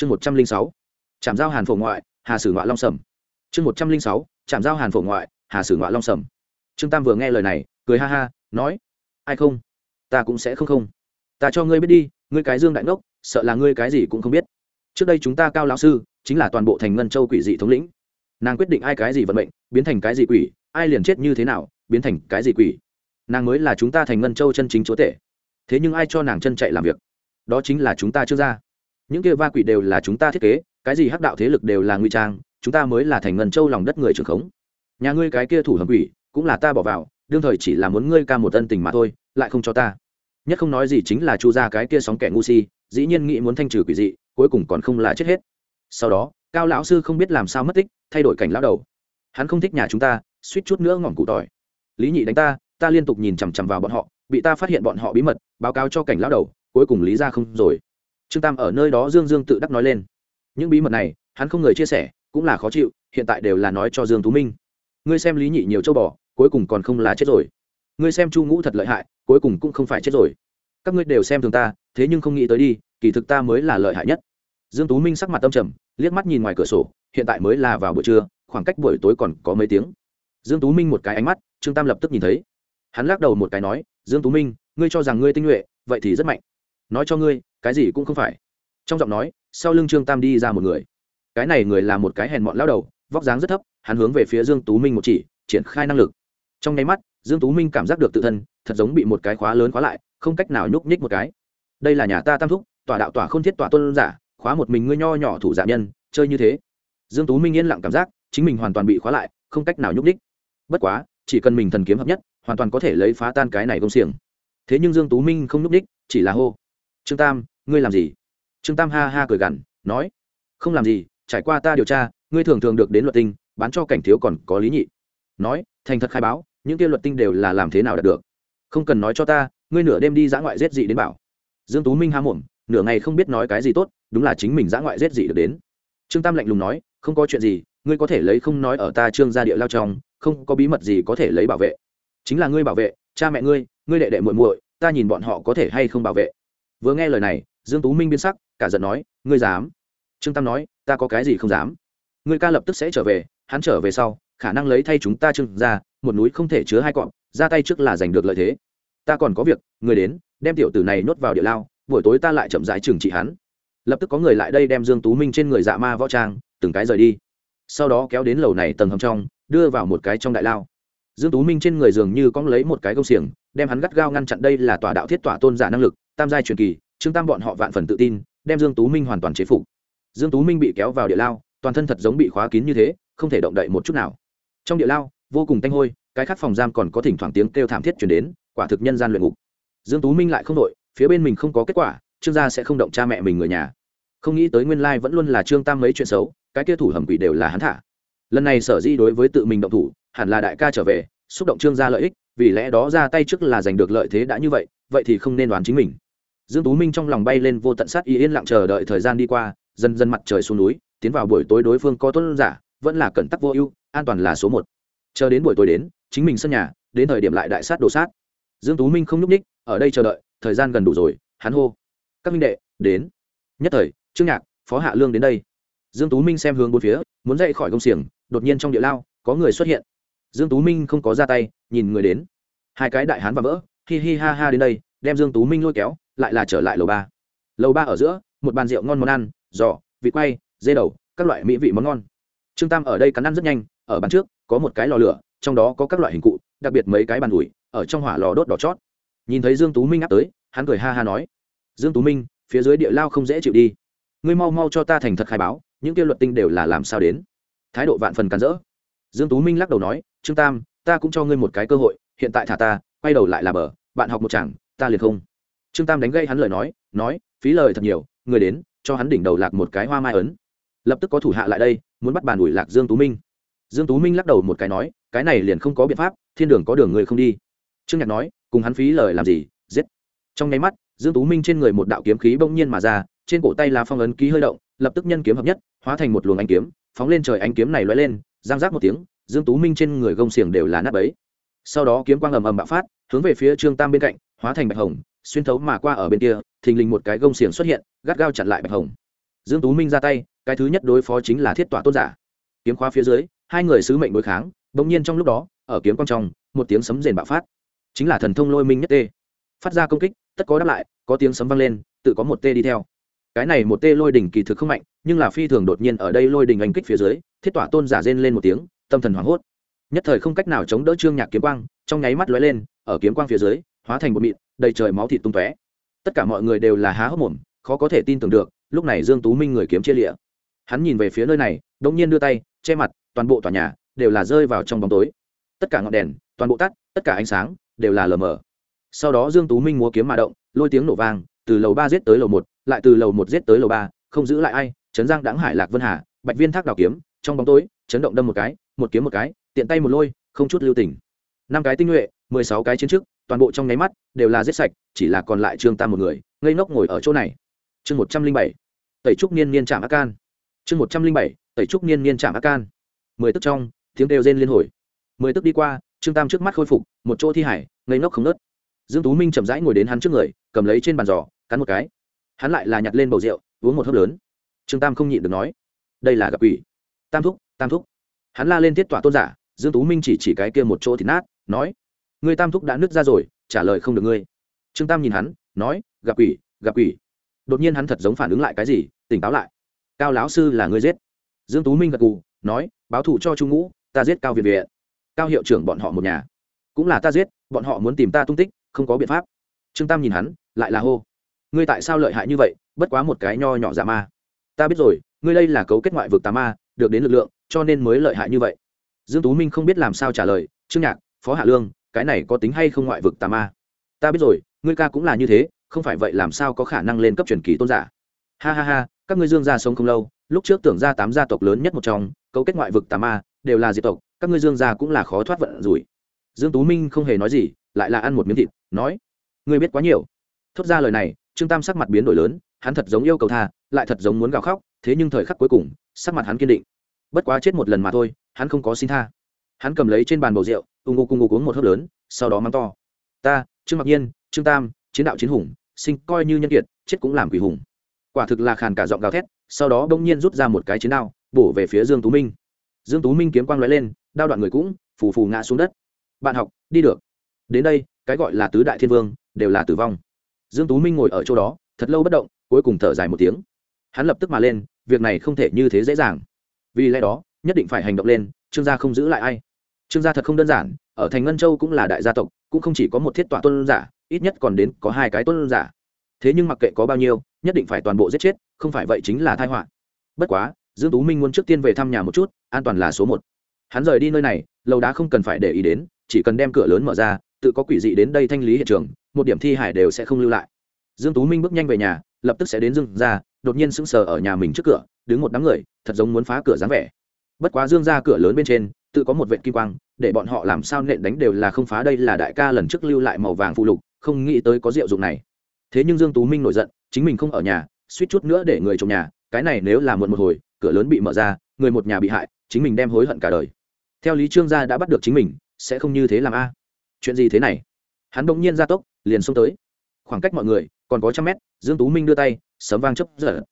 chương một trăm linh sáu, trạm giao hàn phổ ngoại, hà sử ngoại long sầm. Chương một trăm linh sáu, trạm giao hàn phổ ngoại, hà sử ngoại long sầm. Trương tam vừa nghe lời này, cười ha ha, nói, ai không? Ta cũng sẽ không không. Ta cho ngươi biết đi, ngươi cái dương đại ngốc, sợ là ngươi cái gì cũng không biết. Trước đây chúng ta cao lão sư, chính là toàn bộ thành ngân châu quỷ dị thống lĩnh. Nàng quyết định ai cái gì vận mệnh, biến thành cái gì quỷ, ai liền chết như thế nào, biến thành cái gì quỷ. Nàng mới là chúng ta thành ngân châu chân chính chúa tể. Thế nhưng ai cho nàng chân chạy làm việc? Đó chính là chúng ta trước ra những kia va quỷ đều là chúng ta thiết kế, cái gì hắc đạo thế lực đều là nguy trang, chúng ta mới là thành ngân châu lòng đất người trưởng khống. Nhà ngươi cái kia thủ hầm quỷ, cũng là ta bỏ vào, đương thời chỉ là muốn ngươi ca một ân tình mà thôi, lại không cho ta. Nhất không nói gì chính là chu ra cái kia sóng kẻ ngu si, dĩ nhiên nghĩ muốn thanh trừ quỷ dị, cuối cùng còn không là chết hết. Sau đó, cao lão sư không biết làm sao mất tích, thay đổi cảnh lão đầu. Hắn không thích nhà chúng ta, suýt chút nữa ngỏm cụ tỏi. Lý nhị đánh ta ta liên tục nhìn chằm chằm vào bọn họ, bị ta phát hiện bọn họ bí mật, báo cáo cho cảnh lão đầu, cuối cùng lý ra không rồi trương tam ở nơi đó dương dương tự đắc nói lên. Những bí mật này, hắn không người chia sẻ, cũng là khó chịu, hiện tại đều là nói cho dương tú minh. Ngươi xem lý nhị nhiều châu bò, cuối cùng còn không là chết rồi. Ngươi xem chu ngũ thật lợi hại, cuối cùng cũng không phải chết rồi. Các ngươi đều xem thường ta, thế nhưng không nghĩ tới đi, kỳ thực ta mới là lợi hại nhất. Dương tú minh sắc mặt tâm trầm, liếc mắt nhìn ngoài cửa sổ, hiện tại mới là vào buổi trưa, khoảng cách buổi tối còn có mấy tiếng. Dương tú minh một cái ánh mắt, trương tam lập tức nhìn thấy. Hắn lắc đầu một cái nói, dương tú minh, ngươi cho rằng ngươi tinh nhuệ, vậy thì rất mạnh. Nói cho ngươi cái gì cũng không phải. Trong giọng nói, sau lưng trương tam đi ra một người. Cái này người là một cái hèn mọn lao đầu, vóc dáng rất thấp, hắn hướng về phía dương tú minh một chỉ, triển khai năng lực. Trong nháy mắt, dương tú minh cảm giác được tự thân, thật giống bị một cái khóa lớn khóa lại, không cách nào nhúc nhích một cái. Đây là nhà ta tam thúc, tòa đạo tòa không thiết tòa tôn giả, khóa một mình ngươi nho nhỏ thủ giả nhân, chơi như thế. Dương tú minh yên lặng cảm giác, chính mình hoàn toàn bị khóa lại, không cách nào nhúc nhích. Bất quá, chỉ cần mình thần kiếm hợp nhất, hoàn toàn có thể lấy phá tan cái này công xiềng. Thế nhưng dương tú minh không nhúc nhích, chỉ là hô trương tam, ngươi làm gì? Trương tam ha ha cười gằn, nói, không làm gì, trải qua ta điều tra, ngươi thường thường được đến luật tinh, bán cho cảnh thiếu còn có lý nhị. Nói, thành thật khai báo, những kia luật tinh đều là làm thế nào đạt được? Không cần nói cho ta, ngươi nửa đêm đi dã ngoại rét dị đến bảo. Dương tú minh há mồm, nửa ngày không biết nói cái gì tốt, đúng là chính mình dã ngoại rét dị được đến. Trương tam lạnh lùng nói, không có chuyện gì, ngươi có thể lấy không nói ở ta trương gia địa lao trong, không có bí mật gì có thể lấy bảo vệ. Chính là ngươi bảo vệ, cha mẹ ngươi ngươi đệ đệ muội muội, ta nhìn bọn họ có thể hay không bảo vệ vừa nghe lời này, dương tú minh biến sắc, cả giận nói, ngươi dám? Trương tam nói, ta có cái gì không dám? Ngươi ca lập tức sẽ trở về, hắn trở về sau, khả năng lấy thay chúng ta trương ra, một núi không thể chứa hai cọp, ra tay trước là giành được lợi thế. Ta còn có việc người đến, đem tiểu tử này nhốt vào địa lao, buổi tối ta lại chậm rãi trừng trị hắn. Lập tức có người lại đây đem dương tú minh trên người dạ ma võ trang, từng cái rời đi. Sau đó kéo đến lầu này tầng hầm trong, đưa vào một cái trong đại lao. Dương tú minh trên người dường như cong lấy một cái công xiềng, đem hắn gắt gao ngăn chặn đây là tòa đạo thiết tỏa tôn giả năng lực tam giai truyền kỳ, trương tam bọn họ vạn phần tự tin, đem dương tú minh hoàn toàn chế phục. Dương tú minh bị kéo vào địa lao, toàn thân thật giống bị khóa kín như thế, không thể động đậy một chút nào. Trong địa lao, vô cùng tanh hôi, cái khác phòng giam còn có thỉnh thoảng tiếng kêu thảm thiết truyền đến, quả thực nhân gian luyện ngục. Dương tú minh lại không đội, phía bên mình không có kết quả, trương gia sẽ không động cha mẹ mình người nhà. Không nghĩ tới nguyên lai vẫn luôn là trương tam mấy chuyện xấu, cái kia thủ hầm quỷ đều là hắn thả. Lần này sở di đối với tự mình động thủ, hẳn là đại ca trở về, xúc động trương gia lợi ích, vì lẽ đó ra tay trước là giành được lợi thế đã như vậy vậy thì không nên đoán chính mình dương tú minh trong lòng bay lên vô tận sát y yên lặng chờ đợi thời gian đi qua, dần dần mặt trời xuống núi, tiến vào buổi tối đối phương có tốt giả, vẫn là cẩn tắc vô ưu, an toàn là số một. Chờ đến buổi tối đến, chính mình sân nhà, đến thời điểm lại đại sát đổ sát. Dương tú minh không nhúc ních ở đây chờ đợi, thời gian gần đủ rồi, hắn hô. Các minh đệ, đến. Nhất thời, trương nhạc, phó hạ lương đến đây. Dương tú minh xem hướng bốn phía, muốn dậy khỏi công xiềng, đột nhiên trong địa lao, có người xuất hiện. Dương tú minh không có ra tay, nhìn người đến. Hai cái đại hán và vỡ, hi hi ha ha đến đây, đem dương tú minh lôi kéo lại là trở lại lầu ba. Lầu ba ở giữa, một bàn rượu ngon món ăn, giò vịt quay, dê đầu, các loại mỹ vị món ngon. Trương tam ở đây cắn ăn rất nhanh, ở bàn trước, có một cái lò lửa, trong đó có các loại hình cụ, đặc biệt mấy cái bàn ủi, ở trong hỏa lò đốt đỏ chót. Nhìn thấy dương tú minh áp tới, hắn cười ha ha nói, dương tú minh, phía dưới địa lao không dễ chịu đi. Ngươi mau mau cho ta thành thật khai báo, những kia luật tinh đều là làm sao đến? Thái độ vạn phần cắn rỡ. Dương tú minh lắc đầu nói, trương tam, ta cũng cho ngươi một cái cơ hội, hiện tại thả ta, quay đầu lại là bờ, bạn học một chẳng ta liền không trương tam đánh gây hắn lời nói nói, phí lời thật nhiều, người đến, cho hắn đỉnh đầu lạc một cái hoa mai ấn. Lập tức có thủ hạ lại đây, muốn bắt bàn ủi lạc dương tú minh. Dương tú minh lắc đầu một cái nói, cái này liền không có biện pháp, thiên đường có đường người không đi. Trương nhạc nói, cùng hắn phí lời làm gì, giết. Trong nháy mắt, dương tú minh trên người một đạo kiếm khí bỗng nhiên mà ra, trên cổ tay là phong ấn ký hơi động, lập tức nhân kiếm hợp nhất, hóa thành một luồng ánh kiếm, phóng lên trời ánh kiếm này lóe lên, giang giác một tiếng, dương tú minh trên người gông xiềng đều là nát bấy. Sau đó kiếm quang ầm ầm bạo phát, hướng về phía trương tam bên cạnh, hóa thành bạch hồng xuyên thấu mà qua ở bên kia, thình lình một cái gông xiềng xuất hiện, gắt gao chặn lại bạch hồng. Dương tú minh ra tay, cái thứ nhất đối phó chính là thiết tỏa tôn giả. Kiếm khóa phía dưới, hai người sứ mệnh đối kháng, bỗng nhiên trong lúc đó, ở kiếm quang trong, một tiếng sấm rền bạo phát. Chính là thần thông lôi minh nhất tê. Phát ra công kích, tất có đáp lại, có tiếng sấm vang lên, tự có một tê đi theo. Cái này một tê lôi đỉnh kỳ thực không mạnh, nhưng là phi thường đột nhiên ở đây lôi đỉnh anh kích phía dưới, thiết tỏa tôn giả rên lên một tiếng, tâm thần hoảng hốt. Nhất thời không cách nào chống đỡ trương nhạc kiếm quang, trong nháy mắt lóe lên, ở kiếm quang phía dưới, hóa thành một mịn đầy trời máu thịt tung tóe. Tất cả mọi người đều là há hốc mồm, khó có thể tin tưởng được, lúc này dương tú minh người kiếm chia lịa. Hắn nhìn về phía nơi này, đống nhiên đưa tay, che mặt, toàn bộ tòa nhà đều là rơi vào trong bóng tối. Tất cả ngọn đèn, toàn bộ tắt, tất cả ánh sáng đều là lờ mờ. Sau đó dương tú minh múa kiếm mà động, lôi tiếng nổ vang, từ lầu ba giết tới lầu một, lại từ lầu một giết tới lầu ba, không giữ lại ai chấn giang đãng hải lạc vân hà, bạch viên thác đào kiếm, trong bóng tối, chấn động đâm một cái, một kiếm một cái, tiện tay một lôi, không chút lưu tình. Năm cái tinh nhuệ, mười sáu cái chiến trước toàn bộ trong nháy mắt đều là giết sạch, chỉ là còn lại trương tam một người, ngây ngốc ngồi ở chỗ này. Chương một trăm linh bảy, tẩy trúc niên niên trạm ác can. Chương một trăm linh bảy, tẩy trúc niên niên trạm ác can. Mười tức trong, tiếng đều rên liên hồi. Mười tức đi qua, trương tam trước mắt khôi phục, một chỗ thi hải, ngây ngốc không nớt dương tú minh chậm rãi ngồi đến hắn trước người, cầm lấy trên bàn giỏ cắn một cái. Hắn lại là nhặt lên bầu rượu, uống một hớp lớn. Trương tam không nhịn được nói, đây là gặp ủy tam thúc tam thúc. Hắn la lên tiết tỏa tôn giả, dương tú minh chỉ chỉ cái kia một chỗ thì nát, nói ngươi tam thúc đã nứt ra rồi, trả lời không được ngươi. Trương tam nhìn hắn, nói, gặp quỷ gặp quỷ. Đột nhiên hắn thật giống phản ứng lại cái gì, tỉnh táo lại. Cao lão sư là ngươi giết. Dương tú minh gật gù, nói, báo thù cho trung ngũ, ta giết cao việt viện. Cao hiệu trưởng bọn họ một nhà. Cũng là ta giết, bọn họ muốn tìm ta tung tích, không có biện pháp. Trương tam nhìn hắn, lại là hô. Ngươi tại sao lợi hại như vậy, bất quá một cái nho nhỏ giả ma. Ta biết rồi, ngươi đây là cấu kết ngoại vực tà ma, được đến lực lượng, cho nên mới lợi hại như vậy. Dương tú minh không biết làm sao trả lời, trương nhạc, phó hạ lương cái này có tính hay không ngoại vực tà ma? Ta biết rồi, ngươi ca cũng là như thế, không phải vậy làm sao có khả năng lên cấp truyền kỳ tôn giả? Ha ha ha, các ngươi dương gia sống không lâu, lúc trước tưởng ra tám gia tộc lớn nhất một trong, cấu kết ngoại vực tà ma, đều là diệt tộc, các ngươi dương gia cũng là khó thoát vận rủi. Dương tú minh không hề nói gì, lại là ăn một miếng thịt, nói, ngươi biết quá nhiều. Thốt ra lời này, trương tam sắc mặt biến đổi lớn, hắn thật giống yêu cầu tha, lại thật giống muốn gào khóc, thế nhưng thời khắc cuối cùng, sắc mặt hắn kiên định. Bất quá chết một lần mà thôi, hắn không có xin tha hắn cầm lấy trên bàn bầu rượu ung ngô cùng ngô uống một hớp lớn, sau đó mắng to. Ta, trương mặc nhiên, trương tam, chiến đạo chiến hùng, sinh coi như nhân kiệt, chết cũng làm quỷ hùng. Quả thực là khàn cả giọng gào thét, sau đó bỗng nhiên rút ra một cái chiến đao, bổ về phía dương tú minh. Dương tú minh kiếm quang lóe lên, đao đoạn người cũng phù phù ngã xuống đất. Bạn học, đi được. Đến đây, cái gọi là tứ đại thiên vương, đều là tử vong. Dương tú minh ngồi ở chỗ đó, thật lâu bất động, cuối cùng thở dài một tiếng. Hắn lập tức mà lên, việc này không thể như thế dễ dàng. Vì lẽ đó, nhất định phải hành động lên, trương gia không giữ lại ai trương gia thật không đơn giản, ở thành ngân châu cũng là đại gia tộc, cũng không chỉ có một thiết tọa tôn giả, ít nhất còn đến có hai cái tôn giả. Thế nhưng mặc kệ có bao nhiêu, nhất định phải toàn bộ giết chết, không phải vậy chính là tai họa. Bất quá, dương tú minh muốn trước tiên về thăm nhà một chút, an toàn là số một. Hắn rời đi nơi này, lầu đá không cần phải để ý đến, chỉ cần đem cửa lớn mở ra, tự có quỷ dị đến đây thanh lý hiện trường, một điểm thi hải đều sẽ không lưu lại. Dương tú minh bước nhanh về nhà, lập tức sẽ đến dương ra đột nhiên sững sờ ở nhà mình trước cửa, đứng một đám người, thật giống muốn phá cửa dáng vẻ. Bất quá dương ra cửa lớn bên trên tự có một vệ kim quang, để bọn họ làm sao nện đánh đều là không phá. Đây là đại ca lần trước lưu lại màu vàng phụ lục, không nghĩ tới có diệu dụng này. Thế nhưng dương tú minh nổi giận, chính mình không ở nhà, suýt chút nữa để người trong nhà, cái này nếu là muộn một hồi, cửa lớn bị mở ra, người một nhà bị hại, chính mình đem hối hận cả đời. Theo lý trương gia đã bắt được chính mình, sẽ không như thế làm a. Chuyện gì thế này? Hắn bỗng nhiên ra tốc, liền xông tới. Khoảng cách mọi người, còn có trăm mét, dương tú minh đưa tay, sấm vang chấp dở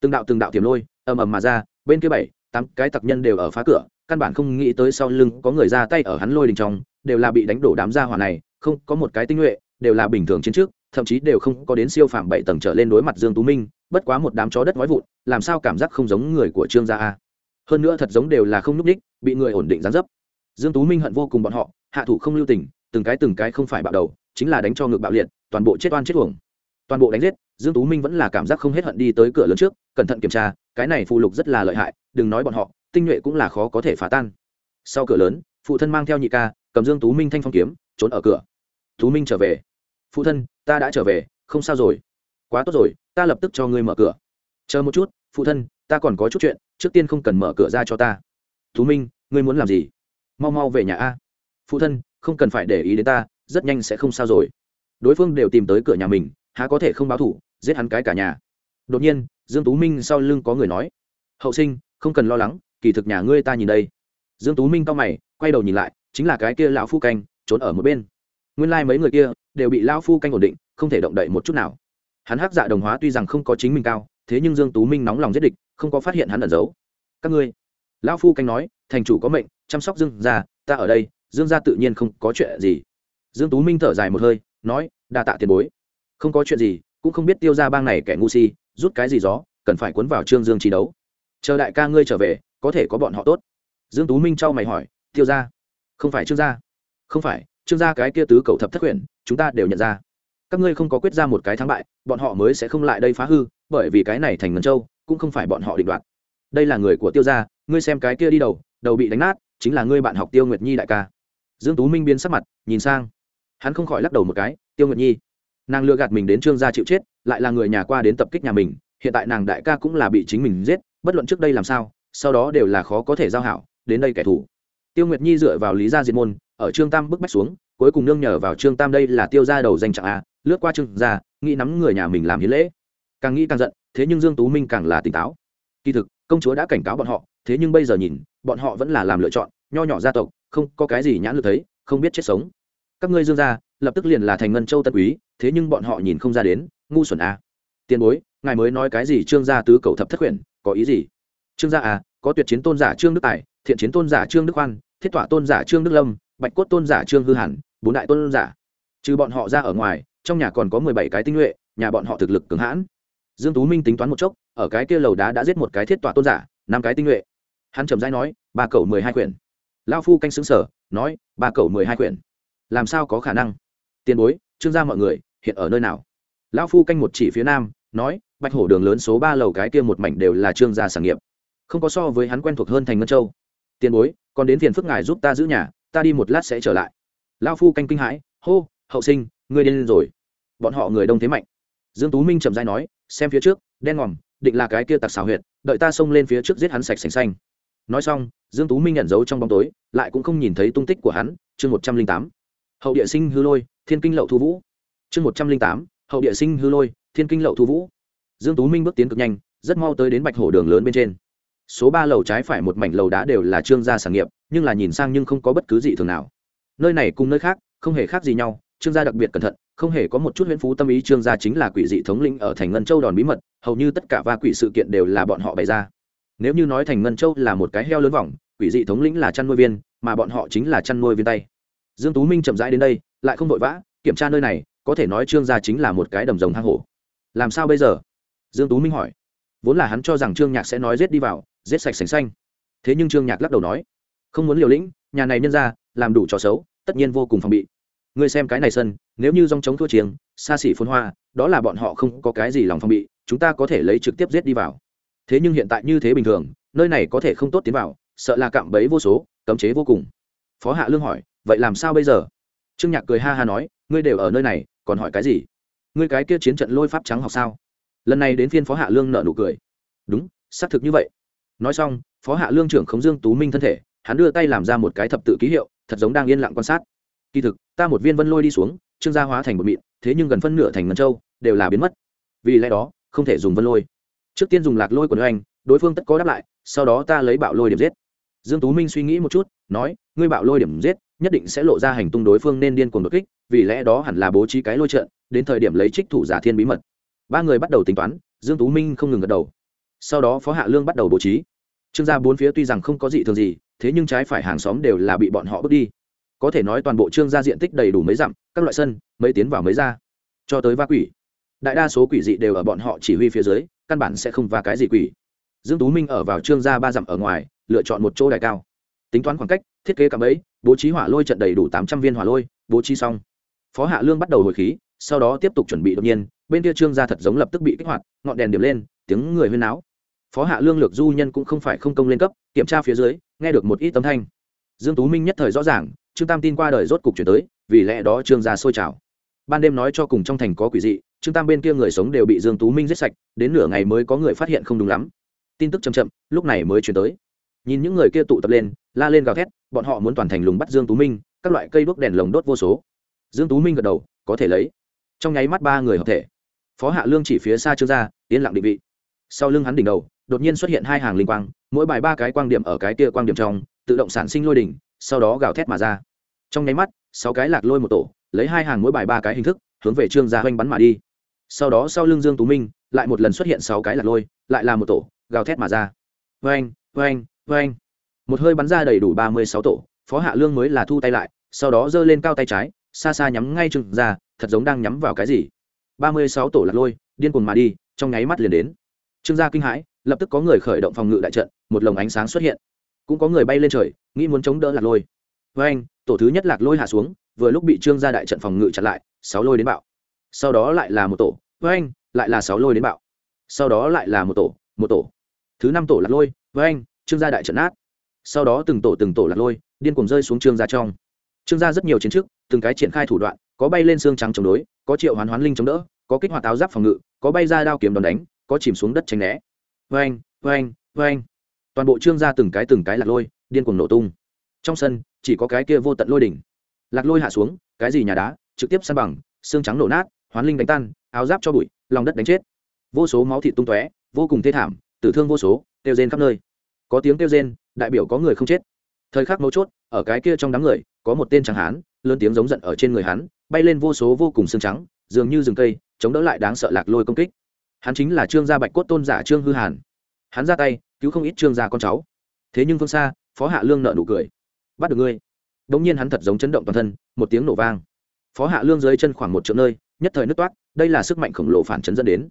từng đạo từng đạo tiềm lôi, ầm ầm mà ra, bên kia bảy, tám cái tặc nhân đều ở phá cửa căn bản không nghĩ tới sau lưng có người ra tay ở hắn lôi đình trong, đều là bị đánh đổ đám gia hỏa này, không có một cái tinh nhuệ, đều là bình thường chiến trước, thậm chí đều không có đến siêu phạm bảy tầng trở lên đối mặt dương tú minh, bất quá một đám chó đất nói vụn, làm sao cảm giác không giống người của trương gia a. Hơn nữa thật giống đều là không núp đích, bị người ổn định gián dấp. Dương tú minh hận vô cùng bọn họ, hạ thủ không lưu tình, từng cái từng cái không phải bạo đầu, chính là đánh cho ngược bạo liệt, toàn bộ chết oan chết uổng. Toàn bộ đánh giết, dương tú minh vẫn là cảm giác không hết hận đi tới cửa lớn trước, cẩn thận kiểm tra, cái này phù lục rất là lợi hại, đừng nói bọn họ tinh nhuệ cũng là khó có thể phá tan. Sau cửa lớn, phụ thân mang theo nhị ca, cầm dương tú minh thanh phong kiếm, trốn ở cửa. Tú minh trở về. Phụ thân, ta đã trở về, không sao rồi. Quá tốt rồi, ta lập tức cho ngươi mở cửa. Chờ một chút, phụ thân, ta còn có chút chuyện, trước tiên không cần mở cửa ra cho ta. Tú minh, ngươi muốn làm gì? Mau mau về nhà a. Phụ thân, không cần phải để ý đến ta, rất nhanh sẽ không sao rồi. Đối phương đều tìm tới cửa nhà mình, há có thể không báo thủ, giết hắn cái cả nhà. Đột nhiên, dương tú minh sau lưng có người nói, hậu sinh, không cần lo lắng kỳ thực nhà ngươi ta nhìn đây. Dương tú minh cao mày, quay đầu nhìn lại, chính là cái kia lão phu canh, trốn ở một bên. Nguyên lai like mấy người kia đều bị lão phu canh ổn định, không thể động đậy một chút nào. Hắn hắc dạ đồng hóa tuy rằng không có chính mình cao, thế nhưng dương tú minh nóng lòng giết địch, không có phát hiện hắn ẩn giấu. Các ngươi, lão phu canh nói, thành chủ có mệnh, chăm sóc dương gia, ta ở đây, dương gia tự nhiên không có chuyện gì. Dương tú minh thở dài một hơi, nói, đa tạ tiền bối. Không có chuyện gì, cũng không biết tiêu gia bang này kẻ ngu si, rút cái gì gió, cần phải cuốn vào trương dương chi đấu. Chờ đại ca ngươi trở về có thể có bọn họ tốt. Dương tú minh trao mày hỏi, tiêu gia? Không phải trương gia. Không phải, trương gia cái kia tứ cầu thập thất quyển chúng ta đều nhận ra. Các ngươi không có quyết ra một cái thắng bại, bọn họ mới sẽ không lại đây phá hư, bởi vì cái này thành ngân châu, cũng không phải bọn họ định đoạt. Đây là người của tiêu gia, ngươi xem cái kia đi đầu đầu bị đánh nát, chính là ngươi bạn học tiêu nguyệt nhi đại ca. Dương tú minh biến sắc mặt, nhìn sang. Hắn không khỏi lắc đầu một cái, tiêu nguyệt nhi. Nàng lừa gạt mình đến trương gia chịu chết, lại là người nhà qua đến tập kích nhà mình, hiện tại nàng đại ca cũng là bị chính mình giết, bất luận trước đây làm sao sau đó đều là khó có thể giao hảo, đến đây kẻ thù. Tiêu nguyệt nhi dựa vào lý gia diệt môn, ở trương tam bức bách xuống, cuối cùng nương nhờ vào trương tam đây là tiêu gia đầu danh trạng a, lướt qua trương gia, nghĩ nắm người nhà mình làm hiến lễ. Càng nghĩ càng giận, thế nhưng dương tú minh càng là tỉnh táo. Kỳ thực, công chúa đã cảnh cáo bọn họ, thế nhưng bây giờ nhìn, bọn họ vẫn là làm lựa chọn, nho nhỏ gia tộc, không có cái gì nhãn lực thấy, không biết chết sống. Các ngươi dương gia, lập tức liền là thành ngân châu tân quý, thế nhưng bọn họ nhìn không ra đến, ngu xuẩn a. Tiền bối, ngài mới nói cái gì trương gia tứ cầu thập thất quyển có ý gì? Trương gia à có tuyệt chiến tôn giả trương đức tài, thiện chiến tôn giả trương đức hoan, thiết tỏa tôn giả trương đức lâm, bạch cốt tôn giả trương hư hẳn bốn đại tôn giả. Trừ bọn họ ra ở ngoài, trong nhà còn có mười bảy cái tinh nhuệ, nhà bọn họ thực lực cường hãn. Dương tú minh tính toán một chốc, ở cái kia lầu đá đã giết một cái thiết tỏa tôn giả, năm cái tinh nhuệ. Hắn trầm rãi nói, ba cầu mười hai quyển. Lao phu canh xứng sở nói, ba cầu mười hai quyển. Làm sao có khả năng? Tiền bối, trương gia mọi người, hiện ở nơi nào? Lão phu canh một chỉ phía nam, nói, bạch hổ đường lớn số ba lầu cái kia một mảnh đều là trương gia sản nghiệp không có so với hắn quen thuộc hơn thành ngân châu. Tiền bối, còn đến phiền phức ngài giúp ta giữ nhà, ta đi một lát sẽ trở lại. Lão phu canh kinh hãi, hô, hậu sinh, ngươi điên rồi. Bọn họ người đông thế mạnh. Dương tú minh chậm rãi nói, xem phía trước, đen ngòm, định là cái kia tặc xào huyệt, đợi ta xông lên phía trước giết hắn sạch sành xanh. Nói xong, dương tú minh nhận dấu trong bóng tối, lại cũng không nhìn thấy tung tích của hắn, chương một trăm linh tám. Hậu địa sinh hư lôi, thiên kinh lậu thu vũ. Chương một trăm linh tám, hậu địa sinh hư lôi, thiên kinh lậu thu vũ. Dương tú minh bước tiến cực nhanh, rất mau tới đến bạch hổ đường lớn bên trên số ba lầu trái phải một mảnh lầu đá đều là trương gia sản nghiệp, nhưng là nhìn sang nhưng không có bất cứ gì thường nào. Nơi này cùng nơi khác, không hề khác gì nhau, trương gia đặc biệt cẩn thận, không hề có một chút huyễn phú tâm ý, trương gia chính là quỷ dị thống lĩnh ở thành ngân châu đòn bí mật, hầu như tất cả va quỷ sự kiện đều là bọn họ bày ra. Nếu như nói thành ngân châu là một cái heo lớn vòng quỷ dị thống lĩnh là chăn nuôi viên, mà bọn họ chính là chăn nuôi viên tay. Dương tú minh chậm rãi đến đây, lại không vội vã, kiểm tra nơi này, có thể nói trương gia chính là một cái đầm rồng hang hổ. Làm sao bây giờ? Dương tú minh hỏi. Vốn là hắn cho rằng trương nhạc sẽ nói giết đi vào giết sạch sành xanh. Thế nhưng trương nhạc lắc đầu nói, không muốn liều lĩnh, nhà này nhân ra làm đủ trò xấu, tất nhiên vô cùng phòng bị. Ngươi xem cái này sân, nếu như dòng chống thua chiêng, xa xỉ phun hoa, đó là bọn họ không có cái gì lòng phòng bị, chúng ta có thể lấy trực tiếp giết đi vào. Thế nhưng hiện tại như thế bình thường, nơi này có thể không tốt tiến vào, sợ là cạm bẫy vô số, cấm chế vô cùng. Phó hạ lương hỏi, vậy làm sao bây giờ? Trương nhạc cười ha ha nói, ngươi đều ở nơi này, còn hỏi cái gì? Ngươi cái kia chiến trận lôi pháp trắng học sao? Lần này đến phiên phó hạ lương nợ nụ cười. Đúng, xác thực như vậy nói xong, phó hạ lương trưởng khống dương tú minh thân thể, hắn đưa tay làm ra một cái thập tự ký hiệu, thật giống đang yên lặng quan sát. Kỳ thực, ta một viên vân lôi đi xuống, trương gia hóa thành một mịn, thế nhưng gần phân nửa thành ngân châu, đều là biến mất. Vì lẽ đó, không thể dùng vân lôi. Trước tiên dùng lạc lôi của anh đối phương tất có đáp lại, sau đó ta lấy bạo lôi điểm giết. Dương tú minh suy nghĩ một chút, nói, ngươi bạo lôi điểm giết, nhất định sẽ lộ ra hành tung đối phương nên điên cuồng đột kích, vì lẽ đó hẳn là bố trí cái lôi trận, đến thời điểm lấy trích thủ giả thiên bí mật. Ba người bắt đầu tính toán, dương tú minh không ngừng gật đầu sau đó phó hạ lương bắt đầu bố trí. Trương gia bốn phía tuy rằng không có gì thường gì, thế nhưng trái phải hàng xóm đều là bị bọn họ bước đi. Có thể nói toàn bộ trương gia diện tích đầy đủ mấy dặm, các loại sân, mấy tiến vào mấy ra. Cho tới va quỷ. Đại đa số quỷ dị đều ở bọn họ chỉ huy phía dưới, căn bản sẽ không va cái gì quỷ. Dương tú minh ở vào trương gia ba dặm ở ngoài, lựa chọn một chỗ đài cao. Tính toán khoảng cách, thiết kế cạm ấy bố trí hỏa lôi trận đầy đủ tám trăm viên hỏa lôi, bố trí xong. Phó hạ lương bắt đầu hồi khí, sau đó tiếp tục chuẩn bị đột nhiên, bên kia trương gia thật giống lập tức bị kích hoạt, ngọn đèn điểm lên, tiếng người huyên náo phó hạ lương lược du nhân cũng không phải không công lên cấp, kiểm tra phía dưới, nghe được một ít tấm thanh. Dương tú minh nhất thời rõ ràng, trương tam tin qua đời rốt cục chuyển tới, vì lẽ đó trương gia sôi trào. Ban đêm nói cho cùng trong thành có quỷ dị, trương tam bên kia người sống đều bị dương tú minh giết sạch, đến nửa ngày mới có người phát hiện không đúng lắm. Tin tức chậm chậm, lúc này mới chuyển tới. Nhìn những người kia tụ tập lên, la lên gào thét, bọn họ muốn toàn thành lùng bắt dương tú minh, các loại cây đuốc đèn lồng đốt vô số. Dương tú minh gật đầu, có thể lấy. Trong nháy mắt ba người hợp thể. Phó hạ lương chỉ phía xa trương gia, yên lặng định vị. Sau lưng hắn đỉnh đầu đột nhiên xuất hiện hai hàng linh quang mỗi bài ba cái quang điểm ở cái kia quang điểm trong tự động sản sinh lôi đỉnh sau đó gào thét mà ra. Trong nháy mắt sáu cái lạc lôi một tổ lấy hai hàng mỗi bài ba cái hình thức hướng về trương gia hoanh bắn mà đi. Sau đó sau lưng dương tú minh lại một lần xuất hiện sáu cái lạc lôi lại là một tổ gào thét mà ra. Vang vang vang một hơi bắn ra đầy đủ ba mươi sáu tổ phó hạ lương mới là thu tay lại sau đó giơ lên cao tay trái xa xa nhắm ngay trương gia, thật giống đang nhắm vào cái gì. Ba mươi sáu tổ lạc lôi điên cuồng mà đi trong nháy mắt liền đến. Trương gia kinh hãi lập tức có người khởi động phòng ngự đại trận, một lồng ánh sáng xuất hiện. Cũng có người bay lên trời, nghĩ muốn chống đỡ lạc lôi. Với anh, tổ thứ nhất lạc lôi hạ xuống, vừa lúc bị trương gia đại trận phòng ngự chặn lại, sáu lôi đến bạo. Sau đó lại là một tổ, với anh, lại là sáu lôi đến bạo. Sau đó lại là một tổ một tổ. Thứ năm tổ lạc lôi, với anh, trương gia đại trận nát. Sau đó từng tổ từng tổ lạc lôi, điên cuồng rơi xuống trương gia trong. Trương gia rất nhiều chiến trước từng cái triển khai thủ đoạn, có bay lên xương trắng chống đối, có triệu hoán hoán linh chống đỡ, có kích hoạt áo giáp phòng ngự, có bay ra đao kiếm đòn đánh, có chìm xuống đất tránh né vang vang vang toàn bộ trương gia từng cái từng cái lạc lôi, điên cuồng nổ tung. Trong sân, chỉ có cái kia vô tận lôi đỉnh. Lạc lôi hạ xuống, cái gì nhà đá, trực tiếp săn bằng, xương trắng nổ nát, hoán linh đánh tan, áo giáp cho bụi, lòng đất đánh chết. Vô số máu thịt tung tóe, vô cùng thê thảm, tử thương vô số, kêu rên khắp nơi. Có tiếng kêu rên, đại biểu có người không chết. Thời khắc mấu chốt, ở cái kia trong đám người, có một tên chẳng hán, lớn tiếng giống giận ở trên người hắn, bay lên vô số vô cùng xương trắng, dường như rừng cây, chống đỡ lại đáng sợ lạc lôi công kích hắn chính là trương gia bạch cốt tôn giả trương hư hàn. Hắn ra tay, cứu không ít trương gia con cháu. Thế nhưng phương xa, phó hạ lương nợ nụ cười. Bắt được ngươi. Đ ỗ n g nhiên hắn thật giống chấn động toàn thân, một tiếng nổ vang. Phó hạ lương dưới chân khoảng một triệu nơi, nhất thời nứt toát đây là sức mạnh khổng lồ phản chấn dẫn đến.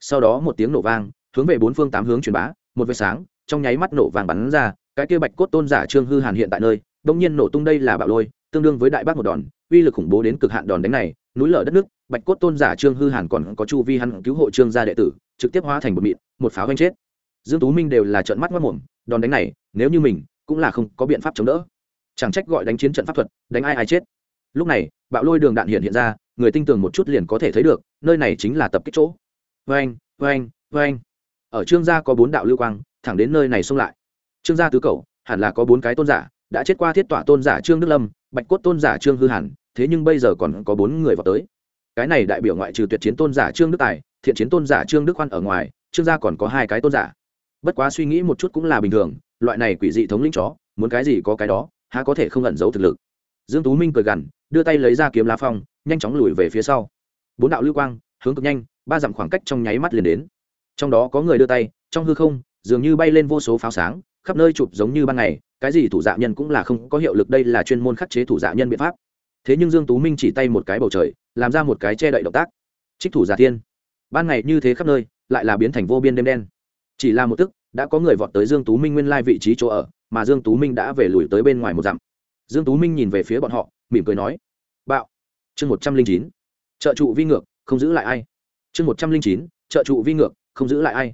Sau đó một tiếng nổ vang, hướng về bốn phương tám hướng truyền bá, một vệt sáng, trong nháy mắt nổ vàng bắn ra, cái kia bạch cốt tôn giả trương hư hàn hiện tại nơi đ ỗ n g nhiên nổ tung đây là bạo lôi, tương đương với đại bác một đòn, uy lực khủng bố đến cực hạn đòn đánh này, núi lở đất nước bạch cốt tôn giả trương hư hàn còn có chu vi hắn cứu hộ trương gia đệ tử, trực tiếp hóa thành một mịn, một pháo vanh chết. Dương tú minh đều là trận mắt mất mồm, đòn đánh này, nếu như mình, cũng là không có biện pháp chống đỡ. Chẳng trách gọi đánh chiến trận pháp thuật, đánh ai ai chết. Lúc này, bạo lôi đường đạn hiện hiện ra, người tinh tường một chút liền có thể thấy được, nơi này chính là tập kích chỗ. Vang vang vang ở trương gia có bốn đạo lưu quang, thẳng đến nơi này xông lại. Trương gia tứ cầu hẳn là có bốn cái tôn giả, đã chết qua thiết tỏa tôn giả trương đức lâm, bạch cốt tôn giả trương hư hàn, thế nhưng bây giờ còn có bốn người vào tới cái này đại biểu ngoại trừ tuyệt chiến tôn giả trương đức tài, thiện chiến tôn giả trương đức khoan ở ngoài, trương gia còn có hai cái tôn giả. Bất quá suy nghĩ một chút cũng là bình thường, loại này quỷ dị thống lĩnh chó, muốn cái gì có cái đó, há có thể không ẩn giấu thực lực. Dương tú minh cười gằn, đưa tay lấy ra kiếm lá phong, nhanh chóng lùi về phía sau. Bốn đạo lưu quang, hướng cực nhanh, ba dặm khoảng cách trong nháy mắt liền đến. Trong đó có người đưa tay, trong hư không, dường như bay lên vô số pháo sáng, khắp nơi chụp giống như ban ngày, cái gì thủ dạ nhân cũng là không có hiệu lực, đây là chuyên môn khắc chế thủ dạ nhân biện pháp thế nhưng dương tú minh chỉ tay một cái bầu trời, làm ra một cái che đậy động tác. Trích thủ giả thiên. Ban ngày như thế khắp nơi, lại là biến thành vô biên đêm đen. Chỉ là một tức, đã có người vọt tới dương tú minh nguyên lai vị trí chỗ ở, mà dương tú minh đã về lùi tới bên ngoài một dặm. Dương tú minh nhìn về phía bọn họ, mỉm cười nói, bạo. Chương một trăm linh chín. Trợ trụ vi ngược, không giữ lại ai. Chương một trăm linh chín. Trợ trụ vi ngược, không giữ lại ai.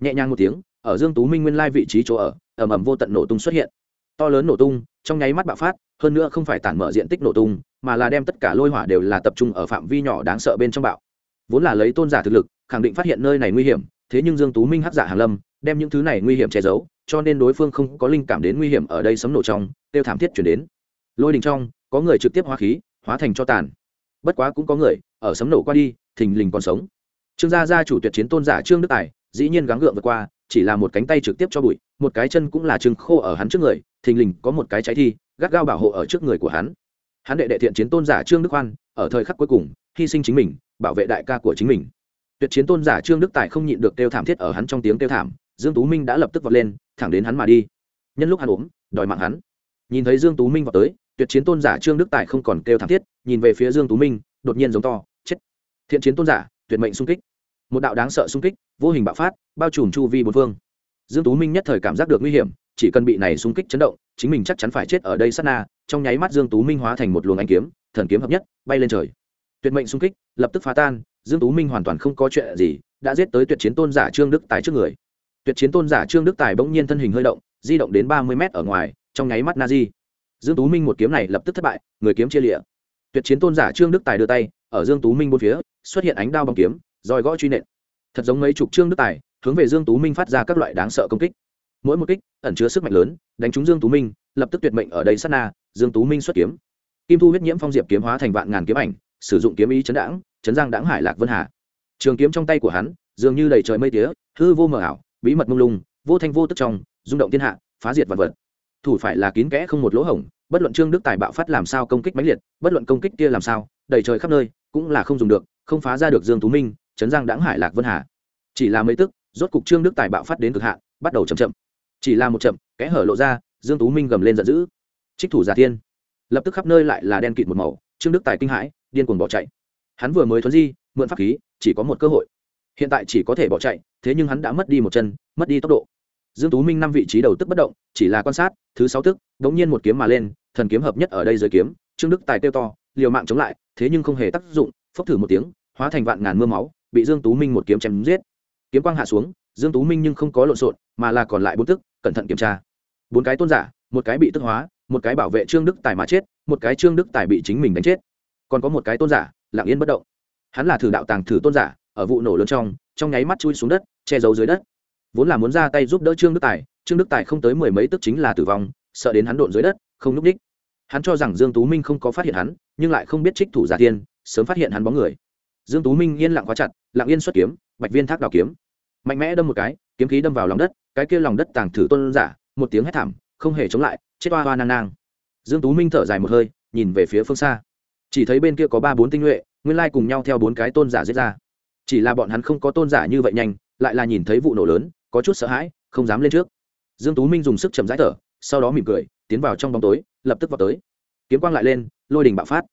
Nhẹ nhàng một tiếng, ở dương tú minh nguyên lai vị trí chỗ ở ẩm ẩm vô tận nổ tung xuất hiện. To lớn nổ tung trong nháy mắt bạo phát, hơn nữa không phải tản mở diện tích nổ tung, mà là đem tất cả lôi hỏa đều là tập trung ở phạm vi nhỏ đáng sợ bên trong bạo. Vốn là lấy tôn giả thực lực, khẳng định phát hiện nơi này nguy hiểm, thế nhưng dương tú minh hắc giả hàng lâm, đem những thứ này nguy hiểm che giấu, cho nên đối phương không có linh cảm đến nguy hiểm ở đây sấm nổ trong tiêu thảm thiết chuyển đến. Lôi đình trong, có người trực tiếp hóa khí, hóa thành cho tàn. Bất quá cũng có người, ở sấm nổ qua đi, thình lình còn sống. Trương gia gia chủ tuyệt chiến tôn giả trương đức tài, dĩ nhiên gắng gượng vượt qua chỉ là một cánh tay trực tiếp cho bụi, một cái chân cũng là chừng khô ở hắn trước người, thình lình có một cái cháy thi, gắt gao bảo hộ ở trước người của hắn. Hắn đệ đệ thiện chiến tôn giả trương đức khoan ở thời khắc cuối cùng, hy sinh chính mình, bảo vệ đại ca của chính mình. Tuyệt chiến tôn giả trương đức tài không nhịn được kêu thảm thiết ở hắn trong tiếng kêu thảm, dương tú minh đã lập tức vọt lên, thẳng đến hắn mà đi. Nhân lúc hắn ốm, đòi mạng hắn. Nhìn thấy dương tú minh vọt tới, tuyệt chiến tôn giả trương đức tài không còn kêu thảm thiết, nhìn về phía dương tú minh, đột nhiên giống to, chết. Thiện chiến tôn giả, tuyệt mệnh xung kích một đạo đáng sợ xung kích, vô hình bạo phát, bao trùm chu vi bốn phương. Dương tú minh nhất thời cảm giác được nguy hiểm, chỉ cần bị này xung kích chấn động, chính mình chắc chắn phải chết ở đây sát na, trong nháy mắt dương tú minh hóa thành một luồng ánh kiếm, thần kiếm hợp nhất, bay lên trời. Tuyệt mệnh xung kích, lập tức phá tan, dương tú minh hoàn toàn không có chuyện gì, đã giết tới tuyệt chiến tôn giả trương đức tài trước người. Tuyệt chiến tôn giả trương đức tài bỗng nhiên thân hình hơi động, di động đến ba mươi mét ở ngoài, trong nháy mắt na di dương tú minh một kiếm này lập tức thất bại, người kiếm chia lịa tuyệt chiến tôn giả trương đức tài đưa tay, ở dương tú minh bốn phía, xuất hiện ánh đao bằng kiếm roi gõ truy nện. Thật giống mấy chục trương đức tài, hướng về dương tú minh phát ra các loại đáng sợ công kích. Mỗi một kích, ẩn chứa sức mạnh lớn, đánh trúng dương tú minh, lập tức tuyệt mệnh ở đây sát na, dương tú minh xuất kiếm. Kim thu huyết nhiễm phong diệp kiếm hóa thành vạn ngàn kiếm ảnh, sử dụng kiếm ý chấn đãng, chấn giang đãng hải lạc vân hà. Trường kiếm trong tay của hắn, dường như đầy trời mây tía, hư vô mờ ảo, bí mật mông lung, vô thanh vô tức trong, rung động thiên hạ, phá diệt vật vật. Thủ phải là kín kẽ không một lỗ hổng, bất luận trương đức tài bạo phát làm sao công kích mãnh liệt, bất luận công kích kia làm sao, đầy trời khắp nơi, cũng là không dùng được, không phá ra được dương tú minh chấn giang đãng hải lạc vân hà. Chỉ là mấy tức, rốt cục trương đức tài bạo phát đến cực hạn, bắt đầu chậm chậm. Chỉ là một chậm, kẽ hở lộ ra, dương tú minh gầm lên giận dữ. Trích thủ giả thiên. Lập tức khắp nơi lại là đen kịt một màu, trương đức tài kinh hãi, điên cuồng bỏ chạy. Hắn vừa mới thuấn di, mượn pháp khí, chỉ có một cơ hội. Hiện tại chỉ có thể bỏ chạy, thế nhưng hắn đã mất đi một chân, mất đi tốc độ. Dương tú minh năm vị trí đầu tức bất động, chỉ là quan sát, thứ sáu tức, đống nhiên một kiếm mà lên, thần kiếm hợp nhất ở đây dưới kiếm, trương đức tài kêu to, liều mạng chống lại, thế nhưng không hề tác dụng, phốc thử một tiếng, hóa thành vạn ngàn mưa máu bị dương tú minh một kiếm chém giết. Kiếm quang hạ xuống, dương tú minh nhưng không có lộn xộn, mà là còn lại bốn tức, cẩn thận kiểm tra. Bốn cái tôn giả, một cái bị tức hóa, một cái bảo vệ trương đức tài mà chết, một cái trương đức tài bị chính mình đánh chết. Còn có một cái tôn giả lặng yên bất động. Hắn là thử đạo tàng thử tôn giả, ở vụ nổ lớn trong trong nháy mắt chui xuống đất, che giấu dưới đất. Vốn là muốn ra tay giúp đỡ trương đức tài, trương đức tài không tới mười mấy tức chính là tử vong, sợ đến hắn độn dưới đất, không núp đích. Hắn cho rằng dương tú minh không có phát hiện hắn, nhưng lại không biết trích thủ giả tiên, sớm phát hiện hắn bóng người. Dương tú minh yên lặng quá chặt lặng yên xuất kiếm, bạch viên thác đào kiếm. Mạnh mẽ đâm một cái, kiếm khí đâm vào lòng đất, cái kia lòng đất tàng thử tôn giả, một tiếng hét thảm, không hề chống lại, chết oa oa nang nang. Dương tú minh thở dài một hơi, nhìn về phía phương xa. Chỉ thấy bên kia có ba bốn tinh nhuệ, nguyên lai cùng nhau theo bốn cái tôn giả giết ra. Chỉ là bọn hắn không có tôn giả như vậy nhanh, lại là nhìn thấy vụ nổ lớn, có chút sợ hãi, không dám lên trước. Dương tú minh dùng sức chậm rãi thở, sau đó mỉm cười, tiến vào trong bóng tối, lập tức vào tới. Kiếm quang lại lên, lôi đình bạo phát.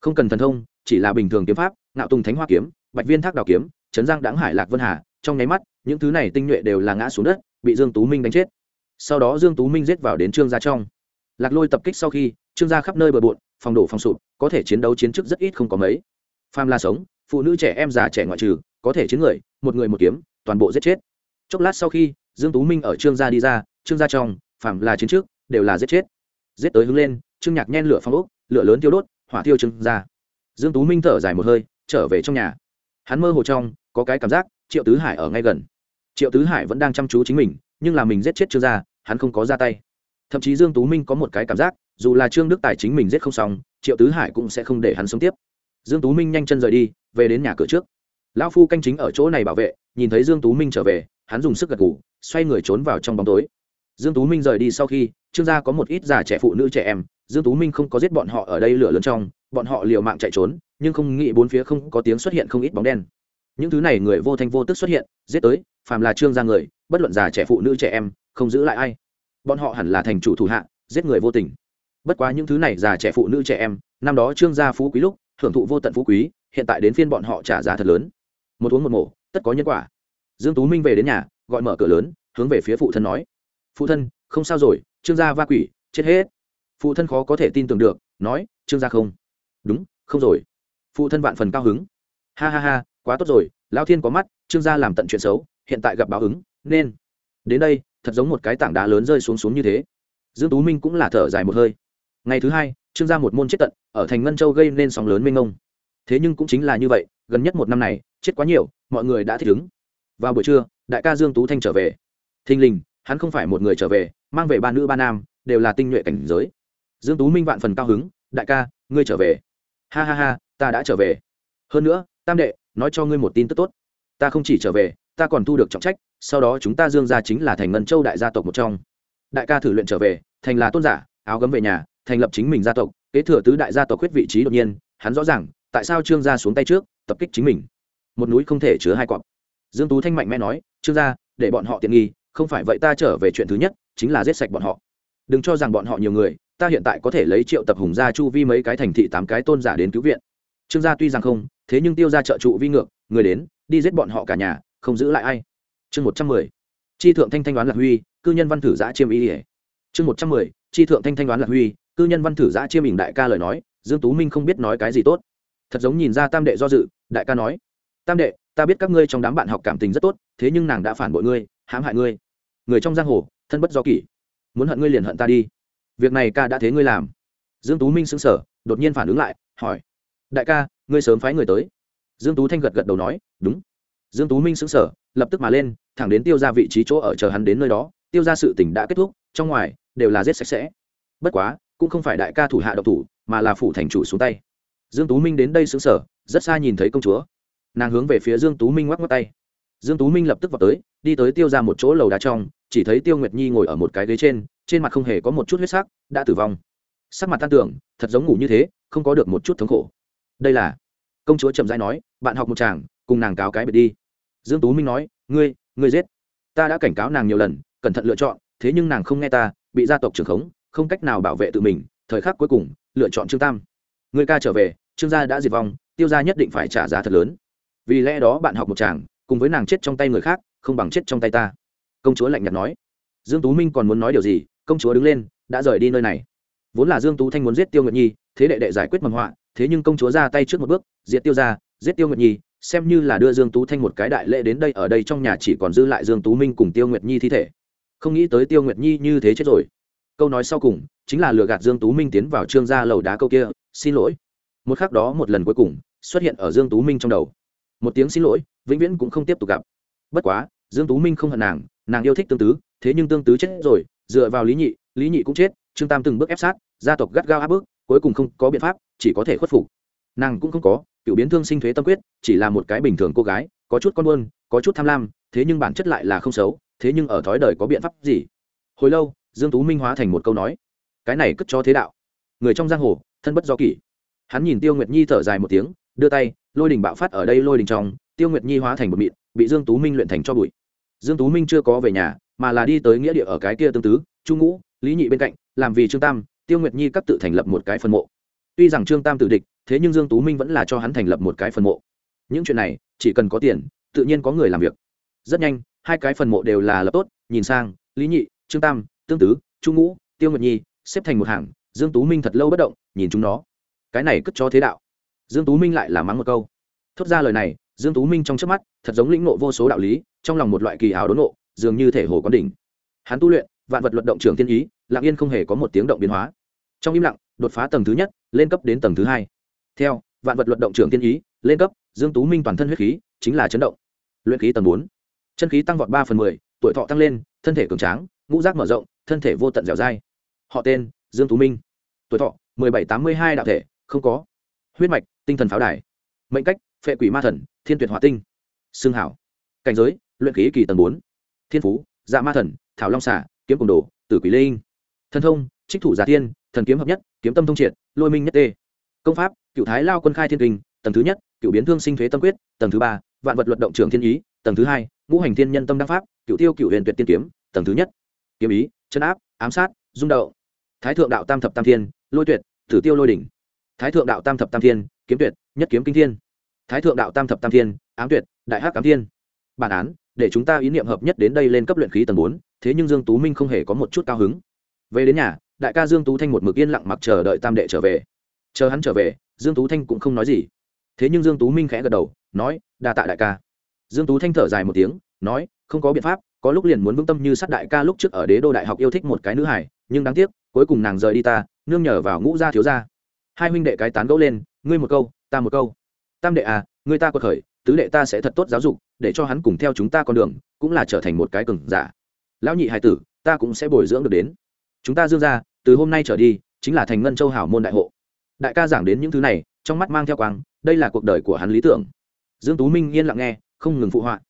Không cần thần thông, chỉ là bình thường kiếm pháp, ngạo tùng thánh hoa kiếm bạch viên thác đào kiếm, trấn giang đãng hải lạc vân hà, trong nháy mắt, những thứ này tinh nhuệ đều là ngã xuống đất, bị dương tú minh đánh chết. Sau đó dương tú minh giết vào đến trương gia trong. Lạc lôi tập kích sau khi, trương gia khắp nơi bờ bộn, phòng đổ phòng sụp, có thể chiến đấu chiến chức rất ít không có mấy. Pham la sống, phụ nữ trẻ em già trẻ ngoại trừ, có thể chiến người, một người một kiếm, toàn bộ giết chết. Chốc lát sau khi, dương tú minh ở trương gia đi ra, trương gia trong, phàm là chiến trước đều là giết chết. Giết tới hướng lên, trương nhạc nhen lửa phong ốc, lửa lớn tiêu đốt, hỏa tiêu trương gia. Dương tú minh thở dài một hơi, trở về trong nhà hắn mơ hồ trong, có cái cảm giác, triệu tứ hải ở ngay gần. Triệu tứ hải vẫn đang chăm chú chính mình, nhưng là mình giết chết trương gia hắn không có ra tay. Thậm chí dương tú minh có một cái cảm giác, dù là trương đức tài chính mình giết không xong, triệu tứ hải cũng sẽ không để hắn sống tiếp. Dương tú minh nhanh chân rời đi, về đến nhà cửa trước. Lão phu canh chính ở chỗ này bảo vệ, nhìn thấy dương tú minh trở về, hắn dùng sức gật gù, xoay người trốn vào trong bóng tối. Dương tú minh rời đi sau khi, trương gia có một ít già trẻ phụ nữ trẻ em, dương tú minh không có giết bọn họ ở đây lửa lớn trong, bọn họ liều mạng chạy trốn nhưng không nghĩ bốn phía không có tiếng xuất hiện không ít bóng đen. Những thứ này người vô thanh vô tức xuất hiện, giết tới, phàm là trương gia người, bất luận già trẻ phụ nữ trẻ em, không giữ lại ai. Bọn họ hẳn là thành chủ thủ hạ, giết người vô tình. Bất quá những thứ này già trẻ phụ nữ trẻ em, năm đó trương gia phú quý lúc hưởng thụ vô tận phú quý, hiện tại đến phiên bọn họ trả giá thật lớn. Một uống một mổ, tất có nhân quả. Dương tú minh về đến nhà, gọi mở cửa lớn, hướng về phía phụ thân nói. Phụ thân, không sao rồi, trương gia va quỷ, chết hết. Phụ thân khó có thể tin tưởng được, nói, trương gia không. Đúng, không rồi phụ thân vạn phần cao hứng. Ha ha ha, quá tốt rồi lao thiên có mắt, trương gia làm tận chuyện xấu, hiện tại gặp báo ứng, nên. Đến đây, thật giống một cái tảng đá lớn rơi xuống xuống như thế. Dương tú minh cũng là thở dài một hơi. Ngày thứ hai, trương gia một môn chết tận, ở thành ngân châu gây nên sóng lớn mênh ngông thế nhưng cũng chính là như vậy, gần nhất một năm này, chết quá nhiều, mọi người đã thích ứng. Vào buổi trưa, đại ca dương tú thanh trở về. Thình lình, hắn không phải một người trở về, mang về ba nữ ba nam, đều là tinh nhuệ cảnh giới. Dương tú minh vạn phần cao hứng, đại ca, ngươi trở về. Ha ha ha ta đã trở về. Hơn nữa, tam đệ, nói cho ngươi một tin tức tốt. Ta không chỉ trở về, ta còn thu được trọng trách, sau đó chúng ta dương gia chính là thành ngân châu đại gia tộc một trong. Đại ca thử luyện trở về, thành là tôn giả, áo gấm về nhà, thành lập chính mình gia tộc, kế thừa tứ đại gia tộc quyết vị trí đột nhiên, hắn rõ ràng, tại sao trương gia xuống tay trước, tập kích chính mình. Một núi không thể chứa hai cọp. Dương tú thanh mạnh mẽ nói, trương gia, để bọn họ tiện nghi, không phải vậy ta trở về chuyện thứ nhất, chính là giết sạch bọn họ. Đừng cho rằng bọn họ nhiều người, ta hiện tại có thể lấy triệu tập hùng gia chu vi mấy cái thành thị tám cái tôn giả đến cứu viện trương gia tuy rằng không, thế nhưng tiêu ra trợ trụ vi ngược, người đến, đi giết bọn họ cả nhà, không giữ lại ai. Chương một trăm mười, chi thượng thanh thanh đoán lạc huy, cư nhân văn thử giã chiêm ý ỉa chương một trăm mười, chi thượng thanh thanh đoán lạc huy, cư nhân văn thử giã chiêm ỉn đại ca lời nói, dương tú minh không biết nói cái gì tốt. Thật giống nhìn ra tam đệ do dự, đại ca nói, tam đệ, ta biết các ngươi trong đám bạn học cảm tình rất tốt, thế nhưng nàng đã phản bội ngươi, hãm hại ngươi. Người trong giang hồ, thân bất do kỷ. Muốn hận ngươi liền hận ta đi. Việc này ca đã thế ngươi làm. Dương tú minh sững sờ, đột nhiên phản ứng lại, hỏi đại ca, ngươi sớm phái người tới. Dương tú thanh gật gật đầu nói, đúng. Dương tú minh sững sờ, lập tức mà lên, thẳng đến tiêu ra vị trí chỗ ở chờ hắn đến nơi đó, tiêu ra sự tình đã kết thúc, trong ngoài, đều là giết sạch sẽ. Bất quá, cũng không phải đại ca thủ hạ độc thủ, mà là phủ thành chủ xuống tay. Dương tú minh đến đây sững sờ, rất xa nhìn thấy công chúa. Nàng hướng về phía dương tú minh ngoắc ngoắc tay. Dương tú minh lập tức vào tới, đi tới tiêu ra một chỗ lầu đá trong, chỉ thấy tiêu nguyệt nhi ngồi ở một cái ghế trên trên mặt không hề có một chút huyết sắc, đã tử vong. Sắc mặt tan tưởng, thật giống ngủ như thế, không có được một chút thống khổ đây là? Công chúa chậm rãi nói, bạn học một chàng, cùng nàng cáo cái biệt đi. Dương tú minh nói, ngươi ngươi giết. Ta đã cảnh cáo nàng nhiều lần, cẩn thận lựa chọn, thế nhưng nàng không nghe ta, bị gia tộc trưởng khống, không cách nào bảo vệ tự mình, thời khắc cuối cùng, lựa chọn trương tam. Người ca trở về, trương gia đã diệt vong, tiêu gia nhất định phải trả giá thật lớn. Vì lẽ đó bạn học một chàng, cùng với nàng chết trong tay người khác, không bằng chết trong tay ta. Công chúa lạnh nhạt nói. Dương tú minh còn muốn nói điều gì? Công chúa đứng lên, đã rời đi nơi này. Vốn là dương tú thanh muốn giết tiêu nguyệt nhi, thế đệ đệ giải quyết mầm họa thế nhưng công chúa ra tay trước một bước, diệt tiêu gia giết tiêu nguyệt nhi, xem như là đưa dương tú thanh một cái đại lễ đến đây, ở đây trong nhà chỉ còn dư lại dương tú minh cùng tiêu nguyệt nhi thi thể. Không nghĩ tới tiêu nguyệt nhi như thế chết rồi. Câu nói sau cùng, chính là lừa gạt dương tú minh tiến vào trương gia lầu đá câu kia, xin lỗi. Một khắc đó một lần cuối cùng, xuất hiện ở dương tú minh trong đầu. Một tiếng xin lỗi vĩnh viễn cũng không tiếp tục gặp. Bất quá, dương tú minh không hận nàng nàng yêu thích tương tứ, thế nhưng tương tứ chết rồi, dựa vào lý nhị lý nhị cũng chết, trương tam từng bước ép sát, gia tộc gắt gao áp bức, cuối cùng không có biện pháp chỉ có thể khuất phục. Nàng cũng không có, cựu biến thương sinh thuế tâm quyết, chỉ là một cái bình thường cô gái, có chút con buôn, có chút tham lam, thế nhưng bản chất lại là không xấu, thế nhưng ở thói đời có biện pháp gì? Hồi lâu, dương tú minh hóa thành một câu nói, cái này cất cho thế đạo. Người trong giang hồ, thân bất do kỷ. Hắn nhìn tiêu nguyệt nhi thở dài một tiếng, đưa tay, lôi đình bạo phát ở đây lôi đình trong, tiêu nguyệt nhi hóa thành một mịn, bị dương tú minh luyện thành cho bụi. Dương tú minh chưa có về nhà, mà là đi tới nghĩa địa ở cái kia tương tứ, chu ngũ, lý nhị bên cạnh, làm vì trương tam, tiêu nguyệt nhi cấp tự thành lập một cái phân mộ tuy rằng trương tam tự địch, thế nhưng dương tú minh vẫn là cho hắn thành lập một cái phần mộ. Những chuyện này, chỉ cần có tiền, tự nhiên có người làm việc. Rất nhanh, hai cái phần mộ đều là lập tốt, nhìn sang, lý nhị, trương tam, tương tứ, chu ngũ, tiêu nguyệt nhi, xếp thành một hàng, dương tú minh thật lâu bất động, nhìn chúng nó. Cái này cất cho thế đạo. Dương tú minh lại là mắng một câu. Thốt ra lời này, dương tú minh trong trước mắt, thật giống lĩnh ngộ vô số đạo lý, trong lòng một loại kỳ ảo đốn nộ dường như thể hồ quan đỉnh. Hắn tu luyện, vạn vật luận động trường thiên ý, lặng yên không hề có một tiếng động biến hóa. Trong im lặng đột phá tầng thứ nhất, lên cấp đến tầng thứ hai. Theo, vạn vật luận động trường tiên ý, lên cấp, dương tú minh toàn thân huyết khí, chính là chấn động. Luyện khí tầng bốn. Chân khí tăng vọt ba phần mười, tuổi thọ tăng lên, thân thể cường tráng, ngũ giác mở rộng, thân thể vô tận dẻo dai. Họ tên, dương tú minh. Tuổi thọ, mười bảy tám mươi hai đạo thể, không có. Huyết mạch, tinh thần pháo đài. Mệnh cách, phệ quỷ ma thần, thiên tuyệt hỏa tinh. Xương hảo. Cảnh giới, luyện khí kỳ tầng bốn. Thiên phú dạ ma thần, thảo long xả kiếm cùng đồ, tử quỷ linh. Thần thông, trích thủ giả tiên thần kiếm hợp nhất, kiếm tâm thông triệt, lôi minh nhất tê. Công pháp, cựu thái lao quân khai thiên kinh, tầng thứ nhất, cựu biến thương sinh thuế tâm quyết, tầng thứ ba, vạn vật luận động trường thiên ý, tầng thứ hai, ngũ hành thiên nhân tâm đăng pháp, cựu tiêu cựu huyền tuyệt tiên kiếm, tầng thứ nhất. Kiếm ý, chân áp, ám sát dung đậu thái thượng đạo tam thập tam thiên, lôi tuyệt thử tiêu lôi đỉnh. Thái thượng đạo tam thập tam thiên, kiếm tuyệt, nhất kiếm kinh thiên. Thái thượng đạo tam thập tam thiên, ám tuyệt, đại hắc ám thiên. Bản án, để chúng ta ý niệm hợp nhất đến đây lên cấp luyện khí tầng bốn, thế nhưng dương tú minh không hề có một chút cao hứng. Về đến nhà đại ca dương tú thanh một mực yên lặng mặc chờ đợi tam đệ trở về. Chờ hắn trở về, dương tú thanh cũng không nói gì. Thế nhưng dương tú minh khẽ gật đầu, nói, đa tạ đại ca. Dương tú thanh thở dài một tiếng, nói, không có biện pháp, có lúc liền muốn vững tâm như sát đại ca lúc trước ở đế đô đại học yêu thích một cái nữ hải nhưng đáng tiếc, cuối cùng nàng rời đi ta, nương nhờ vào ngũ gia thiếu gia. Hai huynh đệ cái tán gẫu lên, ngươi một câu, ta một câu. Tam đệ à ngươi ta quật khởi, tứ đệ ta sẽ thật tốt giáo dục, để cho hắn cùng theo chúng ta con đường, cũng là trở thành một cái cường giả. Lão nhị hải tử, ta cũng sẽ bồi dưỡng được đến chúng ta dương ra, từ hôm nay trở đi, chính là thành ngân châu hảo môn đại hộ. Đại ca giảng đến những thứ này, trong mắt mang theo quang, đây là cuộc đời của hắn lý tưởng. Dương tú minh yên lặng nghe, không ngừng phụ họa.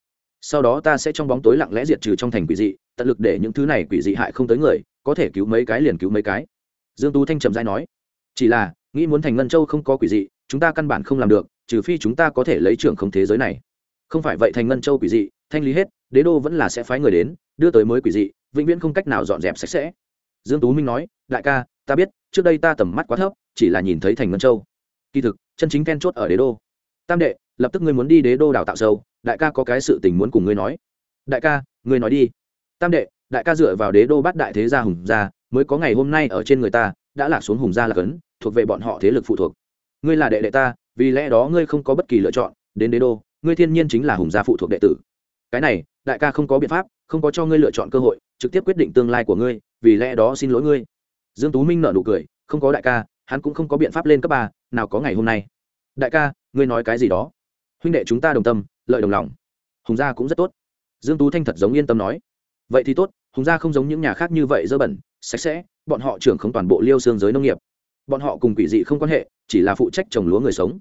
Sau đó ta sẽ trong bóng tối lặng lẽ diệt trừ trong thành quỷ dị, tận lực để những thứ này quỷ dị hại không tới người, có thể cứu mấy cái liền cứu mấy cái. Dương tú thanh trầm dai nói. Chỉ là, nghĩ muốn thành ngân châu không có quỷ dị, chúng ta căn bản không làm được, trừ phi chúng ta có thể lấy trưởng không thế giới này. Không phải vậy thành ngân châu quỷ dị, thanh lý hết, đế đô vẫn là sẽ phái người đến, đưa tới mới quỷ dị, vĩnh viễn không cách nào dọn dẹp sạch sẽ dương tú minh nói, đại ca, ta biết, trước đây ta tầm mắt quá thấp, chỉ là nhìn thấy thành ngân châu. Kỳ thực, chân chính then chốt ở đế đô. Tam đệ, lập tức ngươi muốn đi đế đô đào tạo sâu, đại ca có cái sự tình muốn cùng ngươi nói. Đại ca, ngươi nói đi. Tam đệ, đại ca dựa vào đế đô bắt đại thế gia hùng gia, mới có ngày hôm nay ở trên người ta, đã lạc xuống hùng gia là cấn, thuộc về bọn họ thế lực phụ thuộc. Ngươi là đệ đệ ta, vì lẽ đó ngươi không có bất kỳ lựa chọn, đến đế đô, ngươi thiên nhiên chính là hùng gia phụ thuộc đệ tử. Cái này, đại ca không có biện pháp, không có cho ngươi lựa chọn cơ hội trực tiếp quyết định tương lai của ngươi, vì lẽ đó xin lỗi ngươi. Dương tú minh nở nụ cười, không có đại ca, hắn cũng không có biện pháp lên cấp ba, nào có ngày hôm nay. Đại ca, ngươi nói cái gì đó? Huynh đệ chúng ta đồng tâm, lợi đồng lòng. Hùng gia cũng rất tốt. Dương tú thanh thật giống yên tâm nói. Vậy thì tốt, hùng gia không giống những nhà khác như vậy dơ bẩn, sạch sẽ, bọn họ trưởng không toàn bộ liêu xương giới nông nghiệp. Bọn họ cùng quỷ dị không quan hệ, chỉ là phụ trách trồng lúa người sống.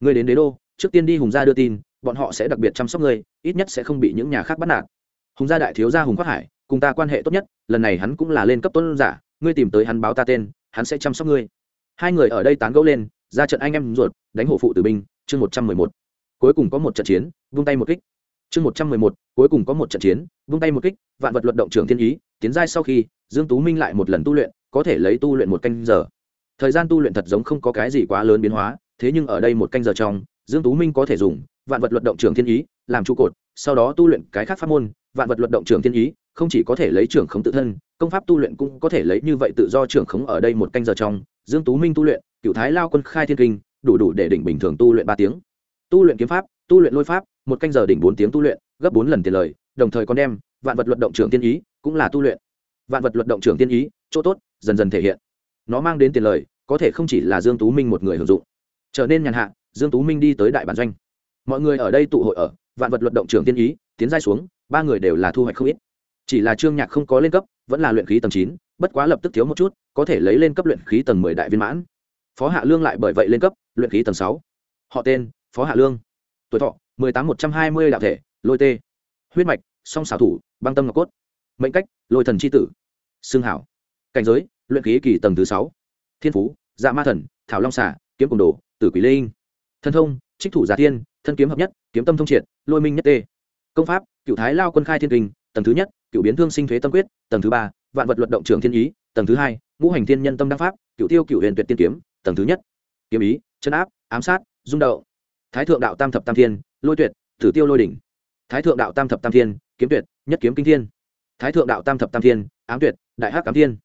Người đến đế đô, trước tiên đi hùng gia đưa tin, bọn họ sẽ đặc biệt chăm sóc ngươi, ít nhất sẽ không bị những nhà khác bắt nạt. Hùng gia đại thiếu gia hùng quát hải cùng ta quan hệ tốt nhất, lần này hắn cũng là lên cấp tôn giả, ngươi tìm tới hắn báo ta tên, hắn sẽ chăm sóc ngươi. Hai người ở đây tán gẫu lên, ra trận anh em ruột, đánh hộ phụ tử binh, chương một trăm mười một. Cuối cùng có một trận chiến, vung tay một kích. Chương một trăm mười một, cuối cùng có một trận chiến, vung tay một kích, vạn vật luận động trưởng thiên ý, tiến giai sau khi, dương tú minh lại một lần tu luyện, có thể lấy tu luyện một canh giờ. Thời gian tu luyện thật giống không có cái gì quá lớn biến hóa, thế nhưng ở đây một canh giờ trong, dương tú minh có thể dùng vạn vật luận động trưởng thiên ý, làm trụ cột, sau đó tu luyện cái khác pháp môn, vạn vật luận động trưởng thiên ý không chỉ có thể lấy trưởng khống tự thân, công pháp tu luyện cũng có thể lấy như vậy tự do trưởng khống ở đây một canh giờ trong. Dương tú minh tu luyện cựu thái lao quân khai thiên kinh, đủ đủ để đỉnh bình thường tu luyện ba tiếng. Tu luyện kiếm pháp, tu luyện lôi pháp, một canh giờ đỉnh bốn tiếng tu luyện, gấp bốn lần tiền lời, đồng thời còn đem vạn vật luận động trưởng tiên ý cũng là tu luyện. Vạn vật luận động trưởng tiên ý, chỗ tốt, dần dần thể hiện. Nó mang đến tiền lời, có thể không chỉ là dương tú minh một người hưởng dụng. Trở nên nhàn hạ, dương tú minh đi tới đại bản doanh. Mọi người ở đây tụ hội ở, vạn vật luận động trưởng tiên ý, tiến giai xuống, ba người đều là thu hoạch không ít chỉ là trương nhạc không có lên cấp, vẫn là luyện khí tầng chín, bất quá lập tức thiếu một chút, có thể lấy lên cấp luyện khí tầng mười đại viên mãn. Phó hạ lương lại bởi vậy lên cấp, luyện khí tầng sáu. Họ tên, phó hạ lương. Tuổi thọ, mười tám một trăm hai mươi đạo thể, lôi tê. Huyết mạch, song xảo thủ, băng tâm ngọc cốt. Mệnh cách, lôi thần c h i tử. Xương hảo. Cảnh giới, luyện khí kỳ tầng thứ sáu. Thiên phú dạ ma thần, thảo long xả kiếm cùng đồ, tử quý linh. Thân thông, trích thủ giả thiên thân kiếm hợp nhất, kiếm tâm thông triệt, lôi minh nhất tê. Công pháp, cựu thái lao quân khai thiên kinh, tầng thứ nhất cựu biến thương sinh thuế tâm quyết, tầng thứ ba, vạn vật luật động trường thiên ý, tầng thứ hai, ngũ hành thiên nhân tâm đăng pháp, cựu tiêu cựu huyền tuyệt tiên kiếm, tầng thứ nhất. Kiếm ý, chân áp, ám sát, rung đậu thái thượng đạo tam thập tam thiên, lôi tuyệt thử tiêu lôi đỉnh. Thái thượng đạo tam thập tam thiên, kiếm tuyệt, nhất kiếm kinh thiên. Thái thượng đạo tam thập tam thiên, ám tuyệt, đại hắc ám thiên.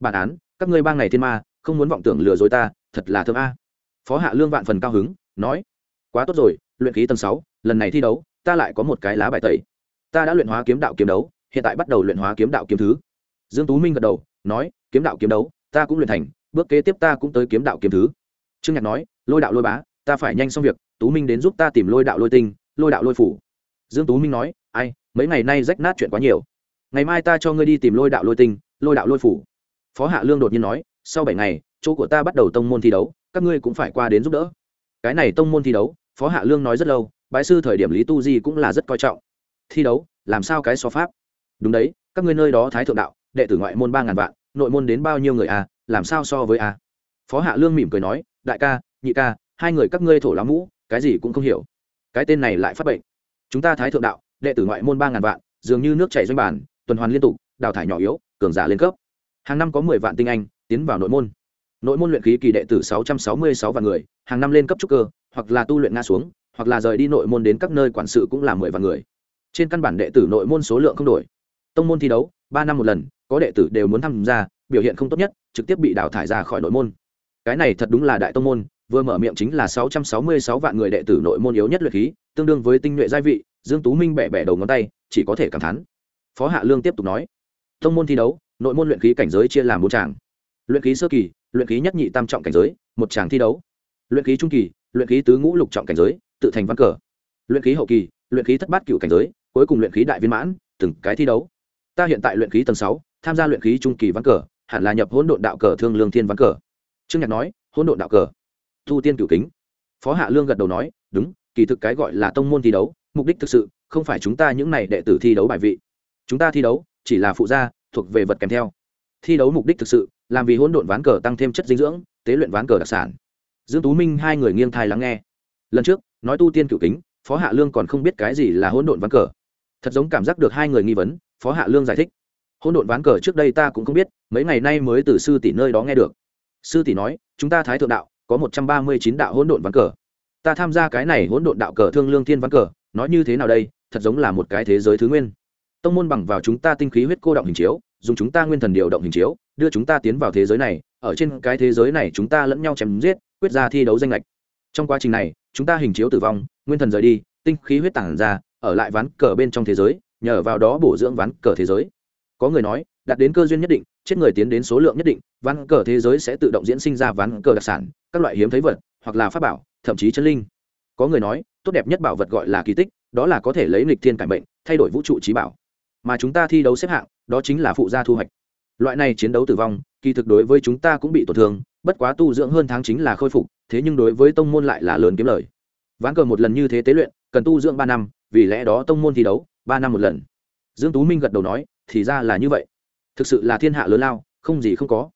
Bản án, các ngươi bang này thiên ma, không muốn vọng tưởng lừa dối ta, thật là thơm a. Phó hạ lương vạn phần cao hứng, nói, quá tốt rồi, luyện khí tầng sáu, lần này thi đấu, ta lại có một cái lá bài tẩy. Ta đã luyện hóa kiếm đạo kiếm đấu hiện tại bắt đầu luyện hóa kiếm đạo kiếm thứ. Dương tú minh gật đầu, nói, kiếm đạo kiếm đấu, ta cũng luyện thành, bước kế tiếp ta cũng tới kiếm đạo kiếm thứ. Trương nhạc nói, lôi đạo lôi bá, ta phải nhanh xong việc, tú minh đến giúp ta tìm lôi đạo lôi tinh, lôi đạo lôi phủ. Dương tú minh nói, ai, mấy ngày nay rách nát chuyện quá nhiều. Ngày mai ta cho ngươi đi tìm lôi đạo lôi tinh, lôi đạo lôi phủ. Phó hạ lương đột nhiên nói, sau bảy ngày, chỗ của ta bắt đầu tông môn thi đấu, các ngươi cũng phải qua đến giúp đỡ. Cái này tông môn thi đấu, phó hạ lương nói rất lâu, bái sư thời điểm lý tu di cũng là rất coi trọng. Thi đấu, làm sao cái so pháp? Đúng đấy, các ngươi nơi đó thái thượng đạo, đệ tử ngoại môn ba ngàn vạn, nội môn đến bao nhiêu người à làm sao so với à? Phó hạ lương mỉm cười nói, đại ca, nhị ca, hai người các ngươi thổ lá mũ, cái gì cũng không hiểu. Cái tên này lại phát bệnh. Chúng ta thái thượng đạo, đệ tử ngoại môn ba ngàn vạn, dường như nước chảy doanh bản tuần hoàn liên tục, đào thải nhỏ yếu, cường giả lên cấp. Hàng năm có mười vạn tinh anh, tiến vào nội môn. Nội môn luyện khí kỳ đệ tử sáu trăm sáu mươi sáu vạn người, hàng năm lên cấp trúc cơ, hoặc là tu luyện nga xuống, hoặc là rời đi nội môn đến các nơi quản sự cũng là mười vạn người. Trên căn bản đệ tử nội môn số lượng không đổi tông môn thi đấu, ba năm một lần, có đệ tử đều muốn tham gia, biểu hiện không tốt nhất, trực tiếp bị đào thải ra khỏi nội môn. Cái này thật đúng là đại tông môn, vừa mở miệng chính là sáu trăm sáu mươi sáu vạn người đệ tử nội môn yếu nhất luyện khí, tương đương với tinh nhuệ gia vị, dương tú minh bẻ bẻ đầu ngón tay, chỉ có thể cảm thán. Phó hạ lương tiếp tục nói, tông môn thi đấu, nội môn luyện khí cảnh giới chia làm bốn tràng. Luyện khí sơ kỳ, luyện khí nhất nhị tam trọng cảnh giới, một tràng thi đấu. Luyện khí trung kỳ, luyện khí tứ ngũ lục trọng cảnh giới, tự thành văn cờ. Luyện khí hậu kỳ, luyện khí thất bát cửu cảnh giới, cuối cùng luyện khí đại viên mãn, từng cái thi đấu ta hiện tại luyện khí tầng sáu, tham gia luyện khí trung kỳ ván cờ, hẳn là nhập hỗn độn đạo cờ thương lương thiên ván cờ. Trương nhạc nói, hỗn độn đạo cờ. Thu tiên cửu kính. Phó hạ lương gật đầu nói, đúng, kỳ thực cái gọi là tông môn thi đấu, mục đích thực sự, không phải chúng ta những này đệ tử thi đấu bài vị. Chúng ta thi đấu, chỉ là phụ gia, thuộc về vật kèm theo. Thi đấu mục đích thực sự, làm vì hỗn độn ván cờ tăng thêm chất dinh dưỡng, tế luyện ván cờ đặc sản. Dương tú minh hai người nghiêng thai lắng nghe. Lần trước, nói tu tiên cửu kính, phó hạ lương còn không biết cái gì là hỗn độn ván cờ. Thật giống cảm giác được hai người nghi vấn phó hạ lương giải thích. Hỗn độn ván cờ trước đây ta cũng không biết, mấy ngày nay mới từ sư tỷ nơi đó nghe được. Sư tỷ nói, chúng ta thái thượng đạo, có một trăm ba mươi chín đạo hỗn độn ván cờ. Ta tham gia cái này hỗn độn đạo cờ thương lương thiên ván cờ, nói như thế nào đây, thật giống là một cái thế giới thứ nguyên. Tông môn bằng vào chúng ta tinh khí huyết cô động hình chiếu, dùng chúng ta nguyên thần điều động hình chiếu, đưa chúng ta tiến vào thế giới này, ở trên cái thế giới này chúng ta lẫn nhau chém giết, quyết ra thi đấu danh lệch. Trong quá trình này, chúng ta hình chiếu tử vong, nguyên thần rời đi, tinh khí huyết tản ra, ở lại ván cờ bên trong thế giới nhờ vào đó bổ dưỡng ván cờ thế giới. Có người nói đạt đến cơ duyên nhất định, chết người tiến đến số lượng nhất định, ván cờ thế giới sẽ tự động diễn sinh ra ván cờ đặc sản, các loại hiếm thấy vật, hoặc là pháp bảo, thậm chí chân linh. Có người nói, tốt đẹp nhất bảo vật gọi là kỳ tích, đó là có thể lấy lịch thiên cải bệnh thay đổi vũ trụ trí bảo. Mà chúng ta thi đấu xếp hạng, đó chính là phụ gia thu hoạch. Loại này chiến đấu tử vong, kỳ thực đối với chúng ta cũng bị tổn thương, bất quá tu dưỡng hơn tháng chính là khôi phục, thế nhưng đối với tông môn lại là lớn kiếm lời. Ván cờ một lần như thế tế luyện, cần tu dưỡng ba năm, vì lẽ đó tông môn thi đấu ba năm một lần. Dương tú minh gật đầu nói, thì ra là như vậy. Thực sự là thiên hạ lớn lao, không gì không có.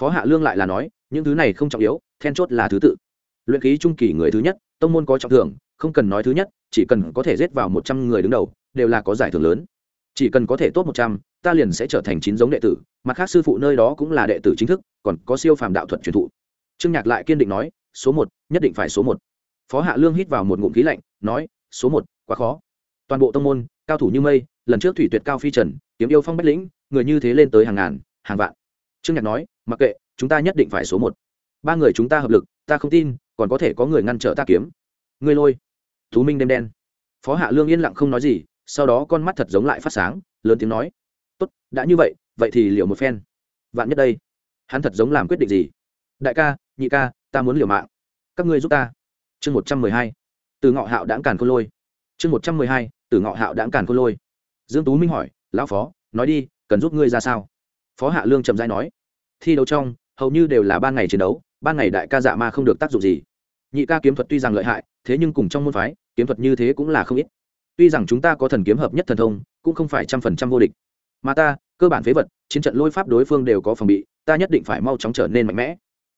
Phó hạ lương lại là nói, những thứ này không trọng yếu, then chốt là thứ tự. Luyện khí trung kỳ người thứ nhất, tông môn có trọng thưởng, không cần nói thứ nhất, chỉ cần có thể giết vào một trăm người đứng đầu, đều là có giải thưởng lớn. Chỉ cần có thể tốt một trăm, ta liền sẽ trở thành chín giống đệ tử, mặt khác sư phụ nơi đó cũng là đệ tử chính thức, còn có siêu phàm đạo thuật truyền thụ. Trương nhạc lại kiên định nói, số một, nhất định phải số một. Phó hạ lương hít vào một ngụm khí lạnh, nói, số một, quá khó. Toàn bộ tông môn cao thủ như mây, lần trước thủy tuyệt cao phi trần, kiếm yêu phong bách lĩnh, người như thế lên tới hàng ngàn, hàng vạn. Trương nhạc nói, mặc kệ, chúng ta nhất định phải số một. Ba người chúng ta hợp lực, ta không tin, còn có thể có người ngăn trở ta kiếm. Ngươi lôi. Thú minh đêm đen. Phó hạ lương yên lặng không nói gì, sau đó con mắt thật giống lại phát sáng, lớn tiếng nói. Tốt, đã như vậy vậy thì liệu một phen. Vạn nhất đây, hắn thật giống làm quyết định gì? Đại ca, nhị ca, ta muốn liều mạng. Các ngươi giúp ta. Chương một trăm mười hai. Từ ngọ hạo đãng càn khôn lôi chương một trăm mười hai từ ngọ hạo đãng càn khôn lôi. Dương tú minh hỏi, lão phó, nói đi, cần giúp ngươi ra sao? Phó hạ lương trầm dai nói, thi đấu trong, hầu như đều là ban ngày chiến đấu, ban ngày đại ca dạ ma không được tác dụng gì. Nhị ca kiếm thuật tuy rằng lợi hại, thế nhưng cùng trong môn phái, kiếm thuật như thế cũng là không ít. Tuy rằng chúng ta có thần kiếm hợp nhất thần thông, cũng không phải trăm phần trăm vô địch. Mà ta, cơ bản phế vật, chiến trận lôi pháp đối phương đều có phòng bị, ta nhất định phải mau chóng trở nên mạnh mẽ.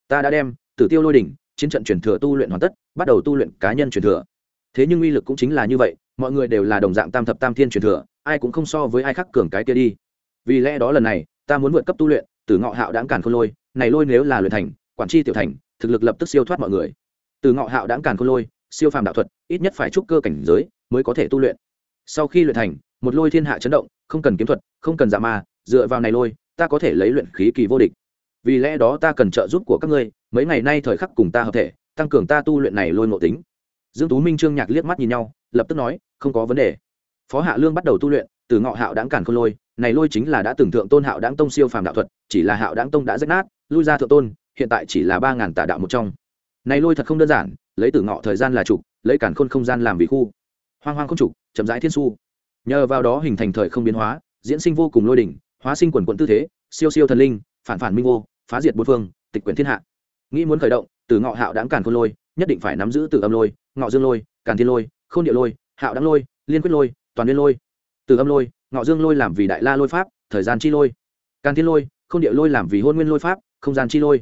Ta đã đem, tử tiêu lôi đỉnh, chiến trận truyền thừa tu luyện hoàn tất, bắt đầu tu luyện cá nhân truyền thừa thế nhưng uy lực cũng chính là như vậy, mọi người đều là đồng dạng tam thập tam thiên truyền thừa, ai cũng không so với ai khác cường cái kia đi. Vì lẽ đó lần này, ta muốn vượt cấp tu luyện từ ngọ hạo đáng càn khôn lôi, này lôi nếu là luyện thành, quản tri tiểu thành, thực lực lập tức siêu thoát mọi người. Từ ngọ hạo đáng càn khôn lôi, siêu phàm đạo thuật, ít nhất phải trúc cơ cảnh giới mới có thể tu luyện. Sau khi luyện thành, một lôi thiên hạ chấn động, không cần kiếm thuật, không cần dạ ma, dựa vào này lôi, ta có thể lấy luyện khí kỳ vô địch. Vì lẽ đó ta cần trợ giúp của các ngươi, mấy ngày nay thời khắc cùng ta hợp thể, tăng cường ta tu luyện này lôi ngộ tính dương tú minh, trương nhạc liếc mắt nhìn nhau, lập tức nói, không có vấn đề. Phó hạ lương bắt đầu tu luyện, từ ngọ hạo đáng cản khôn lôi, này lôi chính là đã tưởng thượng tôn hạo đáng tông siêu phàm đạo thuật, chỉ là hạo đáng tông đã rách nát, lui ra thượng tôn, hiện tại chỉ là ba ngàn tà đạo một trong. Này lôi thật không đơn giản, lấy từ ngọ thời gian là trục, lấy cản khôn không gian làm vị khu. Hoang hoang không trục, chậm rãi thiên su. Nhờ vào đó hình thành thời không biến hóa, diễn sinh vô cùng lôi đỉnh, hóa sinh quần quận tư thế, siêu siêu thần linh, phản phản minh vô, phá diệt bốn phương, tịch quyển thiên hạ. Nghĩ muốn khởi động, từ ngọ hạo đáng cản khôn lôi, nhất định phải nắm giữ từ âm lôi ngọ dương lôi, càn thiên lôi k h ô n địa lôi, hạo đăng lôi, liên quyết lôi, toàn liên lôi. Từ âm lôi, ngọ dương lôi làm vì đại la lôi pháp, thời gian chi lôi. Càn thiên lôi k h ô n địa lôi làm vì hôn nguyên lôi pháp, không gian chi lôi.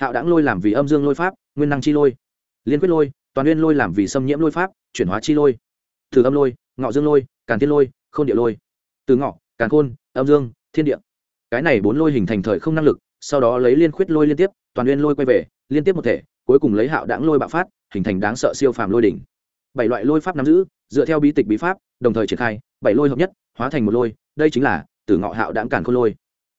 Hạo đăng lôi làm vì âm dương lôi pháp, nguyên năng chi lôi. Liên quyết lôi, toàn liên lôi làm vì xâm nhiễm lôi pháp, chuyển hóa chi lôi. Từ âm lôi, ngọ dương lôi, càn thiên lôi k h ô n địa lôi. Từ ngọ, càn khôn, âm dương, thiên địa. Cái này bốn lôi hình thành thời không năng lực, sau đó lấy liên khuyết lôi liên tiếp, toàn liên lôi quay về, liên tiếp một thể cuối cùng lấy hạo đãng lôi bạo phát, hình thành đáng sợ siêu phàm lôi đỉnh. Bảy loại lôi pháp nắm giữ, dựa theo bí tịch bí pháp, đồng thời triển khai, bảy lôi hợp nhất, hóa thành một lôi, đây chính là Tử ngọ hạo đãng càn khôn lôi.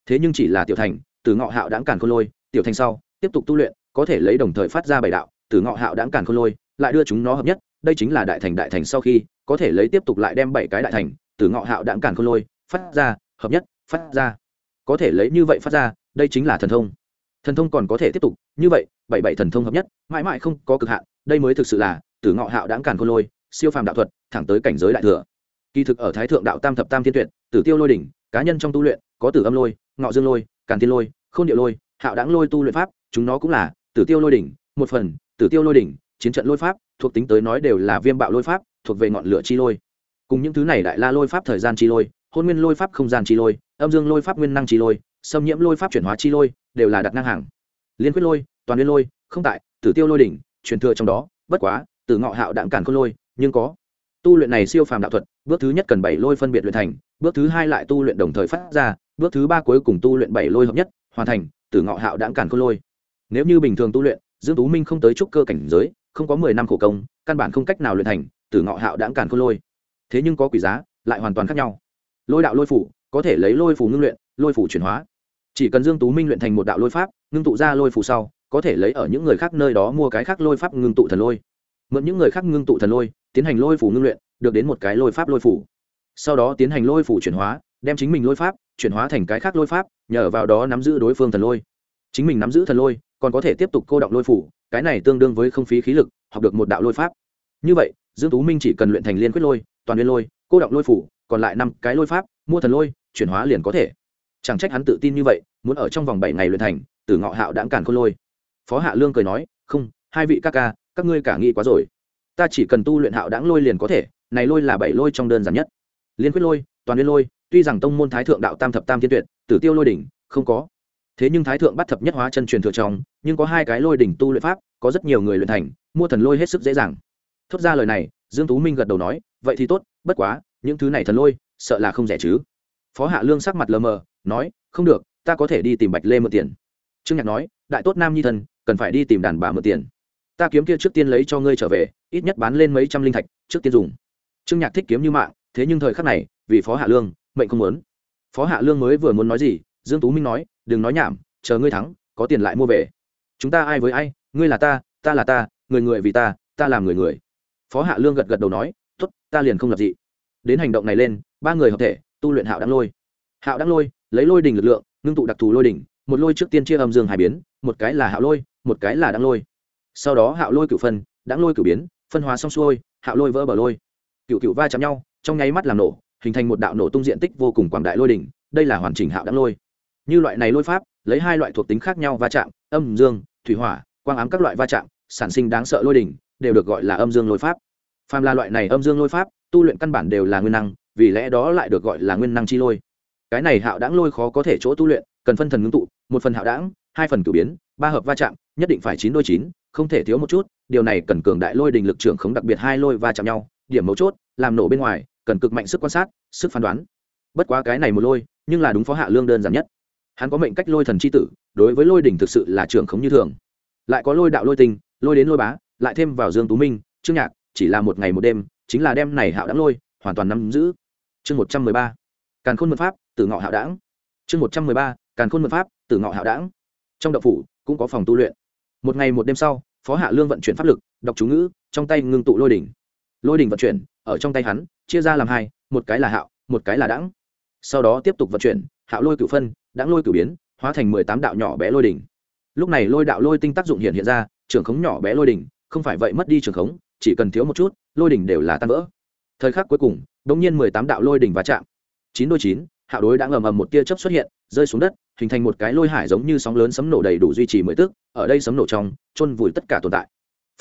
Thế nhưng chỉ là tiểu thành, Tử ngọ hạo đãng càn khôn lôi, tiểu thành sau, tiếp tục tu luyện, có thể lấy đồng thời phát ra bảy đạo, Tử ngọ hạo đãng càn khôn lôi, lại đưa chúng nó hợp nhất, đây chính là đại thành đại thành sau khi, có thể lấy tiếp tục lại đem bảy cái đại thành, Tử ngọ hạo đãng càn khôn lôi, phát ra, hợp nhất, phát ra. Có thể lấy như vậy phát ra, đây chính là thần thông thần thông còn có thể tiếp tục, như vậy, bảy bảy thần thông hợp nhất, mãi mãi không có cực hạn, đây mới thực sự là, tử ngọ hạo đáng càn khôn lôi, siêu phàm đạo thuật, thẳng tới cảnh giới đại thừa. Kỳ thực ở thái thượng đạo tam thập tam thiên tuyệt, tử tiêu lôi đỉnh, cá nhân trong tu luyện, có tử âm lôi, ngọ dương lôi, càn thiên lôi, khôn địa lôi, hạo đáng lôi tu luyện pháp, chúng nó cũng là, tử tiêu lôi đỉnh, một phần, tử tiêu lôi đỉnh, chiến trận lôi pháp, thuộc tính tới nói đều là viêm bạo lôi pháp, thuộc về ngọn lửa chi lôi. Cùng những thứ này đại la lôi pháp thời gian chi lôi, hôn nguyên lôi pháp không gian chi lôi, âm dương lôi pháp nguyên năng chi lôi xâm nhiễm lôi pháp chuyển hóa chi lôi, đều là đặt ngang hàng. Liên quyết lôi, toàn liên lôi, không tại, tử tiêu lôi đỉnh, truyền thừa trong đó, bất quá, từ ngọ hạo đạm cản khôn lôi, nhưng có. Tu luyện này siêu phàm đạo thuật, bước thứ nhất cần bảy lôi phân biệt luyện thành, bước thứ hai lại tu luyện đồng thời phát ra, bước thứ ba cuối cùng tu luyện bảy lôi hợp nhất, hoàn thành, từ ngọ hạo đạm cản khôn lôi. Nếu như bình thường tu luyện, dương tú minh không tới trúc cơ cảnh giới, không có mười năm khổ công, căn bản không cách nào luyện thành, từ ngọ hạo đạm cản khôn lôi. Thế nhưng có quỷ giá, lại hoàn toàn khác nhau. Lôi đạo lôi phủ, có thể lấy lôi phủ ngưng luyện, lôi phủ chuyển hóa chỉ cần dương tú minh luyện thành một đạo lôi pháp, ngưng tụ ra lôi phủ sau, có thể lấy ở những người khác nơi đó mua cái khác lôi pháp ngưng tụ thần lôi. Mượn những người khác ngưng tụ thần lôi, tiến hành lôi phủ ngưng luyện, được đến một cái lôi pháp lôi phủ. Sau đó tiến hành lôi phủ chuyển hóa, đem chính mình lôi pháp chuyển hóa thành cái khác lôi pháp, nhờ vào đó nắm giữ đối phương thần lôi. Chính mình nắm giữ thần lôi, còn có thể tiếp tục cô động lôi phủ, cái này tương đương với không phí khí lực, học được một đạo lôi pháp. Như vậy, dương tú minh chỉ cần luyện thành liên quyết lôi, toàn liên lôi, cô động lôi phủ, còn lại năm cái lôi pháp, mua thần lôi, chuyển hóa liền có thể chẳng trách hắn tự tin như vậy, muốn ở trong vòng bảy ngày luyện thành từ ngọ hạo đãng càn khôn lôi. Phó hạ lương cười nói, không, hai vị ca ca, các ngươi cả nghĩ quá rồi. Ta chỉ cần tu luyện hạo đãng lôi liền có thể, này lôi là bảy lôi trong đơn giản nhất. Liên quyết lôi, toàn liên lôi, tuy rằng tông môn thái thượng đạo tam thập tam thiên tuyệt, tử tiêu lôi đỉnh, không có. Thế nhưng thái thượng bắt thập nhất hóa chân truyền thừa trong, nhưng có hai cái lôi đỉnh tu luyện pháp, có rất nhiều người luyện thành, mua thần lôi hết sức dễ dàng. Thốt ra lời này, dương tú minh gật đầu nói, vậy thì tốt, bất quá, những thứ này thần lôi, sợ là không rẻ chứ. Phó hạ lương sắc mặt lờ mờ nói, không được, ta có thể đi tìm bạch lê mượn tiền. Trương nhạc nói, đại tốt nam nhi thân cần phải đi tìm đàn bà mượn tiền. Ta kiếm kia trước tiên lấy cho ngươi trở về, ít nhất bán lên mấy trăm linh thạch, trước tiên dùng. Trương nhạc thích kiếm như mạng, thế nhưng thời khắc này, vì phó hạ lương, mệnh không muốn. Phó hạ lương mới vừa muốn nói gì, dương tú minh nói, đừng nói nhảm, chờ ngươi thắng, có tiền lại mua về. Chúng ta ai với ai? Ngươi là ta ta là ta, người người vì ta ta làm người người. Phó hạ lương gật gật đầu nói, tốt, ta liền không lập dị. Đến hành động này lên, ba người hợp thể, tu luyện hạo đăng lôi. Hạo đăng lôi lấy lôi đỉnh lực lượng, ngưng tụ đặc thù lôi đỉnh một lôi trước tiên chia âm dương hai biến, một cái là hạo lôi, một cái là đăng lôi. Sau đó hạo lôi cửu phân, đăng lôi cửu biến, phân hóa xong xuôi, hạo lôi vỡ bờ lôi. Cửu cửu va chạm nhau, trong nháy mắt làm nổ, hình thành một đạo nổ tung diện tích vô cùng quảng đại lôi đỉnh đây là hoàn chỉnh hạo đăng lôi. Như loại này lôi pháp, lấy hai loại thuộc tính khác nhau va chạm, âm dương, thủy hỏa, quang ám các loại va chạm, sản sinh đáng sợ lôi đỉnh đều được gọi là âm dương lôi pháp. Phàm là loại này âm dương lôi pháp, tu luyện căn bản đều là nguyên năng, vì lẽ đó lại được gọi là nguyên năng chi lôi cái này hạo đãng lôi khó có thể chỗ tu luyện, cần phân thần ngưng tụ, một phần hạo đãng, hai phần cử biến, ba hợp va chạm, nhất định phải chín đôi chín, không thể thiếu một chút, điều này cần cường đại lôi đình lực trưởng khống đặc biệt hai lôi va chạm nhau, điểm mấu chốt, làm nổ bên ngoài, cần cực mạnh sức quan sát, sức phán đoán. Bất quá cái này một lôi, nhưng là đúng phó hạ lương đơn giản nhất. Hắn có mệnh cách lôi thần c h i tử, đối với lôi đỉnh thực sự là trưởng khống như thường. Lại có lôi đạo lôi tinh, lôi đến lôi bá, lại thêm vào dương tú minh, trương nhạc, chỉ là một ngày một đêm, chính là đêm này hạo đáng lôi hoàn toàn nắm giữ. Chương một trăm mười ba. Càn khôn mật pháp tử ngọ hạo đảng. Chương một trăm mười ba, càn khôn mật pháp, tử ngọ hạo đảng. Trong đậu phủ, cũng có phòng tu luyện. Một ngày một đêm sau, phó hạ lương vận chuyển pháp lực, đọc chú ngữ, trong tay ngưng tụ lôi đỉnh. Lôi đỉnh vận chuyển, ở trong tay hắn, chia ra làm hai, một cái là hạo, một cái là đãng sau đó tiếp tục vận chuyển, hạo lôi cửu phân đãng lôi cửu biến, hóa thành mười tám đạo nhỏ bé lôi đỉnh. Lúc này lôi đạo lôi tinh tác dụng hiện hiện ra trường khống nhỏ bé lôi đỉnh, không phải vậy mất đi trường khống, chỉ cần thiếu một chút, lôi đỉnh đều là tan vỡ. Thời khắc cuối cùng đ ỗ n g nhiên mười tám đạo lôi đỉnh va chạm. Chín đôi chín hạo đối đã ngầm ầm một tia chớp xuất hiện, rơi xuống đất, hình thành một cái lôi hải giống như sóng lớn sấm nổ đầy đủ duy trì mười tức, ở đây sấm nổ trong, chôn vùi tất cả tồn tại.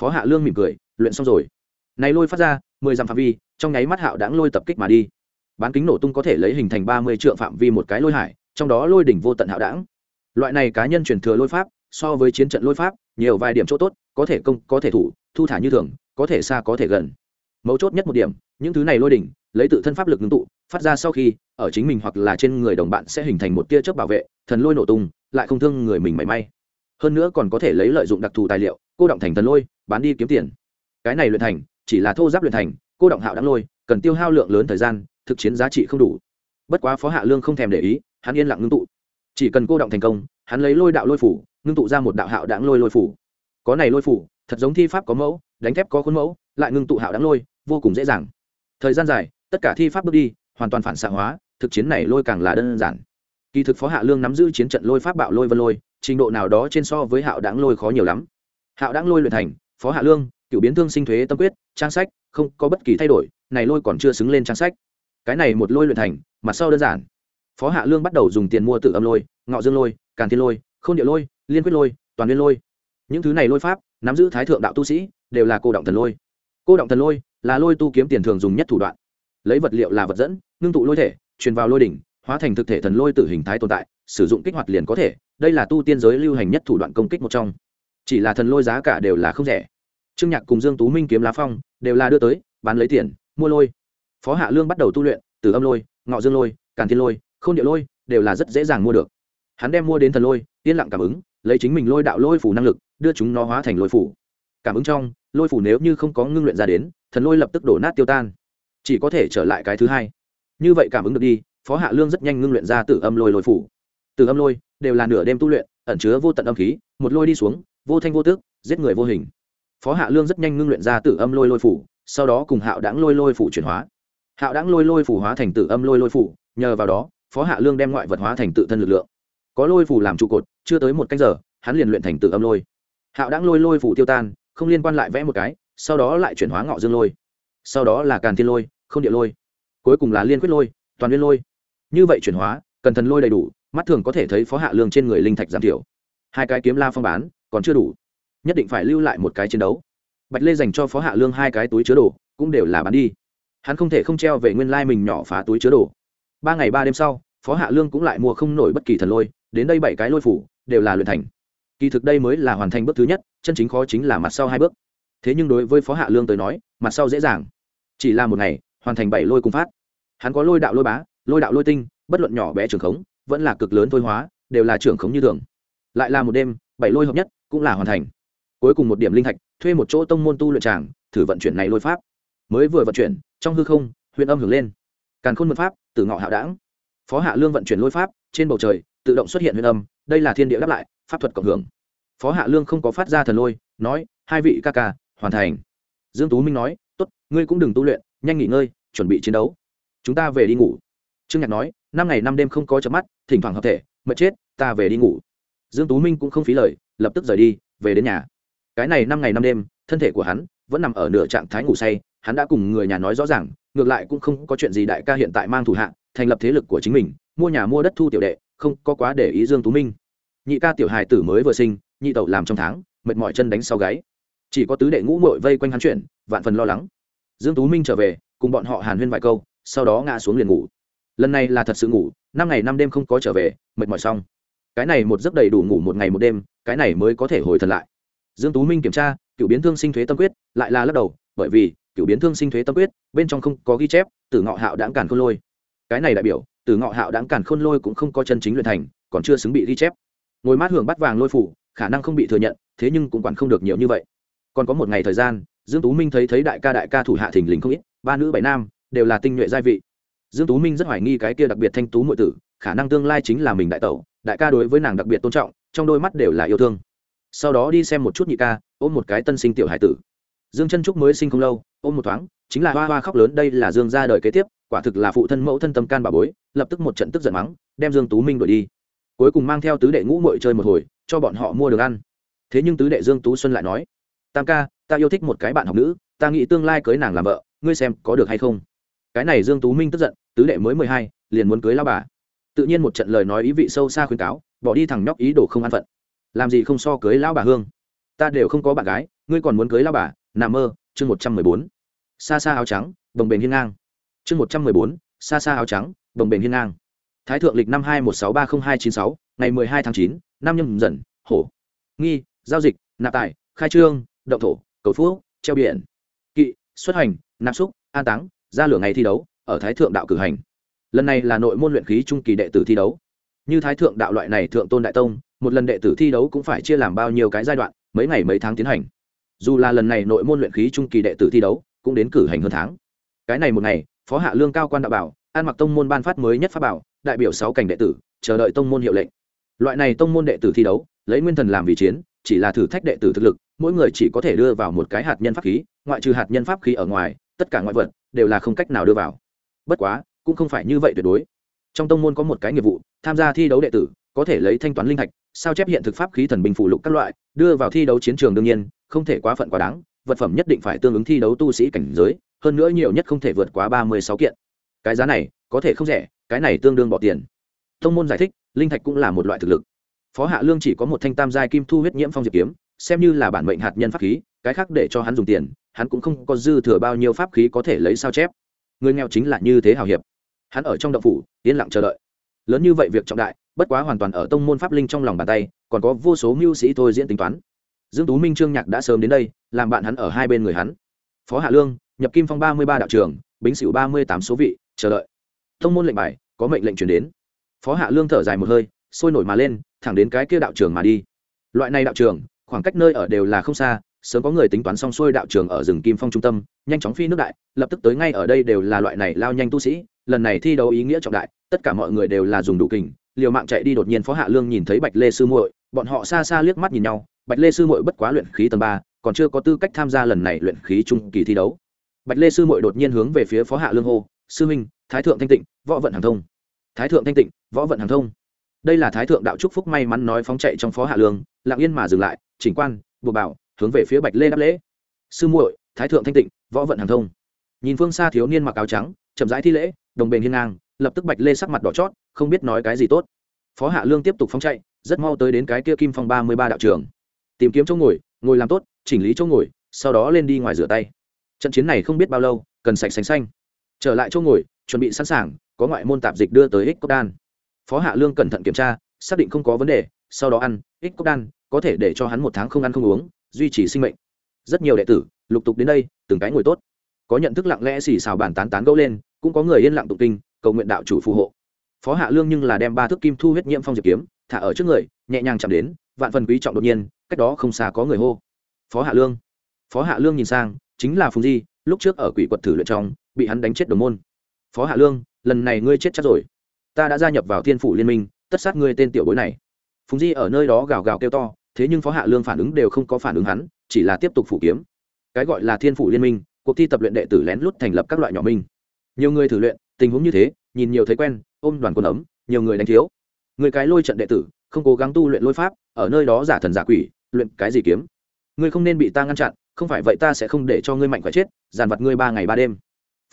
Phó hạ lương mỉm cười, luyện xong rồi. Này lôi phát ra, mười dặm phạm vi, trong nháy mắt hạo đãng lôi tập kích mà đi. Bán kính nổ tung có thể lấy hình thành ba mươi triệu phạm vi một cái lôi hải, trong đó lôi đỉnh vô tận hạo đãng loại này cá nhân truyền thừa lôi pháp, so với chiến trận lôi pháp, nhiều vài điểm chỗ tốt, có thể công, có thể thủ, thu thả như thường, có thể xa, có thể gần. Mấu chốt nhất một điểm, những thứ này lôi đỉnh lấy tự thân pháp lực ngưng tụ, phát ra sau khi, ở chính mình hoặc là trên người đồng bạn sẽ hình thành một tia chớp bảo vệ, thần lôi nổ tung, lại không thương người mình mảy may. Hơn nữa còn có thể lấy lợi dụng đặc thù tài liệu, cô động thành thần lôi, bán đi kiếm tiền. Cái này luyện thành, chỉ là thô giáp luyện thành, cô động hạo đáng lôi, cần tiêu hao lượng lớn thời gian, thực chiến giá trị không đủ. Bất quá phó hạ lương không thèm để ý, hắn yên lặng ngưng tụ. Chỉ cần cô động thành công, hắn lấy lôi đạo lôi phủ, ngưng tụ ra một đạo hạo đáng lôi lôi phủ. Có này lôi phủ, thật giống thi pháp có mẫu, đánh thép có khuôn mẫu, lại ngưng tụ hạo đáng lôi, vô cùng dễ dàng. Thời gian dài tất cả thi pháp bước đi, hoàn toàn phản xạ hóa, thực chiến này lôi càng là đơn giản. Kỳ thực phó hạ lương nắm giữ chiến trận lôi pháp bạo lôi vân lôi, trình độ nào đó trên so với hạo đáng lôi khó nhiều lắm. Hạo đáng lôi luyện thành, phó hạ lương, cựu biến thương sinh thuế tâm quyết, trang sách, không có bất kỳ thay đổi, này lôi còn chưa xứng lên trang sách. Cái này một lôi luyện thành mặt sau đơn giản. Phó hạ lương bắt đầu dùng tiền mua tự âm lôi, ngọ dương lôi, càn thiên lôi k h ô n địa lôi, liên quyết lôi, toàn liên lôi. Những thứ này lôi pháp, nắm giữ thái thượng đạo tu sĩ, đều là cô động thần lôi. Cô động thần lôi là lôi tu kiếm tiền thường dùng nhất thủ đoạn lấy vật liệu là vật dẫn, ngưng tụ lôi thể, truyền vào lôi đỉnh, hóa thành thực thể thần lôi tử hình thái tồn tại, sử dụng kích hoạt liền có thể. Đây là tu tiên giới lưu hành nhất thủ đoạn công kích một trong. Chỉ là thần lôi giá cả đều là không rẻ. Trương nhạc cùng dương tú minh kiếm lá phong đều là đưa tới, bán lấy tiền, mua lôi. Phó hạ lương bắt đầu tu luyện từ âm lôi, ngọ dương lôi, càn thiên lôi k h ô n địa lôi đều là rất dễ dàng mua được. Hắn đem mua đến thần lôi, yên lặng cảm ứng, lấy chính mình lôi đạo lôi phủ năng lực, đưa chúng nó hóa thành lôi phủ. Cảm ứng trong, lôi phủ nếu như không có ngưng luyện ra đến, thần lôi lập tức đổ nát tiêu tan chỉ có thể trở lại cái thứ hai. Như vậy cảm ứng được đi, phó hạ lương rất nhanh ngưng luyện ra từ âm lôi lôi phủ. Từ âm lôi đều là nửa đêm tu luyện, ẩn chứa vô tận âm khí, một lôi đi xuống, vô thanh vô tước giết người vô hình. Phó hạ lương rất nhanh ngưng luyện ra từ âm lôi lôi phủ, sau đó cùng hạo đáng lôi lôi phủ chuyển hóa. Hạo đáng lôi lôi phủ hóa thành từ âm lôi lôi phủ, nhờ vào đó, phó hạ lương đem ngoại vật hóa thành tự thân lực lượng. Có lôi phủ làm trụ cột, chưa tới một canh giờ, hắn liền luyện thành tự âm lôi. Hạo đáng lôi lôi phủ tiêu tan, không liên quan lại vẽ một cái, sau đó lại chuyển hóa ngọ dương lôi. Sau đó là càn thiên lôi không địa lôi. Cuối cùng là liên quyết lôi, toàn liên lôi. Như vậy chuyển hóa, cần thần lôi đầy đủ, mắt thường có thể thấy phó hạ lương trên người linh thạch giảm thiểu. Hai cái kiếm la phong bán, còn chưa đủ. Nhất định phải lưu lại một cái chiến đấu. Bạch lê dành cho phó hạ lương hai cái túi chứa đồ, cũng đều là bán đi. Hắn không thể không treo về nguyên lai mình nhỏ phá túi chứa đồ. Ba ngày ba đêm sau, phó hạ lương cũng lại mua không nổi bất kỳ thần lôi, đến đây bảy cái lôi phủ, đều là luyện thành. Kỳ thực đây mới là hoàn thành bước thứ nhất, chân chính khó chính là mặt sau hai bước. Thế nhưng đối với phó hạ lương tới nói, mặt sau dễ dàng. Chỉ là một ngày hoàn thành bảy lôi cùng phát. Hắn có lôi đạo lôi bá, lôi đạo lôi tinh, bất luận nhỏ bé trưởng khống, vẫn là cực lớn thôi hóa, đều là trưởng khống như thường. Lại là một đêm, bảy lôi hợp nhất, cũng là hoàn thành. Cuối cùng một điểm linh thạch, thuê một chỗ tông môn tu luyện tràng, thử vận chuyển này lôi pháp. Mới vừa vận chuyển, trong hư không huyện âm hưởng lên. Càn khôn mật pháp từ ngọ hạo đảng phó hạ lương vận chuyển lôi pháp, trên bầu trời, tự động xuất hiện huyện âm, đây là thiên địa đáp lại, pháp thuật cộng hưởng. Phó hạ lương không có phát ra thần lôi, nói, hai vị ca ca, hoàn thành. Dương tú minh nói, tốt, ngươi cũng đừng tu luyện nhanh nghỉ ngơi chuẩn bị chiến đấu. Chúng ta về đi ngủ. Trương nhạc nói năm ngày năm đêm không có chớp mắt thỉnh thoảng hợp thể mệt chết ta về đi ngủ. Dương tú minh cũng không phí lời lập tức rời đi về đến nhà. Cái này năm ngày năm đêm thân thể của hắn vẫn nằm ở nửa trạng thái ngủ say hắn đã cùng người nhà nói rõ ràng ngược lại cũng không có chuyện gì đại ca hiện tại mang thủ hạ thành lập thế lực của chính mình mua nhà mua đất thu tiểu đệ không có quá để ý dương tú minh. Nhị ca tiểu hài tử mới vừa sinh nhị tẩu làm trong tháng mệt mỏi chân đánh sau gáy. Chỉ có tứ đệ ngũ mội vây quanh hắn chuyện, vạn phần lo lắng dương tú minh trở về, cùng bọn họ hàn huyên vài câu, sau đó ngã xuống liền ngủ. Lần này là thật sự ngủ, năm ngày năm đêm không có trở về, mệt mỏi xong. Cái này một giấc đầy đủ ngủ một ngày một đêm, cái này mới có thể hồi thần lại. Dương tú minh kiểm tra, cựu biến thương sinh thuế tâm quyết, lại là lắc đầu, bởi vì, cựu biến thương sinh thuế tâm quyết, bên trong không có ghi chép từ ngọ hạo đãng càn khôn lôi. Cái này đại biểu từ ngọ hạo đãng càn khôn lôi cũng không có chân chính luyện thành, còn chưa xứng bị ghi chép. Ngồi mát hưởng bắt vàng lôi phủ, khả năng không bị thừa nhận, thế nhưng cũng quản không được nhiều như vậy. Còn có một ngày thời gian dương tú minh thấy thấy đại ca đại ca thủ hạ thình lình không ít, ba nữ bảy nam, đều là tinh nhuệ gia vị. Dương tú minh rất hoài nghi cái kia đặc biệt thanh tú muội tử, khả năng tương lai chính là mình đại tẩu, đại ca đối với nàng đặc biệt tôn trọng, trong đôi mắt đều là yêu thương. Sau đó đi xem một chút nhị ca, ôm một cái tân sinh tiểu hải tử. Dương chân trúc mới sinh không lâu, ôm một thoáng, chính là hoa hoa khóc lớn, đây là dương ra đời kế tiếp, quả thực là phụ thân mẫu thân tâm can bà bối, lập tức một trận tức giận mắng, đem dương tú minh đuổi đi. Cuối cùng mang theo tứ đệ ngũ muội chơi một hồi, cho bọn họ mua được ăn. Thế nhưng tứ đệ dương tú xuân lại nói, tam ca ta yêu thích một cái bạn học nữ, ta nghĩ tương lai cưới nàng làm vợ, ngươi xem có được hay không? Cái này dương tú minh tức giận, tứ đệ mới mười hai, liền muốn cưới lao bà. Tự nhiên một trận lời nói ý vị sâu xa khuyên cáo, bỏ đi thằng nhóc ý đồ không an phận. Làm gì không so cưới lao bà hương? Ta đều không có bạn gái, ngươi còn muốn cưới lao bà? Nằm mơ, chương một trăm mười bốn. Xa xa áo trắng, bồng bềnh hiên ngang. Chương một trăm mười bốn xa xa áo trắng, bồng bềnh hiên ngang. Thái thượng lịch năm hai một sáu ba không hai chín sáu, ngày mười hai tháng chín, năm nhâm dần, hổ. Nghi, giao dịch, nạp tài, khai trương, động thổ cầu phú treo biển, kỵ, xuất hành, nạp xúc, an táng, ra lửa ngày thi đấu, ở thái thượng đạo cử hành. Lần này là nội môn luyện khí trung kỳ đệ tử thi đấu. Như thái thượng đạo loại này thượng tôn đại tông, một lần đệ tử thi đấu cũng phải chia làm bao nhiêu cái giai đoạn, mấy ngày mấy tháng tiến hành. Dù là lần này nội môn luyện khí trung kỳ đệ tử thi đấu, cũng đến cử hành hơn tháng. Cái này một ngày, phó hạ lương cao quan đạo bảo, an mặc tông môn ban phát mới nhất pháp bảo, đại biểu sáu cảnh đệ tử, chờ đợi tông môn hiệu lệnh. Loại này tông môn đệ tử thi đấu, lấy nguyên thần làm vì chiến chỉ là thử thách đệ tử thực lực, mỗi người chỉ có thể đưa vào một cái hạt nhân pháp khí, ngoại trừ hạt nhân pháp khí ở ngoài, tất cả ngoại vật đều là không cách nào đưa vào. Bất quá, cũng không phải như vậy tuyệt đối. Trong tông môn có một cái nghiệp vụ, tham gia thi đấu đệ tử, có thể lấy thanh toán linh thạch, sao chép hiện thực pháp khí thần binh phụ lục các loại, đưa vào thi đấu chiến trường đương nhiên, không thể quá phận quá đáng, vật phẩm nhất định phải tương ứng thi đấu tu sĩ cảnh giới, hơn nữa nhiều nhất không thể vượt quá ba mươi sáu kiện. Cái giá này, có thể không rẻ, cái này tương đương bỏ tiền. Thông môn giải thích, linh thạch cũng là một loại thực lực phó hạ lương chỉ có một thanh tam giai kim thu huyết nhiễm phong diệp kiếm, xem như là bản mệnh hạt nhân pháp khí, cái khác để cho hắn dùng tiền, hắn cũng không có dư thừa bao nhiêu pháp khí có thể lấy sao chép. Người nghèo chính là như thế hào hiệp. Hắn ở trong động phủ, yên lặng chờ đợi. Lớn như vậy việc trọng đại, bất quá hoàn toàn ở tông môn pháp linh trong lòng bàn tay, còn có vô số mưu sĩ thôi diễn tính toán. Dương tú minh trương nhạc đã sớm đến đây, làm bạn hắn ở hai bên người hắn. Phó hạ lương, nhập kim phong ba mươi ba đạo trường, bính xỉu ba mươi tám số vị, chờ đợi. Tông môn lệnh bài, có mệnh lệnh truyền đến. Phó hạ lương thở dài một hơi sôi nổi mà lên, thẳng đến cái kia đạo trường mà đi. Loại này đạo trường, khoảng cách nơi ở đều là không xa, sớm có người tính toán xong xuôi đạo trường ở rừng kim phong trung tâm, nhanh chóng phi nước đại, lập tức tới ngay ở đây đều là loại này lao nhanh tu sĩ, lần này thi đấu ý nghĩa trọng đại, tất cả mọi người đều là dùng đủ kình, liều mạng chạy đi đột nhiên phó hạ lương nhìn thấy bạch lê sư muội, bọn họ xa xa liếc mắt nhìn nhau, bạch lê sư muội bất quá luyện khí tầng ba, còn chưa có tư cách tham gia lần này luyện khí trung kỳ thi đấu. Bạch lê sư muội đột nhiên hướng về phía phó hạ lương hô, sư minh, thái thượng thanh tịnh, võ vận hàng thông. Thái thượng thanh tịnh, võ vận hàng thông đây là thái thượng đạo trúc phúc may mắn nói phóng chạy trong phó hạ lương, lặng yên mà dừng lại, chỉnh quan buộc bảo, hướng về phía bạch lê đáp lễ. Sư muội, thái thượng thanh tịnh, võ vận hàng thông. Nhìn phương xa thiếu niên mặc áo trắng, chậm rãi thi lễ, đồng bền hiên ngang, lập tức bạch lê sắc mặt đỏ chót, không biết nói cái gì tốt. Phó hạ lương tiếp tục phóng chạy, rất mau tới đến cái kia kim phong ba mươi ba đạo trường. Tìm kiếm chỗ ngồi ngồi làm tốt, chỉnh lý chỗ ngồi, sau đó lên đi ngoài rửa tay. Trận chiến này không biết bao lâu, cần sạch sành xanh. Trở lại chỗ ngồi, chuẩn bị sẵn sàng, có ngoại môn tạp dịch đưa tới ích cốc đan phó hạ lương cẩn thận kiểm tra, xác định không có vấn đề, sau đó ăn, ít cốc đan, có thể để cho hắn một tháng không ăn không uống, duy trì sinh mệnh. Rất nhiều đệ tử, lục tục đến đây, từng cái ngồi tốt. Có nhận thức lặng lẽ xì xào bàn tán tán gẫu lên, cũng có người yên lặng tụng kinh, cầu nguyện đạo chủ phù hộ. Phó hạ lương nhưng là đem ba thước kim thu huyết nhiễm phong diệp kiếm, thả ở trước người, nhẹ nhàng chạm đến, vạn phần quý trọng đột nhiên, cách đó không xa có người hô. Phó hạ lương. Phó hạ lương nhìn sang, chính là phùng di, lúc trước ở quỷ quật thử luyện trong, bị hắn đánh chết đồng môn. Phó hạ lương, lần này ngươi chết chắc rồi ta đã gia nhập vào thiên phủ liên minh, tất sát ngươi tên tiểu bối này. Phùng di ở nơi đó gào gào kêu to, thế nhưng phó hạ lương phản ứng đều không có phản ứng hắn, chỉ là tiếp tục phủ kiếm. Cái gọi là thiên phủ liên minh, cuộc thi tập luyện đệ tử lén lút thành lập các loại nhỏ minh. Nhiều người thử luyện, tình huống như thế, nhìn nhiều thấy quen, ôm đoàn quân ấm, nhiều người đánh thiếu. Người cái lôi trận đệ tử, không cố gắng tu luyện lôi pháp, ở nơi đó giả thần giả quỷ, luyện cái gì kiếm? Ngươi không nên bị ta ngăn chặn, không phải vậy ta sẽ không để cho ngươi mạnh khỏe chết, giàn vặt ngươi ba ngày ba đêm.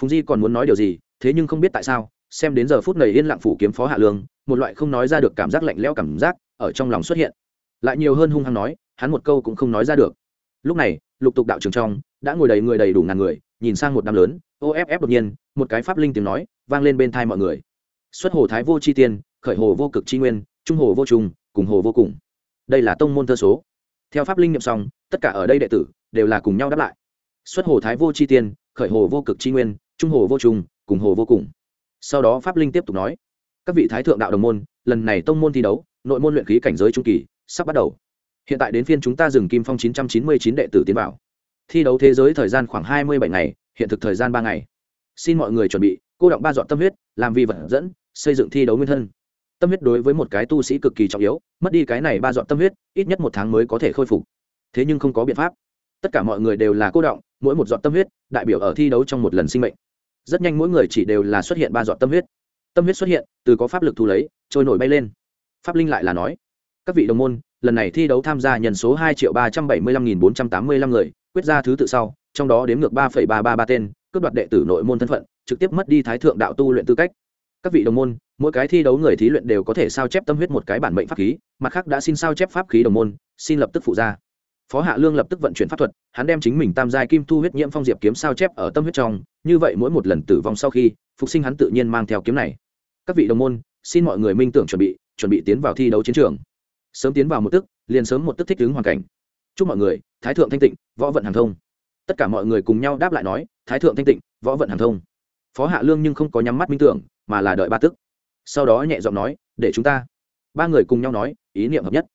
Phùng di còn muốn nói điều gì, thế nhưng không biết tại sao xem đến giờ phút này yên lặng phủ kiếm phó hạ lương, một loại không nói ra được cảm giác lạnh lẽo cảm giác ở trong lòng xuất hiện. Lại nhiều hơn hung hăng nói, hắn một câu cũng không nói ra được. Lúc này, lục tục đạo trường trong, đã ngồi đầy người đầy đủ ngàn người, nhìn sang một đám lớn off đột nhiên, một cái pháp linh tiếng nói, vang lên bên thai mọi người. Xuất hồ thái vô chi tiên, khởi hồ vô cực chi nguyên, trung hồ vô trùng, cùng hồ vô cùng. Đây là tông môn thơ số. Theo pháp linh nhậm xong, tất cả ở đây đệ tử đều là cùng nhau đáp lại. Xuất hồ thái vô chi tiên, khởi hồ vô cực chi nguyên, trung hồ vô trùng, cùng hồ vô cùng sau đó pháp linh tiếp tục nói, các vị thái thượng đạo đồng môn, lần này tông môn thi đấu, nội môn luyện khí cảnh giới trung kỳ, sắp bắt đầu. Hiện tại đến phiên chúng ta dừng kim phong 999 đệ tử tiến vào. Thi đấu thế giới thời gian khoảng 27 ngày, hiện thực thời gian ba ngày. Xin mọi người chuẩn bị, cô động ba dọn tâm huyết, làm vi vật dẫn, xây dựng thi đấu nguyên thân. Tâm huyết đối với một cái tu sĩ cực kỳ trọng yếu, mất đi cái này ba dọn tâm huyết, ít nhất một tháng mới có thể khôi phục. Thế nhưng không có biện pháp. Tất cả mọi người đều là cô động, mỗi một dọn tâm huyết, đại biểu ở thi đấu trong một lần sinh mệnh rất nhanh mỗi người chỉ đều là xuất hiện ba giọt tâm huyết. Tâm huyết xuất hiện, từ có pháp lực thu lấy, trôi nổi bay lên. Pháp linh lại là nói, các vị đồng môn, lần này thi đấu tham gia nhân số hai triệu ba trăm bảy mươi lăm nghìn bốn trăm tám mươi lăm người, quyết ra thứ tự sau, trong đó đếm ngược ba phẩy ba ba ba tên, cướp đoạt đệ tử nội môn thân phận, trực tiếp mất đi thái thượng đạo tu luyện tư cách. Các vị đồng môn, mỗi cái thi đấu người thí luyện đều có thể sao chép tâm huyết một cái bản mệnh pháp khí, mặt khác đã xin sao chép pháp khí đồng môn, xin lập tức phụ ra phó hạ lương lập tức vận chuyển pháp thuật, hắn đem chính mình tam giai kim thu huyết nhiễm phong diệp kiếm sao chép ở tâm huyết trong, như vậy mỗi một lần tử vong sau khi, phục sinh hắn tự nhiên mang theo kiếm này. Các vị đồng môn, xin mọi người minh tưởng chuẩn bị chuẩn bị tiến vào thi đấu chiến trường. Sớm tiến vào một tức, liền sớm một tức thích ứng hoàn cảnh. Chúc mọi người, thái thượng thanh tịnh, võ vận hàng thông. Tất cả mọi người cùng nhau đáp lại nói, thái thượng thanh tịnh, võ vận hàng thông. Phó hạ lương nhưng không có nhắm mắt minh tưởng, mà là đợi ba tức. Sau đó nhẹ giọng nói, để chúng ta. Ba người cùng nhau nói, ý niệm hợp nhất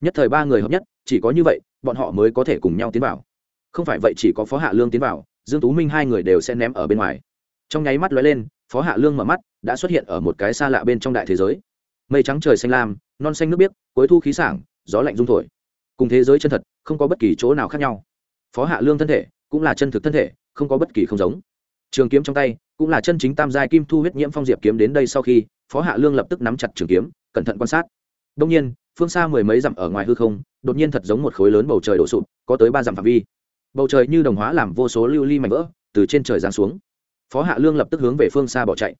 nhất thời ba người hợp nhất, chỉ có như vậy, bọn họ mới có thể cùng nhau tiến vào. Không phải vậy chỉ có phó hạ lương tiến vào, dương tú minh hai người đều sẽ ném ở bên ngoài. Trong nháy mắt lóe lên, phó hạ lương mở mắt, đã xuất hiện ở một cái xa lạ bên trong đại thế giới. Mây trắng trời xanh lam, non xanh nước biếc, cuối thu khí sảng, gió lạnh rung thổi. Cùng thế giới chân thật, không có bất kỳ chỗ nào khác nhau. Phó hạ lương thân thể, cũng là chân thực thân thể, không có bất kỳ không giống. Trường kiếm trong tay, cũng là chân chính tam giai kim thu huyết nhiễm phong diệp kiếm đến đây sau khi, phó hạ lương lập tức nắm chặt trường kiếm, cẩn thận quan sát. Đông nhiên phương xa mười mấy dặm ở ngoài hư không, đột nhiên thật giống một khối lớn bầu trời đổ sụp, có tới ba dặm phạm vi. Bầu trời như đồng hóa làm vô số lưu ly mảnh vỡ, từ trên trời giáng xuống. Phó hạ lương lập tức hướng về phương xa bỏ chạy.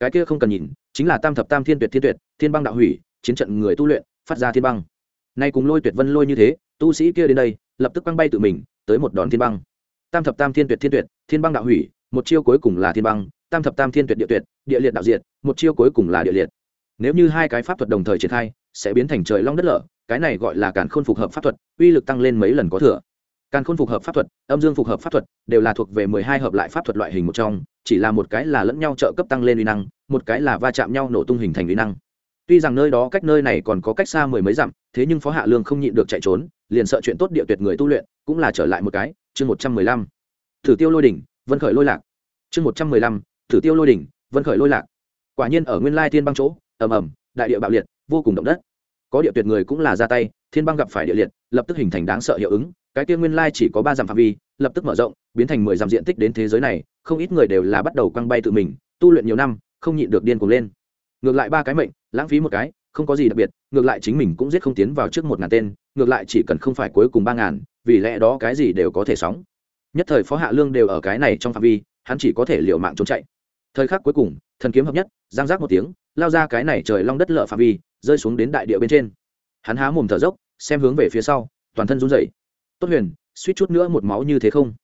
Cái kia không cần nhìn, chính là tam thập tam thiên tuyệt thiên tuyệt, thiên băng đạo hủy, chiến trận người tu luyện, phát ra thiên băng. Nay cùng lôi tuyệt vân lôi như thế, tu sĩ kia đến đây, lập tức băng bay tự mình, tới một đòn thiên băng. Tam thập tam thiên tuyệt thiên tuyệt, thiên băng đạo hủy, một chiêu cuối cùng là thiên băng, tam thập tam thiên tuyệt địa tuyệt, địa liệt đạo diệt, một chiêu cuối cùng là địa liệt. Nếu như hai cái pháp thuật đồng thời triển khai sẽ biến thành trời long đất lở, cái này gọi là càn khôn phục hợp pháp thuật, uy lực tăng lên mấy lần có thừa. Càn khôn phục hợp pháp thuật, âm dương phục hợp pháp thuật, đều là thuộc về mười hai hợp lại pháp thuật loại hình một trong, chỉ là một cái là lẫn nhau trợ cấp tăng lên uy năng, một cái là va chạm nhau nổ tung hình thành uy năng. Tuy rằng nơi đó cách nơi này còn có cách xa mười mấy dặm, thế nhưng phó hạ lương không nhịn được chạy trốn, liền sợ chuyện tốt địa tuyệt người tu luyện, cũng là trở lại một cái, chương một trăm mười lăm. Thử tiêu lôi đỉnh, vân khởi lôi lạc. Chương một trăm mười lăm, thử tiêu lôi đỉnh, vân khởi lôi lạc. Quả nhiên ở nguyên lai thiên băng chỗ, ầm ầm, đại địa bạo liệt vô cùng động đất. Có địa tuyệt người cũng là ra tay, thiên băng gặp phải địa liệt, lập tức hình thành đáng sợ hiệu ứng, cái kia nguyên lai chỉ có ba dặm phạm vi, lập tức mở rộng, biến thành mười dặm diện tích đến thế giới này, không ít người đều là bắt đầu quăng bay tự mình, tu luyện nhiều năm, không nhịn được điên cuồng lên. Ngược lại ba cái mệnh, lãng phí một cái, không có gì đặc biệt, ngược lại chính mình cũng giết không tiến vào trước một ngàn tên, ngược lại chỉ cần không phải cuối cùng ba ngàn, vì lẽ đó cái gì đều có thể sóng. Nhất thời phó hạ lương đều ở cái này trong phạm vi, hắn chỉ có thể liều mạng trốn chạy. Thời khắc cuối cùng, thần kiếm hợp nhất, giang giác một tiếng, lao ra cái này trời long đất lợ phạm vi rơi xuống đến đại địa bên trên. Hắn há mồm thở dốc, xem hướng về phía sau, toàn thân run rẩy. Tốt huyền, suýt chút nữa một máu như thế không?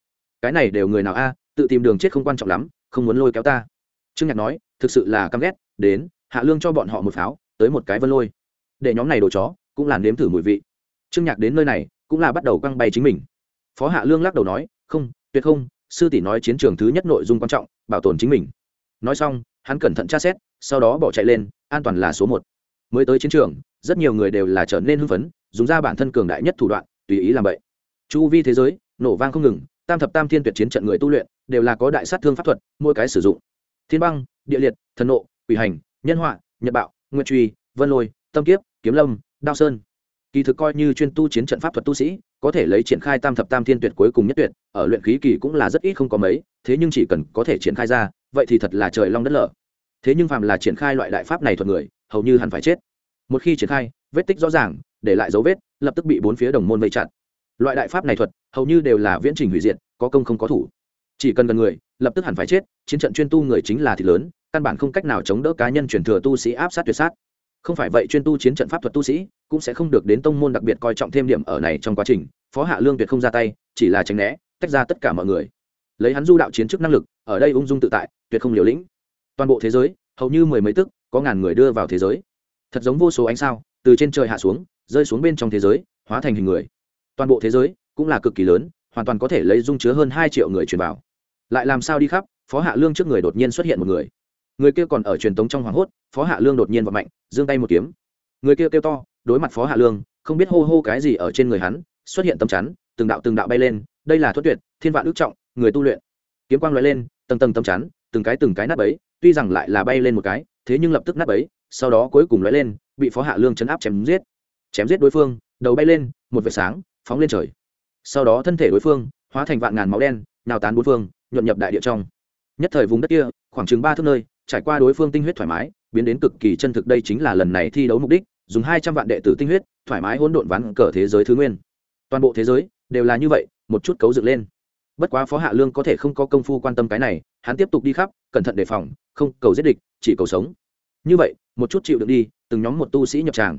Cái này đều người nào a, tự tìm đường chết không quan trọng lắm, không muốn lôi kéo ta. Trương nhạc nói, thực sự là căm ghét, đến, hạ lương cho bọn họ một pháo, tới một cái vân lôi. Để nhóm này đồ chó, cũng là nếm thử mùi vị. Trương nhạc đến nơi này, cũng là bắt đầu căng bay chính mình. Phó hạ lương lắc đầu nói, không, tuyệt không, sư tỷ nói chiến trường thứ nhất nội dung quan trọng, bảo tồn chính mình. Nói xong, hắn cẩn thận tra xét, sau đó bỏ chạy lên, an toàn là số một mới tới chiến trường, rất nhiều người đều là trở nên hưng phấn, dùng ra bản thân cường đại nhất thủ đoạn, tùy ý làm vậy. Chu vi thế giới, nổ vang không ngừng, tam thập tam thiên tuyệt chiến trận người tu luyện, đều là có đại sát thương pháp thuật, mỗi cái sử dụng. Thiên băng, địa liệt, thần nộ, quỷ hành, nhân họa, nhật bạo nguyện truy, vân lôi, tâm kiếp, kiếm lâm, đao sơn. Kỳ thực coi như chuyên tu chiến trận pháp thuật tu sĩ, có thể lấy triển khai tam thập tam thiên tuyệt cuối cùng nhất tuyệt, ở luyện khí kỳ cũng là rất ít không có mấy, thế nhưng chỉ cần có thể triển khai ra, vậy thì thật là trời long đất lở. Thế nhưng phàm là triển khai loại đại pháp này thuật người hầu như hẳn phải chết. Một khi triển khai, vết tích rõ ràng, để lại dấu vết, lập tức bị bốn phía đồng môn vây chặn loại đại pháp này thuật, hầu như đều là viễn trình hủy diệt, có công không có thủ. Chỉ cần gần người, lập tức hẳn phải chết, chiến trận chuyên tu người chính là thịt lớn, căn bản không cách nào chống đỡ cá nhân truyền thừa tu sĩ áp sát tuyệt sát. Không phải vậy, chuyên tu chiến trận pháp thuật tu sĩ, cũng sẽ không được đến tông môn đặc biệt coi trọng thêm điểm ở này trong quá trình, phó hạ lương tuyệt không ra tay, chỉ là tránh né, tách ra tất cả mọi người. Lấy hắn du đạo chiến chức năng lực, ở đây ung dung tự tại, tuyệt không liều lĩnh. Toàn bộ thế giới, hầu như mười mấy tức có ngàn người đưa vào thế giới. Thật giống vô số ánh sao, từ trên trời hạ xuống, rơi xuống bên trong thế giới, hóa thành hình người. Toàn bộ thế giới cũng là cực kỳ lớn, hoàn toàn có thể lấy dung chứa hơn hai triệu người truyền vào. Lại làm sao đi khắp, phó hạ lương trước người đột nhiên xuất hiện một người. Người kia còn ở truyền tống trong hoảng hốt, phó hạ lương đột nhiên vào mạnh, giương tay một kiếm. Người kia kêu to, đối mặt phó hạ lương, không biết hô hô cái gì ở trên người hắn, xuất hiện tấm chắn, từng đạo từng đạo bay lên, đây là thuất tuyệt, thiên vạn ước trọng, người tu luyện. Kiếm quang loại lên, tầng tầng tấm chắn, từng cái từng cái nắp ấy tuy rằng lại là bay lên một cái thế nhưng lập tức nắp ấy sau đó cuối cùng lóe lên, bị phó hạ lương chấn áp chém giết. Chém giết đối phương, đầu bay lên, một vệt sáng, phóng lên trời. Sau đó thân thể đối phương, hóa thành vạn ngàn máu đen nào tán bốn phương, nhuận nhập đại địa trong. Nhất thời vùng đất kia, khoảng chừng ba thước nơi, trải qua đối phương tinh huyết thoải mái, biến đến cực kỳ chân thực đây chính là lần này thi đấu mục đích, dùng hai trăm vạn đệ tử tinh huyết, thoải mái hỗn độn ván cờ thế giới thứ nguyên. Toàn bộ thế giới đều là như vậy, một chút cấu dựng lên bất quá phó hạ lương có thể không có công phu quan tâm cái này, hắn tiếp tục đi khắp, cẩn thận đề phòng, không cầu giết địch, chỉ cầu sống. Như vậy, một chút chịu được đi, từng nhóm một tu sĩ nhập tràng.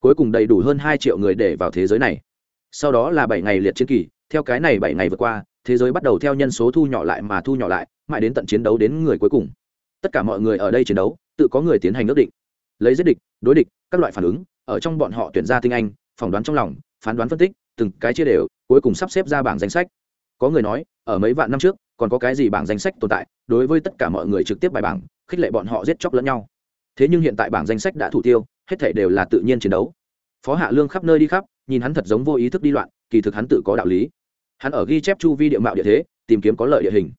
Cuối cùng đầy đủ hơn hai triệu người để vào thế giới này. Sau đó là bảy ngày liệt chiến kỳ, theo cái này bảy ngày vượt qua, thế giới bắt đầu theo nhân số thu nhỏ lại mà thu nhỏ lại, mãi đến tận chiến đấu đến người cuối cùng. Tất cả mọi người ở đây chiến đấu, tự có người tiến hành ước định. Lấy giết địch, đối địch, các loại phản ứng, ở trong bọn họ tuyển ra tinh anh, phỏng đoán trong lòng, phán đoán phân tích, từng cái chia đều, cuối cùng sắp xếp ra bảng danh sách có người nói, ở mấy vạn năm trước, còn có cái gì bảng danh sách tồn tại, đối với tất cả mọi người trực tiếp bài bảng, khích lệ bọn họ giết chóc lẫn nhau. Thế nhưng hiện tại bảng danh sách đã thủ tiêu, hết thể đều là tự nhiên chiến đấu. Phó hạ lương khắp nơi đi khắp, nhìn hắn thật giống vô ý thức đi loạn, kỳ thực hắn tự có đạo lý. Hắn ở ghi chép chu vi địa mạo địa thế, tìm kiếm có lợi địa hình.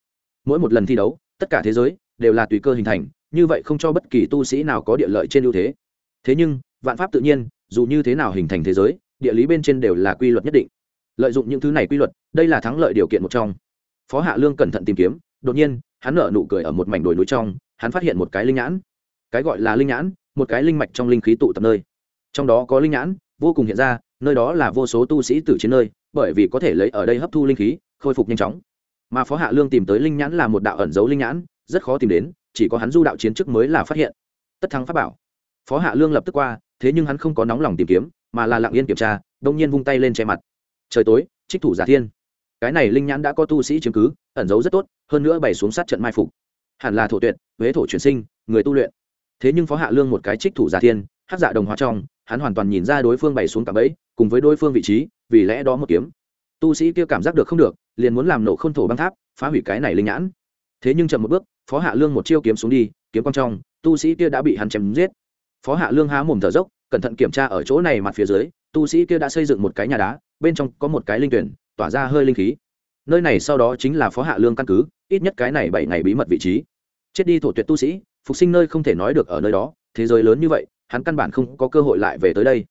Mỗi một lần thi đấu, tất cả thế giới đều là tùy cơ hình thành, như vậy không cho bất kỳ tu sĩ nào có địa lợi trên ưu thế. Thế nhưng, vạn pháp tự nhiên, dù như thế nào hình thành thế giới, địa lý bên trên đều là quy luật nhất định lợi dụng những thứ này quy luật, đây là thắng lợi điều kiện một trong. Phó hạ lương cẩn thận tìm kiếm, đột nhiên, hắn nở nụ cười ở một mảnh đồi núi trong, hắn phát hiện một cái linh nhãn. Cái gọi là linh nhãn, một cái linh mạch trong linh khí tụ tập nơi. Trong đó có linh nhãn, vô cùng hiện ra, nơi đó là vô số tu sĩ tử chiến nơi, bởi vì có thể lấy ở đây hấp thu linh khí, khôi phục nhanh chóng. Mà phó hạ lương tìm tới linh nhãn là một đạo ẩn dấu linh nhãn, rất khó tìm đến, chỉ có hắn du đạo chiến chức mới là phát hiện. Tất thắng pháp bảo. Phó hạ lương lập tức qua, thế nhưng hắn không có nóng lòng tìm kiếm, mà là lặng yên kiểm tra, đông nhiên vung tay lên che mặt trời tối, trích thủ giả thiên. Cái này linh nhãn đã có tu sĩ chứng cứ, ẩn giấu rất tốt, hơn nữa bày xuống sát trận mai phục. Hẳn là thổ tuyệt, huế thổ chuyển sinh, người tu luyện. Thế nhưng phó hạ lương một cái trích thủ giả thiên hát dạ đồng hóa trong, hắn hoàn toàn nhìn ra đối phương bày xuống cả bẫy, cùng với đối phương vị trí, vì lẽ đó một kiếm. Tu sĩ kia cảm giác được không được, liền muốn làm nổ k h ô n thổ băng tháp, phá hủy cái này linh nhãn. Thế nhưng chậm một bước, phó hạ lương một chiêu kiếm xuống đi, kiếm quang trong, tu sĩ kia đã bị hắn chém giết. Phó hạ lương há mồm thở dốc, cẩn thận kiểm tra ở chỗ này mặt phía dưới, tu sĩ kia đã xây dựng một cái nhà đá bên trong có một cái linh tuyển, tỏa ra hơi linh khí. Nơi này sau đó chính là phó hạ lương căn cứ, ít nhất cái này bảy ngày bí mật vị trí. Chết đi thổ tuyệt tu sĩ, phục sinh nơi không thể nói được ở nơi đó, thế giới lớn như vậy, hắn căn bản không có cơ hội lại về tới đây.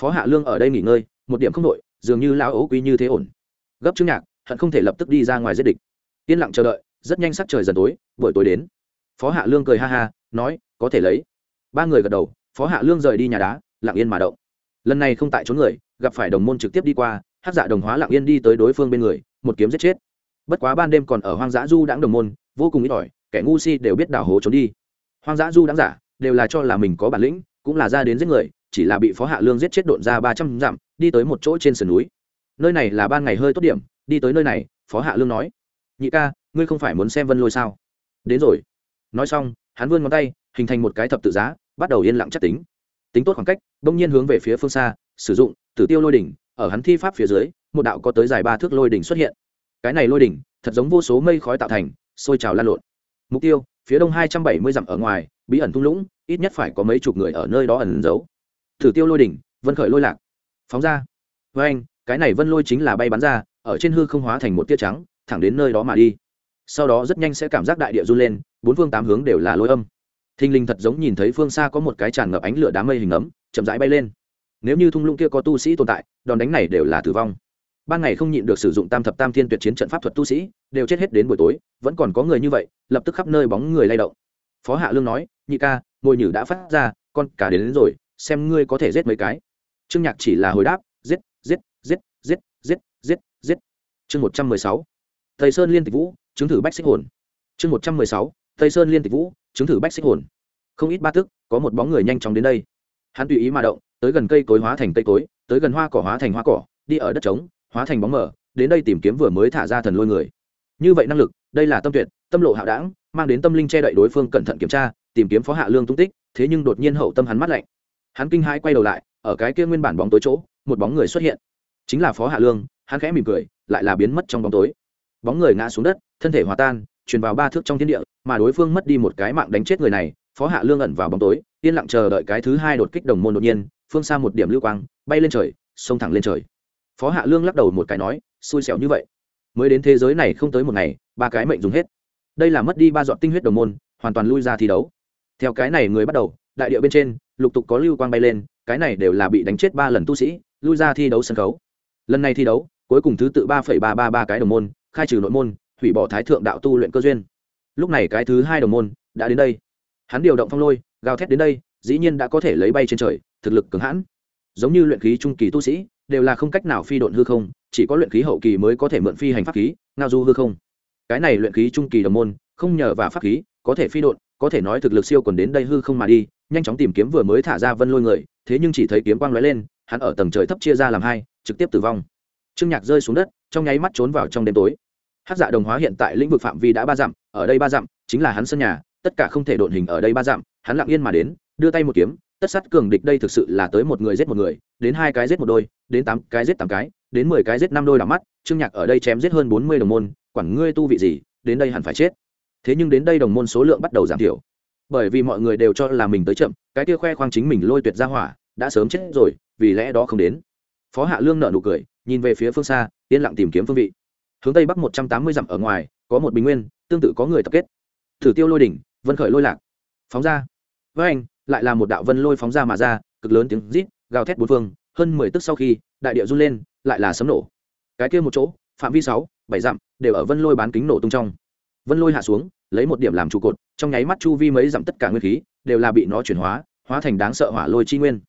Phó hạ lương ở đây nghỉ ngơi, một điểm không đội dường như lao ấu quý như thế ổn. Gấp trước nhạc, hắn không thể lập tức đi ra ngoài giết địch. Yên lặng chờ đợi, rất nhanh sắc trời dần tối, buổi tối đến. Phó hạ lương cười ha ha, nói, có thể lấy. Ba người gật đầu, phó hạ lương rời đi nhà đá, lặng yên mà động lần này không tại trốn người, gặp phải đồng môn trực tiếp đi qua hát dạ đồng hóa lặng yên đi tới đối phương bên người, một kiếm giết chết. Bất quá ban đêm còn ở hoang dã du đãng đồng môn, vô cùng ít ỏi, kẻ ngu si đều biết đào hố trốn đi. Hoang dã du đãng giả đều là cho là mình có bản lĩnh, cũng là ra đến giết người, chỉ là bị phó hạ lương giết chết độn ra ba trăm dặm, đi tới một chỗ trên sườn núi. Nơi này là ban ngày hơi tốt điểm, đi tới nơi này, phó hạ lương nói, nhị ca, ngươi không phải muốn xem vân lôi sao? Đến rồi. Nói xong, hắn vươn ngón tay, hình thành một cái thập tự giá, bắt đầu yên lặng chất tính tính tốt khoảng cách bỗng nhiên hướng về phía phương xa, sử dụng, tử tiêu lôi đỉnh, ở hắn thi pháp phía dưới, một đạo có tới dài ba thước lôi đỉnh xuất hiện. Cái này lôi đỉnh, thật giống vô số mây khói tạo thành, sôi trào lan lộn. Mục tiêu, phía đông hai trăm bảy mươi dặm ở ngoài, bí ẩn thung lũng, ít nhất phải có mấy chục người ở nơi đó ẩn giấu. Thử tiêu lôi đỉnh, vân khởi lôi lạc. Phóng ra. Với anh, cái này vân lôi chính là bay bắn ra, ở trên hư không hóa thành một tia trắng, thẳng đến nơi đó mà đi. Sau đó rất nhanh sẽ cảm giác đại địa run lên, bốn phương tám hướng đều là lôi âm thinh linh thật giống nhìn thấy phương xa có một cái tràn ngập ánh lửa đám mây hình ấm chậm rãi bay lên. Nếu như thung lũng kia có tu sĩ tồn tại đòn đánh này đều là tử vong. Ban ngày không nhịn được sử dụng tam thập tam thiên tuyệt chiến trận pháp thuật tu sĩ đều chết hết đến buổi tối vẫn còn có người như vậy lập tức khắp nơi bóng người lay động. Phó hạ lương nói nhị ca ngồi nhử đã phát ra con cả đến, đến rồi xem ngươi có thể giết mấy cái. Trương nhạc chỉ là hồi đáp giết giết giết giết giết giết giết. Chương một trăm mười sáu. Thầy sơn liên tịch vũ chứng thử bách xích hồn. Chương một trăm mười sáu. Thầy sơn liên tịch vũ chứng thử bách xích hồn. Không ít ba tức, có một bóng người nhanh chóng đến đây. Hắn tùy ý mà động, tới gần cây cối hóa thành cây cối, tới gần hoa cỏ hóa thành hoa cỏ, đi ở đất trống, hóa thành bóng mở đến đây tìm kiếm vừa mới thả ra thần lôi người. Như vậy năng lực, đây là tâm tuyệt, tâm lộ hạo đảng, mang đến tâm linh che đậy đối phương cẩn thận kiểm tra, tìm kiếm phó hạ lương tung tích, thế nhưng đột nhiên hậu tâm hắn mắt lạnh. Hắn kinh hãi quay đầu lại, ở cái kia nguyên bản bóng tối chỗ, một bóng người xuất hiện. Chính là phó hạ lương, hắn khẽ mỉm cười, lại là biến mất trong bóng tối. Bóng người ngã xuống đất, thân thể hòa tan truyền vào ba thước trong thiên địa, mà đối phương mất đi một cái mạng đánh chết người này, phó hạ lương ẩn vào bóng tối, yên lặng chờ đợi cái thứ hai đột kích đồng môn đột nhiên, phương xa một điểm lưu quang, bay lên trời, xông thẳng lên trời. Phó hạ lương lắc đầu một cái nói, xui xẻo như vậy. Mới đến thế giới này không tới một ngày, ba cái mệnh dùng hết. Đây là mất đi ba dọn tinh huyết đồng môn, hoàn toàn lui ra thi đấu. Theo cái này người bắt đầu, đại địa bên trên, lục tục có lưu quang bay lên, cái này đều là bị đánh chết ba lần tu sĩ, lui ra thi đấu sân khấu. Lần này thi đấu, cuối cùng thứ tự ba phẩy ba ba ba cái đồng môn, khai trừ nội môn hủy bỏ thái thượng đạo tu luyện cơ duyên. Lúc này cái thứ hai đồng môn đã đến đây. Hắn điều động phong lôi, gào thét đến đây, dĩ nhiên đã có thể lấy bay trên trời, thực lực cường hãn. Giống như luyện khí trung kỳ tu sĩ, đều là không cách nào phi độn hư không, chỉ có luyện khí hậu kỳ mới có thể mượn phi hành pháp khí, ngao du hư không. Cái này luyện khí trung kỳ đồng môn, không nhờ vào pháp khí, có thể phi độn, có thể nói thực lực siêu còn đến đây hư không mà đi, nhanh chóng tìm kiếm vừa mới thả ra vân lôi người, thế nhưng chỉ thấy kiếm quang lóe lên, hắn ở tầng trời thấp chia ra làm hai, trực tiếp tử vong. Trương nhạc rơi xuống đất, trong nháy mắt trốn vào trong đêm tối hát dạ đồng hóa hiện tại lĩnh vực phạm vi đã ba dặm, ở đây ba dặm, chính là hắn sân nhà, tất cả không thể độn hình ở đây ba dặm, hắn lặng yên mà đến, đưa tay một kiếm, tất sắt cường địch đây thực sự là tới một người giết một người, đến hai cái giết một đôi, đến tám cái giết tám cái, đến mười cái giết năm đôi đ mắt, trương nhạc ở đây chém giết hơn bốn mươi đồng môn, quản ngươi tu vị gì, đến đây hẳn phải chết. Thế nhưng đến đây đồng môn số lượng bắt đầu giảm thiểu. Bởi vì mọi người đều cho là mình tới chậm, cái kia khoe khoang chính mình lôi tuyệt ra hỏa, đã sớm chết rồi, vì lẽ đó không đến. Phó hạ lương nợ nụ cười, nhìn về phía phương xa, yên lặng tìm kiếm phương vị hướng tây bắc một trăm tám mươi dặm ở ngoài, có một bình nguyên, tương tự có người tập kết. Thử tiêu lôi đỉnh, vân khởi lôi lạc. Phóng ra. Với anh, lại là một đạo vân lôi phóng ra mà ra, cực lớn tiếng rít, gào thét bốn phương, hơn mười tức sau khi, đại địa run lên, lại là sấm nổ. Cái kia một chỗ, phạm vi sáu, bảy dặm, đều ở vân lôi bán kính nổ tung trong. Vân lôi hạ xuống, lấy một điểm làm trụ cột, trong nháy mắt chu vi mấy dặm tất cả nguyên khí, đều là bị nó chuyển hóa hóa thành đáng sợ hỏa lôi chi nguyên.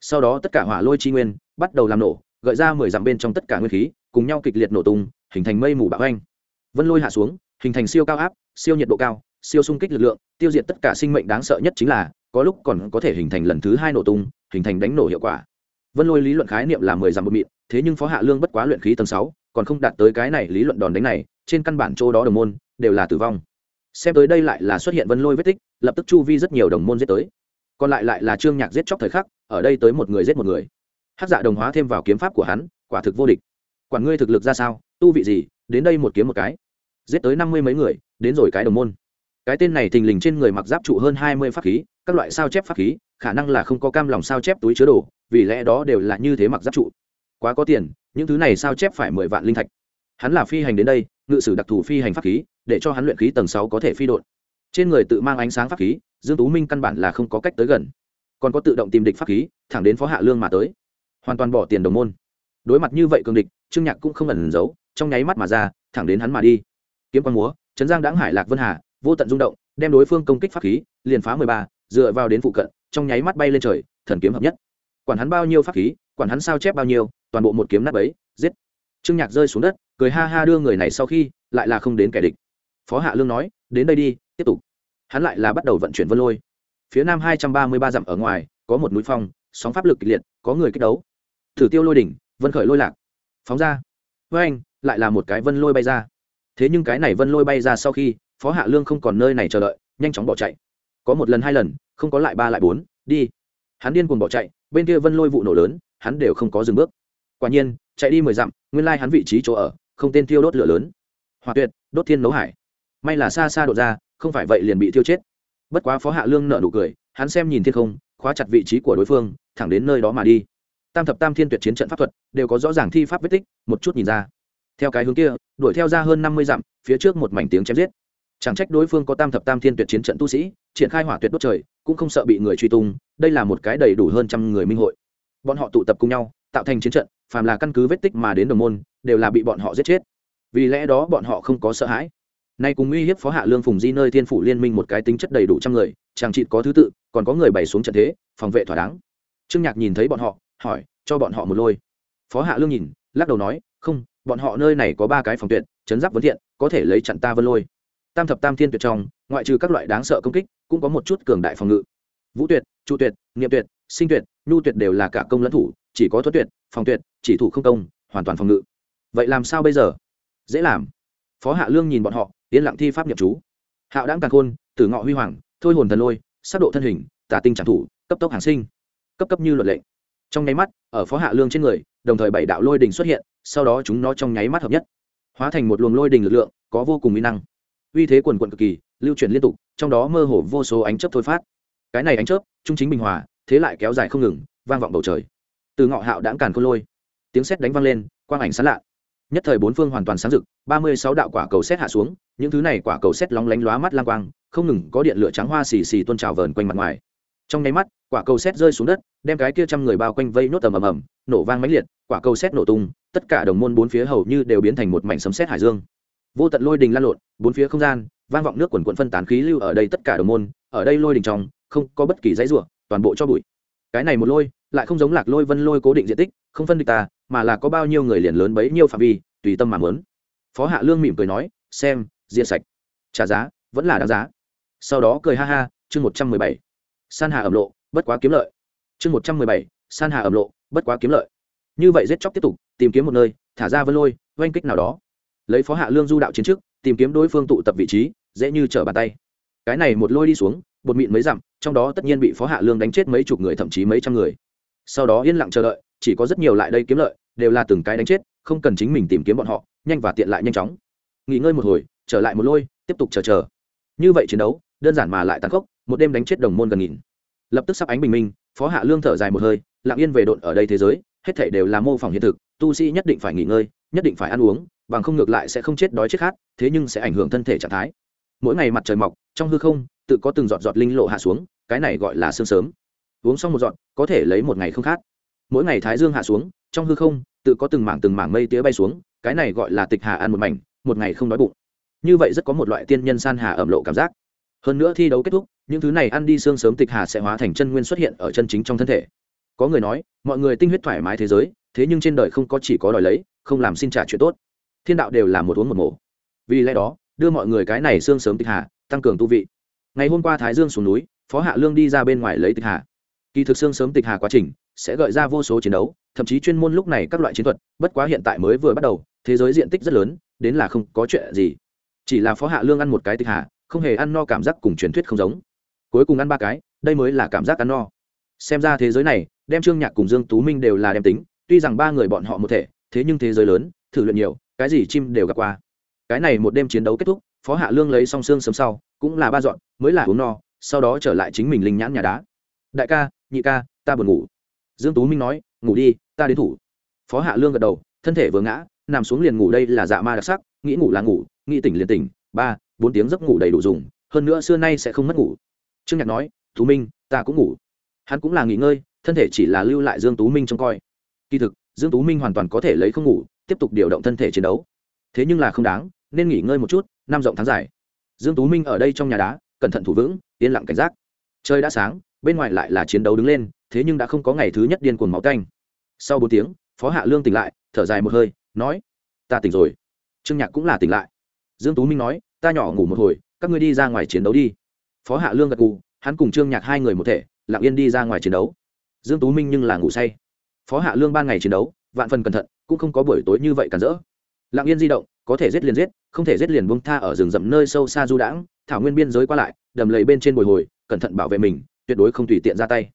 Sau đó tất cả hỏa lôi chi nguyên bắt đầu làm nổ, gợi ra mười dặm bên trong tất cả nguyên khí, cùng nhau kịch liệt nổ tung hình thành mây mù bạo anh vân lôi hạ xuống, hình thành siêu cao áp, siêu nhiệt độ cao, siêu xung kích lực lượng, tiêu diệt tất cả sinh mệnh đáng sợ nhất chính là, có lúc còn có thể hình thành lần thứ hai nổ tung, hình thành đánh nổ hiệu quả. Vân lôi lý luận khái niệm là mười dặm một mịn, thế nhưng phó hạ lương bất quá luyện khí tầng sáu, còn không đạt tới cái này lý luận đòn đánh này, trên căn bản chỗ đó đồng môn, đều là tử vong. Xem tới đây lại là xuất hiện vân lôi vết tích, lập tức chu vi rất nhiều đồng môn giết tới. Còn lại lại là trương nhạc giết chóc thời khắc, ở đây tới một người giết một người. Hát dạ đồng hóa thêm vào kiếm pháp của hắn, quả thực vô địch. Quản ngươi thực lực ra sao tu vị gì, đến đây một kiếm một cái. Giết tới năm mươi mấy người, đến rồi cái đồng môn. Cái tên này thình lình trên người mặc giáp trụ hơn hai mươi pháp khí, các loại sao chép pháp khí, khả năng là không có cam lòng sao chép túi chứa đồ, vì lẽ đó đều là như thế mặc giáp trụ. Quá có tiền, những thứ này sao chép phải mười vạn linh thạch. Hắn là phi hành đến đây, ngự sử đặc thù phi hành pháp khí, để cho hắn luyện khí tầng sáu có thể phi đột trên người tự mang ánh sáng pháp khí, dương tú minh căn bản là không có cách tới gần. Còn có tự động tìm địch pháp khí, thẳng đến phó hạ lương mà tới. Hoàn toàn bỏ tiền đồng môn. Đối mặt như vậy cường địch, trương nhạc cũng không ẩn giấu trong nháy mắt mà ra, thẳng đến hắn mà đi. Kiếm quang múa, trấn giang đãng hải lạc vân hà, vô tận rung động, đem đối phương công kích pháp khí, liền phá mười ba, dựa vào đến phụ cận, trong nháy mắt bay lên trời, thần kiếm hợp nhất. Quản hắn bao nhiêu pháp khí, quản hắn sao chép bao nhiêu, toàn bộ một kiếm nát ấy giết. Trương nhạc rơi xuống đất, cười ha ha đưa người này sau khi, lại là không đến kẻ địch. Phó hạ lương nói, đến đây đi, tiếp tục. Hắn lại là bắt đầu vận chuyển vân lôi. Phía nam hai trăm ba mươi ba dặm ở ngoài, có một núi phong, sóng pháp lực kịch liệt, có người kích đấu. Thử tiêu lôi đỉnh, vân khởi lôi lạc. Phóng ra. Với anh lại là một cái vân lôi bay ra. Thế nhưng cái này vân lôi bay ra sau khi, phó hạ lương không còn nơi này chờ đợi, nhanh chóng bỏ chạy. Có một lần hai lần, không có lại ba lại bốn, đi. Hắn điên cuồng bỏ chạy, bên kia vân lôi vụ nổ lớn, hắn đều không có dừng bước. Quả nhiên, chạy đi mười dặm, nguyên lai hắn vị trí chỗ ở, không tên tiêu đốt lửa lớn. Hòa tuyệt, đốt thiên nấu hải. May là xa xa đột ra, không phải vậy liền bị thiêu chết. Bất quá phó hạ lương nợ nụ cười, hắn xem nhìn thiên không, khóa chặt vị trí của đối phương, thẳng đến nơi đó mà đi. Tam thập tam thiên tuyệt chiến trận pháp thuật, đều có rõ ràng thi pháp vết tích, một chút nhìn ra theo cái hướng kia, đuổi theo ra hơn năm mươi dặm, phía trước một mảnh tiếng chém giết. Chẳng trách đối phương có tam thập tam thiên tuyệt chiến trận tu sĩ, triển khai hỏa tuyệt đốt trời, cũng không sợ bị người truy tung, đây là một cái đầy đủ hơn trăm người minh hội. Bọn họ tụ tập cùng nhau, tạo thành chiến trận, phàm là căn cứ vết tích mà đến đồng môn, đều là bị bọn họ giết chết. Vì lẽ đó bọn họ không có sợ hãi. Nay cùng uy hiếp phó hạ lương phùng di nơi thiên phủ liên minh một cái tính chất đầy đủ trăm người chàng trị có thứ tự, còn có người bày xuống trận thế, phòng vệ thỏa đáng. Trương nhạc nhìn thấy bọn họ, hỏi, cho bọn họ một lôi. Phó hạ lương nhìn, lắc đầu nói, không bọn họ nơi này có ba cái phòng tuyệt chấn giáp vấn thiện, có thể lấy chặn ta vân lôi. Tam thập tam thiên tuyệt trong, ngoại trừ các loại đáng sợ công kích, cũng có một chút cường đại phòng ngự. Vũ tuyệt, trụ tuyệt nghiệm tuyệt, sinh tuyệt, nhu tuyệt đều là cả công lẫn thủ, chỉ có thuật tuyệt, phòng tuyệt, chỉ thủ không công, hoàn toàn phòng ngự. Vậy làm sao bây giờ? Dễ làm. Phó hạ lương nhìn bọn họ, yên lặng thi pháp nhập chú. Hạo đáng càng khôn, tử ngọ huy hoàng, thôi hồn thần lôi sát độ thân hình tả tinh tràng thủ, cấp tốc hàng sinh, cấp cấp như luật lệ. trong nháy mắt, ở phó hạ lương trên người, đồng thời bảy đạo lôi đình xuất hiện sau đó chúng nó trong nháy mắt hợp nhất, hóa thành một luồng lôi đình lực lượng, có vô cùng uy năng. Uy thế quần quận cực kỳ, lưu chuyển liên tục, trong đó mơ hồ vô số ánh chớp thôi phát. Cái này ánh chớp, trung chính bình hòa, thế lại kéo dài không ngừng, vang vọng bầu trời. Từ ngọ hạo đãng càn khôn lôi, tiếng sét đánh vang lên, quang ảnh sán lạ. Nhất thời bốn phương hoàn toàn sáng rực, ba mươi sáu đạo quả cầu sét hạ xuống, những thứ này quả cầu sét lóng lánh lóa mắt lang quang, không ngừng có điện lửa trắng hoa xì xì tôn trào vờn quanh mặt ngoài trong nháy mắt, quả cầu sét rơi xuống đất, đem cái kia trăm người bao quanh vây nốt tầm ầm ầm, nổ vang mãnh liệt, quả cầu sét nổ tung, tất cả đồng môn bốn phía hầu như đều biến thành một mảnh sấm sét hải dương. Vô tận lôi đình lan lộn, bốn phía không gian, vang vọng nước quần quận phân tán khí lưu ở đây tất cả đồng môn, ở đây lôi đình trong, không có bất kỳ dãy rủa, toàn bộ cho bụi. Cái này một lôi, lại không giống lạc lôi vân lôi cố định diện tích, không phân địch ta, mà là có bao nhiêu người liền lớn bấy nhiêu phạm vi, tùy tâm mà muốn. Phó hạ lương mỉm cười nói, xem diện sạch. Trả giá, vẫn là đáng giá. Sau đó cười ha ha, chương một trăm mười bảy san hà ẩm lộ, bất quá kiếm lợi. Chương một trăm mười bảy, san hà ẩm lộ, bất quá kiếm lợi. Như vậy giết chóc tiếp tục, tìm kiếm một nơi, thả ra vân lôi, oanh kích nào đó. Lấy phó hạ lương du đạo chiến trước, tìm kiếm đối phương tụ tập vị trí, dễ như trở bàn tay. Cái này một lôi đi xuống, bột mịn mấy dặm, trong đó tất nhiên bị phó hạ lương đánh chết mấy chục người, thậm chí mấy trăm người. Sau đó yên lặng chờ đợi, chỉ có rất nhiều lại đây kiếm lợi, đều là từng cái đánh chết, không cần chính mình tìm kiếm bọn họ, nhanh và tiện lại nhanh chóng. Nghỉ ngơi một hồi, trở lại một lôi, tiếp tục chờ chờ. Như vậy chiến đấu đơn giản mà lại tàn khốc, một đêm đánh chết đồng môn gần nghìn. Lập tức sắp ánh bình minh, phó hạ lương thở dài một hơi, lặng yên về độn ở đây thế giới, hết thảy đều là mô phỏng hiện thực, tu sĩ nhất định phải nghỉ ngơi, nhất định phải ăn uống, bằng không ngược lại sẽ không chết đói chết khát, thế nhưng sẽ ảnh hưởng thân thể trạng thái. Mỗi ngày mặt trời mọc, trong hư không, tự có từng giọt giọt linh lộ hạ xuống, cái này gọi là sương sớm. Uống xong một giọt, có thể lấy một ngày không khát. Mỗi ngày thái dương hạ xuống, trong hư không, tự có từng mảng từng mảng mây tía bay xuống, cái này gọi là tịch hà ăn một mảnh, một ngày không đói bụng. Như vậy rất có một loại tiên nhân san hà ẩm lộ cảm giác hơn nữa thi đấu kết thúc, những thứ này ăn đi xương sớm tịch hà sẽ hóa thành chân nguyên xuất hiện ở chân chính trong thân thể. Có người nói, mọi người tinh huyết thoải mái thế giới, thế nhưng trên đời không có chỉ có đòi lấy, không làm xin trả chuyện tốt. Thiên đạo đều là một uống một mổ vì lẽ đó, đưa mọi người cái này xương sớm tịch hà, tăng cường tu vị. Ngày hôm qua thái dương xuống núi, phó hạ lương đi ra bên ngoài lấy tịch hà. Kỳ thực xương sớm tịch hà quá trình, sẽ gợi ra vô số chiến đấu, thậm chí chuyên môn lúc này các loại chiến thuật, bất quá hiện tại mới vừa bắt đầu, thế giới diện tích rất lớn, đến là không có chuyện gì. Chỉ là phó hạ lương ăn một cái tịch hà không hề ăn no cảm giác cùng truyền thuyết không giống. Cuối cùng ăn ba cái, đây mới là cảm giác ăn no. Xem ra thế giới này, đem trương nhạc cùng dương tú minh đều là đem tính, tuy rằng ba người bọn họ một thể, thế nhưng thế giới lớn, thử luyện nhiều, cái gì chim đều gặp qua. Cái này một đêm chiến đấu kết thúc, phó hạ lương lấy song xương sớm sau, cũng là ba dọn, mới là uống no, sau đó trở lại chính mình linh nhãn nhà đá. Đại ca, nhị ca, ta buồn ngủ. Dương tú minh nói, ngủ đi, ta đến thủ. Phó hạ lương gật đầu, thân thể vừa ngã, nằm xuống liền ngủ, đây là dạ ma đặc sắc, nghĩ ngủ là ngủ, nghĩ tỉnh liền tỉnh. Ba bốn tiếng giấc ngủ đầy đủ dùng, hơn nữa xưa nay sẽ không mất ngủ. Trương nhạc nói, tú minh, ta cũng ngủ. Hắn cũng là nghỉ ngơi, thân thể chỉ là lưu lại dương tú minh trông coi. Kỳ thực, dương tú minh hoàn toàn có thể lấy không ngủ, tiếp tục điều động thân thể chiến đấu. Thế nhưng là không đáng, nên nghỉ ngơi một chút, năm rộng tháng dài. Dương tú minh ở đây trong nhà đá, cẩn thận thủ vững, yên lặng cảnh giác. Trời đã sáng, bên ngoài lại là chiến đấu đứng lên, thế nhưng đã không có ngày thứ nhất điên cuồng máu canh. Sau bốn tiếng, phó hạ lương tỉnh lại, thở dài một hơi, nói, ta tỉnh rồi. Trương nhạc cũng là tỉnh lại dương tú minh nói, ta nhỏ ngủ một hồi, các ngươi đi ra ngoài chiến đấu đi. Phó hạ lương gật gù, hắn cùng trương nhạc hai người một thể, lặng yên đi ra ngoài chiến đấu. Dương tú minh nhưng là ngủ say. Phó hạ lương ban ngày chiến đấu, vạn phần cẩn thận, cũng không có buổi tối như vậy cản rỡ. Lặng yên di động, có thể giết liền giết, không thể giết liền buông tha ở rừng rậm nơi sâu xa du đãng, thảo nguyên biên giới qua lại, đầm lầy bên trên bồi hồi, cẩn thận bảo vệ mình, tuyệt đối không tùy tiện ra tay.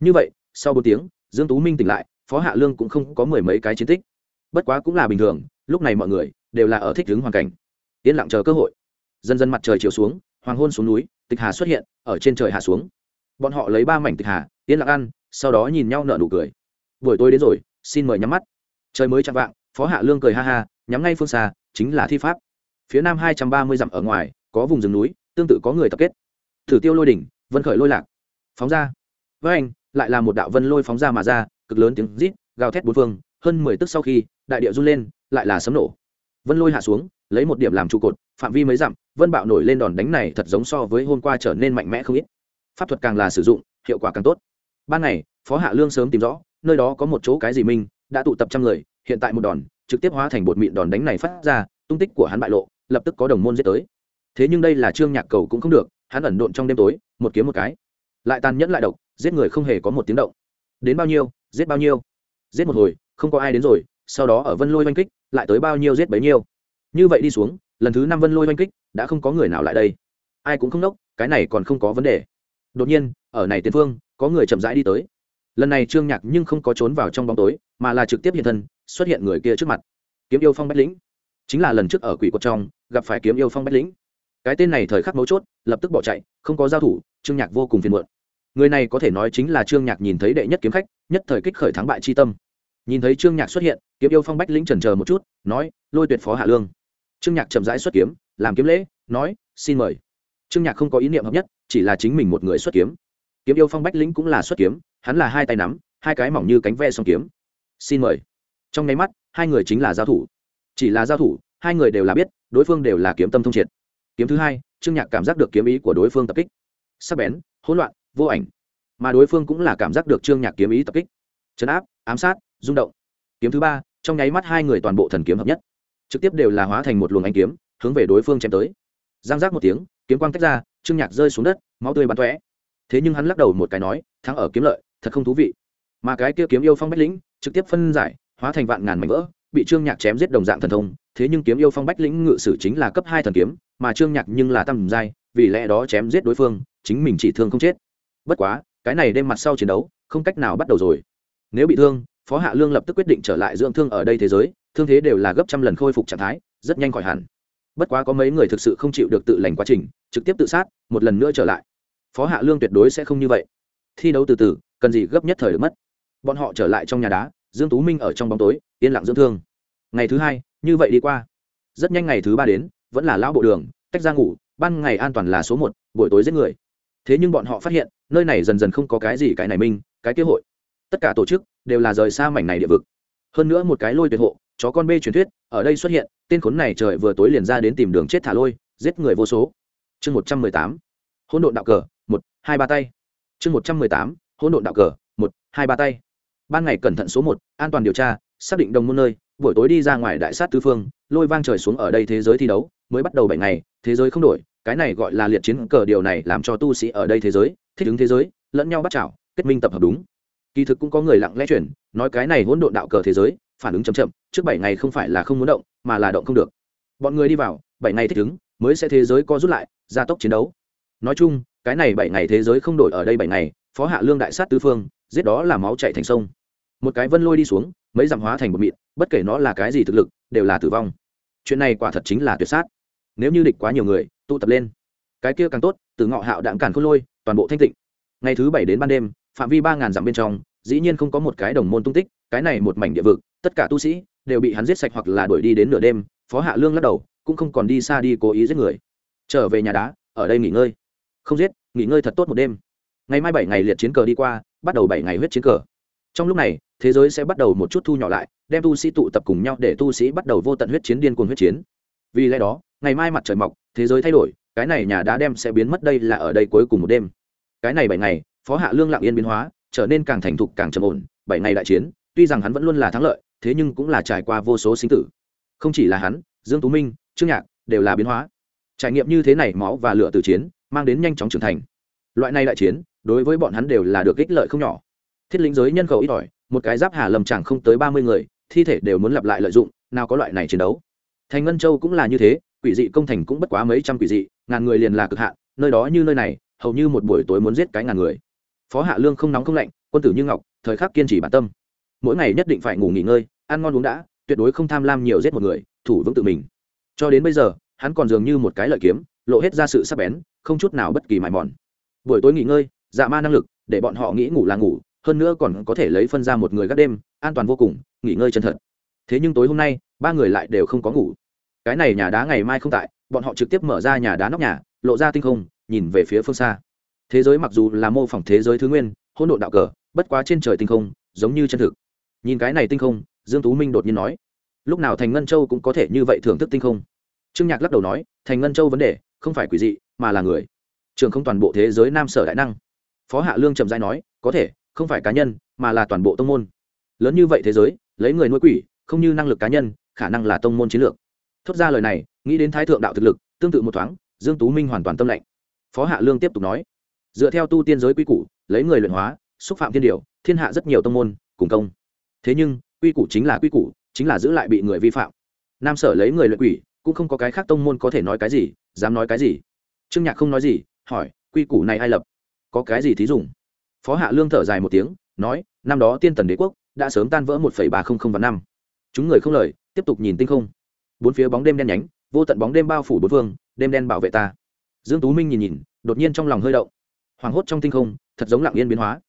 Như vậy, sau bốn tiếng, dương tú minh tỉnh lại, phó hạ lương cũng không có mười mấy cái chiến tích. Bất quá cũng là bình thường, lúc này mọi người đều là ở thích ứng hoàn cảnh yên lặng chờ cơ hội. Dần dần mặt trời chiều xuống, hoàng hôn xuống núi, tịch hà xuất hiện, ở trên trời hạ xuống. Bọn họ lấy ba mảnh tịch hà, yên lặng ăn, sau đó nhìn nhau nở nụ cười. Buổi tối đến rồi, xin mời nhắm mắt. Trời mới chạm vạng, phó hạ lương cười ha ha, nhắm ngay phương xa, chính là thi pháp. Phía nam hai trăm ba mươi dặm ở ngoài, có vùng rừng núi, tương tự có người tập kết. Thử tiêu lôi đỉnh, vân khởi lôi lạc. Phóng ra. Với anh, lại là một đạo vân lôi phóng ra mà ra, cực lớn tiếng rít, gào thét bốn phương, hơn mười tức sau khi, đại địa run lên, lại là sấm nổ. Vân lôi hạ xuống lấy một điểm làm trụ cột, phạm vi mấy dặm, vân bạo nổi lên đòn đánh này thật giống so với hôm qua trở nên mạnh mẽ không ít. Pháp thuật càng là sử dụng, hiệu quả càng tốt. Ban ngày, phó hạ lương sớm tìm rõ, nơi đó có một chỗ cái gì minh đã tụ tập trăm người, hiện tại một đòn, trực tiếp hóa thành bột mịn đòn đánh này phát ra, tung tích của hắn bại lộ, lập tức có đồng môn giết tới. Thế nhưng đây là trương nhạc cầu cũng không được, hắn ẩn độn trong đêm tối, một kiếm một cái. Lại tàn nhẫn lại độc, giết người không hề có một tiếng động. Đến bao nhiêu, giết bao nhiêu? Giết một hồi, không có ai đến rồi, sau đó ở vân lôi oanh kích, lại tới bao nhiêu giết bấy nhiêu? Như vậy đi xuống, lần thứ năm vân lôi oanh kích, đã không có người nào lại đây. Ai cũng không đốc cái này còn không có vấn đề. Đột nhiên, ở này tiền phương, có người chậm rãi đi tới. Lần này trương nhạc nhưng không có trốn vào trong bóng tối, mà là trực tiếp hiện thân, xuất hiện người kia trước mặt. Kiếm yêu phong bách lĩnh. Chính là lần trước ở quỷ quật trong, gặp phải kiếm yêu phong bách lĩnh. Cái tên này thời khắc mấu chốt, lập tức bỏ chạy, không có giao thủ, trương nhạc vô cùng phiền muộn. Người này có thể nói chính là trương nhạc nhìn thấy đệ nhất kiếm khách, nhất thời kích khởi thắng bại chi tâm. Nhìn thấy trương nhạc xuất hiện, kiếm yêu phong bách lĩnh trần chờ một chút, nói, lôi tuyệt phó hạ lương trương nhạc chậm rãi xuất kiếm, làm kiếm lễ, nói, xin mời. Trương nhạc không có ý niệm hợp nhất, chỉ là chính mình một người xuất kiếm. Kiếm yêu phong bách lĩnh cũng là xuất kiếm, hắn là hai tay nắm, hai cái mỏng như cánh ve song kiếm. Xin mời. Trong nháy mắt, hai người chính là giao thủ. Chỉ là giao thủ, hai người đều là biết, đối phương đều là kiếm tâm thông triệt. Kiếm thứ hai, trương nhạc cảm giác được kiếm ý của đối phương tập kích. Sắc bén, hỗn loạn, vô ảnh. Mà đối phương cũng là cảm giác được trương nhạc kiếm ý tập kích. Chấn áp, ám sát, rung động. Kiếm thứ ba, trong nháy mắt hai người toàn bộ thần kiếm hợp nhất trực tiếp đều là hóa thành một luồng ánh kiếm, hướng về đối phương chém tới. Giang giác một tiếng, kiếm quang tách ra, trương nhạc rơi xuống đất, máu tươi bắn tóe. Thế nhưng hắn lắc đầu một cái nói, thắng ở kiếm lợi, thật không thú vị. Mà cái kia kiếm yêu phong bách lĩnh, trực tiếp phân giải, hóa thành vạn ngàn mảnh vỡ, bị trương nhạc chém giết đồng dạng thần thông. Thế nhưng kiếm yêu phong bách lĩnh ngự sử chính là cấp hai thần kiếm, mà trương nhạc nhưng là tam giai, vì lẽ đó chém giết đối phương, chính mình chỉ thương không chết. Bất quá, cái này đêm mặt sau chiến đấu, không cách nào bắt đầu rồi. Nếu bị thương, phó hạ lương lập tức quyết định trở lại dưỡng thương ở đây thế giới thương thế đều là gấp trăm lần khôi phục trạng thái, rất nhanh khỏi hẳn. Bất quá có mấy người thực sự không chịu được tự lành quá trình, trực tiếp tự sát, một lần nữa trở lại. Phó hạ lương tuyệt đối sẽ không như vậy. Thi đấu từ từ, cần gì gấp nhất thời được mất. Bọn họ trở lại trong nhà đá, dương tú minh ở trong bóng tối, yên lặng dưỡng thương. Ngày thứ hai, như vậy đi qua. Rất nhanh ngày thứ ba đến, vẫn là lão bộ đường, tách ra ngủ, ban ngày an toàn là số một, buổi tối giết người. Thế nhưng bọn họ phát hiện, nơi này dần dần không có cái gì cái này minh cái kế hội. Tất cả tổ chức đều là rời xa mảnh này địa vực. Hơn nữa một cái lôi tuyệt hộ chó con bê truyền thuyết, ở đây xuất hiện, tên khốn này trời vừa tối liền ra đến tìm đường chết thả lôi, giết người vô số. Chương một trăm mười tám, hỗn độn đạo cờ, một, hai, ba tay. Chương một trăm mười tám, hỗn độn đạo cờ, một, hai, ba tay. Ban ngày cẩn thận số một, an toàn điều tra, xác định đồng môn nơi, buổi tối đi ra ngoài đại sát tứ phương, lôi vang trời xuống ở đây thế giới thi đấu, mới bắt đầu bảy ngày, thế giới không đổi, cái này gọi là liệt chiến cờ điều này làm cho tu sĩ ở đây thế giới, thích ứng thế giới, lẫn nhau bắt chảo, kết minh tập hợp đúng. Kỳ thực cũng có người lặng lẽ chuyển, nói cái này hỗn độn đạo cờ thế giới phản ứng chậm chậm, trước bảy ngày không phải là không muốn động, mà là động không được. Bọn người đi vào, bảy ngày thích ứng, mới sẽ thế giới co rút lại, gia tốc chiến đấu. Nói chung, cái này bảy ngày thế giới không đổi ở đây bảy ngày, phó hạ lương đại sát tứ phương, giết đó là máu chạy thành sông. Một cái vân lôi đi xuống, mấy dặm hóa thành một mịn, bất kể nó là cái gì thực lực, đều là tử vong. Chuyện này quả thật chính là tuyệt sát. Nếu như địch quá nhiều người, tụ tập lên. Cái kia càng tốt từ ngọ hạo đạn càn khôn lôi, toàn bộ thanh tịnh. Ngày thứ bảy đến ban đêm, phạm vi ba ngàn dặm bên trong dĩ nhiên không có một cái đồng môn tung tích, cái này một mảnh địa vực, tất cả tu sĩ đều bị hắn giết sạch hoặc là đuổi đi đến nửa đêm, phó hạ lương lắc đầu, cũng không còn đi xa đi cố ý giết người. Trở về nhà đá, ở đây nghỉ ngơi. Không giết, nghỉ ngơi thật tốt một đêm. Ngày mai bảy ngày liệt chiến cờ đi qua, bắt đầu bảy ngày huyết chiến cờ. Trong lúc này, thế giới sẽ bắt đầu một chút thu nhỏ lại, đem tu sĩ tụ tập cùng nhau để tu sĩ bắt đầu vô tận huyết chiến điên cuồng huyết chiến. Vì lẽ đó, ngày mai mặt trời mọc, thế giới thay đổi, cái này nhà đá đem sẽ biến mất đây là ở đây cuối cùng một đêm. Cái này bảy ngày, phó hạ lương lặng yên biến hóa trở nên càng thành thục càng trầm ổn, bảy ngày đại chiến, tuy rằng hắn vẫn luôn là thắng lợi, thế nhưng cũng là trải qua vô số sinh tử. Không chỉ là hắn, dương tú minh, trương nhạc đều là biến hóa. Trải nghiệm như thế này máu và lửa từ chiến, mang đến nhanh chóng trưởng thành. Loại này đại chiến, đối với bọn hắn đều là được ích lợi không nhỏ. Thiết lĩnh giới nhân khẩu ít ỏi, một cái giáp hà lầm chẳng không tới ba mươi người, thi thể đều muốn lặp lại lợi dụng, nào có loại này chiến đấu. Thành ngân châu cũng là như thế, quỷ dị công thành cũng bất quá mấy trăm quỷ dị, ngàn người liền là cực hạn, nơi đó như nơi này, hầu như một buổi tối muốn giết cái ngàn người phó hạ lương không nóng không lạnh, quân tử như ngọc, thời khắc kiên trì bản tâm. Mỗi ngày nhất định phải ngủ nghỉ ngơi, ăn ngon uống đã, tuyệt đối không tham lam nhiều giết một người, thủ vững tự mình. Cho đến bây giờ, hắn còn dường như một cái lợi kiếm, lộ hết ra sự sắc bén, không chút nào bất kỳ mài mòn. Buổi tối nghỉ ngơi dạ ma năng lực, để bọn họ nghĩ ngủ là ngủ, hơn nữa còn có thể lấy phân ra một người gác đêm, an toàn vô cùng, nghỉ ngơi chân thật. Thế nhưng tối hôm nay, ba người lại đều không có ngủ. Cái này nhà đá ngày mai không tại, bọn họ trực tiếp mở ra nhà đá nóc nhà, lộ ra tinh không, nhìn về phía phương xa thế giới mặc dù là mô phỏng thế giới thứ nguyên, hỗn độn đạo cờ, bất quá trên trời tinh không, giống như chân thực. Nhìn cái này tinh không, dương tú minh đột nhiên nói, lúc nào thành ngân châu cũng có thể như vậy thưởng thức tinh không? Trương nhạc lắc đầu nói, thành ngân châu vấn đề, không phải quỷ dị, mà là người. Trường không toàn bộ thế giới nam sở đại năng. Phó hạ lương trầm giai nói, có thể, không phải cá nhân, mà là toàn bộ tông môn. Lớn như vậy thế giới, lấy người nuôi quỷ, không như năng lực cá nhân, khả năng là tông môn chiến lược. Thốt ra lời này, nghĩ đến thái thượng đạo thực lực, tương tự một thoáng, dương tú minh hoàn toàn tâm lệnh. Phó hạ lương tiếp tục nói dựa theo tu tiên giới quy củ, lấy người luyện hóa, xúc phạm thiên điều, thiên hạ rất nhiều tông môn, cùng công. Thế nhưng, quy củ chính là quy củ, chính là giữ lại bị người vi phạm. Nam sở lấy người luyện quỷ, cũng không có cái khác tông môn có thể nói cái gì, dám nói cái gì. Trương nhạc không nói gì, hỏi, quy củ này ai lập? Có cái gì thí dùng phó hạ lương thở dài một tiếng, nói, năm đó tiên tần đế quốc đã sớm tan vỡ một ba trăm linh và năm. Chúng người không lời, tiếp tục nhìn tinh không. Bốn phía bóng đêm đen nhánh, vô tận bóng đêm bao phủ bốn phương, đêm đen bảo vệ ta. Dương tú minh nhìn nhìn, đột nhiên trong lòng hơi động hoảng hốt trong tinh không, thật giống lặng yên biến hóa.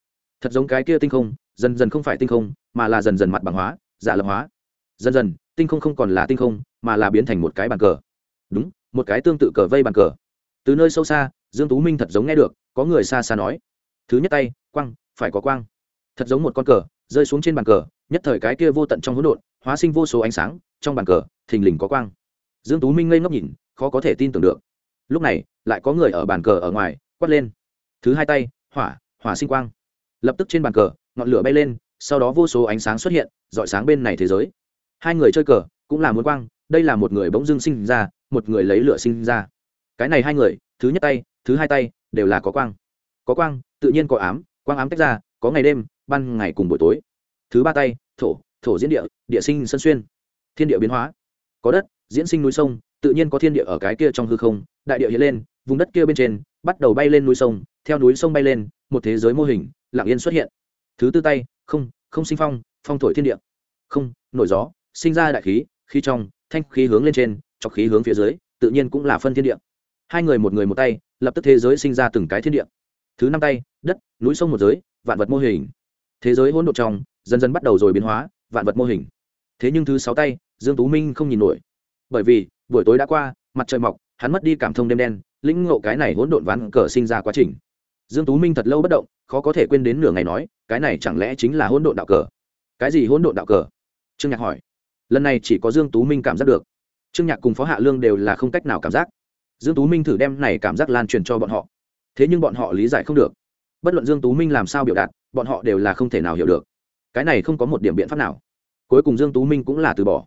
Thật giống cái kia tinh không, dần dần không phải tinh không, mà là dần dần mặt bằng hóa giả lập hóa. Dần dần, tinh không không còn là tinh không, mà là biến thành một cái bàn cờ. Đúng, một cái tương tự cờ vây bàn cờ. Từ nơi sâu xa, dương tú minh thật giống nghe được, có người xa xa nói. Thứ nhất tay, quang, phải có quang. Thật giống một con cờ, rơi xuống trên bàn cờ, nhất thời cái kia vô tận trong hỗn độn, hóa sinh vô số ánh sáng, trong bàn cờ, thình lình có quang. Dương tú minh ngây ngốc nhìn, khó có thể tin tưởng được. Lúc này, lại có người ở bàn cờ ở ngoài, quát lên thứ hai tay, hỏa hỏa sinh quang. Lập tức trên bàn cờ, ngọn lửa bay lên, sau đó vô số ánh sáng xuất hiện dọi sáng bên này thế giới. Hai người chơi cờ, cũng là muốn quang, đây là một người bỗng dưng sinh ra, một người lấy lửa sinh ra. Cái này hai người, thứ nhất tay, thứ hai tay, đều là có quang. Có quang, tự nhiên có ám, quang ám tách ra, có ngày đêm, ban ngày cùng buổi tối. Thứ ba tay, thổ thổ diễn địa địa sinh sân xuyên. Thiên địa biến hóa. Có đất, diễn sinh núi sông, tự nhiên có thiên địa ở cái kia trong hư không, đại địa hiện lên, vùng đất kia bên trên, bắt đầu bay lên núi sông theo núi sông bay lên, một thế giới mô hình, lặng yên xuất hiện. Thứ tư tay, không không sinh phong phong thổi thiên địa. Không, nổi gió, sinh ra đại khí khí trong, thanh khí hướng lên trên, chọc khí hướng phía dưới, tự nhiên cũng là phân thiên địa. Hai người một người một tay, lập tức thế giới sinh ra từng cái thiên địa. Thứ năm tay, đất, núi sông một giới, vạn vật mô hình. Thế giới hỗn độn trong, dần dần bắt đầu rồi biến hóa, vạn vật mô hình. Thế nhưng thứ sáu tay, dương tú minh không nhìn nổi. Bởi vì, buổi tối đã qua, mặt trời mọc, hắn mất đi cảm thông đêm đen, lĩnh ngộ cái này hỗn độn ván cờ sinh ra quá trình dương tú minh thật lâu bất động, khó có thể quên đến nửa ngày nói, cái này chẳng lẽ chính là hỗn độn đạo cờ? Cái gì hỗn độn đạo cờ? Trương nhạc hỏi. Lần này chỉ có dương tú minh cảm giác được. Trương nhạc cùng phó hạ lương đều là không cách nào cảm giác. Dương tú minh thử đem này cảm giác lan truyền cho bọn họ. Thế nhưng bọn họ lý giải không được. Bất luận dương tú minh làm sao biểu đạt, bọn họ đều là không thể nào hiểu được. Cái này không có một điểm biện pháp nào. Cuối cùng dương tú minh cũng là từ bỏ.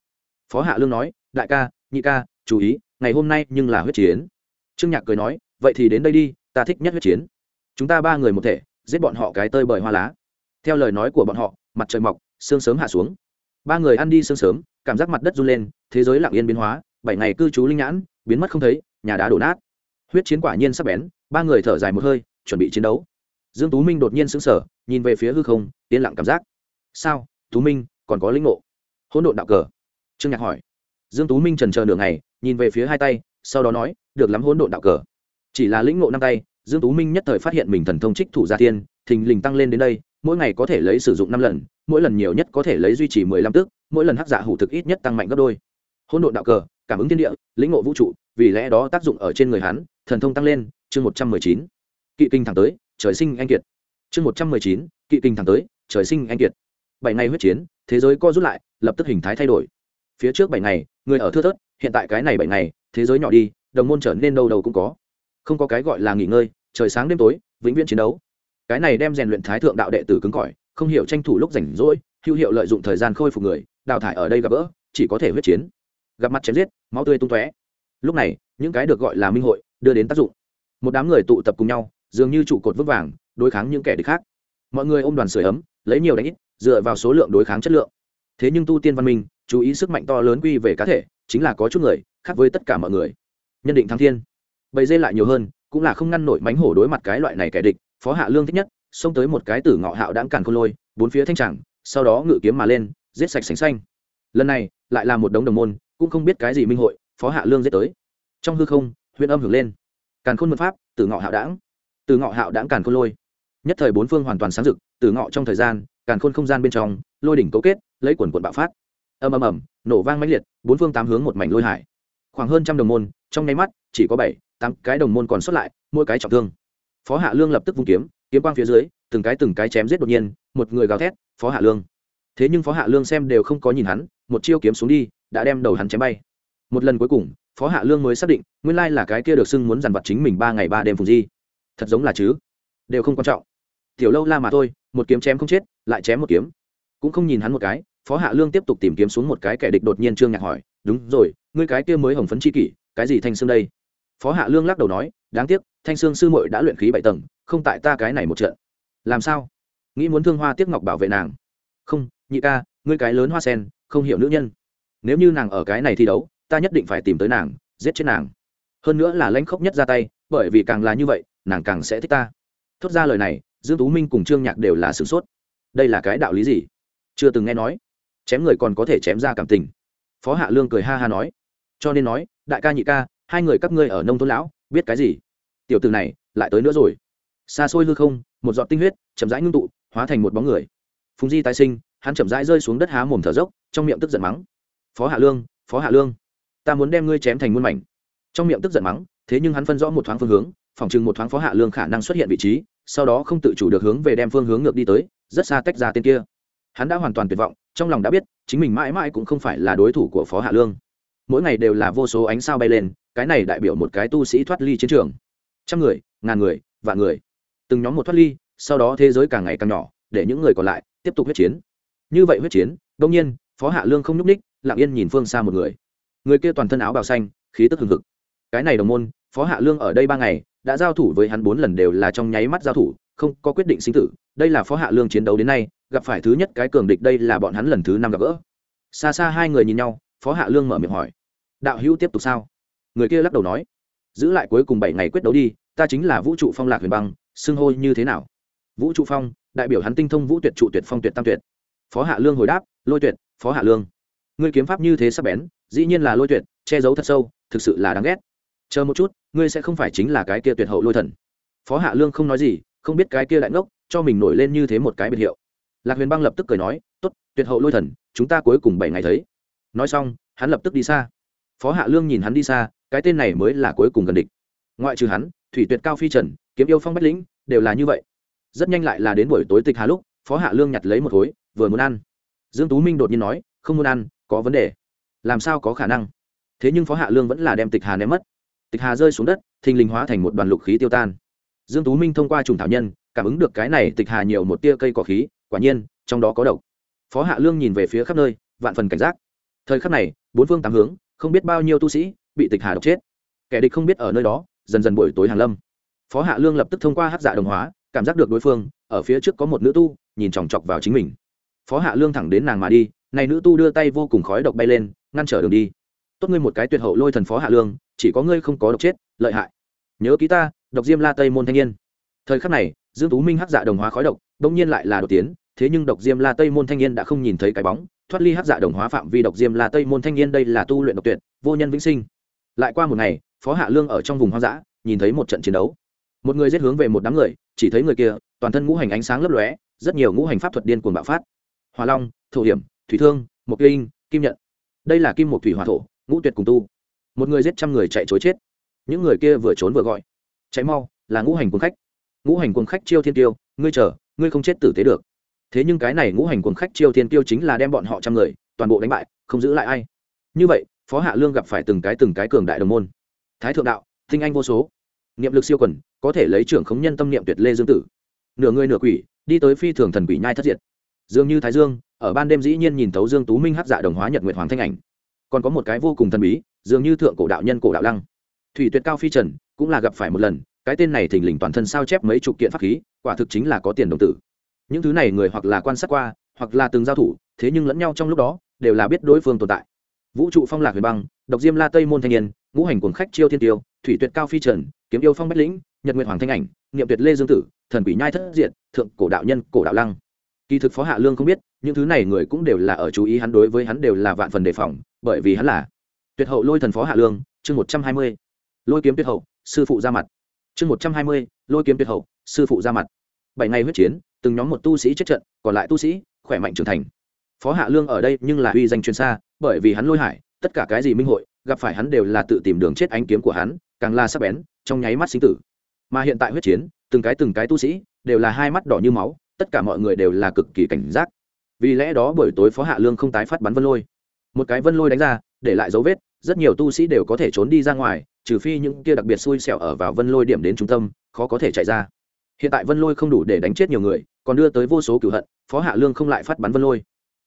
Phó hạ lương nói, đại ca, nhị ca, chú ý, ngày hôm nay nhưng là huyết chiến. Trương nhạc cười nói, vậy thì đến đây đi, ta thích nhất huyết chiến chúng ta ba người một thể, giết bọn họ cái tơi bời hoa lá. Theo lời nói của bọn họ, mặt trời mọc, sương sớm hạ xuống. Ba người ăn đi sương sớm, cảm giác mặt đất run lên, thế giới lặng yên biến hóa, bảy ngày cư trú linh nhãn, biến mất không thấy, nhà đá đổ nát. Huyết chiến quả nhiên sắp bén, ba người thở dài một hơi, chuẩn bị chiến đấu. Dương tú minh đột nhiên sững sờ, nhìn về phía hư không, yên lặng cảm giác. Sao, tú minh, còn có linh ngộ? Hỗn độn đạo cờ. Trương nhạc hỏi. Dương tú minh trần chờ nửa ngày, nhìn về phía hai tay, sau đó nói, được lắm hỗn độn đạo cờ. Chỉ là lĩnh ngộ năm tay dương tú minh nhất thời phát hiện mình thần thông trích thủ gia thiên thình lình tăng lên đến đây, mỗi ngày có thể lấy sử dụng năm lần, mỗi lần nhiều nhất có thể lấy duy trì mười lăm tức mỗi lần hắc giả hủ thực ít nhất tăng mạnh gấp đôi. Hỗn độn đạo cờ, cảm ứng thiên địa, lĩnh ngộ vũ trụ, vì lẽ đó tác dụng ở trên người hắn, thần thông tăng lên, chương một trăm mười chín. Kỵ kinh thẳng tới, trời sinh anh kiệt. Chương một trăm mười chín, kỵ kinh thẳng tới, trời sinh anh kiệt. Bảy ngày huyết chiến, thế giới co rút lại, lập tức hình thái thay đổi. Phía trước bảy ngày, người ở thưa thớt, hiện tại cái này bảy ngày, thế giới nhỏ đi, đồng môn trở nên đâu đâu cũng có không có cái gọi là nghỉ ngơi, trời sáng đêm tối, vĩnh viễn chiến đấu. Cái này đem rèn luyện thái thượng đạo đệ tử cứng cỏi, không hiểu tranh thủ lúc rảnh rỗi, hữu hiệu lợi dụng thời gian khôi phục người, đào thải ở đây gặp gỡ, chỉ có thể huyết chiến. Gặp mặt chém giết, máu tươi tung tóe. Lúc này, những cái được gọi là minh hội, đưa đến tác dụng. Một đám người tụ tập cùng nhau, dường như trụ cột vững vàng, đối kháng những kẻ địch khác. Mọi người ôm đoàn sửa ấm, lấy nhiều đánh ít, dựa vào số lượng đối kháng chất lượng. Thế nhưng tu tiên văn minh, chú ý sức mạnh to lớn quy về cá thể, chính là có chút người, khác với tất cả mọi người. Nhân định thăng thiên bầy dê lại nhiều hơn cũng là không ngăn nổi mánh hổ đối mặt cái loại này kẻ địch phó hạ lương thích nhất xông tới một cái tử ngọ hạo đãng càn khôn lôi bốn phía thanh tràng sau đó ngự kiếm mà lên giết sạch sành xanh. Lần này lại là một đống đồng môn cũng không biết cái gì minh hội phó hạ lương giết tới. Trong hư không huyện âm hưởng lên. Càn khôn mật pháp tử ngọ hạo đãng, tử ngọ hạo đãng càn khôn lôi. Nhất thời bốn phương hoàn toàn sáng rực tử ngọ trong thời gian càn khôn không gian bên trong lôi đỉnh cấu kết lấy quần quần bạo phát. Ầm ầm ầm nổ vang mãnh liệt bốn phương tám hướng một mảnh lôi hải. Khoảng hơn trăm đồng môn trong nháy mắt chỉ có bảy tám cái đồng môn còn xuất lại, mỗi cái trọng thương. Phó hạ lương lập tức vung kiếm kiếm quang phía dưới, từng cái từng cái chém giết đột nhiên, một người gào thét, phó hạ lương. Thế nhưng phó hạ lương xem đều không có nhìn hắn, một chiêu kiếm xuống đi, đã đem đầu hắn chém bay. Một lần cuối cùng, phó hạ lương mới xác định, nguyên lai là cái kia được xưng muốn dằn vặt chính mình ba ngày ba đêm phùng di. Thật giống là chứ? Đều không quan trọng. Tiểu lâu la mà thôi, một kiếm chém không chết, lại chém một kiếm. Cũng không nhìn hắn một cái, phó hạ lương tiếp tục tìm kiếm xuống một cái kẻ địch đột nhiên trương nhạc hỏi, đúng rồi, ngươi cái kia mới hồng phấn chi kỷ, cái gì thanh xương đây? Phó hạ lương lắc đầu nói, đáng tiếc, thanh xương sư muội đã luyện khí bảy tầng, không tại ta cái này một trận. Làm sao? Nghĩ muốn thương hoa tiếc ngọc bảo vệ nàng. Không, nhị ca, ngươi cái lớn hoa sen, không hiểu nữ nhân. Nếu như nàng ở cái này thi đấu, ta nhất định phải tìm tới nàng, giết chết nàng. Hơn nữa là lãnh khốc nhất ra tay, bởi vì càng là như vậy, nàng càng sẽ thích ta. Thốt ra lời này, dương tú minh cùng trương nhạc đều là sửng sốt. Đây là cái đạo lý gì? Chưa từng nghe nói. Chém người còn có thể chém ra cảm tình. Phó hạ lương cười ha ha nói. Cho nên nói, đại ca nhị ca hai người các ngươi ở nông thôn lão, biết cái gì? Tiểu từ này, lại tới nữa rồi. Xa xôi hư không, một giọt tinh huyết, chậm rãi ngưng tụ, hóa thành một bóng người. Phùng di tái sinh, hắn chậm rãi rơi xuống đất há mồm thở dốc, trong miệng tức giận mắng. Phó hạ lương, phó hạ lương, ta muốn đem ngươi chém thành muôn mảnh. Trong miệng tức giận mắng, thế nhưng hắn phân rõ một thoáng phương hướng phòng chừng một thoáng phó hạ lương khả năng xuất hiện vị trí, sau đó không tự chủ được hướng về đem phương hướng ngược đi tới, rất xa tách ra tên kia. Hắn đã hoàn toàn tuyệt vọng, trong lòng đã biết, chính mình mãi mãi cũng không phải là đối thủ của phó hạ lương. Mỗi ngày đều là vô số ánh sao bay lên cái này đại biểu một cái tu sĩ thoát ly chiến trường. Trăm người, ngàn người, vạn người. Từng nhóm một thoát ly, sau đó thế giới càng ngày càng nhỏ, để những người còn lại tiếp tục huyết chiến. Như vậy huyết chiến đông nhiên, phó hạ lương không nhúc ních lặng yên nhìn phương xa một người. Người kia toàn thân áo bào xanh, khí tức hừng hực. Cái này đồng môn, phó hạ lương ở đây ba ngày, đã giao thủ với hắn bốn lần đều là trong nháy mắt giao thủ, không có quyết định sinh tử. Đây là phó hạ lương chiến đấu đến nay, gặp phải thứ nhất cái cường địch đây là bọn hắn lần thứ năm gặp gỡ. Xa xa hai người nhìn nhau, phó hạ lương mở miệng hỏi, đạo hữu tiếp tục sao? Người kia lắc đầu nói, giữ lại cuối cùng bảy ngày quyết đấu đi, ta chính là vũ trụ phong lạc huyền băng, xưng hô như thế nào? Vũ trụ phong, đại biểu hắn tinh thông vũ tuyệt trụ tuyệt phong tuyệt tam tuyệt. Phó hạ lương hồi đáp, lôi tuyệt, phó hạ lương, ngươi kiếm pháp như thế sắp bén, dĩ nhiên là lôi tuyệt, che giấu thật sâu, thực sự là đáng ghét. Chờ một chút, ngươi sẽ không phải chính là cái kia tuyệt hậu lôi thần. Phó hạ lương không nói gì, không biết cái kia đại ngốc, cho mình nổi lên như thế một cái biệt hiệu. Lạc huyền băng lập tức cười nói, tốt, tuyệt hậu lôi thần, chúng ta cuối cùng bảy ngày thấy. Nói xong, hắn lập tức đi xa phó hạ lương nhìn hắn đi xa, cái tên này mới là cuối cùng gần địch. Ngoại trừ hắn, thủy tuyệt cao phi trần, kiếm yêu phong bách lĩnh, đều là như vậy. Rất nhanh lại là đến buổi tối tịch hà lúc, phó hạ lương nhặt lấy một khối, vừa muốn ăn. Dương tú minh đột nhiên nói, không muốn ăn, có vấn đề. Làm sao có khả năng? Thế nhưng phó hạ lương vẫn là đem tịch hà ném mất. Tịch hà rơi xuống đất, thình lình hóa thành một đoàn lục khí tiêu tan. Dương tú minh thông qua trùng thảo nhân, cảm ứng được cái này tịch hà nhiều một tia cây cỏ khí, quả nhiên, trong đó có độc. Phó hạ lương nhìn về phía khắp nơi, vạn phần cảnh giác. Thời khắc này, bốn phương tám hướng không biết bao nhiêu tu sĩ bị tịch hà độc chết. Kẻ địch không biết ở nơi đó, dần dần buổi tối hàng lâm. Phó hạ lương lập tức thông qua hát dạ đồng hóa, cảm giác được đối phương, ở phía trước có một nữ tu, nhìn chòng chọc vào chính mình. Phó hạ lương thẳng đến nàng mà đi, này nữ tu đưa tay vô cùng khói độc bay lên, ngăn trở đường đi. Tốt ngươi một cái tuyệt hậu lôi thần phó hạ lương, chỉ có ngươi không có độc chết, lợi hại. Nhớ ký ta, độc diêm la tây môn thanh niên. Thời khắc này, dương tú minh hắc dạ đồng hóa khói độc bỗng nhiên lại là đột tiến, thế nhưng độc diêm la tây môn thanh niên đã không nhìn thấy cái bóng thoát ly hắc dạ đồng hóa phạm vi độc diêm là tây môn thanh niên đây là tu luyện độc tuyệt, vô nhân vĩnh sinh. Lại qua một ngày, phó hạ lương ở trong vùng hoang dã, nhìn thấy một trận chiến đấu. Một người giết hướng về một đám người, chỉ thấy người kia, toàn thân ngũ hành ánh sáng lấp lóe, rất nhiều ngũ hành pháp thuật điên cuồng bạo phát. Hỏa long, thổ hiểm, thủy thương, mộc linh kim nhận. Đây là kim một thủy hỏa thổ, ngũ tuyệt cùng tu. Một người giết trăm người chạy chối chết. Những người kia vừa trốn vừa gọi. Cháy mau, là ngũ hành quân khách. Ngũ hành quân khách chiêu thiên tiêu, ngươi chờ, ngươi không chết tử tế được thế nhưng cái này ngũ hành cuồng khách chiêu thiên tiêu chính là đem bọn họ trăm người, toàn bộ đánh bại, không giữ lại ai. Như vậy, phó hạ lương gặp phải từng cái từng cái cường đại đồng môn. Thái thượng đạo thinh anh vô số. Niệm lực siêu quần, có thể lấy trưởng khống nhân tâm niệm tuyệt lê dương tử. Nửa người nửa quỷ, đi tới phi thường thần quỷ nhai thất diệt. Dường như thái dương, ở ban đêm dĩ nhiên nhìn thấu dương tú minh hát dạ đồng hóa nhật nguyệt hoàng thanh ảnh. Còn có một cái vô cùng thần bí, dường như thượng cổ đạo nhân cổ đạo lăng. Thủy tuyệt cao phi trần, cũng là gặp phải một lần, cái tên này thình lình toàn thân sao chép mấy chục kiện pháp khí, quả thực chính là có tiền đồng tử những thứ này người hoặc là quan sát qua, hoặc là từng giao thủ, thế nhưng lẫn nhau trong lúc đó, đều là biết đối phương tồn tại. Vũ trụ phong lạc huyền băng, độc diêm la tây môn thanh niên, ngũ hành cuồng khách chiêu thiên tiêu, thủy tuyệt cao phi trần, kiếm yêu phong bách lĩnh, nhật nguyệt hoàng thanh ảnh, niệm tuyệt lê dương tử, thần quỷ nhai thất diện thượng cổ đạo nhân, cổ đạo lăng. Kỳ thực phó hạ lương không biết, những thứ này người cũng đều là ở chú ý hắn đối với hắn đều là vạn phần đề phòng, bởi vì hắn là tuyệt hậu lôi thần phó hạ lương, chương một trăm hai mươi. Lôi kiếm tuyệt hậu, sư phụ ra mặt. Chương một trăm hai mươi, lôi kiếm tuyệt hậu, sư phụ ra mặt. Bảy ngày huyết chiến từng nhóm một tu sĩ chết trận, còn lại tu sĩ khỏe mạnh trưởng thành. Phó hạ lương ở đây nhưng là uy danh chuyên xa, bởi vì hắn lôi hải, tất cả cái gì minh hội, gặp phải hắn đều là tự tìm đường chết ánh kiếm của hắn, càng là sắc bén, trong nháy mắt sinh tử. Mà hiện tại huyết chiến, từng cái từng cái tu sĩ đều là hai mắt đỏ như máu, tất cả mọi người đều là cực kỳ cảnh giác. Vì lẽ đó buổi tối phó hạ lương không tái phát bắn vân lôi. Một cái vân lôi đánh ra, để lại dấu vết, rất nhiều tu sĩ đều có thể trốn đi ra ngoài, trừ phi những kia đặc biệt xui xẻo ở vào vân lôi điểm đến trung tâm, khó có thể chạy ra. Hiện tại vân lôi không đủ để đánh chết nhiều người còn đưa tới vô số cửu hận, phó hạ lương không lại phát bắn vân lôi.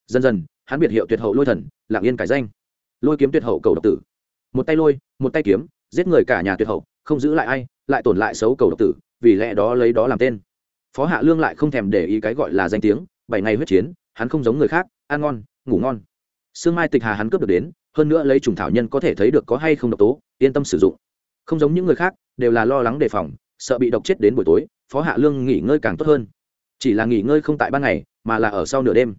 Dần dần, hắn biệt hiệu tuyệt hậu lôi thần, lạng yên cải danh. Lôi kiếm tuyệt hậu cầu độc tử. Một tay lôi, một tay kiếm, giết người cả nhà tuyệt hậu, không giữ lại ai, lại tổn lại xấu cầu độc tử, vì lẽ đó lấy đó làm tên. Phó hạ lương lại không thèm để ý cái gọi là danh tiếng, bảy ngày huyết chiến, hắn không giống người khác, ăn ngon, ngủ ngon. Sương mai tịch hà hắn cướp được đến, hơn nữa lấy trùng thảo nhân có thể thấy được có hay không độc tố, yên tâm sử dụng. Không giống những người khác, đều là lo lắng đề phòng, sợ bị độc chết đến buổi tối, phó hạ lương nghỉ ngơi càng tốt hơn chỉ là nghỉ ngơi không tại ban ngày, mà là ở sau nửa đêm.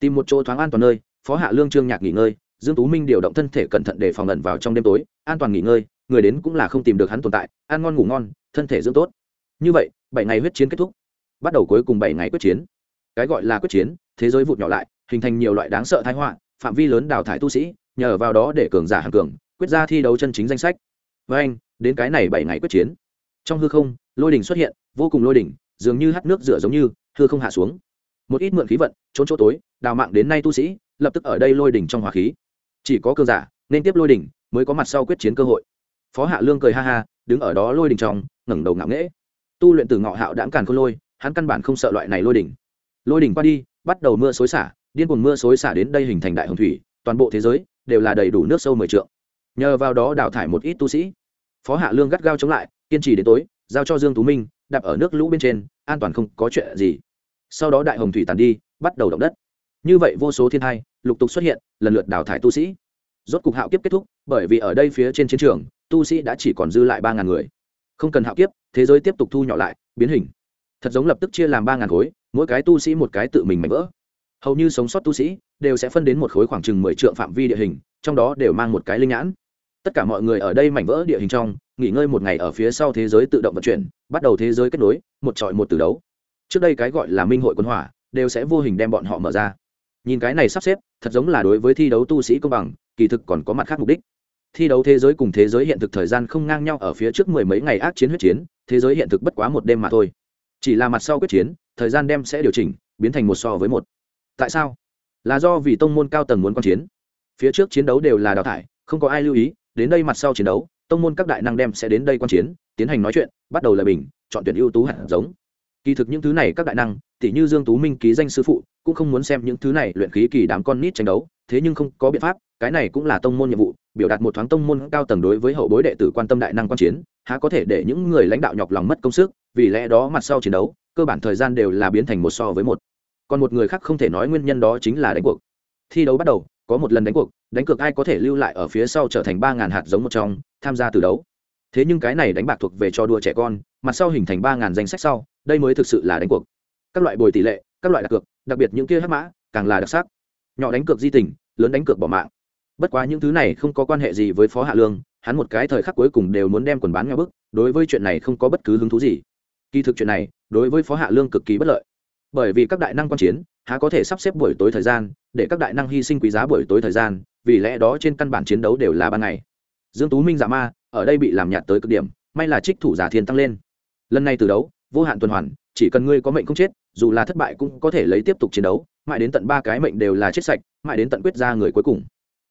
Tìm một chỗ thoáng an toàn nơi, phó hạ lương trương nhạc nghỉ ngơi, dương tú minh điều động thân thể cẩn thận để phòng ẩn vào trong đêm tối, an toàn nghỉ ngơi, người đến cũng là không tìm được hắn tồn tại, ăn ngon ngủ ngon, thân thể dưỡng tốt. Như vậy, bảy ngày huyết chiến kết thúc. Bắt đầu cuối cùng bảy ngày quyết chiến. Cái gọi là quyết chiến, thế giới vụt nhỏ lại, hình thành nhiều loại đáng sợ thái họa, phạm vi lớn đào thải tu sĩ, nhờ vào đó để cường giả hàng cường, quyết ra thi đấu chân chính danh sách. Với anh, đến cái này bảy ngày quyết chiến. Trong hư không, lôi đỉnh xuất hiện, vô cùng lôi đỉnh, dường như hắt nước rửa giống như hư không hạ xuống. Một ít mượn khí vận, trốn chỗ tối, đào mạng đến nay tu sĩ, lập tức ở đây lôi đỉnh trong hỏa khí. Chỉ có cường giả, nên tiếp lôi đỉnh, mới có mặt sau quyết chiến cơ hội. Phó hạ lương cười ha ha, đứng ở đó lôi đỉnh trong, ngẩng đầu ngạo nghễ. Tu luyện từ ngọ hạo đãng càn khôn lôi, hắn căn bản không sợ loại này lôi đỉnh. Lôi đỉnh qua đi, bắt đầu mưa xối xả, điên cuồng mưa xối xả đến đây hình thành đại hồng thủy, toàn bộ thế giới đều là đầy đủ nước sâu mười trượng. Nhờ vào đó đào thải một ít tu sĩ. Phó hạ lương gắt gao chống lại, kiên trì đến tối, giao cho dương tú minh đạp ở nước lũ bên trên, an toàn không có chuyện gì. Sau đó đại hồng thủy tàn đi, bắt đầu động đất. Như vậy vô số thiên thai, lục tục xuất hiện, lần lượt đào thải tu sĩ. Rốt cục hạo kiếp kết thúc, bởi vì ở đây phía trên chiến trường, tu sĩ đã chỉ còn dư lại ba ngàn người. Không cần hạo kiếp, thế giới tiếp tục thu nhỏ lại, biến hình. Thật giống lập tức chia làm ba ngàn khối, mỗi cái tu sĩ một cái tự mình mảnh vỡ. Hầu như sống sót tu sĩ, đều sẽ phân đến một khối khoảng chừng mười trượng phạm vi địa hình, trong đó đều mang một cái linh nhãn tất cả mọi người ở đây mảnh vỡ địa hình trong, nghỉ ngơi một ngày ở phía sau thế giới tự động vận chuyển, bắt đầu thế giới kết nối, một trọi một từ đấu. Trước đây cái gọi là minh hội quân hỏa, đều sẽ vô hình đem bọn họ mở ra. Nhìn cái này sắp xếp, thật giống là đối với thi đấu tu sĩ công bằng, kỳ thực còn có mặt khác mục đích. Thi đấu thế giới cùng thế giới hiện thực thời gian không ngang nhau ở phía trước mười mấy ngày ác chiến huyết chiến, thế giới hiện thực bất quá một đêm mà thôi. Chỉ là mặt sau quyết chiến, thời gian đem sẽ điều chỉnh, biến thành một so với một. Tại sao? Là do vì tông môn cao tầng muốn quan chiến. Phía trước chiến đấu đều là đào thải, không có ai lưu ý đến đây mặt sau chiến đấu, tông môn các đại năng đem sẽ đến đây quan chiến, tiến hành nói chuyện, bắt đầu lời bình, chọn tuyển ưu tú hạt giống. Kỳ thực những thứ này các đại năng tỷ như dương tú minh ký danh sư phụ, cũng không muốn xem những thứ này luyện khí kỳ đám con nít tranh đấu, thế nhưng không có biện pháp, cái này cũng là tông môn nhiệm vụ, biểu đạt một thoáng tông môn cao tầng đối với hậu bối đệ tử quan tâm đại năng quan chiến, há có thể để những người lãnh đạo nhọc lòng mất công sức, vì lẽ đó mặt sau chiến đấu, cơ bản thời gian đều là biến thành một so với một. Còn một người khác không thể nói nguyên nhân đó chính là đánh cuộc. Thi đấu bắt đầu có một lần đánh cuộc, đánh cược ai có thể lưu lại ở phía sau trở thành ba ngàn hạt giống một trong, tham gia từ đấu. Thế nhưng cái này đánh bạc thuộc về cho đua trẻ con, mặt sau hình thành ba ngàn danh sách sau, đây mới thực sự là đánh cuộc. Các loại bồi tỷ lệ, các loại đặt cược, đặc biệt những kia hắc mã, càng là đặc sắc. Nhỏ đánh cược di tình, lớn đánh cược bỏ mạng. Bất quá những thứ này không có quan hệ gì với phó hạ lương, hắn một cái thời khắc cuối cùng đều muốn đem quần bán nhau bức, đối với chuyện này không có bất cứ hứng thú gì. Kỳ thực chuyện này, đối với phó hạ lương cực kỳ bất lợi bởi vì các đại năng quan chiến, há có thể sắp xếp buổi tối thời gian, để các đại năng hy sinh quý giá buổi tối thời gian, vì lẽ đó trên căn bản chiến đấu đều là ban ngày. Dương tú minh giả ma, ở đây bị làm nhạt tới cực điểm, may là trích thủ giả thiên tăng lên. Lần này từ đấu, vô hạn tuần hoàn, chỉ cần ngươi có mệnh không chết, dù là thất bại cũng có thể lấy tiếp tục chiến đấu, mãi đến tận ba cái mệnh đều là chết sạch, mãi đến tận quyết ra người cuối cùng.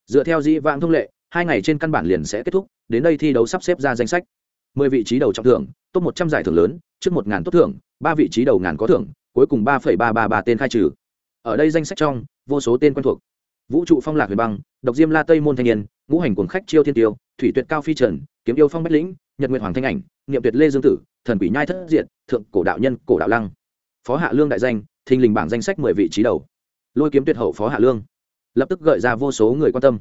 Dựa theo di vãng thông lệ, hai ngày trên căn bản liền sẽ kết thúc, đến đây thi đấu sắp xếp ra danh sách mười vị trí đầu trọng thưởng, top một trăm giải thưởng lớn, trước một ngàn tốt thưởng, ba vị trí đầu ngàn có thưởng, cuối cùng ba phẩy ba ba ba tên khai trừ. Ở đây danh sách trong, vô số tên quen thuộc. Vũ trụ phong lạc huyền băng, độc diêm la tây môn thanh niên, ngũ hành cuồng khách chiêu thiên tiêu, thủy tuyệt cao phi trần, kiếm yêu phong bách lĩnh, nhật nguyệt hoàng thanh ảnh, niệm tuyệt lê dương tử, thần quỷ nhai thất diện thượng cổ đạo nhân, cổ đạo lăng. Phó hạ lương đại danh, thình lình bảng danh sách mười vị trí đầu. Lôi kiếm tuyệt hậu phó hạ lương. Lập tức gợi ra vô số người quan tâm.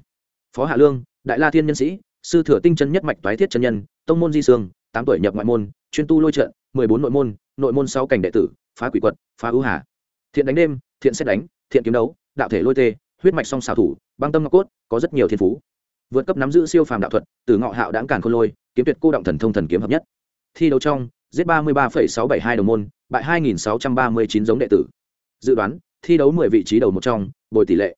Phó hạ lương, đại la thiên nhân sĩ sư thừa tinh chân nhất mạch toái thiết chân nhân, tông môn di sương, tám tuổi nhập ngoại môn, chuyên tu lôi trận, mười bốn nội môn nội môn sáu cảnh đệ tử, phá quỷ quật, phá ưu hà. Thiện đánh đêm, thiện xét đánh, thiện kiếm đấu, đạo thể lôi tê, huyết mạch song xào thủ, băng tâm ngọc cốt, có rất nhiều thiên phú. Vượt cấp nắm giữ siêu phàm đạo thuật, từ ngọ hạo đáng càn khôn lôi, kiếm tuyệt cô động thần thông thần kiếm hợp nhất. Thi đấu trong, giết ba mươi ba sáu bảy hai đồng môn, bại hai nghìn sáu trăm ba mươi chín giống đệ tử. Dự đoán, thi đấu mười vị trí đầu một trong, bồi tỷ lệ.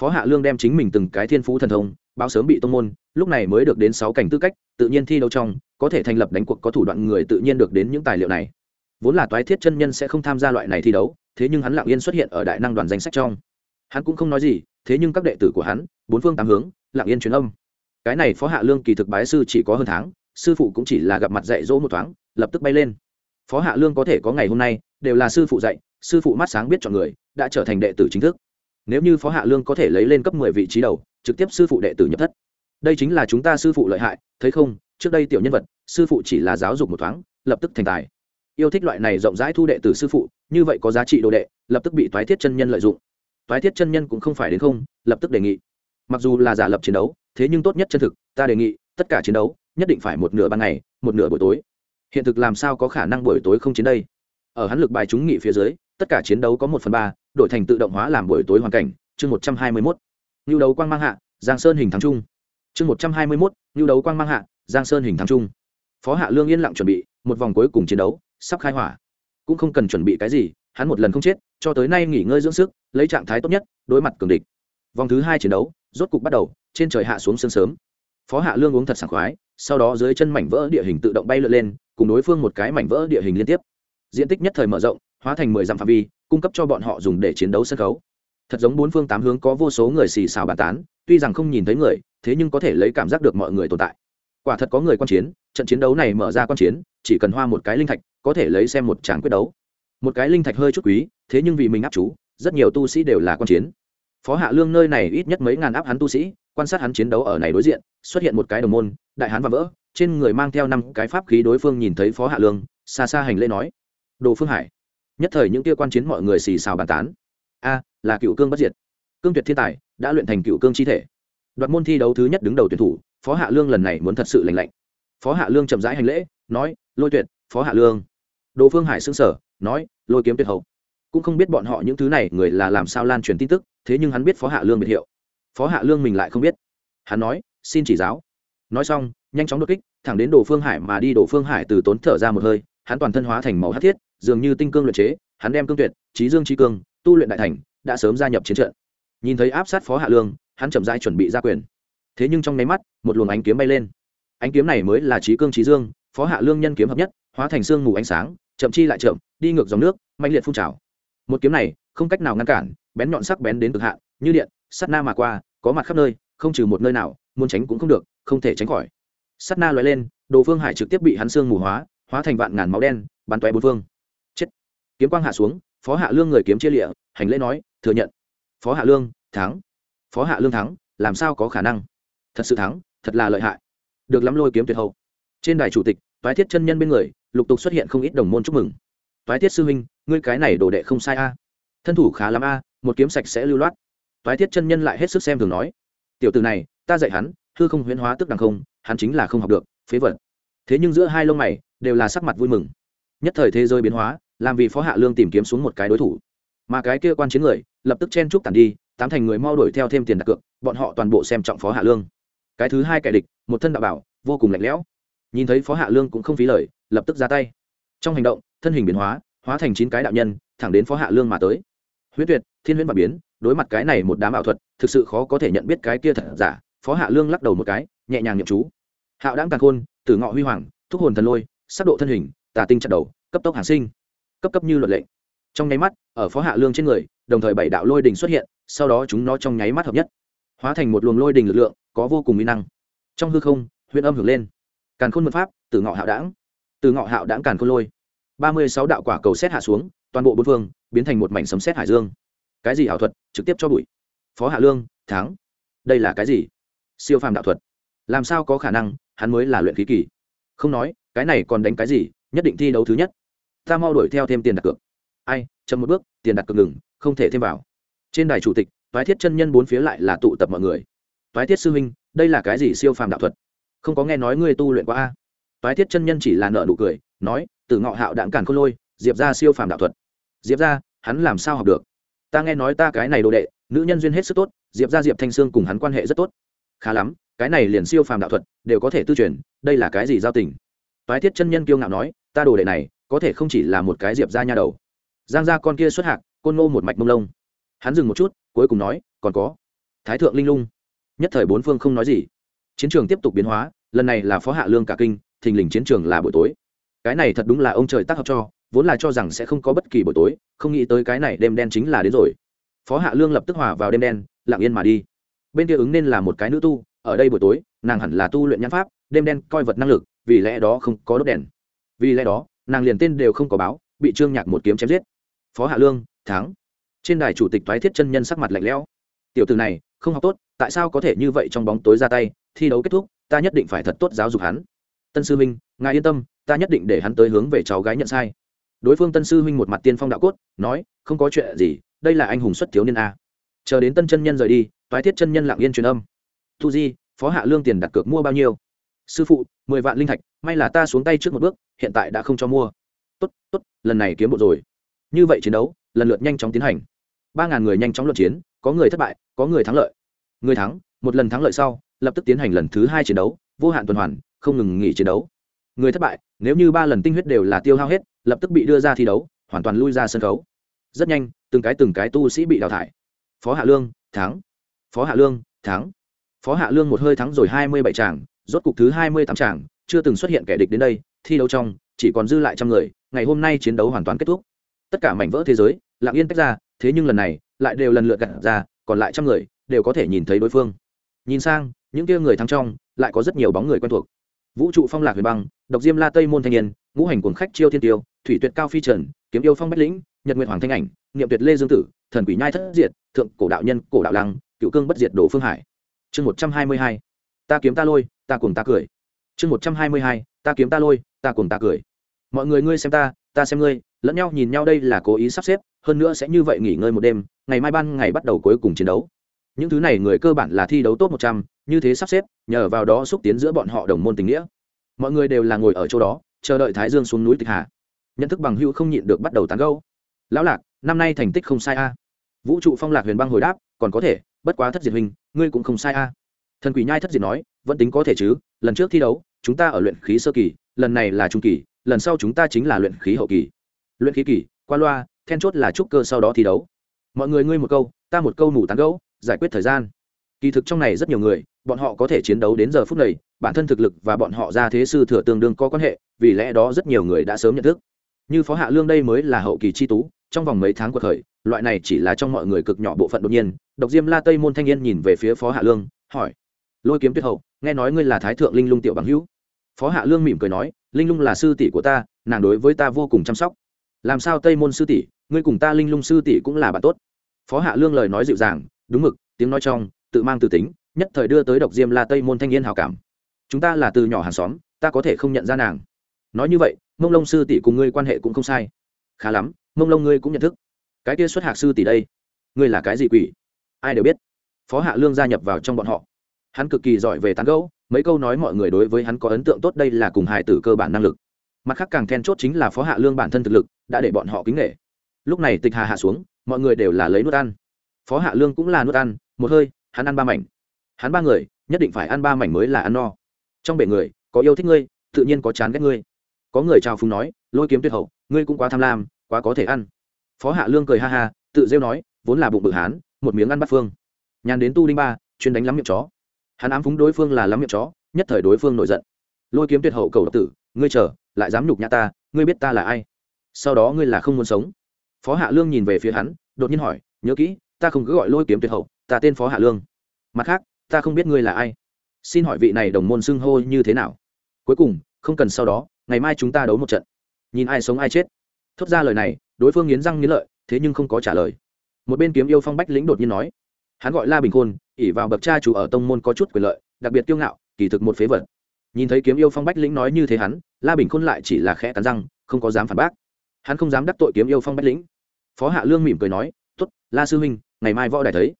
Phó hạ lương đem chính mình từng cái thiên phú thần thông báo sớm bị tông môn, lúc này mới được đến sáu cảnh tư cách, tự nhiên thi đấu trong, có thể thành lập đánh cuộc có thủ đoạn người tự nhiên được đến những tài liệu này. Vốn là toái thiết chân nhân sẽ không tham gia loại này thi đấu, thế nhưng hắn lặng yên xuất hiện ở đại năng đoàn danh sách trong. Hắn cũng không nói gì, thế nhưng các đệ tử của hắn, bốn phương tám hướng, lặng yên truyền âm. Cái này phó hạ lương kỳ thực bái sư chỉ có hơn tháng, sư phụ cũng chỉ là gặp mặt dạy dỗ một thoáng, lập tức bay lên. Phó hạ lương có thể có ngày hôm nay, đều là sư phụ dạy, sư phụ mắt sáng biết chọn người, đã trở thành đệ tử chính thức nếu như phó hạ lương có thể lấy lên cấp mười vị trí đầu, trực tiếp sư phụ đệ tử nhập thất. Đây chính là chúng ta sư phụ lợi hại, thấy không? Trước đây tiểu nhân vật, sư phụ chỉ là giáo dục một thoáng, lập tức thành tài. Yêu thích loại này rộng rãi thu đệ tử sư phụ, như vậy có giá trị đồ đệ, lập tức bị toái thiết chân nhân lợi dụng. Toái thiết chân nhân cũng không phải đến không, lập tức đề nghị. Mặc dù là giả lập chiến đấu, thế nhưng tốt nhất chân thực, ta đề nghị, tất cả chiến đấu, nhất định phải một nửa ban ngày, một nửa buổi tối. Hiện thực làm sao có khả năng buổi tối không chiến đây? Ở hắn lực bài chúng nghị phía dưới tất cả chiến đấu có một phần ba, đổi thành tự động hóa làm buổi tối hoàn cảnh, chương một trăm hai mươi mốt. Nhu đấu quang mang hạ, giang sơn hình thắng trung chương một trăm hai mươi mốt nhu đấu quang mang hạ, giang sơn hình thắng trung phó hạ lương yên lặng chuẩn bị, một vòng cuối cùng chiến đấu sắp khai hỏa. Cũng không cần chuẩn bị cái gì, hắn một lần không chết, cho tới nay nghỉ ngơi dưỡng sức, lấy trạng thái tốt nhất, đối mặt cường địch. Vòng thứ hai chiến đấu, rốt cục bắt đầu, trên trời hạ xuống sương sớm. Phó hạ lương uống thật sảng khoái, sau đó dưới chân mảnh vỡ địa hình tự động bay lượn lên, cùng đối phương một cái mảnh vỡ địa hình liên tiếp. Diện tích nhất thời mở rộng hóa thành mười dặm phạm vi, cung cấp cho bọn họ dùng để chiến đấu sân khấu. Thật giống bốn phương tám hướng có vô số người xì xào bàn tán, tuy rằng không nhìn thấy người, thế nhưng có thể lấy cảm giác được mọi người tồn tại. Quả thật có người quan chiến, trận chiến đấu này mở ra quan chiến, chỉ cần hoa một cái linh thạch, có thể lấy xem một tràng quyết đấu. Một cái linh thạch hơi chút quý, thế nhưng vì mình áp chú, rất nhiều tu sĩ đều là quan chiến. Phó hạ lương nơi này ít nhất mấy ngàn áp hắn tu sĩ, quan sát hắn chiến đấu ở này đối diện, xuất hiện một cái đồng môn, đại hán và vỡ, trên người mang theo năm cái pháp khí đối phương nhìn thấy phó hạ lương, xa xa hành lễ nói, đồ phương hải nhất thời những kia quan chiến mọi người xì xào bàn tán. A, là cựu cương bất diệt. Cương tuyệt thiên tài, đã luyện thành cựu cương chi thể. Đoạt môn thi đấu thứ nhất đứng đầu tuyển thủ, phó hạ lương lần này muốn thật sự lành lạnh. Phó hạ lương chậm rãi hành lễ, nói, lôi tuyệt, phó hạ lương. Đồ phương hải xưng sở nói, lôi kiếm tuyệt hậu. Cũng không biết bọn họ những thứ này người là làm sao lan truyền tin tức, thế nhưng hắn biết phó hạ lương biệt hiệu. Phó hạ lương mình lại không biết. Hắn nói, xin chỉ giáo. Nói xong, nhanh chóng đột kích, thẳng đến đồ phương hải mà đi. Đồ phương hải từ tốn thở ra một hơi, hắn toàn thân hóa thành màu hát thiết dường như tinh cương luyện chế, hắn đem cương tuyệt, trí dương trí cương, tu luyện đại thành, đã sớm gia nhập chiến trận. Nhìn thấy áp sát phó hạ lương, hắn chậm dai chuẩn bị ra quyền. Thế nhưng trong nháy mắt, một luồng ánh kiếm bay lên. Ánh kiếm này mới là trí cương trí dương, phó hạ lương nhân kiếm hợp nhất, hóa thành sương mù ánh sáng, chậm chi lại chậm, đi ngược dòng nước mạnh liệt phun trào. Một kiếm này, không cách nào ngăn cản, bén nhọn sắc bén đến cực hạn, như điện, sắt na mà qua, có mặt khắp nơi, không trừ một nơi nào, muốn tránh cũng không được, không thể tránh khỏi. Sắt na loại lên, đồ phương hải trực tiếp bị hắn xương mù hóa hóa thành vạn ngàn máu đen, bắn toé bốn phương kiếm quang hạ xuống, phó hạ lương người kiếm chia lịa, hành lễ nói, thừa nhận. Phó hạ lương, thắng. Phó hạ lương thắng, làm sao có khả năng? Thật sự thắng, thật là lợi hại. Được lắm lôi kiếm tuyệt hậu. Trên đài chủ tịch, toái thiết chân nhân bên người, lục tục xuất hiện không ít đồng môn chúc mừng. Toái thiết sư huynh, ngươi cái này đồ đệ không sai a. Thân thủ khá lắm a, một kiếm sạch sẽ lưu loát. Toái thiết chân nhân lại hết sức xem thường nói, tiểu từ này, ta dạy hắn, hư không huyễn hóa tức đằng không, hắn chính là không học được, phế vật. Thế nhưng giữa hai lông mày đều là sắc mặt vui mừng. Nhất thời thế giới biến hóa làm vì phó hạ lương tìm kiếm xuống một cái đối thủ. Mà cái kia quan chiến người, lập tức chen chúc tàn đi, tám thành người mau đuổi theo thêm tiền đặt cược, bọn họ toàn bộ xem trọng phó hạ lương. Cái thứ hai kẻ địch, một thân đạo bảo, vô cùng lạnh lẽo. Nhìn thấy phó hạ lương cũng không phí lời, lập tức ra tay. Trong hành động, thân hình biến hóa hóa thành chín cái đạo nhân, thẳng đến phó hạ lương mà tới. Huyết tuyệt, thiên huyễn và biến, đối mặt cái này một đám ảo thuật, thực sự khó có thể nhận biết cái kia thật giả, phó hạ lương lắc đầu một cái, nhẹ nhàng nhậm chú. Hạo đáng càng khôn, tử ngọ huy hoàng, thúc hồn thần lôi, sắc độ thân hình, tà tinh chặt đầu, cấp tốc hàng sinh cấp cấp như luật lệ. Trong nháy mắt, ở phó hạ lương trên người, đồng thời bảy đạo lôi đình xuất hiện, sau đó chúng nó trong nháy mắt hợp nhất, hóa thành một luồng lôi đình lực lượng, có vô cùng mỹ năng. Trong hư không huyện âm hưởng lên. Càn khôn mật pháp từ ngọ hạo đảng từ ngọ hạo đảng càn khôn lôi. Ba mươi sáu đạo quả cầu xét hạ xuống, toàn bộ bốn phương, biến thành một mảnh sấm xét hải dương. Cái gì ảo thuật, trực tiếp cho bụi. Phó hạ lương, thắng. Đây là cái gì? Siêu phàm đạo thuật. Làm sao có khả năng, hắn mới là luyện khí kỳ? Không nói, cái này còn đánh cái gì? Nhất định thi đấu thứ nhất ta mau đuổi theo thêm tiền đặt cược. Ai, chậm một bước, tiền đặt cược ngừng, không thể thêm vào. Trên đài chủ tịch, toái thiết chân nhân bốn phía lại là tụ tập mọi người. Toái thiết sư huynh, đây là cái gì siêu phàm đạo thuật? Không có nghe nói ngươi tu luyện qua a? Toái thiết chân nhân chỉ là nợ nụ cười, nói từ ngọ hạo đạn cản khôn lôi, diệp ra siêu phàm đạo thuật. Diệp ra hắn làm sao học được? Ta nghe nói ta cái này đồ đệ, nữ nhân duyên hết sức tốt, diệp ra diệp thanh sương cùng hắn quan hệ rất tốt. Khá lắm, cái này liền siêu phàm đạo thuật, đều có thể tư truyền, đây là cái gì giao tình? Toái thiết chân nhân kiêu ngạo nói ta đồ đệ này có thể không chỉ là một cái diệp ra nha đầu. Giang gia con kia xuất hạc, côn ngô một mạch mông lông. Hắn dừng một chút, cuối cùng nói, còn có. Thái thượng linh lung. Nhất thời bốn phương không nói gì. Chiến trường tiếp tục biến hóa, lần này là phó hạ lương cả kinh, thình lình chiến trường là buổi tối. Cái này thật đúng là ông trời tác hợp cho, vốn là cho rằng sẽ không có bất kỳ buổi tối, không nghĩ tới cái này đêm đen chính là đến rồi. Phó hạ lương lập tức hòa vào đêm đen, lặng yên mà đi. Bên kia ứng nên là một cái nữ tu, ở đây buổi tối, nàng hẳn là tu luyện nhãn pháp, đêm đen coi vật năng lực, vì lẽ đó không có đốt đèn vì lẽ đó, nàng liền tên đều không có báo, bị trương nhạc một kiếm chém giết. Phó hạ lương, thắng. Trên đài chủ tịch thoái thiết chân nhân sắc mặt lạnh lẽo. Tiểu từ này, không học tốt, tại sao có thể như vậy trong bóng tối ra tay, thi đấu kết thúc, ta nhất định phải thật tốt giáo dục hắn. Tân sư minh, ngài yên tâm, ta nhất định để hắn tới hướng về cháu gái nhận sai. Đối phương tân sư huynh một mặt tiên phong đạo cốt, nói, không có chuyện gì, đây là anh hùng xuất thiếu niên a. Chờ đến tân chân nhân rời đi, toái thiết chân nhân lặng yên truyền âm. Thu di, phó hạ lương tiền đặt cược mua bao nhiêu? Sư phụ, mười vạn linh thạch, may là ta xuống tay trước một bước, hiện tại đã không cho mua. Tốt tốt, lần này kiếm bộ rồi. Như vậy chiến đấu, lần lượt nhanh chóng tiến hành. Ba ngàn người nhanh chóng luận chiến, có người thất bại, có người thắng lợi. Người thắng, một lần thắng lợi sau, lập tức tiến hành lần thứ hai chiến đấu, vô hạn tuần hoàn, không ngừng nghỉ chiến đấu. Người thất bại, nếu như ba lần tinh huyết đều là tiêu hao hết, lập tức bị đưa ra thi đấu, hoàn toàn lui ra sân khấu. Rất nhanh, từng cái từng cái tu sĩ bị đào thải. Phó hạ lương, thắng. Phó hạ lương, thắng. Phó hạ lương một hơi thắng rồi hai mươi bảy tràng rốt cục thứ hai mươi tám tràng, chưa từng xuất hiện kẻ địch đến đây, thi đấu trong, chỉ còn dư lại trăm người, ngày hôm nay chiến đấu hoàn toàn kết thúc. Tất cả mảnh vỡ thế giới, lặng yên tách ra, thế nhưng lần này, lại đều lần lượt gặt ra, còn lại trăm người, đều có thể nhìn thấy đối phương. Nhìn sang, những kia người thắng trong, lại có rất nhiều bóng người quen thuộc. Vũ trụ phong lạc huyền băng, độc diêm la tây môn thanh niên, ngũ hành cuồng khách chiêu thiên tiêu, thủy tuyệt cao phi trần, kiếm yêu phong bách lĩnh, nhật nguyện hoàng thanh ảnh, niệm tuyệt lê dương tử, thần quỷ nhai thất diệt, thượng cổ đạo nhân, cổ đạo lăng, cựu cương bất diệt đổ phương hải. Chương một trăm hai mươi hai. Ta kiếm ta lôi ta cùng ta cười. Chương một trăm hai mươi hai, ta kiếm ta lôi, ta cùng ta cười. Mọi người ngươi xem ta ta xem ngươi, lẫn nhau nhìn nhau đây là cố ý sắp xếp, hơn nữa sẽ như vậy nghỉ ngơi một đêm, ngày mai ban ngày bắt đầu cuối cùng chiến đấu. Những thứ này người cơ bản là thi đấu tốt một trăm, như thế sắp xếp, nhờ vào đó xúc tiến giữa bọn họ đồng môn tình nghĩa. Mọi người đều là ngồi ở chỗ đó, chờ đợi thái dương xuống núi tịch hà nhận thức bằng hữu không nhịn được bắt đầu tán gâu lão lạc, năm nay thành tích không sai a. Vũ trụ phong lạc huyền băng hồi đáp, còn có thể, bất quá thất diệt hình ngươi cũng không sai a. Thần quỷ nhai thất diệt nói vẫn tính có thể chứ, lần trước thi đấu, chúng ta ở luyện khí sơ kỳ, lần này là trung kỳ, lần sau chúng ta chính là luyện khí hậu kỳ. Luyện khí kỳ, qua loa, then chốt là trúc cơ sau đó thi đấu. Mọi người ngươi một câu, ta một câu nủ tán gẫu, giải quyết thời gian. Kỳ thực trong này rất nhiều người, bọn họ có thể chiến đấu đến giờ phút này, bản thân thực lực và bọn họ ra thế sư thừa tương đương có quan hệ, vì lẽ đó rất nhiều người đã sớm nhận thức. Như phó hạ lương đây mới là hậu kỳ chi tú, trong vòng mấy tháng cuộc khởi loại này chỉ là trong mọi người cực nhỏ bộ phận đột nhiên, độc diêm la tây môn thanh niên nhìn về phía phó hạ lương, hỏi lôi kiếm tuyết hậu, nghe nói ngươi là thái thượng linh lung tiểu bằng hữu. Phó hạ lương mỉm cười nói, linh lung là sư tỷ của ta, nàng đối với ta vô cùng chăm sóc. Làm sao tây môn sư tỷ, ngươi cùng ta linh lung sư tỷ cũng là bạn tốt. Phó hạ lương lời nói dịu dàng, đúng mực, tiếng nói trong, tự mang từ tính, nhất thời đưa tới độc diêm la tây môn thanh niên hào cảm. Chúng ta là từ nhỏ hàng xóm, ta có thể không nhận ra nàng. Nói như vậy, mông lông sư tỷ cùng ngươi quan hệ cũng không sai. Khá lắm, mông lông ngươi cũng nhận thức. Cái kia xuất hạc sư tỷ đây, ngươi là cái gì quỷ? Ai đều biết. Phó hạ lương gia nhập vào trong bọn họ hắn cực kỳ giỏi về tán gẫu, mấy câu nói mọi người đối với hắn có ấn tượng tốt đây là cùng hài tử cơ bản năng lực. Mặt khác càng then chốt chính là phó hạ lương bản thân thực lực, đã để bọn họ kính nghệ. Lúc này tịch hà hạ xuống, mọi người đều là lấy nuốt ăn. Phó hạ lương cũng là nuốt ăn, một hơi, hắn ăn ba mảnh. Hắn ba người, nhất định phải ăn ba mảnh mới là ăn no. Trong bể người, có yêu thích ngươi, tự nhiên có chán ghét ngươi. Có người chào phúng nói, lôi kiếm tuyệt hậu, ngươi cũng quá tham lam, quá có thể ăn. Phó hạ lương cười ha ha, tự rêu nói, vốn là bụng bự hán, một miếng ăn bắt phương. Nhàn đến tu đinh ba, chuyên đánh lắm miệng chó hắn ám phúng đối phương là lắm miệng chó, nhất thời đối phương nổi giận. Lôi kiếm tuyệt hậu cầu độc tử, ngươi chờ, lại dám nhục nhã ta, ngươi biết ta là ai? Sau đó ngươi là không muốn sống. Phó hạ lương nhìn về phía hắn, đột nhiên hỏi, nhớ kỹ, ta không cứ gọi lôi kiếm tuyệt hậu, ta tên phó hạ lương. Mặt khác, ta không biết ngươi là ai. Xin hỏi vị này đồng môn xưng hô như thế nào? Cuối cùng, không cần sau đó, ngày mai chúng ta đấu một trận. Nhìn ai sống ai chết. Thốt ra lời này, đối phương nghiến răng nghiến lợi, thế nhưng không có trả lời. Một bên kiếm yêu phong bách lĩnh đột nhiên nói hắn gọi la bình khôn ỉ vào bậc cha chủ ở tông môn có chút quyền lợi, đặc biệt kiêu ngạo, kỳ thực một phế vật. Nhìn thấy kiếm yêu phong bách lĩnh nói như thế hắn, la bình khôn lại chỉ là khẽ cắn răng, không có dám phản bác. Hắn không dám đắc tội kiếm yêu phong bách lĩnh. Phó hạ lương mỉm cười nói t ố t la sư huynh, ngày mai võ đài thấy.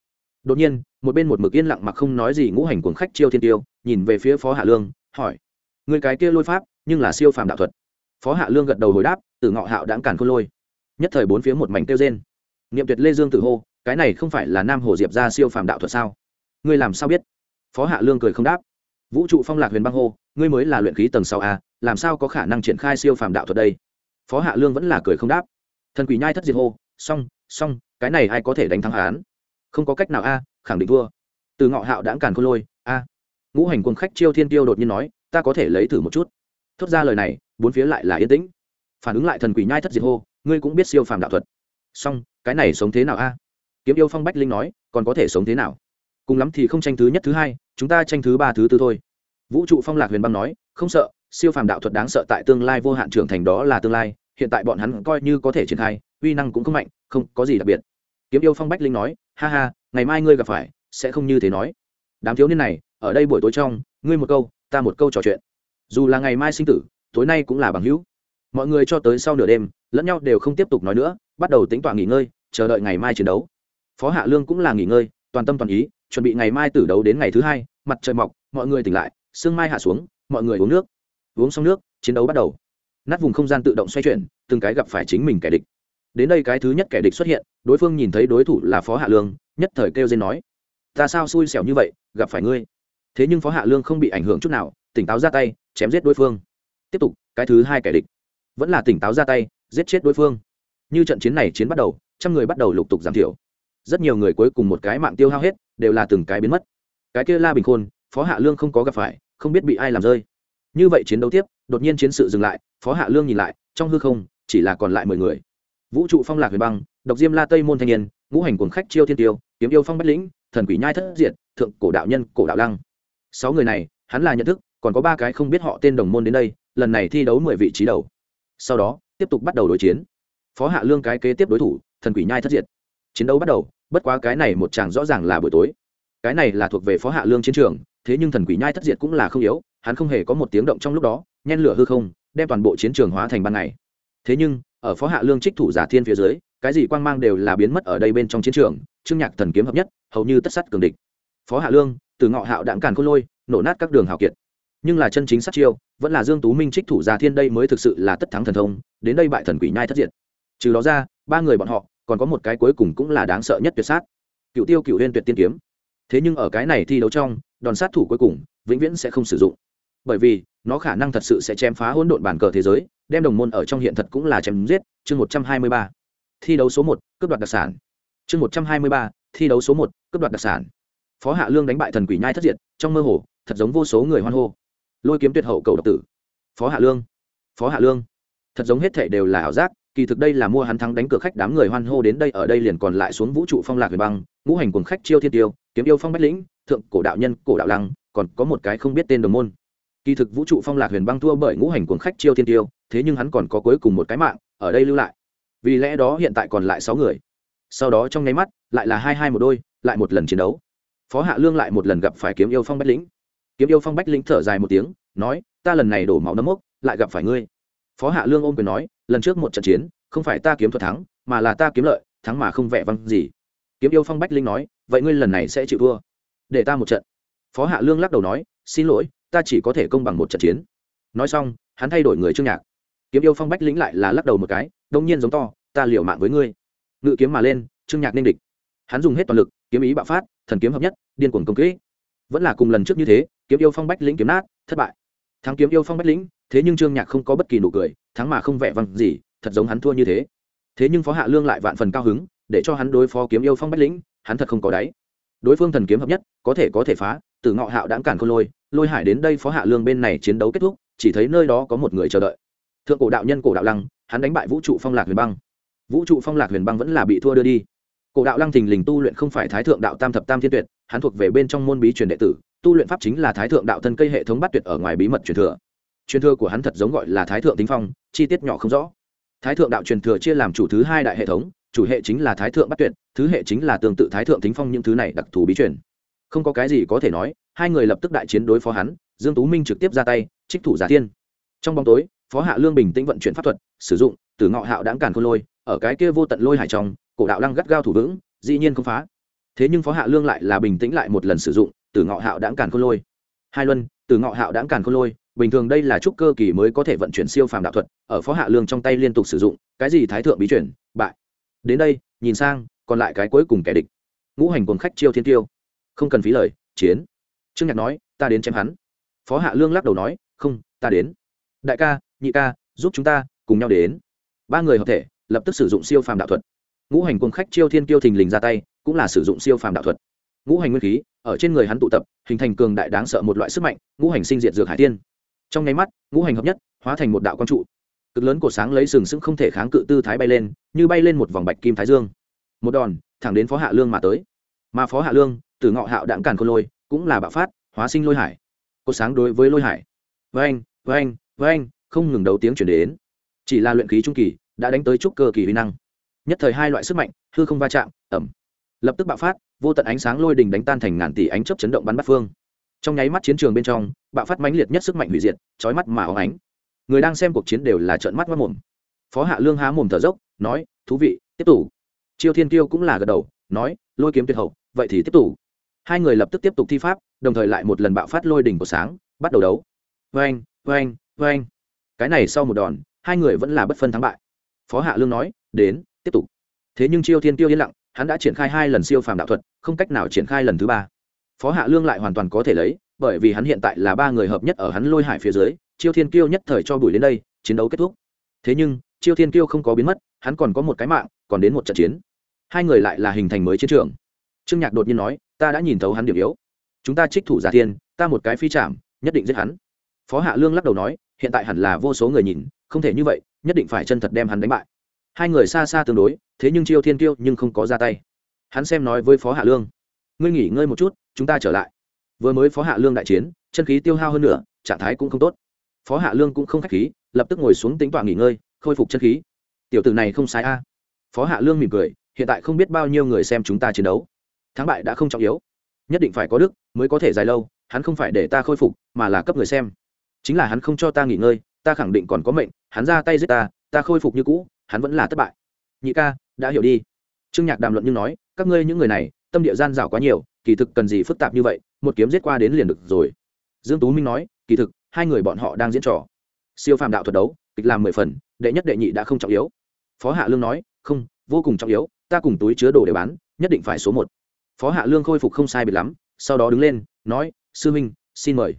Đột nhiên, một bên một mực yên lặng mặc không nói gì ngũ hành cuồng khách chiêu thiên tiêu, nhìn về phía phó hạ lương, hỏi người cái kia lôi pháp, nhưng là siêu phàm đạo thuật. Phó hạ lương gật đầu hồi đáp, từ ngọ hạo đãng càn khôn lôi. Nhất thời bốn phía một mảnh tiêu rên. Niệm tuyệt lê dương tự hô cái này không phải là nam hồ diệp ra siêu phàm đạo thuật sao? Ngươi làm sao biết? Phó hạ lương cười không đáp. Vũ trụ phong lạc huyền băng hô, ngươi mới là luyện khí tầng sáu a, làm sao có khả năng triển khai siêu phàm đạo thuật đây? Phó hạ lương vẫn là cười không đáp. Thần quỷ nhai thất diệt hô, xong xong, cái này ai có thể đánh thắng hán không có cách nào a, khẳng định thua. Từ ngọ hạo đãng càn khôn lôi, a. Ngũ hành quân khách chiêu thiên tiêu đột nhiên nói, ta có thể lấy thử một chút. Thốt ra lời này, bốn phía lại là yên tĩnh. Phản ứng lại thần quỷ nhai thất diệt hô, ngươi cũng biết siêu phàm đạo thuật. Xong, cái này sống thế nào a? Kiếm yêu phong bách linh nói, còn có thể sống thế nào? Cùng lắm thì không tranh thứ nhất, thứ hai, chúng ta tranh thứ ba, thứ tư thôi. Vũ trụ phong lạc huyền băng nói, không sợ, siêu phàm đạo thuật đáng sợ tại tương lai vô hạn trưởng thành đó là tương lai, hiện tại bọn hắn coi như có thể triển khai, uy năng cũng không mạnh, không có gì đặc biệt. Kiếm yêu phong bách linh nói, ha ha, ngày mai ngươi gặp phải, sẽ không như thế nói. Đám thiếu niên này, ở đây buổi tối trong, ngươi một câu, ta một câu trò chuyện. Dù là ngày mai sinh tử, tối nay cũng là bằng hữu. Mọi người cho tới sau nửa đêm, lẫn nhau đều không tiếp tục nói nữa, bắt đầu tính toán nghỉ ngơi, chờ đợi ngày mai chiến đấu phó hạ lương cũng là nghỉ ngơi, toàn tâm toàn ý, chuẩn bị ngày mai tử đấu đến ngày thứ hai, mặt trời mọc, mọi người tỉnh lại, sương mai hạ xuống, mọi người uống nước. Uống xong nước, chiến đấu bắt đầu. Nát vùng không gian tự động xoay chuyển, từng cái gặp phải chính mình kẻ địch. Đến đây cái thứ nhất kẻ địch xuất hiện, đối phương nhìn thấy đối thủ là phó hạ lương, nhất thời kêu dên nói, ta sao xui xẻo như vậy, gặp phải ngươi? Thế nhưng phó hạ lương không bị ảnh hưởng chút nào, tỉnh táo ra tay, chém giết đối phương. Tiếp tục, cái thứ hai kẻ địch. Vẫn là tỉnh táo ra tay, giết chết đối phương. Như trận chiến này chiến bắt đầu, trăm người bắt đầu lục tục giảm thiểu rất nhiều người cuối cùng một cái mạng tiêu hao hết, đều là từng cái biến mất. Cái kia la bình khôn, phó hạ lương không có gặp phải, không biết bị ai làm rơi. Như vậy chiến đấu tiếp, đột nhiên chiến sự dừng lại, phó hạ lương nhìn lại, trong hư không, chỉ là còn lại mười người. Vũ trụ phong lạc huyền băng, độc diêm la tây môn thanh niên, ngũ hành cuồng khách chiêu thiên tiêu, kiếm yêu phong bách lĩnh, thần quỷ nhai thất diện thượng cổ đạo nhân, cổ đạo lăng. Sáu người này, hắn là nhận thức, còn có ba cái không biết họ tên đồng môn đến đây, lần này thi đấu mười vị trí đầu. Sau đó, tiếp tục bắt đầu đối chiến. Phó hạ lương cái kế tiếp đối thủ, thần quỷ nhai thất diệt. Chiến đấu bắt đầu bất quá cái này một chàng rõ ràng là buổi tối. Cái này là thuộc về phó hạ lương chiến trường, thế nhưng thần quỷ nhai thất diệt cũng là không yếu, hắn không hề có một tiếng động trong lúc đó, nhen lửa hư không, đem toàn bộ chiến trường hóa thành ban ngày. Thế nhưng, ở phó hạ lương trích thủ giả thiên phía dưới, cái gì quang mang đều là biến mất ở đây bên trong chiến trường, trương nhạc thần kiếm hợp nhất, hầu như tất sắt cường địch. Phó hạ lương, từ ngọ hạo đạn càn khôn lôi, nổ nát các đường hào kiệt. Nhưng là chân chính sát chiêu, vẫn là dương tú minh trích thủ giả thiên đây mới thực sự là tất thắng thần thông, đến đây bại thần quỷ nhai thất diệt. Trừ đó ra, ba người bọn họ còn có một cái cuối cùng cũng là đáng sợ nhất tuyệt sát. Cựu tiêu cựu huyên tuyệt tiên kiếm. Thế nhưng ở cái này thi đấu trong, đòn sát thủ cuối cùng, vĩnh viễn sẽ không sử dụng. Bởi vì, nó khả năng thật sự sẽ chém phá hỗn độn bản cờ thế giới, đem đồng môn ở trong hiện thật cũng là chém giết. Chương một trăm hai mươi ba. Thi đấu số một, cướp đoạt đặc sản. Chương một trăm hai mươi ba, thi đấu số một, cướp đoạt đặc sản. Phó hạ lương đánh bại thần quỷ nhai thất diệt, trong mơ hồ, thật giống vô số người hoan hô. Lôi kiếm tuyệt hậu cầu độc tử. Phó hạ lương. Phó hạ lương. Thật giống hết thể đều là ảo giác kỳ thực đây là mua hắn thắng đánh cửa khách đám người hoan hô đến đây, ở đây liền còn lại xuống vũ trụ phong lạc huyền băng, ngũ hành cuồng khách chiêu thiên tiêu, kiếm yêu phong bách lĩnh, thượng cổ đạo nhân, cổ đạo lăng, còn có một cái không biết tên đồng môn. Kỳ thực vũ trụ phong lạc huyền băng thua bởi ngũ hành cuồng khách chiêu thiên tiêu, thế nhưng hắn còn có cuối cùng một cái mạng, ở đây lưu lại. Vì lẽ đó hiện tại còn lại sáu người. Sau đó trong nháy mắt, lại là hai hai một đôi, lại một lần chiến đấu. Phó hạ lương lại một lần gặp phải kiếm yêu phong bách lĩnh. Kiếm yêu phong bách lĩnh thở dài một tiếng, nói, ta lần này đổ máu nấm mốc, lại gặp phải ngươi phó hạ lương ôm quyền nói, lần trước một trận chiến, không phải ta kiếm thuật thắng, mà là ta kiếm lợi, thắng mà không vẻ văng gì. Kiếm yêu phong bách linh nói, vậy ngươi lần này sẽ chịu thua. Để ta một trận. Phó hạ lương lắc đầu nói, xin lỗi, ta chỉ có thể công bằng một trận chiến. Nói xong, hắn thay đổi người trương nhạc. Kiếm yêu phong bách lĩnh lại là lắc đầu một cái, đông nhiên giống to, ta liều mạng với ngươi. Ngự kiếm mà lên trương nhạc nên địch. Hắn dùng hết toàn lực, kiếm ý bạo phát, thần kiếm hợp nhất, điên cuồng công kỹ vẫn là cùng lần trước như thế, kiếm yêu phong bách lĩnh kiếm nát, thất bại. Thắng kiếm yêu phong bách lĩnh thế nhưng trương nhạc không có bất kỳ nụ cười, thắng mà không vẻ văng gì, thật giống hắn thua như thế. Thế nhưng phó hạ lương lại vạn phần cao hứng, để cho hắn đối phó kiếm yêu phong bách lĩnh, hắn thật không có đáy. Đối phương thần kiếm hợp nhất, có thể có thể phá từ ngọ hạo đãng cản khôn lôi lôi hải đến đây phó hạ lương bên này chiến đấu kết thúc, chỉ thấy nơi đó có một người chờ đợi. Thượng cổ đạo nhân cổ đạo lăng, hắn đánh bại vũ trụ phong lạc huyền băng. Vũ trụ phong lạc huyền băng vẫn là bị thua đưa đi. Cổ đạo lăng thình lình tu luyện không phải thái thượng đạo tam thập tam thiên tuyệt, hắn thuộc về bên trong môn bí truyền đệ tử, tu luyện pháp chính là thái thượng đạo thân cây hệ thống bắt tuyệt ở ngoài bí mật truyền thừa truyền thừa của hắn thật giống gọi là thái thượng tính phong, chi tiết nhỏ không rõ. Thái thượng đạo truyền thừa chia làm chủ thứ hai đại hệ thống, chủ hệ chính là thái thượng bắt tuyệt, thứ hệ chính là tương tự thái thượng tính phong những thứ này đặc thù bí truyền. Không có cái gì có thể nói, hai người lập tức đại chiến đối phó hắn, dương tú minh trực tiếp ra tay, trích thủ giả thiên. Trong bóng tối, phó hạ lương bình tĩnh vận chuyển pháp thuật, sử dụng từ ngọ hạo đáng càn khôn lôi, ở cái kia vô tận lôi hải trong, cổ đạo lăng gắt gao thủ vững, dĩ nhiên không phá. Thế nhưng phó hạ lương lại là bình tĩnh lại một lần sử dụng từ ngọ hạo đáng càn khôn lôi hai luân, từ ngọ hạo đáng càn khôn lôi, bình thường đây là trúc cơ kỳ mới có thể vận chuyển siêu phàm đạo thuật, ở phó hạ lương trong tay liên tục sử dụng, cái gì thái thượng bí chuyển bại. Đến đây, nhìn sang, còn lại cái cuối cùng kẻ địch. Ngũ hành cuồng khách chiêu thiên tiêu. Không cần phí lời, chiến. Trương nhạc nói, ta đến chém hắn. Phó hạ lương lắc đầu nói, không, ta đến. Đại ca, nhị ca, giúp chúng ta, cùng nhau đến. Ba người hợp thể, lập tức sử dụng siêu phàm đạo thuật. Ngũ hành quân khách chiêu thiên tiêu thình lình ra tay, cũng là sử dụng siêu phàm đạo thuật ngũ hành nguyên khí ở trên người hắn tụ tập hình thành cường đại đáng sợ một loại sức mạnh ngũ hành sinh diệt dược hải tiên. Trong nháy mắt ngũ hành hợp nhất hóa thành một đạo quang trụ. Cực lớn của sáng lấy sừng sững không thể kháng cự tư thái bay lên như bay lên một vòng bạch kim thái dương. Một đòn thẳng đến phó hạ lương mà tới. Mà phó hạ lương từ ngọ hạo đạn càn cô lôi cũng là bạo phát hóa sinh lôi hải. Cô sáng đối với lôi hải. Với anh, với anh, với anh, không ngừng đấu tiếng chuyển đến. Chỉ là luyện khí trung kỳ đã đánh tới trúc cơ kỳ huy năng. Nhất thời hai loại sức mạnh hư không va chạm ẩm lập tức bạo phát, vô tận ánh sáng lôi đình đánh tan thành ngàn tỷ ánh chớp chấn động bắn bắt phương. Trong nháy mắt chiến trường bên trong, bạo phát mãnh liệt nhất sức mạnh hủy diệt, chói mắt mà óng ánh. Người đang xem cuộc chiến đều là trợn mắt mất mồm phó hạ lương há mồm thở dốc, nói, thú vị, tiếp tục. Chiêu thiên tiêu cũng là gật đầu, nói, lôi kiếm tuyệt hậu, vậy thì tiếp tục. Hai người lập tức tiếp tục thi pháp, đồng thời lại một lần bạo phát lôi đỉnh của sáng, bắt đầu đấu. Vang vang vang cái này sau một đòn, hai người vẫn là bất phân thắng bại. Phó hạ lương nói, đến, tiếp tục. Thế nhưng chiêu thiên tiêu yên lặng hắn đã triển khai hai lần siêu phàm đạo thuật, không cách nào triển khai lần thứ ba. Phó hạ lương lại hoàn toàn có thể lấy, bởi vì hắn hiện tại là ba người hợp nhất ở hắn lôi hải phía dưới, chiêu thiên kiêu nhất thời cho bùi đến đây, chiến đấu kết thúc. Thế nhưng, chiêu thiên kiêu không có biến mất, hắn còn có một cái mạng, còn đến một trận chiến. Hai người lại là hình thành mới chiến trường. Trương nhạc đột nhiên nói, ta đã nhìn thấu hắn điểm yếu. Chúng ta trích thủ giả thiên, ta một cái phi chạm, nhất định giết hắn. Phó hạ lương lắc đầu nói, hiện tại hẳn là vô số người nhìn, không thể như vậy, nhất định phải chân thật đem hắn đánh bại hai người xa xa tương đối, thế nhưng chiêu thiên kiêu nhưng không có ra tay. Hắn xem nói với phó hạ lương, ngươi nghỉ ngơi một chút, chúng ta trở lại. Vừa mới phó hạ lương đại chiến, chân khí tiêu hao hơn nữa trạng thái cũng không tốt. Phó hạ lương cũng không k h á c h khí, lập tức ngồi xuống tính tọa nghỉ ngơi, khôi phục chân khí. Tiểu t ử này không sai a. Phó hạ lương mỉm cười, hiện tại không biết bao nhiêu người xem chúng ta chiến đấu. Thắng bại đã không trọng yếu. Nhất định phải có đức mới có thể dài lâu, hắn không phải để ta khôi phục, mà là cấp người xem. Chính là hắn không cho ta nghỉ ngơi, ta khẳng định còn có mệnh, hắn ra tay giết ta ta khôi phục như cũ hắn vẫn là thất bại. Nhị ca, đã hiểu đi. Trương nhạc đàm luận như nói, các ngươi những người này, tâm địa gian dảo quá nhiều, kỳ thực cần gì phức tạp như vậy, một kiếm giết qua đến liền được rồi. Dương tú minh nói, kỳ thực, hai người bọn họ đang diễn trò. Siêu phàm đạo thuật đấu, kịch làm mười phần, đệ nhất đệ nhị đã không trọng yếu. Phó hạ lương nói, không, vô cùng trọng yếu, ta cùng túi chứa đồ để bán, nhất định phải số một. Phó hạ lương khôi phục không sai biệt lắm, sau đó đứng lên, nói, sư minh xin mời.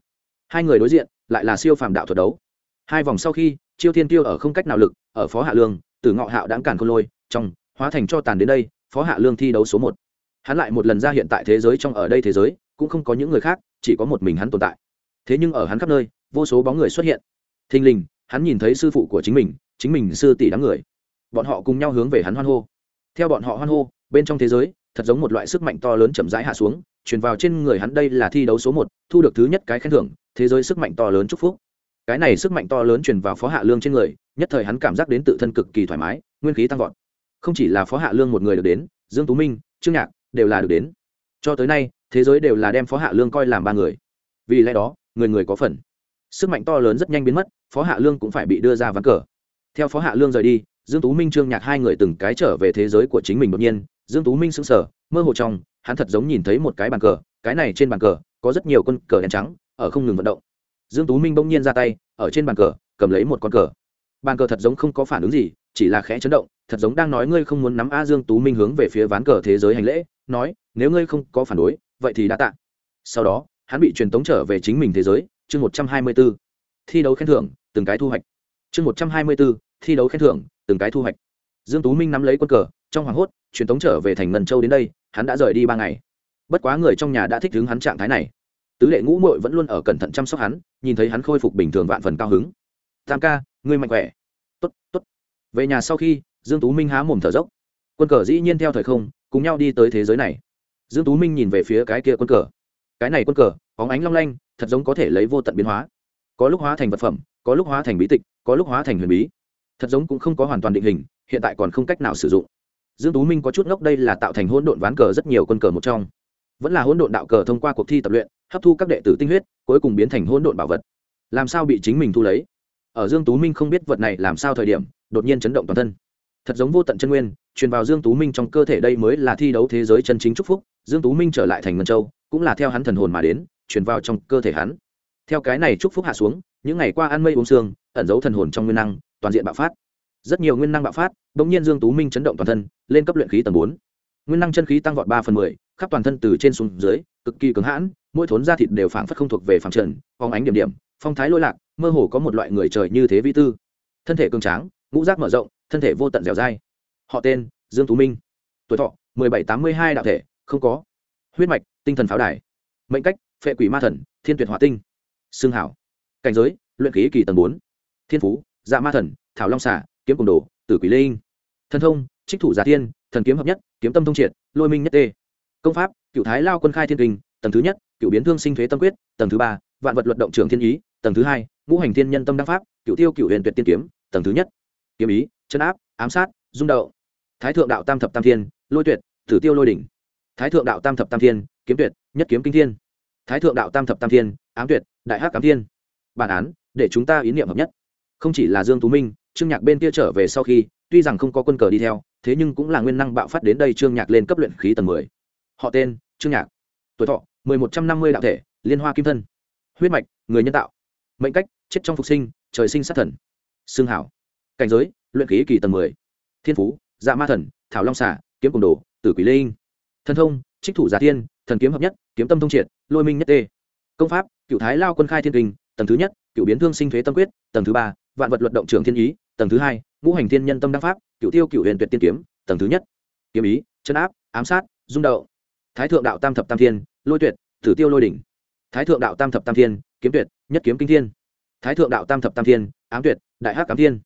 Hai người đối diện, lại là siêu phàm đạo thuật đấu. Hai vòng sau khi, chiêu thiên tiêu ở không cách nào lực, ở phó hạ lương từ ngọ hạo đáng cản côn lôi, trong, hóa thành cho tàn đến đây, phó hạ lương thi đấu số một. Hắn lại một lần ra hiện tại thế giới trong ở đây thế giới, cũng không có những người khác, chỉ có một mình hắn tồn tại. Thế nhưng ở hắn khắp nơi, vô số bóng người xuất hiện. Thình lình, hắn nhìn thấy sư phụ của chính mình chính mình sư tỷ đám người. Bọn họ cùng nhau hướng về hắn hoan hô. Theo bọn họ hoan hô, bên trong thế giới, thật giống một loại sức mạnh to lớn chậm rãi hạ xuống, truyền vào trên người hắn đây là thi đấu số một, thu được thứ nhất cái khen thưởng, thế giới sức mạnh to lớn chúc phúc cái này sức mạnh to lớn truyền vào phó hạ lương trên người, nhất thời hắn cảm giác đến tự thân cực kỳ thoải mái, nguyên khí tăng vọt. Không chỉ là phó hạ lương một người được đến, dương tú minh, trương nhạc đều là được đến. Cho tới nay, thế giới đều là đem phó hạ lương coi làm ba người. Vì lẽ đó, người người có phần. Sức mạnh to lớn rất nhanh biến mất, phó hạ lương cũng phải bị đưa ra ván cờ. Theo phó hạ lương rời đi, dương tú minh, trương nhạc hai người từng cái trở về thế giới của chính mình đột nhiên. Dương tú minh sững sờ, mơ hồ trong, hắn thật giống nhìn thấy một cái bàn cờ, cái này trên bàn cờ có rất nhiều quân cờ đen trắng, ở không ngừng vận động dương tú minh bỗng nhiên ra tay, ở trên bàn cờ, cầm lấy một con cờ. Bàn cờ thật giống không có phản ứng gì, chỉ là khẽ chấn động, thật giống đang nói ngươi không muốn nắm a dương tú minh hướng về phía ván cờ thế giới hành lễ, nói, nếu ngươi không có phản đối, vậy thì đã tạ. Sau đó, hắn bị truyền tống trở về chính mình thế giới, chương một trăm hai mươi b ố thi đấu khen thưởng, từng cái thu hoạch. Chương một trăm hai mươi b ố thi đấu khen thưởng, từng cái thu hoạch. Dương tú minh nắm lấy quân cờ, trong hoảng hốt, truyền tống trở về thành ngân châu đến đây, hắn đã rời đi ba ngày. Bất quá người trong nhà đã thích đứng hắn trạng thái này tứ đệ ngũ mội vẫn luôn ở cẩn thận chăm sóc hắn, nhìn thấy hắn khôi phục bình thường vạn phần cao hứng. Tam ca, ngươi mạnh khỏe. Tốt tốt. Về nhà sau khi, dương tú minh há mồm thở dốc. Quân cờ dĩ nhiên theo thời không, cùng nhau đi tới thế giới này. Dương tú minh nhìn về phía cái kia quân cờ. Cái này quân cờ, bóng ánh long lanh, thật giống có thể lấy vô tận biến hóa. Có lúc hóa thành vật phẩm, có lúc hóa thành bí tịch, có lúc hóa thành huyền bí. Thật giống cũng không có hoàn toàn định hình, hiện tại còn không cách nào sử dụng. Dương tú minh có chút ngốc, đây là tạo thành hỗn độn ván cờ rất nhiều quân cờ một trong. Vẫn là hỗn độn đạo cờ thông qua cuộc thi tập luyện hấp thu các đệ tử tinh huyết, cuối cùng biến thành hỗn độn bảo vật. Làm sao bị chính mình thu lấy? Ở dương tú minh không biết vật này làm sao thời điểm, đột nhiên chấn động toàn thân. Thật giống vô tận chân nguyên, truyền vào dương tú minh trong cơ thể đây mới là thi đấu thế giới chân chính chúc phúc, dương tú minh trở lại thành ngân châu, cũng là theo hắn thần hồn mà đến, truyền vào trong cơ thể hắn. Theo cái này chúc phúc hạ xuống, những ngày qua ăn mây uống xương ẩn giấu thần hồn trong nguyên năng, toàn diện bạo phát. Rất nhiều nguyên năng bạo phát, bỗng nhiên dương tú minh chấn động toàn thân, lên cấp luyện khí tầng bốn. Nguyên năng chân khí tăng vọt ba phần mười khắp toàn thân từ trên xuống dưới, cực kỳ cứng hãn, mỗi thốn da thịt đều phảng phất không thuộc về phảng trần phóng ánh điểm điểm, phong thái lỗi lạc, mơ hồ có một loại người trời như thế vi tư. Thân thể cường tráng, ngũ giác mở rộng, thân thể vô tận dẻo dai. Họ tên, dương tú minh. Tuổi thọ, mười bảy tám mươi hai đạo thể, không có. Huyết mạch, tinh thần pháo đài. Mệnh cách, phệ quỷ ma thần, thiên tuyệt hỏa tinh. Xương hảo. Cảnh giới, luyện khí kỳ tầng bốn. Thiên phú dạ ma thần, thảo long xả kiếm cùng đồ, tử quỷ linh. Thần thông, trích thủ giả thiên thần kiếm hợp nhất, kiếm tâm thông triệt, lôi minh nhất tê công pháp, cựu thái lao quân khai thiên kinh, tầng thứ nhất, cựu biến thương sinh thuế tâm quyết, tầng thứ ba, vạn vật luật động trường thiên ý, tầng thứ hai, ngũ hành thiên nhân tâm đăng pháp, cựu tiêu cựu huyền tuyệt tiên kiếm, tầng thứ nhất. Kiếm ý, chân áp, ám sát dung đậu thái thượng đạo tam thập tam thiên, lôi tuyệt, tử tiêu lôi đỉnh. Thái thượng đạo tam thập tam thiên, kiếm tuyệt, nhất kiếm kinh thiên. Thái thượng đạo tam thập tam thiên, ám tuyệt, đại hắc ám thiên. Bản án, để chúng ta ý niệm hợp nhất. Không chỉ là dương tú minh, trương nhạc bên kia trở về sau khi, tuy rằng không có quân cờ đi theo, thế nhưng cũng là nguyên năng bạo phát đến đây trương nhạc lên cấp luyện khí tầng mười họ tên, trương nhạc. Tuổi thọ, mười một trăm năm mươi đạo thể, liên hoa kim thân. Huyết mạch, người nhân tạo. Mệnh cách, chết trong phục sinh, trời sinh sát thần. Xương hảo. Cảnh giới, luyện khí kỳ tầng mười. Thiên phú dạ ma thần, thảo long xả kiếm cùng đồ, tử quỷ linh. Thân thông, trích thủ giả thiên thần kiếm hợp nhất, kiếm tâm thông triệt, lôi minh nhất tê. Công pháp cựu thái lao quân khai thiên kinh, tầng thứ nhất cựu biến thương sinh thuế tâm quyết, tầng thứ ba, vạn vật luật động trường thiên ý, tầng thứ hai, ngũ hành thiên nhân tâm đăng pháp cựu tiêu cựu huyền tuyệt tiên kiếm, tầng thứ nhất. Kiếm ý, chân áp, ám sát, rung động thái thượng đạo tam thập tam thiên, lôi tuyệt, tử tiêu lôi đỉnh. Thái thượng đạo tam thập tam thiên, kiếm tuyệt, nhất kiếm kinh thiên. Thái thượng đạo tam thập tam thiên, ám tuyệt, đại hắc ám thiên.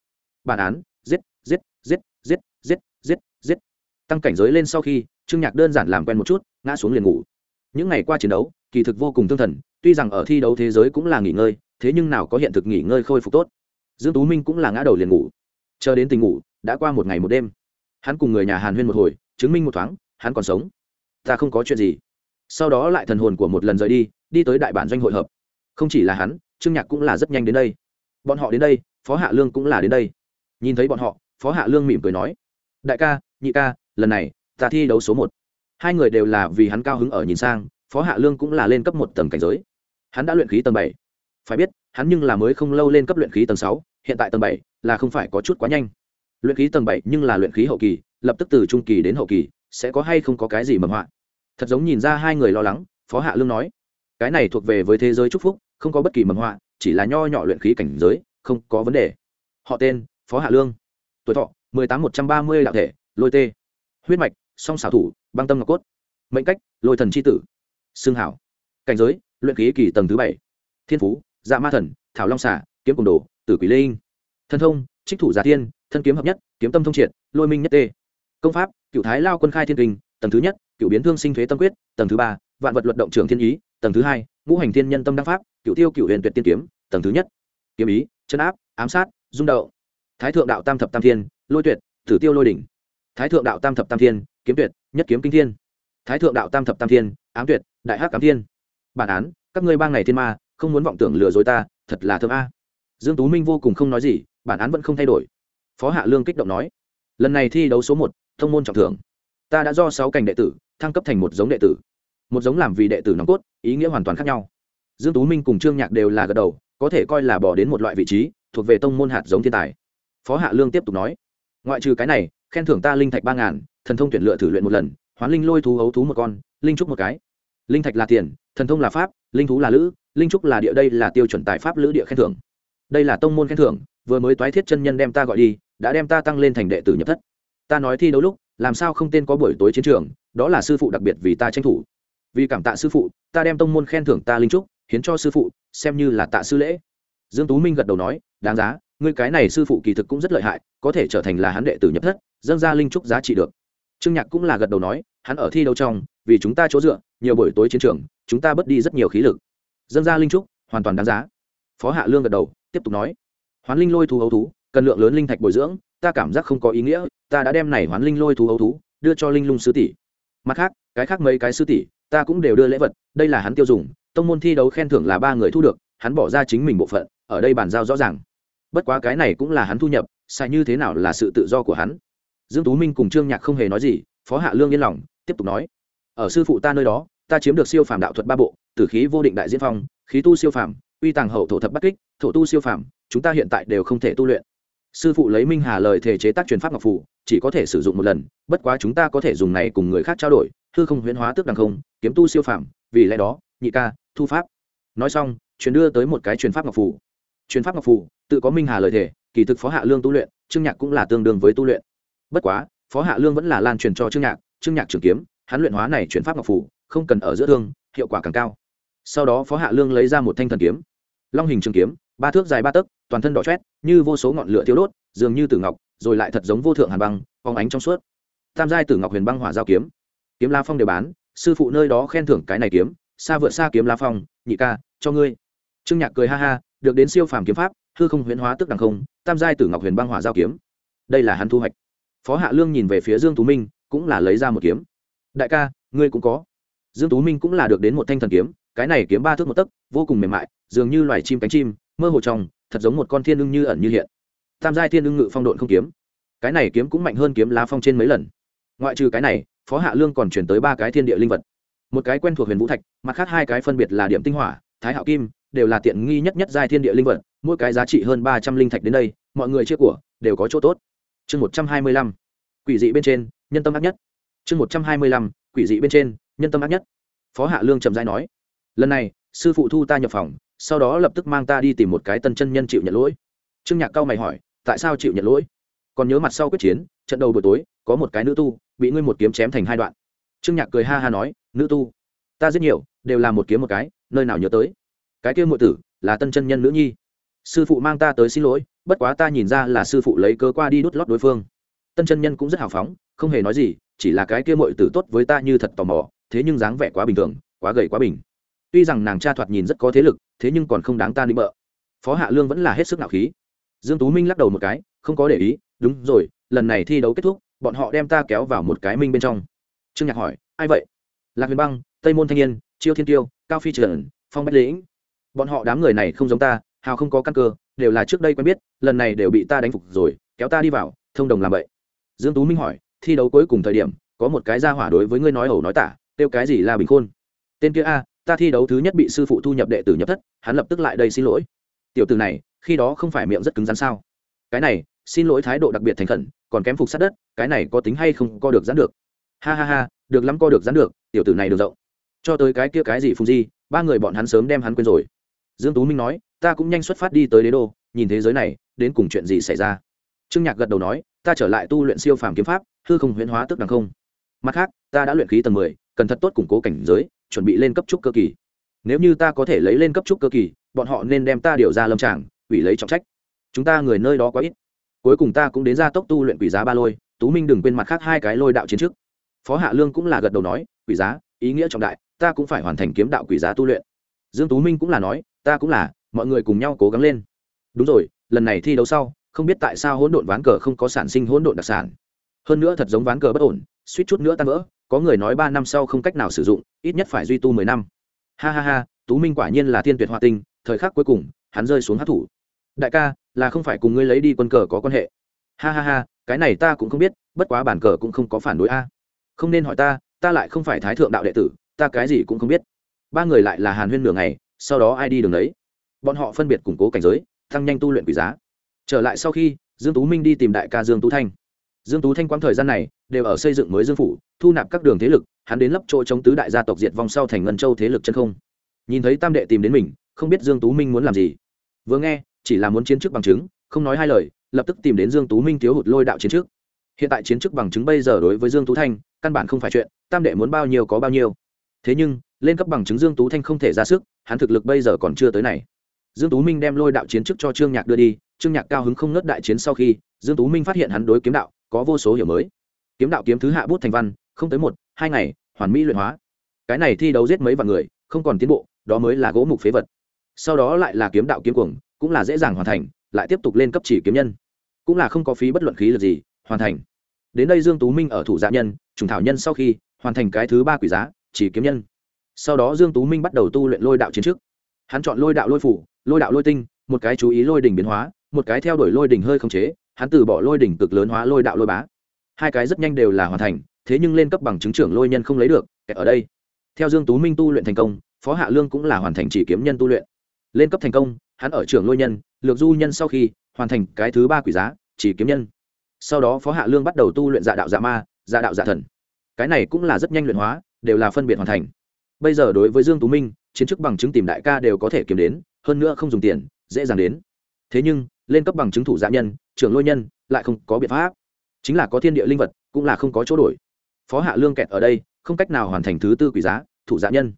Bản án, giết giết giết giết giết giết giết. Tăng cảnh giới lên sau khi, trương nhạc đơn giản làm quen một chút, ngã xuống liền ngủ. Những ngày qua chiến đấu, kỳ thực vô cùng thương thần, tuy rằng ở thi đấu thế giới cũng là nghỉ ngơi, thế nhưng nào có hiện thực nghỉ ngơi khôi phục tốt. Dương tú minh cũng là ngã đầu liền ngủ. Chờ đến tình ngủ, đã qua một ngày một đêm. Hắn cùng người nhà hàn huyên một hồi, chứng minh một thoáng, hắn còn sống ta không có chuyện gì. Sau đó lại thần hồn của một lần rời đi đi tới đại bản doanh hội hợp. Không chỉ là hắn, trương nhạc cũng là rất nhanh đến đây. Bọn họ đến đây, phó hạ lương cũng là đến đây. Nhìn thấy bọn họ, phó hạ lương mỉm cười nói, đại ca, nhị ca, lần này, ta thi đấu số một. Hai người đều là vì hắn cao hứng ở nhìn sang, phó hạ lương cũng là lên cấp một tầng cảnh giới. Hắn đã luyện khí tầng bảy. Phải biết, hắn nhưng là mới không lâu lên cấp luyện khí tầng sáu, hiện tại tầng bảy là không phải có chút quá nhanh. Luyện khí tầng bảy nhưng là luyện khí hậu kỳ, lập tức từ trung kỳ đến hậu kỳ sẽ có hay không có cái gì mầm họa? Thật giống nhìn ra hai người lo lắng, phó hạ lương nói, cái này thuộc về với thế giới chúc phúc, không có bất kỳ mầm họa, chỉ là nho nhỏ luyện khí cảnh giới, không có vấn đề. Họ tên, phó hạ lương. Tuổi thọ, mười tám một trăm ba mươi đạo thể, lôi tê. Huyết mạch, song xảo thủ, băng tâm ngọc cốt. Mệnh cách, lôi thần c h i tử. Xương hảo. Cảnh giới, luyện khí kỳ tầng thứ bảy. Thiên phú dạ ma thần, thảo long xả kiếm cùng đồ, tử quỷ linh. Thân thông, trích thủ giả thiên, thân kiếm hợp nhất, kiếm tâm thông triệt, lôi minh nhất tê. Công pháp cựu thái lao quân khai thiên kinh, tầng thứ nhất, cựu biến thương sinh thuế tâm quyết, tầng thứ ba, vạn vật luật động trường thiên ý, tầng thứ hai, ngũ hành thiên nhân tâm đăng pháp, cựu tiêu cựu huyền tuyệt tiên kiếm, tầng thứ nhất. Kiếm ý, chân áp, ám sát, Dung đậu. Thái thượng đạo tam thập tam thiên, lôi tuyệt, tử tiêu lôi đỉnh. Thái thượng đạo tam thập tam thiên, kiếm tuyệt, nhất kiếm kinh thiên. Thái thượng đạo tam thập tam thiên, ám tuyệt, đại hắc ám thiên. Bản án, các ngươi bang này thiên ma, không muốn vọng tưởng lừa dối ta, thật là thơm a. Dương tú minh vô cùng không nói gì, bản án vẫn không thay đổi. Phó hạ lương kích động nói, lần này thi đấu số một thông môn trọng thưởng. Ta đã do sáu cảnh đệ tử, thăng cấp thành một giống đệ tử. Một giống làm vì đệ tử nòng cốt, ý nghĩa hoàn toàn khác nhau. Dương tú minh cùng trương nhạc đều là gật đầu, có thể coi là bỏ đến một loại vị trí, thuộc về tông môn hạt giống thiên tài. Phó hạ lương tiếp tục nói, ngoại trừ cái này, khen thưởng ta linh thạch ba ngàn, thần thông tuyển lựa thử luyện một lần, hoán linh lôi thú hấu thú một con, linh trúc một cái. Linh thạch là tiền, thần thông là pháp, linh thú là lữ, linh trúc là địa, đây là tiêu chuẩn tài pháp lữ địa khen thưởng. Đây là tông môn khen thưởng, vừa mới toái thiết chân nhân đem ta gọi đi, đã đem ta tăng lên thành đệ tử nhập thất ta nói thi đấu lúc, làm sao không tên có buổi tối chiến trường, đó là sư phụ đặc biệt vì ta tranh thủ. Vì cảm tạ sư phụ, ta đem tông môn khen thưởng ta linh trúc, hiến cho sư phụ, xem như là tạ sư lễ. Dương tú minh gật đầu nói, đáng giá, ngươi cái này sư phụ kỳ thực cũng rất lợi hại, có thể trở thành là hắn đệ tử nhập thất, dâng ra linh trúc giá trị được. Trương nhạc cũng là gật đầu nói, hắn ở thi đấu trong, vì chúng ta chỗ dựa, nhiều buổi tối chiến trường, chúng ta bớt đi rất nhiều khí lực. Dâng ra linh trúc, hoàn toàn đáng giá. Phó hạ lương gật đầu, tiếp tục nói, hoán linh lôi thú hấu thú, cần lượng lớn linh thạch bồi dưỡng ta cảm giác không có ý nghĩa, ta đã đem này hoán linh lôi thú ấu thú, đưa cho linh lung sư tỷ. Mặt khác, cái khác mấy cái sư tỷ, ta cũng đều đưa lễ vật, đây là hắn tiêu dùng, tông môn thi đấu khen thưởng là ba người thu được, hắn bỏ ra chính mình bộ phận, ở đây bàn giao rõ ràng. Bất quá cái này cũng là hắn thu nhập sai như thế nào là sự tự do của hắn. Dương tú minh cùng trương nhạc không hề nói gì, phó hạ lương yên lòng, tiếp tục nói. Ở sư phụ ta nơi đó, ta chiếm được siêu phàm đạo thuật ba bộ, tử khí vô định đại diễn phong, khí tu siêu phàm, uy tàng hậu thổ thập bất kích, thổ tu siêu phàm, chúng ta hiện tại đều không thể tu luyện sư phụ lấy minh hà lời thể chế tác truyền pháp ngọc phủ chỉ có thể sử dụng một lần, bất quá chúng ta có thể dùng này cùng người khác trao đổi, hư không huyễn hóa tức đằng không, kiếm tu siêu phàm, vì lẽ đó, nhị ca, thu pháp. Nói xong truyền đưa tới một cái truyền pháp ngọc phủ truyền pháp ngọc phủ tự có minh hà lời thể kỳ thực phó hạ lương tu luyện, trương nhạc cũng là tương đương với tu luyện. Bất quá, phó hạ lương vẫn là lan truyền cho trương nhạc trương nhạc trường kiếm, hắn luyện hóa này truyền pháp ngọc phủ không cần ở giữa thương, hiệu quả càng cao. Sau đó phó hạ lương lấy ra một thanh thần kiếm. Long hình trường kiếm, ba thước dài ba tấc toàn thân đỏ chót, như vô số ngọn lửa thiêu đốt, dường như tử ngọc, rồi lại thật giống vô thượng hàn băng, phóng ánh trong suốt. Tam giai tử ngọc huyền băng hỏa giao kiếm. Kiếm la phong đều bán, sư phụ nơi đó khen thưởng cái này kiếm, xa vượt xa kiếm la phong, nhị ca, cho ngươi. Trương nhạc cười ha ha, được đến siêu phàm kiếm pháp, hư không huyễn hóa tức đằng không, tam giai tử ngọc huyền băng hỏa giao kiếm. Đây là hắn thu hoạch. Phó hạ lương nhìn về phía dương tú minh, cũng là lấy ra một kiếm. Đại ca, ngươi cũng có. Dương tú minh cũng là được đến một thanh thần kiếm, cái này kiếm ba thước một tấc, vô cùng mềm mại, dường như loài chim cánh chim, mơ hồ trong thật giống một con thiên ưng như ẩn như hiện. Tam giai thiên ưng ngự phong độn không kiếm. Cái này kiếm cũng mạnh hơn kiếm lá phong trên mấy lần. Ngoại trừ cái này, phó hạ lương còn chuyển tới ba cái thiên địa linh vật. Một cái quen thuộc huyền vũ thạch, mặt khác hai cái phân biệt là điểm tinh hỏa, thái hạo kim, đều là tiện nghi nhất nhất giai thiên địa linh vật, mỗi cái giá trị hơn ba trăm linh thạch đến đây, mọi người chia của, đều có chỗ tốt. Chương một trăm hai mươi lăm, quỷ dị bên trên, nhân tâm ác nhất. Chương một trăm hai mươi lăm, quỷ dị bên trên, nhân tâm ác nhất. Phó hạ lương trầm giai nói, lần này, sư phụ thu ta nhập phòng sau đó lập tức mang ta đi tìm một cái tân chân nhân chịu nhận lỗi. Trương nhạc cao mày hỏi, tại sao chịu nhận lỗi? Còn nhớ mặt sau quyết chiến, trận đầu buổi tối, có một cái nữ tu, bị ngươi một kiếm chém thành hai đoạn. Trương nhạc cười ha ha nói, nữ tu, ta rất nhiều, đều là một kiếm một cái, nơi nào nhớ tới? Cái kia muội tử, là tân chân nhân nữ nhi. Sư phụ mang ta tới xin lỗi, bất quá ta nhìn ra là sư phụ lấy cơ qua đi đút lót đối phương. Tân chân nhân cũng rất hào phóng, không hề nói gì, chỉ là cái kia muội tử tốt với ta như thật tò mò, thế nhưng dáng vẻ quá bình thường, quá gầy quá bình tuy rằng nàng cha thoạt nhìn rất có thế lực, thế nhưng còn không đáng ta đi bợ. Phó hạ lương vẫn là hết sức nạo khí. Dương tú minh lắc đầu một cái, không có để ý, đúng rồi, lần này thi đấu kết thúc, bọn họ đem ta kéo vào một cái minh bên trong. Trương nhạc hỏi, ai vậy? Lạc huyền băng, tây môn thanh niên chiêu thiên tiêu, cao phi trần, phong bách lĩnh. Bọn họ đám người này không giống ta, hào không có căn cơ, đều là trước đây quen biết, lần này đều bị ta đánh phục rồi, kéo ta đi vào, thông đồng làm vậy. Dương tú minh hỏi, thi đấu cuối cùng thời điểm, có một cái ra hỏa đối với ngươi nói ẩu nói tả tiêu cái gì là bình khôn? Tên kia a ta thi đấu thứ nhất bị sư phụ thu nhập đệ tử nhập thất hắn lập tức lại đây xin lỗi. Tiểu từ này khi đó không phải miệng rất cứng rắn sao? Cái này xin lỗi thái độ đặc biệt thành khẩn còn kém phục sát đất cái này có tính hay không co được dán được? Ha ha ha được lắm co được dán được tiểu tử này được rộng. Cho tới cái kia cái gì phùng di ba người bọn hắn sớm đem hắn quên rồi. Dương tú minh nói ta cũng nhanh xuất phát đi tới đế đô nhìn thế giới này đến cùng chuyện gì xảy ra? Trương nhạc gật đầu nói ta trở lại tu luyện siêu phàm kiếm pháp hư không huyễn hóa tức đằng không. Mặt khác ta đã luyện khí tầng mười, cần thật tốt củng cố cảnh giới chuẩn bị lên cấp trúc cơ kỳ. Nếu như ta có thể lấy lên cấp trúc cơ kỳ, bọn họ nên đem ta điều ra lâm tràng, ủy lấy trọng trách. Chúng ta người nơi đó quá ít. Cuối cùng ta cũng đến ra tốc tu luyện quỷ giá ba lôi, tú minh đừng quên mặt khác hai cái lôi đạo chiến trước. Phó hạ lương cũng là gật đầu nói, quỷ giá, ý nghĩa trọng đại, ta cũng phải hoàn thành kiếm đạo quỷ giá tu luyện. Dương tú minh cũng là nói, ta cũng là, mọi người cùng nhau cố gắng lên. Đúng rồi, lần này thi đấu sau, không biết tại sao hỗn độn ván cờ không có sản sinh hỗn độn đặc sản. Hơn nữa thật giống ván cờ bất ổn, suýt chút nữa tan vỡ có người nói ba năm sau không cách nào sử dụng, ít nhất phải duy tu mười năm. Ha ha ha, tú minh quả nhiên là thiên tuyệt hoa tinh, thời khắc cuối cùng, hắn rơi xuống hát thủ. Đại ca, là không phải cùng ngươi lấy đi quân cờ có quan hệ. Ha ha ha, cái này ta cũng không biết, bất quá bản cờ cũng không có phản đối a. Không nên hỏi ta ta lại không phải thái thượng đạo đệ tử, ta cái gì cũng không biết. Ba người lại là hàn huyên nửa ngày, sau đó ai đi đường đấy? Bọn họ phân biệt củng cố cảnh giới, tăng nhanh tu luyện quý giá. Trở lại sau khi, dương tú minh đi tìm đại ca dương tú thanh dương tú thanh quãng thời gian này đều ở xây dựng mới dương phủ, thu nạp các đường thế lực, hắn đến lấp chỗ chống tứ đại gia tộc diệt vong sau thành ngân châu thế lực chân không. Nhìn thấy tam đệ tìm đến mình, không biết dương tú minh muốn làm gì. Vừa nghe, chỉ là muốn chiến chức bằng chứng, không nói hai lời, lập tức tìm đến dương tú minh thiếu hụt lôi đạo chiến trước. hiện tại chiến chức bằng chứng bây giờ đối với dương tú thanh, căn bản không phải chuyện, tam đệ muốn bao nhiêu có bao nhiêu. Thế nhưng, lên cấp bằng chứng dương tú thanh không thể ra sức, hắn thực lực bây giờ còn chưa tới này. Dương tú minh đem lôi đạo chiến chức cho trương nhạc đưa đi, trương nhạc cao hứng không ngớt đại chiến sau khi, dương tú minh phát hiện hắn đối kiếm đạo có vô số hiểu mới. Kiếm đạo kiếm thứ hạ bút thành văn, không tới một, hai ngày, hoàn mỹ luyện hóa. Cái này thi đấu giết mấy vạn người, không còn tiến bộ, đó mới là gỗ mục phế vật. Sau đó lại là kiếm đạo kiếm cuồng, cũng là dễ dàng hoàn thành, lại tiếp tục lên cấp chỉ kiếm nhân. Cũng là không có phí bất luận khí lực gì, hoàn thành. Đến đây dương tú minh ở thủ dạ nhân, trùng thảo nhân sau khi, hoàn thành cái thứ ba quỷ giá, chỉ kiếm nhân. Sau đó dương tú minh bắt đầu tu luyện lôi đạo chiến trước. Hắn chọn lôi đạo lôi phủ, lôi đạo lôi tinh, một cái chú ý lôi đỉnh biến hóa, một cái theo đuổi lôi đỉnh hơi không chế hắn từ bỏ lôi đỉnh cực lớn hóa lôi đạo lôi bá. Hai cái rất nhanh đều là hoàn thành, thế nhưng lên cấp bằng chứng trưởng lôi nhân không lấy được ở đây. Theo dương tú minh tu luyện thành công, phó hạ lương cũng là hoàn thành chỉ kiếm nhân tu luyện. Lên cấp thành công, hắn ở trưởng lôi nhân, lược du nhân sau khi, hoàn thành cái thứ ba quỷ giá, chỉ kiếm nhân. Sau đó phó hạ lương bắt đầu tu luyện dạ đạo dạ ma dạ đạo dạ thần. Cái này cũng là rất nhanh luyện hóa, đều là phân biệt hoàn thành. Bây giờ đối với dương tú minh, chiến chức bằng chứng tìm đại ca đều có thể kiếm đến, hơn nữa không dùng tiền, dễ dàng đến. Thế nhưng lên cấp bằng chứng thủ dạ nhân, trưởng lôi nhân, lại không có biện pháp. Chính là có thiên địa linh vật, cũng là không có chỗ đổi. Phó hạ lương kẹt ở đây, không cách nào hoàn thành thứ tư quỷ giá, thủ dạ nhân.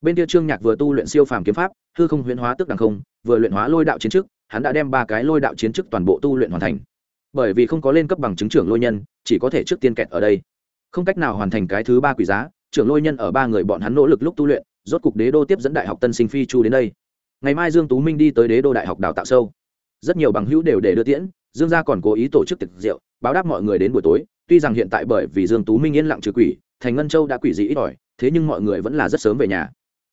Bên kia trương nhạc vừa tu luyện siêu phàm kiếm pháp, hư không huyễn hóa tức đằng không, vừa luyện hóa lôi đạo chiến chức hắn đã đem ba cái lôi đạo chiến chức toàn bộ tu luyện hoàn thành. Bởi vì không có lên cấp bằng chứng trưởng lôi nhân, chỉ có thể trước tiên kẹt ở đây. Không cách nào hoàn thành cái thứ ba quỷ giá, trưởng lôi nhân ở ba người bọn hắn nỗ lực lúc tu luyện, rốt cục đế đô tiếp dẫn đại học tân sinh phi chu đến đây. Ngày mai dương tú minh đi tới đế đô đại học đào tạo sâu rất nhiều bằng hữu đều để đưa tiễn, dương gia còn cố ý tổ chức tiệc rượu, báo đáp mọi người đến buổi tối, tuy rằng hiện tại bởi vì dương tú minh yên lặng trừ quỷ, thành ngân châu đã quỷ dị ít ỏi, thế nhưng mọi người vẫn là rất sớm về nhà.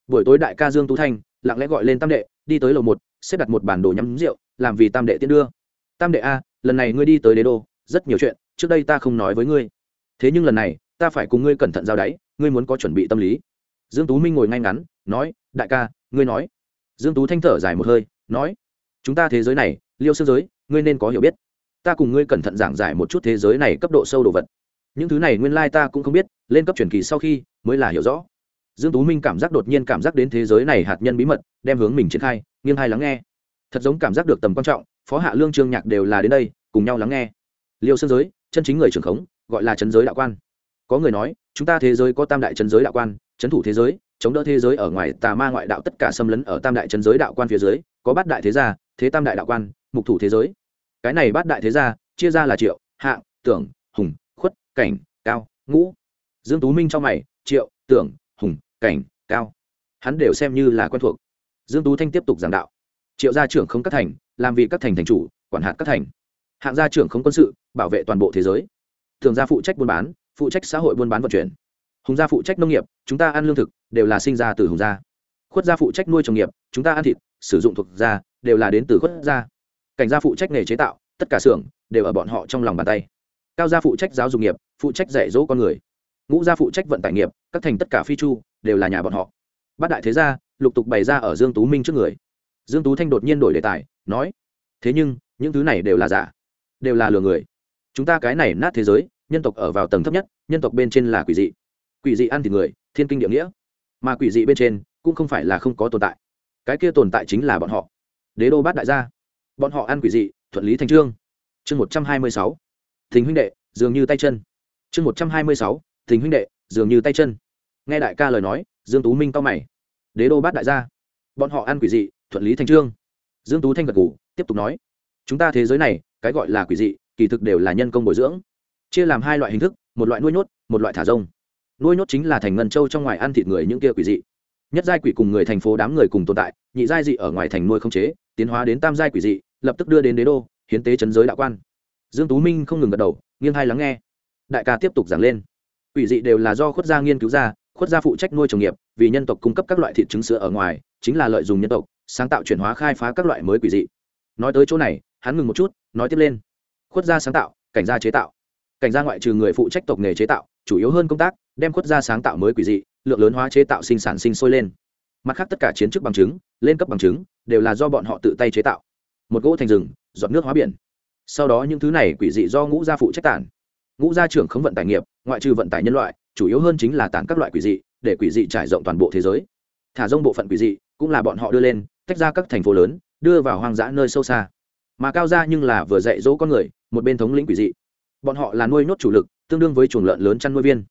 Buổi tối đại ca dương tú thanh lặng lẽ gọi lên tam đệ, đi tới lầu một, xếp đặt một bản đồ nhắm rượu, làm vì tam đệ tiến đưa. Tam đệ a, lần này ngươi đi tới đế đô, rất nhiều chuyện, trước đây ta không nói với ngươi. Thế nhưng lần này, ta phải cùng ngươi cẩn thận giao đáy, ngươi muốn có chuẩn bị tâm lý. Dương tú minh ngồi ngay ngắn, nói, đại ca, ngươi nói. Dương tú thanh thở dài một hơi, nói chúng ta thế giới này, liêu xương giới, ngươi nên có hiểu biết. Ta cùng ngươi cẩn thận giảng giải một chút thế giới này cấp độ sâu đồ vật. Những thứ này nguyên lai ta cũng không biết, lên cấp truyền kỳ sau khi mới là hiểu rõ. Dương tú minh cảm giác đột nhiên cảm giác đến thế giới này hạt nhân bí mật, đem hướng mình triển khai, nghiêng hai lắng nghe. Thật giống cảm giác được tầm quan trọng, phó hạ lương trương nhạc đều là đến đây, cùng nhau lắng nghe. Liêu xương giới, chân chính người trưởng khống, gọi là chân giới đạo quan. Có người nói, chúng ta thế giới có tam đại chân giới đạo quan, chấn thủ thế giới chống đỡ thế giới ở ngoài tà ma ngoại đạo tất cả xâm lấn ở tam đại chân giới đạo quan phía dưới, có bát đại thế gia, thế tam đại đạo quan, mục thủ thế giới. Cái này bát đại thế gia, chia ra là triệu, hạng, tưởng, hùng, khuất, cảnh, cao, ngũ. Dương tú minh trong mày, triệu, tưởng, hùng, cảnh, cao. Hắn đều xem như là quen thuộc. Dương tú thanh tiếp tục giảng đạo. Triệu gia trưởng không các thành, làm vì các thành thành chủ, quản hạt các thành. Hạng gia trưởng không quân sự, bảo vệ toàn bộ thế giới. Thường gia phụ trách buôn bán, phụ trách xã hội buôn bán vận chuyển. Hùng gia phụ trách nông nghiệp, chúng ta ăn lương thực đều là sinh ra từ hùng gia. Khuất gia phụ trách nuôi trồng nghiệp, chúng ta ăn thịt, sử dụng thuộc gia, đều là đến từ khuất gia. Cảnh gia phụ trách nghề chế tạo, tất cả xưởng đều ở bọn họ trong lòng bàn tay. Cao gia phụ trách giáo dục nghiệp, phụ trách dạy dỗ con người. Ngũ gia phụ trách vận tải nghiệp, các thành tất cả phi chu, đều là nhà bọn họ. Bát đại thế gia, lục tục bày ra ở dương tú minh trước người. Dương tú thanh đột nhiên đổi đề tài, nói, thế nhưng, những thứ này đều là giả, đều là lừa người. Chúng ta cái này nát thế giới, nhân tộc ở vào tầng thấp nhất, nhân tộc bên trên là quỷ dị. Quỷ dị ăn thịt người, thiên kinh địa nghĩa mà quỷ dị bên trên cũng không phải là không có tồn tại. Cái kia tồn tại chính là bọn họ. Đế đô bát đại gia. Bọn họ ăn quỷ dị, thuận lý thành trương. Chương một trăm hai mươi sáu. Thình huynh đệ, dường như tay chân. Chương một trăm hai mươi sáu. Thình huynh đệ, dường như tay chân. Nghe đại ca lời nói, dương tú minh cao mày. Đế đô bát đại gia. Bọn họ ăn quỷ dị, thuận lý thành trương. Dương tú thanh gật ngủ tiếp tục nói. Chúng ta thế giới này, cái gọi là quỷ dị, kỳ thực đều là nhân công bồi dưỡng. Chia làm hai loại hình thức, một loại nuôi nhốt, một loại thả rông nuôi nhốt chính là thành ngân châu trong ngoài ăn thịt người những kia quỷ dị. Nhất giai quỷ cùng người thành phố đám người cùng tồn tại, nhị giai dị ở ngoài thành nuôi không chế, tiến hóa đến tam giai quỷ dị, lập tức đưa đến đế đô, hiến tế chấn giới đạo quan. Dương tú minh không ngừng gật đầu, nghiêng hai lắng nghe. Đại ca tiếp tục giảng lên. Quỷ dị đều là do khuất gia nghiên cứu ra, khuất gia phụ trách nuôi trồng nghiệp, vì nhân tộc cung cấp các loại thịt trứng sữa ở ngoài, chính là lợi dụng nhân tộc, sáng tạo chuyển hóa khai phá các loại mới quỷ dị. Nói tới chỗ này, hắn ngừng một chút, nói tiếp lên. Khuất gia sáng tạo, cảnh gia chế tạo. Cảnh gia ngoại trừ người phụ trách tộc nghề chế tạo, chủ yếu hơn công tác đem khuất gia sáng tạo mới quỷ dị, lượng lớn hóa chế tạo sinh sản sinh sôi lên. Mặt khác tất cả chiến chức bằng chứng, lên cấp bằng chứng, đều là do bọn họ tự tay chế tạo. Một gỗ thành rừng, giọt nước hóa biển. Sau đó những thứ này quỷ dị do ngũ gia phụ trách tản. Ngũ gia trưởng không vận tải nghiệp, ngoại trừ vận tải nhân loại, chủ yếu hơn chính là tản các loại quỷ dị, để quỷ dị trải rộng toàn bộ thế giới. Thả rông bộ phận quỷ dị, cũng là bọn họ đưa lên, tách ra các thành phố lớn, đưa vào hoang dã nơi sâu xa. Mà cao ra nhưng là vừa dạy dỗ con người, một bên thống lĩnh quỷ dị. Bọn họ là nuôi nhốt chủ lực, tương đương với chuồng lợn lớn chăn nuôi viên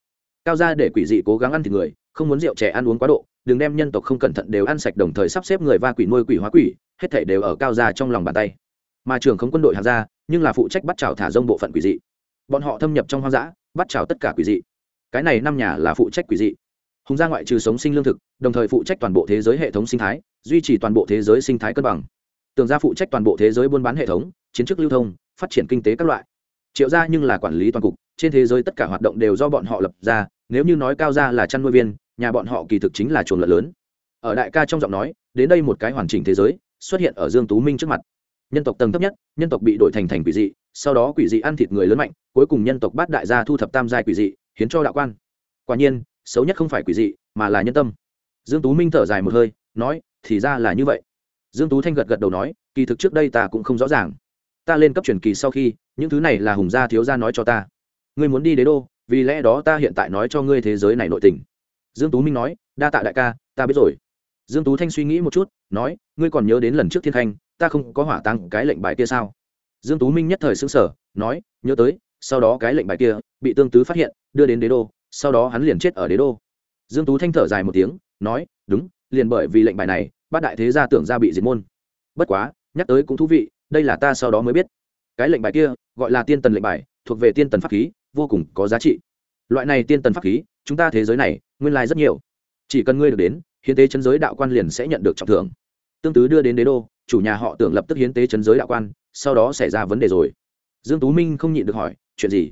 cao ra để quỷ dị cố gắng ăn thịt người, không muốn rượu trẻ ăn uống quá độ, đừng đem nhân tộc không cẩn thận đều ăn sạch đồng thời sắp xếp người va quỷ nuôi quỷ hóa quỷ, hết thể đều ở cao ra trong lòng bàn tay. Mà trưởng không quân đội hàng ra nhưng là phụ trách bắt chào thả rông bộ phận quỷ dị. Bọn họ thâm nhập trong hoang dã, bắt chào tất cả quỷ dị. Cái này năm nhà là phụ trách quỷ dị. Hùng gia ngoại trừ sống sinh lương thực, đồng thời phụ trách toàn bộ thế giới hệ thống sinh thái, duy trì toàn bộ thế giới sinh thái cân bằng. Tường gia phụ trách toàn bộ thế giới buôn bán hệ thống, chiến chức lưu thông, phát triển kinh tế các loại triệu gia nhưng là quản lý toàn cục, trên thế giới tất cả hoạt động đều do bọn họ lập ra, nếu như nói cao gia là chăn nuôi viên, nhà bọn họ kỳ thực chính là chuồng lợn lớn. Ở đại ca trong giọng nói, đến đây một cái hoàn chỉnh thế giới, xuất hiện ở dương tú minh trước mặt. Nhân tộc tầng thấp nhất, nhân tộc bị đổi thành thành quỷ dị, sau đó quỷ dị ăn thịt người lớn mạnh, cuối cùng nhân tộc bát đại gia thu thập tam giai quỷ dị, hiến cho đạo quan. Quả nhiên, xấu nhất không phải quỷ dị, mà là nhân tâm. Dương tú minh thở dài một hơi, nói, thì ra là như vậy. Dương tú thanh gật gật đầu nói, kỳ thực trước đây ta cũng không rõ ràng. Ta lên cấp truyền kỳ sau khi những thứ này là hùng gia thiếu gia nói cho ta. Ngươi muốn đi đế đô vì lẽ đó ta hiện tại nói cho ngươi thế giới này nội tình. Dương tú minh nói đa tạ đại ca ta biết rồi. Dương tú thanh suy nghĩ một chút nói ngươi còn nhớ đến lần trước thiên Thanh, ta không có hỏa tăng cái lệnh bài kia sao? Dương tú minh nhất thời sững sờ nói nhớ tới sau đó cái lệnh bài kia bị tương tứ phát hiện đưa đến đế đô sau đó hắn liền chết ở đế đô. Dương tú thanh thở dài một tiếng nói đúng liền bởi vì lệnh bài này bát đại thế gia tưởng ra bị diệt môn. Bất quá nhắc tới cũng thú vị đây là ta sau đó mới biết cái lệnh bài kia gọi là tiên tần lệnh bài, thuộc về tiên tần pháp khí, vô cùng có giá trị. Loại này tiên tần pháp khí, chúng ta thế giới này nguyên lai rất nhiều. Chỉ cần ngươi được đến, hiến tế chân giới đạo quan liền sẽ nhận được trọng thưởng. Tương tứ đưa đến đế đô, chủ nhà họ tưởng lập tức hiến tế chân giới đạo quan, sau đó xảy ra vấn đề rồi. Dương tú minh không nhịn được hỏi, chuyện gì?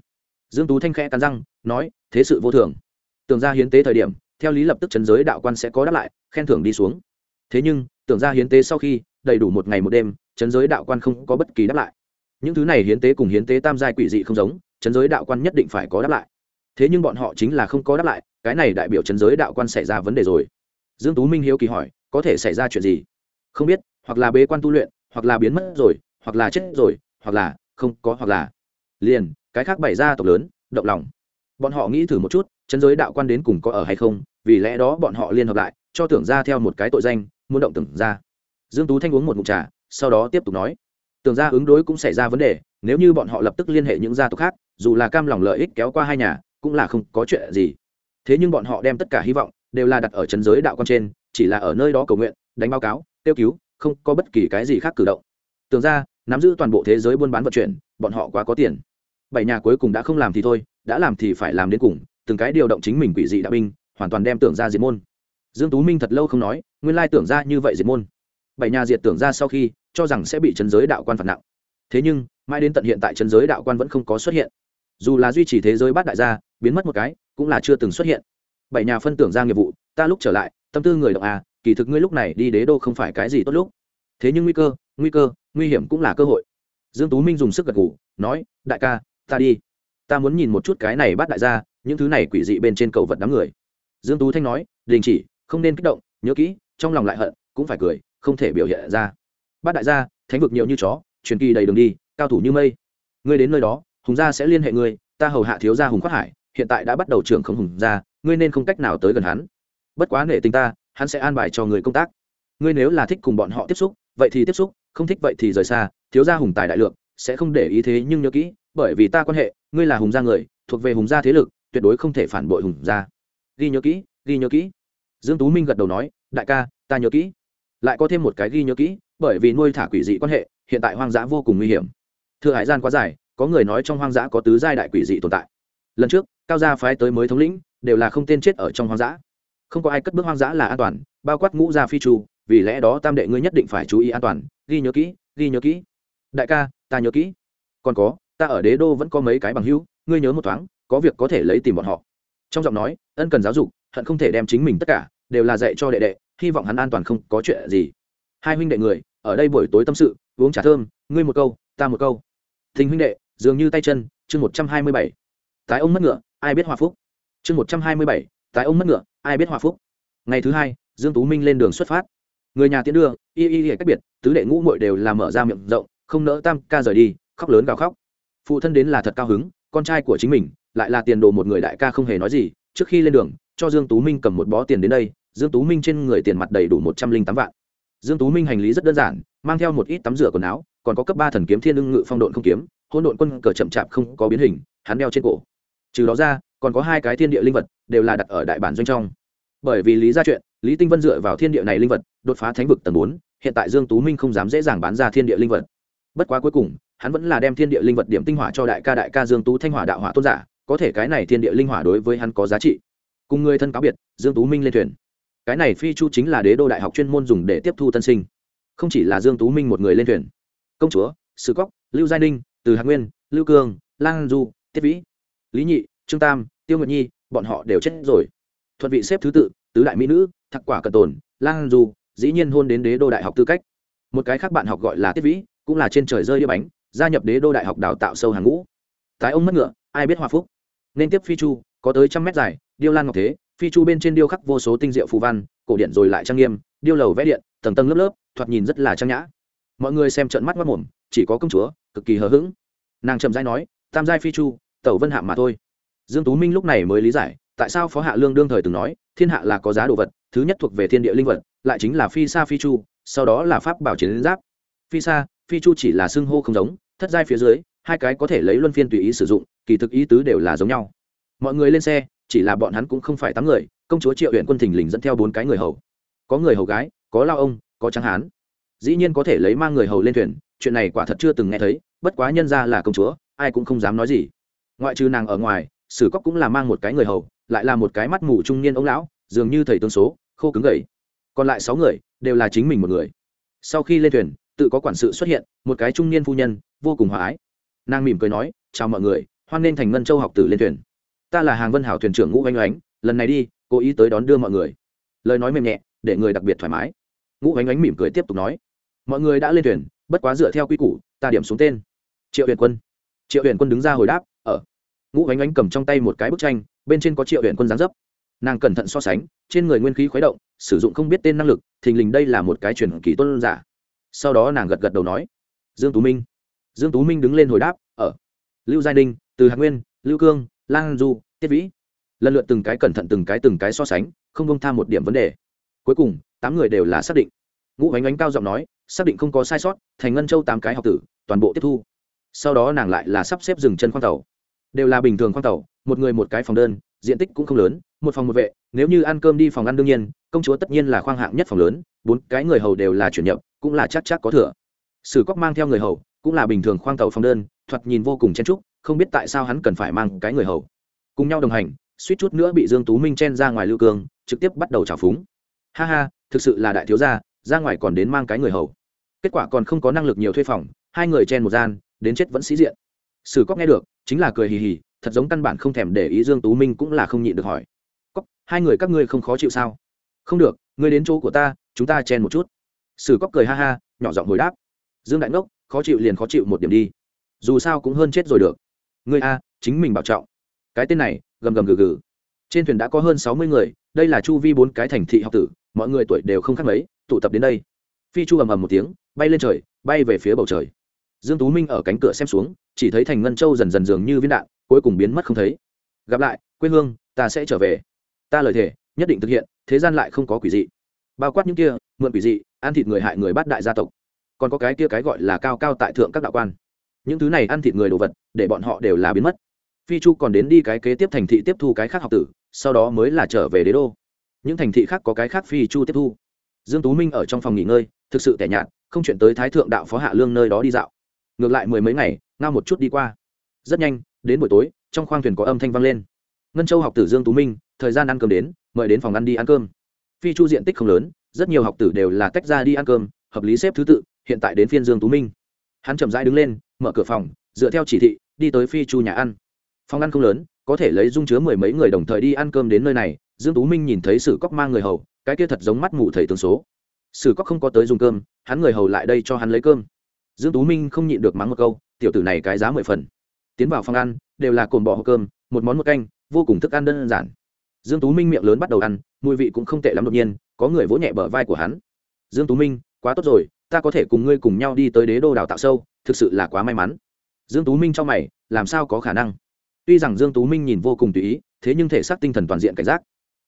Dương tú thanh khẽ cắn răng, nói, thế sự vô thường. Tưởng ra hiến tế thời điểm, theo lý lập tức chân giới đạo quan sẽ có đáp lại, khen thưởng đi xuống. Thế nhưng, tưởng ra hiến tế sau khi, đầy đủ một ngày một đêm chân giới đạo quan không có bất kỳ đáp lại những thứ này hiến tế cùng hiến tế tam giai quỷ dị không giống, chấn giới đạo quan nhất định phải có đáp lại. Thế nhưng bọn họ chính là không có đáp lại, cái này đại biểu chấn giới đạo quan xảy ra vấn đề rồi. Dương tú minh hiếu kỳ hỏi, có thể xảy ra chuyện gì? Không biết, hoặc là bế quan tu luyện, hoặc là biến mất rồi, hoặc là chết rồi, hoặc là không có hoặc là. Liền, cái khác bày ra tộc lớn, động lòng. Bọn họ nghĩ thử một chút chân giới đạo quan đến cùng có ở hay không, vì lẽ đó bọn họ liên hợp lại, cho tưởng ra theo một cái tội danh, muốn động tưởng ra. Dương tú thanh uống một ngụm trà, sau đó tiếp tục nói tưởng ra ứng đối cũng xảy ra vấn đề, nếu như bọn họ lập tức liên hệ những gia tộc khác, dù là cam lòng lợi ích kéo qua hai nhà, cũng là không có chuyện gì. Thế nhưng bọn họ đem tất cả hy vọng đều là đặt ở chân giới đạo con trên, chỉ là ở nơi đó cầu nguyện, đánh báo cáo tiêu cứu, không có bất kỳ cái gì khác cử động. Tưởng ra, nắm giữ toàn bộ thế giới buôn bán vận chuyển, bọn họ quá có tiền. Bảy nhà cuối cùng đã không làm thì thôi, đã làm thì phải làm đến cùng, từng cái điều động chính mình quỷ dị đạo binh, hoàn toàn đem tưởng ra diệt môn. Dương tú minh thật lâu không nói, nguyên lai tưởng ra như vậy diệt môn bảy nhà diệt tưởng ra sau khi, cho rằng sẽ bị chấn giới đạo quan phạt nặng. Thế nhưng, mãi đến tận hiện tại chấn giới đạo quan vẫn không có xuất hiện. Dù là duy trì thế giới bát đại gia, biến mất một cái, cũng là chưa từng xuất hiện. Bảy nhà phân tưởng ra nghiệp vụ, ta lúc trở lại, tâm tư người động à kỳ thực ngươi lúc này đi đế đô không phải cái gì tốt lúc. Thế nhưng nguy cơ nguy cơ, nguy hiểm cũng là cơ hội. Dương tú minh dùng sức gật gù, nói, đại ca, ta đi. Ta muốn nhìn một chút cái này bắt đại gia, những thứ này quỷ dị bên trên cầu vật đám người. Dương tú thanh nói, đình chỉ, không nên kích động, nhớ kỹ, trong lòng lại hận, cũng phải cười không thể biểu hiện ra. Bát đại gia, thánh vực nhiều như chó, truyền kỳ đầy đường đi, cao thủ như mây. Ngươi đến nơi đó, hùng gia sẽ liên hệ ngươi, ta hầu hạ thiếu gia hùng khoát hải, hiện tại đã bắt đầu trưởng không hùng gia, ngươi nên không cách nào tới gần hắn. Bất quá nể tình ta, hắn sẽ an bài cho người công tác. Ngươi nếu là thích cùng bọn họ tiếp xúc, vậy thì tiếp xúc, không thích vậy thì rời xa, thiếu gia hùng tài đại lượng, sẽ không để ý thế nhưng nhớ kỹ, bởi vì ta quan hệ, ngươi là hùng gia người, thuộc về hùng gia thế lực, tuyệt đối không thể phản bội hùng gia. Ghi nhớ kỹ, ghi nhớ kỹ. Dương tú minh gật đầu nói, đại ca, ta nhớ kỹ lại có thêm một cái ghi nhớ kỹ, bởi vì nuôi thả quỷ dị quan hệ, hiện tại hoang dã vô cùng nguy hiểm. Thừa hải gian quá dài, có người nói trong hoang dã có tứ giai đại quỷ dị tồn tại. Lần trước, cao gia phái tới mới thống lĩnh, đều là không tên chết ở trong hoang dã. Không có ai cất bước hoang dã là an toàn, bao quát ngũ gia phi trù vì lẽ đó tam đệ ngươi nhất định phải chú ý an toàn, ghi nhớ kỹ, ghi nhớ kỹ. Đại ca, ta nhớ kỹ. Còn có, ta ở đế đô vẫn có mấy cái bằng hữu, ngươi nhớ một thoáng, có việc có thể lấy tìm bọn họ. Trong giọng nói, ân cần giáo dục, hận không thể đem chính mình tất cả, đều là dạy cho đệ đệ hy vọng hắn an toàn không có chuyện gì. Hai huynh đệ người, ở đây buổi tối tâm sự, uống trà thơm, ngươi một câu, ta một câu. Thình huynh đệ, dường như tay chân, chương một trăm hai mươi bảy. Tái ông mất ngựa, ai biết hòa phúc? Chương một trăm hai mươi bảy, tái ông mất ngựa, ai biết hòa phúc? Ngày thứ hai, dương tú minh lên đường xuất phát. Người nhà tiến đưa, y y y cách biệt, tứ đệ ngũ muội đều là mở ra miệng rộng, không nỡ tam ca rời đi, khóc lớn gào khóc. Phụ thân đến là thật cao hứng, con trai của chính mình, lại là tiền đồ một người đại ca không hề nói gì, trước khi lên đường, cho dương tú minh cầm một bó tiền đến đây dương tú minh trên người tiền mặt đầy đủ một trăm linh tám vạn. Dương tú minh hành lý rất đơn giản, mang theo một ít tắm rửa quần áo, còn có cấp ba thần kiếm thiên lưng ngự phong độn không kiếm hôn độn quân cờ chậm chạp không có biến hình, hắn đeo trên cổ. Trừ đó ra, còn có hai cái thiên địa linh vật, đều là đặt ở đại bản doanh trong. Bởi vì lý ra chuyện, lý tinh vân dựa vào thiên địa này linh vật, đột phá thánh vực tầng bốn, hiện tại dương tú minh không dám dễ dàng bán ra thiên địa linh vật. Bất quá cuối cùng, hắn vẫn là đem thiên địa linh vật điểm tinh hỏa cho đại ca đại ca dương tú thanh hỏa đạo hỏa tôn giả, có thể cái này thiên địa linh hỏa đối với hắn có giá trị. Cùng người thân cáo biệt, dương tú minh lên thuyền cái này phi chu chính là đế đô đại học chuyên môn dùng để tiếp thu tân sinh. Không chỉ là dương tú minh một người lên thuyền. Công chúa sư cóc lưu giai ninh, từ hạc nguyên, lưu cương, lan du, tiết vĩ, lý nhị, trương tam, tiêu nguyệt nhi, bọn họ đều chết rồi. Thuận vị xếp thứ tự, tứ đại mỹ nữ, thạc quả cận tồn, lan du, dĩ nhiên hôn đến đế đô đại học tư cách. Một cái khác bạn học gọi là tiết vĩ, cũng là trên trời rơi đĩa bánh, gia nhập đế đô đại học đào tạo sâu hàng ngũ. Tái ông mất ngựa, ai biết hòa phúc. Nên tiếp phi chu, có tới trăm mét dài, điêu lan ngọc thế phi chu bên trên điêu khắc vô số tinh diệu phù văn, cổ điện rồi lại trang nghiêm, điêu lầu vẽ điện, tầng tầng lớp lớp, thoạt nhìn rất là trang nhã. Mọi người xem trận mắt mất mồm, chỉ có công chúa, cực kỳ hờ hững. Nàng chậm dai nói, tam giai phi chu, tẩu vân hạm mà thôi. Dương tú minh lúc này mới lý giải, tại sao phó hạ lương đương thời từng nói, thiên hạ là có giá đồ vật, thứ nhất thuộc về thiên địa linh vật, lại chính là phi sa phi chu, sau đó là pháp bảo chiến giáp. Phi sa, phi chu chỉ là xưng hô không giống, thất giai phía dưới, hai cái có thể lấy luân phiên tùy ý sử dụng, kỳ thực ý tứ đều là giống nhau. Mọi người lên xe chỉ là bọn hắn cũng không phải tám người, công chúa triệu huyện quân thình lình dẫn theo bốn cái người hầu. Có người hầu gái, có lao ông, có trắng hán. Dĩ nhiên có thể lấy mang người hầu lên thuyền, chuyện này quả thật chưa từng nghe thấy, bất quá nhân ra là công chúa, ai cũng không dám nói gì. Ngoại trừ nàng ở ngoài, sử cóc cũng là mang một cái người hầu, lại là một cái mắt mù trung niên ông lão, dường như thầy tương số, khô cứng gầy. Còn lại sáu người, đều là chính mình một người. Sau khi lên thuyền, tự có quản sự xuất hiện, một cái trung niên phu nhân, vô cùng hòa ái. Nàng mỉm cười nói, chào mọi người, hoan nên thành ngân châu học tử lên thuyền ta là hàng vân hảo thuyền trưởng ngũ oanh oánh, lần này đi, cố ý tới đón đưa mọi người. Lời nói mềm nhẹ, để người đặc biệt thoải mái. Ngũ oanh oánh mỉm cười tiếp tục nói, mọi người đã lên thuyền, bất quá dựa theo quy củ, ta điểm xuống tên. Triệu huyền quân. Triệu huyền quân đứng ra hồi đáp, ở. Ngũ oanh oánh cầm trong tay một cái bức tranh, bên trên có triệu huyền quân giáng dấp. Nàng cẩn thận so sánh, trên người nguyên khí khuấy động, sử dụng không biết tên năng lực, thình lình đây là một cái truyền kỳ tôn giả. Sau đó nàng gật gật đầu nói, dương tú minh. Dương tú minh đứng lên hồi đáp, ở. Lưu giai ninh, từ hạc nguyên, lưu cương lan du, tiết vĩ. Lần lượt từng cái cẩn thận từng cái từng cái so sánh, không bông tham một điểm vấn đề. Cuối cùng, tám người đều là xác định. Ngũ ánh ánh cao giọng nói, xác định không có sai sót, thành ngân châu tám cái học tử, toàn bộ tiếp thu. Sau đó nàng lại là sắp xếp dừng chân khoang tàu. Đều là bình thường khoang tàu, một người một cái phòng đơn, diện tích cũng không lớn, một phòng một vệ, nếu như ăn cơm đi phòng ăn đương nhiên, công chúa tất nhiên là khoang hạng nhất phòng lớn, bốn cái người hầu đều là chuyển nhậm, cũng là chắc chắc có thừa. Sử cóc mang theo người hầu, cũng là bình thường khoang tàu phòng đơn, thoạt nhìn vô cùng chen trúc không biết tại sao hắn cần phải mang cái người hầu. Cùng nhau đồng hành, suýt chút nữa bị dương tú minh chen ra ngoài lưu cương, trực tiếp bắt đầu trào phúng. Ha ha, thực sự là đại thiếu gia, ra ngoài còn đến mang cái người hầu. Kết quả còn không có năng lực nhiều thuê phòng, hai người chen một gian, đến chết vẫn sĩ diện. Sử cóc nghe được, chính là cười hì hì, thật giống căn bản không thèm để ý dương tú minh cũng là không nhịn được hỏi. Cóc hai người các ngươi không khó chịu sao? Không được, ngươi đến chỗ của ta, chúng ta chen một chút. Sử cóc cười ha ha, nhỏ giọng hồi đáp. Dương đại ngốc, khó chịu liền khó chịu một điểm đi. Dù sao cũng hơn chết rồi được ngươi a, chính mình bảo trọng. Cái tên này, gầm gầm gừ gừ. Trên thuyền đã có hơn sáu mươi người, đây là chu vi bốn cái thành thị học tử, mọi người tuổi đều không khác mấy, tụ tập đến đây. Phi chu ầm ầm một tiếng, bay lên trời, bay về phía bầu trời. Dương tú minh ở cánh cửa xem xuống, chỉ thấy thành ngân châu dần dần dường như viên đạn, cuối cùng biến mất không thấy. Gặp lại, quê hương, ta sẽ trở về. Ta lời thề, nhất định thực hiện, thế gian lại không có quỷ dị. Bao quát những kia, mượn quỷ dị, ăn thịt người hại người bắt đại gia tộc. Còn có cái kia cái gọi là cao cao tại thượng các đạo quan những thứ này ăn thịt người đồ vật, để bọn họ đều là biến mất. Phi chu còn đến đi cái kế tiếp thành thị tiếp thu cái khác học tử, sau đó mới là trở về đế đô. Những thành thị khác có cái khác phi chu tiếp thu. Dương tú minh ở trong phòng nghỉ ngơi, thực sự tẻ nhạt, không chuyển tới thái thượng đạo phó hạ lương nơi đó đi dạo. Ngược lại mười mấy ngày, ngao một chút đi qua. Rất nhanh, đến buổi tối, trong khoang thuyền có âm thanh vang lên. Ngân châu học tử dương tú minh, thời gian ăn cơm đến, mời đến phòng ăn đi ăn cơm. Phi chu diện tích không lớn, rất nhiều học tử đều là tách ra đi ăn cơm, hợp lý xếp thứ tự, hiện tại đến phiên dương tú minh. Hắn chậm rãi đứng lên mở cửa phòng, dựa theo chỉ thị, đi tới phi chu nhà ăn. Phòng ăn không lớn, có thể lấy dung chứa mười mấy người đồng thời đi ăn cơm đến nơi này, dương tú minh nhìn thấy sử cóc mang người hầu, cái kia thật giống mắt mù thầy tướng số. Sử cóc không có tới dùng cơm, hắn người hầu lại đây cho hắn lấy cơm. Dương tú minh không nhịn được mắng một câu, tiểu tử này cái giá mười phần. Tiến vào phòng ăn, đều là cồn bò hộp cơm, một món một canh, vô cùng thức ăn đơn giản. Dương tú minh miệng lớn bắt đầu ăn, mùi vị cũng không tệ lắm đột nhiên, có người vỗ nhẹ bờ vai của hắn. Dương tú minh, quá tốt rồi, ta có thể cùng ngươi cùng nhau đi tới đế đô đào tạo sâu thực sự là quá may mắn. Dương tú minh cho mày, làm sao có khả năng? Tuy rằng dương tú minh nhìn vô cùng tùy ý, thế nhưng thể xác tinh thần toàn diện cảnh giác.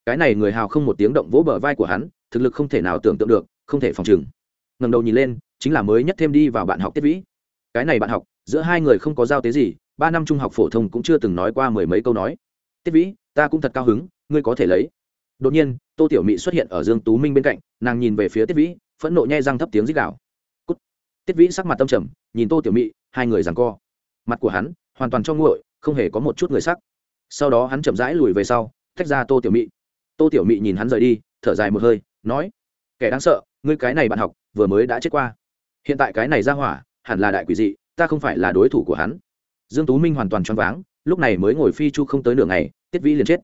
Cái này người hào không một tiếng động vỗ bờ vai của hắn, thực lực không thể nào tưởng tượng được, không thể phòng trừng. Ngẩng đầu nhìn lên, chính là mới nhất thêm đi vào bạn học tiết vĩ. Cái này bạn học, giữa hai người không có giao tế gì, ba năm trung học phổ thông cũng chưa từng nói qua mười mấy câu nói. Tiết vĩ, ta cũng thật cao hứng, ngươi có thể lấy. Đột nhiên, tô tiểu mị xuất hiện ở dương tú minh bên cạnh, nàng nhìn về phía tiết vĩ, phẫn nộ nhai răng thấp tiếng rít gào tiết vĩ sắc mặt tâm trầm, nhìn tô tiểu mị, hai người rằng co. Mặt của hắn hoàn toàn cho nguội, không hề có một chút người sắc. Sau đó hắn chậm rãi lùi về sau, tách ra tô tiểu mị. Tô tiểu mị nhìn hắn rời đi, thở dài một hơi, nói, kẻ đáng sợ, ngươi cái này bạn học, vừa mới đã chết qua. Hiện tại cái này ra hỏa, hẳn là đại quỷ dị, ta không phải là đối thủ của hắn. Dương tú minh hoàn toàn choáng váng, lúc này mới ngồi phi chu không tới nửa ngày, tiết vĩ liền chết.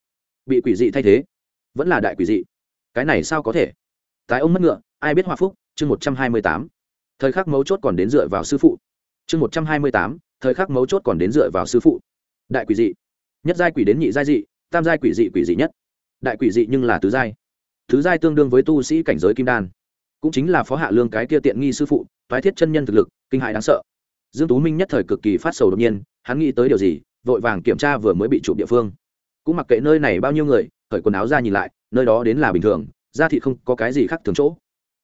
Bị quỷ dị thay thế, vẫn là đại quỷ dị. Cái này sao có thể? Tái ông mất ngựa, ai biết hòa phúc, chương một trăm hai mươi tám thời khắc mấu chốt còn đến dựa vào sư phụ. Chương một trăm hai mươi tám, thời khắc mấu chốt còn đến dựa vào sư phụ. Đại quỷ dị. Nhất giai quỷ đến nhị giai dị, tam giai quỷ dị quỷ dị nhất. Đại quỷ dị nhưng là tứ giai. Tứ giai tương đương với tu sĩ cảnh giới kim đan. Cũng chính là phó hạ lương cái kia tiện nghi sư phụ thoái thiết chân nhân thực lực, kinh hại đáng sợ. Dương tú minh nhất thời cực kỳ phát sầu đột nhiên, hắn nghĩ tới điều gì, vội vàng kiểm tra vừa mới bị chụp địa phương. Cũng mặc kệ nơi này bao nhiêu người khởi quần áo ra nhìn lại, nơi đó đến là bình thường ra thị không có cái gì khác thường chỗ.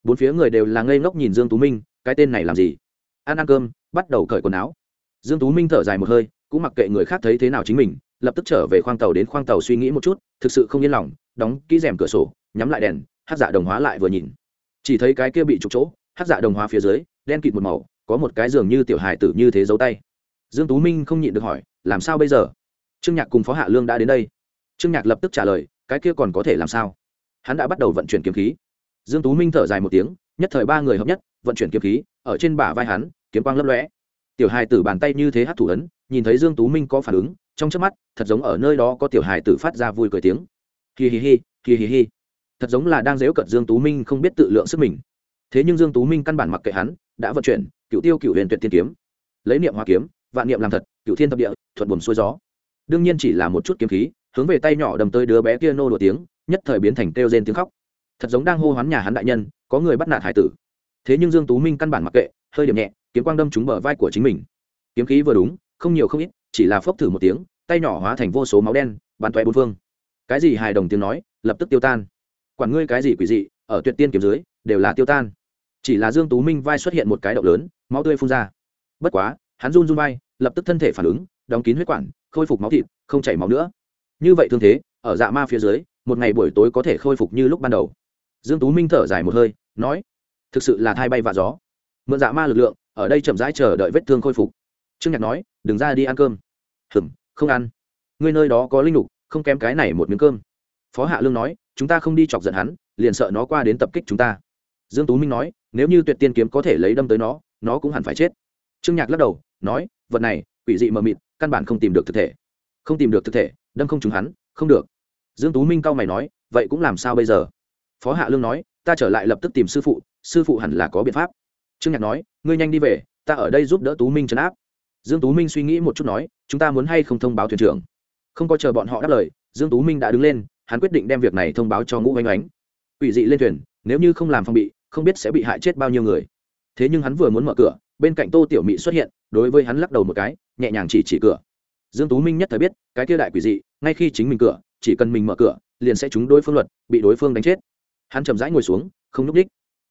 Bốn phía người đều là ngây ngốc nhìn dương tú minh cái tên này làm gì? Ăn ăn cơm, bắt đầu cởi quần áo. Dương tú minh thở dài một hơi, cũng mặc kệ người khác thấy thế nào chính mình, lập tức trở về khoang tàu đến khoang tàu suy nghĩ một chút, thực sự không yên lòng, đóng kỹ rèm cửa sổ, nhắm lại đèn, hát dạ đồng hóa lại vừa nhìn. Chỉ thấy cái kia bị trục chỗ, hát dạ đồng hóa phía dưới, đen kịt một màu, có một cái giường như tiểu hài tử như thế giấu tay. Dương tú minh không nhịn được hỏi, làm sao bây giờ? Trương nhạc cùng phó hạ lương đã đến đây. Trương nhạc lập tức trả lời, cái kia còn có thể làm sao? Hắn đã bắt đầu vận chuyển kiếm khí. Dương tú minh thở dài một tiếng nhất thời ba người hợp nhất, vận chuyển kiếm khí, ở trên bả vai hắn, kiếm quang lấp lóe. Tiểu hài tử bàn tay như thế hát thủ ấn, nhìn thấy dương tú minh có phản ứng, trong chớp mắt, thật giống ở nơi đó có tiểu hài tử phát ra vui cười tiếng. Hi hi hi hi hi hi. Thật giống là đang dếu cận dương tú minh không biết tự lượng sức mình. Thế nhưng dương tú minh căn bản mặc kệ hắn, đã vận chuyển cựu tiêu cựu huyền tuyệt tiên kiếm. Lấy niệm hoa kiếm, vạn niệm làm thật cựu thiên thập địa, thuận buồm xuôi gió. Đương nhiên chỉ là một chút kiếm khí, hướng về tay nhỏ đầm tới đứa bé kia nô đùa tiếng, nhất thời biến thành kêu rên tiếng khóc thật giống đang hô hoán nhà hắn đại nhân, có người bắt nạt hải tử. Thế nhưng dương tú minh căn bản mặc kệ, hơi điểm nhẹ, kiếm quang đâm trúng bờ vai của chính mình. Kiếm khí vừa đúng, không nhiều không ít, chỉ là phốc thử một tiếng, tay nhỏ hóa thành vô số máu đen, bắn toé bốn phương. Cái gì hài đồng tiếng nói, lập tức tiêu tan. Quản ngươi cái gì quỷ dị, ở tuyệt tiên kiếm dưới, đều là tiêu tan. Chỉ là dương tú minh vai xuất hiện một cái động lớn, máu tươi phun ra. Bất quá, hắn run run vai, lập tức thân thể phản ứng, đóng kín huyết quản, khôi phục máu thịt, không chảy máu nữa. Như vậy thương thế, ở dạ ma phía dưới, một ngày buổi tối có thể khôi phục như lúc ban đầu dương tú minh thở dài một hơi, nói, thực sự là thai bay vạ gió. Mượn dạ ma lực lượng, ở đây chậm rãi chờ đợi vết thương khôi phục. Trương nhạc nói, đừng ra đi ăn cơm. Hừm, không ăn. Ngươi nơi đó có linh lục, không kém cái này một miếng cơm. Phó hạ lương nói, chúng ta không đi chọc giận hắn, liền sợ nó qua đến tập kích chúng ta. Dương tú minh nói, nếu như tuyệt tiên kiếm có thể lấy đâm tới nó nó cũng hẳn phải chết. Trương nhạc lắc đầu, nói, vật này, quỷ dị mờ mịt, căn bản không tìm được thực thể. Không tìm được thực thể, đâm không trúng hắn, không được. Dương tú minh cao mày nói, vậy cũng làm sao bây giờ? Phó hạ lương nói, ta trở lại lập tức tìm sư phụ sư phụ hẳn là có biện pháp. Trương nhạc nói, ngươi nhanh đi về, ta ở đây giúp đỡ tú minh chấn áp. Dương tú minh suy nghĩ một chút nói, chúng ta muốn hay không thông báo thuyền trưởng? Không có chờ bọn họ đáp lời, dương tú minh đã đứng lên, hắn quyết định đem việc này thông báo cho ngũ oanh oánh. Ủy dị lên thuyền, nếu như không làm phòng bị, không biết sẽ bị hại chết bao nhiêu người. Thế nhưng hắn vừa muốn mở cửa, bên cạnh tô tiểu mị xuất hiện, đối với hắn lắc đầu một cái, nhẹ nhàng chỉ chỉ cửa. Dương tú minh nhất thời biết, cái kia đại quỷ dị, ngay khi chính mình cửa, chỉ cần mình mở cửa, liền sẽ trúng đối phương luật, bị đối phương đánh chết hắn chậm rãi ngồi xuống, không núp đích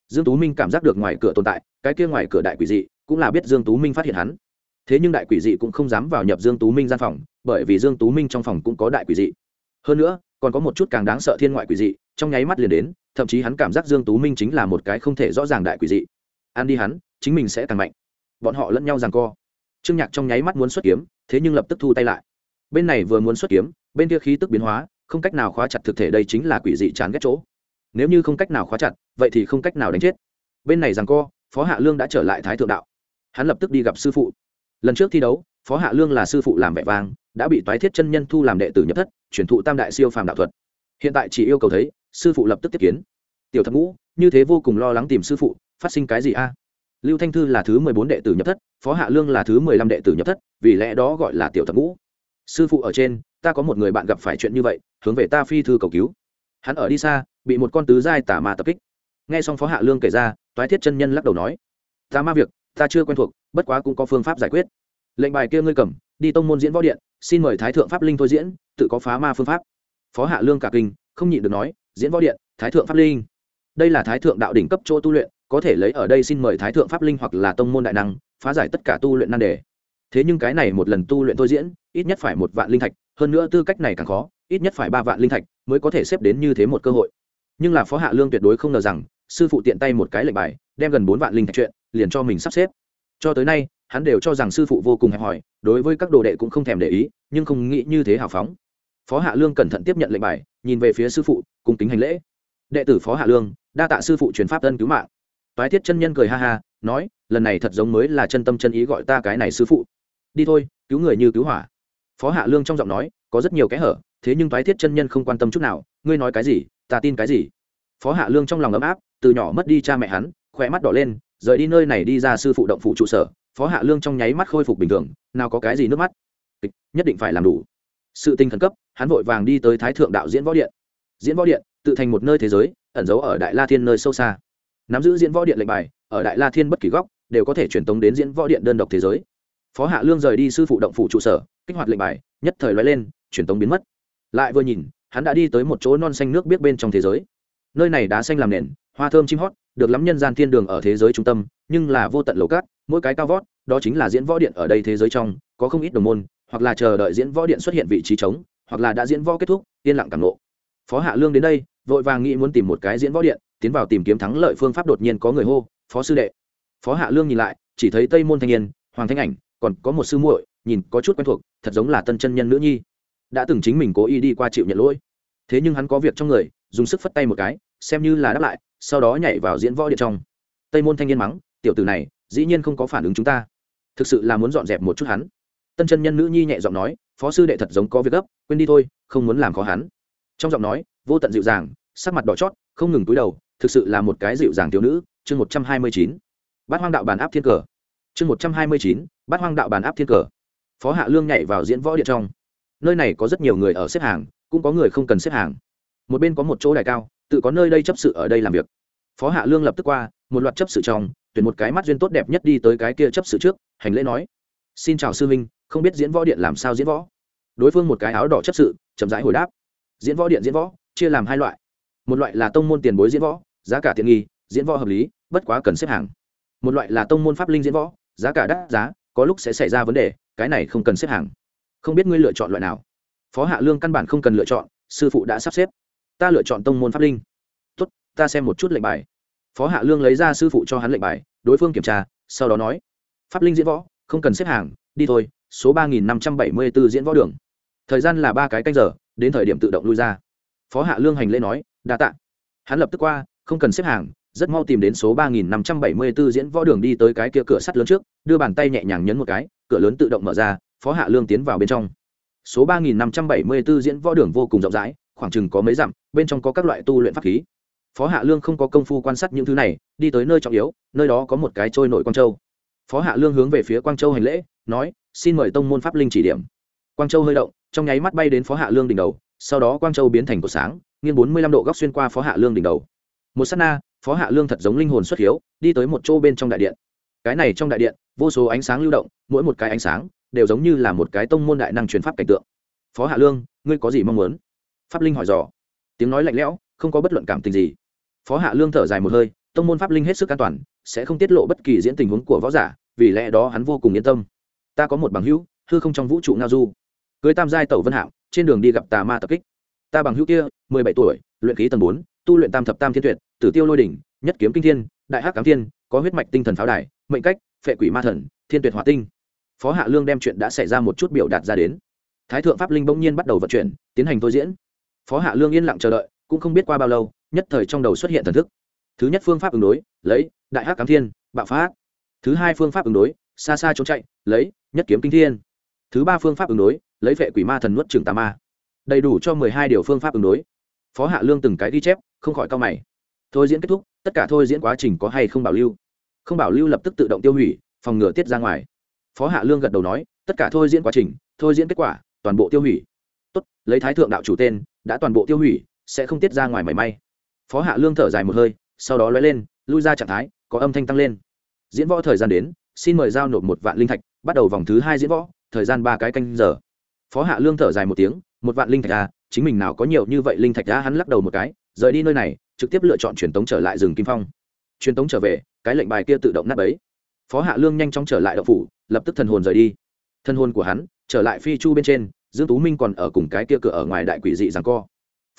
dương tú minh cảm giác được ngoài cửa tồn tại, cái kia ngoài cửa đại quỷ dị, cũng là biết dương tú minh phát hiện hắn. Thế nhưng đại quỷ dị cũng không dám vào nhập dương tú minh gian phòng, bởi vì dương tú minh trong phòng cũng có đại quỷ dị. Hơn nữa, còn có một chút càng đáng sợ thiên ngoại quỷ dị, trong nháy mắt liền đến, thậm chí hắn cảm giác dương tú minh chính là một cái không thể rõ ràng đại quỷ dị. Ăn đi hắn, chính mình sẽ càng mạnh. Bọn họ lẫn nhau giằng co. Trương nhạc trong nháy mắt muốn xuất kiếm, thế nhưng lập tức thu tay lại. Bên này vừa muốn xuất kiếm, bên kia khí tức biến hóa, không cách nào khóa chặt thực thể đây chính là quỷ dị chán ghét chỗ nếu như không cách nào khóa chặt, vậy thì không cách nào đánh chết. Bên này rằng co, phó hạ lương đã trở lại thái thượng đạo. Hắn lập tức đi gặp sư phụ. Lần trước thi đấu, phó hạ lương là sư phụ làm vẻ vang, đã bị toái thiết chân nhân thu làm đệ tử nhập thất chuyển thụ tam đại siêu phàm đạo thuật. Hiện tại chỉ yêu cầu thấy, sư phụ lập tức tiếp kiến. Tiểu thập ngũ, như thế vô cùng lo lắng tìm sư phụ, phát sinh cái gì a? Lưu thanh thư là thứ mười bốn đệ tử nhập thất, phó hạ lương là thứ mười lăm đệ tử nhập thất, vì lẽ đó gọi là tiểu thập ngũ. Sư phụ ở trên, ta có một người bạn gặp phải chuyện như vậy, hướng về ta phi thư cầu cứu. Hắn ở đi xa bị một con tứ giai tà ma tập kích. Nghe xong phó hạ lương kể ra, toái thiết chân nhân lắc đầu nói, tà ma việc, ta chưa quen thuộc, bất quá cũng có phương pháp giải quyết. Lệnh bài kia ngươi cầm, đi tông môn diễn võ điện, xin mời thái thượng pháp linh thôi diễn, tự có phá ma phương pháp. Phó hạ lương cả kinh, không nhịn được nói, diễn võ điện, thái thượng pháp linh. Đây là thái thượng đạo đỉnh cấp chỗ tu luyện, có thể lấy ở đây xin mời thái thượng pháp linh hoặc là tông môn đại năng, phá giải tất cả tu luyện nan đề. Thế nhưng cái này một lần tu luyện thôi diễn, ít nhất phải một vạn linh thạch, hơn nữa tư cách này càng khó, ít nhất phải ba vạn linh thạch mới có thể xếp đến như thế một cơ hội nhưng là phó hạ lương tuyệt đối không ngờ rằng, sư phụ tiện tay một cái lệnh bài, đem gần bốn vạn linh thạch chuyện, liền cho mình sắp xếp. Cho tới nay, hắn đều cho rằng sư phụ vô cùng hẹp hòi, đối với các đồ đệ cũng không thèm để ý, nhưng không nghĩ như thế hào phóng. Phó hạ lương cẩn thận tiếp nhận lệnh bài, nhìn về phía sư phụ, cùng kính hành lễ. Đệ tử phó hạ lương, đa tạ sư phụ truyền pháp tân cứu mạng. Toái thiết chân nhân cười ha ha, nói, lần này thật giống mới là chân tâm chân ý gọi ta cái này sư phụ. Đi thôi, cứu người như cứu hỏa. Phó hạ lương trong giọng nói, có rất nhiều kẽ hở, thế nhưng toái thiết chân nhân không quan tâm chút nào, ngươi nói cái gì ta tin cái gì? Phó hạ lương trong lòng ấm áp, từ nhỏ mất đi cha mẹ hắn, khỏe mắt đỏ lên, rời đi nơi này đi ra sư phụ động phụ trụ sở. Phó hạ lương trong nháy mắt khôi phục bình thường, nào có cái gì nước mắt. Kịch, nhất định phải làm đủ. Sự tinh khẩn cấp, hắn vội vàng đi tới thái thượng đạo diễn võ điện. Diễn võ điện, tự thành một nơi thế giới, ẩn giấu ở đại la thiên nơi sâu xa. Nắm giữ diễn võ điện lệnh bài, ở đại la thiên bất kỳ góc, đều có thể truyền tống đến diễn võ điện đơn độc thế giới. Phó hạ lương rời đi sư phụ động phủ trụ sở, kích hoạt lệnh bài, nhất thời loại lên, truyền tống biến mất. Lại vừa nhìn hắn đã đi tới một chỗ non xanh nước biết bên trong thế giới. Nơi này đá xanh làm nền, hoa thơm chim hót, được lắm nhân gian thiên đường ở thế giới trung tâm, nhưng là vô tận lầu cát, mỗi cái cao vót, đó chính là diễn võ điện ở đây thế giới trong, có không ít đồng môn, hoặc là chờ đợi diễn võ điện xuất hiện vị trí trống, hoặc là đã diễn võ kết thúc, yên lặng cảm nộ phó hạ lương đến đây, vội vàng nghĩ muốn tìm một cái diễn võ điện, tiến vào tìm kiếm thắng lợi phương pháp đột nhiên có người hô, phó sư đệ. Phó hạ lương nhìn lại, chỉ thấy tây môn thanh niên hoàng thanh ảnh, còn có một sư muội, nhìn có chút quen thuộc, thật giống là tân chân nhân nữ nhi đã từng chính mình cố ý đi qua chịu nhận lỗi. Thế nhưng hắn có việc trong người, dùng sức phất tay một cái, xem như là đáp lại, sau đó nhảy vào diễn võ điện trong. Tây môn thanh niên mắng, tiểu tử này, dĩ nhiên không có phản ứng chúng ta. Thực sự là muốn dọn dẹp một chút hắn. Tân chân nhân nữ nhi nhẹ giọng nói, phó sư đệ thật giống có việc gấp, quên đi thôi, không muốn làm khó hắn. Trong giọng nói, vô tận dịu dàng, sắc mặt đỏ chót, không ngừng túi đầu, thực sự là một cái dịu dàng thiếu nữ. Chương một trăm hai mươi chín, bát hoang đạo bàn áp thiên cờ. Chương một trăm hai mươi chín, bát hoang đạo bàn áp thiên cờ. Phó hạ lương nhảy vào diễn võ điện trong nơi này có rất nhiều người ở xếp hàng, cũng có người không cần xếp hàng. Một bên có một chỗ đài cao, tự có nơi đây chấp sự ở đây làm việc. Phó hạ lương lập tức qua, một loạt chấp sự trong, tuyển một cái mắt duyên tốt đẹp nhất đi tới cái kia chấp sự trước, hành lễ nói, xin chào sư minh không biết diễn võ điện làm sao diễn võ? Đối phương một cái áo đỏ chấp sự, chậm rãi hồi đáp, diễn võ điện diễn võ, chia làm hai loại. Một loại là tông môn tiền bối diễn võ, giá cả tiện nghi, diễn võ hợp lý, bất quá cần xếp hàng. Một loại là tông môn pháp linh diễn võ, giá cả đắt giá, có lúc sẽ xảy ra vấn đề, cái này không cần xếp hàng không biết ngươi lựa chọn loại nào. Phó hạ lương căn bản không cần lựa chọn, sư phụ đã sắp xếp. Ta lựa chọn tông môn pháp linh. Tốt, ta xem một chút lệnh bài. Phó hạ lương lấy ra sư phụ cho hắn lệnh bài, đối phương kiểm tra, sau đó nói, pháp linh diễn võ, không cần xếp hàng, đi thôi, số ba nghìn năm trăm bảy mươi b ố diễn võ đường. Thời gian là ba cái canh giờ, đến thời điểm tự động lui ra. Phó hạ lương hành lễ nói, đa t ạ hắn lập tức qua, không cần xếp hàng, rất mau tìm đến số ba nghìn năm trăm bảy mươi b ố diễn võ đường đi tới cái kia cửa sắt lớn trước, đưa bàn tay nhẹ nhàng nhấn một cái, cửa lớn tự động mở ra phó hạ lương tiến vào bên trong. Số ba nghìn năm trăm bảy mươi b ố diễn võ đường vô cùng rộng rãi, khoảng chừng có mấy dặm, bên trong có các loại tu luyện pháp khí. Phó hạ lương không có công phu quan sát những thứ này, đi tới nơi trọng yếu, nơi đó có một cái trôi nội quang châu. Phó hạ lương hướng về phía quang châu hành lễ, nói, xin mời tông môn pháp linh chỉ điểm. Quang châu hơi động, trong nháy mắt bay đến phó hạ lương đỉnh đầu, sau đó quang châu biến thành cột sáng, nghiêng bốn mươi lăm độ góc xuyên qua phó hạ lương đỉnh đầu. Một s á t na, phó hạ lương thật giống linh hồn xuất hiếu, đi tới một chỗ bên trong đại điện. Cái này trong đại điện, vô số ánh sáng lưu động, mỗi một cái ánh sáng đều giống như là một cái tông môn đại năng truyền pháp cảnh tượng. Phó hạ lương, ngươi có gì mong muốn? Pháp linh hỏi dò. Tiếng nói lạnh lẽo, không có bất luận cảm tình gì. Phó hạ lương thở dài một hơi, tông môn pháp linh hết sức an toàn, sẽ không tiết lộ bất kỳ diễn tình huống của võ giả, vì lẽ đó hắn vô cùng yên tâm. Ta có một bằng hữu, hư không trong vũ trụ ngao du. Cưới tam giai tẩu vân hạng trên đường đi gặp tà ma tập kích. Ta bằng hữu kia, mười bảy tuổi, luyện khí tầng bốn, tu luyện tam thập tam thiên tuyệt, tử tiêu lôi đỉnh, nhất kiếm kinh thiên, đại hắc cám thiên, có huyết mạch tinh thần pháo đài, mệnh cách, phệ quỷ ma thần, thiên tuyệt hòa tinh phó hạ lương đem chuyện đã xảy ra một chút biểu đạt ra đến. Thái thượng pháp linh bỗng nhiên bắt đầu vận chuyển, tiến hành thôi diễn. Phó hạ lương yên lặng chờ đợi, cũng không biết qua bao lâu, nhất thời trong đầu xuất hiện thần thức. Thứ nhất phương pháp ứng đối, lấy, đại hắc cám thiên, bạo phá thứ hai phương pháp ứng đối xa xa trốn chạy, lấy, nhất kiếm kinh thiên. Thứ ba phương pháp ứng đối, lấy vệ quỷ ma thần nuốt trường tà ma. Đầy đủ cho mười hai điều phương pháp ứng đối. Phó hạ lương từng cái ghi chép, không khỏi cao mày. Thôi diễn kết thúc, tất cả thôi diễn quá trình có hay không bảo lưu? Không bảo lưu lập tức tự động tiêu hủy, phòng ngừa tiết ra ngoài phó hạ lương gật đầu nói, tất cả thôi diễn quá trình, thôi diễn kết quả, toàn bộ tiêu hủy. Tốt, lấy thái thượng đạo chủ tên, đã toàn bộ tiêu hủy, sẽ không tiết ra ngoài mảy may. Phó hạ lương thở dài một hơi, sau đó lóe lên, lui ra trạng thái, có âm thanh tăng lên. Diễn võ thời gian đến, xin mời giao nộp một vạn linh thạch, bắt đầu vòng thứ hai diễn võ, thời gian ba cái canh giờ. Phó hạ lương thở dài một tiếng, một vạn linh thạch à chính mình nào có nhiều như vậy linh thạch a hắn lắc đầu một cái, rời đi nơi này, trực tiếp lựa chọn truyền tống trở lại rừng kim phong. Truyền tống trở về, cái lệnh bài kia tự động nắp ấy phó hạ lương nhanh chóng trở lại đậu phủ, lập tức thần hồn rời đi. Thân hồn của hắn trở lại phi chu bên trên, dương tú minh còn ở cùng cái kia cửa ở ngoài đại quỷ dị rằng co.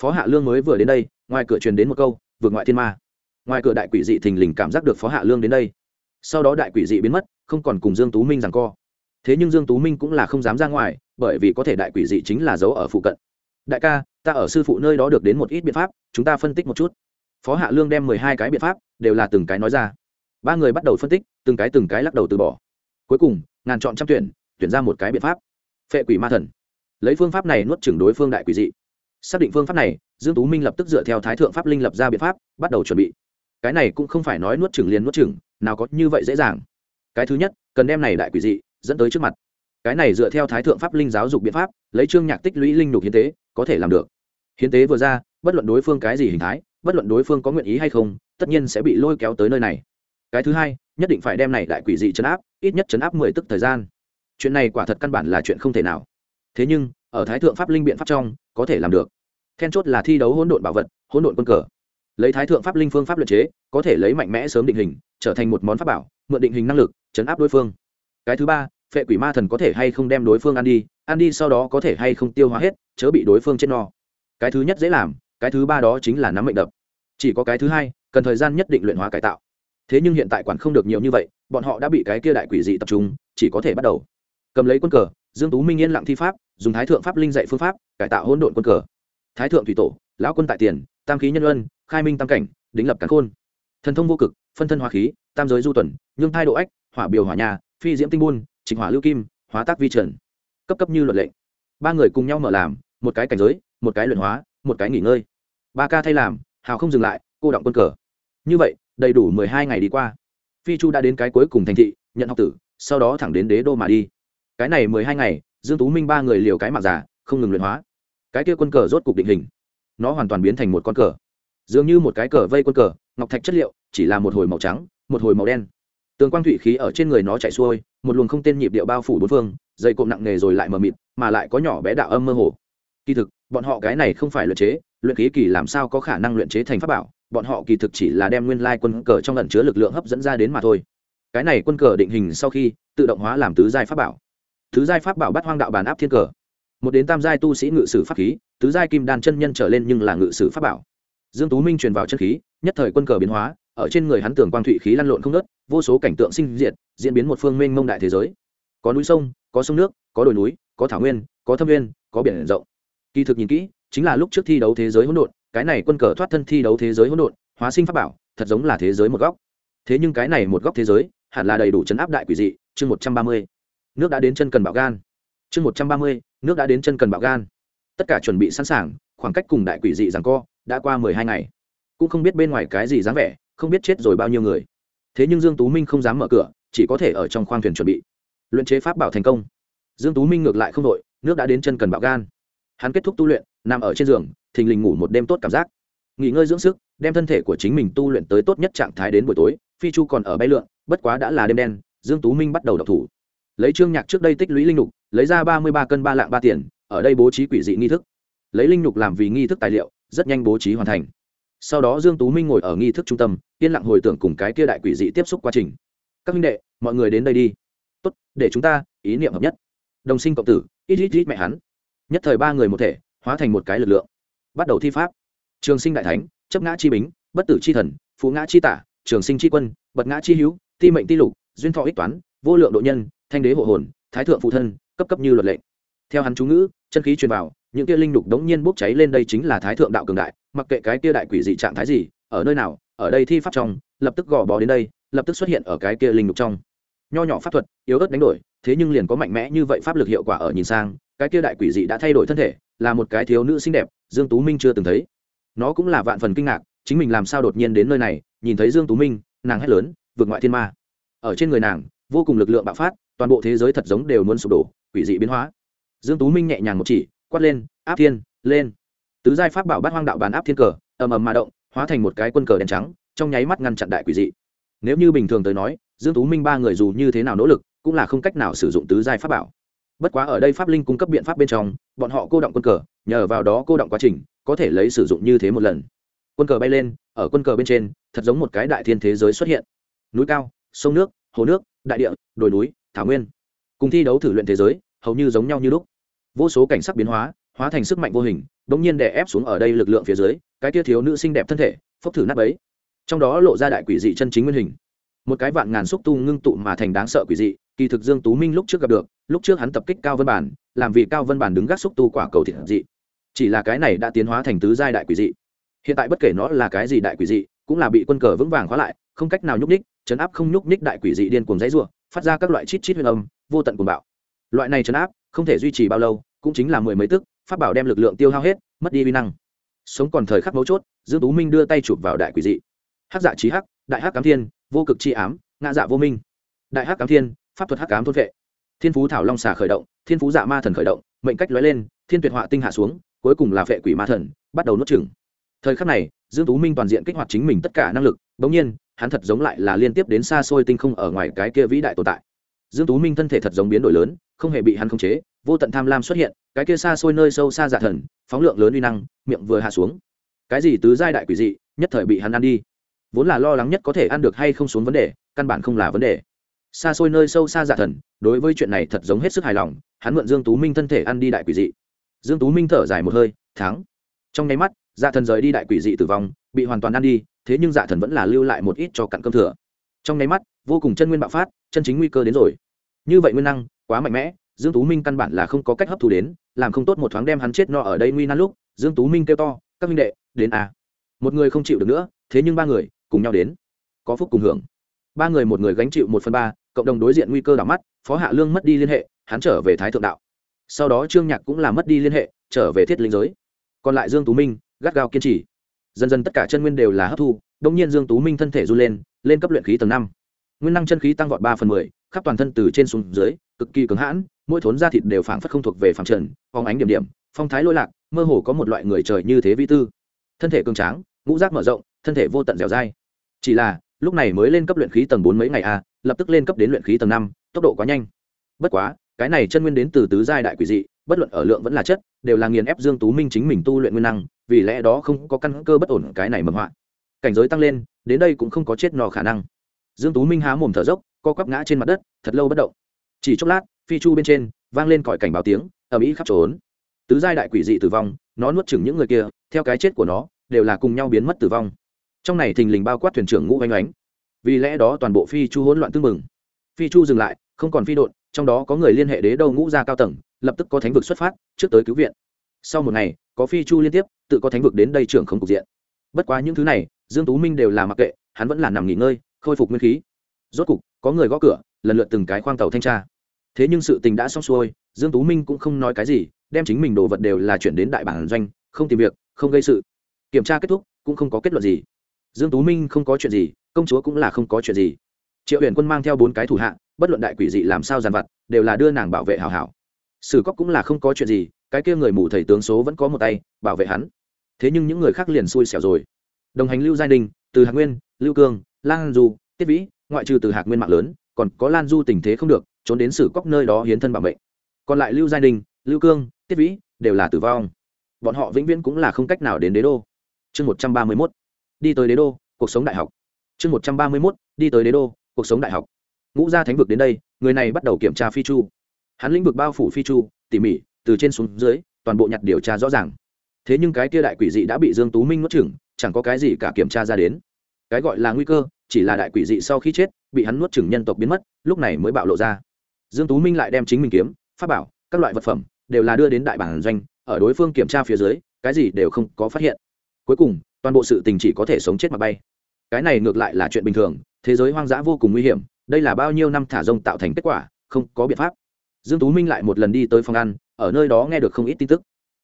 Phó hạ lương mới vừa đến đây, ngoài cửa truyền đến một câu, vượt ngoại thiên ma. Ngoài cửa đại quỷ dị thình lình cảm giác được phó hạ lương đến đây. Sau đó đại quỷ dị biến mất, không còn cùng dương tú minh rằng co. Thế nhưng dương tú minh cũng là không dám ra ngoài, bởi vì có thể đại quỷ dị chính là giấu ở phụ cận. Đại ca, ta ở sư phụ nơi đó được đến một ít biện pháp, chúng ta phân tích một chút. Phó hạ lương đem mười hai cái biện pháp đều là từng cái nói ra ba người bắt đầu phân tích, từng cái từng cái lắc đầu từ bỏ. Cuối cùng, ngàn chọn trăm tuyển tuyển ra một cái biện pháp. Phệ quỷ ma thần. Lấy phương pháp này nuốt chửng đối phương đại quỷ dị. Xác định phương pháp này, dương tú minh lập tức dựa theo thái thượng pháp linh lập ra biện pháp, bắt đầu chuẩn bị. Cái này cũng không phải nói nuốt chửng liền nuốt chửng, nào có như vậy dễ dàng. Cái thứ nhất, cần đem này đại quỷ dị dẫn tới trước mặt. Cái này dựa theo thái thượng pháp linh giáo dục biện pháp, lấy trương nhạc tích lũy linh đục hiến tế, có thể làm được. Hiến tế vừa ra, bất luận đối phương cái gì hình thái, bất luận đối phương có nguyện ý hay không, tất nhiên sẽ bị lôi kéo tới nơi này cái thứ hai, nhất định phải đem này đại quỷ dị chấn áp, ít nhất chấn áp mười tức thời gian. Chuyện này quả thật căn bản là chuyện không thể nào. Thế nhưng, ở thái thượng pháp linh biện pháp trong, có thể làm được. Then chốt là thi đấu hỗn độn bảo vật, hỗn độn quân cờ. Lấy thái thượng pháp linh phương pháp luật chế, có thể lấy mạnh mẽ sớm định hình, trở thành một món pháp bảo, mượn định hình năng lực, chấn áp đối phương. Cái thứ ba, phệ quỷ ma thần có thể hay không đem đối phương ăn đi ăn đi sau đó có thể hay không tiêu hóa hết, chớ bị đối phương chết no. Cái thứ nhất dễ làm, cái thứ ba đó chính là nắm mệnh đập. Chỉ có cái thứ hai, cần thời gian nhất định luyện hóa cải tạo thế nhưng hiện tại quản không được nhiều như vậy, bọn họ đã bị cái kia đại quỷ dị tập trung, chỉ có thể bắt đầu. Cầm lấy quân cờ, dương tú minh yên lặng thi pháp, dùng thái thượng pháp linh dạy phương pháp, cải tạo hỗn độn quân cờ. Thái thượng thủy tổ, lão quân tại tiền, tam khí nhân ân khai minh tam cảnh, đính lập cán khôn. Thần thông vô cực, phân thân hóa khí, tam giới du tuần, nhương thai độ ách, hỏa biểu hỏa nhà, phi diễm tinh buôn, trịnh hỏa lưu kim, hóa tác vi trần. Cấp cấp như luật lệ. Ba người cùng nhau mở làm, một cái cảnh giới, một cái luyện hóa, một cái nghỉ ngơi. Ba ca thay làm, hào không dừng lại, cô động quân cờ. Như vậy đầy đủ mười hai ngày đi qua. Phi chu đã đến cái cuối cùng thành thị, nhận học tử, sau đó thẳng đến đế đô mà đi. Cái này mười hai ngày, dương tú minh ba người liều cái mặt giả, không ngừng luyện hóa. Cái kia quân cờ rốt cục định hình. Nó hoàn toàn biến thành một con cờ. Dường như một cái cờ vây quân cờ, ngọc thạch chất liệu, chỉ là một hồi màu trắng, một hồi màu đen. Tường quang thủy khí ở trên người nó chạy xuôi, một luồng không tên nhịp điệu bao phủ bốn phương dây cộm nặng nề rồi lại mờ mịt, mà lại có nhỏ bé đạo âm mơ hồ. Kỳ thực, bọn họ cái này không phải luyện chế, luyện khí kỳ làm sao có khả năng luyện chế thành pháp bảo? Bọn họ kỳ thực chỉ là đem nguyên lai quân cờ trong lần chứa lực lượng hấp dẫn ra đến mà thôi. Cái này quân cờ định hình sau khi tự động hóa làm tứ giai pháp bảo. Tứ giai pháp bảo bắt hoang đạo bàn áp thiên cờ. Một đến tam giai tu sĩ ngự sử pháp khí, tứ giai kim đan chân nhân trở lên nhưng là ngự sử pháp bảo. Dương tú minh truyền vào chân khí, nhất thời quân cờ biến hóa, ở trên người hắn tưởng quang thụy khí lăn lộn không nớt vô số cảnh tượng sinh diệt, diễn biến một phương mênh mông đại thế giới. Có núi sông, có sông nước, có đồi núi, có thảo nguyên, có thâm nguyên, có biển rộng. Kỳ thực nhìn kỹ, chính là lúc trước thi đấu thế giới hỗn độn cái này quân cờ thoát thân thi đấu thế giới hỗn độn, hóa sinh pháp bảo, thật giống là thế giới một góc. Thế nhưng cái này một góc thế giới, hẳn là đầy đủ chấn áp đại quỷ dị, chương một trăm ba mươi. Nước đã đến chân cần bạo gan. Chương một trăm ba mươi, nước đã đến chân cần bạo gan. Tất cả chuẩn bị sẵn sàng, khoảng cách cùng đại quỷ dị rằng co, đã qua mười hai ngày. Cũng không biết bên ngoài cái gì dáng vẻ, không biết chết rồi bao nhiêu người. Thế nhưng dương tú minh không dám mở cửa, chỉ có thể ở trong khoang thuyền chuẩn bị. Luyện chế pháp bảo thành công. Dương tú minh ngược lại không đội, nước đã đến chân cần bạo gan. Hắn kết thúc tu luyện, nằm ở trên giường thình lình ngủ một đêm tốt cảm giác. Nghỉ ngơi dưỡng sức, đem thân thể của chính mình tu luyện tới tốt nhất trạng thái đến buổi tối, phi chu còn ở bay lượn, bất quá đã là đêm đen, dương tú minh bắt đầu đọc thủ. Lấy trương nhạc trước đây tích lũy linh lục lấy ra ba mươi ba cân ba lạng ba tiền, ở đây bố trí quỷ dị nghi thức. Lấy linh lục làm vì nghi thức tài liệu, rất nhanh bố trí hoàn thành. Sau đó dương tú minh ngồi ở nghi thức trung tâm, yên lặng hồi tưởng cùng cái kia đại quỷ dị tiếp xúc quá trình. Các minh đệ, mọi người đến đây đi. Tốt, để chúng ta, ý niệm hợp nhất. Đồng sinh cộng tử, ít ít ít mẹ hắn. Nhất thời ba người một thể, hóa thành một cái lực lượng bắt đầu thi pháp. Trường sinh đại thánh, chấp ngã chi bính, bất tử chi thần, phú ngã chi tả, trường sinh chi quân, bật ngã chi hữu, ti mệnh ti lục, duyên thọ ích toán, vô lượng độ nhân, thanh đế hộ hồn, thái thượng phụ thân, cấp cấp như luật lệ. Theo hắn chú ngữ, chân khí truyền vào, những kia linh đục đống nhiên bốc cháy lên đây chính là thái thượng đạo cường đại, mặc kệ cái kia đại quỷ dị trạng thái gì, ở nơi nào, ở đây thi pháp trong, lập tức gò bó đến đây, lập tức xuất hiện ở cái kia linh đục trong. Nho nhỏ pháp thuật, yếu ớt đánh đổi, thế nhưng liền có mạnh mẽ như vậy pháp lực hiệu quả ở nhìn sang, cái kia đại quỷ dị đã thay đổi thân thể, là một cái thiếu nữ xinh đẹp dương tú minh chưa từng thấy. Nó cũng là vạn phần kinh ngạc, chính mình làm sao đột nhiên đến nơi này, nhìn thấy dương tú minh, nàng hét lớn, vượt ngoại thiên ma. Ở trên người nàng, vô cùng lực lượng bạo phát, toàn bộ thế giới thật giống đều muốn sụp đổ, quỷ dị biến hóa. Dương tú minh nhẹ nhàng một chỉ, quát lên, áp thiên, lên. Tứ giai pháp bảo bát hoang đạo bàn áp thiên cờ, ầm ầm mà động, hóa thành một cái quân cờ đen trắng, trong nháy mắt ngăn chặn đại quỷ dị. Nếu như bình thường tới nói, dương tú minh ba người dù như thế nào nỗ lực, cũng là không cách nào sử dụng tứ giai pháp bảo. Bất quá ở đây pháp linh cung cấp biện pháp bên trong, bọn họ cô động quân cờ nhờ vào đó cô động quá trình, có thể lấy sử dụng như thế một lần. Quân cờ bay lên, ở quân cờ bên trên, thật giống một cái đại thiên thế giới xuất hiện. Núi cao, sông nước, hồ nước, đại địa, đồi núi, thảo nguyên. Cùng thi đấu thử luyện thế giới, hầu như giống nhau như lúc. Vô số cảnh sắc biến hóa hóa thành sức mạnh vô hình đ ỗ n g nhiên đè ép xuống ở đây lực lượng phía dưới, cái tia thiếu nữ xinh đẹp thân thể, phốc thử nắp ấy trong đó lộ ra đại quỷ dị chân chính nguyên hình. Một cái vạn ngàn xúc tu ngưng tụ mà thành đáng sợ quỷ dị, kỳ thực dương tú minh lúc trước gặp được, lúc trước hắn tập kích cao vân bản, làm vì cao vân bản đứng gác xúc tu quả cầu thiện dị chỉ là cái này đã tiến hóa thành tứ giai đại quỷ dị. Hiện tại bất kể nó là cái gì đại quỷ dị, cũng là bị quân cờ vững vàng khóa lại, không cách nào nhúc ních chấn áp không nhúc ních đại quỷ dị điên cuồng dãy ruộng phát ra các loại chít chít huyền âm, vô tận cuồng bạo. Loại này chấn áp, không thể duy trì bao lâu, cũng chính là mười mấy tức phát bảo đem lực lượng tiêu hao hết, mất đi vi năng. Sống còn thời khắc mấu chốt, dương tú minh đưa tay chụp vào đại quỷ dị. Hắc dạ trí hắc, đại hắc cám thiên, vô cực chi ám, ngã dạ vô minh. Đại hắc cám thiên, pháp thuật hắc cám thôn vệ. Thiên phú thảo long xà khởi động, thiên phú dạ ma thần khởi động, mệnh cách lóe lên, thiên tuyệt họa tinh hạ xuống cuối cùng là vệ quỷ ma thần, bắt đầu nuốt chừng thời khắc này, dương tú minh toàn diện kích hoạt chính mình tất cả năng lực bỗng nhiên, hắn thật giống lại là liên tiếp đến xa xôi tinh không ở ngoài cái kia vĩ đại tồn tại. Dương tú minh thân thể thật giống biến đổi lớn, không hề bị hắn khống chế, vô tận tham lam xuất hiện, cái kia xa xôi nơi sâu xa giả thần, phóng lượng lớn uy năng, miệng vừa hạ xuống. Cái gì tứ giai đại quỷ dị, nhất thời bị hắn ăn đi. Vốn là lo lắng nhất có thể ăn được hay không xuống vấn đề, căn bản không là vấn đề. Xa xôi nơi sâu xa giả thần, đối với chuyện này thật giống hết sức hài lòng, hắn mượn dương tú minh thân thể ăn đi đại quỷ dị dương tú minh thở dài một hơi, thắng. Trong nháy mắt dạ thần rời đi đại quỷ dị tử vong, bị hoàn toàn ăn đi, thế nhưng dạ thần vẫn là lưu lại một ít cho cặn cơm thừa. Trong nháy mắt, vô cùng chân nguyên bạo phát, chân chính nguy cơ đến rồi. Như vậy nguyên năng, quá mạnh mẽ, dương tú minh căn bản là không có cách hấp thu đến, làm không tốt một thoáng đem hắn chết no ở đây nguy nan lúc, dương tú minh kêu to, các minh đệ, đến à. Một người không chịu được nữa, thế nhưng ba người cùng nhau đến. Có phúc cùng hưởng. Ba người một người gánh chịu một phần ba, cộng đồng đối diện nguy cơ đảo mắt, phó hạ lương mất đi liên hệ, hắn trở về thái thượng đạo sau đó trương nhạc cũng là mất đi liên hệ trở về thiết linh giới. Còn lại dương tú minh gắt gao kiên trì. Dần dần tất cả chân nguyên đều là hấp thu đông nhiên dương tú minh thân thể run lên lên cấp luyện khí tầng năm. Nguyên năng chân khí tăng vọt ba phần mười khắp toàn thân từ trên xuống dưới cực kỳ cứng hãn mỗi thốn da thịt đều phảng phất không thuộc về phảng trần phóng ánh điểm điểm phong thái lôi lạc mơ hồ có một loại người trời như thế vi tư. Thân thể cường tráng ngũ giác mở rộng thân thể vô tận dẻo dai. Chỉ là lúc này mới lên cấp luyện khí tầng bốn mấy ngày a à, lập tức lên cấp đến luyện khí tầng năm tốc độ quá nhanh. Bất quá cái này chân nguyên đến từ tứ giai đại quỷ dị, bất luận ở lượng vẫn là chất, đều là nghiền ép dương tú minh chính mình tu luyện nguyên năng, vì lẽ đó không có căn cơ bất ổn cái này mầm họa. Cảnh giới tăng lên, đến đây cũng không có chết nò khả năng. Dương tú minh há mồm thở dốc, co quắp ngã trên mặt đất, thật lâu bất động. Chỉ chốc lát, phi chu bên trên, vang lên còi cảnh báo tiếng ở mỹ khắp trốn. Tứ giai đại quỷ dị tử vong, nó nuốt chửng những người kia, theo cái chết của nó, đều là cùng nhau biến mất tử vong. Trong này thình lình bao quát thuyền trưởng ngũ oanh oánh vì lẽ đó toàn bộ phi chu hỗn loạn tương mừng phi chu dừng lại, không còn phi đội trong đó có người liên hệ đế đâu ngũ ra cao tầng, lập tức có thánh vực xuất phát, trước tới cứu viện. Sau một ngày, có phi chu liên tiếp, tự có thánh vực đến đây trưởng không cục diện. Bất quá những thứ này, dương tú minh đều là mặc kệ, hắn vẫn là nằm nghỉ ngơi, khôi phục nguyên khí. Rốt cục, có người gõ cửa, lần lượt từng cái khoang tàu thanh tra. Thế nhưng sự tình đã xong xuôi, dương tú minh cũng không nói cái gì, đem chính mình đồ vật đều là chuyển đến đại bản doanh, không tìm việc, không gây sự. Kiểm tra kết thúc, cũng không có kết luận gì. Dương tú minh không có chuyện gì, công chúa cũng là không có chuyện gì triệu huyền quân mang theo bốn cái thủ hạ, bất luận đại quỷ dị làm sao giàn vặt, đều là đưa nàng bảo vệ hảo hảo. Sử cóc cũng là không có chuyện gì, cái kia người mù thầy tướng số vẫn có một tay, bảo vệ hắn. Thế nhưng những người khác liền xui xẻo rồi. Đồng hành lưu gia đình, từ hạc nguyên, lưu cương, lan du, tiết vĩ, ngoại trừ từ hạc nguyên mạng lớn, còn có lan du tình thế không được, trốn đến sử cóc nơi đó hiến thân bảo vệ còn lại lưu gia đình, lưu cương, tiết vĩ đều là tử vong. Bọn họ vĩnh viễn cũng là không cách nào đến đế đô. Chương một trăm ba mươi mốt, đi tới đế đô, cuộc sống đại học. Chương một trăm ba mươi mốt, đi tới đế đô cuộc sống đại học. Ngũ gia thánh vực đến đây, người này bắt đầu kiểm tra phi chu. Hắn lĩnh vực bao phủ phi chu, tỉ mỉ, từ trên xuống dưới, toàn bộ nhặt điều tra rõ ràng. Thế nhưng cái kia đại quỷ dị đã bị dương tú minh nuốt chửng, chẳng có cái gì cả kiểm tra ra đến. Cái gọi là nguy cơ, chỉ là đại quỷ dị sau khi chết, bị hắn nuốt chửng nhân tộc biến mất, lúc này mới bạo lộ ra. Dương tú minh lại đem chính mình kiếm, pháp bảo, các loại vật phẩm, đều là đưa đến đại bản doanh, ở đối phương kiểm tra phía dưới, cái gì đều không có phát hiện. Cuối cùng, toàn bộ sự tình chỉ có thể sống chết mà bay cái này ngược lại là chuyện bình thường, thế giới hoang dã vô cùng nguy hiểm, đây là bao nhiêu năm thả rông tạo thành kết quả, không có biện pháp. Dương tú minh lại một lần đi tới phòng ăn, ở nơi đó nghe được không ít tin tức.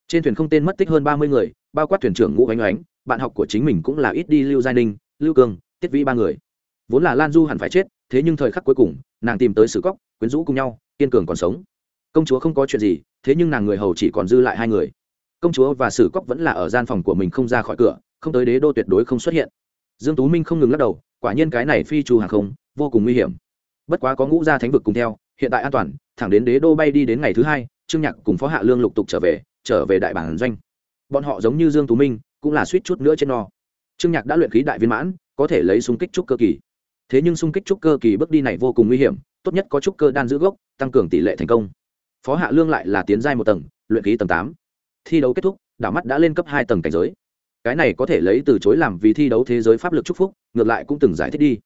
Trên thuyền không tên mất tích hơn ba mươi người, bao quát thuyền trưởng ngũ oanh oánh bạn học của chính mình cũng là ít đi lưu Giai ninh, lưu cương tiết vĩ ba người. Vốn là lan du hẳn phải chết, thế nhưng thời khắc cuối cùng, nàng tìm tới sử cóc quyến rũ cùng nhau, kiên cường còn sống. Công chúa không có chuyện gì, thế nhưng nàng người hầu chỉ còn dư lại hai người. Công chúa và sử cóc vẫn là ở gian phòng của mình không ra khỏi cửa, không tới đế đô tuyệt đối không xuất hiện dương tú minh không ngừng lắc đầu, quả nhiên cái này phi chu hàng không, vô cùng nguy hiểm. Bất quá có ngũ gia thánh vực cùng theo, hiện tại an toàn, thẳng đến đế đô bay đi đến ngày thứ hai, trương nhạc cùng phó hạ lương lục tục trở về trở về đại bản doanh. Bọn họ giống như dương tú minh, cũng là suýt chút nữa trên no. Trương nhạc đã luyện khí đại viên mãn, có thể lấy xung kích trúc cơ kỳ. Thế nhưng xung kích trúc cơ kỳ bước đi này vô cùng nguy hiểm, tốt nhất có trúc cơ đan giữ gốc, tăng cường tỷ lệ thành công. Phó hạ lương lại là tiến giai một tầng, luyện khí tầng tám. Thi đấu kết thúc, đảo mắt đã lên cấp hai tầng cảnh giới cái này có thể lấy từ chối làm vì thi đấu thế giới pháp lực chúc phúc, ngược lại cũng từng giải thích đi.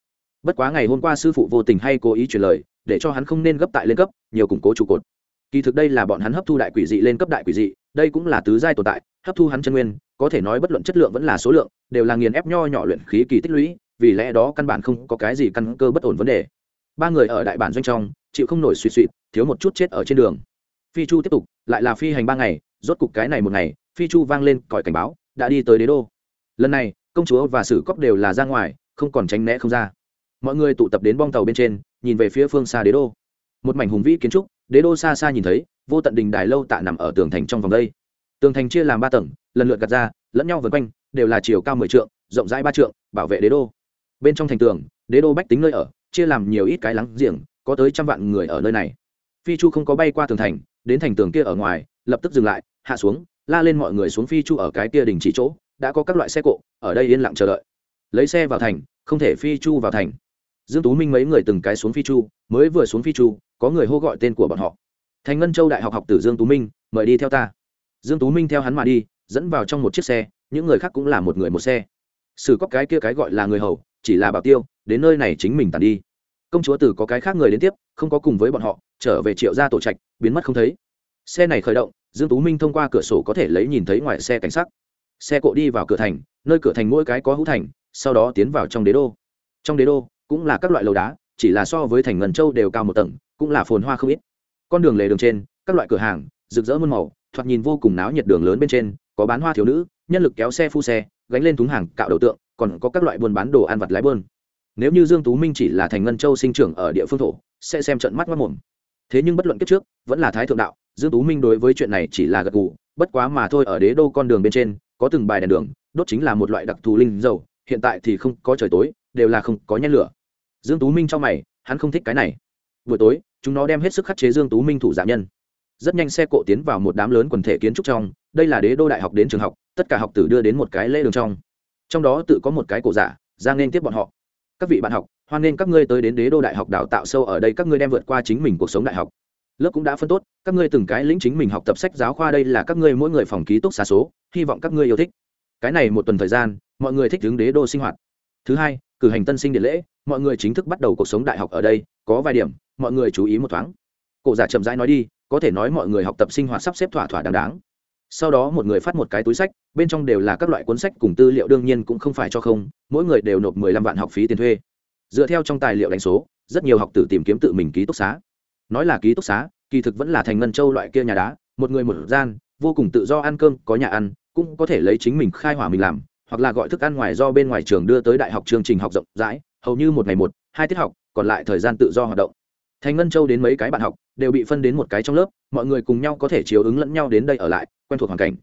Bất quá ngày hôm qua sư phụ vô tình hay cố ý truyền lời, để cho hắn không nên gấp tại lên cấp, nhiều củng cố trụ cột. Kỳ thực đây là bọn hắn hấp thu đại quỷ dị lên cấp đại quỷ dị, đây cũng là tứ giai tồn tại, hấp thu hắn chân nguyên, có thể nói bất luận chất lượng vẫn là số lượng, đều là nghiền ép nho nhỏ luyện khí kỳ tích lũy, vì lẽ đó căn bản không có cái gì căn cơ bất ổn vấn đề. Ba người ở đại bản doanh trong, chịu không nổi suy suy thiếu một chút chết ở trên đường. Phi chu tiếp tục, lại là phi hành ba ngày, rốt cục cái này một ngày, phi chu vang lên còi cảnh báo đã đi tới đế đô. Lần này, công chúa và sử cóc đều là ra ngoài, không còn tránh né không ra. Mọi người tụ tập đến bong tàu bên trên, nhìn về phía phương xa đế đô. Một mảnh hùng vĩ kiến trúc, đế đô xa xa nhìn thấy, vô tận đình đài lâu tạ nằm ở tường thành trong vòng đây. Tường thành chia làm ba tầng, lần lượt gạt ra, lẫn nhau vượt quanh, đều là chiều cao mười trượng, rộng rãi ba trượng, bảo vệ đế đô. Bên trong thành tường, đế đô bách tính nơi ở, chia làm nhiều ít cái lắng giềng, có tới trăm vạn người ở nơi này. Phi chu không có bay qua tường thành, đến thành tường kia ở ngoài, lập tức dừng lại, hạ xuống la lên mọi người xuống phi chu ở cái kia đình chỉ chỗ, đã có các loại xe cộ, ở đây yên lặng chờ đợi. Lấy xe vào thành, không thể phi chu vào thành. Dương tú minh mấy người từng cái xuống phi chu, mới vừa xuống phi chu, có người hô gọi tên của bọn họ. Thành ngân châu đại học học tử dương tú minh, mời đi theo ta. Dương tú minh theo hắn mà đi, dẫn vào trong một chiếc xe, những người khác cũng là một người một xe. Sử có cái kia cái gọi là người hầu, chỉ là bảo tiêu, đến nơi này chính mình tàn đi. Công chúa tử có cái khác người đến tiếp, không có cùng với bọn họ, trở về triệu gia tổ trạch, biến mất không thấy. Xe này khởi động dương tú minh thông qua cửa sổ có thể lấy nhìn thấy ngoài xe cảnh sắc, xe cộ đi vào cửa thành nơi cửa thành mỗi cái có hữu thành sau đó tiến vào trong đế đô. Trong đế đô cũng là các loại lầu đá chỉ là so với thành ngân châu đều cao một tầng cũng là phồn hoa không ít. Con đường lề đường trên các loại cửa hàng rực rỡ muôn màu thoạt nhìn vô cùng náo nhiệt đường lớn bên trên có bán hoa thiếu nữ nhân lực kéo xe phu xe gánh lên thúng hàng cạo đầu tượng còn có các loại buôn bán đồ ăn vặt lái bơn. Nếu như dương tú minh chỉ là thành ngân châu sinh trưởng ở địa phương thổ sẽ xem trận mắt mắt mồm. Thế nhưng bất luận kiếp trước vẫn là thái thượng đạo dương tú minh đối với chuyện này chỉ là gật gù, bất quá mà thôi ở đế đô con đường bên trên, có từng bài đèn đường, đốt chính là một loại đặc thù linh dầu, hiện tại thì không có trời tối, đều là không có nhét lửa. Dương tú minh cho mày, hắn không thích cái này. Buổi tối, chúng nó đem hết sức khắc chế dương tú minh thủ giả nhân. Rất nhanh xe cộ tiến vào một đám lớn quần thể kiến trúc trong, đây là đế đô đại học đến trường học, tất cả học tử đưa đến một cái lễ đường trong. Trong đó tự có một cái cổ giả, ra nên tiếp bọn họ. Các vị bạn học, hoan nghênh các ngươi tới đến đế đô đại học đào tạo sâu ở đây, các ngươi đem vượt qua chính mình cuộc sống đại học lớp cũng đã phân tốt, các ngươi từng cái lĩnh chính mình học tập sách giáo khoa đây là các ngươi mỗi người phòng ký túc xá số, hy vọng các ngươi yêu thích. Cái này một tuần thời gian, mọi người thích hướng đế đô sinh hoạt. Thứ hai, cử hành tân sinh điện lễ, mọi người chính thức bắt đầu cuộc sống đại học ở đây, có vài điểm, mọi người chú ý một thoáng. Cổ giả chậm rãi nói đi, có thể nói mọi người học tập sinh hoạt sắp xếp thỏa thỏa đáng đáng. Sau đó một người phát một cái túi sách, bên trong đều là các loại cuốn sách cùng tư liệu đương nhiên cũng không phải cho không, mỗi người đều nộp mười lăm vạn học phí tiền thuê. Dựa theo trong tài liệu đánh số, rất nhiều học tử tìm kiếm tự mình ký túc xá nói là ký túc xá, kỳ thực vẫn là thành ngân châu loại kia nhà đá, một người một gian, vô cùng tự do ăn cơm, có nhà ăn, cũng có thể lấy chính mình khai hỏa mình làm, hoặc là gọi thức ăn ngoài do bên ngoài trường đưa tới đại học chương trình học rộng rãi, hầu như một ngày một, hai tiết học, còn lại thời gian tự do hoạt động. Thành ngân châu đến mấy cái bạn học, đều bị phân đến một cái trong lớp, mọi người cùng nhau có thể chiếu ứng lẫn nhau đến đây ở lại, quen thuộc hoàn cảnh.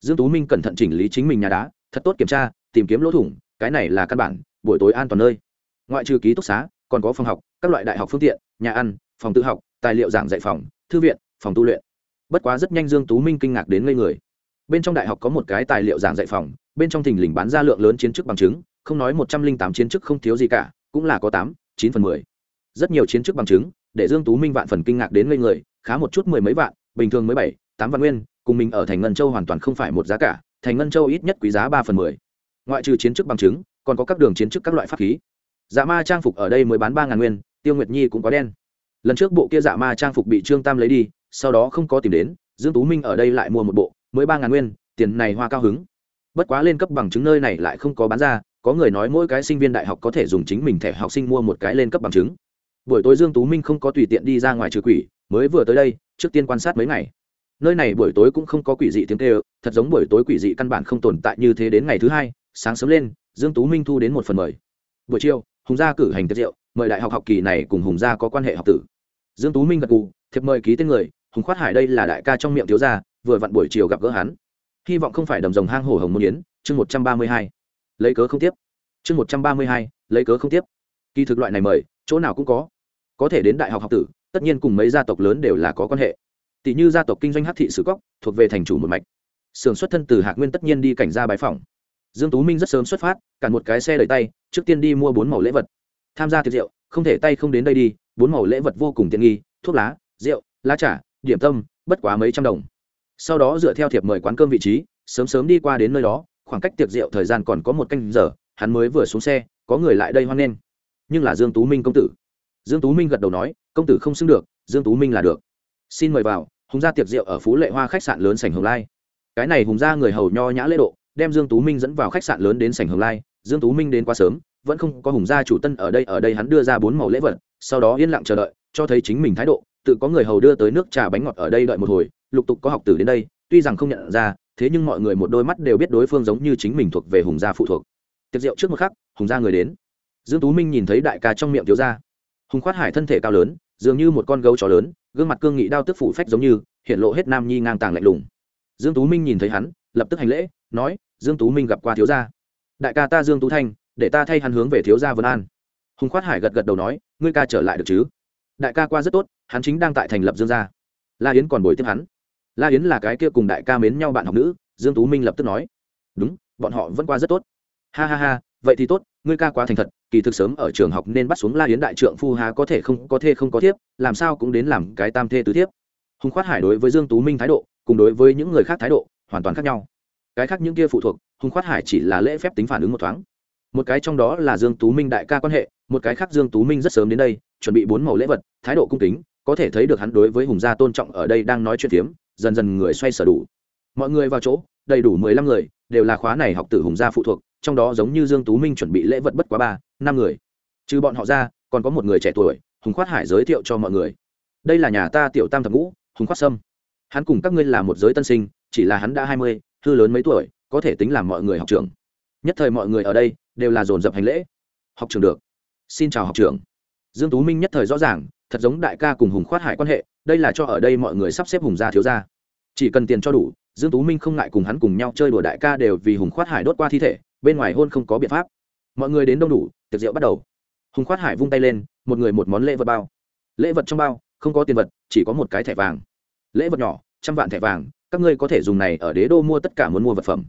Dương tú minh cẩn thận chỉnh lý chính mình nhà đá, thật tốt kiểm tra, tìm kiếm lỗ thủng, cái này là căn bản, buổi tối an toàn nơi. Ngoại trừ ký túc xá, còn có phòng học, các loại đại học phương tiện, nhà ăn phòng tự học, tài liệu giảng dạy phòng, thư viện, phòng tu luyện. Bất quá rất nhanh dương tú minh kinh ngạc đến ngây người. Bên trong đại học có một cái tài liệu giảng dạy phòng, bên trong thình lình bán ra lượng lớn chiến chức bằng chứng, không nói một trăm linh tám chiến chức không thiếu gì cả, cũng là có tám, chín phần mười. Rất nhiều chiến chức bằng chứng, để dương tú minh vạn phần kinh ngạc đến ngây người, khá một chút mười mấy vạn, bình thường mới bảy, tám vạn nguyên, cùng mình ở thành ngân châu hoàn toàn không phải một giá cả, thành ngân châu ít nhất quý giá ba phần mười. Ngoại trừ chiến chức bằng chứng, còn có các đường chiến chức các loại pháp khí. Dạ ma trang phục ở đây mới bán ba ngàn nguyên, tiêu nguyệt nhi cũng có đen lần trước bộ kia dạ ma trang phục bị trương tam lấy đi, sau đó không có tìm đến, dương tú minh ở đây lại mua một bộ, mới ba ngàn nguyên, tiền này hoa cao hứng. Bất quá lên cấp bằng chứng nơi này lại không có bán ra, có người nói mỗi cái sinh viên đại học có thể dùng chính mình thẻ học sinh mua một cái lên cấp bằng chứng. Buổi tối dương tú minh không có tùy tiện đi ra ngoài trừ quỷ, mới vừa tới đây, trước tiên quan sát mấy ngày. Nơi này buổi tối cũng không có quỷ dị tiếng kêu, thật giống buổi tối quỷ dị căn bản không tồn tại như thế đến ngày thứ hai, sáng sớm lên, dương tú minh thu đến một phần mười. Buổi chiều hùng gia cử hành tiệc rượu, mời đại học học kỳ này cùng hùng gia có quan hệ học tử. Dương tú minh gật gù, thiệp mời ký tên người, hùng khoát hải đây là đại ca trong miệng thiếu gia, vừa vặn buổi chiều gặp gỡ hắn. Hy vọng không phải đầm rồng hang hổ hồng môn yến, chương một trăm ba mươi hai. Lấy cớ không tiếp. Chương một trăm ba mươi hai, lấy cớ không tiếp. Kỳ thực loại này mời, chỗ nào cũng có. Có thể đến đại học học tử, tất nhiên cùng mấy gia tộc lớn đều là có quan hệ. Tỷ như gia tộc kinh doanh hát thị sử cóc thuộc về thành chủ một mạch. Sưởng xuất thân từ hạc nguyên tất nhiên đi cảnh gia bái phỏng dương tú minh rất sớm xuất phát, cản một cái xe đẩy tay, trước tiên đi mua bốn màu lễ vật. Tham gia tiệc rượu, không thể tay không đến đây đi, bốn màu lễ vật vô cùng tiện nghi, thuốc lá, rượu, lá trà, điểm tâm, bất quá mấy trăm đồng. Sau đó dựa theo thiệp mời quán cơm vị trí, sớm sớm đi qua đến nơi đó, khoảng cách tiệc rượu thời gian còn có một canh giờ, hắn mới vừa xuống xe, có người lại đây hoan nghênh. Nhưng là dương tú minh công tử. Dương tú minh gật đầu nói, công tử không xứng được, dương tú minh là được. Xin mời vào, hùng gia tiệc rượu ở phú lệ hoa khách sạn lớn sảnh hồng lai. Cái này hùng gia người hầu nho nhã lễ độ đem dương tú minh dẫn vào khách sạn lớn đến sảnh hồng lai. Dương tú minh đến quá sớm, vẫn không có hùng gia chủ tân ở đây ở đây hắn đưa ra bốn màu lễ vật, sau đó yên lặng chờ đợi, cho thấy chính mình thái độ, tự có người hầu đưa tới nước trà bánh ngọt ở đây đợi một hồi, lục tục có học tử đến đây, tuy rằng không nhận ra, thế nhưng mọi người một đôi mắt đều biết đối phương giống như chính mình thuộc về hùng gia phụ thuộc. Tiệc rượu trước một khắc, hùng gia người đến. Dương tú minh nhìn thấy đại ca trong miệng thiếu gia. Hùng khoát hải thân thể cao lớn, dường như một con gấu chó lớn, gương mặt cương nghị đao tức phủ phách giống như, hiện lộ hết nam nhi ngang tàng lạnh lùng. Dương tú minh nhìn thấy hắn, lập tức hành lễ, nói dương tú minh gặp qua thiếu gia. Đại ca ta dương tú thanh, để ta thay hắn hướng về thiếu gia vân an. Hùng khoát hải gật gật đầu nói, ngươi ca trở lại được chứ? Đại ca qua rất tốt, hắn chính đang tại thành lập dương gia. La yến còn bồi tiếp hắn. La yến là cái kia cùng đại ca mến nhau bạn học nữ, dương tú minh lập tức nói. Đúng, bọn họ vẫn qua rất tốt. Ha ha ha, vậy thì tốt, ngươi ca quá thành thật, kỳ thực sớm ở trường học nên bắt xuống la yến đại trượng phu há có thể không, có thê không có thiếp, làm sao cũng đến làm cái tam thê tứ thiếp. Hùng khoát hải đối với dương tú minh thái độ, cùng đối với những người khác thái độ, hoàn toàn khác nhau cái khác những kia phụ thuộc hùng khoát hải chỉ là lễ phép tính phản ứng một thoáng. Một cái trong đó là dương tú minh đại ca quan hệ một cái khác dương tú minh rất sớm đến đây chuẩn bị bốn màu lễ vật thái độ cung kính có thể thấy được hắn đối với hùng gia tôn trọng ở đây đang nói chuyện tiếm, dần dần người xoay sở đủ. Mọi người vào chỗ đầy đủ mười lăm người đều là khóa này học tử hùng gia phụ thuộc trong đó giống như dương tú minh chuẩn bị lễ vật bất quá ba năm người. Trừ bọn họ ra còn có một người trẻ tuổi hùng khoát hải giới thiệu cho mọi người. Đây là nhà ta tiểu tam thập ngũ hùng khoát sâm. Hắn cùng các ngươi là một giới tân sinh chỉ là hắn đã hai mươi thư lớn mấy tuổi, có thể tính làm mọi người học trường nhất thời mọi người ở đây đều là dồn dập hành lễ. Học trường được. Xin chào học trường dương tú minh nhất thời rõ ràng, thật giống đại ca cùng hùng khoát hải quan hệ, đây là cho ở đây mọi người sắp xếp hùng gia thiếu gia. Chỉ cần tiền cho đủ, dương tú minh không ngại cùng hắn cùng nhau chơi đùa đại ca đều vì hùng khoát hải đốt qua thi thể, bên ngoài hôn không có biện pháp. Mọi người đến đông đủ, tiệc rượu bắt đầu. Hùng khoát hải vung tay lên, một người một món lễ vật bao. Lễ vật trong bao, không có tiền vật, chỉ có một cái thẻ vàng. Lễ vật nhỏ, trăm vạn thẻ vàng các ngươi có thể dùng này ở đế đô mua tất cả muốn mua vật phẩm.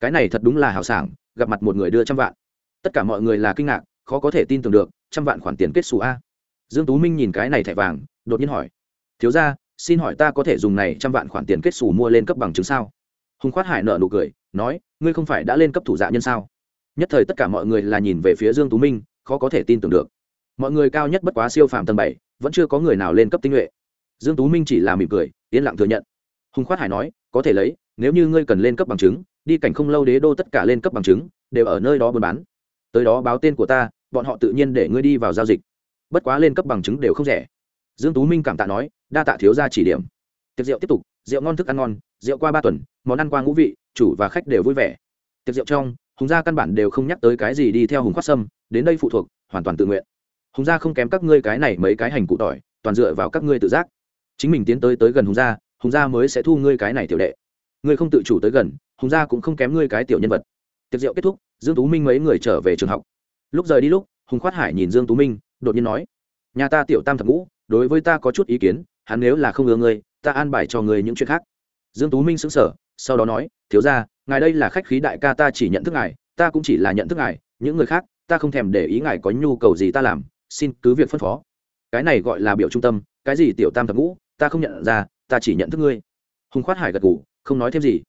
Cái này thật đúng là hào sảng, gặp mặt một người đưa trăm vạn. Tất cả mọi người là kinh ngạc, khó có thể tin tưởng được, trăm vạn khoản tiền kết xù a. Dương tú minh nhìn cái này thẻ vàng, đột nhiên hỏi. Thiếu gia, xin hỏi ta có thể dùng này trăm vạn khoản tiền kết xù mua lên cấp bằng chứng sao? Hùng khoát hải nợ nụ cười, nói, ngươi không phải đã lên cấp thủ dạ nhân sao? Nhất thời tất cả mọi người là nhìn về phía dương tú minh, khó có thể tin tưởng được. Mọi người cao nhất bất quá siêu phàm tầng bảy, vẫn chưa có người nào lên cấp tinh nhuệ. Dương tú minh chỉ là mỉm cười, yên lặng thừa nhận hùng khoát hải nói, có thể lấy, nếu như ngươi cần lên cấp bằng chứng, đi cảnh không lâu đế đô tất cả lên cấp bằng chứng, đều ở nơi đó buôn bán. Tới đó báo tên của ta, bọn họ tự nhiên để ngươi đi vào giao dịch. Bất quá lên cấp bằng chứng đều không rẻ. Dương tú minh cảm tạ nói, đa tạ thiếu gia chỉ điểm. Tiệc rượu tiếp tục, rượu ngon thức ăn ngon, rượu qua ba tuần, món ăn qua ngũ vị, chủ và khách đều vui vẻ. Tiệc rượu trong, hùng gia căn bản đều không nhắc tới cái gì đi theo hùng khoát sâm, đến đây phụ thuộc, hoàn toàn tự nguyện. Hùng gia không kém các ngươi cái này mấy cái hành cụ tỏi, toàn dựa vào các ngươi tự giác. Chính mình tiến tới tới gần hùng gia hùng gia mới sẽ thu ngươi cái này tiểu đệ. Ngươi không tự chủ tới gần, hùng gia cũng không kém ngươi cái tiểu nhân vật. Tiệc rượu kết thúc, dương tú minh mấy người trở về trường học. Lúc rời đi lúc, hùng khoát hải nhìn dương tú minh, đột nhiên nói, nhà ta tiểu tam thập ngũ, đối với ta có chút ý kiến, hắn nếu là không ưa ngươi, ta an bài cho ngươi những chuyện khác. Dương tú minh sững sờ, sau đó nói, thiếu gia, ngài đây là khách khí đại ca ta chỉ nhận thức ngài, ta cũng chỉ là nhận thức ngài, những người khác, ta không thèm để ý ngài có nhu cầu gì ta làm, xin cứ việc phân phó. Cái này gọi là biểu trung tâm, cái gì tiểu tam thập ngũ, ta không nhận ra ta chỉ nhận thức ngươi. Hùng khoát hải gật ngủ không nói thêm gì.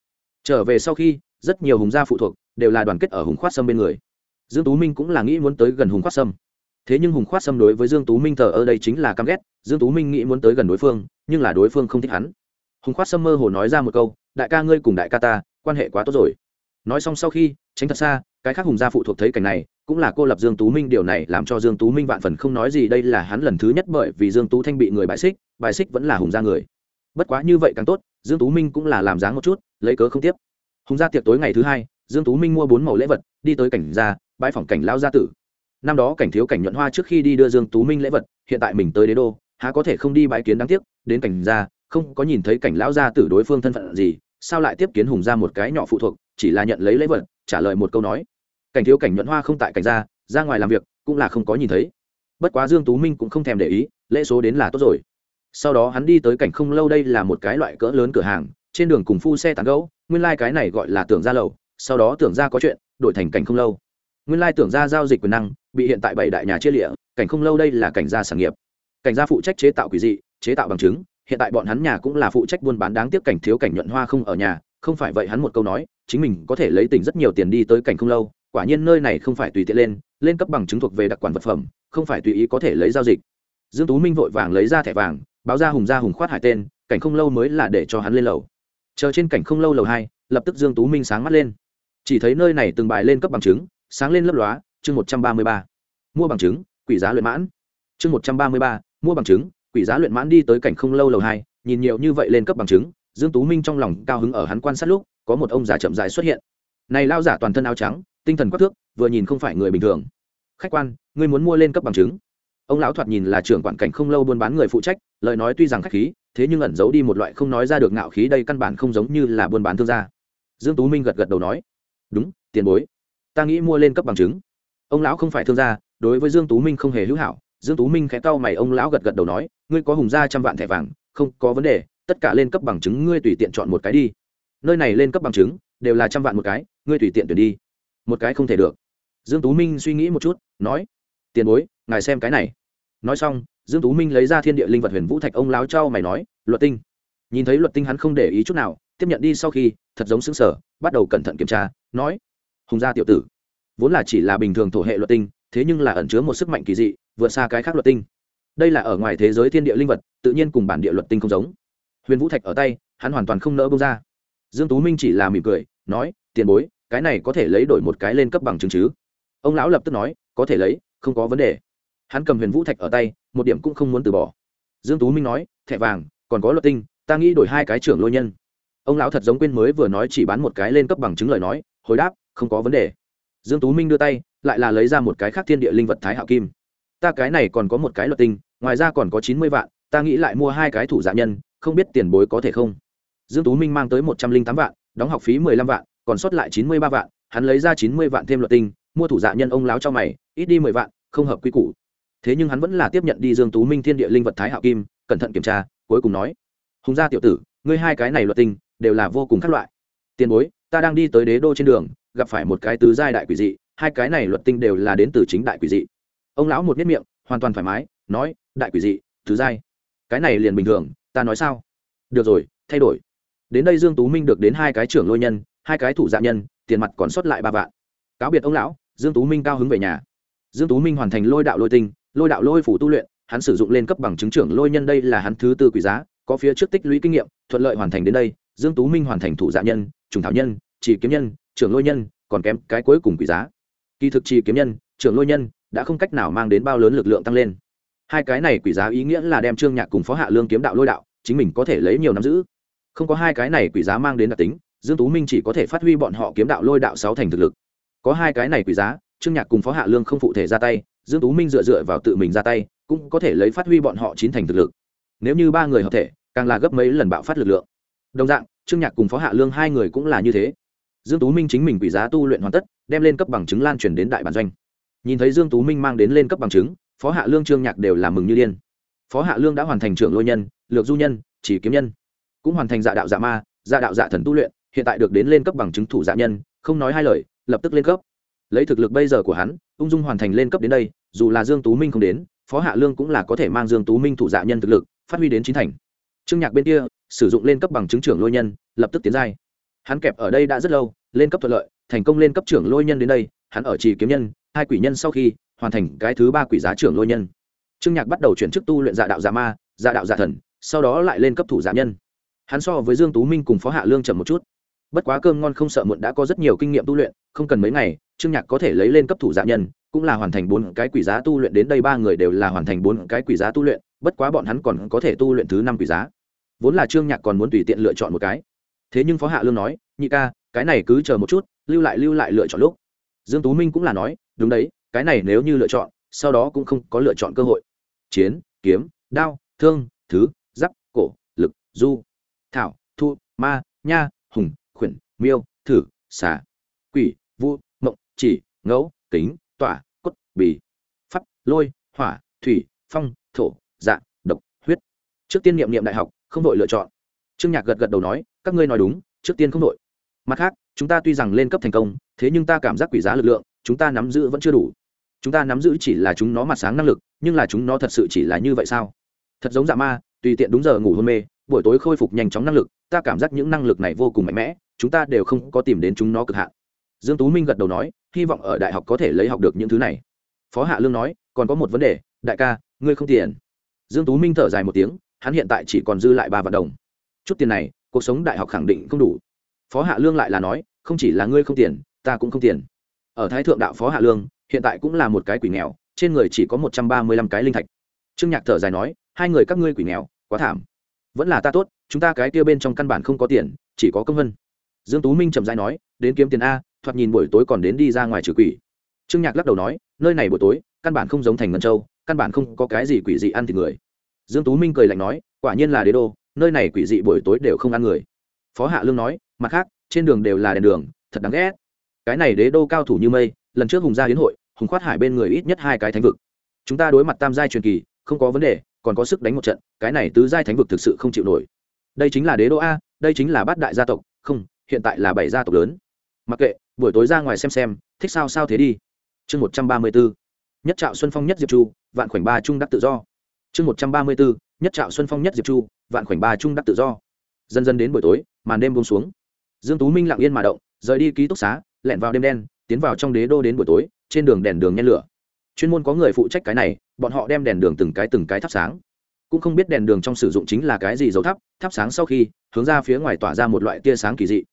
Trở về sau khi, rất nhiều hùng gia phụ thuộc đều là đoàn kết ở hùng khoát sâm bên người. Dương tú minh cũng là nghĩ muốn tới gần hùng khoát sâm. Thế nhưng hùng khoát sâm đối với dương tú minh thờ ở đây chính là căm ghét, dương tú minh nghĩ muốn tới gần đối phương, nhưng là đối phương không thích hắn. Hùng khoát sâm mơ hồ nói ra một câu, đại ca ngươi cùng đại ca ta, quan hệ quá tốt rồi. Nói xong sau khi, tránh thật xa, cái khác hùng gia phụ thuộc thấy cảnh này, cũng là cô lập dương tú minh, điều này làm cho dương tú minh vạn phần không nói gì đây là hắn lần thứ nhất bởi vì dương tú thanh bị người bại xích bại xích vẫn là hùng gia người bất quá như vậy càng tốt, dương tú minh cũng là làm dáng một chút, lấy cớ không tiếp. Hùng gia tiệc tối ngày thứ hai, dương tú minh mua bốn màu lễ vật, đi tới cảnh gia, bãi phòng cảnh lao gia tử. Năm đó cảnh thiếu cảnh nhuận hoa trước khi đi đưa dương tú minh lễ vật, hiện tại mình tới đế đô, há có thể không đi bãi kiến đáng tiếc, đến cảnh gia, không có nhìn thấy cảnh lão gia tử đối phương thân phận gì, sao lại tiếp kiến hùng gia một cái nhỏ phụ thuộc, chỉ là nhận lấy lễ vật, trả lời một câu nói. Cảnh thiếu cảnh nhuận hoa không tại cảnh gia, ra ngoài làm việc, cũng là không có nhìn thấy. Bất quá dương tú minh cũng không thèm để ý, lễ số đến là tốt rồi sau đó hắn đi tới cảnh không lâu đây là một cái loại cỡ lớn cửa hàng, trên đường cùng phu xe tán gấu nguyên lai、like、cái này gọi là tưởng ra lầu, sau đó tưởng ra có chuyện, đổi thành cảnh không lâu. Nguyên lai、like、tưởng ra giao dịch quyền năng, bị hiện tại bảy đại nhà chia lịa, cảnh không lâu đây là cảnh gia sản nghiệp. Cảnh gia phụ trách chế tạo quỷ dị, chế tạo bằng chứng, hiện tại bọn hắn nhà cũng là phụ trách buôn bán đáng tiếc cảnh thiếu cảnh nhuận hoa không ở nhà, không phải vậy hắn một câu nói, chính mình có thể lấy tình rất nhiều tiền đi tới cảnh không lâu, quả nhiên nơi này không phải tùy tiện lên lên cấp bằng chứng thuộc về đặc quản vật phẩm, không phải tùy ý có thể lấy giao dịch. Dương tú minh vội vàng lấy ra thẻ vàng báo ra hùng ra hùng khoát hải tên, cảnh không lâu mới là để cho hắn lên lầu. Chờ trên cảnh không lâu lầu hai, lập tức dương tú minh sáng mắt lên. Chỉ thấy nơi này từng bài lên cấp bằng chứng, sáng lên lấp lóa, chương một trăm ba mươi ba. Mua bằng chứng, quỷ giá luyện mãn. Chương một trăm ba mươi ba, mua bằng chứng, quỷ giá luyện mãn đi tới cảnh không lâu lầu hai, nhìn nhiều như vậy lên cấp bằng chứng, dương tú minh trong lòng cao hứng ở hắn quan sát lúc, có một ông già chậm dài xuất hiện. Này lao giả toàn thân áo trắng, tinh thần quắc thước, vừa nhìn không phải người bình thường. Khách quan, ngươi muốn mua lên cấp bằng chứng? Ông lão thoạt nhìn là trưởng quản cảnh không lâu buôn bán người phụ trách, lời nói tuy rằng khách khí, thế nhưng ẩn giấu đi một loại không nói ra được ngạo khí đây căn bản không giống như là buôn bán thương gia. Dương tú minh gật gật đầu nói, đúng, tiền bối. Ta nghĩ mua lên cấp bằng chứng. Ông lão không phải thương gia, đối với dương tú minh không hề hữu hảo. Dương tú minh khẽ cau mày, ông lão gật gật đầu nói, ngươi có hùng gia trăm vạn thẻ vàng, không có vấn đề, tất cả lên cấp bằng chứng ngươi tùy tiện chọn một cái đi. Nơi này lên cấp bằng chứng đều là trăm vạn một cái, ngươi tùy tiện tuyển đi. Một cái không thể được. Dương tú minh suy nghĩ một chút, nói, tiền bối, ngài xem cái này nói xong, dương tú minh lấy ra thiên địa linh vật huyền vũ thạch ông lão trao mày nói, luật tinh. Nhìn thấy luật tinh hắn không để ý chút nào, tiếp nhận đi sau khi, thật giống xứng sở bắt đầu cẩn thận kiểm tra, nói, hùng gia tiểu tử, vốn là chỉ là bình thường thổ hệ luật tinh, thế nhưng là ẩn chứa một sức mạnh kỳ dị, vượt xa cái khác luật tinh. Đây là ở ngoài thế giới thiên địa linh vật, tự nhiên cùng bản địa luật tinh không giống. Huyền vũ thạch ở tay, hắn hoàn toàn không nỡ bông ra. Dương tú minh chỉ là mỉm cười, nói, tiền bối, cái này có thể lấy đổi một cái lên cấp bằng chứng chứ? Ông lão lập tức nói, có thể lấy, không có vấn đề hắn cầm huyền vũ thạch ở tay, một điểm cũng không muốn từ bỏ. Dương tú minh nói, thẻ vàng, còn có luật tinh, ta nghĩ đổi hai cái trưởng lôi nhân. Ông lão thật giống quên mới vừa nói chỉ bán một cái lên cấp bằng chứng lời nói, hồi đáp, không có vấn đề. Dương tú minh đưa tay, lại là lấy ra một cái khác thiên địa linh vật thái hạo kim. Ta cái này còn có một cái luật tinh, ngoài ra còn có chín mươi vạn, ta nghĩ lại mua hai cái thủ dạ nhân, không biết tiền bối có thể không? Dương tú minh mang tới một trăm linh tám vạn, đóng học phí mười lăm vạn, còn sót lại chín mươi ba vạn, hắn lấy ra chín mươi vạn thêm luật tinh, mua thủ dạ nhân ông láo cho mày, ít đi mười vạn, không hợp quy củ thế nhưng hắn vẫn là tiếp nhận đi dương tú minh thiên địa linh vật thái hạo kim, cẩn thận kiểm tra, cuối cùng nói, hùng gia tiểu tử, ngươi hai cái này luật tinh đều là vô cùng khác loại. Tiền bối, ta đang đi tới đế đô trên đường, gặp phải một cái tứ giai đại quỷ dị, hai cái này luật tinh đều là đến từ chính đại quỷ dị. Ông lão một miết miệng, hoàn toàn thoải mái, nói, đại quỷ dị, tứ giai. Cái này liền bình thường, ta nói sao? Được rồi, thay đổi. Đến đây dương tú minh được đến hai cái trưởng lôi nhân, hai cái thủ dạ nhân, tiền mặt còn sót lại ba vạn. Cáo biệt ông lão, dương tú minh cao hứng về nhà. Dương tú minh hoàn thành lôi đạo lôi tinh lôi đạo lôi phủ tu luyện, hắn sử dụng lên cấp bằng chứng trưởng lôi nhân đây là hắn thứ tư quỷ giá, có phía trước tích lũy kinh nghiệm, thuận lợi hoàn thành đến đây, dương tú minh hoàn thành thủ dạ nhân, trùng thảo nhân, chỉ kiếm nhân, trưởng lôi nhân, còn kém cái cuối cùng quỷ giá. Kỳ thực chỉ kiếm nhân, trưởng lôi nhân, đã không cách nào mang đến bao lớn lực lượng tăng lên. Hai cái này quỷ giá ý nghĩa là đem trương nhạc cùng phó hạ lương kiếm đạo lôi đạo, chính mình có thể lấy nhiều năm giữ. Không có hai cái này quỷ giá mang đến đặc tính, dương tú minh chỉ có thể phát huy bọn họ kiếm đạo lôi đạo sáu thành thực lực. Có hai cái này quỷ giá, trương nhạc cùng phó hạ lương không phụ thể ra tay dương tú minh dựa dựa vào tự mình ra tay, cũng có thể lấy phát huy bọn họ chín thành thực lực. Nếu như ba người hợp thể, càng là gấp mấy lần bạo phát lực lượng. Đồng dạng, trương nhạc cùng phó hạ lương hai người cũng là như thế. Dương tú minh chính mình quỷ giá tu luyện hoàn tất, đem lên cấp bằng chứng lan truyền đến đại bản doanh. Nhìn thấy dương tú minh mang đến lên cấp bằng chứng, phó hạ lương, trương nhạc đều là mừng như điên. Phó hạ lương đã hoàn thành trưởng lôi nhân, lược du nhân, chỉ kiếm nhân. Cũng hoàn thành dạ đạo dạ ma dạ đạo dạ thần tu luyện, hiện tại được đến lên cấp bằng chứng thủ dạ nhân, không nói hai lời, lập tức lên cấp. Lấy thực lực bây giờ của hắn ung dung hoàn thành lên cấp đến đây, dù là dương tú minh không đến, phó hạ lương cũng là có thể mang dương tú minh thủ dạ nhân thực lực, phát huy đến chín thành. Trương nhạc bên kia, sử dụng lên cấp bằng chứng trưởng lôi nhân, lập tức tiến giai. Hắn kẹp ở đây đã rất lâu, lên cấp thuận lợi, thành công lên cấp trưởng lôi nhân đến đây, hắn ở chỉ kiếm nhân, hai quỷ nhân sau khi, hoàn thành cái thứ ba quỷ giá trưởng lôi nhân. Trương nhạc bắt đầu chuyển chức tu luyện dạ đạo dạ ma dạ đạo dạ thần, sau đó lại lên cấp thủ dạ nhân. Hắn so với dương tú minh cùng phó hạ lương chậm một chút bất quá cơm ngon không sợ muộn đã có rất nhiều kinh nghiệm tu luyện, không cần mấy ngày, trương nhạc có thể lấy lên cấp thủ dạ nhân, cũng là hoàn thành bốn cái quỷ giá tu luyện đến đây ba người đều là hoàn thành bốn cái quỷ giá tu luyện, bất quá bọn hắn còn có thể tu luyện thứ năm quỷ giá. Vốn là trương nhạc còn muốn tùy tiện lựa chọn một cái. Thế nhưng phó hạ lương nói, nhị ca, cái này cứ chờ một chút, lưu lại lưu lại lựa chọn lúc. Dương tú minh cũng là nói, đúng đấy, cái này nếu như lựa chọn, sau đó cũng không có lựa chọn cơ hội. Chiến, kiếm, đao, thương, thứ, giáp, cổ, lực, du, thảo, thu, ma, nha miêu, thử, xà, quỷ, vu, mộng, chỉ, ngẫu, kính, tỏa, cốt, bì, pháp, lôi, hỏa, thủy, phong, thổ dạ độc, huyết. Trước tiên niệm niệm đại học, không đội lựa chọn. Trương nhạc gật gật đầu nói, các ngươi nói đúng, trước tiên không đội mặt khác, chúng ta tuy rằng lên cấp thành công, thế nhưng ta cảm giác quỷ giá lực lượng, chúng ta nắm giữ vẫn chưa đủ. Chúng ta nắm giữ chỉ là chúng nó mặt sáng năng lực, nhưng là chúng nó thật sự chỉ là như vậy sao? Thật giống dạ ma, tùy tiện đúng giờ ngủ hôn mê, buổi tối khôi phục nhanh chóng năng lực, ta cảm giác những năng lực này vô cùng mạnh mẽ chúng ta đều không có tìm đến chúng nó cực hạn. Dương tú minh gật đầu nói, hy vọng ở đại học có thể lấy học được những thứ này. Phó hạ lương nói, còn có một vấn đề, đại ca, ngươi không tiền. Dương tú minh thở dài một tiếng, hắn hiện tại chỉ còn dư lại ba vạn đồng. Chút tiền này, cuộc sống đại học khẳng định không đủ. Phó hạ lương lại là nói, không chỉ là ngươi không tiền, ta cũng không tiền. Ở thái thượng đạo phó hạ lương, hiện tại cũng là một cái quỷ nghèo, trên người chỉ có một trăm ba mươi lăm cái linh thạch. Trương nhạc thở dài nói, hai người các ngươi quỷ nghèo, quá thảm. Vẫn là ta tốt, chúng ta cái kia bên trong căn bản không có tiền, chỉ có công vân dương tú minh trầm rãi nói, đến kiếm tiền a, thoạt nhìn buổi tối còn đến đi ra ngoài trừ quỷ. Trương nhạc lắc đầu nói, nơi này buổi tối, căn bản không giống thành ngân châu, căn bản không có cái gì quỷ dị ăn thịt người. Dương tú minh cười lạnh nói, quả nhiên là đế đô, nơi này quỷ dị buổi tối đều không ăn người. Phó hạ lương nói, mặt khác, trên đường đều là đèn đường, thật đáng ghét. Cái này đế đô cao thủ như mây, lần trước hùng gia hiến hội, hùng khoát hải bên người ít nhất hai cái thánh vực. Chúng ta đối mặt tam giai truyền kỳ, không có vấn đề, còn có sức đánh một trận, cái này tứ giai thánh vực thực sự không chịu nổi. Đây chính là đế đô a, đây chính là bát đại gia tộc, không hiện tại là bảy gia tộc lớn. Mặc kệ, buổi tối ra ngoài xem xem, thích sao sao thế đi. Chương một trăm ba mươi bốn nhất trạo xuân phong nhất diệp chu, vạn khoảnh ba trung đắc tự do. Chương một trăm ba mươi bốn nhất trạo xuân phong nhất diệp chu, vạn khoảnh ba trung đắc tự do. Dần dần đến buổi tối, màn đêm buông xuống. Dương tú minh lặng yên mà động, rời đi ký túc xá, lẹn vào đêm đen, tiến vào trong đế đô đến buổi tối, trên đường đèn đường nhen lửa. Chuyên môn có người phụ trách cái này, bọn họ đem đèn đường từng cái từng cái thắp sáng. Cũng không biết đèn đường trong sử dụng chính là cái gì dấu thắp thắp sáng sau khi, hướng ra phía ngoài tỏa ra một loại tia sáng kỳ dị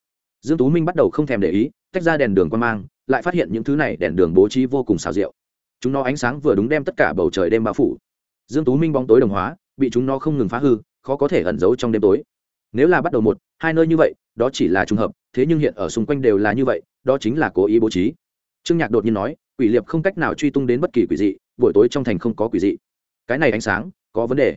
dương tú minh bắt đầu không thèm để ý, tách ra đèn đường quan mang, lại phát hiện những thứ này đèn đường bố trí vô cùng xào rượu chúng nó ánh sáng vừa đúng đem tất cả bầu trời đêm bao phủ. Dương tú minh bóng tối đồng hóa, bị chúng nó không ngừng phá hư, khó có thể ẩn giấu trong đêm tối. Nếu là bắt đầu một, hai nơi như vậy, đó chỉ là trùng hợp, thế nhưng hiện ở xung quanh đều là như vậy, đó chính là cố ý bố trí. Trương nhạc đột nhiên nói, quỷ liệp không cách nào truy tung đến bất kỳ quỷ dị, buổi tối trong thành không có quỷ dị. Cái này ánh sáng, có vấn đề.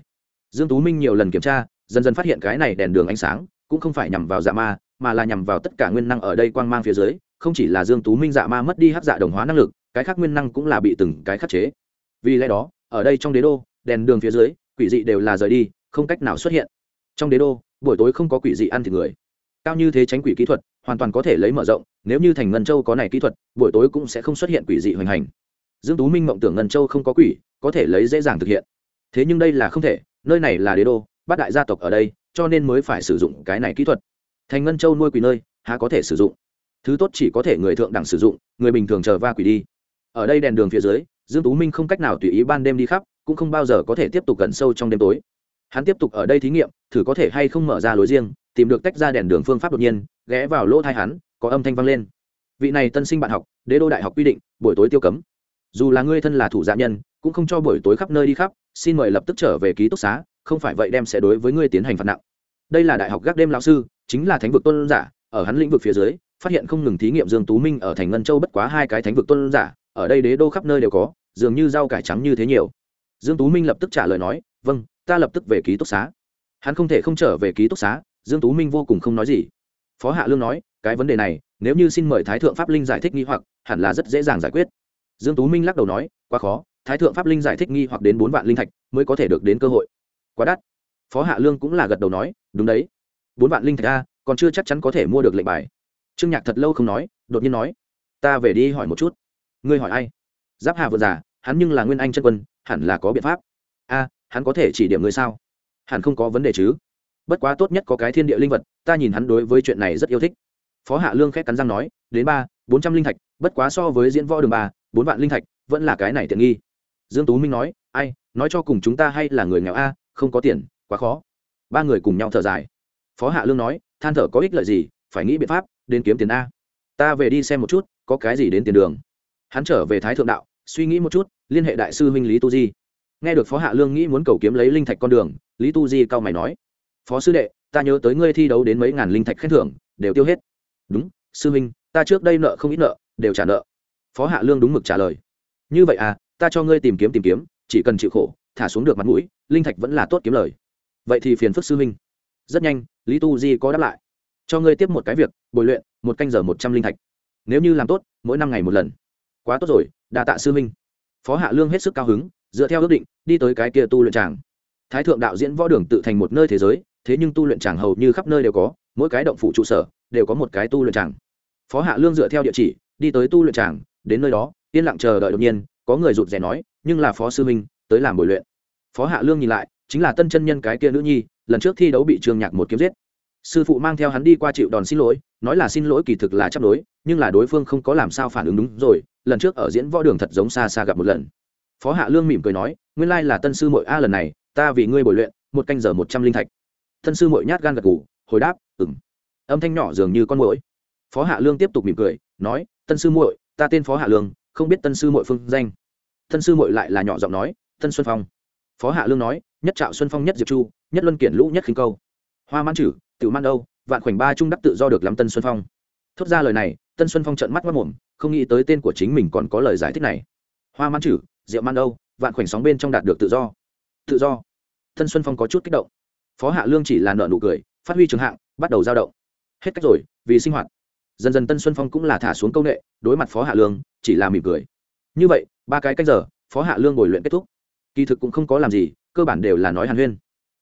Dương tú minh nhiều lần kiểm tra, dần dần phát hiện cái này đèn đường ánh sáng, cũng không phải nhằm vào dạ ma mà là nhằm vào tất cả nguyên năng ở đây quang mang phía dưới, không chỉ là dương tú minh dạ ma mất đi hắc dạ đồng hóa năng lực, cái khác nguyên năng cũng là bị từng cái khắc chế. Vì lẽ đó, ở đây trong đế đô, đèn đường phía dưới, quỷ dị đều là rời đi, không cách nào xuất hiện. Trong đế đô, buổi tối không có quỷ dị ăn thịt người. Cao như thế tránh quỷ kỹ thuật, hoàn toàn có thể lấy mở rộng, nếu như thành ngân châu có này kỹ thuật, buổi tối cũng sẽ không xuất hiện quỷ dị hoành hành. Dương tú minh mộng tưởng ngân châu không có quỷ, có thể lấy dễ dàng thực hiện. Thế nhưng đây là không thể, nơi này là đế đô, bát đại gia tộc ở đây, cho nên mới phải sử dụng cái này kỹ thuật thành ngân châu nuôi quỷ nơi, há có thể sử dụng? Thứ tốt chỉ có thể người thượng đẳng sử dụng, người bình thường chờ va quỷ đi. Ở đây đèn đường phía dưới, dương tú minh không cách nào tùy ý ban đêm đi khắp, cũng không bao giờ có thể tiếp tục gần sâu trong đêm tối. Hắn tiếp tục ở đây thí nghiệm, thử có thể hay không mở ra lối riêng, tìm được tách ra đèn đường phương pháp đột nhiên, ghé vào lỗ thai hắn, có âm thanh vang lên. Vị này tân sinh bạn học, đế đô đại học quy định, buổi tối tiêu cấm. Dù là ngươi thân là thủ dạ nhân, cũng không cho buổi tối khắp nơi đi khắp, xin mời lập tức trở về ký túc xá, không phải vậy đem sẽ đối với ngươi tiến hành phạt nặng. Đây là đại học gác đêm lão sư chính là thánh vực tôn giả, ở hắn lĩnh vực phía dưới, phát hiện không ngừng thí nghiệm dương tú minh ở thành ngân châu bất quá hai cái thánh vực tôn giả, ở đây đế đô khắp nơi đều có, dường như rau cải trắng như thế nhiều. Dương tú minh lập tức trả lời nói vâng ta lập tức về ký túc xá. Hắn không thể không trở về ký túc xá, dương tú minh vô cùng không nói gì. Phó hạ lương nói, cái vấn đề này, nếu như xin mời thái thượng pháp linh giải thích nghi hoặc, hẳn là rất dễ dàng giải quyết. Dương tú minh lắc đầu nói, quá khó, thái thượng pháp linh giải thích nghi hoặc đến bốn vạn linh thạch mới có thể được đến cơ hội. Quá đắt. Phó hạ lương cũng là gật đầu nói, đúng đấy bốn vạn linh thạch a, còn chưa chắc chắn có thể mua được lệnh bài. Trương nhạc thật lâu không nói, đột nhiên nói, ta về đi hỏi một chút. Ngươi hỏi ai? Giáp hà vừa già, hắn nhưng là nguyên anh chân quân, hẳn là có biện pháp. A, hắn có thể chỉ điểm ngươi sao? Hẳn không có vấn đề chứ. Bất quá tốt nhất có cái thiên địa linh vật, ta nhìn hắn đối với chuyện này rất yêu thích. Phó hạ lương khét cắn răng nói, đến ba, bốn trăm linh thạch, bất quá so với diễn võ đường ba, bốn vạn linh thạch, vẫn là cái này tiện nghi. Dương tú minh nói, ai, nói cho cùng chúng ta hay là người nghèo a, không có tiền, quá khó. Ba người cùng nhau thở dài phó hạ lương nói, than thở có ích lợi gì, phải nghĩ biện pháp, đến kiếm tiền a. Ta về đi xem một chút, có cái gì đến tiền đường. Hắn trở về thái thượng đạo, suy nghĩ một chút, liên hệ đại sư huynh lý tu di. Nghe được phó hạ lương nghĩ muốn cầu kiếm lấy linh thạch con đường, lý tu di cao mày nói, phó sư đệ, ta nhớ tới ngươi thi đấu đến mấy ngàn linh thạch khen thưởng, đều tiêu hết. Đúng, sư huynh, ta trước đây nợ không ít nợ, đều trả nợ. Phó hạ lương đúng mực trả lời, như vậy à ta cho ngươi tìm kiếm tìm kiếm, chỉ cần chịu khổ, thả xuống được mặt mũi, linh thạch vẫn là tốt kiếm lời. Vậy thì phiền phức sư huynh. Rất nhanh lý tu di có đáp lại. Cho ngươi tiếp một cái việc, bồi luyện, một canh giờ một trăm linh thạch. Nếu như làm tốt, mỗi năm ngày một lần. Quá tốt rồi, đa tạ sư minh. phó hạ lương hết sức cao hứng, dựa theo ước định, đi tới cái kia tu luyện tràng. Thái thượng đạo diễn võ đường tự thành một nơi thế giới, thế nhưng tu luyện tràng hầu như khắp nơi đều có, mỗi cái động phủ trụ sở đều có một cái tu luyện tràng. Phó hạ lương dựa theo địa chỉ, đi tới tu luyện tràng, đến nơi đó, yên lặng chờ đợi đột nhiên, có người rụt rè nói, nhưng là phó sư minh tới làm bồi luyện. Phó hạ lương nhìn lại chính là tân chân nhân cái kia nữ nhi, lần trước thi đấu bị trường nhạc một kiếm giết. Sư phụ mang theo hắn đi qua chịu đòn xin lỗi, nói là xin lỗi kỳ thực là chấp đối nhưng là đối phương không có làm sao phản ứng đúng rồi, lần trước ở diễn võ đường thật giống xa xa gặp một lần. Phó hạ lương mỉm cười nói, nguyên lai là tân sư mội a lần này, ta vì ngươi bồi luyện, một canh giờ một trăm linh thạch. Tân sư mội nhát gan gật ngủ hồi đáp ừng âm thanh nhỏ dường như con mũi phó hạ lương tiếp tục mỉm cười, nói, tân sư muội, ta tên phó hạ lương, không biết tân sư muội phương danh. Tân sư muội lại là nhỏ giọng nói, tân xuân phong. Phó hạ lương nói nhất trạo xuân phong nhất diệp chu, nhất luân kiển lũ nhất khinh câu. Hoa man chử tự man đâu vạn khoảnh ba trung đắc tự do được lắm tân xuân phong. Thốt ra lời này, tân xuân phong trợn mắt mất mồm, không nghĩ tới tên của chính mình còn có lời giải thích này. Hoa man chử diệu man đâu vạn khoảnh sóng bên trong đạt được tự do. Tự do. Tân xuân phong có chút kích động. Phó hạ lương chỉ là nợ nụ cười, phát huy trường hạng, bắt đầu giao động. Hết cách rồi, vì sinh hoạt. Dần dần tân xuân phong cũng là thả xuống công nghệ, đối mặt phó hạ lương, chỉ là mỉm cười. Như vậy, ba cái cách giờ, phó hạ lương ngồi luyện kết thúc. Kỳ thực cũng không có làm gì cơ bản đều là nói hàn huyên.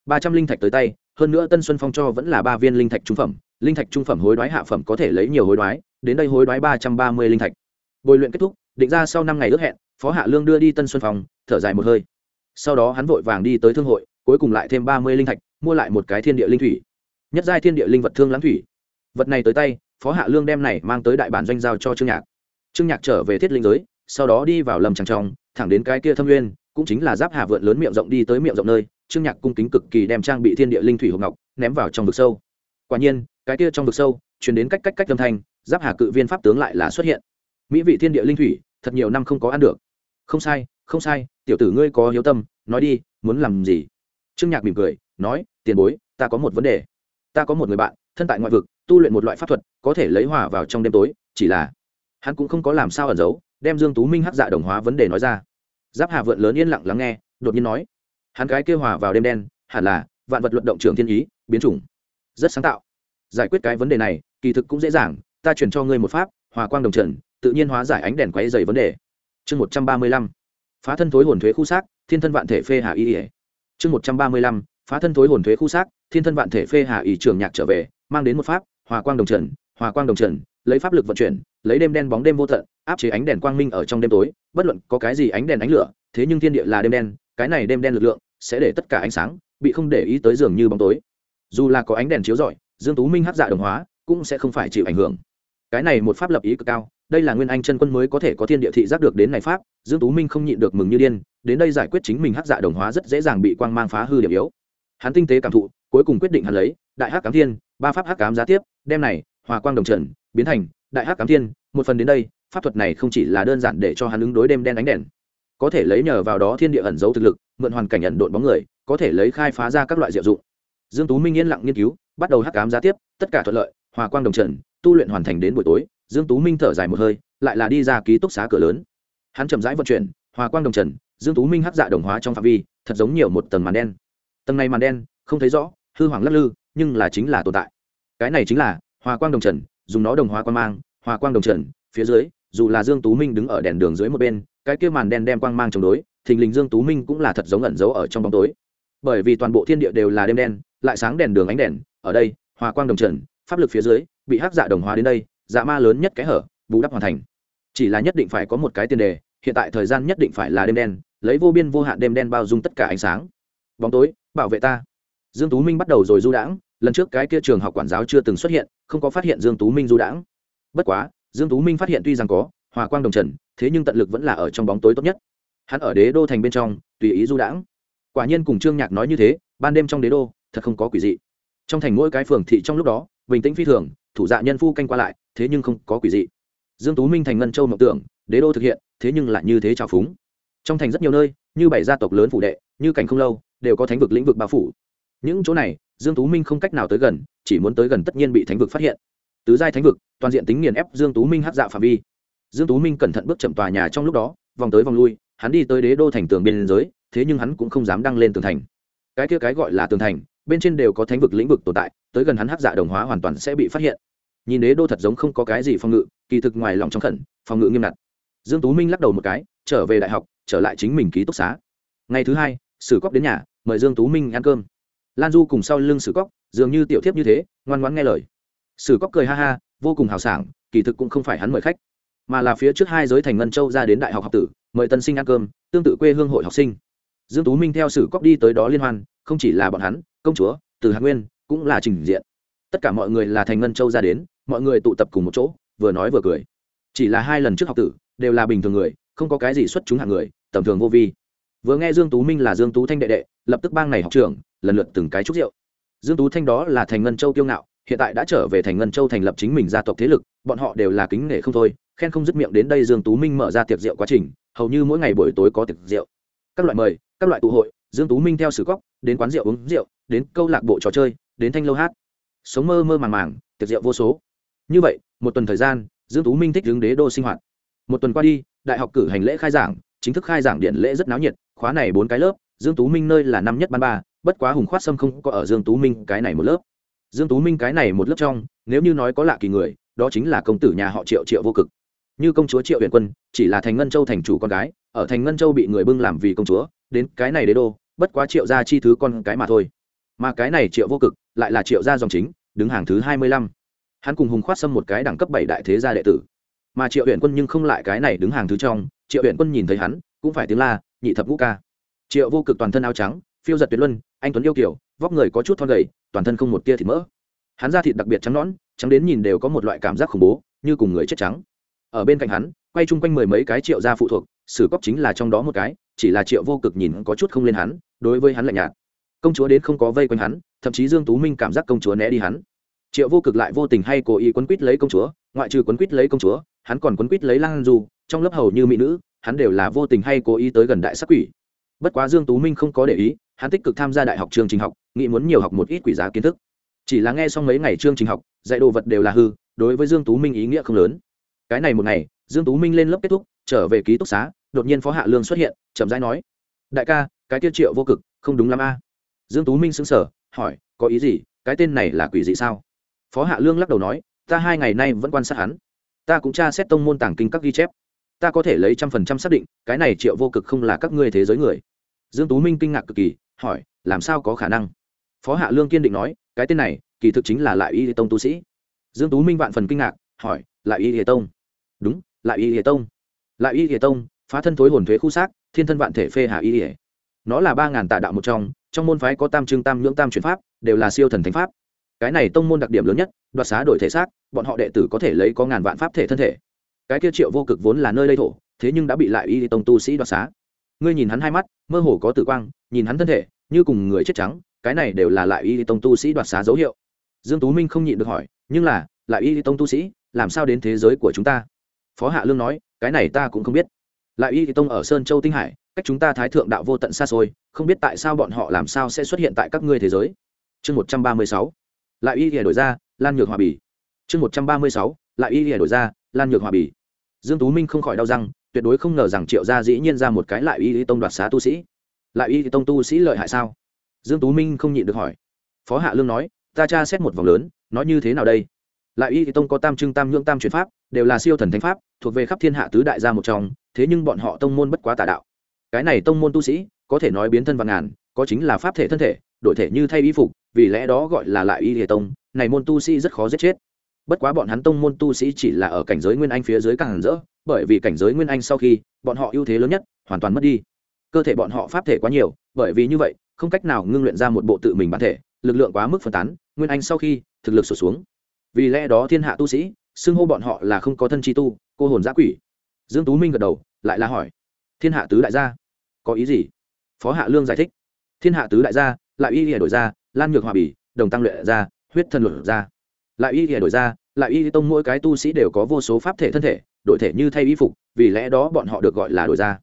Ba trăm linh thạch tới tay, hơn nữa tân xuân phong cho vẫn là ba viên linh thạch trung phẩm, linh thạch trung phẩm hối đoái hạ phẩm có thể lấy nhiều hối đoái, đến đây hối đoái ba trăm ba mươi linh thạch. Bồi luyện kết thúc, định ra sau năm ngày ước hẹn, phó hạ lương đưa đi tân xuân phong, thở dài một hơi. Sau đó hắn vội vàng đi tới thương hội, cuối cùng lại thêm ba mươi linh thạch, mua lại một cái thiên địa linh thủy. Nhất giai thiên địa linh vật thương lãng thủy. Vật này tới tay, phó hạ lương đem này mang tới đại bản doanh giao cho trương nhạc. Trương nhạc trở về thiết linh giới, sau đó đi vào lầm tràng trong, thẳng đến cái kia thâm nguyên cũng chính là giáp hà vượn lớn miệng rộng đi tới miệng rộng nơi, trương nhạc cung kính cực kỳ đem trang bị thiên địa linh thủy hộp ngọc ném vào trong vực sâu. Quả nhiên, cái kia trong vực sâu chuyển đến cách cách cách âm thanh, giáp hà cự viên pháp tướng lại là xuất hiện. Mỹ vị thiên địa linh thủy, thật nhiều năm không có ăn được. Không sai không sai, tiểu tử ngươi có hiếu tâm, nói đi, muốn làm gì? Trương nhạc mỉm cười, nói, tiền bối, ta có một vấn đề. Ta có một người bạn, thân tại ngoại vực, tu luyện một loại pháp thuật, có thể lấy hỏa vào trong đêm tối, chỉ là hắn cũng không có làm sao ẩn giấu. Đem dương tú minh hắc dạ đồng hóa vấn đề nói ra giáp hà vượn lớn yên lặng lắng nghe, đột nhiên nói, hắn cái kêu hòa vào đêm đen, hẳn là vạn vật luận động trường thiên ý, biến chủng. Rất sáng tạo. Giải quyết cái vấn đề này, kỳ thực cũng dễ dàng, ta chuyển cho ngươi một pháp, hòa quang đồng trần, tự nhiên hóa giải ánh đèn quấy dày vấn đề. Chương một trăm ba mươi lăm, phá thân thối hồn thuế khu xác, thiên thân vạn thể phê hà y ỉa chương một trăm ba mươi lăm, phá thân thối hồn thuế khu xác, thiên thân vạn thể phê hà ỉ trường nhạc trở về, mang đến một pháp, hòa quang đồng trần, hòa quang đồng trần, lấy pháp lực vận chuyển, lấy đêm đen bóng đêm vô tận, áp chế ánh đèn quang minh ở trong đêm tối bất luận có cái gì ánh đèn ánh lửa, thế nhưng thiên địa là đêm đen, cái này đêm đen lực lượng sẽ để tất cả ánh sáng bị không để ý tới dường như bóng tối. Dù là có ánh đèn chiếu rọi, dương tú minh hát dạ đồng hóa cũng sẽ không phải chịu ảnh hưởng. Cái này một pháp lập ý cực cao, đây là nguyên anh chân quân mới có thể có thiên địa thị giác được đến này pháp, dương tú minh không nhịn được mừng như điên, đến đây giải quyết chính mình hắc dạ đồng hóa rất dễ dàng bị quang mang phá hư điểm yếu. Hắn tinh tế cảm thụ, cuối cùng quyết định hắn lấy, đại hắc cám thiên, ba pháp hắc cám giá tiếp, đem này, hòa quang đồng trần, biến thành đại hắc cám thiên, một phần đến đây pháp thuật này không chỉ là đơn giản để cho hắn ứng đối đêm đen đánh đèn, có thể lấy nhờ vào đó thiên địa ẩn giấu thực lực, mượn hoàn cảnh ẩn độn bóng người, có thể lấy khai phá ra các loại diệu dụng. Dương tú minh yên lặng nghiên cứu, bắt đầu hắc cám giá tiếp, tất cả thuận lợi, hòa quang đồng trần, tu luyện hoàn thành đến buổi tối, dương tú minh thở dài một hơi, lại là đi ra ký túc xá cửa lớn. Hắn chậm rãi vận chuyển, hòa quang đồng trần, dương tú minh hắc dạ đồng hóa trong phạm vi, thật giống nhiều một tầng màn đen. Tầng này màn đen, không thấy rõ, hư hoàng lắc lư, nhưng là chính là tồn tại. Cái này chính là hòa quang đồng trần, dùng nó đồng hóa quang mang, hòa quang đồng trần, phía dưới dù là dương tú minh đứng ở đèn đường dưới một bên, cái kia màn đen đem quang mang chống đối, thình lình dương tú minh cũng là thật giống ẩn giấu ở trong bóng tối. Bởi vì toàn bộ thiên địa đều là đêm đen, lại sáng đèn đường ánh đèn, ở đây, hòa quang đồng trần, pháp lực phía dưới, bị hắc dạ đồng hóa đến đây dạ ma lớn nhất cái hở, bù đắp hoàn thành. Chỉ là nhất định phải có một cái tiền đề, hiện tại thời gian nhất định phải là đêm đen, lấy vô biên vô hạn đêm đen bao dung tất cả ánh sáng. Bóng tối, bảo vệ ta. Dương tú minh bắt đầu rồi du đãng, lần trước cái kia trường học quản giáo chưa từng xuất hiện, không có phát hiện dương tú minh du đãng. Bất quá dương tú minh phát hiện tuy rằng có hòa quang đồng trần, thế nhưng tận lực vẫn là ở trong bóng tối tốt nhất. Hắn ở đế đô thành bên trong, tùy ý du đãng. Quả nhiên cùng trương nhạc nói như thế, ban đêm trong đế đô, thật không có quỷ dị. Trong thành mỗi cái phường thị trong lúc đó, bình tĩnh phi thường, thủ dạ nhân phu canh qua lại, thế nhưng không có quỷ dị. Dương tú minh thành ngân châu mộng tưởng, đế đô thực hiện, thế nhưng lại như thế trào phúng. Trong thành rất nhiều nơi, như bảy gia tộc lớn phủ đệ, như cảnh không lâu, đều có thánh vực lĩnh vực bao phủ. Những chỗ này, dương tú minh không cách nào tới gần, chỉ muốn tới gần tất nhiên bị thánh vực phát hiện tứ giai thánh vực, toàn diện tính nghiền ép dương tú minh hát dạo phạm vi. Dương tú minh cẩn thận bước chậm tòa nhà trong lúc đó, vòng tới vòng lui, hắn đi tới đế đô thành tường biên giới, thế nhưng hắn cũng không dám đăng lên tường thành. Cái kia cái gọi là tường thành, bên trên đều có thánh vực lĩnh vực tồn tại, tới gần hắn hát dạ đồng hóa hoàn toàn sẽ bị phát hiện. Nhìn đế đô thật giống không có cái gì phòng ngự, kỳ thực ngoài lòng trong khẩn, phòng ngự nghiêm ngặt. Dương tú minh lắc đầu một cái, trở về đại học, trở lại chính mình ký túc xá. Ngày thứ hai, sử cóc đến nhà, mời dương tú minh ăn cơm. Lan du cùng sau lưng sử cóc dường như tiểu thiếp như thế, ngoan ngoãn nghe lời sử cóc cười ha ha, vô cùng hào sảng, kỳ thực cũng không phải hắn mời khách, mà là phía trước hai giới thành ngân châu ra đến đại học học tử, mời tân sinh ăn cơm, tương tự quê hương hội học sinh. Dương tú minh theo sử cóc đi tới đó liên hoan, không chỉ là bọn hắn, công chúa, từ hạc nguyên, cũng là trình diện. Tất cả mọi người là thành ngân châu ra đến, mọi người tụ tập cùng một chỗ, vừa nói vừa cười. Chỉ là hai lần trước học tử, đều là bình thường người, không có cái gì xuất chúng hạng người, tầm thường vô vi. Vừa nghe dương tú minh là dương tú thanh đệ đệ, lập tức bang này học trưởng, lần lượt từng cái chúc rượu. Dương tú thanh đó là thành ngân châu kiêu ngạo hiện tại đã trở về thành ngân châu thành lập chính mình gia tộc thế lực, bọn họ đều là kính nể không thôi, khen không dứt miệng đến đây dương tú minh mở ra tiệc rượu quá trình, hầu như mỗi ngày buổi tối có tiệc rượu. Các loại mời, các loại tụ hội, dương tú minh theo sử cốc đến quán rượu uống rượu, đến câu lạc bộ trò chơi, đến thanh lâu hát. Sống mơ mơ màng màng, tiệc rượu vô số. Như vậy, một tuần thời gian, dương tú minh thích hướng đế đô sinh hoạt. Một tuần qua đi, đại học cử hành lễ khai giảng, chính thức khai giảng điện lễ rất náo nhiệt, khóa này bốn cái lớp, dương tú minh nơi là năm nhất ban ba, bất quá hùng khoát sâm không có ở dương tú minh cái này một lớp dương tú minh cái này một lớp trong, nếu như nói có lạ kỳ người, đó chính là công tử nhà họ triệu triệu vô cực. Như công chúa triệu huyền quân, chỉ là thành ngân châu thành chủ con gái, ở thành ngân châu bị người bưng làm vì công chúa, đến cái này đế đô, bất quá triệu gia chi thứ con cái mà thôi. Mà cái này triệu vô cực, lại là triệu gia dòng chính, đứng hàng thứ hai mươi lăm. Hắn cùng hùng khoát xâm một cái đẳng cấp bảy đại thế gia đệ tử. Mà triệu huyện quân nhưng không lại cái này đứng hàng thứ trong, triệu huyện quân nhìn thấy hắn, cũng phải tiếng la, nhị thập ngũ ca. Triệu vô cực toàn thân áo trắng phiêu giật tuyệt luân, anh tuấn yêu kiểu, vóc người có chút thon gầy, toàn thân không một tia thịt mỡ. Hắn da thịt đặc biệt trắng nõn, trắng đến nhìn đều có một loại cảm giác khủng bố, như cùng người chết trắng. Ở bên cạnh hắn, quay chung quanh mười mấy cái triệu gia phụ thuộc, sử cóc chính là trong đó một cái, chỉ là triệu vô cực nhìn có chút không lên hắn, đối với hắn lạnh nhạt. Công chúa đến không có vây quanh hắn, thậm chí dương tú minh cảm giác công chúa né đi hắn. Triệu vô cực lại vô tình hay cố ý quấn quýt lấy công chúa, ngoại trừ quấn quýt lấy công chúa, hắn còn quấn quýt lấy lan du, trong lớp hầu như mỹ nữ, hắn đều là vô tình hay cố ý tới gần đại sắc quỷ. Bất quá dương tú minh không có để ý hắn tích cực tham gia đại học chương trình học, nghĩ muốn nhiều học một ít quỷ giá kiến thức. Chỉ là nghe xong mấy ngày chương trình học, dạy đồ vật đều là hư, đối với dương tú minh ý nghĩa không lớn. Cái này một ngày, dương tú minh lên lớp kết thúc, trở về ký túc xá, đột nhiên phó hạ lương xuất hiện, chậm rãi nói, đại ca, cái tiêu triệu vô cực, không đúng lắm a. Dương tú minh sững sờ, hỏi, có ý gì? Cái tên này là quỷ dị sao? Phó hạ lương lắc đầu nói, ta hai ngày nay vẫn quan sát hắn. Ta cũng tra xét tông môn tàng kinh các ghi chép. Ta có thể lấy trăm phần trăm xác định, cái này triệu vô cực không là các ngươi thế giới người. Dương tú minh kinh ngạc cực kỳ hỏi, làm sao có khả năng? Phó hạ lương kiên định nói, cái tên này, kỳ thực chính là lại y tông tu sĩ. Dương tú minh vạn phần kinh ngạc, hỏi, lại y tông? Đúng, lại y tông. Lại y tông, phá thân thối hồn thuế khu xác, thiên thân vạn thể phê hạ y nó là ba ngàn tạ đạo một trong trong môn phái có tam trưng tam nhưỡng tam chuyển pháp, đều là siêu thần thánh pháp. Cái này tông môn đặc điểm lớn nhất, đoạt xá đổi thể xác, bọn họ đệ tử có thể lấy có ngàn vạn pháp thể thân thể. Cái kia triệu vô cực vốn là nơi lây thổ, thế nhưng đã bị lại y tông tu sĩ đoạt xá ngươi nhìn hắn hai mắt, mơ hồ có tử quang, nhìn hắn thân thể, như cùng người chết trắng, cái này đều là lại y tông tu sĩ đoạt xá dấu hiệu. Dương tú minh không nhịn được hỏi, nhưng là, lại y tông tu sĩ, làm sao đến thế giới của chúng ta? Phó hạ lương nói, cái này ta cũng không biết. Lại y tông ở sơn châu tinh hải, cách chúng ta thái thượng đạo vô tận xa xôi, không biết tại sao bọn họ làm sao sẽ xuất hiện tại các ngươi thế giới. Chương một trăm ba mươi sáu, lại y thì đổi ra, lan nhược hòa bì. Chương một trăm ba mươi sáu, lại y thì đổi ra, lan nhược hòa bì. Dương tú minh không khỏi đau răng tuyệt đối không ngờ rằng triệu gia dĩ nhiên ra một cái lại y tông đoạt xá tu sĩ. Lại y tông tu sĩ lợi hại sao? Dương tú minh không nhịn được hỏi. Phó hạ lương nói, ta tra xét một vòng lớn nói như thế nào đây? Lại y tông có tam trưng tam nhượng tam chuyển pháp, đều là siêu thần thánh pháp, thuộc về khắp thiên hạ tứ đại gia một trong, thế nhưng bọn họ tông môn bất quá tà đạo. Cái này tông môn tu sĩ, có thể nói biến thân vạn ngàn, có chính là pháp thể thân thể, đổi thể như thay y phục, vì lẽ đó gọi là lại y hệ tông, này môn tu sĩ rất khó giết chết bất quá bọn hắn tông môn tu sĩ chỉ là ở cảnh giới nguyên anh phía dưới càng rỡ, bởi vì cảnh giới nguyên anh sau khi, bọn họ ưu thế lớn nhất, hoàn toàn mất đi. Cơ thể bọn họ pháp thể quá nhiều, bởi vì như vậy, không cách nào ngưng luyện ra một bộ tự mình bản thể, lực lượng quá mức phân tán, nguyên anh sau khi, thực lực sụt xuống. Vì lẽ đó thiên hạ tu sĩ, xưng hô bọn họ là không có thân chi tu, cô hồn giã quỷ. Dương tú minh gật đầu, lại là hỏi, thiên hạ tứ đại gia, có ý gì? Phó hạ lương giải thích, thiên hạ tứ đại gia, lại y lìa đổi ra, lan nhược hòa bỉ đồng tăng luyện ra, huyết thần luật ra lại y thì đổi ra lại y tông mỗi cái tu sĩ đều có vô số pháp thể thân thể đổi thể như thay y phục vì lẽ đó bọn họ được gọi là đổi ra.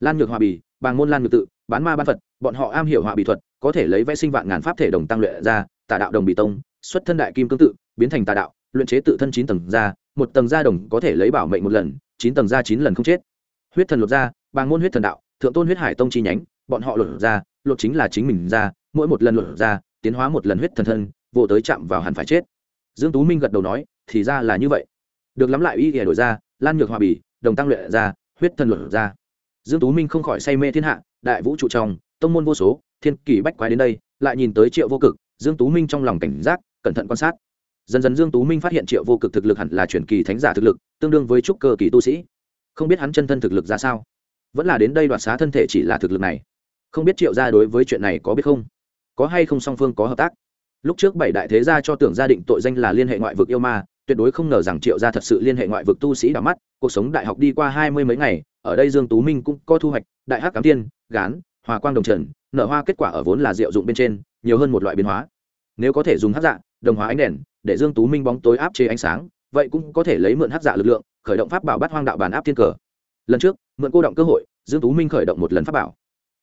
Lan nhược hòa bì, bàng môn lan nhược tự bán ma ban phật bọn họ am hiểu hòa bì thuật có thể lấy vẽ sinh vạn ngàn pháp thể đồng tăng luyện ra tà đạo đồng bì tông xuất thân đại kim cương tự biến thành tà đạo luyện chế tự thân chín tầng ra một tầng da đồng có thể lấy bảo mệnh một lần chín tầng ra chín lần không chết. Huyết thần lột ra bàng môn huyết thần đạo thượng tôn huyết hải tông chi nhánh bọn họ lột ra lột chính là chính mình ra mỗi một lần lột ra tiến hóa một lần huyết thần thân vô tới chạm vào hẳn phải chết dương tú minh gật đầu nói, thì ra là như vậy. Được lắm lại y ghẻ đổi ra, lan nhược hòa bì đồng tăng luyện ra, huyết thần luận ra. Dương tú minh không khỏi say mê thiên hạ, đại vũ trụ trong, tông môn vô số, thiên kỳ bách quái đến đây, lại nhìn tới triệu vô cực, dương tú minh trong lòng cảnh giác, cẩn thận quan sát. Dần dần dương tú minh phát hiện triệu vô cực thực lực hẳn là truyền kỳ thánh giả thực lực, tương đương với trúc cơ kỳ tu sĩ. Không biết hắn chân thân thực lực ra sao? Vẫn là đến đây đoạt xá thân thể chỉ là thực lực này. Không biết triệu gia đối với chuyện này có biết không? Có hay không song phương có hợp tác? Lúc trước bảy đại thế gia cho tưởng gia định tội danh là liên hệ ngoại vực yêu ma, tuyệt đối không ngờ rằng triệu gia thật sự liên hệ ngoại vực tu sĩ đỏ mắt, cuộc sống đại học đi qua hai mươi mấy ngày, ở đây dương tú minh cũng có thu hoạch, đại hắc cám tiên, gán, hòa quang đồng trần, nở hoa kết quả ở vốn là diệu dụng bên trên, nhiều hơn một loại biến hóa. Nếu có thể dùng hắc dạ đồng hóa ánh đèn, để dương tú minh bóng tối áp chế ánh sáng, vậy cũng có thể lấy mượn hắc dạ lực lượng, khởi động pháp bảo bắt hoang đạo bản áp thiên cờ. Lần trước, mượn cô động cơ hội, dương tú minh khởi động một lần pháp bảo.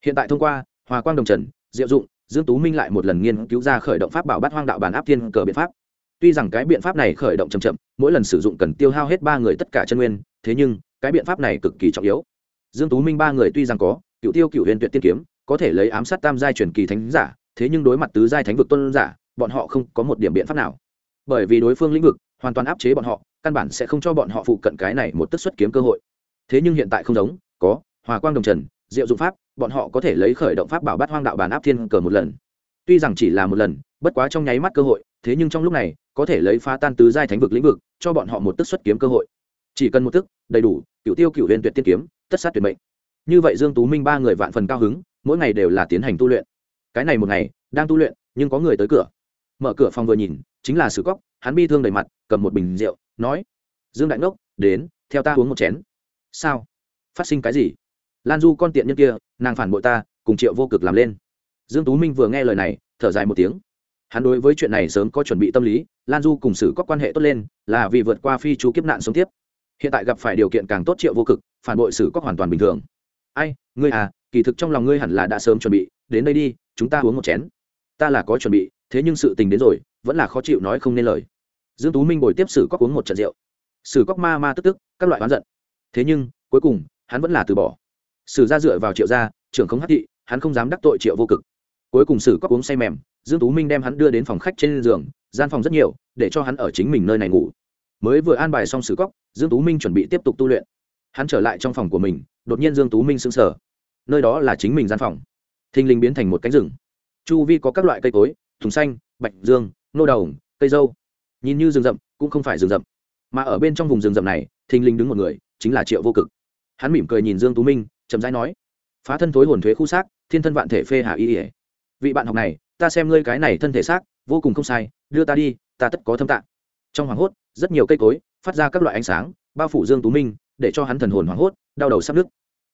Hiện tại thông qua, hòa quang đồng trần, diệu dụng dương tú minh lại một lần nghiên cứu ra khởi động pháp bảo bát hoang đạo bản áp thiên cờ biện pháp. Tuy rằng cái biện pháp này khởi động chậm chậm, mỗi lần sử dụng cần tiêu hao hết ba người tất cả chân nguyên, thế nhưng, cái biện pháp này cực kỳ trọng yếu. Dương tú minh ba người tuy rằng có, cựu tiêu cựu huyền tuyệt tiên kiếm, có thể lấy ám sát tam giai truyền kỳ thánh giả, thế nhưng đối mặt tứ giai thánh vực tôn giả, bọn họ không có một điểm biện pháp nào. Bởi vì đối phương lĩnh vực hoàn toàn áp chế bọn họ, căn bản sẽ không cho bọn họ phụ cận cái này một tức xuất kiếm cơ hội. Thế nhưng hiện tại không giống, có, hòa quang đồng trần diệu dụng pháp, bọn họ có thể lấy khởi động pháp bảo bắt hoang đạo bàn áp thiên cờ một lần. Tuy rằng chỉ là một lần, bất quá trong nháy mắt cơ hội, thế nhưng trong lúc này, có thể lấy phá tan tứ giai thánh vực lĩnh vực, cho bọn họ một tức xuất kiếm cơ hội. Chỉ cần một tức, đầy đủ cựu tiêu cựu huyền tuyệt tiên kiếm, tất sát tuyệt mệnh. Như vậy dương tú minh ba người vạn phần cao hứng, mỗi ngày đều là tiến hành tu luyện. Cái này một ngày, đang tu luyện, nhưng có người tới cửa. Mở cửa phòng vừa nhìn, chính là sử cóc hắn bi thương đầy mặt, cầm một bình rượu, nói, dương đại ngốc, đến, theo ta uống một chén. Sao? Phát sinh cái gì? Lan du con tiện nhân kia, nàng phản bội ta, cùng triệu vô cực làm lên. Dương tú minh vừa nghe lời này, thở dài một tiếng. Hắn đối với chuyện này sớm có chuẩn bị tâm lý, lan du cùng xử có quan hệ tốt lên, là vì vượt qua phi chú kiếp nạn sống tiếp. Hiện tại gặp phải điều kiện càng tốt triệu vô cực, phản bội xử có hoàn toàn bình thường. Ai, ngươi à kỳ thực trong lòng ngươi hẳn là đã sớm chuẩn bị, đến đây đi, chúng ta uống một chén. Ta là có chuẩn bị, thế nhưng sự tình đến rồi, vẫn là khó chịu nói không nên lời. Dương tú minh bồi tiếp sử cóc uống một trận rượu. Sử cóc ma ma tức tức, các loại oán giận. Thế nhưng, cuối cùng, hắn vẫn là từ bỏ sử gia dựa vào triệu gia, trưởng không hắc thị, hắn không dám đắc tội triệu vô cực. Cuối cùng sử có uống say mềm, dương tú minh đem hắn đưa đến phòng khách trên giường, gian phòng rất nhiều, để cho hắn ở chính mình nơi này ngủ. Mới vừa an bài xong sử cóc, dương tú minh chuẩn bị tiếp tục tu luyện. Hắn trở lại trong phòng của mình, đột nhiên dương tú minh sững sờ. Nơi đó là chính mình gian phòng. Thình lình biến thành một cánh rừng. Chu vi có các loại cây cối, thùng xanh, bạch dương, nô đầu, cây dâu. Nhìn như rừng rậm, cũng không phải rừng rậm. Mà ở bên trong vùng rừng rậm này, thình lình đứng một người, chính là triệu vô cực. Hắn mỉm cười nhìn dương tú minh chậm rãi nói, phá thân thối hồn thuế khu xác, thiên thân vạn thể phê hạ y ỉa vị bạn học này, ta xem ngươi cái này thân thể xác, vô cùng không sai, đưa ta đi, ta tất có thâm tạng trong hoàng hốt, rất nhiều cây cối, phát ra các loại ánh sáng, bao phủ dương tú minh, để cho hắn thần hồn hoảng hốt, đau đầu sắp nứt.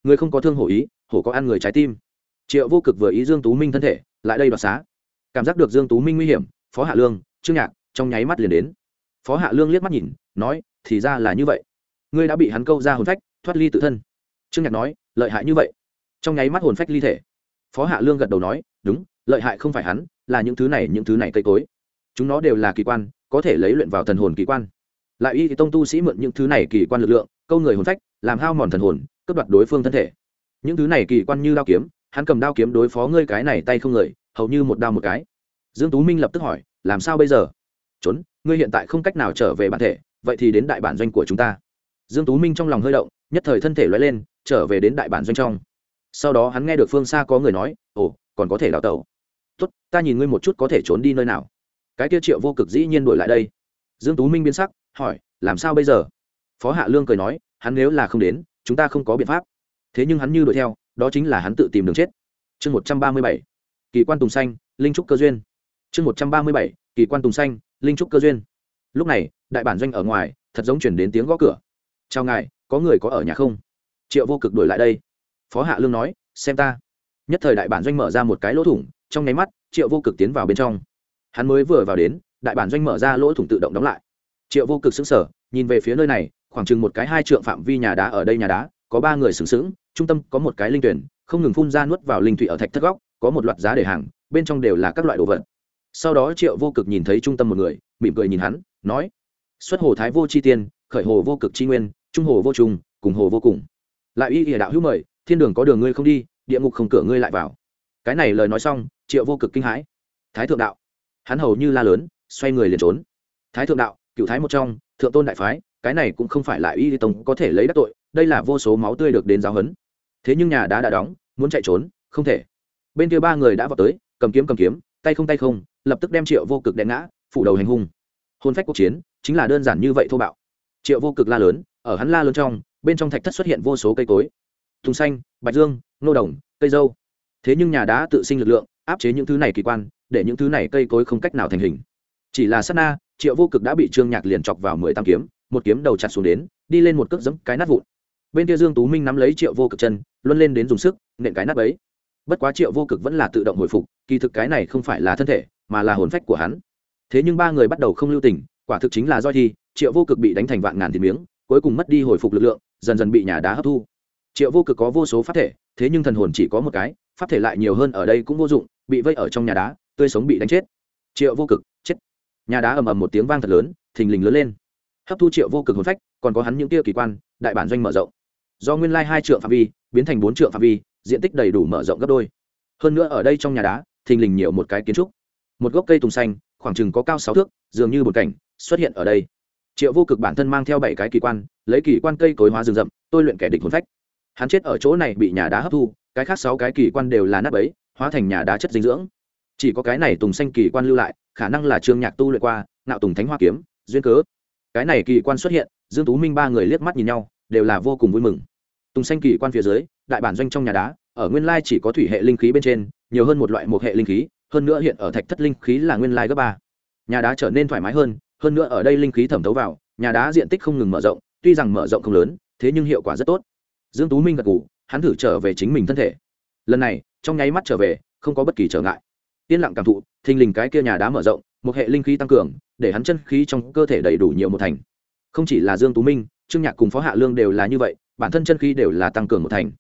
Người không có thương hổ ý, hổ có ăn người trái tim. Triệu vô cực vừa ý dương tú minh thân thể, lại đây đoạt xá. Cảm giác được dương tú minh nguy hiểm, phó hạ lương, trương nhạc, trong nháy mắt liền đến. Phó hạ lương liếc mắt nhìn, nói, thì ra là như vậy. Ngươi đã bị hắn câu ra hồn phách, thoát ly tự thân. Trương nhạc nói lợi hại như vậy. Trong nháy mắt hồn phách ly thể. Phó hạ lương gật đầu nói, đúng, lợi hại không phải hắn, là những thứ này, những thứ này cây cối. Chúng nó đều là kỳ quan, có thể lấy luyện vào thần hồn kỳ quan. Lại y thì tông tu sĩ mượn những thứ này kỳ quan lực lượng, câu người hồn phách, làm hao mòn thần hồn, cướp đoạt đối phương thân thể. Những thứ này kỳ quan như đao kiếm, hắn cầm đao kiếm đối phó ngươi cái này tay không người, hầu như một đao một cái. Dương tú minh lập tức hỏi, làm sao bây giờ? Trốn, ngươi hiện tại không cách nào trở về bản thể, vậy thì đến đại bản doanh của chúng ta. Dương tú minh trong lòng hơi động nhất thời thân thể lóe lên, trở về đến đại bản doanh trong. Sau đó hắn nghe được phương xa có người nói, ồ, còn có thể đào tẩu. Tốt, ta nhìn ngươi một chút có thể trốn đi nơi nào. Cái kia triệu vô cực dĩ nhiên đổi lại đây. Dương tú minh biến sắc, hỏi, làm sao bây giờ? Phó hạ lương cười nói, hắn nếu là không đến, chúng ta không có biện pháp. Thế nhưng hắn như đuổi theo, đó chính là hắn tự tìm đường chết. Chương một trăm ba mươi bảy, kỳ quan tùng xanh, linh trúc cơ duyên. Chương một trăm ba mươi bảy, kỳ quan tùng xanh, linh trúc cơ duyên. Lúc này, đại bản doanh ở ngoài, thật giống chuyển đến tiếng gõ cửa. Chào ngài có người có ở nhà không? Triệu vô cực đổi lại đây. Phó hạ lương nói, xem ta. Nhất thời đại bản doanh mở ra một cái lỗ thủng, trong nháy mắt, triệu vô cực tiến vào bên trong. Hắn mới vừa vào đến, đại bản doanh mở ra lỗ thủng tự động đóng lại. Triệu vô cực xứng sở nhìn về phía nơi này, khoảng chừng một cái hai trượng phạm vi nhà đá ở đây nhà đá, có ba người sừng sững, trung tâm có một cái linh tuyển, không ngừng phun ra nuốt vào linh thủy ở thạch thất góc, có một loạt giá để hàng, bên trong đều là các loại đồ vật. Sau đó triệu vô cực nhìn thấy trung tâm một người, mỉm cười nhìn hắn, nói, xuất hồ thái vô chi tiên, khởi hồ vô cực chi nguyên trung hồ vô trùng cùng hồ vô cùng. Lại y ỉa đạo hữu mời, thiên đường có đường ngươi không đi, địa ngục không cửa ngươi lại vào. Cái này lời nói xong, triệu vô cực kinh hãi. Thái thượng đạo. Hắn hầu như la lớn, xoay người liền trốn. Thái thượng đạo cựu thái một trong, thượng tôn đại phái, cái này cũng không phải là y tông có thể lấy đắc tội, đây là vô số máu tươi được đến giáo huấn. Thế nhưng nhà đã đã đóng, muốn chạy trốn, không thể. Bên kia ba người đã vào tới, cầm kiếm cầm kiếm, tay không tay không, lập tức đem triệu vô cực đè ngã, phủ đầu hành hung. Hôn phách cuộc chiến, chính là đơn giản như vậy thô bạo. Triệu vô cực la lớn ở hắn la lớn trong, bên trong thạch thất xuất hiện vô số cây cối. Thùng xanh, bạch dương, nô đồng, cây dâu. Thế nhưng nhà đá tự sinh lực lượng, áp chế những thứ này kỳ quan, để những thứ này cây cối không cách nào thành hình. Chỉ là sát na, triệu vô cực đã bị trương nhạc liền chọc vào mười tam kiếm, một kiếm đầu chặt xuống đến, đi lên một cước dẫm cái nát vụn. Bên kia dương tú minh nắm lấy triệu vô cực chân, luân lên đến dùng sức, nện cái nát ấy bất quá triệu vô cực vẫn là tự động hồi phục, kỳ thực cái này không phải là thân thể, mà là hồn phách của hắn. Thế nhưng ba người bắt đầu không lưu tình, quả thực chính là do thi, triệu vô cực bị đánh thành vạn ngàn thì miếng cuối cùng mất đi hồi phục lực lượng, dần dần bị nhà đá hấp thu. Triệu vô cực có vô số pháp thể, thế nhưng thần hồn chỉ có một cái, pháp thể lại nhiều hơn ở đây cũng vô dụng, bị vây ở trong nhà đá, tươi sống bị đánh chết. Triệu vô cực, chết. Nhà đá ầm ầm một tiếng vang thật lớn, thình lình lớn lên. Hấp thu triệu vô cực hồn phách, còn có hắn những tia kỳ quan, đại bản doanh mở rộng. Do nguyên lai hai trượng phạm vi, biến thành bốn trượng phạm vi, diện tích đầy đủ mở rộng gấp đôi. Hơn nữa ở đây trong nhà đá, thình lình nhiều một cái kiến trúc. Một gốc cây tùng xanh, khoảng chừng có cao sáu thước, dường như một cảnh, xuất hiện ở đây triệu vô cực bản thân mang theo bảy cái kỳ quan, lấy kỳ quan cây cối hóa rừng rậm, tôi luyện kẻ địch hồn phách. Hắn chết ở chỗ này bị nhà đá hấp thu, cái khác sáu cái kỳ quan đều là nắp ấy hóa thành nhà đá chất dinh dưỡng. Chỉ có cái này tùng xanh kỳ quan lưu lại, khả năng là trương nhạc tu luyện qua nạo tùng thánh hoa kiếm, duyên cớ. Cái này kỳ quan xuất hiện, dương tú minh ba người liếc mắt nhìn nhau, đều là vô cùng vui mừng. Tùng xanh kỳ quan phía dưới, đại bản doanh trong nhà đá, ở nguyên lai chỉ có thủy hệ linh khí bên trên, nhiều hơn một loại một hệ linh khí, hơn nữa hiện ở thạch thất linh khí là nguyên lai gấp ba. Nhà đá trở nên thoải mái hơn hơn nữa ở đây linh khí thẩm thấu vào, nhà đá diện tích không ngừng mở rộng, tuy rằng mở rộng không lớn, thế nhưng hiệu quả rất tốt. Dương tú minh gật gù, hắn thử trở về chính mình thân thể. Lần này, trong nháy mắt trở về, không có bất kỳ trở ngại. Yên lặng cảm thụ, thình lình cái kia nhà đá mở rộng, một hệ linh khí tăng cường, để hắn chân khí trong cơ thể đầy đủ nhiều một thành. Không chỉ là dương tú minh, trương nhạc cùng phó hạ lương đều là như vậy, bản thân chân khí đều là tăng cường một thành.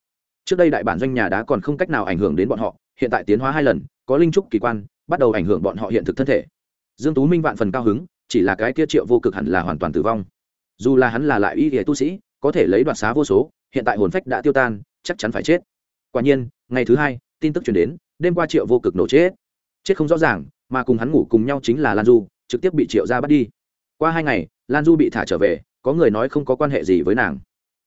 Trước đây đại bản doanh nhà đá còn không cách nào ảnh hưởng đến bọn họ, hiện tại tiến hóa hai lần, có linh trúc kỳ quan, bắt đầu ảnh hưởng bọn họ hiện thực thân thể. Dương tú minh vạn phần cao hứng chỉ là cái kia triệu vô cực hẳn là hoàn toàn tử vong. Dù là hắn là lại y y tu sĩ, có thể lấy đoạt xá vô số, hiện tại hồn phách đã tiêu tan, chắc chắn phải chết. Quả nhiên, ngày thứ hai, tin tức truyền đến, đêm qua triệu vô cực nổ chết. Chết không rõ ràng, mà cùng hắn ngủ cùng nhau chính là lan du, trực tiếp bị triệu ra bắt đi. Qua hai ngày, lan du bị thả trở về, có người nói không có quan hệ gì với nàng.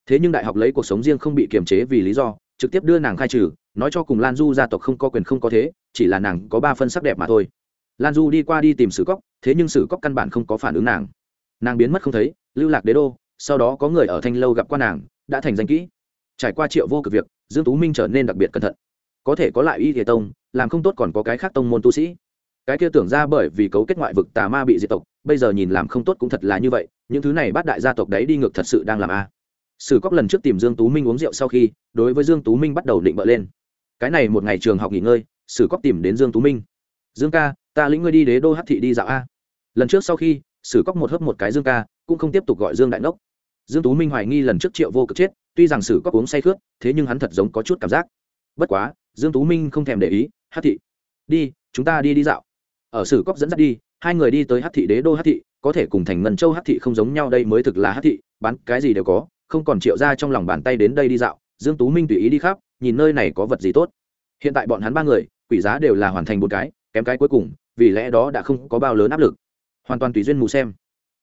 Thế nhưng đại học lấy cuộc sống riêng không bị kiềm chế vì lý do, trực tiếp đưa nàng khai trừ, nói cho cùng lan du gia tộc không có quyền không có thế, chỉ là nàng có ba phân sắc đẹp mà thôi. Lan du đi qua đi tìm sử cóc thế nhưng sử cóc căn bản không có phản ứng nàng. Nàng biến mất không thấy, lưu lạc đế đô, sau đó có người ở thanh lâu gặp qua nàng, đã thành danh kỹ. Trải qua triệu vô cực việc, dương tú minh trở nên đặc biệt cẩn thận. Có thể có lại y thể tông, làm không tốt còn có cái khác tông môn tu sĩ. Cái kia tưởng ra bởi vì cấu kết ngoại vực tà ma bị diệt tộc, bây giờ nhìn làm không tốt cũng thật là như vậy, những thứ này bắt đại gia tộc đấy đi ngược thật sự đang làm a. Sử cóc lần trước tìm dương tú minh uống rượu sau khi, đối với dương tú minh bắt đầu định bợ lên. Cái này một ngày trường học nghỉ ngơi, sử cóc tìm đến dương tú minh. Dương ca ta lĩnh ngươi đi đế đô hát thị đi dạo a. Lần trước sau khi, sử cóc một hớp một cái dương ca, cũng không tiếp tục gọi dương đại ngốc. Dương tú minh hoài nghi lần trước triệu vô cực chết, tuy rằng sử cóc uống say khướt, thế nhưng hắn thật giống có chút cảm giác. Bất quá, dương tú minh không thèm để ý, hát thị. Đi, chúng ta đi đi dạo. Ở sử cóc dẫn dắt đi, hai người đi tới hát thị đế đô hát thị, có thể cùng thành ngân châu hát thị không giống nhau đây mới thực là hát thị, bán cái gì đều có, không còn triệu ra trong lòng bàn tay đến đây đi dạo, dương tú minh tùy ý đi khắp, nhìn nơi này có vật gì tốt. Hiện tại bọn hắn ba người, quỷ giá đều là hoàn thành một cái, kém cái cuối cùng vì lẽ đó đã không có bao lớn áp lực. Hoàn toàn tùy duyên mù xem.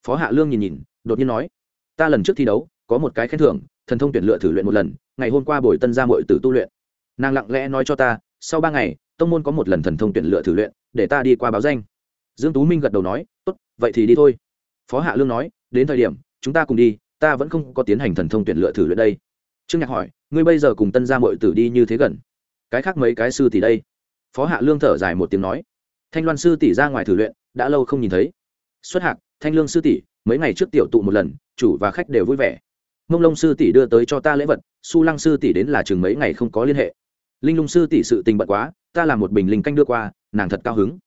Phó hạ lương nhìn nhìn, đột nhiên nói, ta lần trước thi đấu, có một cái khen thưởng, thần thông tuyển lựa thử luyện một lần, ngày hôm qua buổi tân ra mội tử tu luyện. Nàng lặng lẽ nói cho ta, sau ba ngày, tông môn có một lần thần thông tuyển lựa thử luyện, để ta đi qua báo danh. Dương tú minh gật đầu nói, tốt, vậy thì đi thôi. Phó hạ lương nói, đến thời điểm, chúng ta cùng đi, ta vẫn không có tiến hành thần thông tuyển lựa thử luyện đây. Trương nhạc hỏi, ngươi bây giờ cùng tân gia mội tử đi như thế gần? Cái khác mấy cái sư thì đây? Phó hạ lương thở dài một tiếng nói thanh loan sư tỷ ra ngoài thử luyện, đã lâu không nhìn thấy. Xuất hạc, thanh lương sư tỷ, mấy ngày trước tiểu tụ một lần, chủ và khách đều vui vẻ. Mông lông sư tỷ đưa tới cho ta lễ vật, su lăng sư tỷ đến là chừng mấy ngày không có liên hệ. Linh lung sư tỷ sự tình bận quá, ta làm một bình linh canh đưa qua, nàng thật cao hứng.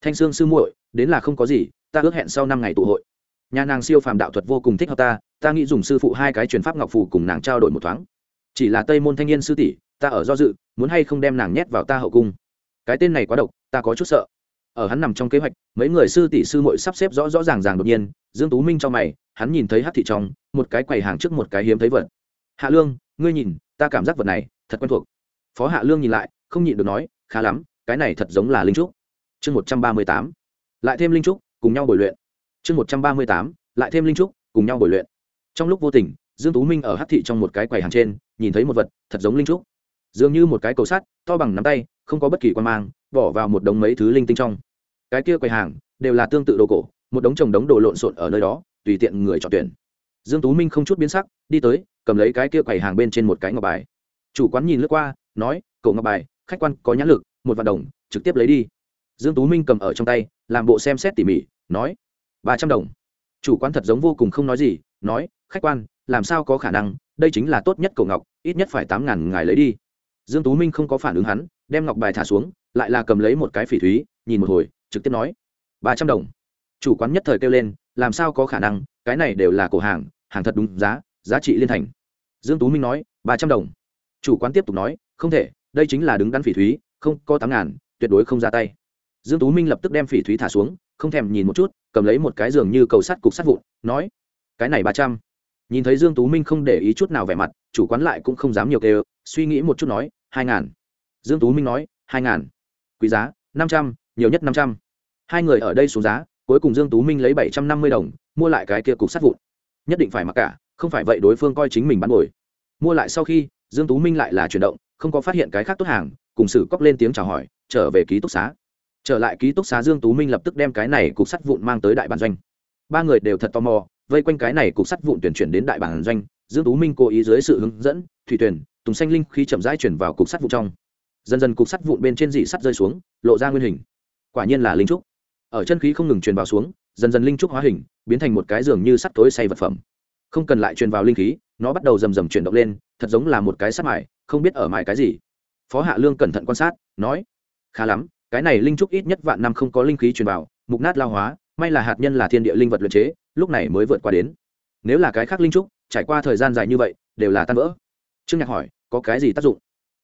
Thanh sương sư muội, đến là không có gì, ta ước hẹn sau năm ngày tụ hội. Nhà nàng siêu phàm đạo thuật vô cùng thích hợp ta ta nghĩ dùng sư phụ hai cái truyền pháp ngọc phù cùng nàng trao đổi một thoáng. Chỉ là tây môn thanh niên sư tỷ, ta ở do dự, muốn hay không đem nàng nhét vào ta hậu cung. Cái tên này quá độc, ta có chút sợ ở hắn nằm trong kế hoạch, mấy người sư tỷ sư muội sắp xếp rõ rõ ràng ràng đột nhiên, dương tú minh cho mày, hắn nhìn thấy hát thị trong, một cái quầy hàng trước một cái hiếm thấy vật. Hạ lương, ngươi nhìn, ta cảm giác vật này thật quen thuộc. Phó hạ lương nhìn lại, không nhịn được nói, khá lắm, cái này thật giống là linh trúc. Chương một trăm ba mươi tám, lại thêm linh trúc, cùng nhau bồi luyện. Chương một trăm ba mươi tám, lại thêm linh trúc, cùng nhau bồi luyện. Trong lúc vô tình, dương tú minh ở hát thị trong một cái quầy hàng trên, nhìn thấy một vật thật giống linh trúc. Dường như một cái cầu sắt, to bằng nắm tay, không có bất kỳ quan mang, bỏ vào một đống mấy thứ linh tinh trong cái kia quầy hàng đều là tương tự đồ cổ, một đống chồng đống đồ lộn xộn ở nơi đó, tùy tiện người chọn tuyển. Dương tú minh không chút biến sắc, đi tới, cầm lấy cái kia quầy hàng bên trên một cái ngọc bài. Chủ quán nhìn lướt qua, nói cậu ngọc bài, khách quan có nhãn lực, một vạn đồng, trực tiếp lấy đi. Dương tú minh cầm ở trong tay, làm bộ xem xét tỉ mỉ, nói, ba trăm đồng. Chủ quán thật giống vô cùng không nói gì, nói, khách quan, làm sao có khả năng, đây chính là tốt nhất cầu ngọc, ít nhất phải tám ngàn ngài lấy đi. Dương tú minh không có phản ứng hắn, đem ngọc bài thả xuống, lại là cầm lấy một cái phỉ thúy, nhìn một hồi trực tiếp nói, ba trăm đồng. Chủ quán nhất thời kêu lên, làm sao có khả năng, cái này đều là cổ hàng hàng thật đúng giá giá trị liên thành. Dương tú minh nói, ba trăm đồng. Chủ quán tiếp tục nói, không thể, đây chính là đứng đắn phỉ thúy, không có tám ngàn, tuyệt đối không ra tay. Dương tú minh lập tức đem phỉ thúy thả xuống, không thèm nhìn một chút, cầm lấy một cái giường như cầu sắt cục sắt vụn, nói, cái này ba trăm. Nhìn thấy dương tú minh không để ý chút nào vẻ mặt, chủ quán lại cũng không dám nhiều kêu, suy nghĩ một chút nói, hai ngàn. Dương tú minh nói, hai ngàn. Quý giá, năm trăm nhiều nhất năm trăm. Hai người ở đây xuống giá, cuối cùng dương tú minh lấy bảy trăm năm mươi đồng, mua lại cái kia cục sắt vụn. Nhất định phải mặc cả, không phải vậy đối phương coi chính mình bán bồi. Mua lại sau khi, dương tú minh lại là chuyển động, không có phát hiện cái khác tốt hàng, cùng sử cóc lên tiếng chào hỏi, trở về ký túc xá. Trở lại ký túc xá dương tú minh lập tức đem cái này cục sắt vụn mang tới đại bản doanh. Ba người đều thật tò mò, vây quanh cái này cục sắt vụn tuyển chuyển đến đại bản doanh, dương tú minh cố ý dưới sự hướng dẫn, thủy tuyển tùng xanh linh khi chậm rãi chuyển vào cục sắt vụn trong. Dần dần cục sắt vụn bên trên dị sắt rơi xuống, lộ ra nguyên hình quả nhiên là linh trúc. Ở chân khí không ngừng truyền vào xuống, dần dần linh trúc hóa hình, biến thành một cái giường như sắt tối say vật phẩm. Không cần lại truyền vào linh khí, nó bắt đầu rầm rầm chuyển động lên, thật giống là một cái sắt mài, không biết ở mài cái gì. Phó hạ lương cẩn thận quan sát, nói, khá lắm, cái này linh trúc ít nhất vạn năm không có linh khí truyền vào, mục nát lao hóa, may là hạt nhân là thiên địa linh vật luyện chế, lúc này mới vượt qua đến. Nếu là cái khác linh trúc, trải qua thời gian dài như vậy, đều là tan vỡ. Trương nhạc hỏi, có cái gì tác dụng?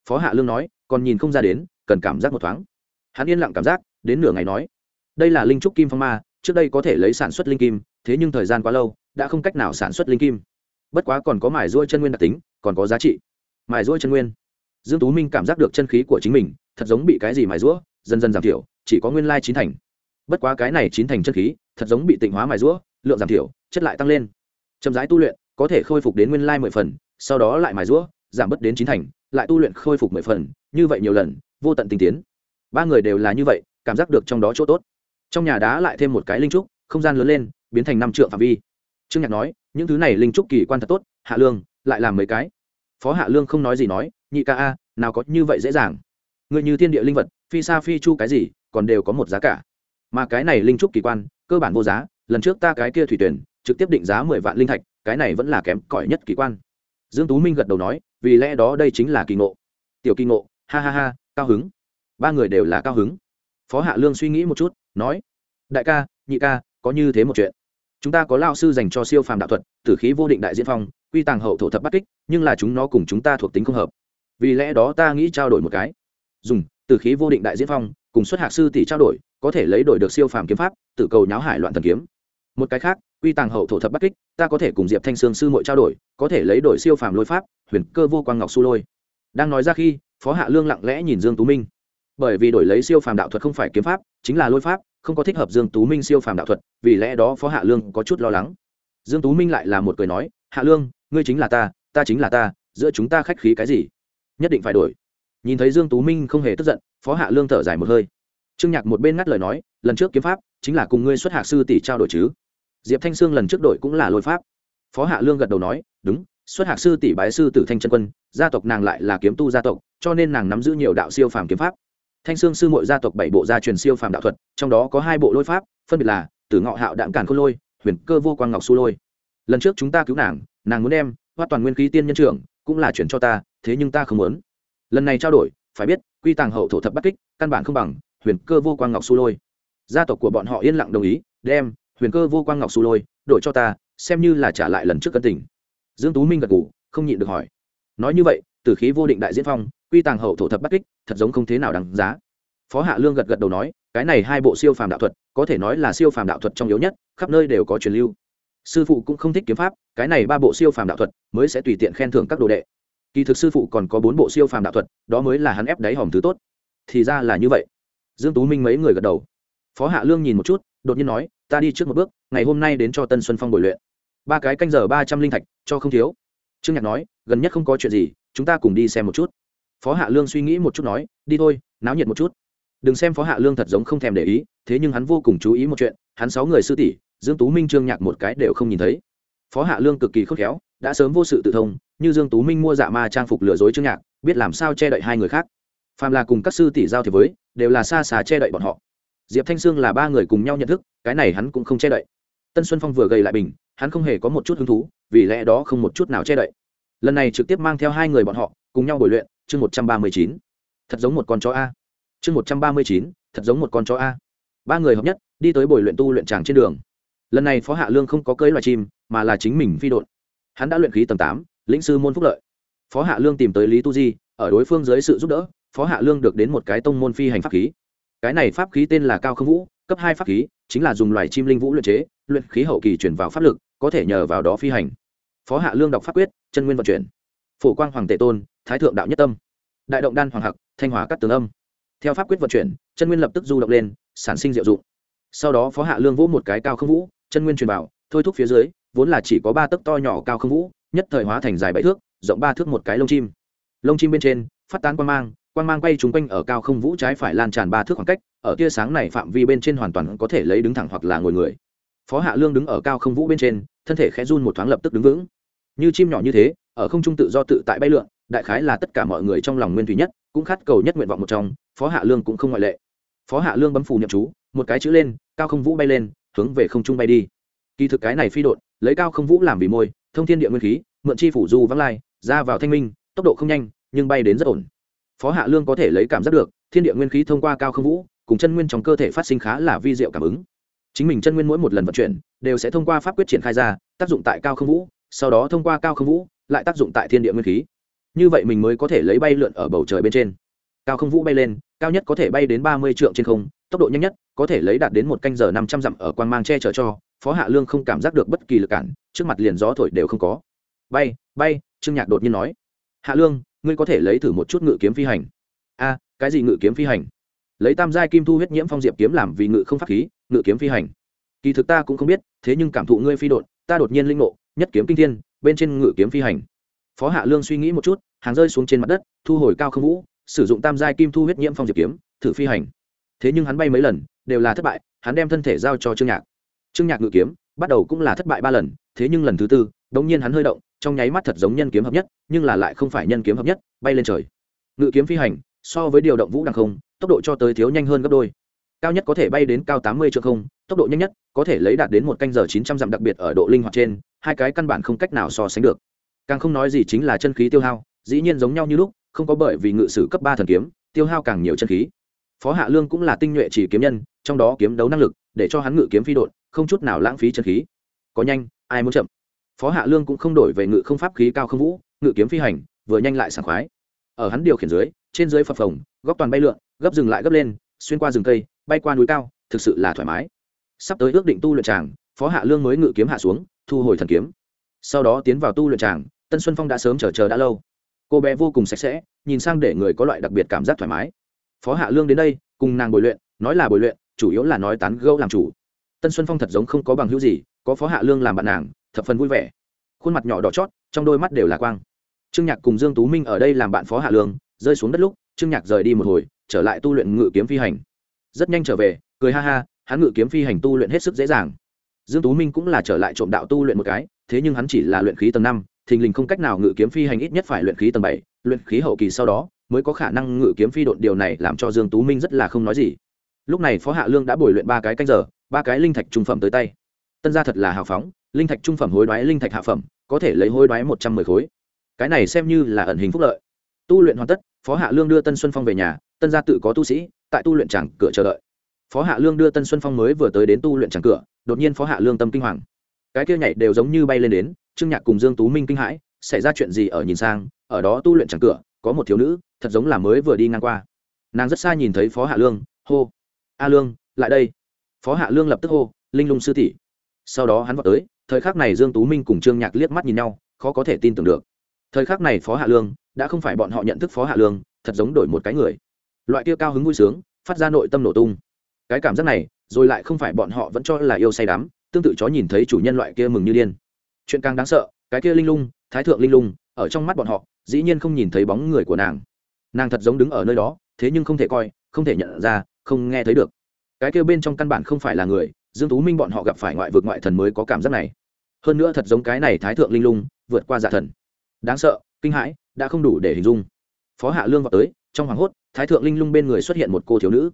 Phó hạ lương nói, còn nhìn không ra đến, cần cảm giác một thoáng. Hắn yên lặng cảm giác đến nửa ngày nói, đây là linh trúc kim phong ma, trước đây có thể lấy sản xuất linh kim, thế nhưng thời gian quá lâu, đã không cách nào sản xuất linh kim. Bất quá còn có mài ruôi chân nguyên đặc tính, còn có giá trị. Mài ruôi chân nguyên. Dương tú minh cảm giác được chân khí của chính mình, thật giống bị cái gì mài rũa dần dần giảm thiểu, chỉ có nguyên lai chín thành. Bất quá cái này chín thành chân khí, thật giống bị tịnh hóa mài rũa lượng giảm thiểu, chất lại tăng lên. Chậm rãi tu luyện, có thể khôi phục đến nguyên lai mười phần, sau đó lại mài rũa giảm bớt đến chín thành, lại tu luyện khôi phục mười phần, như vậy nhiều lần, vô tận tinh tiến. Ba người đều là như vậy cảm giác được trong đó chỗ tốt. Trong nhà đá lại thêm một cái linh trúc, không gian lớn lên, biến thành năm trượng phạm vi. Trương nhạc nói, những thứ này linh trúc kỳ quan thật tốt, hạ lương, lại làm mấy cái. Phó hạ lương không nói gì nói, nhị ca a, nào có như vậy dễ dàng. Người như thiên địa linh vật, phi xa phi chu cái gì, còn đều có một giá cả. Mà cái này linh trúc kỳ quan, cơ bản vô giá, lần trước ta cái kia thủy tuyển, trực tiếp định giá mười vạn linh thạch, cái này vẫn là kém cỏi nhất kỳ quan. Dương tú minh gật đầu nói, vì lẽ đó đây chính là kỳ ngộ. Tiểu kỳ ngộ, ha ha ha, cao hứng. Ba người đều là cao hứng phó hạ lương suy nghĩ một chút, nói, đại ca, nhị ca, có như thế một chuyện. Chúng ta có lao sư dành cho siêu phàm đạo thuật, tử khí vô định đại diễn phong, quy tàng hậu thổ thập bắt kích, nhưng là chúng nó cùng chúng ta thuộc tính không hợp. Vì lẽ đó ta nghĩ trao đổi một cái. Dùng, tử khí vô định đại diễn phong, cùng xuất hạc sư tỷ trao đổi, có thể lấy đổi được siêu phàm kiếm pháp tự cầu nháo hải loạn thần kiếm. Một cái khác, quy tàng hậu thổ thập bắt kích, ta có thể cùng diệp thanh sương sư mội trao đổi, có thể lấy đổi siêu phàm lôi pháp, huyền cơ vô quang ngọc su lôi. Đang nói ra khi, phó hạ lương lặng lẽ nhìn dương tú minh bởi vì đổi lấy siêu phàm đạo thuật không phải kiếm pháp, chính là lôi pháp, không có thích hợp dương tú minh siêu phàm đạo thuật, vì lẽ đó phó hạ lương có chút lo lắng. Dương tú minh lại là một cười nói, hạ lương, ngươi chính là ta ta chính là ta, giữa chúng ta khách khí cái gì? Nhất định phải đổi. Nhìn thấy dương tú minh không hề tức giận, phó hạ lương thở dài một hơi. Trương nhạc một bên ngắt lời nói, lần trước kiếm pháp chính là cùng ngươi xuất hạ sư tỷ trao đổi chứ. Diệp thanh sương lần trước đổi cũng là lôi pháp. Phó hạ lương gật đầu nói, đúng, xuất hạc sư tỷ bái sư tử thanh chân quân, gia tộc nàng lại là kiếm tu gia tộc, cho nên nàng nắm giữ nhiều đạo siêu phàm kiếm pháp thanh sương sư mội gia tộc bảy bộ gia truyền siêu phàm đạo thuật, trong đó có hai bộ lôi pháp, phân biệt là tử ngọ hạo đạm cản khôn lôi, huyền cơ vô quang ngọc su lôi. Lần trước chúng ta cứu nàng nàng muốn đem hoa toàn nguyên khí tiên nhân trưởng cũng là chuyển cho ta, thế nhưng ta không muốn. Lần này trao đổi, phải biết, quy tàng hậu thổ thập bắt kích, căn bản không bằng huyền cơ vô quang ngọc su lôi. Gia tộc của bọn họ yên lặng đồng ý, đem huyền cơ vô quang ngọc su lôi đổi cho ta, xem như là trả lại lần trước cân tình. Dương tú minh gật gù, không nhịn được hỏi. Nói như vậy từ khí vô định đại diễn phong quy tàng hậu thổ thập bắt kích, thật giống không thế nào đáng giá. Phó hạ lương gật gật đầu nói, cái này hai bộ siêu phàm đạo thuật, có thể nói là siêu phàm đạo thuật trong yếu nhất, khắp nơi đều có truyền lưu. Sư phụ cũng không thích kiếm pháp, cái này ba bộ siêu phàm đạo thuật mới sẽ tùy tiện khen thưởng các đồ đệ. Kỳ thực sư phụ còn có bốn bộ siêu phàm đạo thuật, đó mới là hắn ép đáy hòm thứ tốt. Thì ra là như vậy. Dương tú minh mấy người gật đầu. Phó hạ lương nhìn một chút, đột nhiên nói, ta đi trước một bước, ngày hôm nay đến cho tân xuân phong bồi luyện. Ba cái canh giờ ba trăm linh thạch, cho không thiếu. Trương nhạc nói, gần nhất không có chuyện gì, chúng ta cùng đi xem một chút phó hạ lương suy nghĩ một chút nói, đi thôi, náo nhiệt một chút. Đừng xem phó hạ lương thật giống không thèm để ý, thế nhưng hắn vô cùng chú ý một chuyện, hắn sáu người sư tỷ, dương tú minh, trương nhạc một cái đều không nhìn thấy. Phó hạ lương cực kỳ khôn khéo, đã sớm vô sự tự thông, như dương tú minh mua dạ ma trang phục lừa dối trương nhạc, biết làm sao che đậy hai người khác. Phàm là cùng các sư tỷ giao thì với, đều là xa xa che đậy bọn họ. Diệp thanh sương là ba người cùng nhau nhận thức, cái này hắn cũng không che đậy. Tân xuân phong vừa gầy lại bình, hắn không hề có một chút hứng thú, vì lẽ đó không một chút nào che đậy. Lần này trực tiếp mang theo hai người bọn họ, cùng nhau bồi luyện chương một trăm ba mươi chín. Thật giống một con chó a. Chương một trăm ba mươi chín, thật giống một con chó a. Ba người hợp nhất, đi tới buổi luyện tu luyện tràng trên đường. Lần này phó hạ lương không có cưới loài chim, mà là chính mình phi đột hắn đã luyện khí tầng tám, lĩnh sư môn phúc lợi. Phó hạ lương tìm tới lý tu di, ở đối phương dưới sự giúp đỡ, phó hạ lương được đến một cái tông môn phi hành pháp khí. Cái này pháp khí tên là cao không vũ, cấp hai pháp khí, chính là dùng loài chim linh vũ luyện chế, luyện khí hậu kỳ chuyển vào pháp lực, có thể nhờ vào đó phi hành. Phó hạ lương đọc pháp quyết, chân nguyên vận chuyển. Phổ quang hoàng tề tôn thái thượng đạo nhất tâm. Đại động đan hoàng hạc, thanh hóa cắt tường âm. Theo pháp quyết vận chuyển, chân nguyên lập tức du động lên, sản sinh diệu dụng. Sau đó phó hạ lương vũ một cái cao không vũ, chân nguyên truyền vào, thôi thúc phía dưới, vốn là chỉ có ba tấc to nhỏ cao không vũ, nhất thời hóa thành dài bảy thước, rộng ba thước một cái lông chim. Lông chim bên trên, phát tán quang mang quang mang quay trúng quanh ở cao không vũ trái phải lan tràn ba thước khoảng cách, ở tia sáng này phạm vi bên trên hoàn toàn có thể lấy đứng thẳng hoặc là ngồi người. Phó hạ lương đứng ở cao không vũ bên trên, thân thể khẽ run một thoáng lập tức đứng vững. Như chim nhỏ như thế, ở không trung tự do tự tại bay lượn đại khái là tất cả mọi người trong lòng nguyên thủy nhất, cũng khát cầu nhất nguyện vọng một trong, phó hạ lương cũng không ngoại lệ. Phó hạ lương bấm phù niệm chú, một cái chữ lên, cao không vũ bay lên, hướng về không trung bay đi. Kỳ thực cái này phi đột lấy cao không vũ làm vì môi, thông thiên địa nguyên khí, mượn chi phủ du vắng lai, ra vào thanh minh, tốc độ không nhanh, nhưng bay đến rất ổn. Phó hạ lương có thể lấy cảm giác được, thiên địa nguyên khí thông qua cao không vũ, cùng chân nguyên trong cơ thể phát sinh khá là vi diệu cảm ứng. Chính mình chân nguyên mỗi một lần vận chuyển, đều sẽ thông qua pháp quyết triển khai ra, tác dụng tại cao không vũ, sau đó thông qua cao không vũ, lại tác dụng tại thiên địa nguyên khí như vậy mình mới có thể lấy bay lượn ở bầu trời bên trên. Cao không vũ bay lên, cao nhất có thể bay đến ba mươi trượng trên không, tốc độ nhanh nhất có thể lấy đạt đến một canh giờ năm trăm dặm ở quan mang che chở cho, phó hạ lương không cảm giác được bất kỳ lực cản, trước mặt liền gió thổi đều không có. Bay bay, trương nhạc đột nhiên nói. Hạ lương, ngươi có thể lấy thử một chút ngự kiếm phi hành. A, cái gì ngự kiếm phi hành? Lấy tam giai kim thu huyết nhiễm phong diệp kiếm làm vì ngự không pháp khí, ngự kiếm phi hành. Kỳ thực ta cũng không biết, thế nhưng cảm thụ ngươi phi đột ta đột nhiên linh ngộ, nhất kiếm kinh thiên, bên trên ngự kiếm phi hành phó hạ lương suy nghĩ một chút, hàng rơi xuống trên mặt đất, thu hồi cao không vũ, sử dụng tam giai kim thu huyết nhiễm phong diệp kiếm, thử phi hành. Thế nhưng hắn bay mấy lần, đều là thất bại, hắn đem thân thể giao cho trương nhạc. Trương nhạc ngự kiếm, bắt đầu cũng là thất bại ba lần, thế nhưng lần thứ tư, đống nhiên hắn hơi động, trong nháy mắt thật giống nhân kiếm hợp nhất, nhưng là lại không phải nhân kiếm hợp nhất, bay lên trời. Ngự kiếm phi hành, so với điều động vũ đằng không, tốc độ cho tới thiếu nhanh hơn gấp đôi. Cao nhất có thể bay đến cao tám mươi triệu không, tốc độ nhanh nhất có thể lấy đạt đến một canh giờ chín trăm dặm, đặc biệt ở độ linh hoạt trên, hai cái căn bản không cách nào so sánh được càng không nói gì chính là chân khí tiêu hao, dĩ nhiên giống nhau như lúc, không có bởi vì ngự sử cấp ba thần kiếm, tiêu hao càng nhiều chân khí. Phó hạ lương cũng là tinh nhuệ chỉ kiếm nhân, trong đó kiếm đấu năng lực, để cho hắn ngự kiếm phi đột không chút nào lãng phí chân khí. Có nhanh, ai muốn chậm? Phó hạ lương cũng không đổi về ngự không pháp khí cao không vũ, ngự kiếm phi hành, vừa nhanh lại sảng khoái. Ở hắn điều khiển dưới, trên dưới phập phồng, góc toàn bay lượn, gấp dừng lại gấp lên, xuyên qua rừng cây, bay qua núi cao, thực sự là thoải mái. Sắp tới ước định tu luyện tràng, phó hạ lương mới ngự kiếm hạ xuống, thu hồi thần kiếm. Sau đó tiến vào tu luyện tràng tân xuân phong đã sớm chờ chờ đã lâu. Cô bé vô cùng sạch sẽ, nhìn sang để người có loại đặc biệt cảm giác thoải mái. Phó hạ lương đến đây, cùng nàng bồi luyện, nói là bồi luyện, chủ yếu là nói tán gẫu làm chủ. Tân xuân phong thật giống không có bằng hữu gì, có phó hạ lương làm bạn nàng, thập phần vui vẻ. Khuôn mặt nhỏ đỏ chót, trong đôi mắt đều là quang. Trương nhạc cùng dương tú minh ở đây làm bạn phó hạ lương, rơi xuống đất lúc, trương nhạc rời đi một hồi, trở lại tu luyện ngự kiếm phi hành. Rất nhanh trở về, cười ha ha, hắn ngự kiếm phi hành tu luyện hết sức dễ dàng. Dương tú minh cũng là trở lại trộm đạo tu luyện một cái, thế nhưng hắn chỉ là luyện khí tầng năm thình lình không cách nào ngự kiếm phi hành ít nhất phải luyện khí tầng bảy, luyện khí hậu kỳ sau đó mới có khả năng ngự kiếm phi độn điều này làm cho dương tú minh rất là không nói gì. Lúc này phó hạ lương đã bồi luyện ba cái canh giờ, ba cái linh thạch trung phẩm tới tay. Tân gia thật là hào phóng, linh thạch trung phẩm hối đoái linh thạch hạ phẩm, có thể lấy hối đoái một trăm mười khối. Cái này xem như là ẩn hình phúc lợi. Tu luyện hoàn tất, phó hạ lương đưa tân xuân phong về nhà, tân gia tự có tu sĩ, tại tu luyện chẳng cửa chờ đợi. Phó hạ lương đưa tân xuân phong mới vừa tới đến tu luyện chẳng cửa, đột nhiên phó hạ lương tâm kinh hoàng. Cái kia nhảy đều giống như bay lên đến trương nhạc cùng dương tú minh kinh hãi, xảy ra chuyện gì ở nhìn sang, ở đó tu luyện chẳng cửa, có một thiếu nữ, thật giống là mới vừa đi ngang qua. Nàng rất xa nhìn thấy phó hạ lương, hô. A lương, lại đây. Phó hạ lương lập tức hô, linh lung sư tỷ. Sau đó hắn vào tới, thời khắc này dương tú minh cùng trương nhạc liếc mắt nhìn nhau, khó có thể tin tưởng được. Thời khắc này phó hạ lương, đã không phải bọn họ nhận thức phó hạ lương, thật giống đổi một cái người. Loại kia cao hứng vui sướng, phát ra nội tâm nổ tung. Cái cảm giác này, rồi lại không phải bọn họ vẫn cho là yêu say đắm, tương tự chó nhìn thấy chủ nhân loại kia mừng như điên chuyện càng đáng sợ, cái kia linh lung, thái thượng linh lung, ở trong mắt bọn họ, dĩ nhiên không nhìn thấy bóng người của nàng. Nàng thật giống đứng ở nơi đó, thế nhưng không thể coi, không thể nhận ra, không nghe thấy được. Cái kia bên trong căn bản không phải là người, dương tú minh bọn họ gặp phải ngoại vực ngoại thần mới có cảm giác này. Hơn nữa thật giống cái này thái thượng linh lung, vượt qua giả thần. Đáng sợ, kinh hãi, đã không đủ để hình dung. Phó hạ lương vào tới, trong hoàng hốt, thái thượng linh lung bên người xuất hiện một cô thiếu nữ.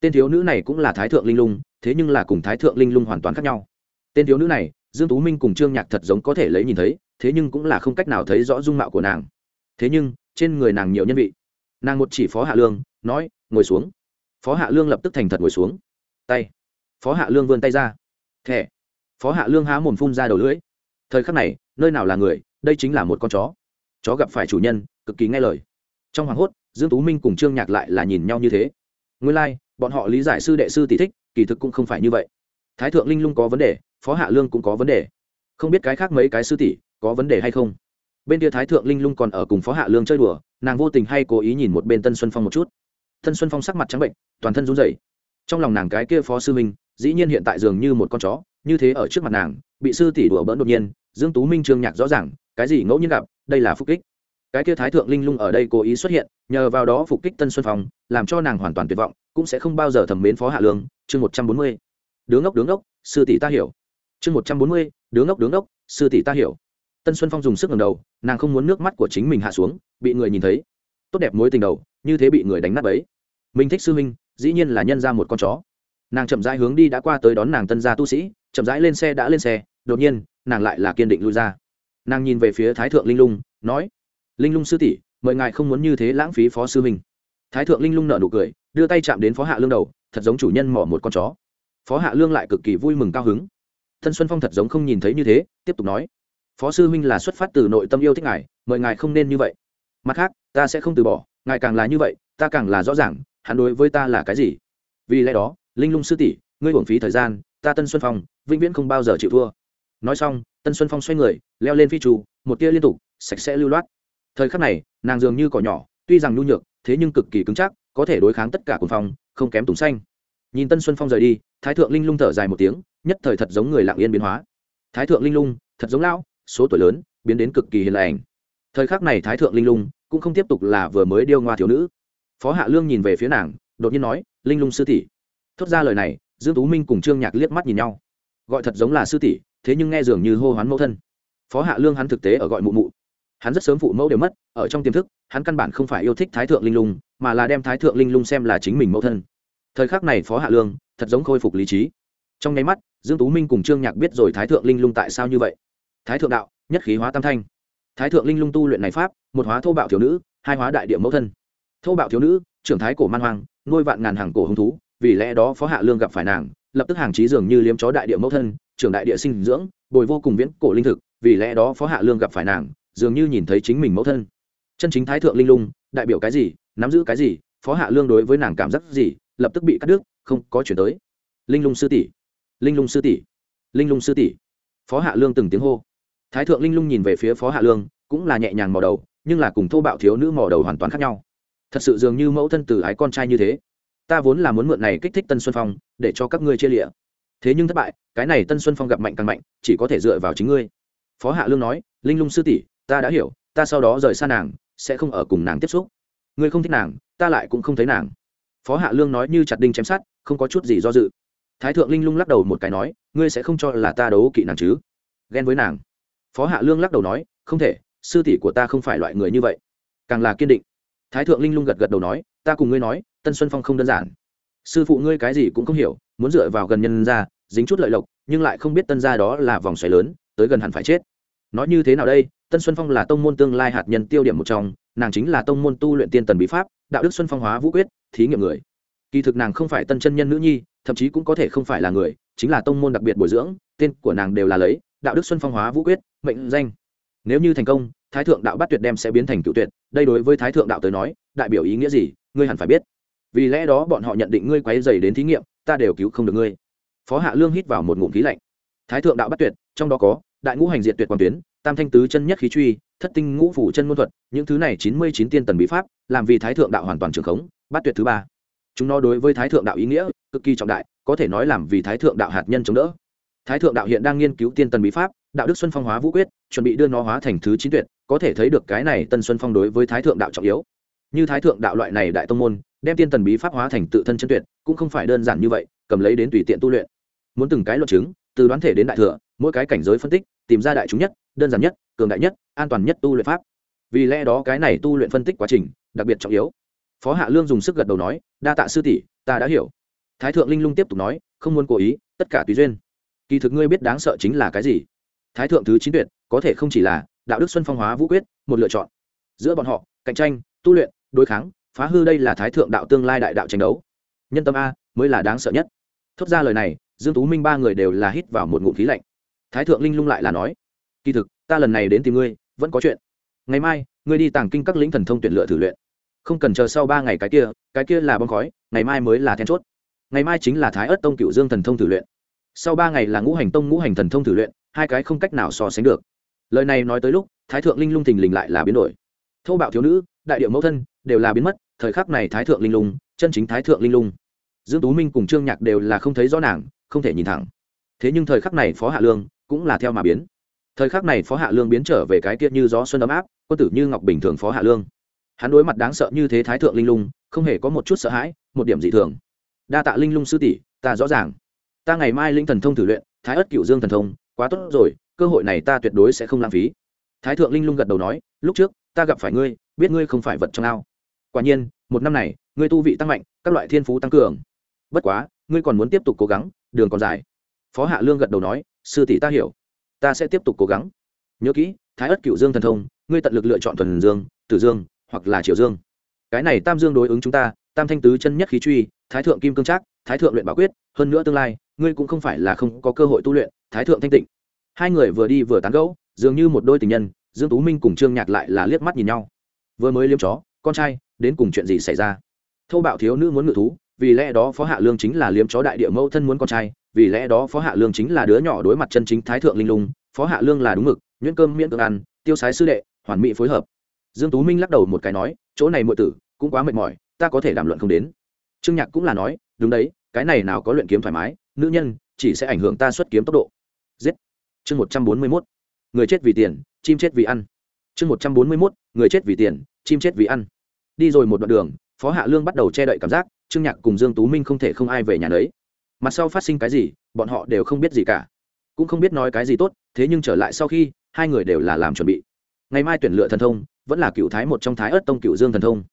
Tên thiếu nữ này cũng là thái thượng linh lung, thế nhưng là cùng thái thượng linh lung hoàn toàn khác nhau. Tên thiếu nữ này dương tú minh cùng trương nhạc thật giống có thể lấy nhìn thấy thế nhưng cũng là không cách nào thấy rõ dung mạo của nàng. Thế nhưng trên người nàng nhiều nhân vị. Nàng một chỉ phó hạ lương nói ngồi xuống. Phó hạ lương lập tức thành thật ngồi xuống. Tay. Phó hạ lương vươn tay ra. Thẻ. Phó hạ lương há mồm phun ra đầu lưỡi. Thời khắc này nơi nào là người đây chính là một con chó. Chó gặp phải chủ nhân cực kỳ nghe lời. Trong hoàng hốt dương tú minh cùng trương nhạc lại là nhìn nhau như thế. Nguyên lai、like, bọn họ lý giải sư đệ sư tỷ thích kỳ thực cũng không phải như vậy. Thái thượng linh lung có vấn đề phó hạ lương cũng có vấn đề. Không biết cái khác mấy cái sư tỷ có vấn đề hay không? Bên kia thái thượng linh lung còn ở cùng phó hạ lương chơi đùa, nàng vô tình hay cố ý nhìn một bên tân xuân phong một chút. Tân xuân phong sắc mặt trắng bệnh, toàn thân run rẩy. Trong lòng nàng cái kia phó sư minh dĩ nhiên hiện tại dường như một con chó, như thế ở trước mặt nàng, bị sư tỷ đùa bỡn đột nhiên, dương tú minh trương nhạc rõ ràng, cái gì ngẫu nhiên gặp, đây là phục kích. Cái kia thái thượng linh lung ở đây cố ý xuất hiện, nhờ vào đó phục kích tân xuân phong, làm cho nàng hoàn toàn tuyệt vọng, cũng sẽ không bao giờ thẩm mến phó hạ lương, chương một trăm bốn mươi. Đứa ngốc đứa ngốc, sư tỷ ta hiểu chương một trăm bốn mươi, đứa ngốc đứa ngốc, sư tỷ ta hiểu. Tân xuân phong dùng sức ngầm đầu, nàng không muốn nước mắt của chính mình hạ xuống, bị người nhìn thấy. Tốt đẹp mối tình đầu, như thế bị người đánh nắp ấy mình thích sư huynh, dĩ nhiên là nhân ra một con chó. Nàng chậm rãi hướng đi đã qua tới đón nàng tân gia tu sĩ, chậm rãi lên xe đã lên xe, đột nhiên, nàng lại là kiên định lui ra. Nàng nhìn về phía thái thượng linh lung, nói, linh lung sư tỷ, mời ngài không muốn như thế lãng phí phó sư huynh. Thái thượng linh lung nở nụ cười, đưa tay chạm đến phó hạ lương đầu, thật giống chủ nhân mỏ một con chó. Phó hạ lương lại cực kỳ vui mừng cao hứng thân xuân phong thật giống không nhìn thấy như thế, tiếp tục nói. Phó sư huynh là xuất phát từ nội tâm yêu thích ngài, mời ngài không nên như vậy. Mặt khác, ta sẽ không từ bỏ, ngài càng là như vậy, ta càng là rõ ràng, hắn đối với ta là cái gì. Vì lẽ đó, linh lung sư tỷ, ngươi hưởng phí thời gian, ta tân xuân phong, vĩnh viễn không bao giờ chịu thua. Nói xong, tân xuân phong xoay người, leo lên phi trù, một tia liên tục, sạch sẽ lưu loát. Thời khắc này, nàng dường như cỏ nhỏ, tuy rằng nhu nhược, thế nhưng cực kỳ cứng chắc, có thể đối kháng tất cả cuồng phong, không kém tùng xanh. Nhìn tân xuân phong rời đi thái thượng linh lung thở dài một tiếng, nhất thời thật giống người lặng yên biến hóa. Thái thượng linh lung, thật giống lão, số tuổi lớn, biến đến cực kỳ hiền lành. Thời khắc này thái thượng linh lung cũng không tiếp tục là vừa mới điêu ngoa thiếu nữ. Phó hạ lương nhìn về phía nàng, đột nhiên nói, linh lung sư tỷ. Thốt ra lời này, dương tú minh cùng trương nhạc liếc mắt nhìn nhau. Gọi thật giống là sư tỷ, thế nhưng nghe dường như hô hoán mẫu thân. Phó hạ lương hắn thực tế ở gọi mụ mụ. Hắn rất sớm phụ mẫu đều mất, ở trong tiềm thức, hắn căn bản không phải yêu thích thái thượng linh lung, mà là đem thái thượng linh lung xem là chính mình mẫu thân. Thời khắc này phó hạ lương thật giống khôi phục lý trí. Trong nháy mắt, dương tú minh cùng trương nhạc biết rồi thái thượng linh lung tại sao như vậy. Thái thượng đạo, nhất khí hóa tam thanh. Thái thượng linh lung tu luyện này pháp, một hóa thô bạo thiếu nữ, hai hóa đại địa mẫu thân. Thô bạo thiếu nữ, trưởng thái cổ man hoang, nuôi vạn ngàn hàng cổ hứng thú, vì lẽ đó phó hạ lương gặp phải nàng, lập tức hàng trí dường như liếm chó đại địa mẫu thân, trưởng đại địa sinh dưỡng, bồi vô cùng viễn cổ linh thực, vì lẽ đó phó hạ lương gặp phải nàng, dường như nhìn thấy chính mình mẫu thân. Chân chính thái thượng linh lung, đại biểu cái gì, nắm giữ cái gì, phó hạ lương đối với nàng cảm giác gì, lập tức bị cắt đứt không có chuyển tới. Linh lung sư tỷ. Linh lung sư tỷ. Linh lung sư tỷ. Phó hạ lương từng tiếng hô. Thái thượng linh lung nhìn về phía phó hạ lương, cũng là nhẹ nhàng mò đầu, nhưng là cùng thô bạo thiếu nữ mò đầu hoàn toàn khác nhau. Thật sự dường như mẫu thân từ ái con trai như thế. Ta vốn là muốn mượn này kích thích tân xuân phong, để cho các ngươi chia lịa. Thế nhưng thất bại, cái này tân xuân phong gặp mạnh càng mạnh, chỉ có thể dựa vào chính ngươi. Phó hạ lương nói, linh lung sư tỷ, ta đã hiểu, ta sau đó rời xa nàng, sẽ không ở cùng nàng tiếp xúc. Ngươi không thích nàng, ta lại cũng không thấy nàng. Phó hạ lương nói như chặt đinh chém sát không có chút gì do dự. Thái thượng linh lung lắc đầu một cái nói, ngươi sẽ không cho là ta đấu kỵ nàng chứ? Ghen với nàng. Phó hạ lương lắc đầu nói, không thể, sư tỷ của ta không phải loại người như vậy. Càng là kiên định. Thái thượng linh lung gật gật đầu nói, ta cùng ngươi nói, tân xuân phong không đơn giản. Sư phụ ngươi cái gì cũng không hiểu, muốn dựa vào gần nhân ra dính chút lợi lộc, nhưng lại không biết tân gia đó là vòng xoáy lớn, tới gần hẳn phải chết. Nói như thế nào đây, tân xuân phong là tông môn tương lai hạt nhân tiêu điểm một trong, nàng chính là tông môn tu luyện tiên tần bí pháp, đạo đức xuân phong hóa vũ quyết, thí nghiệm người kỳ thực nàng không phải tân chân nhân nữ nhi, thậm chí cũng có thể không phải là người, chính là tông môn đặc biệt bồi dưỡng, tên của nàng đều là lấy, đạo đức xuân phong hóa vũ quyết, mệnh danh. Nếu như thành công, thái thượng đạo bắt tuyệt đem sẽ biến thành cựu tuyệt, đây đối với thái thượng đạo tới nói, đại biểu ý nghĩa gì, ngươi hẳn phải biết. Vì lẽ đó bọn họ nhận định ngươi quáy dày đến thí nghiệm, ta đều cứu không được ngươi. Phó hạ lương hít vào một ngụm khí lạnh. Thái thượng đạo bắt tuyệt, trong đó có, đại ngũ hành diệt tuyệt quang tuyến, tam thanh tứ chân nhất khí truy, thất tinh ngũ phủ chân môn thuật, những thứ này chín mươi chín tiên tần bí pháp, làm vì thái thượng đạo hoàn toàn trường khống bắt tuyệt thứ ba chúng nó đối với thái thượng đạo ý nghĩa cực kỳ trọng đại, có thể nói làm vì thái thượng đạo hạt nhân chống đỡ. Thái thượng đạo hiện đang nghiên cứu tiên tần bí pháp, đạo đức xuân phong hóa vũ quyết, chuẩn bị đưa nó hóa thành thứ chín tuyệt, có thể thấy được cái này tân xuân phong đối với thái thượng đạo trọng yếu. Như thái thượng đạo loại này đại tông môn, đem tiên tần bí pháp hóa thành tự thân chân tuyệt, cũng không phải đơn giản như vậy, cầm lấy đến tùy tiện tu luyện. Muốn từng cái luận chứng, từ đoán thể đến đại thừa, mỗi cái cảnh giới phân tích, tìm ra đại chúng nhất, đơn giản nhất, cường đại nhất, an toàn nhất tu luyện pháp. Vì lẽ đó cái này tu luyện phân tích quá trình, đặc biệt trọng yếu phó hạ lương dùng sức gật đầu nói, đa tạ sư tỷ, ta đã hiểu. Thái thượng linh lung tiếp tục nói, không muốn cố ý, tất cả tùy duyên. Kỳ thực ngươi biết đáng sợ chính là cái gì? Thái thượng thứ chín tuyệt, có thể không chỉ là đạo đức xuân phong hóa vũ quyết, một lựa chọn. Giữa bọn họ, cạnh tranh, tu luyện, đối kháng, phá hư đây là thái thượng đạo tương lai đại đạo tranh đấu. Nhân tâm a mới là đáng sợ nhất. Thốt ra lời này, dương tú minh ba người đều là hít vào một ngụm khí lạnh. Thái thượng linh lung lại là nói, kỳ thực, ta lần này đến tìm ngươi, vẫn có chuyện. Ngày mai, ngươi đi tàng kinh các lĩnh thần thông tuyển lựa thử luyện không cần chờ sau ba ngày cái kia cái kia là bong khói, ngày mai mới là then chốt. Ngày mai chính là thái ất tông cựu dương thần thông thử luyện. Sau ba ngày là ngũ hành tông ngũ hành thần thông thử luyện, hai cái không cách nào so sánh được. Lời này nói tới lúc, thái thượng linh lung thình lình lại là biến đổi. Thô bạo thiếu nữ, đại điệu mẫu thân, đều là biến mất, thời khắc này thái thượng linh lung, chân chính thái thượng linh lung. Dương tú minh cùng trương nhạc đều là không thấy rõ nàng, không thể nhìn thẳng. Thế nhưng thời khắc này phó hạ lương cũng là theo mà biến. Thời khắc này phó hạ lương biến trở về cái kia như gió xuân ấm áp, quân tử như ngọc bình thường phó hạ lương hắn đối mặt đáng sợ như thế thái thượng linh lung, không hề có một chút sợ hãi, một điểm dị thường. Đa tạ linh lung sư tỷ, ta rõ ràng. Ta ngày mai linh thần thông thử luyện, thái ất cựu dương thần thông, quá tốt rồi, cơ hội này ta tuyệt đối sẽ không lãng phí. Thái thượng linh lung gật đầu nói, lúc trước, ta gặp phải ngươi, biết ngươi không phải vật trong ao. Quả nhiên, một năm này, ngươi tu vị tăng mạnh, các loại thiên phú tăng cường. Bất quá, ngươi còn muốn tiếp tục cố gắng, đường còn dài. Phó hạ lương gật đầu nói, sư tỷ ta hiểu. Ta sẽ tiếp tục cố gắng. Nhớ kỹ, thái ất cựu dương thần thông, ngươi tận lực lựa chọn thuần dương, tử dương hoặc là triều dương. Cái này tam dương đối ứng chúng ta, tam thanh tứ chân nhất khí truy, thái thượng kim cương trác, thái thượng luyện bảo quyết, hơn nữa tương lai, ngươi cũng không phải là không có cơ hội tu luyện, thái thượng thanh tịnh. Hai người vừa đi vừa tán gẫu, dường như một đôi tình nhân, dương tú minh cùng trương nhạc lại là liếc mắt nhìn nhau. Vừa mới liếm chó, con trai, đến cùng chuyện gì xảy ra? Thâu bạo thiếu nữ muốn ngự thú, vì lẽ đó phó hạ lương chính là liếm chó đại địa mẫu thân muốn con trai, vì lẽ đó phó hạ lương chính là đứa nhỏ đối mặt chân chính thái thượng linh lung, phó hạ lương là đúng mực, nhuyễn cơm miễn cưỡng ăn, tiêu sái sư đệ, hoàn mỹ phối hợp dương tú minh lắc đầu một cái nói, chỗ này muội tử cũng quá mệt mỏi, ta có thể đàm luận không đến. Trương nhạc cũng là nói, đúng đấy, cái này nào có luyện kiếm thoải mái, nữ nhân chỉ sẽ ảnh hưởng ta xuất kiếm tốc độ. Giết. Chương một trăm bốn mươi mốt. Người chết vì tiền, chim chết vì ăn. Chương một trăm bốn mươi mốt. Người chết vì tiền, chim chết vì ăn. Đi rồi một đoạn đường, phó hạ lương bắt đầu che đậy cảm giác, trương nhạc cùng dương tú minh không thể không ai về nhà đấy mặt sau phát sinh cái gì, bọn họ đều không biết gì cả. Cũng không biết nói cái gì tốt, thế nhưng trở lại sau khi, hai người đều là làm chuẩn bị ngày mai tuyển lựa thần thông, vẫn là cựu thái một trong thái ớt tông cựu dương thần thông.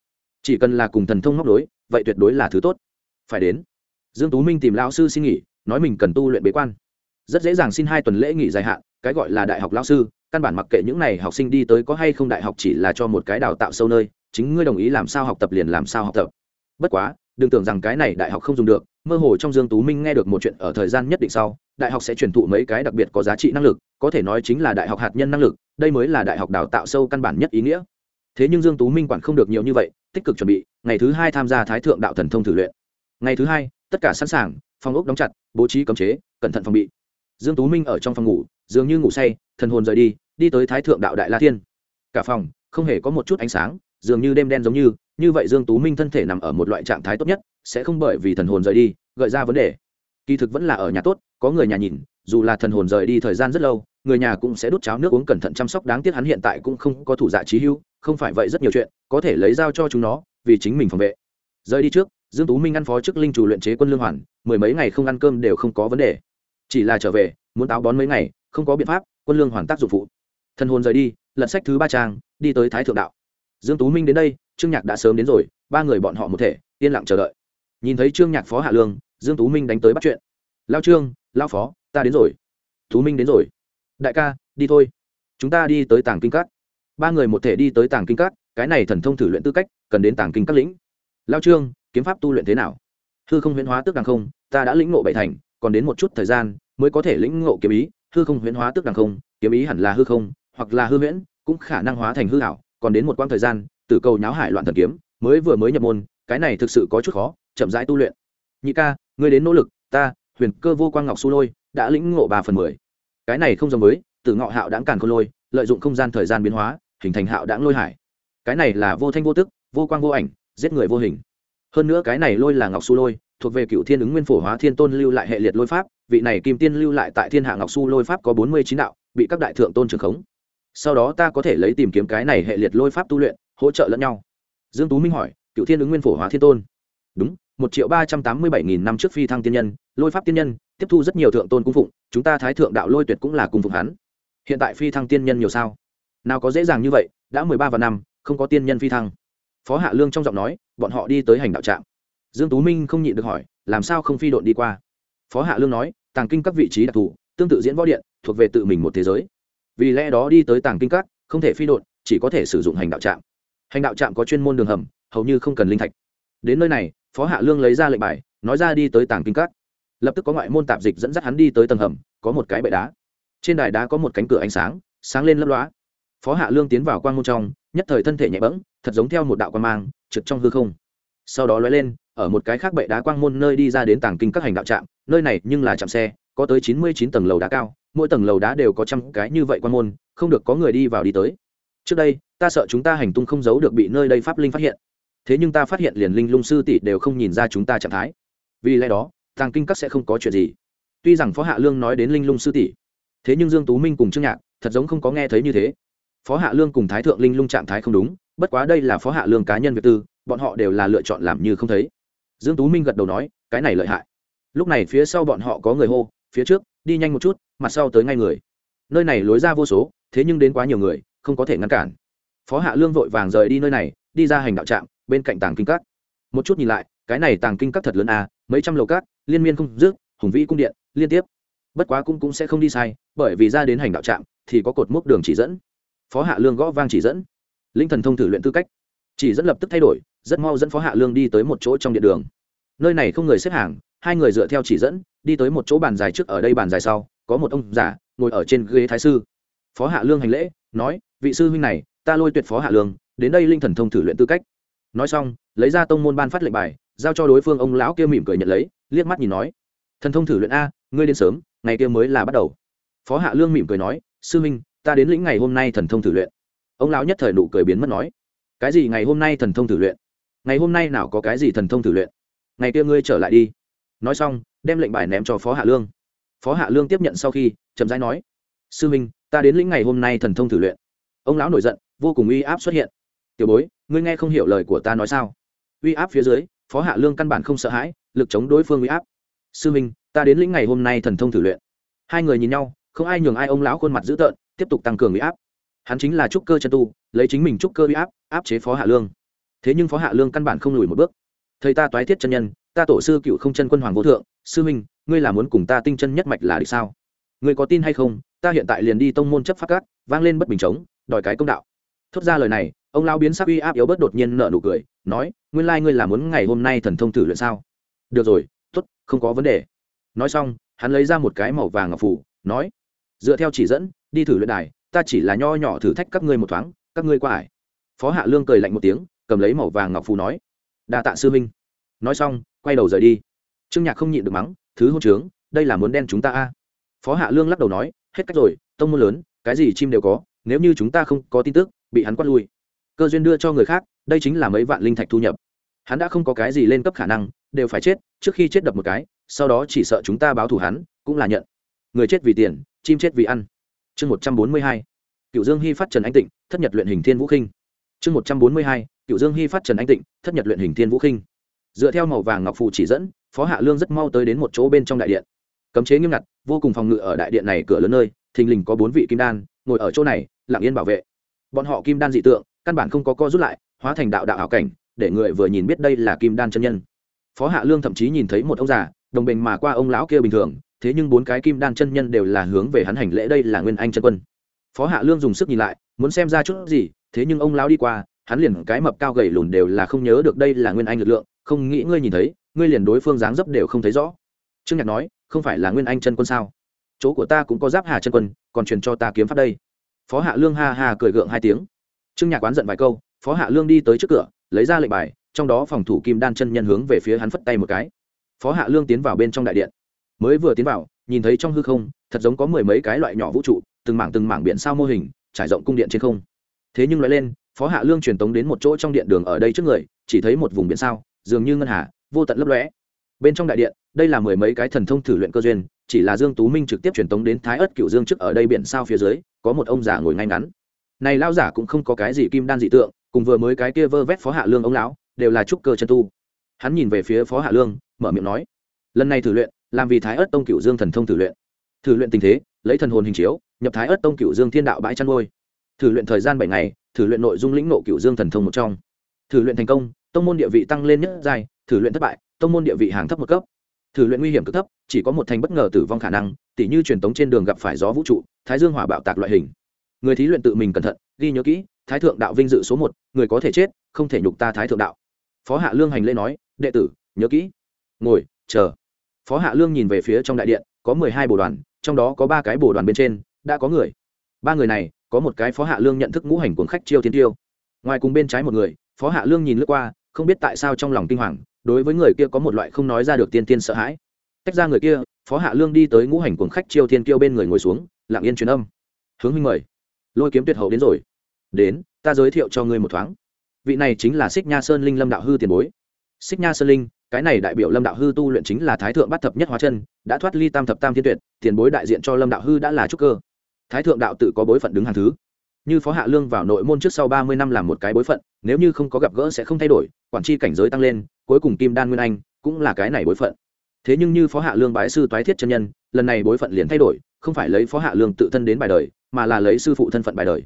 Chỉ cần là cùng thần thông móc đối, vậy tuyệt đối là thứ tốt. Phải đến. Dương tú minh tìm lão sư xin nghỉ, nói mình cần tu luyện bế quan. Rất dễ dàng xin hai tuần lễ nghỉ dài hạn, cái gọi là đại học lão sư, căn bản mặc kệ những này học sinh đi tới có hay không đại học chỉ là cho một cái đào tạo sâu nơi, chính ngươi đồng ý làm sao học tập liền làm sao học tập. Bất quá, đừng tưởng rằng cái này đại học không dùng được mơ hồ trong dương tú minh nghe được một chuyện ở thời gian nhất định sau, đại học sẽ truyền thụ mấy cái đặc biệt có giá trị năng lực, có thể nói chính là đại học hạt nhân năng lực, đây mới là đại học đào tạo sâu căn bản nhất ý nghĩa. Thế nhưng dương tú minh quản không được nhiều như vậy, tích cực chuẩn bị, ngày thứ hai tham gia thái thượng đạo thần thông thử luyện. Ngày thứ hai, tất cả sẵn sàng, phòng ốc đóng chặt, bố trí cấm chế, cẩn thận phòng bị. Dương tú minh ở trong phòng ngủ, dường như ngủ say, thần hồn rời đi đi tới thái thượng đạo đại la thiên. Cả phòng không hề có một chút ánh sáng dường như đêm đen giống như như vậy dương tú minh thân thể nằm ở một loại trạng thái tốt nhất, sẽ không bởi vì thần hồn rời đi, gợi ra vấn đề. Kỳ thực vẫn là ở nhà tốt, có người nhà nhìn, dù là thần hồn rời đi thời gian rất lâu, người nhà cũng sẽ đút cháo nước uống cẩn thận chăm sóc, đáng tiếc hắn hiện tại cũng không có thủ dạ trí hưu, không phải vậy rất nhiều chuyện, có thể lấy dao cho chúng nó, vì chính mình phòng vệ. Rời đi trước, dương tú minh ăn phó chức linh chủ luyện chế quân lương hoàn, mười mấy ngày không ăn cơm đều không có vấn đề. Chỉ là trở về, muốn táo bón mấy ngày, không có biện pháp, quân lương hoàn tác dụng phụ. Thần hồn rời đi, lật sách thứ ba trang, đi tới thái thượng đạo dương tú minh đến đây, trương nhạc đã sớm đến rồi, ba người bọn họ một thể, yên lặng chờ đợi. Nhìn thấy trương nhạc phó hạ lương, dương tú minh đánh tới bắt chuyện. Lao trương, lao phó, ta đến rồi. Tú minh đến rồi. Đại ca, đi thôi. Chúng ta đi tới tàng kinh cát ba người một thể đi tới tàng kinh cát cái này thần thông thử luyện tư cách, cần đến tàng kinh các lĩnh. Lao trương, kiếm pháp tu luyện thế nào? Hư không huyễn hóa tức đằng không, ta đã lĩnh ngộ bảy thành, còn đến một chút thời gian mới có thể lĩnh ngộ kiếm ý. Hư không huyễn hóa tức đằng không, kiếm ý hẳn là hư không, hoặc là hư huyễn, cũng khả năng hóa thành hư hảo còn đến một quãng thời gian, tử cầu nháo hải loạn thần kiếm, mới vừa mới nhập môn, cái này thực sự có chút khó, chậm rãi tu luyện. Nhị ca, ngươi đến nỗ lực, ta, huyền cơ vô quang ngọc su lôi, đã lĩnh ngộ ba phần mười. Cái này không giống với từ ngọ hạo đáng càn khôn lôi, lợi dụng không gian thời gian biến hóa, hình thành hạo đáng lôi hải. Cái này là vô thanh vô tức, vô quang vô ảnh, giết người vô hình. Hơn nữa cái này lôi là ngọc su lôi, thuộc về cựu thiên ứng nguyên phổ hóa thiên tôn lưu lại hệ liệt lôi pháp, vị này kim tiên lưu lại tại thiên hạ ngọc su lôi pháp có bốn mươi chín đạo, bị các đại thượng tôn trường khống sau đó ta có thể lấy tìm kiếm cái này hệ liệt lôi pháp tu luyện, hỗ trợ lẫn nhau. Dương tú minh hỏi, cựu thiên ứng nguyên phổ hóa thiên tôn. Đúng, một triệu ba trăm tám mươi bảy nghìn năm trước phi thăng tiên nhân, lôi pháp tiên nhân, tiếp thu rất nhiều thượng tôn cung phụng, chúng ta thái thượng đạo lôi tuyệt cũng là cung phụng hắn. Hiện tại phi thăng tiên nhân nhiều sao? Nào có dễ dàng như vậy, đã mười ba và năm, không có tiên nhân phi thăng. Phó hạ lương trong giọng nói, bọn họ đi tới hành đạo trạm. Dương tú minh không nhịn được hỏi, làm sao không phi đội đi qua? Phó hạ lương nói, tàng kinh các vị trí đặc thù, tương tự diễn võ điện, thuộc về tự mình một thế giới vì lẽ đó đi tới tàng kinh các, không thể phi đội chỉ có thể sử dụng hành đạo trạm. Hành đạo trạm có chuyên môn đường hầm, hầu như không cần linh thạch. Đến nơi này, phó hạ lương lấy ra lệnh bài, nói ra đi tới tàng kinh các. Lập tức có ngoại môn tạp dịch dẫn dắt hắn đi tới tầng hầm, có một cái bệ đá. Trên đài đá có một cánh cửa ánh sáng sáng lên lấp lóa. Phó hạ lương tiến vào quang môn trong, nhất thời thân thể nhẹ bẫng, thật giống theo một đạo quan mang trực trong hư không. Sau đó lóe lên, ở một cái khác bệ đá quang môn nơi đi ra đến tàng kinh các hành đạo trạm, nơi này nhưng là trạm xe, có tới chín mươi chín tầng lầu đá cao mỗi tầng lầu đá đều có trăm cái như vậy quan môn, không được có người đi vào đi tới. Trước đây, ta sợ chúng ta hành tung không giấu được bị nơi đây pháp linh phát hiện. Thế nhưng ta phát hiện liền linh lung sư tỷ đều không nhìn ra chúng ta trạng thái. Vì lẽ đó, tàng kinh các sẽ không có chuyện gì. Tuy rằng phó hạ lương nói đến linh lung sư tỷ, thế nhưng dương tú minh cùng trương nhạc thật giống không có nghe thấy như thế. Phó hạ lương cùng thái thượng linh lung trạng thái không đúng, bất quá đây là phó hạ lương cá nhân việt tư, bọn họ đều là lựa chọn làm như không thấy. Dương tú minh gật đầu nói, cái này lợi hại. Lúc này phía sau bọn họ có người hô, phía trước đi nhanh một chút, mặt sau tới ngay người. Nơi này lối ra vô số, thế nhưng đến quá nhiều người, không có thể ngăn cản. Phó hạ lương vội vàng rời đi nơi này, đi ra hành đạo trạm, bên cạnh tàng kinh các. Một chút nhìn lại, cái này tàng kinh các thật lớn à mấy trăm lầu các, liên miên không dứt, hùng vĩ cung điện, liên tiếp. Bất quá cũng cũng sẽ không đi sai, bởi vì ra đến hành đạo trạm, thì có cột mốc đường chỉ dẫn. Phó hạ lương gõ vang chỉ dẫn. Linh thần thông thử luyện tư cách. Chỉ dẫn lập tức thay đổi, rất mau dẫn phó hạ lương đi tới một chỗ trong điện đường nơi này không người xếp hàng, hai người dựa theo chỉ dẫn, đi tới một chỗ bàn dài trước ở đây bàn dài sau, có một ông giả ngồi ở trên ghế thái sư. Phó hạ lương hành lễ, nói, vị sư huynh này, ta lôi tuyệt phó hạ lương, đến đây linh thần thông thử luyện tư cách. Nói xong, lấy ra tông môn ban phát lệnh bài, giao cho đối phương ông lão kia mỉm cười nhận lấy, liếc mắt nhìn nói, thần thông thử luyện a, ngươi đến sớm, ngày kia mới là bắt đầu. Phó hạ lương mỉm cười nói, sư huynh, ta đến lĩnh ngày hôm nay thần thông thử luyện. Ông lão nhất thời nụ cười biến mất nói, cái gì ngày hôm nay thần thông thử luyện? Ngày hôm nay nào có cái gì thần thông thử luyện? Ngày kia ngươi trở lại đi. Nói xong, đem lệnh bài ném cho phó hạ lương. Phó hạ lương tiếp nhận sau khi, chậm rãi nói, sư minh, ta đến lĩnh ngày hôm nay thần thông thử luyện. Ông lão nổi giận, vô cùng uy áp xuất hiện. Tiểu bối, ngươi nghe không hiểu lời của ta nói sao? Uy áp phía dưới, phó hạ lương căn bản không sợ hãi, lực chống đối phương uy áp. Sư minh, ta đến lĩnh ngày hôm nay thần thông thử luyện. Hai người nhìn nhau, không ai nhường ai ông lão khuôn mặt dữ tợn, tiếp tục tăng cường uy áp. Hắn chính là trúc cơ chân tu, lấy chính mình trúc cơ uy áp áp chế phó hạ lương. Thế nhưng phó hạ lương căn bản không lùi một bước thầy ta toái thiết chân nhân, ta tổ sư cựu không chân quân hoàng vô thượng, sư minh ngươi là muốn cùng ta tinh chân nhất mạch là địch sao? Ngươi có tin hay không? Ta hiện tại liền đi tông môn chấp pháp cát vang lên bất bình chống, đòi cái công đạo. Thốt ra lời này, ông lao biến sắc uy áp yếu bớt đột nhiên nợ nụ cười, nói, nguyên lai ngươi là muốn ngày hôm nay thần thông thử luyện sao? Được rồi t ố t không có vấn đề. Nói xong, hắn lấy ra một cái màu vàng ngọc phủ, nói, dựa theo chỉ dẫn, đi thử luyện đài, ta chỉ là nho nhỏ thử thách các ngươi một thoáng, các ngươi qua ải. Phó hạ lương cười lạnh một tiếng, cầm lấy màu vàng ngọc phù nói đa tạ sư minh nói xong, quay đầu rời đi. Trương nhạc không nhịn được mắng, thứ hôn trướng, đây là muốn đen chúng ta a. Phó hạ lương lắc đầu nói, hết cách rồi, tông môn lớn, cái gì chim đều có, nếu như chúng ta không có tin tức, bị hắn quát lui. Cơ duyên đưa cho người khác, đây chính là mấy vạn linh thạch thu nhập. Hắn đã không có cái gì lên cấp khả năng, đều phải chết, trước khi chết đập một cái, sau đó chỉ sợ chúng ta báo thù hắn, cũng là nhận. Người chết vì tiền, chim chết vì ăn. Chương một trăm bốn mươi hai. Cựu dương hy phát trần anh tịnh, thất nhật luyện hình thiên vũ khinh. Chương một trăm bốn mươi hai cựu dương hy phát trần anh tịnh, thất nhật luyện hình thiên vũ khinh. Dựa theo màu vàng ngọc phù chỉ dẫn, phó hạ lương rất mau tới đến một chỗ bên trong đại điện. Cấm chế nghiêm ngặt, vô cùng phòng ngự ở đại điện này cửa lớn nơi, thình lình có bốn vị kim đan, ngồi ở chỗ này, lặng yên bảo vệ. Bọn họ kim đan dị tượng, căn bản không có co rút lại, hóa thành đạo đạo ảo cảnh, để người vừa nhìn biết đây là kim đan chân nhân. Phó hạ lương thậm chí nhìn thấy một ông già, đồng bình mà qua ông lão kia bình thường, thế nhưng bốn cái kim đan chân nhân đều là hướng về hắn hành lễ đây là nguyên anh chân quân. Phó hạ lương dùng sức nhìn lại, muốn xem ra chút gì, thế nhưng ông lão đi qua hắn liền cái mập cao gầy lùn đều là không nhớ được đây là nguyên anh lực lượng, không nghĩ ngươi nhìn thấy, ngươi liền đối phương dáng dấp đều không thấy rõ. Trương nhạc nói, không phải là nguyên anh chân quân sao? Chỗ của ta cũng có giáp hà chân quân, còn truyền cho ta kiếm pháp đây. Phó hạ lương ha ha cười gượng hai tiếng. Trương nhạc oán giận vài câu, phó hạ lương đi tới trước cửa, lấy ra lệnh bài, trong đó phòng thủ kim đan chân nhân hướng về phía hắn phất tay một cái. Phó hạ lương tiến vào bên trong đại điện. Mới vừa tiến vào, nhìn thấy trong hư không, thật giống có mười mấy cái loại nhỏ vũ trụ, từng mảng từng mảng biển sao mô hình, trải rộng cung điện trên không. Thế nhưng loại lên phó hạ lương truyền tống đến một chỗ trong điện đường ở đây trước người, chỉ thấy một vùng biển sao, dường như ngân hà, vô tận lấp lóe. Bên trong đại điện, đây là mười mấy cái thần thông thử luyện cơ duyên, chỉ là dương tú minh trực tiếp truyền tống đến thái ất cựu dương trước ở đây biển sao phía dưới, có một ông già ngồi ngay ngắn. Này lao giả cũng không có cái gì kim đan dị tượng, cùng vừa mới cái kia vơ vét phó hạ lương ông lão, đều là trúc cơ chân tu. Hắn nhìn về phía phó hạ lương, mở miệng nói, lần này thử luyện, làm vì thái ất tông cựu dương thần thông thử luyện. Thử luyện tình thế, lấy thần hồn hình chiếu, nhập thái ất tông cựu dương thiên đạo bãi chăn nuôi. Thử luyện thời gian bảy ngày thử luyện nội dung lĩnh nộ cựu dương thần thông một trong. Thử luyện thành công, tông môn địa vị tăng lên nhất giai, thử luyện thất bại, tông môn địa vị hàng thấp một cấp. Thử luyện nguy hiểm cực thấp, chỉ có một thành bất ngờ tử vong khả năng, tỉ như truyền tống trên đường gặp phải gió vũ trụ, thái dương hỏa bạo tạc loại hình. Người thí luyện tự mình cẩn thận, ghi nhớ kỹ, thái thượng đạo vinh dự số một, người có thể chết, không thể nhục ta thái thượng đạo. Phó hạ lương hành lễ nói, đệ tử, nhớ kỹ. Ngồi, chờ. Phó hạ lương nhìn về phía trong đại điện, có mười hai bồ đoàn, trong đó có ba cái bồ đoàn bên trên, đã có người. Ba người này có một cái phó hạ lương nhận thức ngũ hành cuồng khách chiêu thiên tiêu. Ngoài cùng bên trái một người, phó hạ lương nhìn lướt qua, không biết tại sao trong lòng kinh hoàng, đối với người kia có một loại không nói ra được tiên tiên sợ hãi. Tách ra người kia, phó hạ lương đi tới ngũ hành cuồng khách chiêu thiên tiêu bên người ngồi xuống, lặng yên truyền âm. Hướng huynh mời. Lôi kiếm tuyệt hậu đến rồi. Đến, ta giới thiệu cho ngươi một thoáng. Vị này chính là xích nha sơn linh lâm đạo hư tiền bối. Xích nha sơn linh, cái này đại biểu lâm đạo hư tu luyện chính là thái thượng bát thập nhất hóa chân, đã thoát ly tam thập tam thiên tuyệt, tiền bối đại diện cho lâm đạo hư đã là trúc cơ thái thượng đạo tự có bối phận đứng hàng thứ. Như phó hạ lương vào nội môn trước sau ba mươi năm làm một cái bối phận, nếu như không có gặp gỡ sẽ không thay đổi, quản tri cảnh giới tăng lên, cuối cùng kim đan nguyên anh cũng là cái này bối phận. Thế nhưng như phó hạ lương bái sư toái thiết chân nhân, lần này bối phận liền thay đổi, không phải lấy phó hạ lương tự thân đến bài đời, mà là lấy sư phụ thân phận bài đời.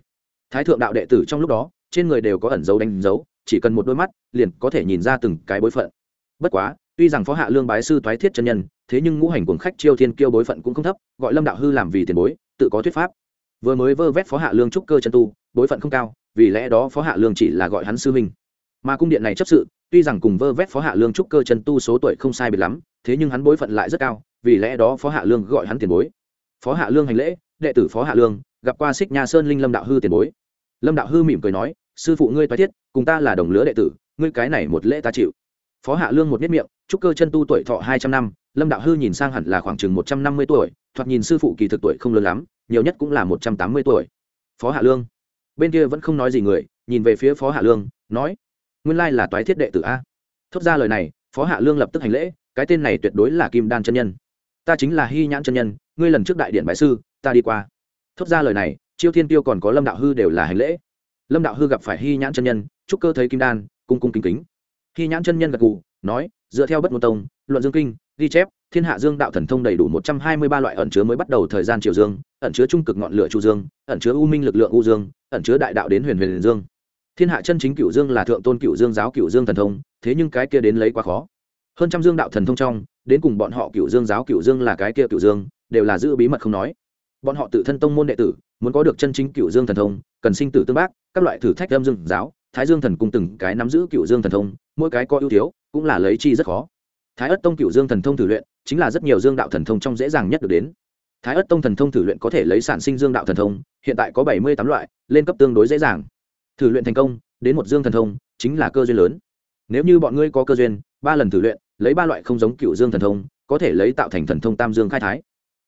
Thái thượng đạo đệ tử trong lúc đó, trên người đều có ẩn dấu đánh dấu, chỉ cần một đôi mắt, liền có thể nhìn ra từng cái bối phận. Bất quá, tuy rằng phó hạ lương bái sư toái thiết chân nhân, thế nhưng ngũ hành cuồng khách chiêu thiên kiêu bối phận cũng không thấp, gọi lâm đạo hư làm vì tiền bối tự có thuyết pháp. Vừa mới vơ vét phó hạ lương trúc cơ chân tu, bối phận không cao, vì lẽ đó phó hạ lương chỉ là gọi hắn sư minh mà cung điện này chấp sự, tuy rằng cùng vơ vét phó hạ lương trúc cơ chân tu số tuổi không sai biệt lắm, thế nhưng hắn bối phận lại rất cao, vì lẽ đó phó hạ lương gọi hắn tiền bối. Phó hạ lương hành lễ, đệ tử phó hạ lương, gặp qua xích nha sơn linh lâm đạo hư tiền bối. Lâm đạo hư mỉm cười nói, sư phụ ngươi toái thiết, cùng ta là đồng lứa đệ tử, ngươi cái này một lễ ta chịu. Phó hạ lương một nhất miệng, trúc cơ chân tu tuổi thọ hai trăm năm, lâm đạo hư nhìn sang hẳn là khoảng chừng một trăm năm mươi tuổi thoạt nhìn sư phụ kỳ thực tuổi không lớn lắm, nhiều nhất cũng là một trăm tám mươi tuổi. Phó hạ lương. Bên kia vẫn không nói gì người, nhìn về phía phó hạ lương, nói, nguyên lai là toái thiết đệ tử a. Thốt ra lời này, phó hạ lương lập tức hành lễ, cái tên này tuyệt đối là kim đan chân nhân. Ta chính là hy nhãn chân nhân, ngươi lần trước đại điện bại sư, ta đi qua. Thốt ra lời này, chiêu thiên tiêu còn có lâm đạo hư đều là hành lễ. Lâm đạo hư gặp phải hy nhãn chân nhân, chúc cơ thấy kim đan, cung cung kính kính. Hy nhãn chân nhân gật gù, nói, dựa theo bất ngôn tông, luận dương kinh ghi chép, thiên hạ dương đạo thần thông đầy đủ một trăm hai mươi ba loại ẩn chứa mới bắt đầu thời gian triều dương, ẩn chứa trung cực ngọn lửa chu dương, ẩn chứa u minh lực lượng u dương, ẩn chứa đại đạo đến huyền huyền dương. Thiên hạ chân chính cựu dương là thượng tôn cựu dương giáo cựu dương thần thông, thế nhưng cái kia đến lấy quá khó. Hơn trăm dương đạo thần thông trong, đến cùng bọn họ cựu dương giáo cựu dương là cái kia cựu dương, đều là giữ bí mật không nói. Bọn họ tự thân tông môn đệ tử, muốn có được chân chính cựu dương thần thông, cần sinh tử tương bác, các loại thử thách âm dương giáo, thái dương thần cùng từng cái nắm giữ cựu dương thần thông, mỗi cái có ưu thiếu, cũng là lấy chi rất khó thái ất tông cựu dương thần thông thử luyện chính là rất nhiều dương đạo thần thông trong dễ dàng nhất được đến. Thái ất tông thần thông thử luyện có thể lấy sản sinh dương đạo thần thông, hiện tại có bảy mươi tám loại, lên cấp tương đối dễ dàng. Thử luyện thành công, đến một dương thần thông chính là cơ duyên lớn. Nếu như bọn ngươi có cơ duyên, ba lần thử luyện, lấy ba loại không giống cựu dương thần thông, có thể lấy tạo thành thần thông tam dương khai thái.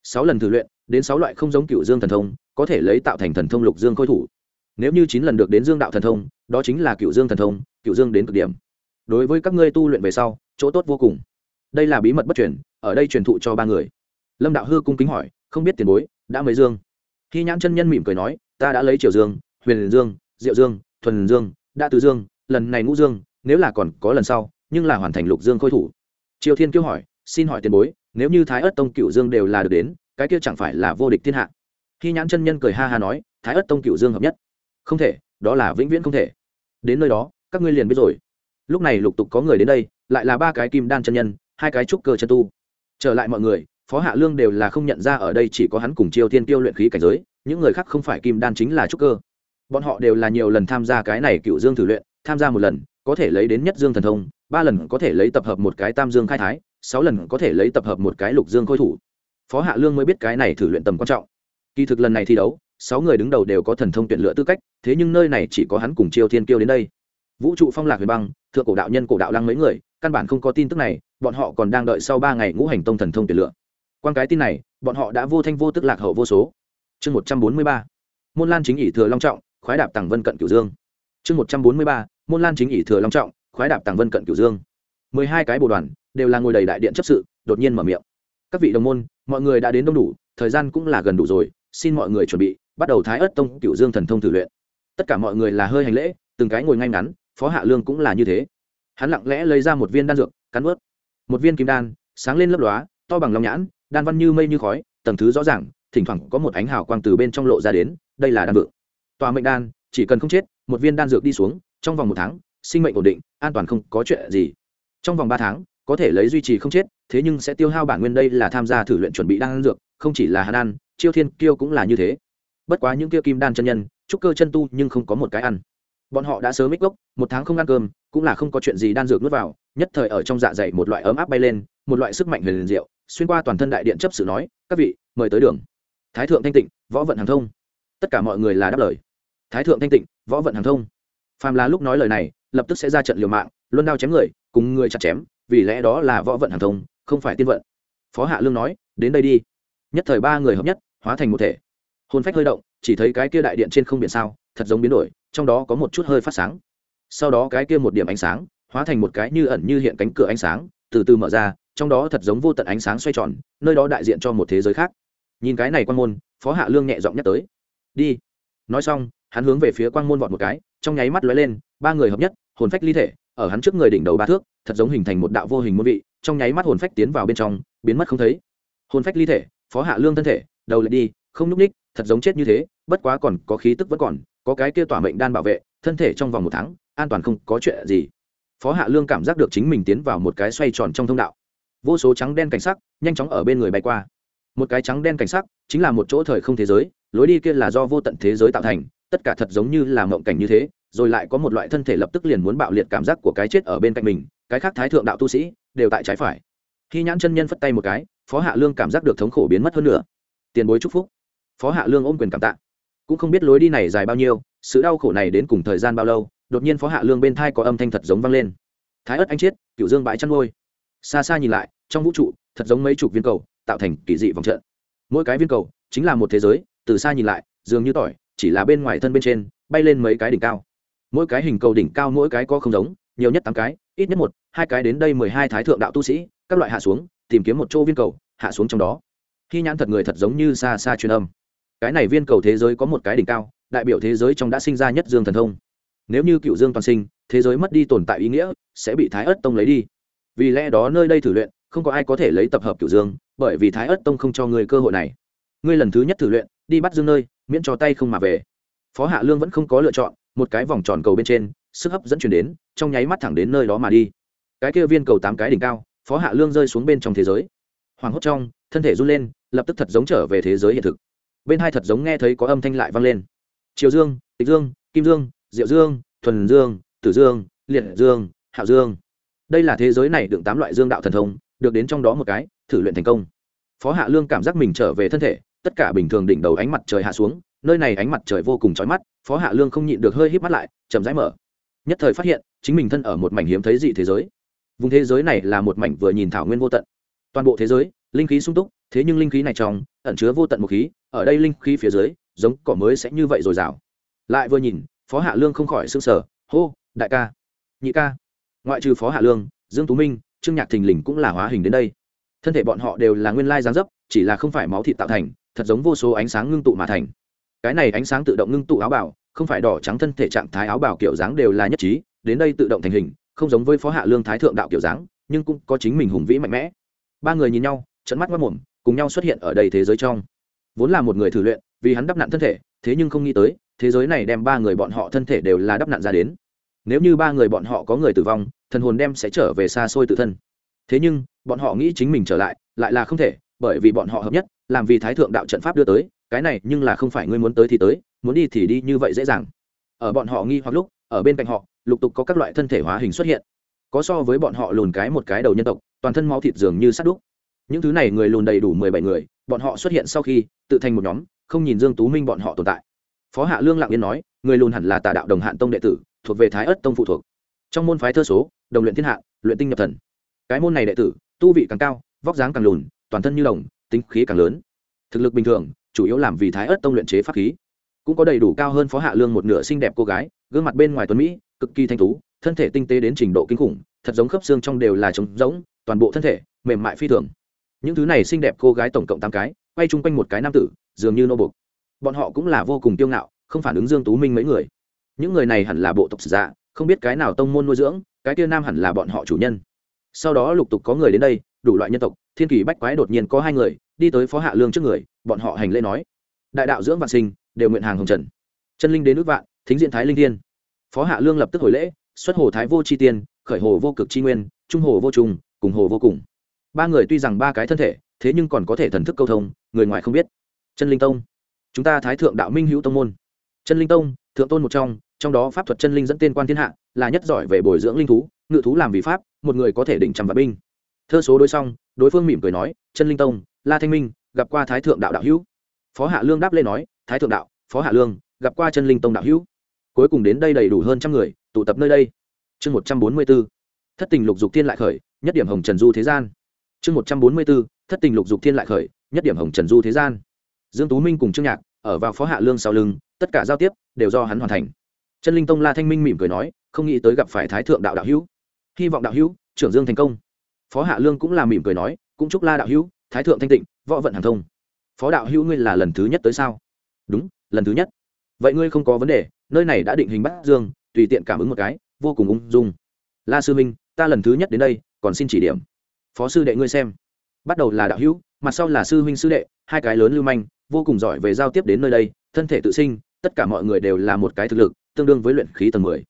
Sáu lần thử luyện, đến sáu loại không giống cựu dương thần thông, có thể lấy tạo thành thần thông lục dương khôi thủ. Nếu như chín lần được đến dương đạo thần thông, đó chính là cựu dương thần thông cựu dương đến cực điểm. Đối với các ngươi tu luyện về sau, chỗ tốt vô cùng đây là bí mật bất truyền, ở đây truyền thụ cho ba người. Lâm đạo hư cung kính hỏi, không biết tiền bối, đã mấy dương. Khi nhãn chân nhân mỉm cười nói, ta đã lấy triều dương, huyền dương, diệu dương, thuần dương đã tứ dương, lần này ngũ dương, nếu là còn có lần sau, nhưng là hoàn thành lục dương khôi thủ. Triều thiên kêu hỏi, xin hỏi tiền bối, nếu như thái ất tông cựu dương đều là được đến, cái kia chẳng phải là vô địch thiên hạ? Khi nhãn chân nhân cười ha ha nói, thái ất tông cựu dương hợp nhất. Không thể, đó là vĩnh viễn không thể. Đến nơi đó, các ngươi liền biết rồi. Lúc này lục tục có người đến đây, lại là ba cái kim đan chân nhân hai cái trúc cơ chân tu. Trở lại mọi người, phó hạ lương đều là không nhận ra ở đây chỉ có hắn cùng chiêu thiên tiêu luyện khí cảnh giới, những người khác không phải kim đan chính là trúc cơ. Bọn họ đều là nhiều lần tham gia cái này cựu dương thử luyện, tham gia một lần, có thể lấy đến nhất dương thần thông, ba lần có thể lấy tập hợp một cái tam dương khai thái, sáu lần có thể lấy tập hợp một cái lục dương khôi thủ. Phó hạ lương mới biết cái này thử luyện tầm quan trọng. Kỳ thực lần này thi đấu, sáu người đứng đầu đều có thần thông tuyển lựa tư cách, thế nhưng nơi này chỉ có hắn cùng chiêu thiên kiêu đến đây. Vũ trụ phong lạc huyền băng, thượng cổ đạo nhân, cổ đạo lăng mấy người căn bản không có tin tức này, bọn họ còn đang đợi sau ba ngày ngũ hành tông thần thông tuyển lựa. Quan cái tin này, bọn họ đã vô thanh vô tức lạc hậu vô số. Chương một trăm bốn mươi ba, môn lan chính ỷ thừa long trọng, khoái đạp tàng vân cận cửu dương. Chương một trăm bốn mươi ba, môn lan chính ỷ thừa long trọng, khoái đạp tàng vân cận cửu dương. Mười hai cái bộ đoàn đều là ngồi đầy đại điện chấp sự, đột nhiên mở miệng. Các vị đồng môn, mọi người đã đến đông đủ, thời gian cũng là gần đủ rồi, xin mọi người chuẩn bị, bắt đầu thái ớt tông cửu dương thần thông thử luyện. Tất cả mọi người là hơi hành lễ, từng cái ngồi ngay ngắn, phó hạ lương cũng là như thế hắn lặng lẽ lấy ra một viên đan dược, cắn ướt một viên kim đan, sáng lên lấp lóa, to bằng lòng nhãn, đan văn như mây như khói, tầng thứ rõ ràng, thỉnh thoảng có một ánh hào quang từ bên trong lộ ra đến, đây là đan vượng tòa mệnh đan, chỉ cần không chết, một viên đan dược đi xuống, trong vòng một tháng, sinh mệnh ổn định, an toàn không có chuyện gì. Trong vòng ba tháng, có thể lấy duy trì không chết, thế nhưng sẽ tiêu hao bản nguyên đây là tham gia thử luyện chuẩn bị đan dược, không chỉ là hàn ăn, chiêu thiên kiêu cũng là như thế. Bất quá những kia kim đan chân nhân, trúc cơ chân tu nhưng không có một cái ăn. Bọn họ đã sớm ít gốc, một tháng không ăn cơm cũng là không có chuyện gì đan dược nuốt vào, nhất thời ở trong dạ dày một loại ấm áp bay lên, một loại sức mạnh huyền liền diệu, xuyên qua toàn thân đại điện chấp sự nói, các vị, mời tới đường. Thái thượng thanh tịnh, võ vận hàng thông. Tất cả mọi người là đáp lời. Thái thượng thanh tịnh, võ vận hàng thông. Phàm là lúc nói lời này, lập tức sẽ ra trận liều mạng, luân đao chém người, cùng người chặt chém, vì lẽ đó là võ vận hàng thông, không phải tiên vận. Phó hạ lương nói, đến đây đi. Nhất thời ba người hợp nhất, hóa thành một thể. Hồn phách hơi động, chỉ thấy cái kia đại điện trên không biển sao, thật giống biến đổi, trong đó có một chút hơi phát sáng sau đó cái kia một điểm ánh sáng, hóa thành một cái như ẩn như hiện cánh cửa ánh sáng, từ từ mở ra, trong đó thật giống vô tận ánh sáng xoay tròn, nơi đó đại diện cho một thế giới khác. Nhìn cái này quan môn, phó hạ lương nhẹ giọng nhắc tới. Đi. Nói xong, hắn hướng về phía quang môn vọt một cái, trong nháy mắt lóe lên, ba người hợp nhất, hồn phách ly thể, ở hắn trước người đỉnh đầu ba thước, thật giống hình thành một đạo vô hình môn vị, trong nháy mắt hồn phách tiến vào bên trong, biến mất không thấy. Hồn phách ly thể, phó hạ lương thân thể, đầu lại đi, không nhúc ních, thật giống chết như thế, bất quá còn có khí tức vẫn còn, có cái kia tỏa mệnh đan bảo vệ, thân thể trong vòng một tháng an toàn không có chuyện gì. Phó hạ lương cảm giác được chính mình tiến vào một cái xoay tròn trong thông đạo. Vô số trắng đen cảnh sắc nhanh chóng ở bên người bay qua. Một cái trắng đen cảnh sắc chính là một chỗ thời không thế giới, lối đi kia là do vô tận thế giới tạo thành, tất cả thật giống như là mộng cảnh như thế, rồi lại có một loại thân thể lập tức liền muốn bạo liệt cảm giác của cái chết ở bên cạnh mình, cái khác thái thượng đạo tu sĩ đều tại trái phải. Khi nhãn chân nhân phất tay một cái, phó hạ lương cảm giác được thống khổ biến mất hơn nữa. Tiền bối chúc phúc. Phó hạ lương ôm quyền cảm tạ. Cũng không biết lối đi này dài bao nhiêu, sự đau khổ này đến cùng thời gian bao lâu đột nhiên phó hạ lương bên thai có âm thanh thật giống vang lên. Thái ất anh chiết cựu dương bãi chăn ngôi xa xa nhìn lại, trong vũ trụ, thật giống mấy chục viên cầu, tạo thành kỳ dị vòng trận. Mỗi cái viên cầu, chính là một thế giới, từ xa nhìn lại, dường như tỏi, chỉ là bên ngoài thân bên trên, bay lên mấy cái đỉnh cao. Mỗi cái hình cầu đỉnh cao mỗi cái có không giống, nhiều nhất tám cái, ít nhất một, hai cái đến đây mười hai thái thượng đạo tu sĩ, các loại hạ xuống, tìm kiếm một chỗ viên cầu, hạ xuống trong đó. Khi nhãn thật người thật giống như xa xa truyền âm. Cái này viên cầu thế giới có một cái đỉnh cao, đại biểu thế giới trong đã sinh ra nhất dương thần thông nếu như cựu dương toàn sinh, thế giới mất đi tồn tại ý nghĩa, sẽ bị thái ất tông lấy đi. Vì lẽ đó nơi đây thử luyện, không có ai có thể lấy tập hợp cựu dương, bởi vì thái ất tông không cho người cơ hội này. Ngươi lần thứ nhất thử luyện, đi bắt dương nơi, miễn cho tay không mà về. Phó hạ lương vẫn không có lựa chọn, một cái vòng tròn cầu bên trên, sức hấp dẫn chuyển đến, trong nháy mắt thẳng đến nơi đó mà đi. Cái kia viên cầu tám cái đỉnh cao, phó hạ lương rơi xuống bên trong thế giới. Hoàng hốt trong, thân thể run lên, lập tức thật giống trở về thế giới hiện thực. Bên hai thật giống nghe thấy có âm thanh lại vang lên. Triều dương, tịch dương, kim dương diệu dương, thuần dương, tử dương, liệt dương, hạo dương. Đây là thế giới này đựng tám loại dương đạo thần thông, được đến trong đó một cái, thử luyện thành công. Phó hạ lương cảm giác mình trở về thân thể, tất cả bình thường đỉnh đầu ánh mặt trời hạ xuống, nơi này ánh mặt trời vô cùng chói mắt, phó hạ lương không nhịn được hơi híp mắt lại, chậm rãi mở. Nhất thời phát hiện, chính mình thân ở một mảnh hiếm thấy dị thế giới. Vùng thế giới này là một mảnh vừa nhìn thảo nguyên vô tận. Toàn bộ thế giới, linh khí sung túc, thế nhưng linh khí này trong, ẩn chứa vô tận một khí, ở đây linh khí phía dưới, giống cỏ mới sẽ như vậy rồi rào lại vừa nhìn phó hạ lương không khỏi s ư n g sở hô, đại ca. Nhị ca. Ngoại trừ phó hạ lương, dương tú minh, trương nhạc thình lình cũng là hóa hình đến đây. Thân thể bọn họ đều là nguyên lai giáng dấp, chỉ là không phải máu thịt tạo thành, thật giống vô số ánh sáng ngưng tụ mà thành. Cái này ánh sáng tự động ngưng tụ áo bảo không phải đỏ trắng thân thể trạng thái áo bảo kiểu dáng đều là nhất trí, đến đây tự động thành hình, không giống với phó hạ lương thái thượng đạo kiểu dáng, nhưng cũng có chính mình hùng vĩ mạnh mẽ. Ba người nhìn nhau trận mắt mất mồm, cùng nhau xuất hiện ở đây thế giới trong. Vốn là một người thử luyện, vì hắn đắp nặn thân thể, thế nhưng không nghĩ tới thế giới này đem ba người bọn họ thân thể đều là đắp nạn ra đến. Nếu như ba người bọn họ có người tử vong, thần hồn đem sẽ trở về xa xôi tự thân. Thế nhưng, bọn họ nghĩ chính mình trở lại lại là không thể, bởi vì bọn họ hợp nhất, làm vì thái thượng đạo trận pháp đưa tới, cái này nhưng là không phải ngươi muốn tới thì tới, muốn đi thì đi như vậy dễ dàng. Ở bọn họ nghi hoặc lúc, ở bên cạnh họ, lục tục có các loại thân thể hóa hình xuất hiện. Có so với bọn họ lùn cái một cái đầu nhân tộc, toàn thân máu thịt dường như sắt đúc. Những thứ này người lùn đầy đủ mười bảy người, bọn họ xuất hiện sau khi, tự thành một nhóm, không nhìn dương tú minh bọn họ tồn tại phó hạ lương lặng yên nói, người lùn hẳn là tà đạo đồng hạn tông đệ tử, thuộc về thái ất tông phụ thuộc. Trong môn phái thơ số, đồng luyện thiên hạ, luyện tinh nhập thần. Cái môn này đệ tử, tu vị càng cao, vóc dáng càng lùn, toàn thân như đồng, tính khí càng lớn. Thực lực bình thường, chủ yếu làm vì thái ất tông luyện chế pháp khí. Cũng có đầy đủ cao hơn phó hạ lương một nửa xinh đẹp cô gái, gương mặt bên ngoài tuấn mỹ, cực kỳ thanh tú, thân thể tinh tế đến trình độ kinh khủng, thật giống khớp xương trong đều là trống rỗng, toàn bộ thân thể, mềm mại phi thường. Những thứ này xinh đẹp cô gái tổng cộng tám cái, quay chung quanh một cái nam tử, dường như nô bục bọn họ cũng là vô cùng kiêu ngạo, không phản ứng dương tú minh mấy người. Những người này hẳn là bộ tộc giả dạ, không biết cái nào tông môn nuôi dưỡng, cái kia nam hẳn là bọn họ chủ nhân. Sau đó lục tục có người đến đây, đủ loại nhân tộc, thiên kỳ bách quái đột nhiên có hai người, đi tới phó hạ lương trước người, bọn họ hành lễ nói, đại đạo dưỡng vạn sinh, đều nguyện hàng hồng trần. Chân linh đến nước vạn, thính diện thái linh thiên. Phó hạ lương lập tức hồi lễ, xuất hồ thái vô chi tiên, khởi hồ vô cực chi nguyên, trung hồ vô trùng, cùng hồ vô cùng. Ba người tuy rằng ba cái thân thể, thế nhưng còn có thể thần thức câu thông, người ngoài không biết. Chân linh tông chúng ta thái thượng đạo minh hữu tông môn. Chân linh tông, thượng tôn một trong trong đó pháp thuật chân linh dẫn tên quan thiên hạ, là nhất giỏi về bồi dưỡng linh thú, ngự thú làm vì pháp, một người có thể định trăm vạn binh. Thơ số đối xong, đối phương mỉm cười nói, chân linh tông, la thanh minh, gặp qua thái thượng đạo đạo hữu. Phó hạ lương đáp lên nói, thái thượng đạo, phó hạ lương, gặp qua chân linh tông đạo hữu. Cuối cùng đến đây đầy đủ hơn trăm người, tụ tập nơi đây. Chương một trăm bốn mươi b ố thất tình lục dục thiên lại khởi, nhất điểm hồng trần du thế gian. Chương một trăm bốn mươi b ố thất tình lục dục thiên lại khởi, nhất điểm hồng trần du thế gian dương tú minh cùng trương nhạc ở vào phó hạ lương sau lưng, tất cả giao tiếp đều do hắn hoàn thành. Chân linh tông la thanh minh mỉm cười nói, không nghĩ tới gặp phải thái thượng đạo đạo hữu. Hy vọng đạo hữu, trưởng dương thành công. Phó hạ lương cũng là mỉm cười nói, cũng chúc la đạo hữu, thái thượng thanh tịnh, võ vận hàng thông. Phó đạo hữu ngươi là lần thứ nhất tới sao? Đúng, lần thứ nhất. Vậy ngươi không có vấn đề, nơi này đã định hình bắt dương, tùy tiện cảm ứng một cái, vô cùng ung dung. La sư minh, ta lần thứ nhất đến đây, còn xin chỉ điểm. Phó sư đệ ngươi xem. Bắt đầu là đạo hữu, mặt sau là sư huynh sư đệ, hai cái lớn lưu manh vô cùng giỏi về giao tiếp đến nơi đây, thân thể tự sinh, tất cả mọi người đều là một cái thực lực, tương đương với luyện khí tầng mười.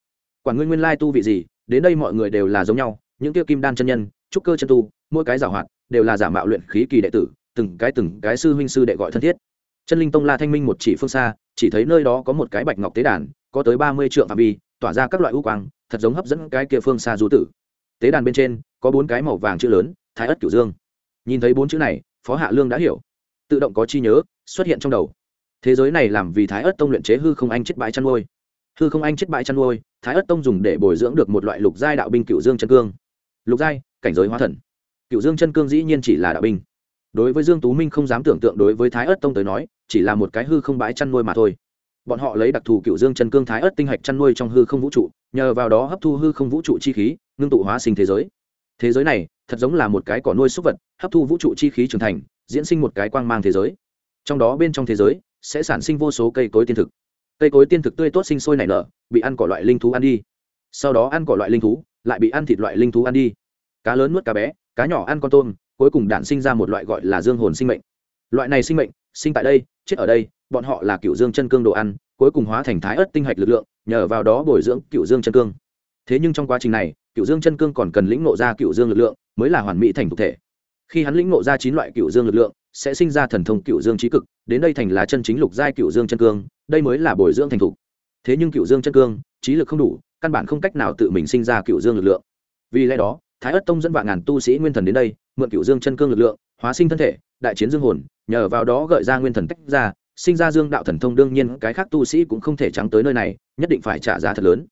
Quản nguyên nguyên lai tu vị gì, đến đây mọi người đều là giống nhau, những tiêu kim đan chân nhân, trúc cơ chân tu, mỗi cái giả hoạt, đều là giả mạo luyện khí kỳ đệ tử, từng cái từng cái sư huynh sư đệ gọi thân thiết. Chân linh tông la thanh minh một chỉ phương xa, chỉ thấy nơi đó có một cái bạch ngọc tế đàn, có tới ba mươi trượng phạm vi, tỏa ra các loại u quang, thật giống hấp dẫn cái kia phương xa du tử. Tế đàn bên trên, có bốn cái màu vàng chữ lớn, thái ất cửu dương. Nhìn thấy bốn chữ này, phó hạ lương đã hiểu tự động có chi nhớ, xuất hiện trong đầu. Thế giới này làm vì thái ớt tông luyện chế hư không anh chết bãi chăn nuôi. Hư không anh chết bãi chăn nuôi, thái ớt tông dùng để bồi dưỡng được một loại lục giai đạo binh cựu dương chân cương. Lục giai, cảnh giới hóa thần. Cựu dương chân cương dĩ nhiên chỉ là đạo binh. Đối với dương tú minh không dám tưởng tượng đối với thái ớt tông tới nói, chỉ là một cái hư không bãi chăn nuôi mà thôi. Bọn họ lấy đặc thù cựu dương chân cương thái ớt tinh hạch chăn nuôi trong hư không vũ trụ, nhờ vào đó hấp thu hư không vũ trụ chi khí, ngưng tụ hóa sinh thế giới. Thế giới này, thật giống là một cái cỏ nuôi súc vật, hấp thu vũ trụ chi khí trưởng thành diễn sinh một cái quang mang thế giới. Trong đó bên trong thế giới sẽ sản sinh vô số cây cối tiên thực. Cây cối tiên thực tươi tốt sinh sôi nảy nở, bị ăn cỏ loại linh thú ăn đi. Sau đó ăn cỏ loại linh thú, lại bị ăn thịt loại linh thú ăn đi. Cá lớn nuốt cá bé, cá nhỏ ăn con tôm, cuối cùng đản sinh ra một loại gọi là dương hồn sinh mệnh. Loại này sinh mệnh, sinh tại đây, chết ở đây, bọn họ là cựu dương chân cương đồ ăn, cuối cùng hóa thành thái ớt tinh hạch lực lượng, nhờ vào đó bồi dưỡng cựu dương chân cương. Thế nhưng trong quá trình này, cựu dương chân cương còn cần lĩnh ngộ ra cựu dương lực lượng, mới là hoàn mỹ thành thực thể khi hắn lĩnh ngộ ra chín loại cựu dương lực lượng, sẽ sinh ra thần thông cựu dương trí cực, đến đây thành là chân chính lục giai cựu dương chân cương, đây mới là bồi dưỡng thành thục. Thế nhưng cựu dương chân cương, trí lực không đủ, căn bản không cách nào tự mình sinh ra cựu dương lực lượng. Vì lẽ đó, thái ất tông dẫn vạn ngàn tu sĩ nguyên thần đến đây, mượn cựu dương chân cương lực lượng, hóa sinh thân thể, đại chiến dương hồn, nhờ vào đó gợi ra nguyên thần tách ra, sinh ra dương đạo thần thông đương nhiên, cái khác tu sĩ cũng không thể trắng tới nơi này, nhất định phải trả giá thật lớn.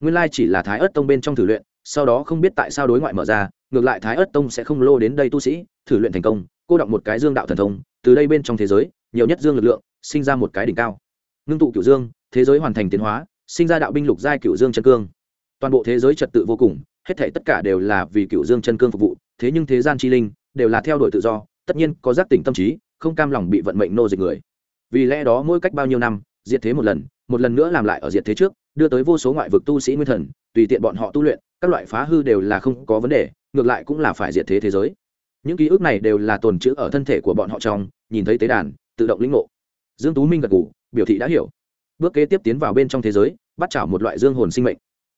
Nguyên lai chỉ là thái ất tông bên trong thử luyện, sau đó không biết tại sao đối ngoại mở ra ngược lại thái ớt tông sẽ không lô đến đây tu sĩ, thử luyện thành công, cô động một cái dương đạo thần thông, từ đây bên trong thế giới, nhiều nhất dương lực lượng, sinh ra một cái đỉnh cao. Ngưng tụ cửu dương, thế giới hoàn thành tiến hóa, sinh ra đạo binh lục giai cửu dương chân cương. Toàn bộ thế giới trật tự vô cùng, hết thể tất cả đều là vì cửu dương chân cương phục vụ, thế nhưng thế gian chi linh, đều là theo đuổi tự do, tất nhiên có giác tỉnh tâm trí, không cam lòng bị vận mệnh nô dịch người. Vì lẽ đó mỗi cách bao nhiêu năm, diệt thế một lần một lần nữa làm lại ở diệt thế trước, đưa tới vô số ngoại vực tu sĩ nguyên thần, tùy tiện bọn họ tu luyện, các loại phá hư đều là không có vấn đề ngược lại cũng là phải diệt thế thế giới. Những ký ức này đều là tồn chữ ở thân thể của bọn họ trong nhìn thấy tế đàn tự động lĩnh ngộ. Dương tú minh gật gù biểu thị đã hiểu. Bước kế tiếp tiến vào bên trong thế giới bắt chảo một loại dương hồn sinh mệnh.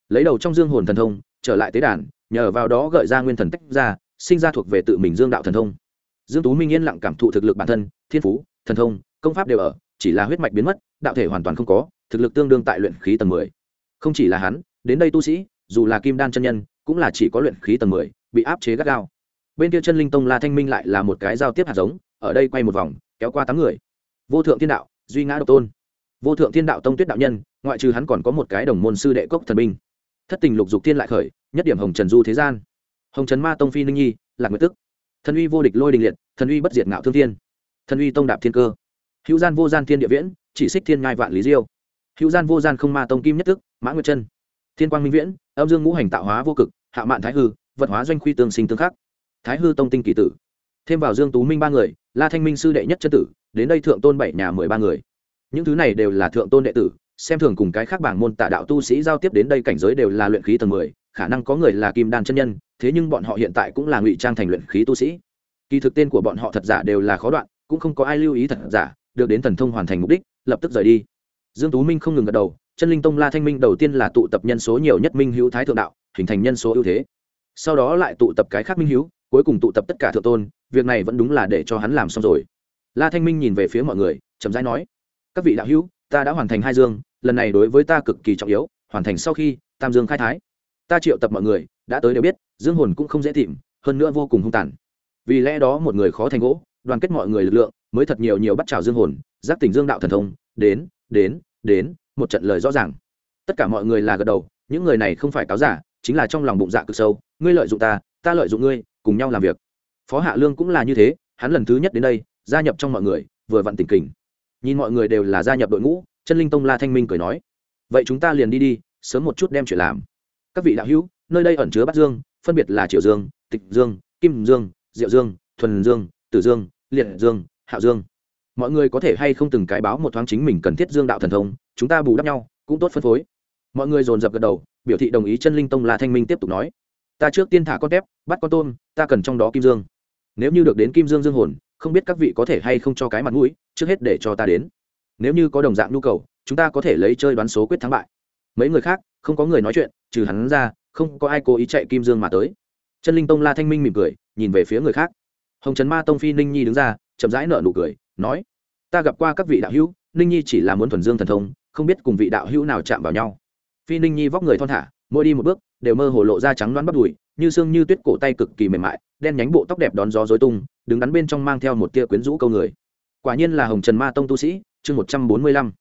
Lấy đầu trong dương hồn thần thông trở lại tế đàn nhờ vào đó gợi ra nguyên thần tách ra sinh ra thuộc về tự mình dương đạo thần thông. Dương tú minh yên lặng cảm thụ thực lực bản thân thiên phú thần thông công pháp đều ở chỉ là huyết mạch biến mất đạo thể hoàn toàn không có thực lực tương đương tại luyện khí tầng 10. không chỉ là hắn đến đây tu sĩ dù là kim đan chân nhân cũng là chỉ có luyện khí tầng 10, bị áp chế gắt gao. Bên kia chân linh tông la thanh minh lại là một cái giao tiếp hạt giống, ở đây quay một vòng, kéo qua tám người. Vô thượng thiên đạo, duy ngã độc tôn. Vô thượng thiên đạo tông tuyết đạo nhân, ngoại trừ hắn còn có một cái đồng môn sư đệ cốc thần binh thất tình lục dục thiên lại khởi, nhất điểm hồng trần du thế gian. Hồng trần ma tông phi ninh nhi, lạc nguyệt tức. Thần uy vô địch lôi đình liệt, thần uy bất diệt ngạo thương thiên. Thần uy tông đạp thiên cơ. Hữu gian vô gian thiên địa viễn, chỉ xích thiên ngai vạn lý diêu. Hữu gian vô gian không ma tông kim nhất tức, mã nguyệt chân. Thiên quang minh viễn, âm dương ngũ hành tạo hóa vô cực, hạ mạn thái hư vật hóa doanh khuy tương sinh tương khắc. Thái hư tông tinh kỳ tử. Thêm vào dương tú minh ba người, la thanh minh sư đệ nhất chân tử, đến đây thượng tôn bảy nhà mười ba người. Những thứ này đều là thượng tôn đệ tử, xem thường cùng cái khác bảng môn tạ đạo tu sĩ giao tiếp đến đây cảnh giới đều là luyện khí tầng mười, khả năng có người là kim đan chân nhân, thế nhưng bọn họ hiện tại cũng là ngụy trang thành luyện khí tu sĩ. Kỳ thực tên của bọn họ thật giả đều là khó đoạn, cũng không có ai lưu ý thật giả, được đến thần thông hoàn thành mục đích, lập tức rời đi. Dương tú minh không ngừng gật đầu, chân linh tông la thanh minh đầu tiên là tụ tập nhân số nhiều nhất minh hữu thái thượng đạo, hình thành nhân số ưu thế sau đó lại tụ tập cái khác minh hiếu, cuối cùng tụ tập tất cả thượng tôn việc này vẫn đúng là để cho hắn làm xong rồi. La thanh minh nhìn về phía mọi người chậm rãi nói các vị đạo hữu ta đã hoàn thành hai dương lần này đối với ta cực kỳ trọng yếu hoàn thành sau khi tam dương khai thái. Ta triệu tập mọi người đã tới đều biết dương hồn cũng không dễ tìm hơn nữa vô cùng hung tàn. Vì lẽ đó một người khó thành gỗ đoàn kết mọi người lực lượng mới thật nhiều nhiều bắt trào dương hồn giác tỉnh dương đạo thần thông đến đến đến một trận lời rõ ràng. Tất cả mọi người là gật đầu những người này không phải cáo giả chính là trong lòng bụng dạ cực sâu ngươi lợi dụng ta ta lợi dụng ngươi, cùng nhau làm việc. Phó hạ lương cũng là như thế, hắn lần thứ nhất đến đây, gia nhập trong mọi người, vừa vặn tỉnh kình. Nhìn mọi người đều là gia nhập đội ngũ, chân linh tông la thanh minh cười nói, vậy chúng ta liền đi đi, sớm một chút đem chuyện làm. Các vị đạo hữu, nơi đây ẩn chứa bát dương, phân biệt là triệu dương, tịch dương, kim dương, diệu dương, thuần dương, tử dương, liệt dương, hạo dương. Mọi người có thể hay không từng cái báo một thoáng chính mình cần thiết dương đạo thần thông, chúng ta bù đắp nhau, cũng tốt phân phối. Mọi người dồn dập gật đầu, biểu thị đồng ý chân linh tông La thanh minh tiếp tục nói ta trước tiên thả con tép, bắt con tôm, ta cần trong đó kim dương. Nếu như được đến kim dương dương hồn, không biết các vị có thể hay không cho cái mặt mũi, trước hết để cho ta đến. Nếu như có đồng dạng nhu cầu, chúng ta có thể lấy chơi đoán số quyết thắng bại. Mấy người khác, không có người nói chuyện, trừ hắn ra, không có ai cố ý chạy kim dương mà tới. Chân linh tông la thanh minh mỉm cười, nhìn về phía người khác. Hồng trần ma tông phi ninh nhi đứng ra, chậm rãi nợ nụ cười, nói, ta gặp qua các vị đạo hữu, ninh nhi chỉ là muốn thuần dương thần thông, không biết cùng vị đạo hữu nào chạm vào nhau. Phi ninh nhi vóc người thon thả, mỗi đi một bước đều mơ hồ lộ ra trắng đoán bắp đùi, như xương như tuyết cổ tay cực kỳ mềm mại, đen nhánh bộ tóc đẹp đón gió dối tung, đứng đắn bên trong mang theo một tia quyến rũ câu người. Quả nhiên là hồng trần ma tông tu sĩ, chương một trăm bốn mươi lăm.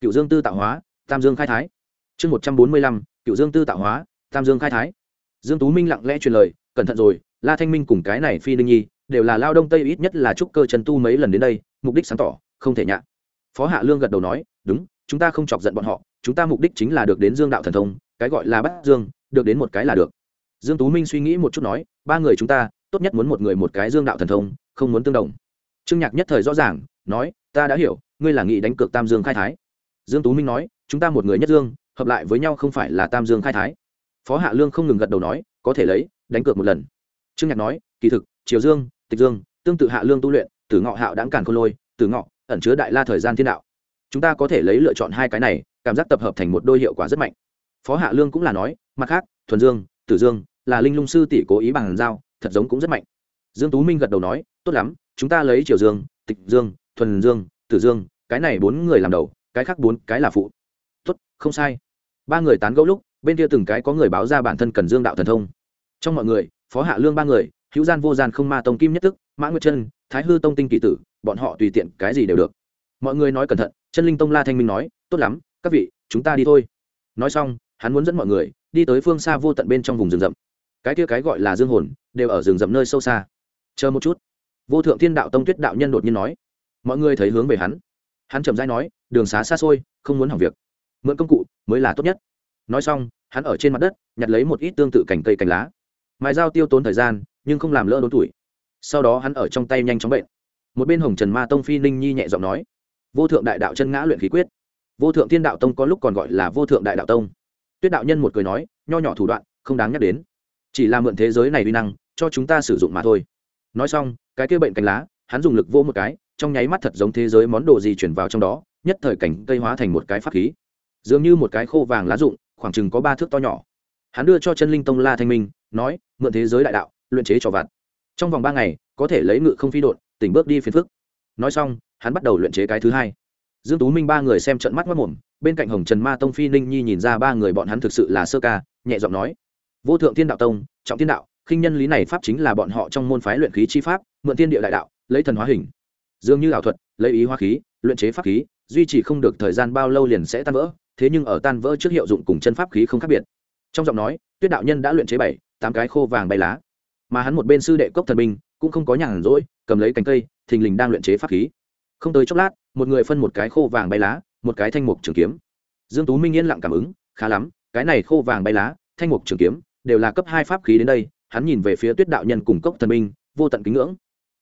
Cựu dương tư tạo hóa, tam dương khai thái. Chương một trăm bốn mươi lăm, cựu dương tư tạo hóa, tam dương khai thái. Dương tú minh lặng lẽ truyền lời, cẩn thận rồi, la thanh minh cùng cái này phi Ninh nhi đều là lao đông tây ít nhất là trúc cơ trần tu mấy lần đến đây, mục đích sáng tỏ, không thể nhạ. Phó hạ lương gật đầu nói, đúng, chúng ta không chọc giận bọn họ, chúng ta mục đích chính là được đến dương đạo thần thông, cái gọi là bắt dương được đến một cái là được. Dương tú minh suy nghĩ một chút nói, ba người chúng ta, tốt nhất muốn một người một cái dương đạo thần thông, không muốn tương đồng. Trương nhạc nhất thời rõ ràng, nói, ta đã hiểu, ngươi là nghị đánh cược tam dương khai thái. Dương tú minh nói, chúng ta một người nhất dương, hợp lại với nhau không phải là tam dương khai thái. Phó hạ lương không ngừng gật đầu nói, có thể lấy, đánh cược một lần. Trương nhạc nói, kỳ thực, triều dương, tịch dương, tương tự hạ lương tu luyện, tử ngọ hạo đáng càn khôn lôi, tử ngọ, ẩn chứa đại la thời gian thiên đạo. Chúng ta có thể lấy lựa chọn hai cái này, cảm giác tập hợp thành một đôi hiệu quả rất mạnh phó hạ lương cũng là nói, mặt khác, thuần dương, tử dương, là linh lung sư tỷ cố ý bằng giao, thật giống cũng rất mạnh. Dương tú minh gật đầu nói, tốt lắm, chúng ta lấy triều dương, tịch dương, thuần dương, tử dương, cái này bốn người làm đầu, cái khác bốn cái là phụ. Tốt, không sai. Ba người tán gẫu lúc, bên kia từng cái có người báo ra bản thân cần dương đạo thần thông. Trong mọi người, phó hạ lương ba người, hữu gian vô gian không ma tông kim nhất tức, mã nguyệt chân thái hư tông tinh kỳ tử, bọn họ tùy tiện cái gì đều được. Mọi người nói cẩn thận, chân linh tông la thanh minh nói, tốt lắm, các vị, chúng ta đi thôi. Nói xong hắn muốn dẫn mọi người đi tới phương xa vô tận bên trong vùng rừng rậm. Cái kia cái gọi là dương hồn đều ở rừng rậm nơi sâu xa. Chờ một chút. Vô thượng thiên đạo tông tuyết đạo nhân đột nhiên nói. Mọi người thấy hướng về hắn. Hắn chậm rãi nói, đường xá xa xôi, không muốn hỏng việc. Mượn công cụ mới là tốt nhất. Nói xong, hắn ở trên mặt đất nhặt lấy một ít tương tự cành cây cành lá. Mài dao tiêu tốn thời gian, nhưng không làm lỡ đốn tuổi. Sau đó hắn ở trong tay nhanh chóng bệnh. Một bên hồng trần ma tông phi ninh nhi nhẹ giọng nói, vô thượng đại đạo chân ngã luyện khí quyết. Vô thượng thiên đạo tông có lúc còn gọi là vô thượng đại đạo tông tuyết đạo nhân một cười nói, nho nhỏ thủ đoạn, không đáng nhắc đến. Chỉ là mượn thế giới này uy năng, cho chúng ta sử dụng mà thôi. Nói xong, cái kia bệnh cánh lá, hắn dùng lực vô một cái, trong nháy mắt thật giống thế giới món đồ gì chuyển vào trong đó, nhất thời cảnh cây hóa thành một cái pháp khí. Dường như một cái khô vàng lá rụng, khoảng chừng có ba thước to nhỏ. Hắn đưa cho chân linh tông la thanh minh, nói, mượn thế giới đại đạo, luyện chế trò vặt trong vòng ba ngày, có thể lấy ngự không phi đột tỉnh bước đi phiền phức. Nói xong, hắn bắt đầu luyện chế cái thứ hai. Dương tú minh ba người xem trận mắt mất mồm bên cạnh hồng trần ma tông phi ninh nhi nhìn ra ba người bọn hắn thực sự là sơ ca, nhẹ giọng nói, vô thượng thiên đạo tông, trọng thiên đạo, khinh nhân lý này pháp chính là bọn họ trong môn phái luyện khí chi pháp, mượn tiên địa đại đạo, lấy thần hóa hình. Dường như ảo thuật, lấy ý hóa khí, luyện chế pháp khí, duy trì không được thời gian bao lâu liền sẽ tan vỡ, thế nhưng ở tan vỡ trước hiệu dụng cùng chân pháp khí không khác biệt. Trong giọng nói, tuyết đạo nhân đã luyện chế bảy, tám cái khô vàng bay lá. Mà hắn một bên sư đệ cốc thần binh, cũng không có nhàn rỗi, cầm lấy cánh cây, thình lình đang luyện chế pháp khí. Không tới chốc lát, một người phân một cái khô vàng bay lá một cái thanh mục trường kiếm. Dương tú minh yên lặng cảm ứng, khá lắm, cái này khô vàng bay lá, thanh mục trường kiếm, đều là cấp hai pháp khí đến đây, hắn nhìn về phía tuyết đạo nhân cùng cốc thần Minh, vô tận kính ngưỡng.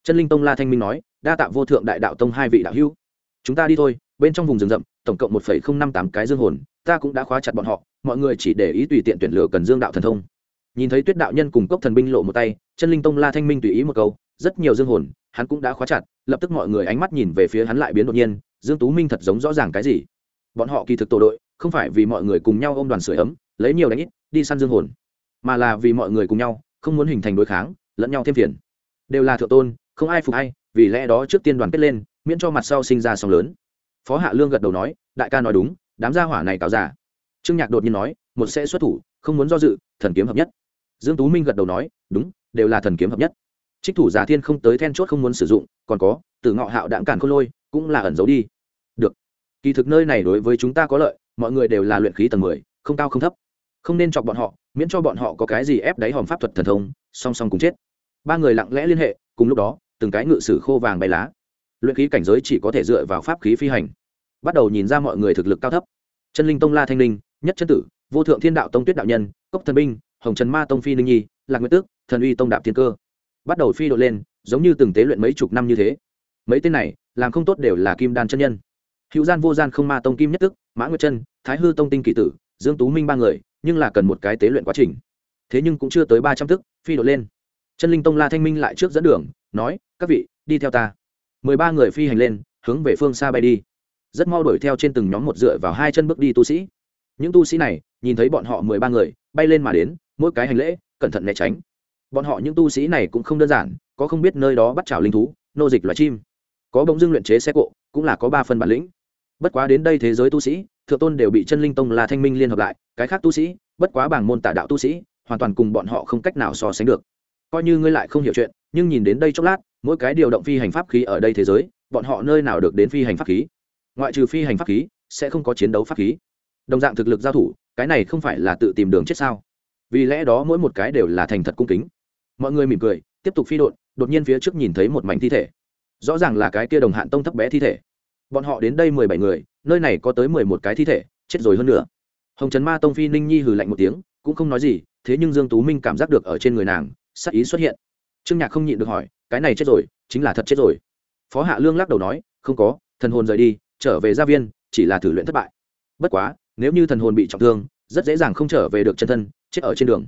Chân linh tông la thanh minh nói, đa tạ vô thượng đại đạo tông hai vị đạo hữu. Chúng ta đi thôi, bên trong vùng rừng rậm, tổng cộng một năm tám cái dương hồn, ta cũng đã khóa chặt bọn họ, mọi người chỉ để ý tùy tiện tuyển lựa cần dương đạo thần thông. Nhìn thấy tuyết đạo nhân cùng cốc thần binh lộ một tay, chân linh tông la thanh minh tùy ý một câu, rất nhiều dương hồn, hắn cũng đã khóa chặt lập tức mọi người ánh mắt nhìn về phía hắn lại biến đột nhiên, dương tú minh thật giống rõ ràng cái gì? Bọn họ kỳ thực tổ đội, không phải vì mọi người cùng nhau ôm đoàn sưởi ấm, lấy nhiều đánh ít, đi săn dương hồn, mà là vì mọi người cùng nhau, không muốn hình thành đối kháng, lẫn nhau thêm phiền. Đều là thượng tôn, không ai phục ai, vì lẽ đó trước tiên đoàn kết lên, miễn cho mặt sau sinh ra sóng lớn. Phó hạ lương gật đầu nói, đại ca nói đúng, đám gia hỏa này cáo giả trương nhạc đột nhiên nói, một sẽ xuất thủ, không muốn do dự, thần kiếm hợp nhất. Dương tú minh gật đầu nói, đúng, đều là thần kiếm hợp nhất trích thủ giả thiên không tới then chốt không muốn sử dụng, còn có từ ngọ hạo đạn cản khôn lôi, cũng là ẩn giấu đi. Được. Kỳ thực nơi này đối với chúng ta có lợi, mọi người đều là luyện khí tầng mười, không cao không thấp. Không nên chọc bọn họ, miễn cho bọn họ có cái gì ép đáy hòm pháp thuật thần thông, song song cùng chết. Ba người lặng lẽ liên hệ, cùng lúc đó, từng cái ngự sử khô vàng bay lá. Luyện khí cảnh giới chỉ có thể dựa vào pháp khí phi hành. Bắt đầu nhìn ra mọi người thực lực cao thấp. Chân linh tông la thanh linh, nhất chân tử, vô thượng thiên đạo tông tuyết đạo nhân, cốc thần binh, hồng trần ma tông phi ninh nhi, lạc nguyệt tước, thần uy tông đạp thiên cơ bắt đầu phi đội lên, giống như từng tế luyện mấy chục năm như thế. Mấy tên này, làm không tốt đều là kim đan chân nhân. Hữu gian vô gian không ma tông kim nhất tức, mã nguyệt chân, thái hư tông tinh kỳ tử, dương tú minh ba người, nhưng là cần một cái tế luyện quá trình. Thế nhưng cũng chưa tới ba trăm tức, phi đội lên. Chân linh tông la thanh minh lại trước dẫn đường, nói, các vị, đi theo ta. Mười ba người phi hành lên, hướng về phương xa bay đi. Rất mau đuổi theo trên từng nhóm một dựa vào hai chân bước đi tu sĩ. Những tu sĩ này, nhìn thấy bọn họ mười ba người, bay lên mà đến, mỗi cái hành lễ, cẩn thận né tránh bọn họ những tu sĩ này cũng không đơn giản, có không biết nơi đó bắt chảo linh thú, nô dịch loài chim. Có bỗng dưng luyện chế xe cộ, cũng là có ba phần bản lĩnh. Bất quá đến đây thế giới tu sĩ, thượng tôn đều bị chân linh tông là thanh minh liên hợp lại, cái khác tu sĩ, bất quá bảng môn tả đạo tu sĩ, hoàn toàn cùng bọn họ không cách nào so sánh được. Coi như ngươi lại không hiểu chuyện, nhưng nhìn đến đây chốc lát, mỗi cái điều động phi hành pháp khí ở đây thế giới, bọn họ nơi nào được đến phi hành pháp khí? Ngoại trừ phi hành pháp khí, sẽ không có chiến đấu pháp khí. Đồng dạng thực lực giao thủ, cái này không phải là tự tìm đường chết sao? Vì lẽ đó mỗi một cái đều là thành thật cung kính mọi người mỉm cười, tiếp tục phi đột đột nhiên phía trước nhìn thấy một mảnh thi thể. Rõ ràng là cái kia đồng hạn tông thấp bé thi thể. Bọn họ đến đây mười bảy người, nơi này có tới mười một cái thi thể, chết rồi hơn nữa hồng trấn ma tông phi ninh nhi hừ lạnh một tiếng, cũng không nói gì, thế nhưng dương tú minh cảm giác được ở trên người nàng, sắc ý xuất hiện. Trương nhạc không nhịn được hỏi, cái này chết rồi, chính là thật chết rồi. Phó hạ lương lắc đầu nói, không có, thần hồn rời đi, trở về gia viên, chỉ là thử luyện thất bại. Bất quá, nếu như thần hồn bị trọng thương, rất dễ dàng không trở về được chân thân, chết ở trên đường.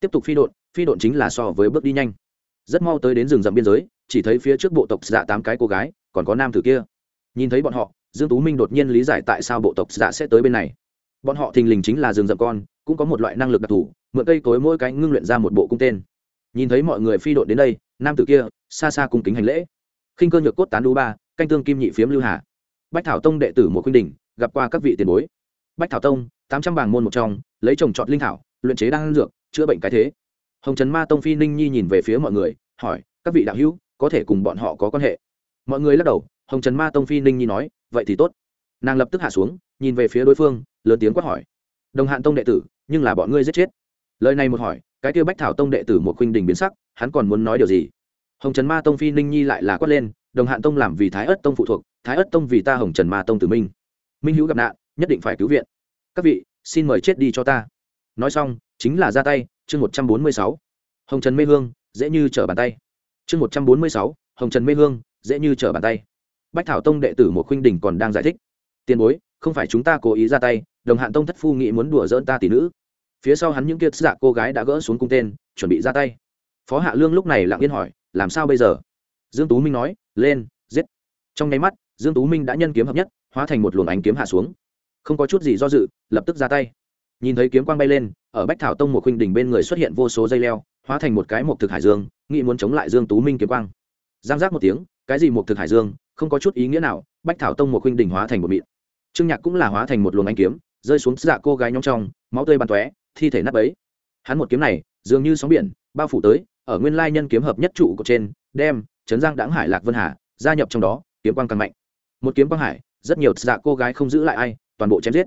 Tiếp tục phi độn phi độn chính là so với bước đi nhanh. Rất mau tới đến rừng rậm biên giới, chỉ thấy phía trước bộ tộc dạ tám cái cô gái, còn có nam tử kia. Nhìn thấy bọn họ, dương tú minh đột nhiên lý giải tại sao bộ tộc dạ sẽ tới bên này. Bọn họ thình lình chính là rừng rậm con, cũng có một loại năng lực đặc thù, mượn cây cối mỗi cái ngưng luyện ra một bộ cung tên. Nhìn thấy mọi người phi đội đến đây, nam tử kia, xa xa cung kính hành lễ. Khinh cơ nhược cốt tán đu ba, canh tương kim nhị phiếm lưu hà. Bách thảo tông đệ tử một khuynh đình gặp qua các vị tiền bối. Bách thảo tông, tám trăm bảng môn một trong, lấy trồng trọt linh thảo, luyện chế đan dược, chữa bệnh cái thế hồng trần ma tông phi ninh nhi nhìn về phía mọi người, hỏi, các vị đạo hữu, có thể cùng bọn họ có quan hệ? Mọi người lắc đầu, hồng trần ma tông phi ninh nhi nói, vậy thì tốt. Nàng lập tức hạ xuống, nhìn về phía đối phương, lớn tiếng quát hỏi, đồng hạn tông đệ tử, nhưng là bọn ngươi giết chết. Lời này một hỏi, cái kêu bách thảo tông đệ tử một khuynh đình biến sắc, hắn còn muốn nói điều gì? Hồng trần ma tông phi ninh nhi lại là quát lên, đồng hạn tông làm vì thái ất tông phụ thuộc, thái ất tông vì ta hồng trần ma tông tử minh. Minh hữu gặp nạn, nhất định phải cứu viện. Các vị, xin mời chết đi cho ta. Nói xong, chính là ra tay chương một trăm bốn mươi sáu, hồng trần mê hương, dễ như trở bàn tay. Chương một trăm bốn mươi sáu, hồng trần mê hương, dễ như trở bàn tay. Bách thảo tông đệ tử một khuynh đình còn đang giải thích. Tiền bối, không phải chúng ta cố ý ra tay, đồng hạn tông thất phu nghĩ muốn đùa dỡn ta tỷ nữ. Phía sau hắn những kiệt dạ cô gái đã gỡ xuống cung tên, chuẩn bị ra tay. Phó hạ lương lúc này lặng yên hỏi, làm sao bây giờ? Dương tú minh nói, lên, giết. Trong nháy mắt, dương tú minh đã nhân kiếm hợp nhất, hóa thành một luồng ánh kiếm hạ xuống. Không có chút gì do dự, lập tức ra tay nhìn thấy kiếm quang bay lên, ở bách thảo tông một khuynh đỉnh bên người xuất hiện vô số dây leo, hóa thành một cái một thực hải dương, nghĩ muốn chống lại dương tú minh kiếm quang. Giang giác một tiếng, cái gì một thực hải dương, không có chút ý nghĩa nào, bách thảo tông một khuynh đỉnh hóa thành một mịn. Trương nhạc cũng là hóa thành một luồng ánh kiếm, rơi xuống dạ cô gái nhóm trong, máu tươi bắn tóe, thi thể nát bấy. Hắn một kiếm này, dường như sóng biển, bao phủ tới, ở nguyên lai nhân kiếm hợp nhất trụ của trên, đem chấn giang đãng hải lạc vân hà gia nhập trong đó, kiếm quang càng mạnh. Một kiếm quang hải, rất nhiều dạ cô gái không giữ lại ai, toàn bộ chém giết.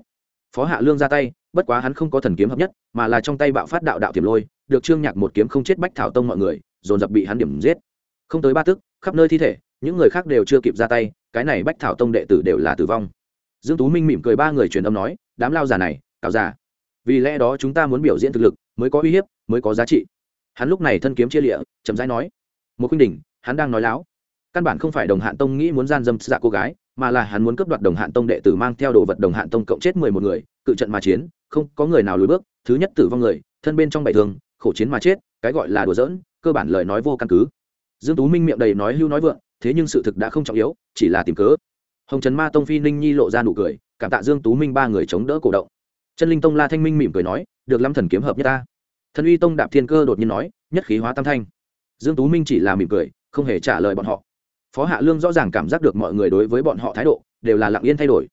Phó hạ lương ra tay bất quá hắn không có thần kiếm hợp nhất, mà là trong tay bạo phát đạo đạo tiềm lôi, được trương nhạc một kiếm không chết bách thảo tông mọi người, dồn dập bị hắn điểm giết. Không tới ba tức, khắp nơi thi thể, những người khác đều chưa kịp ra tay, cái này bách thảo tông đệ tử đều là tử vong. Dương tú minh mỉm cười ba người truyền âm nói, đám lao già này cào già. Vì lẽ đó chúng ta muốn biểu diễn thực lực, mới có uy hiếp, mới có giá trị. Hắn lúc này thân kiếm chia lịa, chậm rãi nói, một khuynh đỉnh, hắn đang nói láo. Căn bản không phải đồng hạn tông nghĩ muốn gian dâm dạ cô gái, mà là hắn muốn cướp đoạt đồng hạn tông đệ tử mang theo đồ vật đồng hạn tông cộng chết mười một người cự trận mà chiến, không có người nào lùi bước, thứ nhất tử vong người, thân bên trong bảy thường, khổ chiến mà chết, cái gọi là đùa giỡn, cơ bản lời nói vô căn cứ. Dương tú minh miệng đầy nói hưu nói vượng, thế nhưng sự thực đã không trọng yếu, chỉ là tìm cớ. Hồng trần ma tông phi ninh nhi lộ ra nụ cười, cảm tạ dương tú minh ba người chống đỡ cổ động. Chân linh tông la thanh minh mỉm cười nói, được lâm thần kiếm hợp nhất ta. Thần uy tông đạp thiên cơ đột nhiên nói, nhất khí hóa tam thanh. Dương tú minh chỉ là mỉm cười, không hề trả lời bọn họ. Phó hạ lương rõ ràng cảm giác được mọi người đối với bọn họ thái độ, đều là lặng yên thay đổi.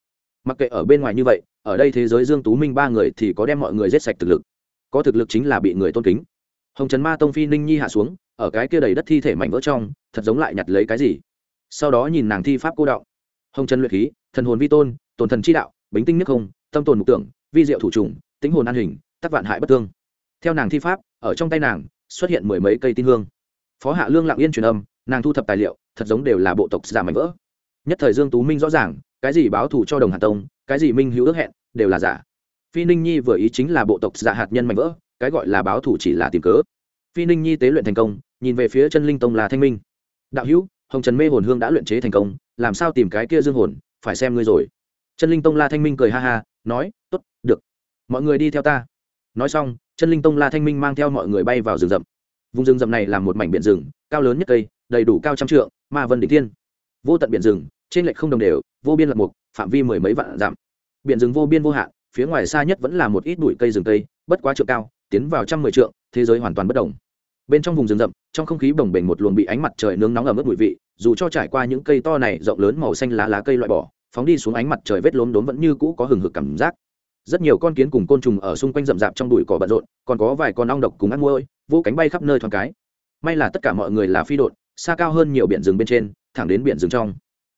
Mặc kệ ở bên ngoài như vậy ở đây thế giới dương tú minh ba người thì có đem mọi người giết sạch thực lực. Có thực lực chính là bị người tôn kính. Hồng trần ma tông phi ninh nhi hạ xuống, ở cái kia đầy đất thi thể mảnh vỡ trong, thật giống lại nhặt lấy cái gì. Sau đó nhìn nàng thi pháp cô đạo. Hồng trần luyện khí, thần hồn vi tôn, tồn thần chi đạo, bính tinh nhất không, tâm tồn mục tưởng, vi diệu thủ trùng tính hồn an hình, tắc vạn hại bất tương. Theo nàng thi pháp, ở trong tay nàng, xuất hiện mười mấy cây tin hương. Phó hạ lương lặng yên truyền âm, nàng thu thập tài liệu, thật giống đều là bộ tộc giả mảnh vỡ. Nhất thời dương tú minh rõ ràng cái gì báo thù cho đồng hàn tông, cái gì minh hữu ước hẹn, đều là giả. Phi ninh nhi vừa ý chính là bộ tộc giả hạt nhân mảnh vỡ, cái gọi là báo thù chỉ là tìm cớ. Phi ninh nhi tế luyện thành công, nhìn về phía chân linh tông là thanh minh. Đạo hữu, hồng trần mê hồn hương đã luyện chế thành công, làm sao tìm cái kia dương hồn, phải xem ngươi rồi. Chân linh tông la thanh minh cười ha ha, nói t ố t được. Mọi người đi theo ta. Nói xong, chân linh tông la thanh minh mang theo mọi người bay vào rừng rậm. Vùng rừng rậm này là một mảnh biển rừng, cao lớn nhất cây, đầy đủ cao trăm trượng, ma vân đỉnh thiên. Vô tận biển rừng, trên lệch không đồng đều vô biên lập mục, phạm vi mười mấy vạn dặm. Biển rừng vô biên vô hạn, phía ngoài xa nhất vẫn là một ít bụi cây rừng cây, bất quá trượng cao, tiến vào trăm mười trượng, thế giới hoàn toàn bất đồng bên trong vùng rừng rậm, trong không khí bồng bềnh một luồng bị ánh mặt trời nướng nóng ở mức bụi vị, dù cho trải qua những cây to này rộng lớn màu xanh lá lá cây loại bỏ, phóng đi xuống ánh mặt trời vết lốm đốm vẫn như cũ có hừng hực cảm giác. Rất nhiều con kiến cùng côn trùng ở xung quanh rậm rạp trong bụi cỏ bận rộn, còn có vài con ong độc cùng ăn môi vô cánh bay khắp nơi thoáng cái. May là tất cả mọi người là phi đội xa cao hơn nhiều biển rừng bên trên, thẳng đến biển rừng trong.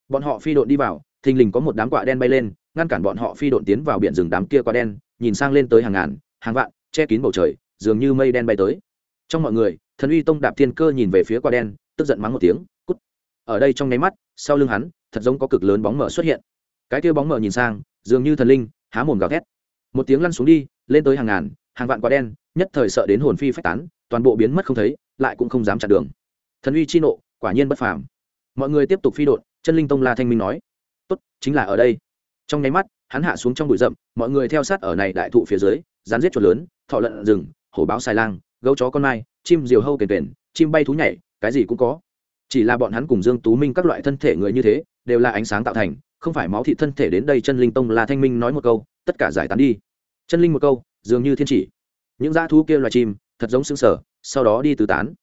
Bọn họ phi đội đi vào thình lình có một đám quạ đen bay lên, ngăn cản bọn họ phi độn tiến vào biển rừng đám kia quạ đen, nhìn sang lên tới hàng ngàn, hàng vạn, che kín bầu trời, dường như mây đen bay tới. Trong mọi người, thần uy tông đạp thiên cơ nhìn về phía quạ đen, tức giận mắng một tiếng, cút. Ở đây trong nháy mắt, sau lưng hắn, thật giống có cực lớn bóng mở xuất hiện. Cái kia bóng mở nhìn sang, dường như thần linh, há mồm gào thét. Một tiếng lăn xuống đi, lên tới hàng ngàn, hàng vạn quả đen, nhất thời sợ đến hồn phi phách tán, toàn bộ biến mất không thấy, lại cũng không dám chặn đường. Thần uy chi nộ, quả nhiên bất phàm. Mọi người tiếp tục phi đột chân linh tông la thanh minh nói tốt, chính là ở đây. Trong nháy mắt, hắn hạ xuống trong bụi rậm, mọi người theo sát ở này đại thụ phía dưới, rán giết chuột lớn, thọ lợn rừng, hổ báo xài lang, gấu chó con mai, chim diều hâu kền kền, chim bay thú nhảy, cái gì cũng có. Chỉ là bọn hắn cùng dương tú minh các loại thân thể người như thế, đều là ánh sáng tạo thành, không phải máu thịt thân thể đến đây chân linh tông là thanh minh nói một câu, tất cả giải tán đi. Chân linh một câu, dường như thiên chỉ. Những dã thú kia loài chim, thật giống xương sở sau đó đi tứ tán.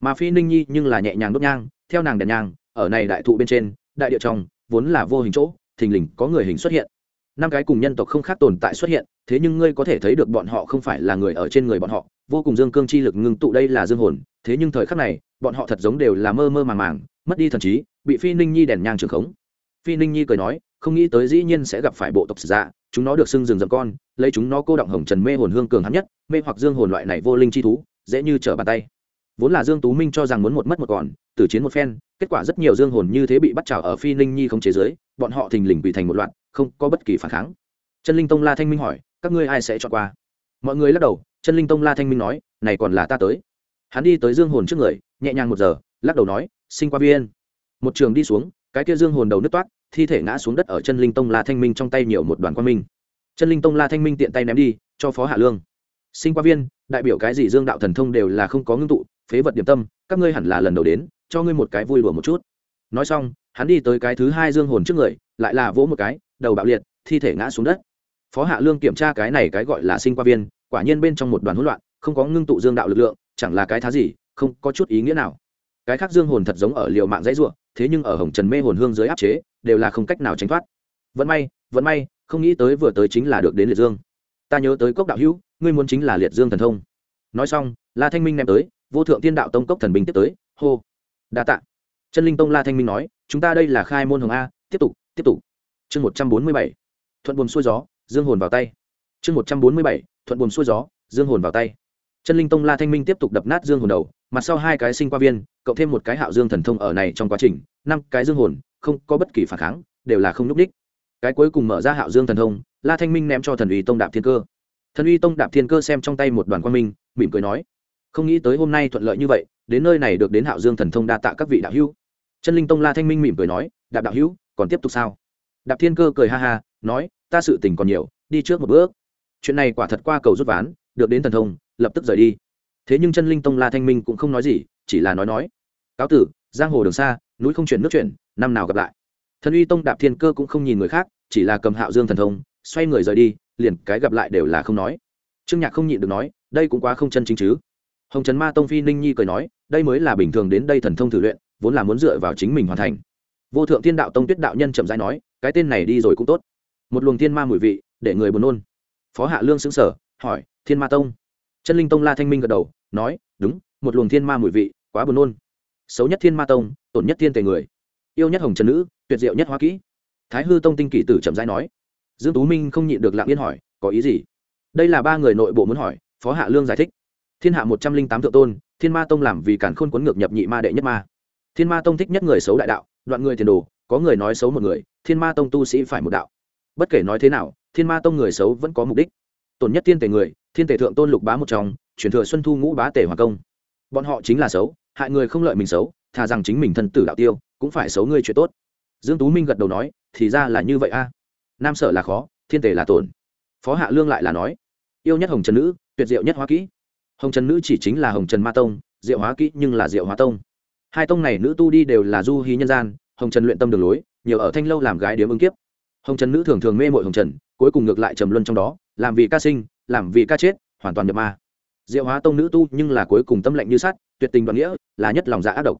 Mà phi ninh nhi nhưng là nhẹ nhàng đốt nhang, theo nàng đèn nhang, ở này đại thụ bên trên, đại địa trong vốn là vô hình chỗ, thình lình có người hình xuất hiện. Năm cái cùng nhân tộc không khác tồn tại xuất hiện, thế nhưng ngươi có thể thấy được bọn họ không phải là người ở trên người bọn họ, vô cùng dương cương chi lực ngưng tụ đây là dương hồn, thế nhưng thời khắc này, bọn họ thật giống đều là mơ mơ màng màng, mất đi thần trí, bị phi ninh nhi đèn nhang trường khống. Phi ninh nhi cười nói, không nghĩ tới dĩ nhiên sẽ gặp phải bộ tộc dạ chúng nó được xưng rừng rậm con, lấy chúng nó cô động hồng trần mê hồn hương cường hắn nhất, mê hoặc dương hồn loại này vô linh chi thú, dễ như trở bàn tay. Vốn là dương tú minh cho rằng muốn một mất một còn tử chiến một phen, kết quả rất nhiều dương hồn như thế bị bắt trào ở phi ninh nhi không chế giới, bọn họ thình lình bị thành một loạt không có bất kỳ phản kháng. Chân linh tông la thanh minh hỏi, các ngươi ai sẽ chọn qua? Mọi người lắc đầu chân linh tông la thanh minh nói, này còn là ta tới. Hắn đi tới dương hồn trước người, nhẹ nhàng một giờ, lắc đầu nói, sinh qua viên. Một trường đi xuống, cái kia dương hồn đầu nứt toát, thi thể ngã xuống đất ở chân linh tông la thanh minh trong tay nhiều một đoàn quan minh. Chân linh tông la thanh minh tiện tay ném đi, cho phó hạ lương. Sinh qua viên, đại biểu cái gì dương đạo thần thông đều là không có ngưng tụ phế vật điểm tâm, các ngươi hẳn là lần đầu đến, cho ngươi một cái vui đùa một chút. Nói xong, hắn đi tới cái thứ hai dương hồn trước người, lại là vỗ một cái, đầu bạo liệt, thi thể ngã xuống đất. Phó hạ lương kiểm tra cái này cái gọi là sinh qua viên, quả nhiên bên trong một đoàn hỗn loạn, không có ngưng tụ dương đạo lực lượng, chẳng là cái thá gì, không có chút ý nghĩa nào. Cái khác dương hồn thật giống ở liều mạng dãy ruộng thế nhưng ở hồng trần mê hồn hương dưới áp chế, đều là không cách nào tránh thoát. Vẫn may vẫn may, không nghĩ tới vừa tới chính là được đến liệt dương. Ta nhớ tới cốc đạo hữu, ngươi muốn chính là liệt dương thần thông. Nói xong, la thanh minh ném tới vô thượng tiên đạo tông cốc thần binh tiếp tới, hô, đa tạ. Chân linh tông la thanh minh nói, chúng ta đây là khai môn hồng a, tiếp tục tiếp tục. Chương một trăm bốn mươi bảy, thuận buồm xuôi gió, dương hồn vào tay. Chương một trăm bốn mươi bảy, thuận buồm xuôi gió, dương hồn vào tay. Chân linh tông la thanh minh tiếp tục đập nát dương hồn đầu, mặt sau hai cái sinh qua viên, cộng thêm một cái hạo dương thần thông ở này trong quá trình, năm cái dương hồn, không có bất kỳ phản kháng, đều là không n ú c đích cái cuối cùng mở ra hạo dương thần thông, la thanh minh ném cho thần uy tông đạp thiên cơ. Thần uy tông đạp thiên cơ xem trong tay một đoàn quan minh, mỉm cười nói không nghĩ tới hôm nay thuận lợi như vậy, đến nơi này được đến hạo dương thần thông đa tạ các vị đạo hữu. Chân linh tông la thanh minh mỉm cười nói, đạp đạo hữu, còn tiếp tục sao? Đạp thiên cơ cười ha ha, nói, ta sự tình còn nhiều, đi trước một bước. Chuyện này quả thật qua cầu rút ván, được đến thần thông, lập tức rời đi. Thế nhưng chân linh tông la thanh minh cũng không nói gì, chỉ là nói nói, cáo tử, giang hồ đường xa, núi không chuyển nước chuyển, năm nào gặp lại. Thần uy tông đạp thiên cơ cũng không nhìn người khác, chỉ là cầm hạo dương thần thông, xoay người rời đi, liền cái gặp lại đều là không nói. Trương nhạc không nhịn được nói, đây cũng quá không chân chính chứ hồng trần ma tông phi ninh nhi cười nói, đây mới là bình thường đến đây thần thông thử luyện, vốn là muốn dựa vào chính mình hoàn thành. Vô thượng thiên đạo tông tuyết đạo nhân chậm rãi nói, cái tên này đi rồi cũng tốt. Một luồng thiên ma mùi vị, để người buồn nôn. Phó hạ lương xứng sở hỏi, thiên ma tông? Chân linh tông la thanh minh gật đầu, nói, đúng, một luồng thiên ma mùi vị, quá buồn nôn. Xấu nhất thiên ma tông, tổn nhất thiên tề người. Yêu nhất hồng trần nữ, tuyệt diệu nhất hoa kỹ. Thái hư tông tinh kỷ tử chậm rãi nói. Dương tú minh không nhịn được lặng yên hỏi, có ý gì? Đây là ba người nội bộ muốn hỏi, phó hạ lương giải thích thiên hạ một trăm linh tám thượng tôn, thiên ma tông làm vì cản khôn quấn ngược nhập nhị ma đệ nhất ma. Thiên ma tông thích nhất người xấu đại đạo, đoạn người tiền đồ, có người nói xấu một người, thiên ma tông tu sĩ phải một đạo. Bất kể nói thế nào, thiên ma tông người xấu vẫn có mục đích. Tổn nhất thiên tể người, thiên tể thượng tôn lục bá một trong, chuyển thừa xuân thu ngũ bá tể hoàng công. Bọn họ chính là xấu, hại người không lợi mình xấu, thà rằng chính mình thân tử đạo tiêu, cũng phải xấu ngươi chuyện tốt. Dương tú minh gật đầu nói, thì ra là như vậy a. Nam sở là khó, thiên tề là tổn. Phó hạ lương lại là nói, yêu nhất hồng trần nữ, tuyệt diệu nhất hoa kỹ hồng trần nữ chỉ chính là hồng trần ma tông, diệu hóa kỹ nhưng là diệu hóa tông. Hai tông này nữ tu đi đều là du hí nhân gian, hồng trần luyện tâm đường lối, nhiều ở thanh lâu làm gái điếm ứng kiếp. Hồng trần nữ thường thường mê mội hồng trần, cuối cùng ngược lại trầm luân trong đó, làm vì ca sinh, làm vì ca chết, hoàn toàn nhập ma. Diệu hóa tông nữ tu nhưng là cuối cùng tâm lệnh như sắt, tuyệt tình đoạn nghĩa, là nhất lòng dạ ác độc.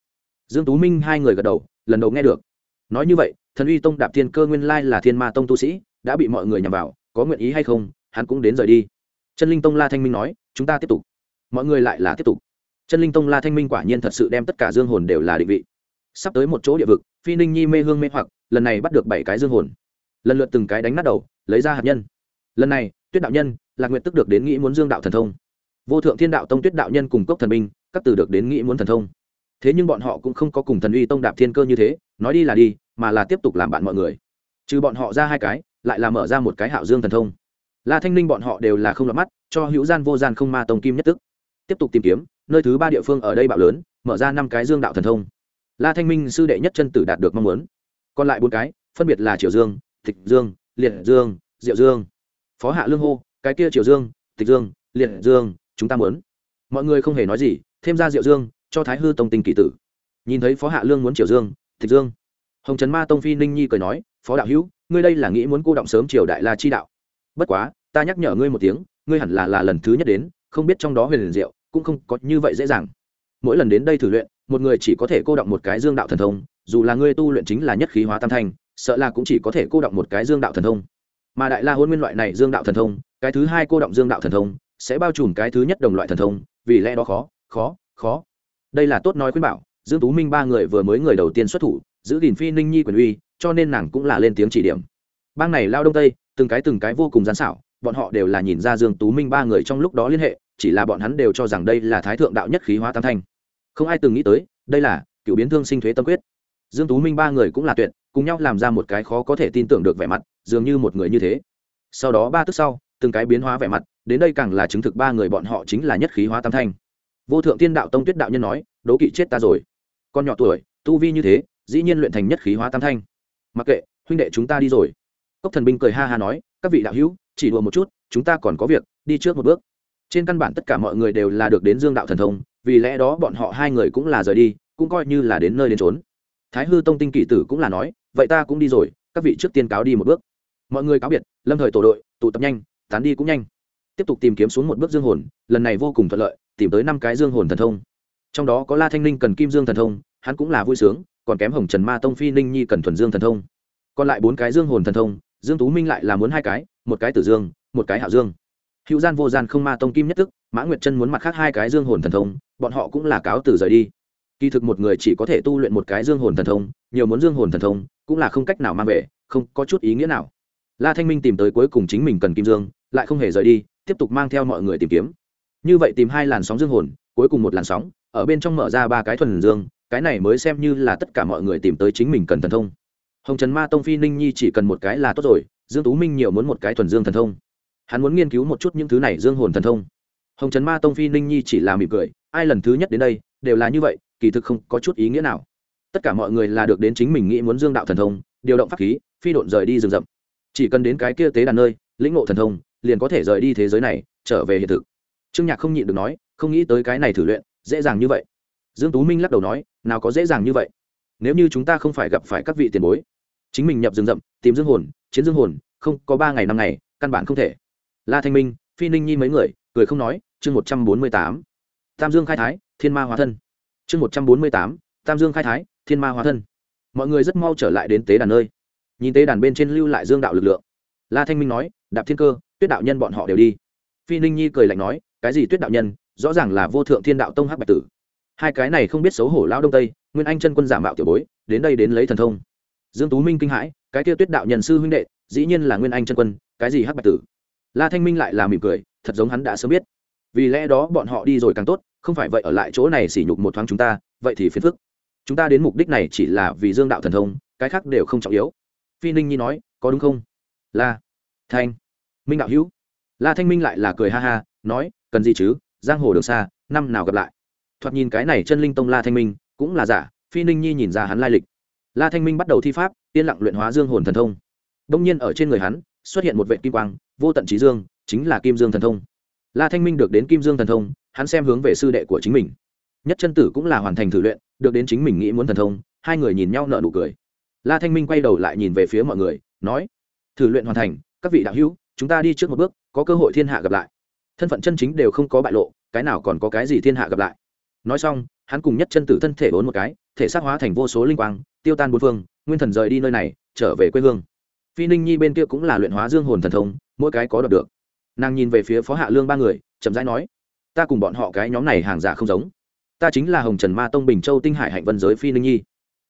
Dương tú minh hai người gật đầu, lần đầu nghe được. Nói như vậy, thần uy tông đạp thiên cơ nguyên lai là thiên ma tông tu sĩ, đã bị mọi người nhằm vào, có nguyện ý hay không, hắn cũng đến rời đi. Chân linh tông la thanh minh nói, chúng ta tiếp tục mọi người lại là tiếp tục. Chân linh tông la thanh minh quả nhiên thật sự đem tất cả dương hồn đều là định vị. Sắp tới một chỗ địa vực, phi ninh nhi mê hương mê hoặc, lần này bắt được bảy cái dương hồn. Lần lượt từng cái đánh nát đầu, lấy ra hạt nhân. Lần này, tuyết đạo nhân, lạc nguyện tức được đến nghĩ muốn dương đạo thần thông. Vô thượng thiên đạo tông tuyết đạo nhân cùng cốc thần minh, các từ được đến nghĩ muốn thần thông. Thế nhưng bọn họ cũng không có cùng thần uy tông đạp thiên cơ như thế, nói đi là đi, mà là tiếp tục làm bạn mọi người. Trừ bọn họ ra hai cái, lại là mở ra một cái hạo dương thần thông. La thanh ninh bọn họ đều là không lọt mắt, cho hữu gian vô gian không ma tông kim nhất tức tiếp tục tìm kiếm, nơi thứ ba địa phương ở đây bạo lớn, mở ra năm cái dương đạo thần thông. La thanh minh sư đệ nhất chân tử đạt được mong muốn. Còn lại bốn cái, phân biệt là triều dương tịch dương, liệt dương, diệu dương. Phó hạ lương hô, cái kia triều dương tịch dương, liệt dương, chúng ta muốn. Mọi người không hề nói gì, thêm ra diệu dương, cho thái hư tông tình kỳ tử. Nhìn thấy phó hạ lương muốn triều dương tịch dương. Hồng trấn ma tông phi ninh nhi cười nói, phó đạo hữu, ngươi đây là nghĩ muốn cô động sớm triều đại la chi đạo. Bất quá, ta nhắc nhở ngươi một tiếng, ngươi hẳn là là lần thứ nhất đến, không biết trong đó huyền liền diệu cũng không có như vậy dễ dàng. Mỗi lần đến đây thử luyện, một người chỉ có thể cô động một cái dương đạo thần thông, dù là ngươi tu luyện chính là nhất khí hóa tam thanh, sợ là cũng chỉ có thể cô động một cái dương đạo thần thông. Mà đại la hôn nguyên loại này dương đạo thần thông, cái thứ hai cô động dương đạo thần thông, sẽ bao trùm cái thứ nhất đồng loại thần thông, vì lẽ đó khó khó khó. Đây là tốt nói khuyên bảo, dương tú minh ba người vừa mới người đầu tiên xuất thủ, giữ gìn phi ninh nhi quyền uy, cho nên nàng cũng là lên tiếng chỉ điểm. Bang này lao đông tây, từng cái từng cái vô cùng gian xảo, bọn họ đều là nhìn ra dương tú minh ba người trong lúc đó liên hệ chỉ là bọn hắn đều cho rằng đây là thái thượng đạo nhất khí hóa tam thanh. Không ai từng nghĩ tới, đây là cựu biến thương sinh thuế tâm quyết. Dương tú minh ba người cũng là tuyệt, cùng nhau làm ra một cái khó có thể tin tưởng được vẻ mặt, dường như một người như thế. Sau đó ba tức sau, từng cái biến hóa vẻ mặt, đến đây càng là chứng thực ba người bọn họ chính là nhất khí hóa tam thanh. Vô thượng tiên đạo tông tuyết đạo nhân nói, đố kỵ chết ta rồi. Con nhỏ tuổi, tu vi như thế, dĩ nhiên luyện thành nhất khí hóa tam thanh. Mặc kệ, huynh đệ chúng ta đi rồi. Cốc thần binh cười ha ha nói, các vị đạo hữu, chỉ đùa một chút, chúng ta còn có việc, đi trước một bước trên căn bản tất cả mọi người đều là được đến dương đạo thần thông, vì lẽ đó bọn họ hai người cũng là rời đi, cũng coi như là đến nơi đến trốn thái hư tông tinh kỷ tử cũng là nói, vậy ta cũng đi rồi, các vị trước tiên cáo đi một bước. Mọi người cáo biệt, lâm thời tổ đội, tụ tập nhanh, tán đi cũng nhanh. Tiếp tục tìm kiếm xuống một bước dương hồn, lần này vô cùng thuận lợi, tìm tới năm cái dương hồn thần thông. Trong đó có la thanh ninh cần kim dương thần thông, hắn cũng là vui sướng, còn kém hồng trần ma tông phi ninh nhi cần thuần dương thần thông. Còn lại bốn cái dương hồn thần thông, dương tú minh lại là muốn hai cái, một cái tử dương, một cái hạo dương hữu gian vô gian không ma tông kim nhất tức mã nguyệt chân muốn mặt khác hai cái dương hồn thần thông, bọn họ cũng là cáo từ rời đi. Kỳ thực một người chỉ có thể tu luyện một cái dương hồn thần thông, nhiều muốn dương hồn thần thông, cũng là không cách nào mang về, không có chút ý nghĩa nào. La thanh minh tìm tới cuối cùng chính mình cần kim dương, lại không hề rời đi, tiếp tục mang theo mọi người tìm kiếm. Như vậy tìm hai làn sóng dương hồn, cuối cùng một làn sóng, ở bên trong mở ra ba cái thuần dương, cái này mới xem như là tất cả mọi người tìm tới chính mình cần thần thông. Hồng trần ma tông phi ninh nhi chỉ cần một cái là tốt rồi, dương tú minh nhiều muốn một cái thuần dương thần thông hắn muốn nghiên cứu một chút những thứ này dương hồn thần thông. Hồng trần ma tông phi ninh nhi chỉ là mỉm cười, ai lần thứ nhất đến đây, đều là như vậy, kỳ thực không có chút ý nghĩa nào. Tất cả mọi người là được đến chính mình nghĩ muốn dương đạo thần thông, điều động pháp khí, phi độn rời đi rừng rậm. Chỉ cần đến cái kia tế đàn nơi, lĩnh ngộ thần thông, liền có thể rời đi thế giới này, trở về hiện thực. Trương nhạc không nhịn được nói, không nghĩ tới cái này thử luyện, dễ dàng như vậy. Dương tú minh lắc đầu nói, nào có dễ dàng như vậy. Nếu như chúng ta không phải gặp phải các vị tiền bối, chính mình nhập rừng rậm, tìm dương hồn, chiến dương hồn, không có ba ngày năm ngày, căn bản không thể la thanh minh, phi ninh nhi mấy người, cười không nói, chương một trăm bốn mươi tám. Tam dương khai thái, thiên ma hóa thân. Chương một trăm bốn mươi tám, tam dương khai thái, thiên ma hóa thân. Mọi người rất mau trở lại đến tế đàn nơi. Nhìn tế đàn bên trên lưu lại dương đạo lực lượng. La thanh minh nói, đạp thiên cơ, tuyết đạo nhân bọn họ đều đi. Phi ninh nhi cười lạnh nói, cái gì tuyết đạo nhân? Rõ ràng là vô thượng thiên đạo tông hắc bạch tử. Hai cái này không biết xấu hổ lao đông tây, nguyên anh chân quân giả mạo tiểu bối, đến đây đến lấy thần thông. Dương tú minh kinh hãi, cái kia tuyết đạo nhân sư huynh đệ, dĩ nhiên là nguyên anh chân quân, cái gì hắc bạch tử? La thanh minh lại là mỉm cười, thật giống hắn đã sớm biết. Vì lẽ đó bọn họ đi rồi càng tốt, không phải vậy ở lại chỗ này sỉ nhục một thoáng chúng ta, vậy thì phiền phức. Chúng ta đến mục đích này chỉ là vì dương đạo thần thông, cái khác đều không trọng yếu. Phi ninh nhi nói, có đúng không? La thanh minh đạo hữu. La thanh minh lại là cười ha ha, nói, cần gì chứ, giang hồ đường xa, năm nào gặp lại. Thoạt nhìn cái này chân linh tông la thanh minh, cũng là giả, phi ninh nhi nhìn ra hắn lai lịch. La thanh minh bắt đầu thi pháp, yên lặng luyện hóa dương hồn thần thông. Đông nhiên ở trên người hắn xuất hiện một vệ kim quang, vô tận trí dương, chính là kim dương thần thông. La thanh minh được đến kim dương thần thông, hắn xem hướng về sư đệ của chính mình. Nhất chân tử cũng là hoàn thành thử luyện, được đến chính mình nghĩ muốn thần thông, hai người nhìn nhau nợ nụ cười. La thanh minh quay đầu lại nhìn về phía mọi người, nói, thử luyện hoàn thành, các vị đạo hữu, chúng ta đi trước một bước, có cơ hội thiên hạ gặp lại. Thân phận chân chính đều không có bại lộ, cái nào còn có cái gì thiên hạ gặp lại. Nói xong, hắn cùng nhất chân tử thân thể bốn một cái, thể xác hóa thành vô số linh quang, tiêu tan bốn phương, nguyên thần rời đi nơi này, trở về quê hương phi ninh nhi bên kia cũng là luyện hóa dương hồn thần thông, mỗi cái có đọc được. Nàng nhìn về phía phó hạ lương ba người, chậm rãi nói, ta cùng bọn họ cái nhóm này hàng giả không giống. Ta chính là hồng trần ma tông bình châu tinh hải hạnh vân giới phi ninh nhi.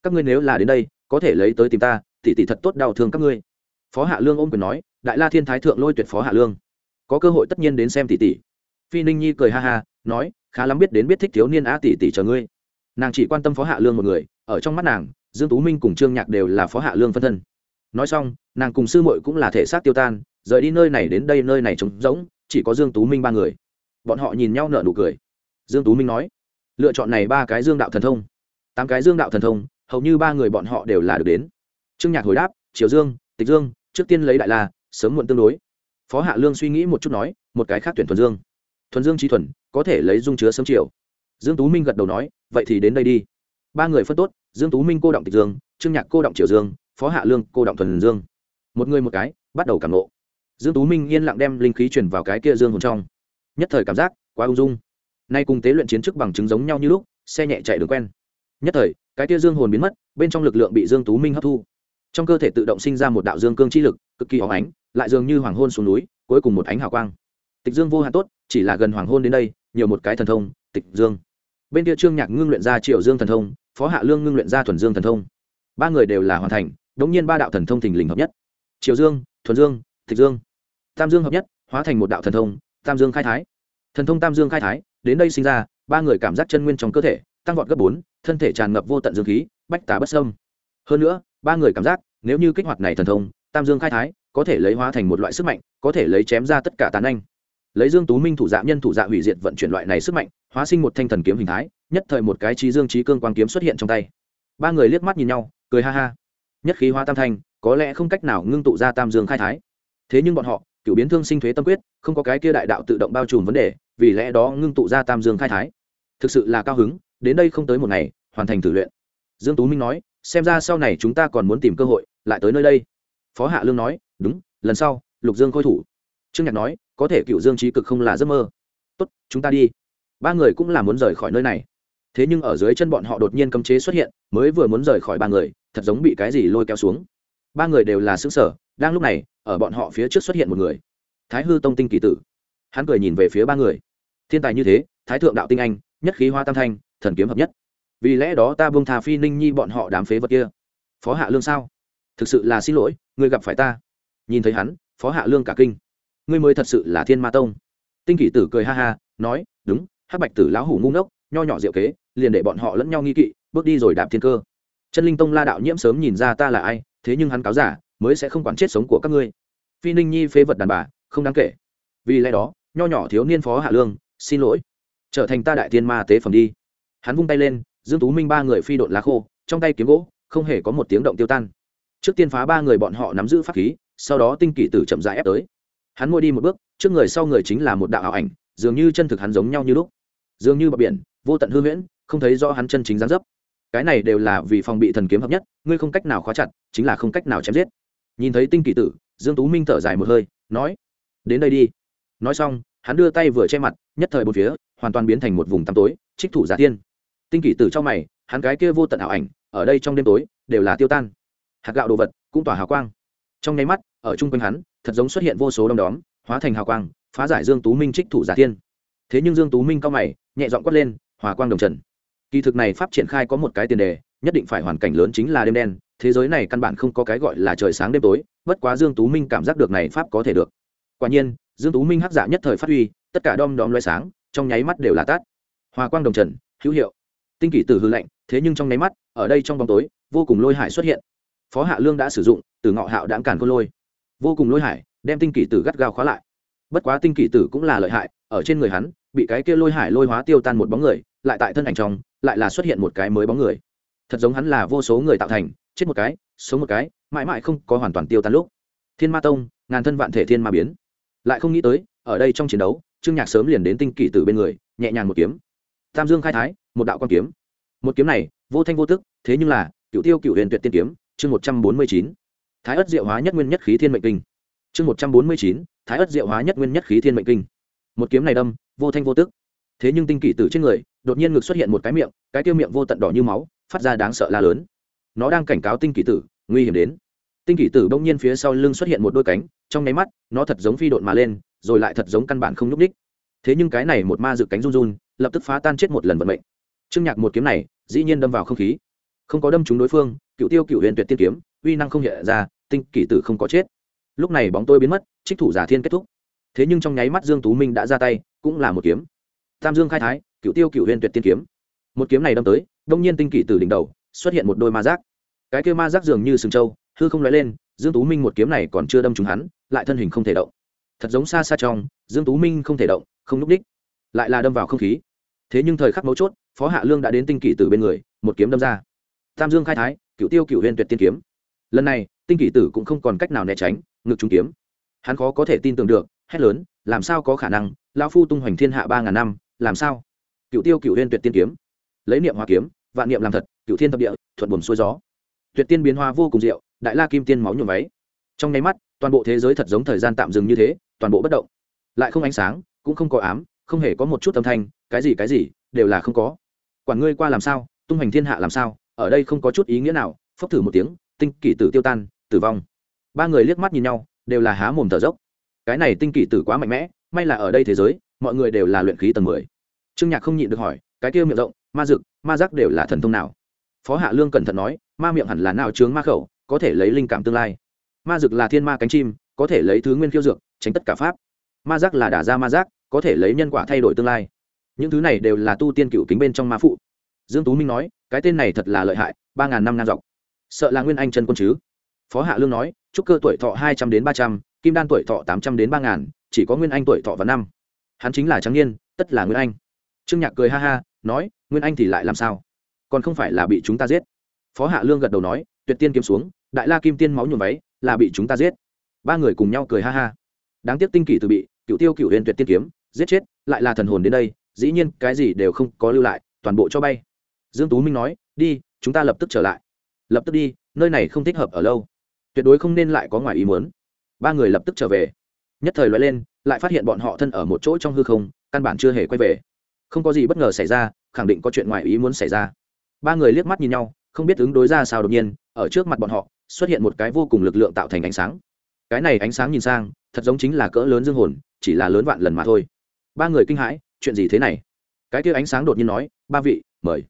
Các ngươi nếu là đến đây, có thể lấy tới tìm ta, tỷ tỷ thật tốt đau thương các ngươi. Phó hạ lương ôm quyền nói, đại la thiên thái thượng lôi tuyệt phó hạ lương. Có cơ hội tất nhiên đến xem tỷ tỷ. Phi ninh nhi cười ha ha, nói, khá lắm biết đến biết thích thiếu niên á tỷ tỷ chờ ngươi. Nàng chỉ quan tâm phó hạ lương một người, ở trong mắt nàng, dương tú minh cùng trương nhạc đều là phó hạ lương phân thân nói xong, nàng cùng sư muội cũng là thể xác tiêu tan, rời đi nơi này đến đây nơi này trống rỗng, chỉ có dương tú minh ba người. Bọn họ nhìn nhau nở nụ cười. Dương tú minh nói, lựa chọn này ba cái dương đạo thần thông. Tám cái dương đạo thần thông, hầu như ba người bọn họ đều là được đến. Trương nhạc hồi đáp, triều dương, tịch dương, trước tiên lấy đại la, sớm muộn tương đối. Phó hạ lương suy nghĩ một chút nói, một cái khác tuyển thuần dương. Thuần dương trí thuần, có thể lấy dung chứa sớm chiều. Dương tú minh gật đầu nói, vậy thì đến đây đi. Ba người phân tốt, dương tú minh cô động tịch dương, trương nhạc cô động triều dương phó hạ lương, cô động thuần dương. Một người một cái, bắt đầu cảm nộ dương tú minh yên lặng đem linh khí truyền vào cái kia dương hồn trong. Nhất thời cảm giác quá ung dung. Nay cùng tế luyện chiến chức bằng chứng giống nhau như lúc, xe nhẹ chạy đường quen. Nhất thời, cái kia dương hồn biến mất, bên trong lực lượng bị dương tú minh hấp thu. Trong cơ thể tự động sinh ra một đạo dương cương chi lực, cực kỳ hóng ánh, lại dường như hoàng hôn xuống núi, cuối cùng một ánh hào quang. Tịch dương vô hạn tốt, chỉ là gần hoàng hôn đến đây, nhiều một cái thần thông, tịch dương. Bên kia trương nhạc ngưng luyện ra triệu dương thần thông, phó hạ lương ngưng luyện ra thuần dương thần thông. Ba người đều là hoàn thành đống nhiên ba đạo thần thông thình lình hợp nhất. Triều dương, thuần dương, thịch dương. Tam dương hợp nhất, hóa thành một đạo thần thông, tam dương khai thái. Thần thông tam dương khai thái, đến đây sinh ra, ba người cảm giác chân nguyên trong cơ thể, tăng vọt gấp bốn, thân thể tràn ngập vô tận dương khí, bách tá bất sâm hơn nữa, ba người cảm giác, nếu như kích hoạt này thần thông, tam dương khai thái, có thể lấy hóa thành một loại sức mạnh, có thể lấy chém ra tất cả tàn anh. Lấy dương tú minh thủ dạ nhân thủ dạ hủy diệt vận chuyển loại này sức mạnh, hóa sinh một thanh thần kiếm hình thái, nhất thời một cái trí dương trí cương quang kiếm xuất hiện trong tay. Ba người liếc mắt nhìn nhau, cười ha ha nhất khí hóa tam thanh, có lẽ không cách nào ngưng tụ ra tam dương khai thái. Thế nhưng bọn họ cựu biến thương sinh thuế tâm quyết, không có cái kia đại đạo tự động bao trùm vấn đề, vì lẽ đó ngưng tụ ra tam dương khai thái. Thực sự là cao hứng, đến đây không tới một ngày, hoàn thành thử luyện. Dương tú minh nói, xem ra sau này chúng ta còn muốn tìm cơ hội, lại tới nơi đây. Phó hạ lương nói, đúng, lần sau, lục dương khôi thủ. Trương nhạc nói, có thể cựu dương trí cực không là giấc mơ. Tốt, chúng ta đi. Ba người cũng là muốn rời khỏi nơi này. Thế nhưng ở dưới chân bọn họ đột nhiên cấm chế xuất hiện, mới vừa muốn rời khỏi ba người thật giống bị cái gì lôi kéo xuống. Ba người đều là xứng sở đang lúc này, ở bọn họ phía trước xuất hiện một người. Thái hư tông tinh kỳ tử. Hắn cười nhìn về phía ba người. Thiên tài như thế, thái thượng đạo tinh anh, nhất khí hoa tam thanh, thần kiếm hợp nhất. Vì lẽ đó ta buông thà phi ninh nhi bọn họ đám phế vật kia. Phó hạ lương sao? Thực sự là xin lỗi, người gặp phải ta. Nhìn thấy hắn, phó hạ lương cả kinh. Ngươi mới thật sự là thiên ma tông. Tinh kỷ tử cười ha ha, nói, đúng, hắc bạch tử lão hủ ngu ngốc, nho nhỏ diệu kế, liền để bọn họ lẫn nhau nghi kỵ, bước đi rồi đạp thiên cơ chân linh tông la đạo nhiễm sớm nhìn ra ta là ai, thế nhưng hắn cáo giả, mới sẽ không quản chết sống của các ngươi. Phi ninh nhi phế vật đàn bà, không đáng kể. Vì lẽ đó, nho nhỏ thiếu niên phó hạ lương, xin lỗi. Trở thành ta đại tiên ma tế phẩm đi. Hắn vung tay lên, dương tú minh ba người phi độn lá khô, trong tay kiếm gỗ, không hề có một tiếng động tiêu tan. Trước tiên phá ba người bọn họ nắm giữ pháp khí, sau đó tinh kỷ tử chậm rãi ép tới. Hắn môi đi một bước, trước người sau người chính là một đạo ảo ảnh, dường như chân thực hắn giống nhau như lúc. Dường như bờ biển, vô tận hư huyễn, không thấy rõ hắn chân chính dáng dấp cái này đều là vì phòng bị thần kiếm hợp nhất, ngươi không cách nào khóa chặt, chính là không cách nào chém giết. Nhìn thấy tinh kỳ tử, dương tú minh thở dài một hơi, nói, đến đây đi. Nói xong, hắn đưa tay vừa che mặt, nhất thời bốn phía, hoàn toàn biến thành một vùng tăm tối, trích thủ giả tiên. Tinh kỳ tử trong mày, hắn cái kia vô tận ảo ảnh, ở đây trong đêm tối, đều là tiêu tan. Hạt gạo đồ vật, cũng tỏa hào quang. Trong nháy mắt, ở chung quanh hắn, thật giống xuất hiện vô số đông đóm, hóa thành hào quang, phá giải dương tú minh trích thủ giả tiên. Thế nhưng dương tú minh cao mày, nhẹ giọng quát lên hòa quang đồng trần kỳ thực này pháp triển khai có một cái tiền đề, nhất định phải hoàn cảnh lớn chính là đêm đen, thế giới này căn bản không có cái gọi là trời sáng đêm tối, bất quá dương tú minh cảm giác được này pháp có thể được. Quả nhiên, dương tú minh hắc giả nhất thời phát huy, tất cả đom đóm loé sáng, trong nháy mắt đều là tát. Hòa quang đồng trần, hữu hiệu. Tinh kỷ tử hư lạnh, thế nhưng trong nháy mắt, ở đây trong bóng tối, vô cùng lôi hải xuất hiện. Phó hạ lương đã sử dụng từ ngọ hạo đãng cản côn lôi. Vô cùng lôi hải, đem tinh kỷ tử gắt gao khóa lại. Bất quá tinh kỷ tử cũng là lợi hại, ở trên người hắn, bị cái kia lôi hải lôi hóa tiêu tan một bóng người lại tại thân ảnh trong, lại là xuất hiện một cái mới bóng người. Thật giống hắn là vô số người tạo thành, chết một cái, sống một cái, mãi mãi không có hoàn toàn tiêu tan lúc. Thiên ma tông, ngàn thân vạn thể thiên ma biến. Lại không nghĩ tới, ở đây trong chiến đấu, trương nhạc sớm liền đến tinh kỷ từ bên người, nhẹ nhàng một kiếm. Tam dương khai thái, một đạo quan kiếm. Một kiếm này, vô thanh vô tức, thế nhưng là cựu tiêu cựu huyền tuyệt tiên kiếm, chương một trăm bốn mươi chín. Thái ất diệu hóa nhất nguyên nhất khí thiên mệnh kinh. Chương một trăm bốn mươi chín, thái ất diệu hóa nhất nguyên nhất khí thiên mệnh kinh. Một kiếm này đâm, vô thanh vô tức. Thế nhưng tinh kỷ tử trên người đột nhiên ngực xuất hiện một cái miệng, cái tiêu miệng vô tận đỏ như máu, phát ra đáng sợ la lớn. Nó đang cảnh cáo tinh kỷ tử, nguy hiểm đến. Tinh kỷ tử bỗng nhiên phía sau lưng xuất hiện một đôi cánh, trong nháy mắt, nó thật giống phi độn mà lên, rồi lại thật giống căn bản không nhúc ních thế nhưng cái này một ma dự cánh run run, lập tức phá tan chết một lần vận mệnh. Trương nhạc một kiếm này, dĩ nhiên đâm vào không khí. Không có đâm trúng đối phương, cựu tiêu cựu huyền tuyệt tiên kiếm, uy năng không hiện ra, tinh kỷ tử không có chết. Lúc này bóng tôi biến mất, trích thủ giả thiên kết thúc. Thế nhưng trong nháy mắt dương tú minh đã ra tay, cũng là một kiếm. Tam dương khai thái cựu tiêu cựu huyền tuyệt tiên kiếm. Một kiếm này đâm tới, đông nhiên tinh kỷ tử đỉnh đầu, xuất hiện một đôi ma giác. Cái kia ma giác dường như sừng trâu, hư không nói lên, dương tú minh một kiếm này còn chưa đâm trúng hắn, lại thân hình không thể động. Thật giống xa xa trong, dương tú minh không thể động, không núp đích. Lại là đâm vào không khí. Thế nhưng thời khắc mấu chốt, phó hạ lương đã đến tinh kỷ tử bên người, một kiếm đâm ra. Tam dương khai thái, cựu tiêu cựu huyền tuyệt tiên kiếm. Lần này, tinh kỷ tử cũng không còn cách nào né tránh, ngực trúng kiếm. Hắn khó có thể tin tưởng được, hét lớn, làm sao có khả năng? Lão phu tung hoành thiên hạ ba ngàn năm, làm sao? Cựu tiêu cựu huyên tuyệt tiên kiếm. Lấy niệm hoa kiếm, vạn niệm làm thật cựu thiên thập địa, thuận buồm xuôi gió. Tuyệt tiên biến hoa vô cùng diệu, đại la kim tiên máu nhuộm váy. Trong nháy mắt, toàn bộ thế giới thật giống thời gian tạm dừng như thế, toàn bộ bất động. Lại không ánh sáng, cũng không có ám, không hề có một chút âm thanh, cái gì cái gì, đều là không có. Quản ngươi qua làm sao, tung hành thiên hạ làm sao, ở đây không có chút ý nghĩa nào, phốc thử một tiếng, tinh kỷ tử tiêu tan, tử vong. Ba người liếc mắt nhìn nhau, đều là há mồm thở dốc. Cái này tinh kỷ tử quá mạnh mẽ, may là ở đây thế giới, mọi người đều là luyện khí tầng mười trương nhạc không nhịn được hỏi, cái kia miệng rộng, ma dực, ma giác đều là thần thông nào? Phó hạ lương cẩn thận nói, ma miệng hẳn là nào chướng ma khẩu, có thể lấy linh cảm tương lai. Ma dực là thiên ma cánh chim, có thể lấy thứ nguyên khiêu dược, tránh tất cả pháp. Ma giác là đả ra ma giác, có thể lấy nhân quả thay đổi tương lai. Những thứ này đều là tu tiên cựu kính bên trong ma phụ. Dương tú minh nói, cái tên này thật là lợi hại, ba ngàn năm ngang dọc. Sợ là nguyên anh chân quân chứ? Phó hạ lương nói trúc cơ tuổi thọ hai trăm đến ba trăm, kim đan tuổi thọ tám trăm đến ba ngàn, chỉ có nguyên anh tuổi thọ và năm. Hắn chính là trắng niên, tất là nguyên anh trương nhạc cười ha ha, nói, nguyên anh thì lại làm sao? Còn không phải là bị chúng ta giết? Phó hạ lương gật đầu nói, tuyệt tiên kiếm xuống, đại la kim tiên máu nhuộm váy, là bị chúng ta giết. Ba người cùng nhau cười ha ha. Đáng tiếc tinh kỷ từ bị, cựu tiêu cựu huyền tuyệt tiên kiếm, giết chết, lại là thần hồn đến đây, dĩ nhiên cái gì đều không có lưu lại, toàn bộ cho bay. Dương tú minh nói, đi, chúng ta lập tức trở lại. Lập tức đi, nơi này không thích hợp ở lâu. Tuyệt đối không nên lại có ngoài ý muốn. Ba người lập tức trở về. Nhất thời loại lên, lại phát hiện bọn họ thân ở một chỗ trong hư không, căn bản chưa hề quay về không có gì bất ngờ xảy ra, khẳng định có chuyện ngoài ý muốn xảy ra. Ba người liếc mắt nhìn nhau, không biết ứng đối ra sao đột nhiên, ở trước mặt bọn họ, xuất hiện một cái vô cùng lực lượng tạo thành ánh sáng. Cái này ánh sáng nhìn sang, thật giống chính là cỡ lớn dương hồn, chỉ là lớn vạn lần mà thôi. Ba người kinh hãi, chuyện gì thế này? Cái kia ánh sáng đột nhiên nói, ba vị, mời.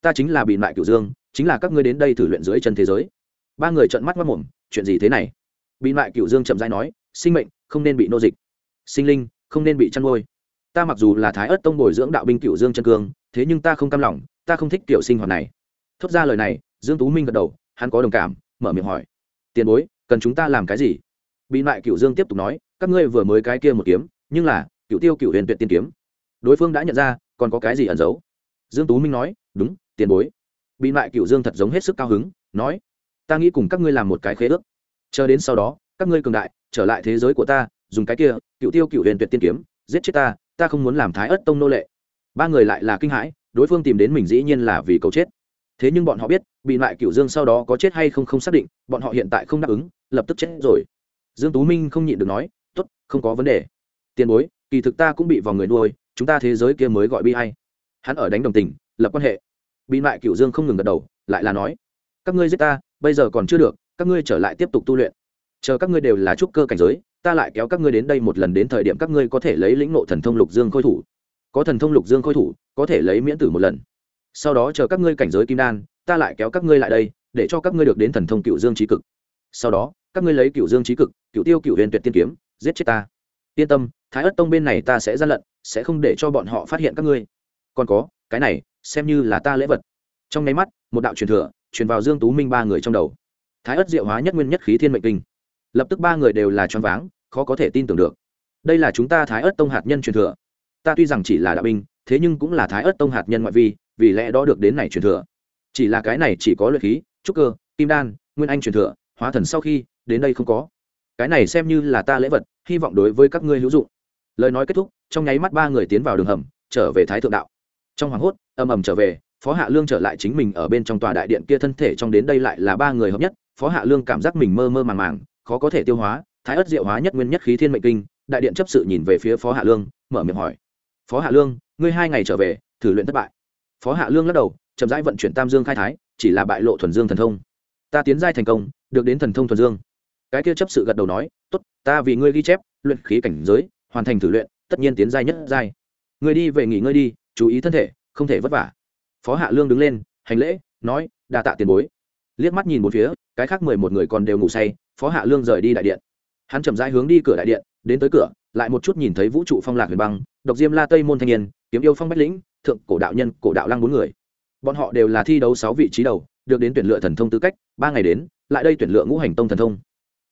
Ta chính là bị mại cửu dương, chính là các ngươi đến đây thử luyện dưới chân thế giới. Ba người trợn mắt mất mồm chuyện gì thế này? Bị mại cửu dương chậm rãi nói, sinh mệnh, không nên bị nô dịch. Sinh linh, không nên bị chăn nuôi ta mặc dù là thái ớt tông bồi dưỡng đạo binh cựu dương chân cương, thế nhưng ta không cam lòng, ta không thích kiểu sinh hoạt này. Thốt ra lời này, dương tú minh gật đầu, hắn có đồng cảm, mở miệng hỏi. Tiền bối, cần chúng ta làm cái gì? Bị mại cựu dương tiếp tục nói, các ngươi vừa mới cái kia một kiếm, nhưng là, cựu tiêu cựu huyền tuyệt tiên kiếm. Đối phương đã nhận ra, còn có cái gì ẩn giấu? Dương tú minh nói, đúng, tiền bối. Bị mại cựu dương thật giống hết sức cao hứng, nói, ta nghĩ cùng các ngươi làm một cái khế ước. Chờ đến sau đó, các ngươi cường đại, trở lại thế giới của ta, dùng cái kia, cựu tiêu cựu huyền tuyệt tiên kiếm, giết chết ta ta không muốn làm thái ất tông nô lệ. Ba người lại là kinh hãi, đối phương tìm đến mình dĩ nhiên là vì cầu chết. Thế nhưng bọn họ biết, bị loại cựu dương sau đó có chết hay không không xác định, bọn họ hiện tại không đáp ứng, lập tức chết rồi. Dương tú minh không nhịn được nói t ố t không có vấn đề. Tiền bối, kỳ thực ta cũng bị vào người nuôi, chúng ta thế giới kia mới gọi bi hay hắn ở đánh đồng tình, lập quan hệ. Bị loại cựu dương không ngừng gật đầu, lại là nói, các ngươi giết ta, bây giờ còn chưa được, các ngươi trở lại tiếp tục tu luyện. Chờ các ngươi đều là trúc cơ cảnh giới ta lại kéo các ngươi đến đây một lần đến thời điểm các ngươi có thể lấy lĩnh nộ thần thông lục dương khôi thủ. Có thần thông lục dương khôi thủ, có thể lấy miễn tử một lần. Sau đó chờ các ngươi cảnh giới kim đan, ta lại kéo các ngươi lại đây, để cho các ngươi được đến thần thông cựu dương trí cực. Sau đó, các ngươi lấy cựu dương trí cực, cựu tiêu cựu huyền tuyệt tiên kiếm, giết chết ta. Yên tâm, thái ất tông bên này ta sẽ gian lận sẽ không để cho bọn họ phát hiện các ngươi. Còn có, cái này, xem như là ta lễ vật. Trong nháy mắt, một đạo truyền thừa, truyền vào dương tú minh ba người trong đầu. Thái ất diệu hóa nhất nguyên nhất khí thiên mệnh kinh lập tức ba người đều là choáng váng, khó có thể tin tưởng được. Đây là chúng ta thái ất tông hạt nhân truyền thừa. Ta tuy rằng chỉ là đạo binh, thế nhưng cũng là thái ất tông hạt nhân ngoại vi, vì lẽ đó được đến này truyền thừa. Chỉ là cái này chỉ có luyện khí, trúc cơ, kim đan, nguyên anh truyền thừa, hóa thần sau khi, đến đây không có. Cái này xem như là ta lễ vật, hy vọng đối với các ngươi hữu dụng. Lời nói kết thúc, trong nháy mắt ba người tiến vào đường hầm, trở về thái thượng đạo. Trong hoàng hốt, ầm ầm trở về, phó hạ lương trở lại chính mình ở bên trong tòa đại điện kia thân thể trong đến đây lại là ba người hợp nhất, phó hạ lương cảm giác mình mơ mơ màng màng khó có thể tiêu hóa, thái ất diệu hóa nhất nguyên nhất khí thiên mệnh kinh, đại điện chấp sự nhìn về phía phó hạ lương, mở miệng hỏi. Phó hạ lương, ngươi hai ngày trở về, thử luyện thất bại. Phó hạ lương lắc đầu, chậm rãi vận chuyển tam dương khai thái, chỉ là bại lộ thuần dương thần thông. Ta tiến giai thành công, được đến thần thông thuần dương. Cái kia chấp sự gật đầu nói, tốt, ta vì ngươi ghi chép, luyện khí cảnh giới, hoàn thành thử luyện, tất nhiên tiến giai nhất giai. Ngươi đi về nghỉ ngơi đi, chú ý thân thể, không thể vất vả. Phó hạ lương đứng lên, hành lễ, nói, đa tạ tiền bối. Liếc mắt nhìn một phía, cái khác mười một người còn đều ngủ say phó hạ lương rời đi đại điện. Hắn chậm rãi hướng đi cửa đại điện, đến tới cửa, lại một chút nhìn thấy vũ trụ phong lạc huyền băng, độc diêm la tây môn thanh niên, kiếm yêu phong bách lĩnh, thượng cổ đạo nhân, cổ đạo lăng bốn người. Bọn họ đều là thi đấu sáu vị trí đầu, được đến tuyển lựa thần thông tư cách, ba ngày đến, lại đây tuyển lựa ngũ hành tông thần thông.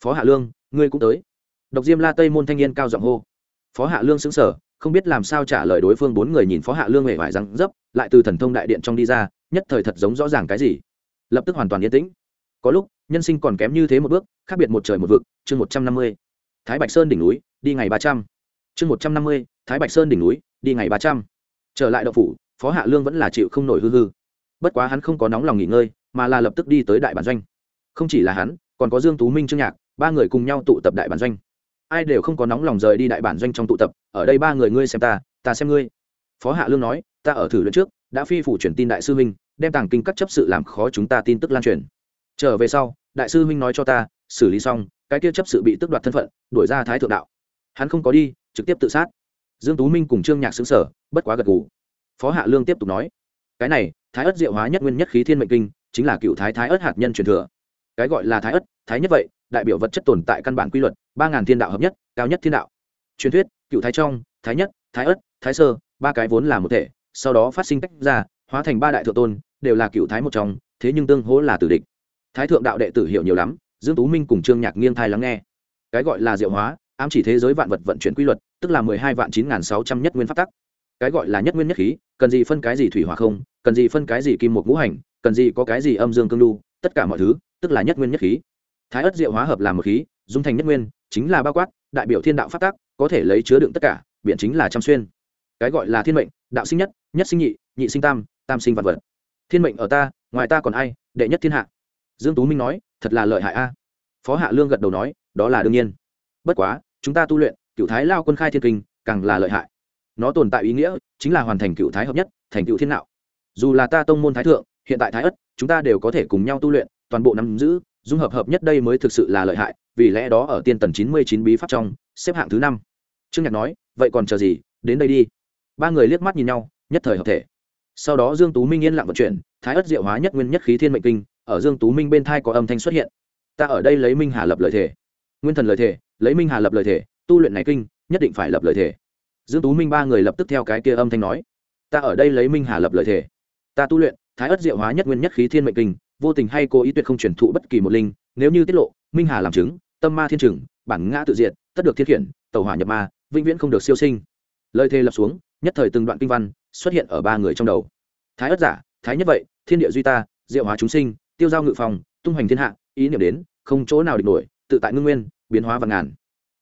Phó hạ lương, ngươi cũng tới. Độc diêm la tây môn thanh niên cao giọng hô. Phó hạ lương xứng sở không biết làm sao trả lời đối phương bốn người nhìn phó hạ lương hề vải răng dấp, lại từ thần thông đại điện trong đi ra, nhất thời thật giống rõ ràng cái gì. Lập tức hoàn toàn yên tĩnh có lúc, nhân sinh còn kém như thế một bước, khác biệt một trời một vực. Chương một trăm năm mươi, thái bạch sơn đỉnh núi, đi ngày ba trăm. Chương một trăm năm mươi, thái bạch sơn đỉnh núi, đi ngày ba trăm. Trở lại đậu phủ, phó hạ lương vẫn là chịu không nổi hư hư. Bất quá hắn không có nóng lòng nghỉ ngơi, mà là lập tức đi tới đại bản doanh. Không chỉ là hắn, còn có dương tú minh trương nhạc, ba người cùng nhau tụ tập đại bản doanh. Ai đều không có nóng lòng rời đi đại bản doanh trong tụ tập, ở đây ba người ngươi xem ta ta xem ngươi. Phó hạ lương nói, ta ở thử luyện trước, đã phi phủ truyền tin đại sư minh đem tàng kinh các chấp sự làm khó chúng ta tin tức lan truyền trở về sau, đại sư huynh nói cho ta, xử lý xong, cái kia chấp sự bị tước đoạt thân phận, đuổi ra thái thượng đạo. Hắn không có đi, trực tiếp tự sát. Dương tú minh cùng trương nhạc xứng sở bất quá gật gù. Phó hạ lương tiếp tục nói, cái này, thái ất diệu hóa nhất nguyên nhất khí thiên mệnh kinh, chính là cựu thái thái ất hạt nhân truyền thừa. Cái gọi là thái ất, thái nhất vậy, đại biểu vật chất tồn tại căn bản quy luật, ba ngàn thiên đạo hợp nhất, cao nhất thiên đạo. Truyền thuyết, cựu thái trong, thái nhất, thái ất, thái sơ, ba cái vốn là một thể, sau đó phát sinh tách ra, hóa thành ba đại thượng tôn, đều là cựu thái một trong, thế nhưng tương hỗ là tử địch thái thượng đạo đệ tử hiểu nhiều lắm dương tú minh cùng trương nhạc nghiêng thai lắng nghe. Cái gọi là diệu hóa ám chỉ thế giới vạn vật vận chuyển quy luật tức là mười hai vạn chín nghìn sáu trăm nhất nguyên pháp tắc. Cái gọi là nhất nguyên nhất khí cần gì phân cái gì thủy hỏa không cần gì phân cái gì kim một ngũ hành cần gì có cái gì âm dương cương lưu tất cả mọi thứ tức là nhất nguyên nhất khí. Thái ất diệu hóa hợp làm một khí dung thành nhất nguyên chính là bao quát đại biểu thiên đạo pháp tắc, có thể lấy chứa đựng tất cả biện chính là trăm xuyên. Cái gọi là thiên mệnh đạo sinh nhất nhất sinh nhị nhị sinh tam tam sinh vạn vật. Thiên mệnh ở ta ngoài ta còn ai đệ nhất thiên hạ dương tú minh nói, thật là lợi hại a. Phó hạ lương gật đầu nói, đó là đương nhiên. Bất quá, chúng ta tu luyện, cựu thái lao quân khai thiên kinh, càng là lợi hại. Nó tồn tại ý nghĩa chính là hoàn thành cựu thái hợp nhất, thành cựu thiên đạo dù là ta tông môn thái thượng, hiện tại thái ất, chúng ta đều có thể cùng nhau tu luyện, toàn bộ nắm giữ, dung hợp hợp nhất đây mới thực sự là lợi hại, vì lẽ đó ở tiên tần chín mươi chín bí pháp trong, xếp hạng thứ năm. Trương nhạc nói, vậy còn chờ gì? Đến đây đi. Ba người liếc mắt nhìn nhau, nhất thời hợp thể. Sau đó dương tú minh yên lặng vận chuyển, thái ất diệu hóa nhất nguyên nhất khí thiên mệnh kinh ở dương tú minh bên thai có âm thanh xuất hiện. Ta ở đây lấy minh hà lập lời thể nguyên thần lời thể lấy minh hà lập lời thể tu luyện này kinh, nhất định phải lập lời thể dương tú minh ba người lập tức theo cái kia âm thanh nói. Ta ở đây lấy minh hà lập lời thể ta tu luyện, thái ất diệu hóa nhất nguyên nhất khí thiên mệnh kinh, vô tình hay cố ý tuyệt không truyền thụ bất kỳ một linh, nếu như tiết lộ, minh hà làm chứng, tâm ma thiên trừng, bản ngã tự diệt, tất được thiết khiển tàu hỏa nhập ma, vĩnh viễn không được siêu sinh. Lời thề lập xuống, nhất thời từng đoạn kinh văn xuất hiện ở ba người trong đầu. Thái ất giả, thái nhất vậy, thiên địa duy ta, diệu hóa chúng sinh tiêu giao ngự phòng tung hoành thiên hạ, ý niệm đến, không chỗ nào địch nổi, tự tại ngưng nguyên, biến hóa và ngàn.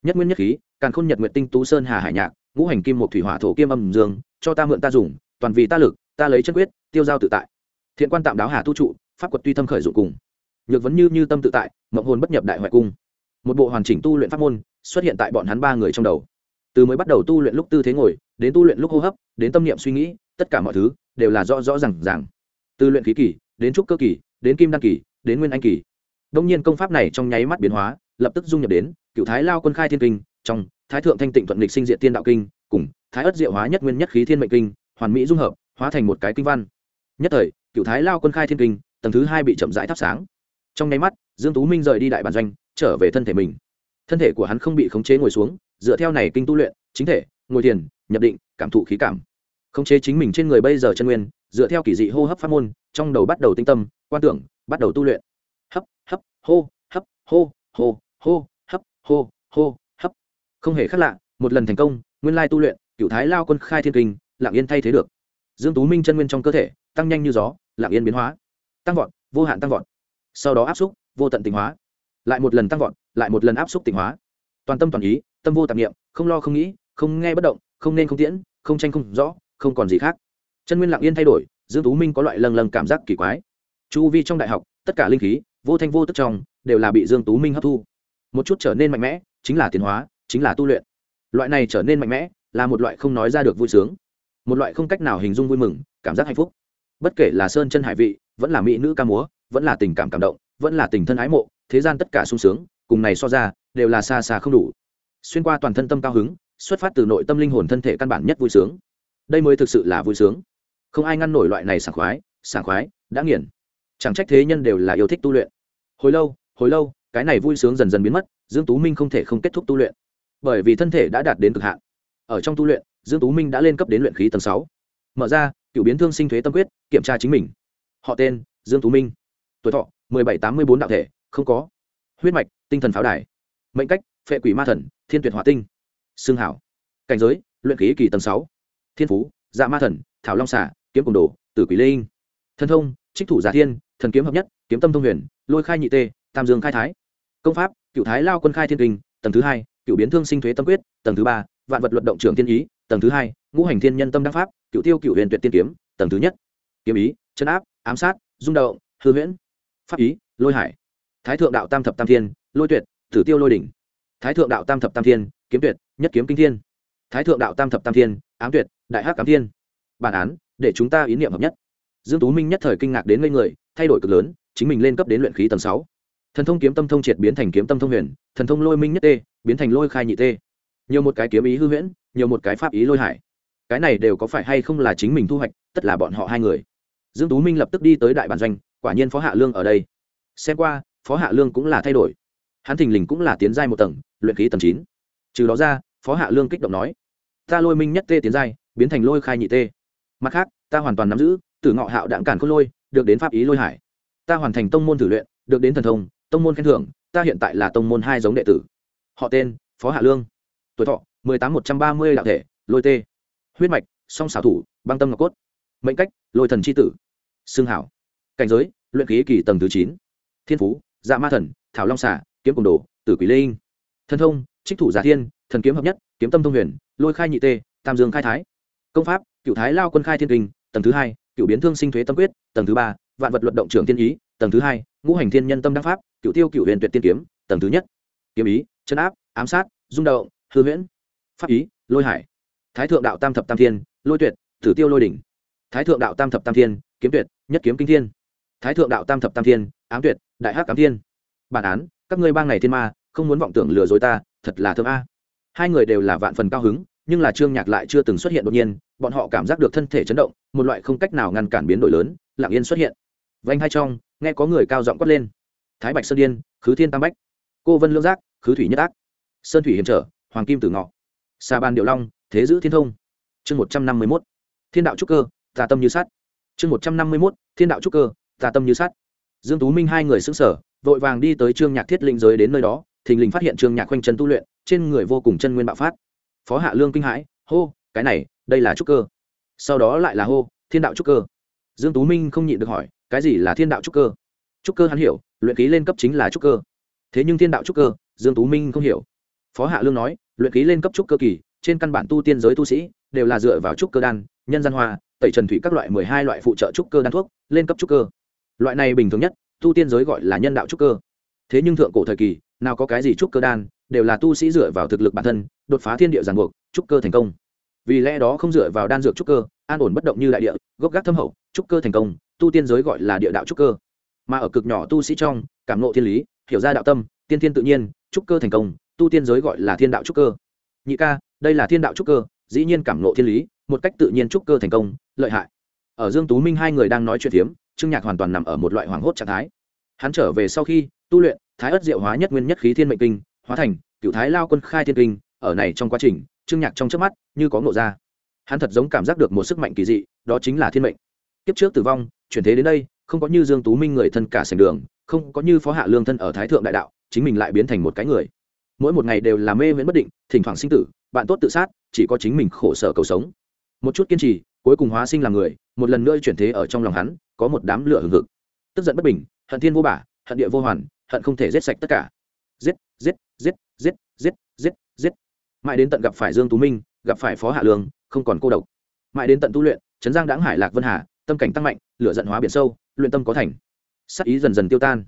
Nhất nguyên nhất khí càng khôn nhật nguyện tinh tú sơn hà hải nhạc, ngũ hành kim một thủy hỏa thổ kiêm âm dương, cho ta mượn ta dùng, toàn vì ta lực, ta lấy chân quyết, tiêu giao tự tại. Thiện quan tạm đáo hà tu trụ, pháp quật tuy thâm khởi dụng cùng. Nhược vấn như như tâm tự tại, mộng hồn bất nhập đại hoại cung. Một bộ hoàn chỉnh tu luyện pháp môn, xuất hiện tại bọn hắn ba người trong đầu. Từ mới bắt đầu tu luyện lúc tư thế ngồi, đến tu luyện lúc hô hấp, đến tâm niệm suy nghĩ, tất cả mọi thứ đều là rõ rõ r à n g ràng. Từ luyện khí kỳ, đến trúc cơ kỳ đến kim đăng kỳ, đến nguyên anh kỳ. Đông nhiên công pháp này trong nháy mắt biến hóa, lập tức dung nhập đến, cựu thái lao quân khai thiên kinh, trong thái thượng thanh tịnh thuận lịch sinh diện tiên đạo kinh, cùng thái ất diệu hóa nhất nguyên nhất khí thiên mệnh kinh, hoàn mỹ dung hợp, hóa thành một cái kinh văn. Nhất thời, cựu thái lao quân khai thiên kinh, tầng thứ hai bị chậm rãi thắp sáng. Trong nháy mắt, dương tú minh rời đi đại bản doanh, trở về thân thể mình. Thân thể của hắn không bị khống chế ngồi xuống, dựa theo này kinh tu luyện, chính thể, ngồi thiền, nhập định, cảm thụ khí cảm. Khống chế chính mình trên người bây giờ chân nguyên, dựa theo kỳ dị hô hấp pháp môn, trong đầu bắt đầu tinh tâm quan tưởng bắt đầu tu luyện. Hấp hấp hô hấp hô hô hô hấp hô hô hấp. Không hề khác lạ một lần thành công nguyên lai tu luyện cựu thái lao quân khai thiên kinh lặng yên thay thế được. Dương tú minh chân nguyên trong cơ thể tăng nhanh như gió lặng yên biến hóa. Tăng vọt vô hạn tăng vọt. Sau đó áp xúc vô tận tịnh hóa. Lại một lần tăng vọt lại một lần áp xúc tịnh hóa. Toàn tâm toàn ý tâm vô tạp niệm, không lo không nghĩ không nghe bất động không nên không tiễn không tranh không rõ không còn gì khác. Chân nguyên lặng yên thay đổi dương tú minh có loại lâng lâng cảm giác kỳ quái chu vi trong đại học, tất cả linh khí, vô thanh vô tức trong, đều là bị dương tú minh hấp thu. Một chút trở nên mạnh mẽ, chính là tiến hóa, chính là tu luyện. Loại này trở nên mạnh mẽ, là một loại không nói ra được vui sướng. Một loại không cách nào hình dung vui mừng, cảm giác hạnh phúc. Bất kể là sơn chân hải vị, vẫn là mỹ nữ ca múa, vẫn là tình cảm cảm động, vẫn là tình thân ái mộ, thế gian tất cả sung sướng, cùng này so ra, đều là xa xa không đủ. Xuyên qua toàn thân tâm cao hứng, xuất phát từ nội tâm linh hồn thân thể căn bản nhất vui sướng. Đây mới thực sự là vui sướng. Không ai ngăn nổi loại này sảng khoái sảng khoái, đã nghiền chẳng trách thế nhân đều là yêu thích tu luyện. Hồi lâu hồi lâu, cái này vui sướng dần dần biến mất, dương tú minh không thể không kết thúc tu luyện. Bởi vì thân thể đã đạt đến cực hạn. Ở trong tu luyện, dương tú minh đã lên cấp đến luyện khí tầng sáu. Mở ra, cựu biến thương sinh thuế tâm quyết, kiểm tra chính mình. Họ tên, dương tú minh. Tuổi thọ, mười bảy tám mươi bốn đạo thể, không có. Huyết mạch, tinh thần pháo đài. Mệnh cách, phệ quỷ ma thần, thiên tuyệt hỏa tinh. Xương hảo. Cảnh giới, luyện khí kỳ tầng sáu. Thiên phú dạ ma thần, thảo long xả kiếm cùng đồ, tử quỷ linh. Thân thông, trích thủ giả thiên thần kiếm hợp nhất, kiếm tâm thông huyền, lôi khai nhị tê, tam dương khai thái. Công pháp cựu thái lao quân khai thiên kinh, tầng thứ hai cựu biến thương sinh thuế tâm quyết, tầng thứ ba, vạn vật luận động trưởng thiên ý, tầng thứ hai, ngũ hành thiên nhân tâm đắc pháp cựu tiêu cựu huyền tuyệt tiên kiếm, tầng thứ nhất. Kiếm ý chấn áp, ám sát, rung động, hư huyễn. Pháp ý, lôi hải. Thái thượng đạo tam thập tam thiên, lôi tuyệt thử tiêu lôi đỉnh. Thái thượng đạo tam thập tam thiên, kiếm tuyệt, nhất kiếm kinh thiên. Thái thượng đạo tam thập tam thiên, ám tuyệt, đại hắc cám thiên. Bản án, để chúng ta ý niệm hợp nhất. Dương tú minh nhất thời kinh ngạc đến ngây người thay đổi cực lớn, chính mình lên cấp đến luyện khí tầng sáu. Thần thông kiếm tâm thông triệt biến thành kiếm tâm thông huyền, thần thông lôi minh nhất tê, biến thành lôi khai nhị tê. Nhiều một cái kiếm ý hư huyễn, nhiều một cái pháp ý lôi hải. Cái này đều có phải hay không là chính mình thu hoạch, tất là bọn họ hai người. Dương tú minh lập tức đi tới đại bản doanh, quả nhiên phó hạ lương ở đây. Xem qua, phó hạ lương cũng là thay đổi. Hắn thình lình cũng là tiến giai một tầng, luyện khí tầng chín. Trừ đó ra, phó hạ lương kích động nói, ta lôi minh nhất tê tiến giai, biến thành lôi khai nhị tê. Mặt khác, ta hoàn toàn nắm giữ từ ngọ hạo đạn cản khôn lôi được đến pháp ý lôi hải. Ta hoàn thành tông môn thử luyện, được đến thần thông, tông môn khen thưởng, ta hiện tại là tông môn hai giống đệ tử. Họ tên, phó hạ lương. Tuổi thọ, mười tám một trăm ba mươi đạo thể, lôi tê. Huyết mạch, song xảo thủ, băng tâm ngọc cốt. Mệnh cách, lôi thần c h i tử. Xương hảo. Cảnh giới, luyện khí kỳ tầng thứ chín. Thiên phú dạ ma thần, thảo long xả kiếm cùng đồ, tử quý lê linh. Thần thông, trích thủ giả thiên, thần kiếm hợp nhất, kiếm tâm thông huyền, lôi khai nhị tê, tam dương khai thái. Công pháp cựu thái lao quân khai thiên kinh, tầng thứ hai cựu biến thương sinh thuế tâm quyết, tầng thứ ba, vạn vật luận động trưởng thiên ý, tầng thứ hai, ngũ hành thiên nhân tâm đắc pháp, cựu tiêu cựu huyền tuyệt tiên kiếm, tầng thứ nhất. Kiếm ý chấn áp, ám sát, rung động, hư huyễn. Pháp ý, lôi hải. Thái thượng đạo tam thập tam thiên, lôi tuyệt, tử tiêu lôi đỉnh. Thái thượng đạo tam thập tam thiên, kiếm tuyệt, nhất kiếm kinh thiên. Thái thượng đạo tam thập tam thiên, ám tuyệt, đại hắc ám thiên. Bản án, các ngươi bang này thiên ma, không muốn vọng tưởng lừa dối ta, thật là thơm a. Hai người đều là vạn phần cao hứng, nhưng là trương nhạc lại chưa từng xuất hiện đột nhiên, bọn họ cảm giác được thân thể chấn động một loại không cách nào ngăn cản biến đổi lớn, lặng yên xuất hiện. Vanh hai trong, nghe có người cao giọng quát lên. Thái bạch sơn điên, khứ thiên tam bách. Cô vân lương giác, khứ thủy nhất ác. Sơn thủy hiểm trở, hoàng kim tử ngọ. Sa ban điệu long, thế giữ thiên thông. Chương một trăm năm mươi mốt. Thiên đạo trúc cơ, tà tâm như sát chương một trăm năm mươi mốt, thiên đạo trúc cơ, tà tâm như sát dương tú minh hai người xứng sở vội vàng đi tới trương nhạc thiết linh giới đến nơi đó, thình lình phát hiện trương nhạc khoanh chân tu luyện, trên người vô cùng chân nguyên bạo phát. Phó hạ lương kinh hãi, hô, cái này, đây là trúc cơ sau đó lại là hô, thiên đạo trúc cơ. Dương tú minh không nhịn được hỏi, cái gì là thiên đạo trúc cơ? Trúc cơ hắn hiểu, luyện khí lên cấp chính là trúc cơ. Thế nhưng thiên đạo trúc cơ, dương tú minh không hiểu. Phó hạ lương nói, luyện khí lên cấp trúc cơ kỳ, trên căn bản tu tiên giới tu sĩ đều là dựa vào trúc cơ đan, nhân gian hoa, tẩy trần thủy các loại mười hai loại phụ trợ trúc cơ đan thuốc, lên cấp trúc cơ. Loại này bình thường nhất, tu tiên giới gọi là nhân đạo trúc cơ. Thế nhưng thượng cổ thời kỳ, nào có cái gì trúc cơ đan, đều là tu sĩ dựa vào thực lực bản thân, đột phá thiên địa giàn buộc, trúc cơ thành công vì lẽ đó không dựa vào đan dược trúc cơ, an ổn bất động như đại địa, gốc gác thâm hậu, trúc cơ thành công, tu tiên giới gọi là địa đạo trúc cơ. Mà ở cực nhỏ tu sĩ trong, cảm ngộ thiên lý, hiểu ra đạo tâm, tiên thiên tự nhiên, trúc cơ thành công, tu tiên giới gọi là thiên đạo trúc cơ. Nhị ca, đây là thiên đạo trúc cơ, dĩ nhiên cảm ngộ thiên lý, một cách tự nhiên trúc cơ thành công, lợi hại. Ở dương tú minh hai người đang nói chuyện phiếm trương nhạc hoàn toàn nằm ở một loại hoảng hốt trạng thái. Hắn trở về sau khi tu luyện, thái ất diệu hóa nhất nguyên nhất khí thiên mệnh kinh, hóa thành cựu thái lao quân khai thiên kinh, ở này trong quá trình trương nhạc trong trước mắt, như có ngộ ra. Hắn thật giống cảm giác được một sức mạnh kỳ dị, đó chính là thiên mệnh. Kiếp trước tử vong, chuyển thế đến đây, không có như dương tú minh người thân cả sành đường, không có như phó hạ lương thân ở thái thượng đại đạo, chính mình lại biến thành một cái người. Mỗi một ngày đều là mê viễn bất định, thỉnh thoảng sinh tử, bạn tốt tự sát, chỉ có chính mình khổ sở cầu sống. Một chút kiên trì, cuối cùng hóa sinh làm người, một lần nữa chuyển thế ở trong lòng hắn, có một đám lửa hừng hực. Tức giận bất bình, hận thiên vô bả, hận địa vô hoàn, hận không thể giết sạch tất cả. Giết giết giết giết giết giết giết mãi đến tận gặp phải dương tú minh, gặp phải phó hạ lương, không còn cô độc. Mãi đến tận tu luyện, trấn giang đãng hải lạc vân hà, tâm cảnh tăng mạnh, lửa giận hóa biển sâu, luyện tâm có thành. Sắc ý dần dần tiêu tan.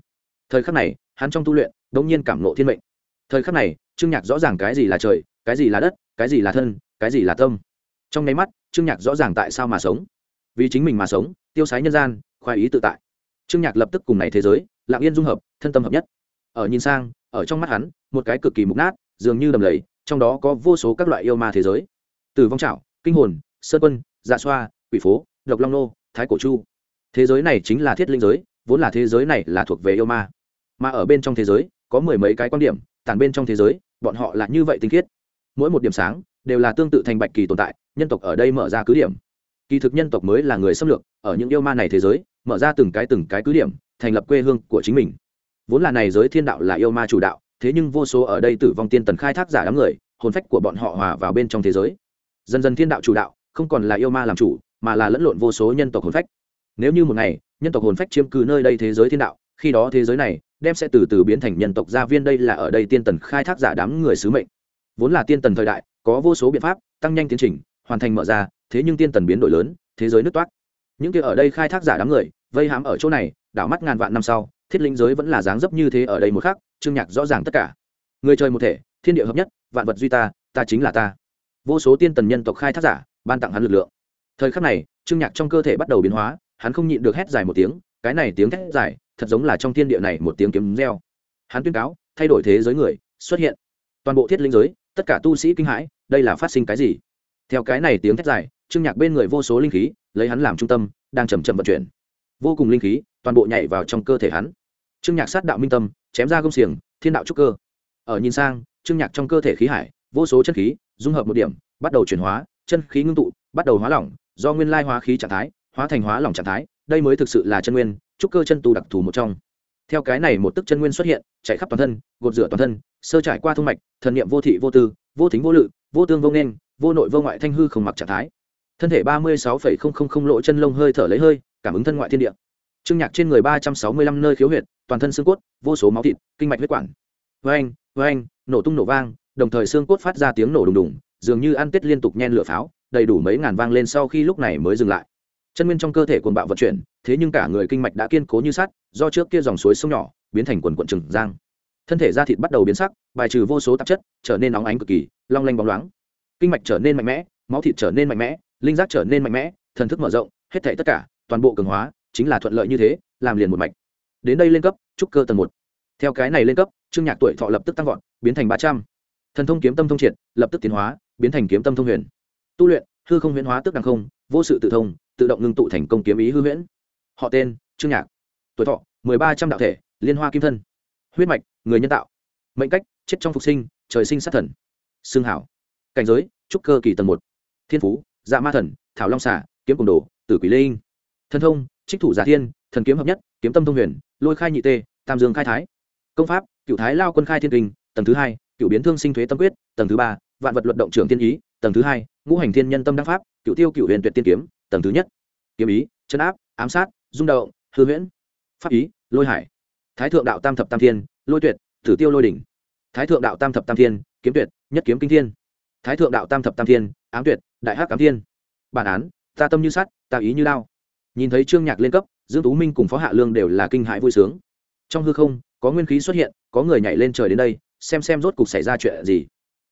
Thời khắc này, hắn trong tu luyện, đống nhiên cảm nộ thiên mệnh. Thời khắc này, trương nhạc rõ ràng cái gì là trời, cái gì là đất, cái gì là thân, cái gì là tâm. Trong nháy mắt, trương nhạc rõ ràng tại sao mà sống. Vì chính mình mà sống, tiêu sái nhân gian, khoái ý tự tại. Trương nhạc lập tức cùng này thế giới lạng yên dung hợp, thân tâm hợp nhất. Ở nhìn sang, ở trong mắt hắn, một cái cực kỳ mục nát, dường như đầm lầy trong đó có vô số các loại yêu ma thế giới. Từ vong trạo kinh hồn, sơn quân dạ xoa, quỷ phố, độc long nô, thái cổ chu. Thế giới này chính là thiết linh giới, vốn là thế giới này là thuộc về yêu ma. Mà ở bên trong thế giới, có mười mấy cái quan điểm, tản bên trong thế giới, bọn họ là như vậy tinh khiết. Mỗi một điểm sáng, đều là tương tự thành bạch kỳ tồn tại, nhân tộc ở đây mở ra cứ điểm. Kỳ thực nhân tộc mới là người xâm lược, ở những yêu ma này thế giới, mở ra từng cái từng cái cứ điểm, thành lập quê hương của chính mình. Vốn là này giới thiên đạo là yêu ma chủ đạo thế nhưng vô số ở đây tử vong tiên tần khai thác giả đám người, hồn phách của bọn họ hòa vào bên trong thế giới. Dần dần thiên đạo chủ đạo, không còn là yêu ma làm chủ, mà là lẫn lộn vô số nhân tộc hồn phách. Nếu như một ngày, nhân tộc hồn phách chiếm cứ nơi đây thế giới thiên đạo, khi đó thế giới này đem sẽ từ từ biến thành nhân tộc gia viên đây là ở đây tiên tần khai thác giả đám người sứ mệnh. Vốn là tiên tần thời đại, có vô số biện pháp, tăng nhanh tiến trình, hoàn thành mở ra, thế nhưng tiên tần biến đổi lớn, thế giới nứt toát. Những kia ở đây khai thác giả đám người, vây hãm ở chỗ này, đảo mắt ngàn vạn năm sau thiết linh giới vẫn là dáng dấp như thế ở đây một khắc, trương nhạc rõ ràng tất cả. Người trời một thể, thiên địa hợp nhất, vạn vật duy ta ta chính là ta. Vô số tiên tần nhân tộc khai thác giả, ban tặng hắn lực lượng. Thời khắc này, trương nhạc trong cơ thể bắt đầu biến hóa, hắn không nhịn được hét dài một tiếng, cái này tiếng hét dài, thật giống là trong thiên địa này một tiếng kiếm reo. Hắn tuyên cáo, thay đổi thế giới người, xuất hiện. Toàn bộ thiết linh giới, tất cả tu sĩ kinh hãi, đây là phát sinh cái gì? Theo cái này tiếng thét dài, trương nhạc bên người vô số linh khí, lấy hắn làm trung tâm, đang chầm chậm vận chuyển. Vô cùng linh khí, toàn bộ nhảy vào trong cơ thể hắn trương nhạc sát đạo minh tâm, chém ra gông xiềng, thiên đạo trúc cơ. Ở nhìn sang, trương nhạc trong cơ thể khí hải, vô số chân khí, dung hợp một điểm, bắt đầu chuyển hóa, chân khí ngưng tụ, bắt đầu hóa lỏng, do nguyên lai hóa khí trạng thái, hóa thành hóa lỏng trạng thái, đây mới thực sự là chân nguyên, trúc cơ chân tu đặc thù một trong. Theo cái này một tức chân nguyên xuất hiện, chạy khắp toàn thân, gột rửa toàn thân, sơ trải qua thông mạch, thần niệm vô thị vô tư, vô thính vô lự, vô tương vô nên vô nội vô ngoại thanh hư không mặc trạng thái. Thân thể ba mươi sáu phẩy không không không lỗ chân lông hơi thở lấy hơi, cảm ứng thân ngoại thiên địa. Trương nhạc trên người ba trăm sáu mươi lăm nơi khiếu huyệt toàn thân xương cốt vô số máu thịt kinh mạch huyết quản. Vang, vang, nổ tung nổ vang đồng thời xương cốt phát ra tiếng nổ đùng đùng dường như ăn tết liên tục nhen lửa pháo đầy đủ mấy ngàn vang lên sau khi lúc này mới dừng lại. Chân nguyên trong cơ thể cuồng bạo vận chuyển thế nhưng cả người kinh mạch đã kiên cố như sắt do trước kia dòng suối sông nhỏ biến thành quần quận trừng giang. Thân thể da thịt bắt đầu biến sắc bài trừ vô số tạp chất trở nên nóng ánh cực kỳ long lanh bóng loáng. Kinh mạch trở nên mạnh mẽ máu thịt trở nên mạnh mẽ linh giác trở nên mạnh mẽ thần thức mở rộng hết thảy tất cả toàn bộ cường hóa chính là thuận lợi như thế làm liền một mạch đến đây lên cấp, trúc cơ tầng một. Theo cái này lên cấp, trương nhạc tuổi thọ lập tức tăng vọt, biến thành ba trăm. Thần thông kiếm tâm thông triệt, lập tức tiến hóa, biến thành kiếm tâm thông huyền. Tu luyện, hư không huyễn hóa tức đằng không, vô sự tự thông, tự động ngưng tụ thành công kiếm ý hư huyễn. Họ tên, trương nhạc. Tuổi thọ, mười ba trăm đạo thể, liên hoa kim thân. Huyết mạch, người nhân tạo. Mệnh cách, chết trong phục sinh, trời sinh sát thần. Xương hảo. Cảnh giới, trúc cơ kỳ tầng một. Thiên phú dạ ma thần, thảo long xả kiếm cùng đồ, tử quỷ linh. Thần thông, trích thủ giả thiên thần kiếm hợp nhất, kiếm tâm thông huyền, lôi khai nhị tê, tam dương khai thái. Công pháp cựu thái lao quân khai thiên kinh, tầng thứ hai cựu biến thương sinh thuế tâm quyết, tầng thứ ba, vạn vật luận động trưởng tiên ý, tầng thứ hai, ngũ hành thiên nhân tâm đắc pháp cựu tiêu cựu huyền tuyệt tiên kiếm, tầng thứ nhất. Kiếm ý, chân áp, ám sát, rung động, hư huyễn. Pháp ý, lôi hải. Thái thượng đạo tam thập tam thiên, lôi tuyệt thử tiêu lôi đỉnh. Thái thượng đạo tam thập tam thiên, kiếm tuyệt, nhất kiếm kinh thiên. Thái thượng đạo tam thập tam thiên, ám tuyệt, đại hắc ám thiên. Bản án, ta tâm như sắt, ta ý như lao nhìn thấy trương nhạc lên cấp dương tú minh cùng phó hạ lương đều là kinh hãi vui sướng. Trong hư không, có nguyên khí xuất hiện, có người nhảy lên trời đến đây, xem xem rốt cục xảy ra chuyện gì.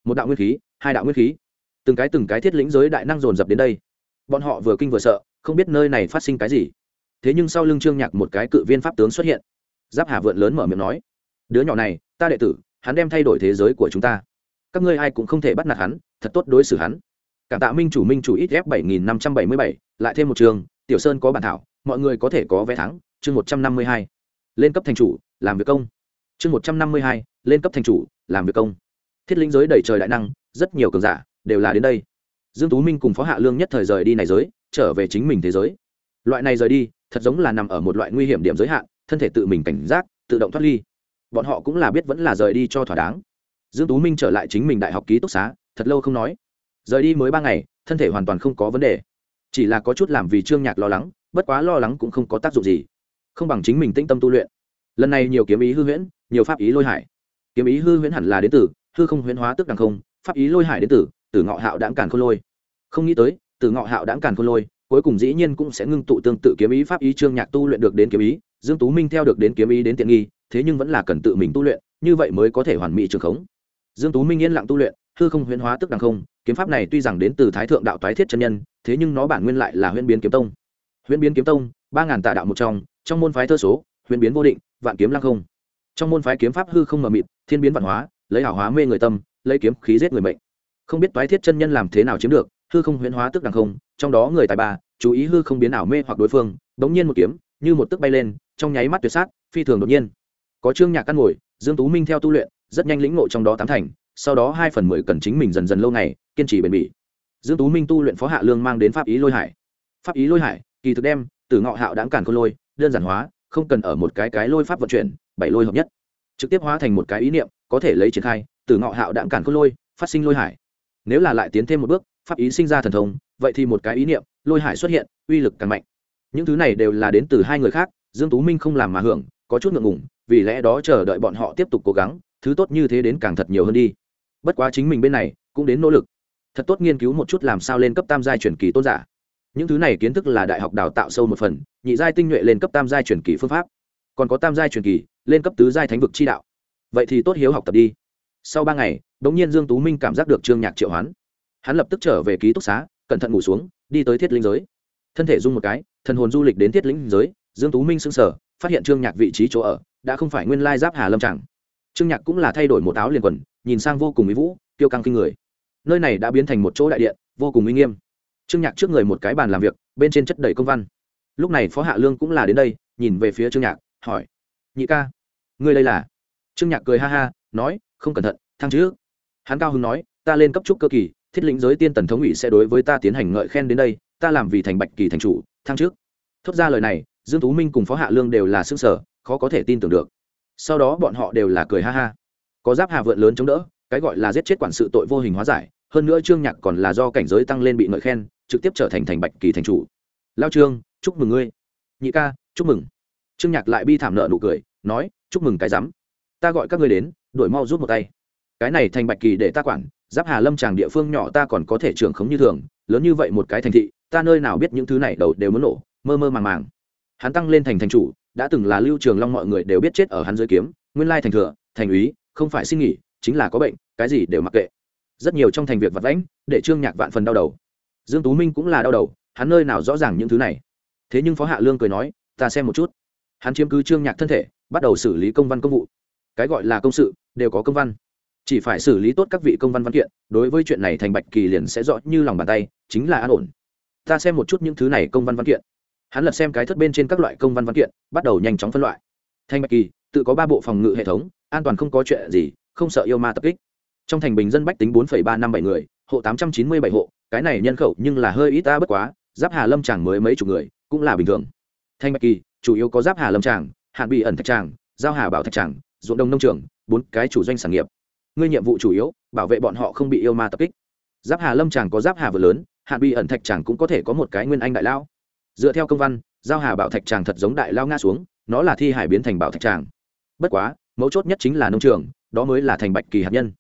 Một đạo nguyên khí, hai đạo nguyên khí. Từng cái từng cái thiết lĩnh giới đại năng dồn dập đến đây. Bọn họ vừa kinh vừa sợ, không biết nơi này phát sinh cái gì. Thế nhưng sau lưng trương nhạc một cái cự viên pháp tướng xuất hiện. Giáp hà vượn lớn mở miệng nói, đứa nhỏ này, ta đệ tử, hắn đem thay đổi thế giới của chúng ta. Các ngươi ai cũng không thể bắt nạt hắn, thật tốt đối xử hắn. Cảm tạ minh chủ minh chủ ít f bảy nghìn năm trăm bảy mươi bảy, lại thêm một trường, tiểu sơn có bản thảo mọi người có thể có vé thắng, chương một trăm năm mươi hai, lên cấp thành chủ, làm việc công. Chương một trăm năm mươi hai, lên cấp thành chủ, làm việc công. Thiết lĩnh giới đầy trời đại năng, rất nhiều cường giả đều là đến đây. Dương tú minh cùng phó hạ lương nhất thời rời đi này giới, trở về chính mình thế giới. Loại này rời đi, thật giống là nằm ở một loại nguy hiểm điểm giới hạn, thân thể tự mình cảnh giác, tự động thoát ly. Bọn họ cũng là biết vẫn là rời đi cho thỏa đáng. Dương tú minh trở lại chính mình đại học ký túc xá, thật lâu không nói. Rời đi mới ba ngày, thân thể hoàn toàn không có vấn đề chỉ là có chút làm vì trương nhạc lo lắng, bất quá lo lắng cũng không có tác dụng gì. Không bằng chính mình tĩnh tâm tu luyện. Lần này nhiều kiếm ý hư huyễn, nhiều pháp ý lôi hải. Kiếm ý hư huyễn hẳn là đến từ, hư không huyễn hóa tức đằng không, pháp ý lôi hải đến từ từ ngọ hạo đãng càn khôn lôi. Không nghĩ tới, từ ngọ hạo đãng càn khôn lôi, cuối cùng dĩ nhiên cũng sẽ ngưng tụ tương tự kiếm ý pháp ý trương nhạc tu luyện được đến kiếm ý, dương tú minh theo được đến kiếm ý đến tiện nghi, thế nhưng vẫn là cần tự mình tu luyện, như vậy mới có thể hoàn mỹ trường khống. Dương tú minh yên lặng tu luyện, hư không huyễn hóa tức đằng không kiếm pháp này tuy rằng đến từ thái thượng đạo toái thiết chân nhân, thế nhưng nó bản nguyên lại là huyễn biến kiếm tông. Huyễn biến kiếm tông, ba ngàn tà đạo một trong trong môn phái thơ số, huyễn biến vô định, vạn kiếm lăng không. Trong môn phái kiếm pháp hư không mờ mịt, thiên biến văn hóa, lấy hảo hóa mê người tâm, lấy kiếm khí giết người mệnh. Không biết toái thiết chân nhân làm thế nào chiếm được, hư không huyễn hóa tức đằng không, trong đó người tài ba, chú ý hư không biến ảo mê hoặc đối phương đống nhiên một kiếm, như một tức bay lên, trong nháy mắt tuyệt sát, phi thường đột nhiên. Có trương nhạc căn ngồi, dương tú minh theo tu luyện, rất nhanh lĩnh ngộ trong đó tám thành sau đó hai phần mười cần chính mình dần dần lâu ngày, kiên trì bền bỉ. Dương tú minh tu luyện phó hạ lương mang đến pháp ý lôi hải. Pháp ý lôi hải, kỳ thực đem từ ngọ hạo đáng cản khôn lôi, đơn giản hóa, không cần ở một cái cái lôi pháp vận chuyển, bảy lôi hợp nhất. Trực tiếp hóa thành một cái ý niệm, có thể lấy triển khai từ ngọ hạo đạn cản khôn lôi, phát sinh lôi hải. Nếu là lại tiến thêm một bước, pháp ý sinh ra thần thông, vậy thì một cái ý niệm, lôi hải xuất hiện, uy lực càng mạnh. Những thứ này đều là đến từ hai người khác, dương tú minh không làm mà hưởng, có chút ngượng ngùng, vì lẽ đó chờ đợi bọn họ tiếp tục cố gắng, thứ tốt như thế đến càng thật nhiều hơn đi bất quá chính mình bên này cũng đến nỗ lực. Thật tốt nghiên cứu một chút làm sao lên cấp tam giai truyền kỳ tôn giả. Những thứ này kiến thức là đại học đào tạo sâu một phần, nhị giai tinh nhuệ lên cấp tam giai truyền kỳ phương pháp. Còn có tam giai truyền kỳ, lên cấp tứ giai thánh vực chi đạo. Vậy thì tốt hiếu học tập đi. Sau ba ngày đ ỗ n g nhiên dương tú minh cảm giác được trương nhạc triệu hoán. Hắn lập tức trở về ký túc xá, cẩn thận ngủ xuống, đi tới thiết linh giới. Thân thể dung một cái, thần hồn du lịch đến thiết linh giới, dương tú minh s ư n g sở phát hiện trương nhạc vị trí chỗ ở, đã không phải nguyên lai giáp hà lâm tràng trương nhạc cũng là thay đổi một áo liền quần, nhìn sang vô cùng mỹ vũ tiêu căng kinh người. Nơi này đã biến thành một chỗ đại điện, vô cùng uy nghiêm. Trương nhạc trước người một cái bàn làm việc, bên trên chất đầy công văn. Lúc này phó hạ lương cũng là đến đây, nhìn về phía trương nhạc, hỏi, nhị ca, ngươi đây là? Trương nhạc cười ha ha, nói, không cẩn thận, thăng chứ hắn cao hưng nói, ta lên cấp trúc cơ kỳ, thiết lĩnh giới tiên tần thống ủy sẽ đối với ta tiến hành ngợi khen đến đây, ta làm vì thành bạch kỳ thành chủ, thăng trước thốt ra lời này, dương tú minh cùng phó hạ lương đều là xương sở khó có thể tin tưởng được sau đó bọn họ đều là cười ha ha. Có giáp hà vượn lớn chống đỡ, cái gọi là giết chết quản sự tội vô hình hóa giải, hơn nữa trương nhạc còn là do cảnh giới tăng lên bị ngợi khen, trực tiếp trở thành thành bạch kỳ thành chủ. Lao trương, chúc mừng ngươi. Nhị ca, chúc mừng. Trương nhạc lại bi thảm nợ nụ cười, nói, chúc mừng cái rắm. Ta gọi các ngươi đến, đổi mau rút một tay. Cái này thành bạch kỳ để ta quản, giáp hà lâm tràng địa phương nhỏ ta còn có thể trưởng khống như thường, lớn như vậy một cái thành thị, ta nơi nào biết những thứ này đầu đều muốn nổ, mơ mơ màng màng. Hắn tăng lên thành thành chủ đã từng là lưu trường long mọi người đều biết chết ở hắn dưới kiếm, nguyên lai thành thừa, thành úy, không phải xin nghỉ, chính là có bệnh, cái gì đều mặc kệ. Rất nhiều trong thành việc vật lãnh để trương nhạc vạn phần đau đầu. Dương tú minh cũng là đau đầu, hắn nơi nào rõ ràng những thứ này. Thế nhưng phó hạ lương cười nói, ta xem một chút. Hắn chiếm cứ trương nhạc thân thể, bắt đầu xử lý công văn công vụ. Cái gọi là công sự, đều có công văn. Chỉ phải xử lý tốt các vị công văn văn kiện, đối với chuyện này thành bạch kỳ liền sẽ rõ như lòng bàn tay, chính là an ổn. Ta xem một chút những thứ này công văn văn kiện hắn lật xem cái thất bên trên các loại công văn văn kiện, bắt đầu nhanh chóng phân loại. Thanh bạch kỳ, tự có ba bộ phòng ngự hệ thống, an toàn không có chuyện gì, không sợ yêu ma tập kích. Trong thành bình dân bách tính bốn ba năm bảy người, hộ tám trăm chín mươi bảy hộ, cái này nhân khẩu nhưng là hơi ít ta bất quá, giáp hà lâm tràng mới mấy chục người, cũng là bình thường. Thanh bạch kỳ, chủ yếu có giáp hà lâm tràng hạn bị ẩn thạch tràng giao hà bảo thạch tràng ruộng Đông nông trường, bốn cái chủ doanh sản nghiệp. Ngươi nhiệm vụ chủ yếu, bảo vệ bọn họ không bị yêu ma tập kích. Giáp hà lâm Tràng có giáp hà vừa lớn, Hạn bị ẩn thạch Tràng cũng có thể có một cái nguyên anh đại lao dựa theo công văn, giao hà bảo thạch tràng thật giống đại lao nga xuống, nó là thi hải biến thành bảo thạch tràng. Bất quá, mấu chốt nhất chính là nông trường, đó mới là thành bạch kỳ hạt nhân.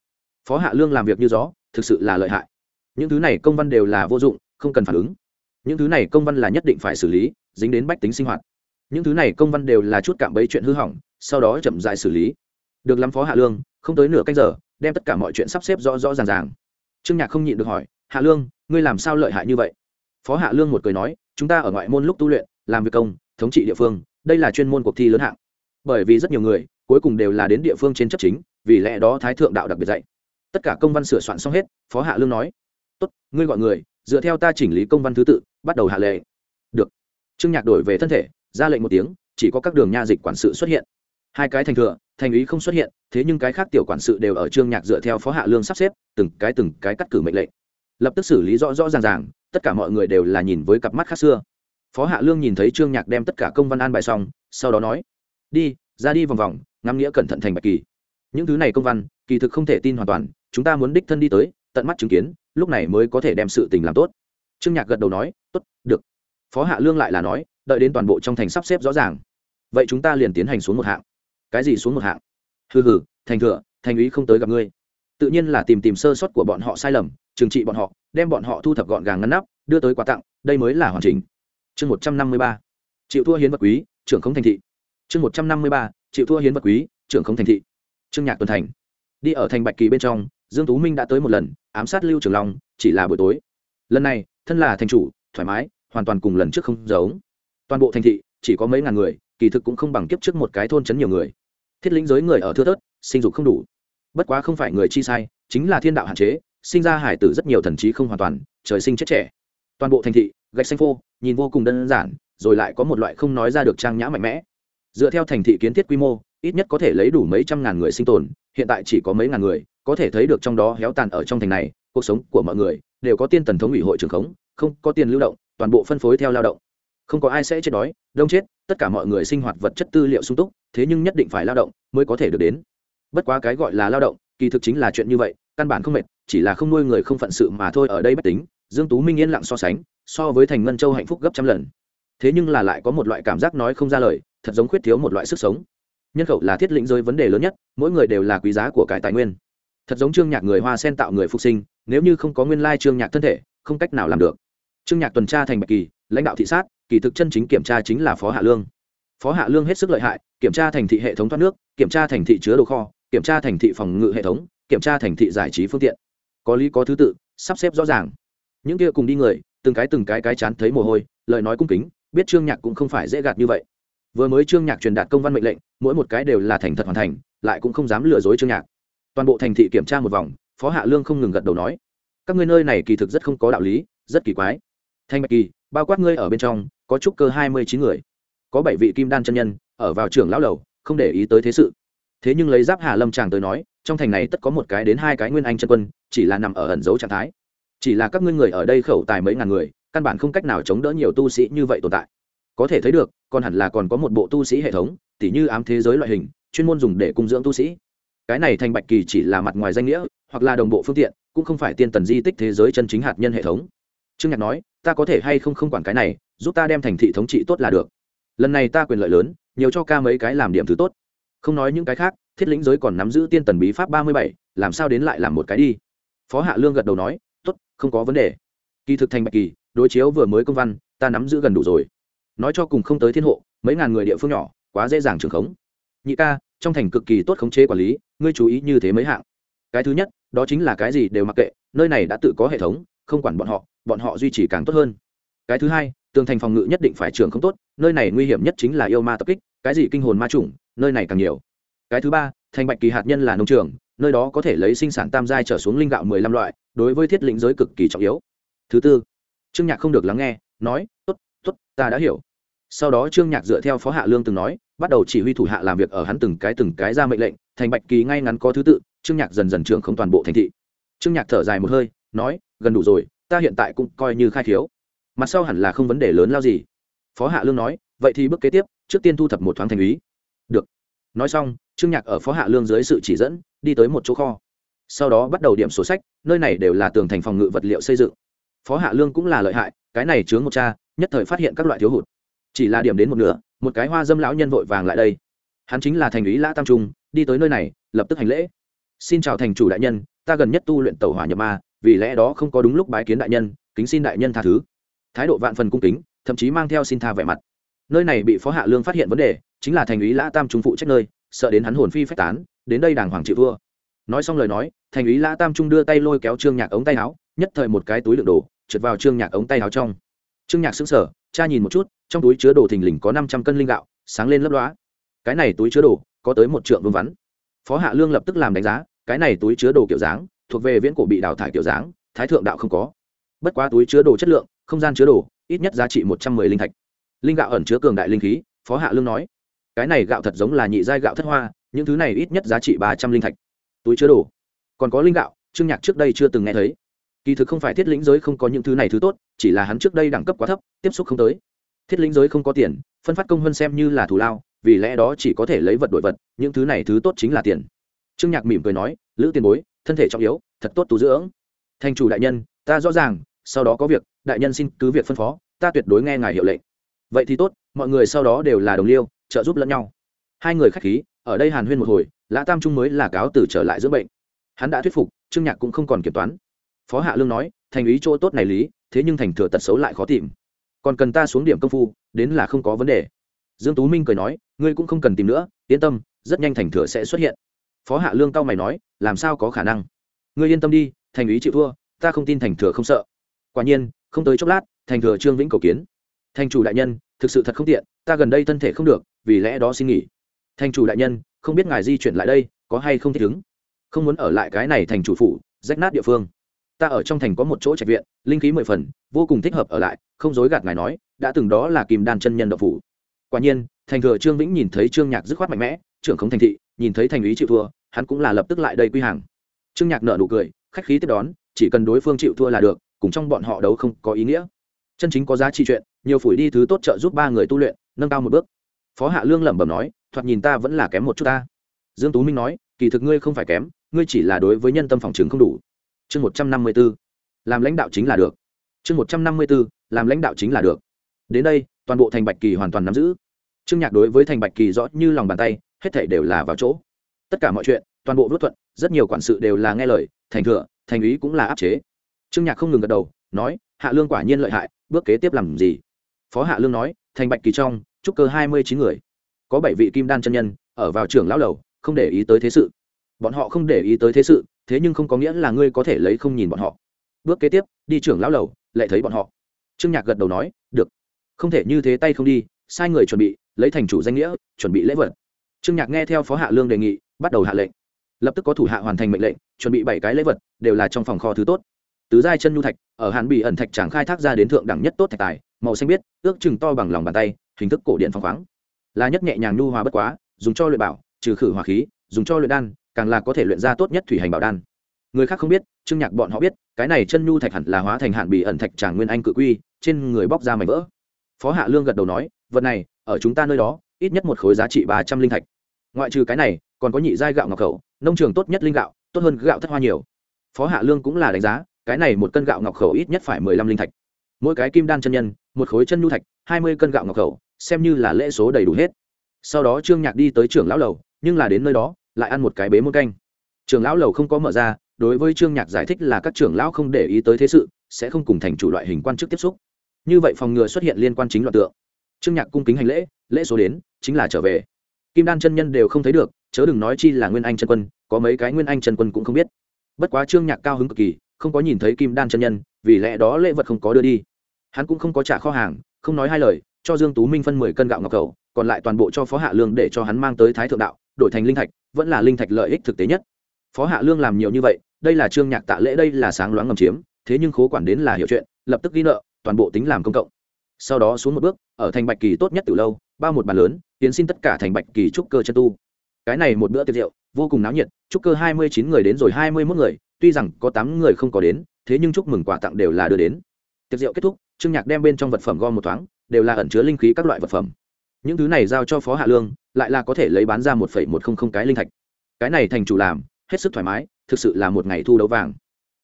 Phó hạ lương làm việc như gió, thực sự là lợi hại. Những thứ này công văn đều là vô dụng, không cần phản ứng. Những thứ này công văn là nhất định phải xử lý, dính đến bách tính sinh hoạt. Những thứ này công văn đều là chút cạm bẫy chuyện hư hỏng, sau đó chậm dại xử lý. Được lắm phó hạ lương, không tới nửa canh giờ, đem tất cả mọi chuyện sắp xếp rõ rõ ràng ràng. Trương nhạc không nhịn được hỏi, hạ lương, ngươi làm sao lợi hại như vậy? Phó hạ lương một cười nói chúng ta ở ngoại môn lúc tu luyện, làm việc công, thống trị địa phương, đây là chuyên môn cuộc thi lớn hạng. Bởi vì rất nhiều người, cuối cùng đều là đến địa phương trên chấp chính, vì lẽ đó thái thượng đạo đặc biệt dạy. Tất cả công văn sửa soạn xong hết, phó hạ lương nói, tốt, ngươi gọi người, dựa theo ta chỉnh lý công văn thứ tự, bắt đầu hạ lệ. Được. Trương nhạc đổi về thân thể, ra lệnh một tiếng, chỉ có các đường nha dịch quản sự xuất hiện. Hai cái thành thừa, thành ý không xuất hiện, thế nhưng cái khác tiểu quản sự đều ở trương nhạc dựa theo phó hạ lương sắp xếp, từng cái từng cái cắt cử mệnh lệnh lập tức xử lý rõ rõ ràng ràng, tất cả mọi người đều là nhìn với cặp mắt khác xưa. Phó hạ lương nhìn thấy trương nhạc đem tất cả công văn an bài xong, sau đó nói, đi, ra đi vòng vòng, ngắm nghĩa cẩn thận thành bạch kỳ. Những thứ này công văn, kỳ thực không thể tin hoàn toàn, chúng ta muốn đích thân đi tới, tận mắt chứng kiến, lúc này mới có thể đem sự tình làm tốt. Trương nhạc gật đầu nói, tốt, được. Phó hạ lương lại là nói, đợi đến toàn bộ trong thành sắp xếp rõ ràng. Vậy chúng ta liền tiến hành xuống một hạng. Cái gì xuống một hạng? Hừ hừ, thành thừa thành úy không tới gặp ngươi tự nhiên là tìm tìm sơ suất của bọn họ sai lầm, trừng trị bọn họ, đem bọn họ thu thập gọn gàng ngăn nắp, đưa tới quà tặng, đây mới là hoàn chỉnh. Chương một trăm năm mươi ba chịu thua hiến vật quý, trưởng không thành thị. Chương một trăm năm mươi ba chịu thua hiến vật quý, trưởng không thành thị. Trương nhạc tuần thành. Đi ở thành bạch kỳ bên trong, dương tú minh đã tới một lần, ám sát lưu trường long, chỉ là buổi tối. Lần này, thân là thành chủ, thoải mái, hoàn toàn cùng lần trước không giống. Toàn bộ thành thị, chỉ có mấy ngàn người, kỳ thực cũng không bằng kiếp trước một cái thôn chấn nhiều người. Thiết lĩnh giới người ở thưa thớt, sinh dục không đủ bất quá không phải người chi sai, chính là thiên đạo hạn chế, sinh ra hải tử rất nhiều thần trí không hoàn toàn, trời sinh chết trẻ. Toàn bộ thành thị, gạch xanh phô, nhìn vô cùng đơn giản, rồi lại có một loại không nói ra được trang nhã mạnh mẽ. Dựa theo thành thị kiến thiết quy mô, ít nhất có thể lấy đủ mấy trăm ngàn người sinh tồn, hiện tại chỉ có mấy ngàn người, có thể thấy được trong đó héo tàn ở trong thành này, cuộc sống của mọi người đều có tiên tần thống ủy hội trường khống, không có tiền lưu động, toàn bộ phân phối theo lao động. Không có ai sẽ chết đói, đông chết, tất cả mọi người sinh hoạt vật chất tư liệu sung túc, thế nhưng nhất định phải lao động mới có thể được đến bất quá cái gọi là lao động, kỳ thực chính là chuyện như vậy, căn bản không mệt, chỉ là không nuôi người không phận sự mà thôi, ở đây bất tính, dương tú minh yên lặng so sánh, so với thành ngân châu hạnh phúc gấp trăm lần. Thế nhưng là lại có một loại cảm giác nói không ra lời, thật giống khuyết thiếu một loại sức sống. Nhân khẩu là thiết lĩnh rơi vấn đề lớn nhất, mỗi người đều là quý giá của cải tài nguyên. Thật giống trương nhạc người hoa sen tạo người phục sinh, nếu như không có nguyên lai trương nhạc thân thể, không cách nào làm được. Trương nhạc tuần tra thành bạch kỳ, lãnh đạo thị sát, kỳ thực chân chính kiểm tra chính là phó hạ lương. Phó hạ lương hết sức lợi hại, kiểm tra thành thị hệ thống thoát nước, kiểm tra thành thị chứa đồ kho kiểm tra thành thị phòng ngự hệ thống, kiểm tra thành thị giải trí phương tiện. Có lý có thứ tự, sắp xếp rõ ràng. Những kia cùng đi người, từng cái từng cái cái chán thấy mồ hôi, lời nói cung kính, biết trương nhạc cũng không phải dễ gạt như vậy. Vừa mới trương nhạc truyền đạt công văn mệnh lệnh, mỗi một cái đều là thành thật hoàn thành, lại cũng không dám lừa dối trương nhạc. Toàn bộ thành thị kiểm tra một vòng, phó hạ lương không ngừng gật đầu nói, các ngươi nơi này kỳ thực rất không có đạo lý, rất kỳ quái. Thanh bạch kỳ, bao quát ngươi ở bên trong, có trúc cơ hai mươi chín người. Có bảy vị kim đan chân nhân, ở vào trường lão lầu, không để ý tới thế sự thế nhưng lấy giáp hà lâm tràng tới nói, trong thành này tất có một cái đến hai cái nguyên anh chân quân, chỉ là nằm ở ẩn dấu trạng thái. Chỉ là các ngươi người ở đây khẩu tài mấy ngàn người, căn bản không cách nào chống đỡ nhiều tu sĩ như vậy tồn tại. Có thể thấy được, còn hẳn là còn có một bộ tu sĩ hệ thống, tỉ như ám thế giới loại hình, chuyên môn dùng để cung dưỡng tu sĩ. Cái này thành bạch kỳ chỉ là mặt ngoài danh nghĩa, hoặc là đồng bộ phương tiện, cũng không phải tiên tần di tích thế giới chân chính hạt nhân hệ thống. Trương nhạc nói, ta có thể hay không không quản cái này, giúp ta đem thành thị thống trị tốt là được. Lần này ta quyền lợi lớn, nhiều cho ca mấy cái làm điểm thứ tốt không nói những cái khác, thiết lĩnh giới còn nắm giữ tiên tần bí pháp ba mươi bảy, làm sao đến lại làm một cái đi? Phó hạ lương gật đầu nói t ố t không có vấn đề. Kỳ thực thành bạch kỳ, đối chiếu vừa mới công văn, ta nắm giữ gần đủ rồi. Nói cho cùng không tới thiên hộ, mấy ngàn người địa phương nhỏ, quá dễ dàng trường khống. Nhị ca, trong thành cực kỳ tốt khống chế quản lý, ngươi chú ý như thế mấy hạng. Cái thứ nhất, đó chính là cái gì đều mặc kệ, nơi này đã tự có hệ thống, không quản bọn họ bọn họ duy trì càng tốt hơn. Cái thứ hai, tường thành phòng ngự nhất định phải trường không tốt, nơi này nguy hiểm nhất chính là yêu ma tập kích, cái gì kinh hồn ma chủng nơi này càng nhiều. Cái thứ ba, thành bạch kỳ hạt nhân là nông trường, nơi đó có thể lấy sinh sản tam giai trở xuống linh gạo mười lăm loại, đối với thiết lĩnh giới cực kỳ trọng yếu. Thứ tư, trương nhạc không được lắng nghe, nói t ố t t ố t ta đã hiểu. Sau đó trương nhạc dựa theo phó hạ lương từng nói, bắt đầu chỉ huy thủ hạ làm việc ở hắn từng cái từng cái ra mệnh lệnh, thành bạch kỳ ngay ngắn có thứ tự, trương nhạc dần dần trưởng không toàn bộ thành thị. Trương nhạc thở dài một hơi, nói, gần đủ rồi, ta hiện tại cũng coi như khai thiếu. Mặt sau hẳn là không vấn đề lớn lao gì. Phó hạ lương nói, vậy thì bước kế tiếp, trước tiên thu thập một thoáng thành ý được. Nói xong, trương nhạc ở phó hạ lương dưới sự chỉ dẫn, đi tới một chỗ kho. Sau đó bắt đầu điểm sổ sách, nơi này đều là tường thành phòng ngự vật liệu xây dựng. Phó hạ lương cũng là lợi hại, cái này chướng một cha, nhất thời phát hiện các loại thiếu hụt. Chỉ là điểm đến một nửa, một cái hoa dâm lão nhân vội vàng lại đây. Hắn chính là thành úy lã tam trung, đi tới nơi này, lập tức hành lễ. Xin chào thành chủ đại nhân, ta gần nhất tu luyện tàu hỏa nhập ma, vì lẽ đó không có đúng lúc bái kiến đại nhân, kính xin đại nhân tha thứ. Thái độ vạn phần cung kính, thậm chí mang theo xin tha vẻ mặt. Nơi này bị phó hạ lương phát hiện vấn đề chính là thành úy lã tam trung phụ trách nơi, sợ đến hắn hồn phi phách tán, đến đây đàng hoàng chịu vua. nói xong lời nói, thành úy lã tam trung đưa tay lôi kéo trương nhạc ống tay áo, nhất thời một cái túi đựng đồ, trượt vào trương nhạc ống tay áo trong. Trương nhạc sững sờ, cha nhìn một chút, trong túi chứa đồ thình lình có năm trăm cân linh gạo, sáng lên lấp loá cái này túi chứa đồ, có tới một trượng vương vắn. Phó hạ lương lập tức làm đánh giá, cái này túi chứa đồ kiểu dáng, thuộc về viễn cổ bị đào thải kiểu dáng, thái thượng đạo không có. Bất quá túi chứa đồ chất lượng, không gian chứa đồ, ít nhất giá trị một trăm mười linh thạch. Linh gạo ẩn chứa cường đại linh khí, phó hạ lương nói cái này gạo thật giống là nhị giai gạo thất hoa, những thứ này ít nhất giá trị ba trăm linh thạch. Túi chứa đồ. Còn có linh gạo, trương nhạc trước đây chưa từng nghe thấy. Kỳ thực không phải thiết lĩnh giới không có những thứ này thứ tốt, chỉ là hắn trước đây đẳng cấp quá thấp, tiếp xúc không tới. Thiết lĩnh giới không có tiền, phân phát công hơn xem như là thù lao, vì lẽ đó chỉ có thể lấy vật đổi vật, những thứ này thứ tốt chính là tiền. Trương nhạc mỉm cười nói, lữ tiền bối, thân thể trọng yếu, thật tốt tu dưỡng. Thành chủ đại nhân, ta rõ ràng, sau đó có việc, đại nhân xin cứ việc phân phó, ta tuyệt đối nghe ngài hiệu lệnh. Vậy thì tốt, mọi người sau đó đều là đồng liêu trợ giúp lẫn nhau. Hai người khách khí, ở đây hàn huyên một hồi, lã tam trung mới là cáo từ trở lại dưỡng bệnh. Hắn đã thuyết phục, trương nhạc cũng không còn kiểm toán. Phó hạ lương nói, thành ý chỗ tốt này lý, thế nhưng thành thừa tật xấu lại khó tìm. Còn cần ta xuống điểm công phu, đến là không có vấn đề. Dương tú minh cười nói, ngươi cũng không cần tìm nữa, yên tâm, rất nhanh thành thừa sẽ xuất hiện. Phó hạ lương cao mày nói, làm sao có khả năng? Ngươi yên tâm đi, thành ý chịu thua, ta không tin thành thừa không sợ. Quả nhiên, không tới chốc lát, thành thừa trương vĩnh cầu kiến thành chủ đại nhân, thực sự thật không tiện, ta gần đây thân thể không được, vì lẽ đó xin nghỉ. Thành chủ đại nhân, không biết ngài di chuyển lại đây, có hay không thích ứng? Không muốn ở lại cái này thành chủ phủ, rách nát địa phương. Ta ở trong thành có một chỗ trạch viện, linh khí mười phần, vô cùng thích hợp ở lại, không dối gạt ngài nói, đã từng đó là kìm đan chân nhân đậu phủ. Quả nhiên, thành thừa trương vĩnh nhìn thấy trương nhạc dứt khoát mạnh mẽ, trưởng không thành thị, nhìn thấy thành ý chịu thua, hắn cũng là lập tức lại đây quy hàng. Trương nhạc nợ nụ cười, khách khí tiếp đón, chỉ cần đối phương chịu thua là được, cùng trong bọn họ đấu không có ý nghĩa. Chân chính có giá trị chuyện nhiều phủi đi thứ tốt trợ giúp ba người tu luyện, nâng cao một bước. Phó hạ lương lẩm bẩm nói, thoạt nhìn ta vẫn là kém một chút ta. Dương tú minh nói, kỳ thực ngươi không phải kém, ngươi chỉ là đối với nhân tâm phòng trường không đủ. Chương một trăm năm mươi 154. làm lãnh đạo chính là được. Chương một trăm năm mươi 154. làm lãnh đạo chính là được. Đến đây, toàn bộ thành bạch kỳ hoàn toàn nắm giữ. Trương nhạc đối với thành bạch kỳ rõ như lòng bàn tay, hết thảy đều là vào chỗ. Tất cả mọi chuyện, toàn bộ vớt thuận, rất nhiều quản sự đều là nghe lời, thành thừa thành ý cũng là áp chế. Trương nhạc không ngừng gật đầu, nói, hạ lương quả nhiên lợi hại, bước kế tiếp làm gì? Phó hạ lương nói, thành bạch kỳ trong, trúc cơ hai mươi chín người. Có bảy vị kim đan chân nhân, ở vào trường lão lầu, không để ý tới thế sự. Bọn họ không để ý tới thế sự, thế nhưng không có nghĩa là ngươi có thể lấy không nhìn bọn họ. Bước kế tiếp, đi trưởng lão lầu, lại thấy bọn họ. Trương nhạc gật đầu nói, được. Không thể như thế tay không đi, sai người chuẩn bị, lấy thành chủ danh nghĩa, chuẩn bị lễ vật. Trương nhạc nghe theo phó hạ lương đề nghị, bắt đầu hạ lệnh. Lập tức có thủ hạ hoàn thành mệnh lệnh, chuẩn bị bảy cái lễ vật, đều là trong phòng kho thứ tốt. Tứ giai chân nhu thạch, ở hàn bị ẩn thạch tràng khai thác ra đến thượng đẳng nhất tốt thạch tài màu xanh biết, ước chừng to bằng lòng bàn tay, hình thức cổ điện phong khoáng. Là nhất nhẹ nhàng nhu hòa bất quá, dùng cho luyện bảo, trừ khử hỏa khí, dùng cho luyện đan, càng là có thể luyện ra tốt nhất thủy hành bảo đan. Người khác không biết, trương nhạc bọn họ biết, cái này chân nhu thạch hẳn là hóa thành hạn bị ẩn thạch tràng nguyên anh cự quy, trên người bóc ra mảnh vỡ. Phó hạ lương gật đầu nói, vật này, ở chúng ta nơi đó, ít nhất một khối giá trị ba trăm linh thạch. Ngoại trừ cái này, còn có nhị giai gạo ngọc khẩu, nông trường tốt nhất linh gạo, tốt hơn gạo thất hoa nhiều. Phó hạ lương cũng là đánh giá, cái này một cân gạo ngọc khẩu ít nhất phải mười lăm linh thạch. Mỗi cái kim đan chân nhân một khối chân nhu thạch, hai mươi cân gạo ngọc khẩu, xem như là lễ số đầy đủ hết. Sau đó trương nhạc đi tới trưởng lão lầu, nhưng là đến nơi đó, lại ăn một cái bế môn canh. Trưởng lão lầu không có mở ra, đối với trương nhạc giải thích là các trưởng lão không để ý tới thế sự, sẽ không cùng thành chủ loại hình quan chức tiếp xúc. Như vậy phòng ngừa xuất hiện liên quan chính loạn tượng. Trương nhạc cung kính hành lễ lễ số đến, chính là trở về. Kim đan chân nhân đều không thấy được, chớ đừng nói chi là nguyên anh chân quân, có mấy cái nguyên anh chân quân cũng không biết. Bất quá trương nhạc cao hứng cực kỳ, không có nhìn thấy kim đan chân nhân, vì lẽ đó lễ vật không có đưa đi hắn cũng không có trả kho hàng, không nói hai lời, cho dương tú minh phân mười cân gạo ngọc cầu còn lại toàn bộ cho phó hạ lương để cho hắn mang tới thái thượng đạo, đổi thành linh thạch, vẫn là linh thạch lợi ích thực tế nhất. Phó hạ lương làm nhiều như vậy, đây là trương nhạc tạ lễ, đây là sáng loáng ngầm chiếm, thế nhưng khố quản đến là hiểu chuyện, lập tức ghi nợ, toàn bộ tính làm công cộng. Sau đó xuống một bước, ở thành bạch kỳ tốt nhất từ lâu, bao một bàn lớn, tiến xin tất cả thành bạch kỳ trúc cơ chân tu. Cái này một bữa tiệc rượu, vô cùng náo nhiệt, trúc cơ hai mươi chín người đến rồi hai mươi mốt người, tuy rằng có tám người không có đến, thế nhưng chúc mừng quà tặng đều là đưa đến. Tiệc rượu kết thúc trương nhạc đem bên trong vật phẩm gom một thoáng, đều là ẩn chứa linh khí các loại vật phẩm. Những thứ này giao cho phó hạ lương, lại là có thể lấy bán ra một phẩy một không không cái linh thạch. Cái này thành chủ làm, hết sức thoải mái, thực sự là một ngày thu đấu vàng.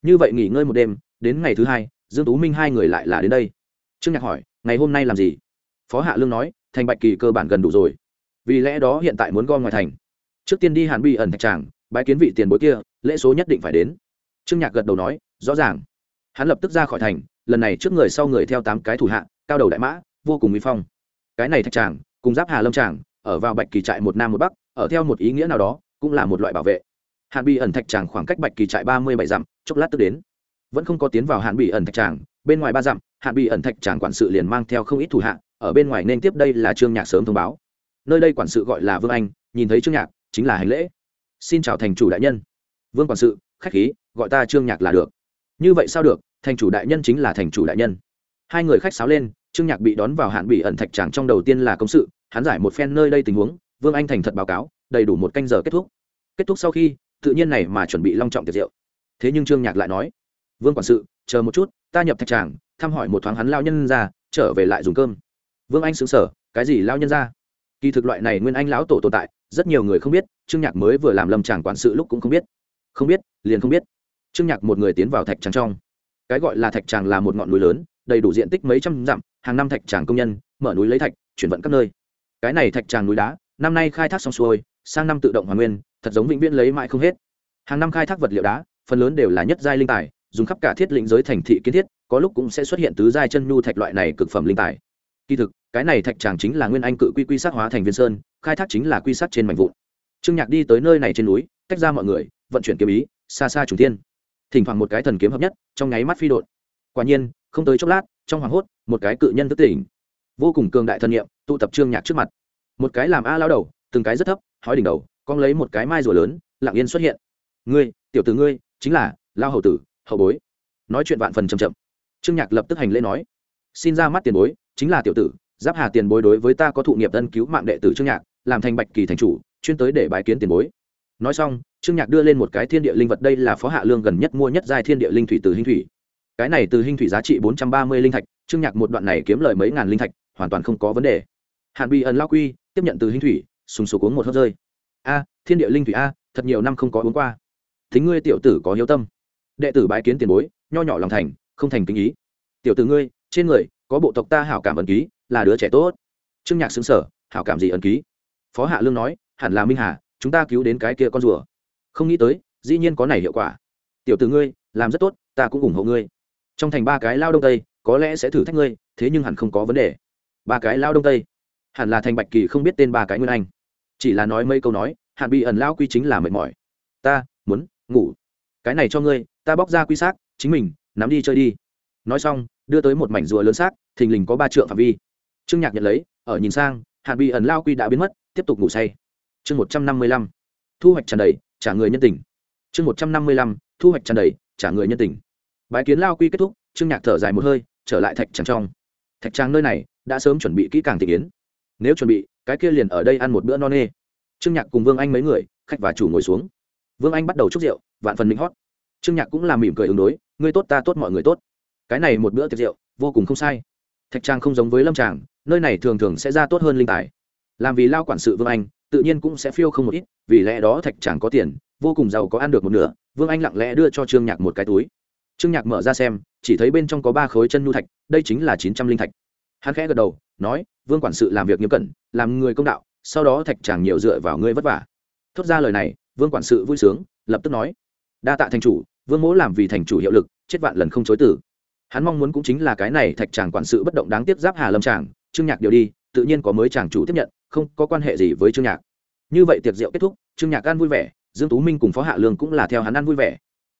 Như vậy nghỉ ngơi một đêm, đến ngày thứ hai, dương tú minh hai người lại là đến đây. Trương nhạc hỏi, ngày hôm nay làm gì? Phó hạ lương nói, thành bạch kỳ cơ bản gần đủ rồi. Vì lẽ đó hiện tại muốn gom ngoài thành. Trước tiên đi hàn bi ẩn thạch tràng, bái kiến vị tiền bối kia, lễ số nhất định phải đến. Trương nhạc gật đầu nói, rõ ràng. Hắn lập tức ra khỏi thành lần này trước người sau người theo tám cái thủ hạ, cao đầu đại mã, vô cùng uy phong. Cái này thạch tràng, cùng giáp hà lâm tràng, ở vào bạch kỳ trại một nam một bắc, ở theo một ý nghĩa nào đó, cũng là một loại bảo vệ. Hạn bị ẩn thạch tràng khoảng cách bạch kỳ trại ba mươi bảy dặm, chốc lát tức đến. Vẫn không có tiến vào hạn bị ẩn thạch tràng, bên ngoài ba dặm, hạn bị ẩn thạch tràng quản sự liền mang theo không ít thủ hạ, ở bên ngoài nên tiếp đây là trương nhạc sớm thông báo. Nơi đây quản sự gọi là vương anh, nhìn thấy trương nhạc, chính là hành lễ. Xin chào thành chủ đại nhân. Vương quản sự, khách khí, gọi ta trương nhạc là được. Như vậy sao được? Thành chủ đại nhân chính là thành chủ đại nhân. Hai người khách sáo lên, trương nhạc bị đón vào hạn bị ẩn thạch tràng trong đầu tiên là công sự, hắn giải một phen nơi đây tình huống, vương anh thành thật báo cáo, đầy đủ một canh giờ kết thúc. Kết thúc sau khi, tự nhiên này mà chuẩn bị long trọng tiệc rượu. Thế nhưng trương nhạc lại nói, vương quản sự, chờ một chút, ta nhập thạch tràng, thăm hỏi một thoáng hắn lao nhân ra, trở về lại dùng cơm. Vương anh xứng sở cái gì lao nhân ra? Kỳ thực loại này nguyên anh lão tổ tồn tại, rất nhiều người không biết, trương nhạc mới vừa làm lâm tràng quản sự lúc cũng không biết. Không biết, liền không biết. Trương nhạc một người tiến vào thạch tràng trong cái gọi là thạch tràng là một ngọn núi lớn, đầy đủ diện tích mấy trăm dặm, hàng năm thạch tràng công nhân mở núi lấy thạch, chuyển vận các nơi. Cái này thạch tràng núi đá, năm nay khai thác xong xuôi, sang năm tự động hoàn nguyên, thật giống vĩnh viễn lấy mãi không hết. Hàng năm khai thác vật liệu đá, phần lớn đều là nhất giai linh tài, dùng khắp cả thiết lĩnh giới thành thị kiến thiết, có lúc cũng sẽ xuất hiện tứ giai chân nhu thạch loại này cực phẩm linh tài. Kỳ thực, cái này thạch tràng chính là nguyên anh cự quy quy sát hóa thành viên sơn, khai thác chính là quy sát trên mảnh vụn. Trương nhạc đi tới nơi này trên núi, tách ra mọi người, vận chuyển kiếm ý, xa xa trùng tiên thỉnh thoảng một cái thần kiếm hợp nhất, trong nháy mắt phi đột quả nhiên, không tới chốc lát, trong hoàng hốt, một cái cự nhân thức tỉnh. Vô cùng cường đại thân nhiệm tụ tập trương nhạc trước mặt. Một cái làm a lao đầu, từng cái rất thấp, hói đỉnh đầu con lấy một cái mai rùa lớn, lặng yên xuất hiện. Ngươi, tiểu tử ngươi, chính là lao hầu tử, hậu bối. Nói chuyện vạn phần chậm chậm. Trương nhạc lập tức hành lễ nói, xin ra mắt tiền bối, chính là tiểu tử, giáp hà tiền bối đối với ta có thụ nghiệp tân cứu mạng đệ tử trương nhạc, làm thành bạch kỳ thành chủ, chuyên tới để bài kiến tiền bối nói xong, trương nhạc đưa lên một cái thiên địa linh vật, đây là phó hạ lương gần nhất mua nhất giai thiên địa linh thủy từ hình thủy. Cái này từ hình thủy giá trị bốn trăm ba mươi linh thạch, trương nhạc một đoạn này kiếm lời mấy ngàn linh thạch, hoàn toàn không có vấn đề. Hạn bị ẩn lao quy, tiếp nhận từ hình thủy, sùng sục uống một hớp rơi. A, thiên địa linh thủy a, thật nhiều năm không có uống qua. Thính ngươi tiểu tử có hiếu tâm. Đệ tử bái kiến tiền bối, nho nhỏ lòng thành, không thành kinh ý. Tiểu tử ngươi, trên người, có bộ tộc ta hảo cảm ẩn ký, là đứa trẻ tốt. Trương nhạc xứng sở hảo cảm gì ẩn ký? Phó hạ lương nói, hẳn là minh hà chúng ta cứu đến cái kia con rùa. Không nghĩ tới, dĩ nhiên có này hiệu quả. Tiểu tử ngươi, làm rất tốt, ta cũng ủng hộ ngươi. Trong thành ba cái lao đông tây, có lẽ sẽ thử thách ngươi, thế nhưng hẳn không có vấn đề. Ba cái lao đông tây? Hẳn là thành bạch kỳ không biết tên ba cái nguyên anh. Chỉ là nói mấy câu nói hạn bị ẩn lao quy chính là mệt mỏi. Ta, muốn, ngủ. Cái này cho ngươi, ta bóc ra quy xác, chính mình, nắm đi chơi đi. Nói xong, đưa tới một mảnh rùa lớn xác, thình lình có ba trượng phạm vi. Trương nhạc nhận lấy, ở nhìn sang hạn bị ẩn lao quy đã biến mất, tiếp tục ngủ say chương một trăm năm mươi lăm, thu hoạch tràn đầy, trả người nhân tình. Chương một trăm năm mươi lăm, thu hoạch tràn đầy, trả người nhân tình. Bái kiến lao quy kết thúc, trương nhạc thở dài một hơi, trở lại thạch tràng trong. Thạch tràng nơi này, đã sớm chuẩn bị kỹ càng thị kiến nếu chuẩn bị, cái kia liền ở đây ăn một bữa no nê. Trương nhạc cùng vương anh mấy người, khách và chủ ngồi xuống. Vương anh bắt đầu chúc rượu, vạn phần minh hót. Trương nhạc cũng làm mỉm cười ứng đối, ngươi tốt ta tốt mọi người tốt. Cái này một bữa tiệc rượu, vô cùng không sai. Thạch trang không giống với lâm tràng, nơi này thường thường sẽ ra tốt hơn linh tài. Làm vì lao quản sự vương anh tự nhiên cũng sẽ phiêu không một ít, vì lẽ đó thạch chẳng có tiền, vô cùng giàu có ăn được một nửa, vương anh lặng lẽ đưa cho trương nhạc một cái túi. Trương nhạc mở ra xem, chỉ thấy bên trong có ba khối chân nhu thạch, đây chính là chín trăm linh thạch. Hắn khẽ gật đầu, nói, vương quản sự làm việc nghiêm cẩn, làm người công đạo, sau đó thạch chẳng nhiều dựa vào ngươi vất vả. Thốt ra lời này, vương quản sự vui sướng, lập tức nói, đa tạ thành chủ, vương mỗ làm vì thành chủ hiệu lực, chết vạn lần không chối tử hắn mong muốn cũng chính là cái này thạch tràng quản sự bất động đáng tiếp giáp hà lâm tràng, trương nhạc điều đi tự nhiên có mới chàng chủ tiếp nhận, không có quan hệ gì với trương nhạc. Như vậy tiệc rượu kết thúc, trương nhạc ăn vui vẻ, dương tú minh cùng phó hạ lương cũng là theo hắn ăn vui vẻ.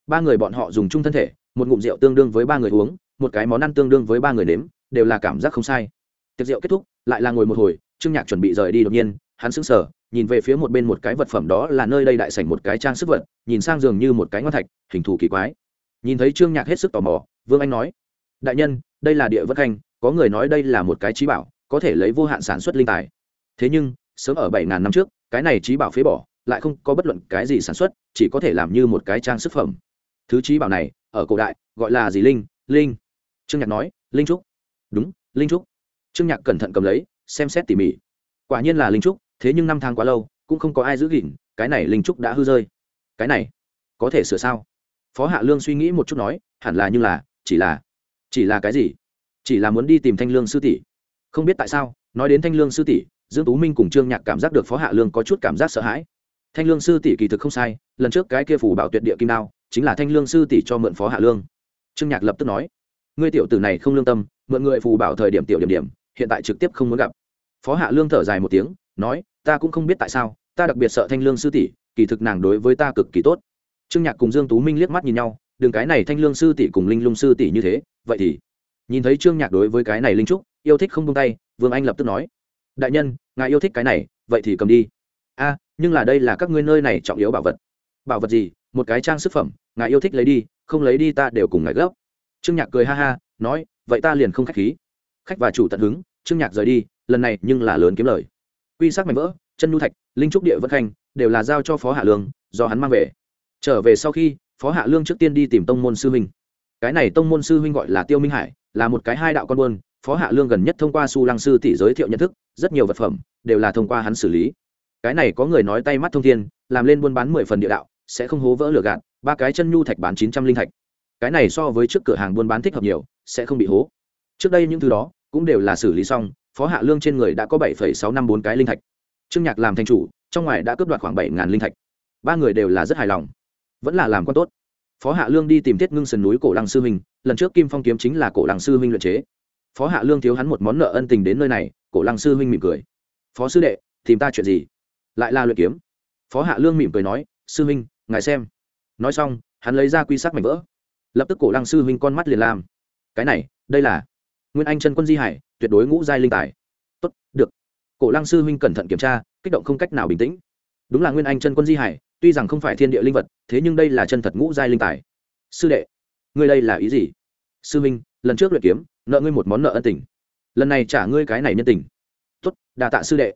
Ba người bọn họ dùng chung thân thể, một ngụm rượu tương đương với ba người uống, một cái món ăn tương đương với ba người nếm, đều là cảm giác không sai. Tiệc rượu kết thúc, lại là ngồi một hồi, trương nhạc chuẩn bị rời đi đột nhiên, hắn sững sờ, nhìn về phía một bên một cái vật phẩm đó là nơi đây đại sảnh một cái trang sức vật, nhìn sang giường như một cái ngon thạch, hình thù kỳ quái. Nhìn thấy trương nhạc hết sức tò mò, vương anh nói, đại nhân, đây là địa vất khanh, có người nói đây là một cái trí bảo có thể lấy vô hạn sản xuất linh tài. Thế nhưng, sớm ở bảy ngàn năm trước, cái này trí bảo phế bỏ, lại không có bất luận cái gì sản xuất, chỉ có thể làm như một cái trang sức phẩm. Thứ trí bảo này, ở cổ đại, gọi là gì linh? Linh. Trương nhạc nói, linh trúc. Đúng, linh trúc. Trương nhạc cẩn thận cầm lấy, xem xét tỉ mỉ. Quả nhiên là linh trúc, thế nhưng năm tháng quá lâu, cũng không có ai giữ gìn, cái này linh trúc đã hư rơi. Cái này, có thể sửa sao? Phó hạ lương suy nghĩ một chút nói, hẳn là như là, chỉ là chỉ là cái gì? Chỉ là muốn đi tìm thanh lương sư tỷ không biết tại sao, nói đến thanh lương sư tỷ, dương tú minh cùng trương nhạc cảm giác được phó hạ lương có chút cảm giác sợ hãi. Thanh lương sư tỷ kỳ thực không sai, lần trước cái kia phủ bảo tuyệt địa kim đao, chính là thanh lương sư tỷ cho mượn phó hạ lương. Trương nhạc lập tức nói, ngươi tiểu tử này không lương tâm, mượn người phù bảo thời điểm tiểu điểm điểm, hiện tại trực tiếp không muốn gặp. Phó hạ lương thở dài một tiếng, nói, ta cũng không biết tại sao, ta đặc biệt sợ thanh lương sư tỷ, kỳ thực nàng đối với ta cực kỳ tốt. Trương nhạc cùng dương tú minh liếc mắt nhìn nhau đường cái này thanh lương sư tỷ cùng linh lung sư tỷ như thế, vậy thì? Nhìn thấy trương nhạc đối với cái này linh trúc yêu thích không buông tay, vương anh lập tức nói, đại nhân, ngài yêu thích cái này, vậy thì cầm đi. A, nhưng là đây là các ngươi nơi này trọng yếu bảo vật. Bảo vật gì? Một cái trang sức phẩm, ngài yêu thích lấy đi, không lấy đi ta đều cùng ngài gấp. Trương nhạc cười ha ha, nói, vậy ta liền không khách khí. Khách và chủ tận hứng, trương nhạc rời đi, lần này nhưng là lớn kiếm lời. Quy sắc mảnh vỡ, chân nhu thạch, linh trúc địa vân khanh đều là giao cho phó hạ lương, do hắn mang về. Trở về sau khi, phó hạ lương trước tiên đi tìm tông môn sư huynh. Cái này tông môn sư huynh gọi là tiêu minh hải, là một cái hai đạo con buôn phó hạ lương gần nhất thông qua su lăng sư tỷ giới thiệu nhận thức, rất nhiều vật phẩm đều là thông qua hắn xử lý. Cái này có người nói tay mắt thông thiên, làm lên buôn bán mười phần địa đạo, sẽ không hố vỡ lửa gạt, ba cái chân nhu thạch bán chín trăm linh thạch. Cái này so với trước cửa hàng buôn bán thích hợp nhiều, sẽ không bị hố. Trước đây những thứ đó cũng đều là xử lý xong, phó hạ lương trên người đã có bảy sáu năm bốn cái linh thạch. Trương nhạc làm thành chủ, trong ngoài đã cướp đoạt khoảng bảy ngàn linh thạch. Ba người đều là rất hài lòng. Vẫn là làm con tốt. Phó hạ lương đi tìm thiết ngưng sườn núi cổ lăng sư huynh, lần trước kim phong kiếm chính là cổ lăng sư huynh luyện chế phó hạ lương thiếu hắn một món nợ ân tình đến nơi này, cổ lăng sư huynh mỉm cười. Phó sư đệ, tìm ta chuyện gì? Lại là luyện kiếm. Phó hạ lương mỉm cười nói, sư huynh, ngài xem. Nói xong, hắn lấy ra quy sắc mảnh vỡ. Lập tức cổ lăng sư huynh con mắt liền làm. Cái này, đây là nguyên anh chân quân di hải, tuyệt đối ngũ giai linh tài. Tốt, được. Cổ lăng sư huynh cẩn thận kiểm tra, kích động không cách nào bình tĩnh. Đúng là nguyên anh chân quân di hải, tuy rằng không phải thiên địa linh vật, thế nhưng đây là chân thật ngũ giai linh tài. Sư đệ, ngươi đây là ý gì? Sư huynh, lần trước luyện kiếm nợ ngươi một món nợ ân tình. Lần này trả ngươi cái này nhân tình. Tốt đà tạ sư đệ.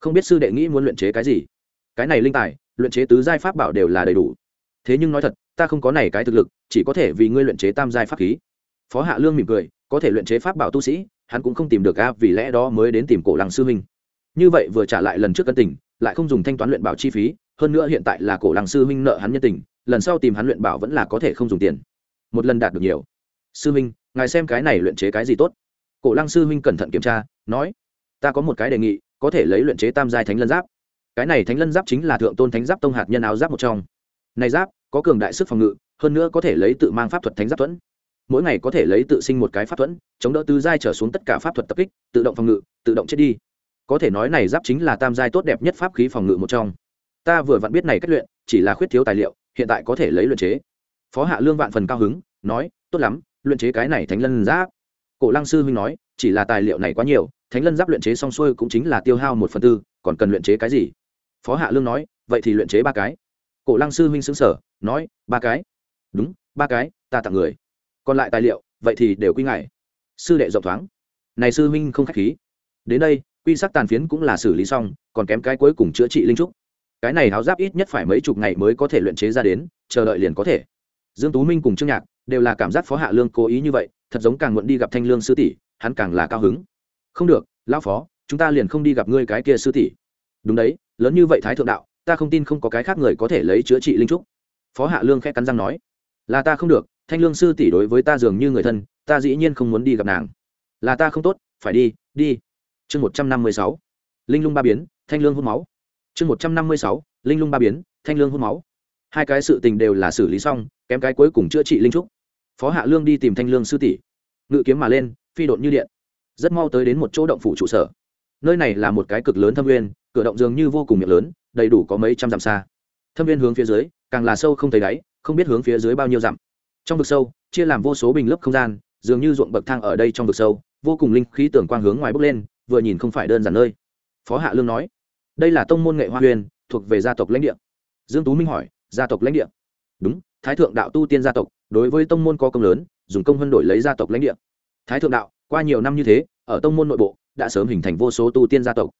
Không biết sư đệ nghĩ muốn luyện chế cái gì? Cái này linh tài, luyện chế tứ giai pháp bảo đều là đầy đủ. Thế nhưng nói thật, ta không có này cái thực lực, chỉ có thể vì ngươi luyện chế tam giai pháp khí. Phó hạ lương mỉm cười, có thể luyện chế pháp bảo tu sĩ, hắn cũng không tìm được a, vì lẽ đó mới đến tìm cổ lăng sư huynh. Như vậy vừa trả lại lần trước cân tình, lại không dùng thanh toán luyện bảo chi phí, hơn nữa hiện tại là cổ lăng sư huynh nợ hắn nhân tình, lần sau tìm hắn luyện bảo vẫn là có thể không dùng tiền. Một lần đạt được nhiều. Sư huynh ngài xem cái này luyện chế cái gì tốt. Cổ lăng sư huynh cẩn thận kiểm tra, nói, ta có một cái đề nghị, có thể lấy luyện chế tam giai thánh lân giáp. Cái này thánh lân giáp chính là thượng tôn thánh giáp tông hạt nhân áo giáp một trong. Này giáp, có cường đại sức phòng ngự, hơn nữa có thể lấy tự mang pháp thuật thánh giáp thuẫn. Mỗi ngày có thể lấy tự sinh một cái pháp thuẫn, chống đỡ tứ giai trở xuống tất cả pháp thuật tập kích, tự động phòng ngự, tự động chết đi. Có thể nói này giáp chính là tam giai tốt đẹp nhất pháp khí phòng ngự một trong. Ta vừa vặn biết này cách luyện, chỉ là khuyết thiếu tài liệu, hiện tại có thể lấy luyện chế. Phó hạ lương vạn phần cao hứng, nói, tốt lắm luyện chế cái này thánh lân giáp. Cổ lăng sư huynh nói, chỉ là tài liệu này quá nhiều, thánh lân giáp luyện chế xong xuôi cũng chính là tiêu hao một phần tư, còn cần luyện chế cái gì? Phó hạ lương nói, vậy thì luyện chế ba cái. Cổ lăng sư huynh xứng sở nói, ba cái. Đúng, ba cái, ta tặng người. Còn lại tài liệu, vậy thì đều quy ngại sư đệ rộng thoáng. Này sư huynh không k h á c h khí. Đến đây, quy sắc tàn phiến cũng là xử lý xong, còn kém cái cuối cùng chữa trị linh trúc. Cái này háo giáp ít nhất phải mấy chục ngày mới có thể luyện chế ra đến, chờ đợi liền có thể. Dương tú minh cùng trương nhạc đều là cảm giác phó hạ lương cố ý như vậy, thật giống càng muộn đi gặp thanh lương sư tỷ, hắn càng là cao hứng. Không được, lão phó, chúng ta liền không đi gặp ngươi cái kia sư tỷ. Đúng đấy, lớn như vậy thái thượng đạo, ta không tin không có cái khác người có thể lấy chữa trị linh trúc. Phó hạ lương khẽ cắn răng nói, là ta không được, thanh lương sư tỷ đối với ta dường như người thân, ta dĩ nhiên không muốn đi gặp nàng. Là ta không tốt, phải đi đi. Chương một trăm năm mươi sáu, linh lung ba biến, thanh lương hút máu. Chương một trăm năm mươi sáu, linh lung ba biến, thanh lương hút máu. Hai cái sự tình đều là xử lý xong, kém cái cuối cùng chữa trị linh trúc phó hạ lương đi tìm thanh lương sư tỷ. Ngự kiếm mà lên, phi đột như điện. Rất mau tới đến một chỗ động phủ trụ sở. Nơi này là một cái cực lớn thâm nguyên, cửa động dường như vô cùng miệng lớn, đầy đủ có mấy trăm dặm xa. Thâm viên hướng phía dưới, càng là sâu không thấy đáy, không biết hướng phía dưới bao nhiêu dặm. Trong vực sâu, chia làm vô số bình lớp không gian, dường như ruộng bậc thang ở đây trong vực sâu, vô cùng linh khí tưởng quang hướng ngoài bốc lên, vừa nhìn không phải đơn giản nơi. Phó hạ lương nói, đây là tông môn nghệ hoa huyền, thuộc về gia tộc lãnh địa. Dương tú minh hỏi, gia tộc lãnh địa? Đúng, thái thượng đạo tu tiên gia tộc, đối với tông môn có công lớn, dùng công vân đổi lấy gia tộc lãnh địa. Thái thượng đạo, qua nhiều năm như thế, ở tông môn nội bộ, đã sớm hình thành vô số tu tiên gia tộc.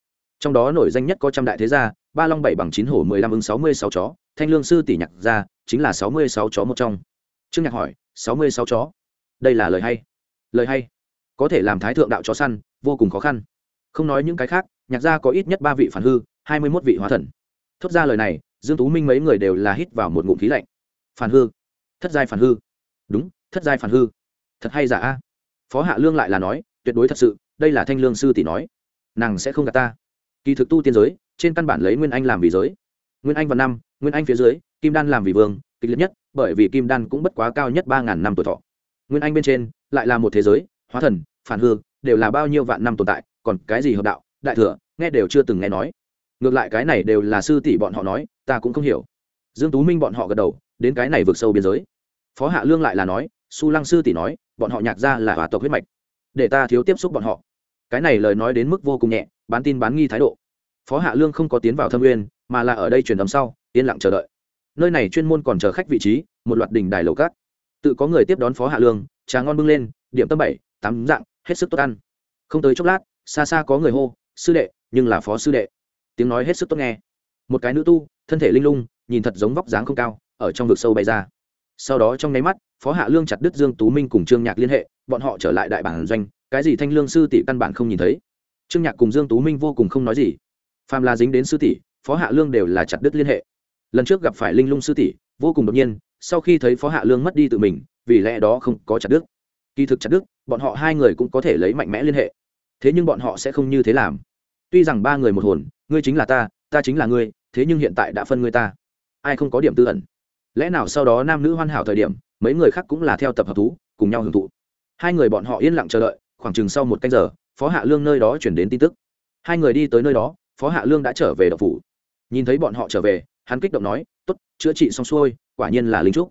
Trong đó nổi danh nhất có trăm đại thế gia, ba long bảy bằng chín hổ mười lăm ứng sáu mươi sáu chó, thanh lương sư tỷ nhạc gia, chính là sáu mươi sáu chó một trong. Trương nhạc hỏi, sáu mươi sáu chó? Đây là lời hay. Lời hay. Có thể làm thái thượng đạo chó săn, vô cùng khó khăn. Không nói những cái khác, nhạc gia có ít nhất ba vị phản hư, hai mươi mốt vị hóa thần. Thốt ra lời này, dương tú minh mấy người đều là hít vào một ngụm khí lạnh phản hư. Thất giai phản hư. Đúng, thất giai phản hư. Thật hay giả a? Phó hạ lương lại là nói, tuyệt đối thật sự, đây là thanh lương sư tỷ nói. Nàng sẽ không gạt ta. Kỳ thực tu tiên giới, trên căn bản lấy nguyên anh làm vì giới. Nguyên anh và năm, nguyên anh phía dưới, kim đan làm vì vương, kịch liệt nhất, bởi vì kim đan cũng bất quá cao nhất ba ngàn năm tuổi thọ. Nguyên anh bên trên, lại là một thế giới, hóa thần, phản hư, đều là bao nhiêu vạn năm tồn tại, còn cái gì hợp đạo, đại thừa, nghe đều chưa từng nghe nói. Ngược lại cái này đều là sư tỷ bọn họ nói, ta cũng không hiểu. Dương tú minh bọn họ gật đầu đến cái này vượt sâu biên giới. Phó hạ lương lại là nói, su lăng sư tỷ nói, bọn họ nhạc ra là hòa tộc huyết mạch. Để ta thiếu tiếp xúc bọn họ. Cái này lời nói đến mức vô cùng nhẹ, bán tin bán nghi thái độ. Phó hạ lương không có tiến vào thâm uyên, mà là ở đây truyền âm sau, yên lặng chờ đợi. Nơi này chuyên môn còn chờ khách vị trí, một loạt đỉnh đài lầu cát. Tự có người tiếp đón phó hạ lương, trà ngon bưng lên, điểm tâm bảy, tám dạng, hết sức tốt ăn. Không tới chốc lát, xa xa có người hô, sư đệ, nhưng là phó sư đệ. Tiếng nói hết sức tốt nghe. Một cái nữ tu, thân thể linh lung, nhìn thật giống vóc dáng không cao ở trong vực sâu bay ra. Sau đó trong nháy mắt, phó hạ lương chặt đứt dương tú minh cùng trương nhạc liên hệ, bọn họ trở lại đại bản doanh, cái gì thanh lương sư tỷ căn bản không nhìn thấy. Trương nhạc cùng dương tú minh vô cùng không nói gì. Phàm là dính đến sư tỷ, phó hạ lương đều là chặt đứt liên hệ. Lần trước gặp phải linh lung sư tỷ, vô cùng đột nhiên, sau khi thấy phó hạ lương mất đi tự mình, vì lẽ đó không có chặt đứt. Kỳ thực chặt đứt, bọn họ hai người cũng có thể lấy mạnh mẽ liên hệ. Thế nhưng bọn họ sẽ không như thế làm. Tuy rằng ba người một hồn, ngươi chính là ta ta chính là ngươi, thế nhưng hiện tại đã phân ngươi ta. Ai không có điểm tư ẩn? Lẽ nào sau đó nam nữ hoàn hảo thời điểm, mấy người khác cũng là theo tập hợp thú, cùng nhau hưởng thụ? Hai người bọn họ yên lặng chờ đợi, khoảng chừng sau một canh giờ, phó hạ lương nơi đó chuyển đến tin tức. Hai người đi tới nơi đó, phó hạ lương đã trở về đậu phủ. Nhìn thấy bọn họ trở về, hắn kích động nói t ố t chữa trị xong xuôi, quả nhiên là linh trúc.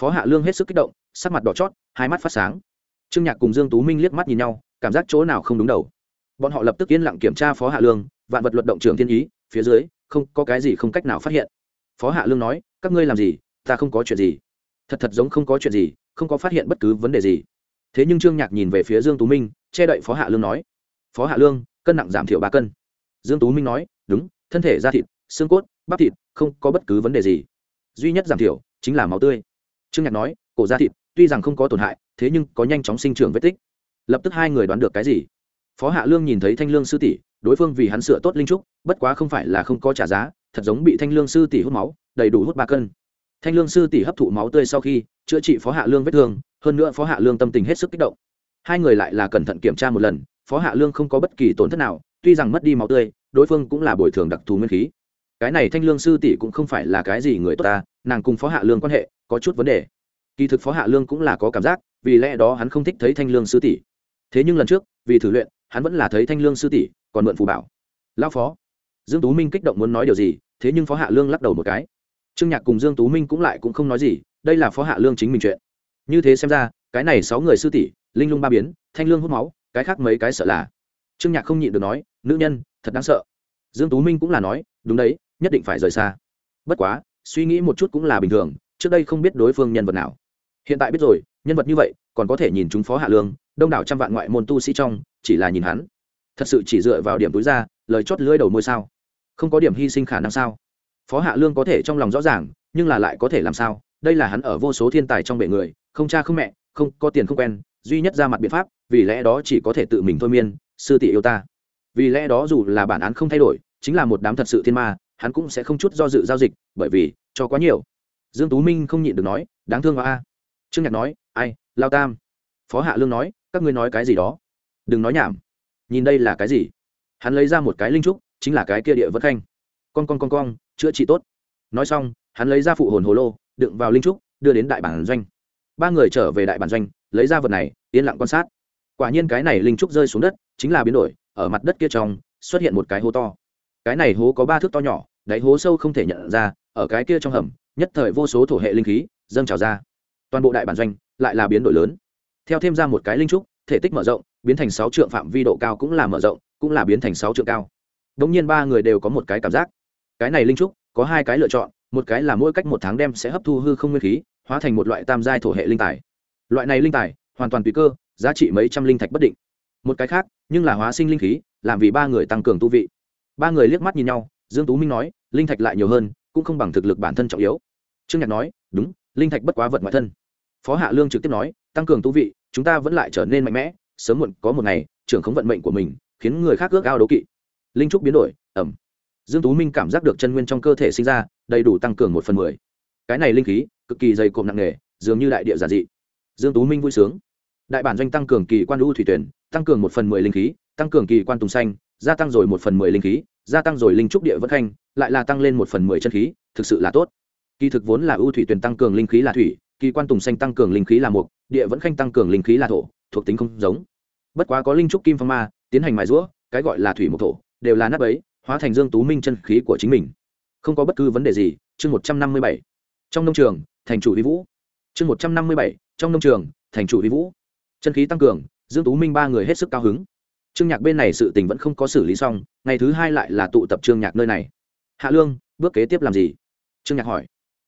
Phó hạ lương hết sức kích động, sắc mặt đỏ chót, hai mắt phát sáng. Trương nhạc cùng dương tú minh liếc mắt nhìn nhau, cảm giác chỗ nào không đúng đầu. Bọn họ lập tức yên lặng kiểm tra phó hạ lương, vạn vật luật động trường thiên ý, phía dưới, không có cái gì không cách nào phát hiện. Phó hạ lương nói, các ngươi làm gì? Ta không có chuyện gì. Thật thật giống không có chuyện gì, không có phát hiện bất cứ vấn đề gì. Thế nhưng trương nhạc nhìn về phía dương tú minh, che đậy phó hạ lương nói, phó hạ lương, cân nặng giảm thiểu ba cân. Dương tú minh nói, đúng, thân thể da thịt, xương cốt, bắp thịt, không có bất cứ vấn đề gì. Duy nhất giảm thiểu chính là máu tươi. Trương nhạc nói, cổ da thịt, tuy rằng không có tổn hại, thế nhưng có nhanh chóng sinh trưởng vết tích. Lập tức hai người đoán được cái gì? Phó hạ lương nhìn thấy thanh lương sư tỷ, đối phương vì hắn sửa tốt linh trúc, bất quá không phải là không có trả giá, thật giống bị thanh lương sư tỷ hút máu, đầy đủ hút ba cân thanh lương sư tỷ hấp thụ máu tươi sau khi chữa trị phó hạ lương vết thương, hơn nữa phó hạ lương tâm tình hết sức kích động. Hai người lại là cẩn thận kiểm tra một lần, phó hạ lương không có bất kỳ tổn thất nào, tuy rằng mất đi máu tươi, đối phương cũng là bồi thường đặc thù nguyên khí. Cái này thanh lương sư tỷ cũng không phải là cái gì người tốt ta, nàng cùng phó hạ lương quan hệ có chút vấn đề. Kỳ thực phó hạ lương cũng là có cảm giác, vì lẽ đó hắn không thích thấy thanh lương sư tỷ. Thế nhưng lần trước, vì thử luyện, hắn vẫn là thấy thanh lương sư tỷ, còn mượn phù bảo. Lão phó, dương tú minh kích động muốn nói điều gì, thế nhưng phó hạ lương lắc đầu một cái trương nhạc cùng dương tú minh cũng lại cũng không nói gì, đây là phó hạ lương chính mình chuyện. Như thế xem ra, cái này sáu người sư tỷ, linh lung ba biến, thanh lương hút máu, cái khác mấy cái sợ là. Trương nhạc không nhịn được nói, nữ nhân, thật đáng sợ. Dương tú minh cũng là nói, đúng đấy, nhất định phải rời xa. Bất quá, suy nghĩ một chút cũng là bình thường, trước đây không biết đối phương nhân vật nào. Hiện tại biết rồi, nhân vật như vậy, còn có thể nhìn chúng phó hạ lương, đông đảo trăm vạn ngoại môn tu sĩ trong, chỉ là nhìn hắn. Thật sự chỉ dựa vào điểm túi ra, lời chót lưỡi đầu môi sao. Không có điểm hy sinh khả năng sao? Phó hạ lương có thể trong lòng rõ ràng, nhưng là lại có thể làm sao? Đây là hắn ở vô số thiên tài trong bệ người, không cha không mẹ, không có tiền không quen, duy nhất ra mặt biện pháp, vì lẽ đó chỉ có thể tự mình thôi miên, sư tỷ yêu ta. Vì lẽ đó dù là bản án không thay đổi, chính là một đám thật sự thiên ma, hắn cũng sẽ không chút do dự giao dịch, bởi vì, cho quá nhiều. Dương tú minh không nhịn được nói, đáng thương quá a. Trương nhạc nói, ai, lao tam. Phó hạ lương nói, các ngươi nói cái gì đó? Đừng nói nhảm. Nhìn đây là cái gì? Hắn lấy ra một cái linh trúc, chính là cái kia địa vật khanh. Con con con con chữa trị tốt. Nói xong, hắn lấy ra phụ hồn hồ lô, đựng vào linh trúc, đưa đến đại bản doanh. Ba người trở về đại bản doanh, lấy ra vật này, yên lặng quan sát. Quả nhiên cái này linh trúc rơi xuống đất, chính là biến đổi, ở mặt đất kia trong, xuất hiện một cái hố to. Cái này hố có ba thước to nhỏ, đáy hố sâu không thể nhận ra, ở cái kia trong hầm, nhất thời vô số thổ hệ linh khí, dâng trào ra. Toàn bộ đại bản doanh, lại là biến đổi lớn. Theo thêm ra một cái linh trúc, thể tích mở rộng, biến thành sáu trượng phạm vi độ cao cũng là mở rộng, cũng là biến thành sáu trượng cao. Đ ỗ n g nhiên ba người đều có một cái cảm giác cái này linh trúc, có hai cái lựa chọn, một cái là mỗi cách một tháng đem sẽ hấp thu hư không nguyên khí, hóa thành một loại tam giai thổ hệ linh tài. Loại này linh tài, hoàn toàn tùy cơ, giá trị mấy trăm linh thạch bất định. Một cái khác, nhưng là hóa sinh linh khí, làm vì ba người tăng cường tu vị. Ba người liếc mắt nhìn nhau, dương tú minh nói, linh thạch lại nhiều hơn, cũng không bằng thực lực bản thân trọng yếu. Trương nhạc nói, đúng, linh thạch bất quá vật ngoại thân. Phó hạ lương trực tiếp nói, tăng cường tu vị, chúng ta vẫn lại trở nên mạnh mẽ, sớm muộn có một ngày, trưởng khống vận mệnh của mình, khiến người khác ước ao đấu kỵ. Linh trúc biến đổi, ẩm dương tú minh cảm giác được chân nguyên trong cơ thể sinh ra, đầy đủ tăng cường một phần mười. Cái này linh khí, cực kỳ dày cộm nặng nề, dường như đại địa giả dị. Dương tú minh vui sướng. Đại bản doanh tăng cường kỳ quan lưu thủy tuyển, tăng cường một phần mười linh khí, tăng cường kỳ quan tùng xanh, gia tăng rồi một phần mười linh khí, gia tăng rồi linh trúc địa vân khanh, lại là tăng lên một phần mười chân khí, thực sự là tốt. Kỳ thực vốn là ưu thủy tuyển tăng cường linh khí là thủy, kỳ quan tùng xanh tăng cường linh khí là mục địa vẫn khanh tăng cường linh khí là thổ, thuộc tính không giống. Bất quá có linh trúc kim phong ma, tiến hành mài rũa cái gọi là thủy mục thổ, đều là nắp ấy hóa thành dương tú minh chân khí của chính mình. Không có bất cứ vấn đề gì. Chương một trăm năm mươi bảy. Trong nông trường, thành chủ vi vũ. Chương một trăm năm mươi bảy. Trong nông trường, thành chủ vi vũ. Chân khí tăng cường, dương tú minh ba người hết sức cao hứng. Trương nhạc bên này sự tình vẫn không có xử lý xong, ngày thứ hai lại là tụ tập trương nhạc nơi này. Hạ lương, bước kế tiếp làm gì? Trương nhạc hỏi.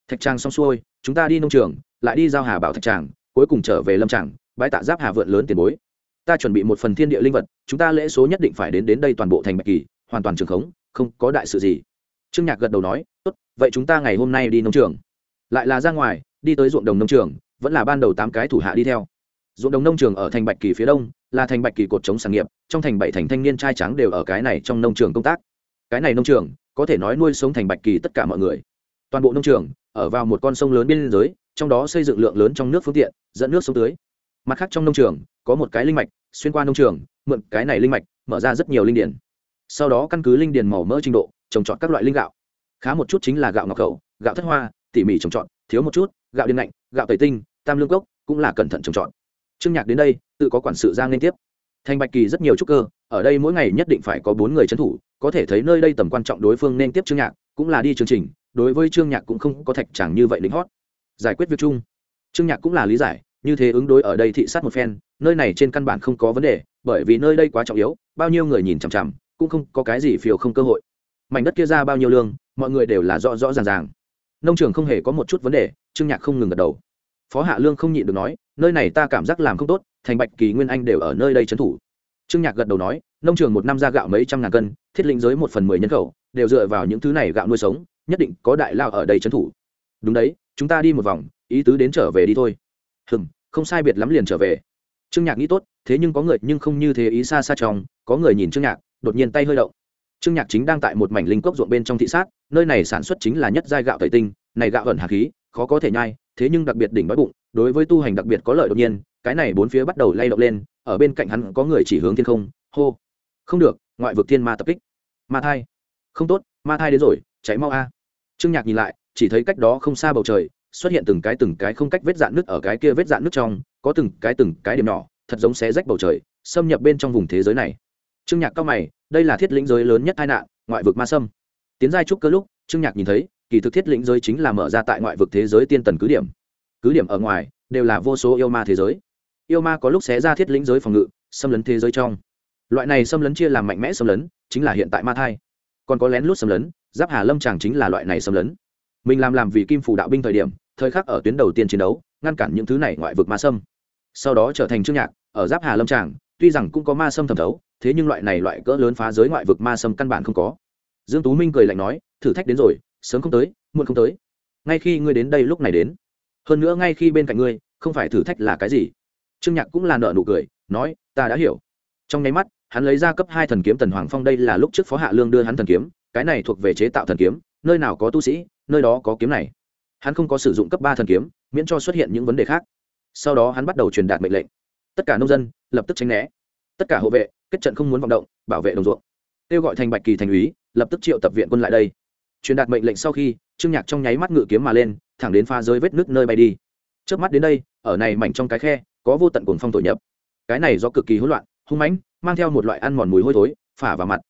Thạch trang xong xuôi, chúng ta đi nông trường, lại đi giao hà bảo thạch tràng, cuối cùng trở về lâm tràng bãi tạ giáp hà vượn lớn tiền bối. Ta chuẩn bị một phần thiên địa linh vật, chúng ta lễ số nhất định phải đến đến đây toàn bộ thành bạch kỳ hoàn toàn trường khống, không có đại sự gì. Trương nhạc gật đầu nói, tốt, vậy chúng ta ngày hôm nay đi nông trường. Lại là ra ngoài, đi tới ruộng đồng nông trường, vẫn là ban đầu tám cái thủ hạ đi theo. Ruộng đồng nông trường ở thành bạch kỳ phía đông, là thành bạch kỳ cột chống sản nghiệp, trong thành bảy thành thanh niên trai trắng đều ở cái này trong nông trường công tác. Cái này nông trường, có thể nói nuôi sống thành bạch kỳ tất cả mọi người. Toàn bộ nông trường, ở vào một con sông lớn biên giới, trong đó xây dựng lượng lớn trong nước phương tiện, dẫn nước sông tưới. Mặt khác trong nông trường, có một cái linh mạch, xuyên qua nông trường, mượn cái này linh mạch, mở ra rất nhiều linh điển sau đó căn cứ linh điền màu mỡ trình độ, trồng trọt các loại linh gạo. Khá một chút chính là gạo ngọc khẩu gạo thất hoa, tỉ mỉ trồng trọt, thiếu một chút, gạo điên lạnh, gạo tẩy tinh, tam lương cốc cũng là cẩn thận trồng trọt. Trương nhạc đến đây, tự có quản sự giang liên tiếp. Thành bạch kỳ rất nhiều trúc cơ, ở đây mỗi ngày nhất định phải có bốn người trấn thủ, có thể thấy nơi đây tầm quan trọng đối phương nên tiếp trương nhạc, cũng là đi chương trình, đối với trương nhạc cũng không có thạch chẳng như vậy lính hót. Giải quyết việc chung. Trương nhạc cũng là lý giải, như thế ứng đối ở đây thị sát một phen, nơi này trên căn bản không có vấn đề, bởi vì nơi đây quá trọng yếu, bao nhiêu người nhìn chằm chằm cũng không có cái gì phiều không cơ hội. Mảnh đất kia ra bao nhiêu lương, mọi người đều là rõ rõ ràng ràng. Nông trường không hề có một chút vấn đề, trương nhạc không ngừng gật đầu. Phó hạ lương không nhịn được nói, nơi này ta cảm giác làm không tốt, thành bạch, kỳ nguyên anh đều ở nơi đây trấn thủ. Trương nhạc gật đầu nói, nông trường một năm ra gạo mấy trăm ngàn cân, thiết lĩnh giới một phần mười nhân khẩu, đều dựa vào những thứ này gạo nuôi sống, nhất định có đại lao ở đây trấn thủ. Đúng đấy, chúng ta đi một vòng, ý tứ đến trở về đi thôi. Hừng không sai biệt lắm liền trở về. Trương nhạc nghĩ tốt, thế nhưng có người nhưng không như thế ý xa xa trong, có người nhìn trương nhạc đột nhiên tay hơi động. Trương nhạc chính đang tại một mảnh linh cốc ruộng bên trong thị sát, nơi này sản xuất chính là nhất giai gạo tẩy tinh, này gạo ẩn hạt khí, khó có thể nhai, thế nhưng đặc biệt đỉnh đói bụng, đối với tu hành đặc biệt có lợi đột nhiên, cái này bốn phía bắt đầu lay động lên, ở bên cạnh hắn có người chỉ hướng thiên không, hô. Không được, ngoại vực thiên ma tập kích. Ma thai. Không tốt, ma thai đến rồi, cháy mau a. Trương nhạc nhìn lại, chỉ thấy cách đó không xa bầu trời, xuất hiện từng cái từng cái không cách vết dạn nước ở cái kia vết dạn nước trong, có từng cái từng cái điểm nhỏ, thật giống xé rách bầu trời, xâm nhập bên trong vùng thế giới này trương nhạc cao mày, đây là thiết lĩnh giới lớn nhất tai nạn, ngoại vực ma sâm tiến giai trúc cơ lúc, trương nhạc nhìn thấy, kỳ thực thiết lĩnh giới chính là mở ra tại ngoại vực thế giới tiên tần cứ điểm. Cứ điểm ở ngoài, đều là vô số yêu ma thế giới. Yêu ma có lúc xé ra thiết lĩnh giới phòng ngự, xâm lấn thế giới trong. Loại này xâm lấn chia làm mạnh mẽ xâm lấn, chính là hiện tại ma thai. Còn có lén lút xâm lấn, giáp hà lâm tràng chính là loại này xâm lấn. Mình làm làm vì kim phủ đạo binh thời điểm, thời khắc ở tuyến đầu tiên chiến đấu, ngăn cản những thứ này ngoại vực ma sâm sau đó trở thành trương nhạc, ở giáp hà lâm tràng tuy rằng cũng có ma sâm thẩm thấu thế nhưng loại này loại cỡ lớn phá giới ngoại vực ma sâm căn bản không có. Dương tú minh cười lạnh nói, thử thách đến rồi, sớm không tới, muộn không tới. Ngay khi ngươi đến đây lúc này đến. Hơn nữa ngay khi bên cạnh ngươi, không phải thử thách là cái gì? Trương nhạc cũng là nợ nụ cười, nói, ta đã hiểu. Trong nháy mắt, hắn lấy ra cấp hai thần kiếm tần hoàng phong, đây là lúc trước phó hạ lương đưa hắn thần kiếm, cái này thuộc về chế tạo thần kiếm, nơi nào có tu sĩ, nơi đó có kiếm này. Hắn không có sử dụng cấp ba thần kiếm, miễn cho xuất hiện những vấn đề khác. Sau đó hắn bắt đầu truyền đạt mệnh lệnh. Tất cả nông dân, lập tức tránh né tất cả hộ vệ, kết trận không muốn vọng động, bảo vệ đồng ruộng. Kêu gọi thành bạch kỳ thành úy, lập tức triệu tập viện quân lại đây. Truyền đạt mệnh lệnh sau khi, trương nhạc trong nháy mắt ngự kiếm mà lên, thẳng đến pha giới vết nước nơi bay đi. Trước mắt đến đây, ở này mảnh trong cái khe, có vô tận cuồng phong thổi nhập. Cái này do cực kỳ hỗn loạn, hung mãnh, mang theo một loại ăn mòn mùi hôi thối, phả vào mặt.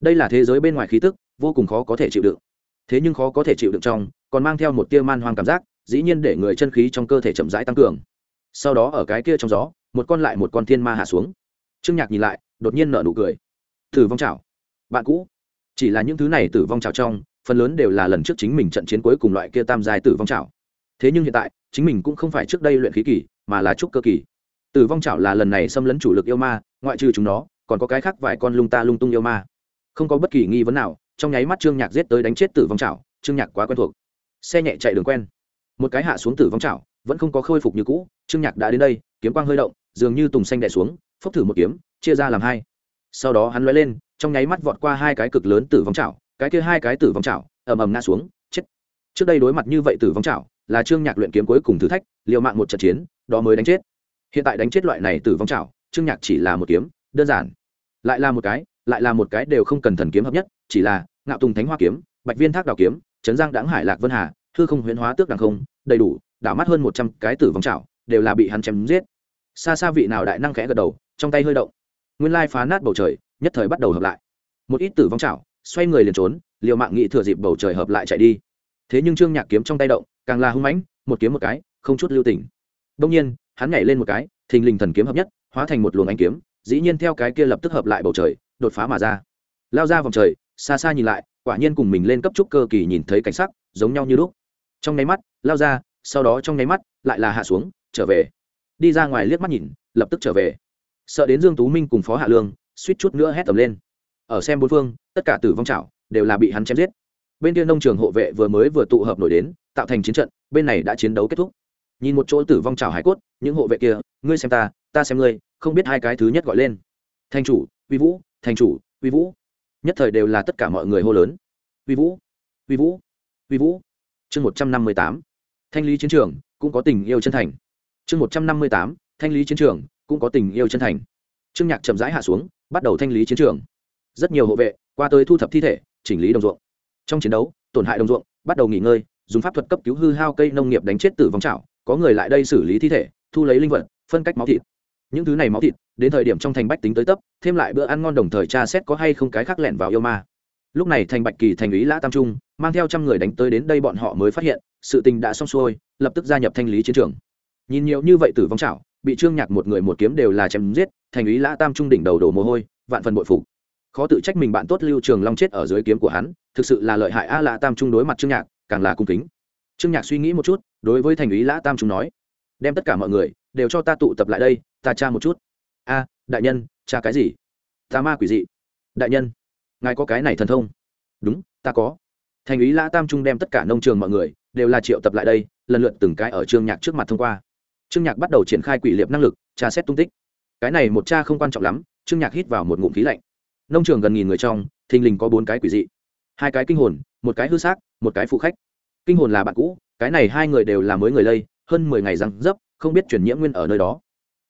Đây là thế giới bên ngoài khí tức, vô cùng khó có thể chịu đựng. Thế nhưng khó có thể chịu đựng trong, còn mang theo một tia man hoang cảm giác, dĩ nhiên để người chân khí trong cơ thể chậm rãi tăng cường. Sau đó ở cái kia trong gió, một con lại một con thiên ma hạ xuống trương nhạc nhìn lại, đột nhiên nở nụ cười. Tử vong chảo. Bạn cũ. Chỉ là những thứ này tử vong chảo trong, phần lớn đều là lần trước chính mình trận chiến cuối cùng loại kia tam giai tử vong chảo. Thế nhưng hiện tại, chính mình cũng không phải trước đây luyện khí kỳ, mà là trúc cơ kỳ. Tử vong chảo là lần này xâm lấn chủ lực yêu ma, ngoại trừ chúng nó, còn có cái khác vài con lung ta lung tung yêu ma. Không có bất kỳ nghi vấn nào, trong nháy mắt trương nhạc giết tới đánh chết tử vong chảo, trương nhạc quá quen thuộc. Xe nhẹ chạy đường quen. Một cái hạ xuống tử vong chảo, vẫn không có khôi phục như cũ, trương nhạc đã đến đây, kiếm quang hơi động, dường như tùng xanh đẻ xuống phốc thử một kiếm, chia ra làm hai. Sau đó hắn lóe lên, trong nháy mắt vọt qua hai cái cực lớn tử vong chảo, cái kia hai cái tử vong chảo ầm ầm ngã xuống, chết. Trước đây đối mặt như vậy tử vong chảo là trương nhạc luyện kiếm cuối cùng thử thách, liều mạng một trận chiến, đó mới đánh chết. Hiện tại đánh chết loại này tử vong chảo, trương nhạc chỉ là một kiếm, đơn giản. Lại là một cái, lại là một cái đều không cần thần kiếm hợp nhất, chỉ là ngạo tùng thánh hoa kiếm, bạch viên thác đào kiếm, trấn giang đãng hải lạc vân hà thư không huyễn hóa tước đằng không, đầy đủ, đảo mắt hơn một trăm cái tử vong chảo, đều là bị hắn chém giết. Xa xa vị nào đại năng khẽ gật đầu trong tay hơi động. Nguyên lai phá nát bầu trời, nhất thời bắt đầu hợp lại. Một ít tử vong chảo, xoay người liền trốn, liều mạng nghị thừa dịp bầu trời hợp lại chạy đi. Thế nhưng trương nhạc kiếm trong tay động, càng là hung mãnh, một kiếm một cái, không chút lưu tình. Đông nhiên, hắn nhảy lên một cái, thình lình thần kiếm hợp nhất, hóa thành một luồng ánh kiếm, dĩ nhiên theo cái kia lập tức hợp lại bầu trời, đột phá mà ra. Lao ra vòng trời, xa xa nhìn lại, quả nhiên cùng mình lên cấp trúc cơ kỳ nhìn thấy cảnh sắc, giống nhau như lúc. Trong nháy mắt, lao ra, sau đó trong nháy mắt, lại là hạ xuống, trở về. Đi ra ngoài liếc mắt nhìn, lập tức trở về sợ đến dương tú minh cùng phó hạ lương, suýt chút nữa hét tầm lên. Ở xem bốn phương, tất cả tử vong chảo đều là bị hắn chém giết. Bên kia nông trường hộ vệ vừa mới vừa tụ hợp nổi đến, tạo thành chiến trận, bên này đã chiến đấu kết thúc. Nhìn một chỗ tử vong chảo hải cốt, những hộ vệ kia, ngươi xem ta ta xem ngươi, không biết hai cái thứ nhất gọi lên. Thành chủ, uy vũ, thành chủ, uy vũ. Nhất thời đều là tất cả mọi người hô lớn. Uy vũ uy vũ uy vũ. Chương một trăm năm mươi tám, thanh lý chiến trường, cũng có tình yêu chân thành. Chương một trăm năm mươi tám, thanh lý chiến trường cũng có tình yêu chân thành. Trương nhạc chậm rãi hạ xuống, bắt đầu thanh lý chiến trường. Rất nhiều hộ vệ, qua tới thu thập thi thể, chỉnh lý đồng ruộng. Trong chiến đấu, tổn hại đồng ruộng, bắt đầu nghỉ ngơi, dùng pháp thuật cấp cứu hư hao cây nông nghiệp đánh chết tử vong trảo, có người lại đây xử lý thi thể, thu lấy linh vật, phân cách máu thịt. Những thứ này máu thịt, đến thời điểm trong thành bách tính tới tấp, thêm lại bữa ăn ngon đồng thời tra xét có hay không cái khác lẻn vào yêu ma. Lúc này thành bạch kỳ, thành ý lã tam trung, mang theo trăm người đánh tới đến đây bọn họ mới phát hiện, sự tình đã xong xuôi, lập tức gia nhập thanh lý chiến trường. Nhìn nhiều như vậy tử vong chảo bị trương nhạc một người một kiếm đều là chém giết, thành ý lã tam trung đỉnh đầu đổ mồ hôi, vạn phần bội phục. Khó tự trách mình bạn tốt lưu trường long chết ở dưới kiếm của hắn, thực sự là lợi hại a lã tam trung đối mặt trương nhạc, càng là cung kính. Trương nhạc suy nghĩ một chút, đối với thành ý lã tam trung nói, đem tất cả mọi người đều cho ta tụ tập lại đây, ta tra một chút. A, đại nhân, tra cái gì? Ta ma quỷ dị. Đại nhân, ngài có cái này thần thông. Đúng, ta có. Thành ý lã tam trung đem tất cả nông trường mọi người đều là triệu tập lại đây, lần lượt từng cái ở trương nhạc trước mặt thông qua trương nhạc bắt đầu triển khai quỷ liệp năng lực, tra xét tung tích. Cái này một cha không quan trọng lắm, trương nhạc hít vào một ngụm khí lạnh. Nông trường gần nghìn người trong, thình lình có bốn cái quỷ dị. Hai cái kinh hồn, một cái hư xác, một cái phụ khách. Kinh hồn là bạn cũ, cái này hai người đều là mới người lây, hơn mười ngày răng dấp, không biết chuyển nhiễm nguyên ở nơi đó.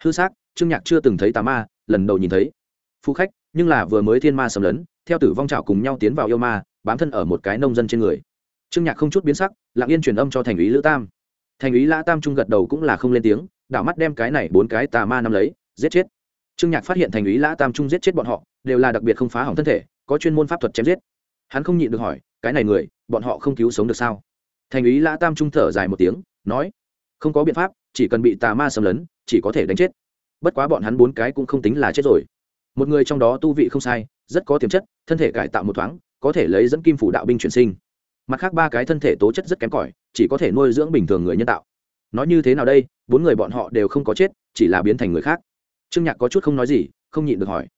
Hư xác, trương nhạc chưa từng thấy tà ma, lần đầu nhìn thấy. Phụ khách, nhưng là vừa mới thiên ma sầm lấn, theo tử vong trào cùng nhau tiến vào yêu ma, bám thân ở một cái nông dân trên người. Trương nhạc không chút biến sắc, lặng yên truyền âm cho thành ủy lữ tam thành ý lã tam trung gật đầu cũng là không lên tiếng, đảo mắt đem cái này bốn cái tà ma nắm lấy, giết chết. Trương nhạc phát hiện thành ý lã tam trung giết chết bọn họ, đều là đặc biệt không phá hỏng thân thể, có chuyên môn pháp thuật chém giết. Hắn không nhịn được hỏi, cái này người, bọn họ không cứu sống được sao? Thành ý lã tam trung thở dài một tiếng, nói, không có biện pháp, chỉ cần bị tà ma xâm lấn, chỉ có thể đánh chết. Bất quá bọn hắn bốn cái cũng không tính là chết rồi. Một người trong đó tu vị không sai, rất có tiềm chất, thân thể cải tạo một thoáng, có thể lấy dẫn kim phủ đạo binh chuyển sinh mặt khác ba cái thân thể tố chất rất kém cỏi, chỉ có thể nuôi dưỡng bình thường người nhân tạo. Nói như thế nào đây, bốn người bọn họ đều không có chết, chỉ là biến thành người khác. Trương nhạc có chút không nói gì, không nhịn được hỏi.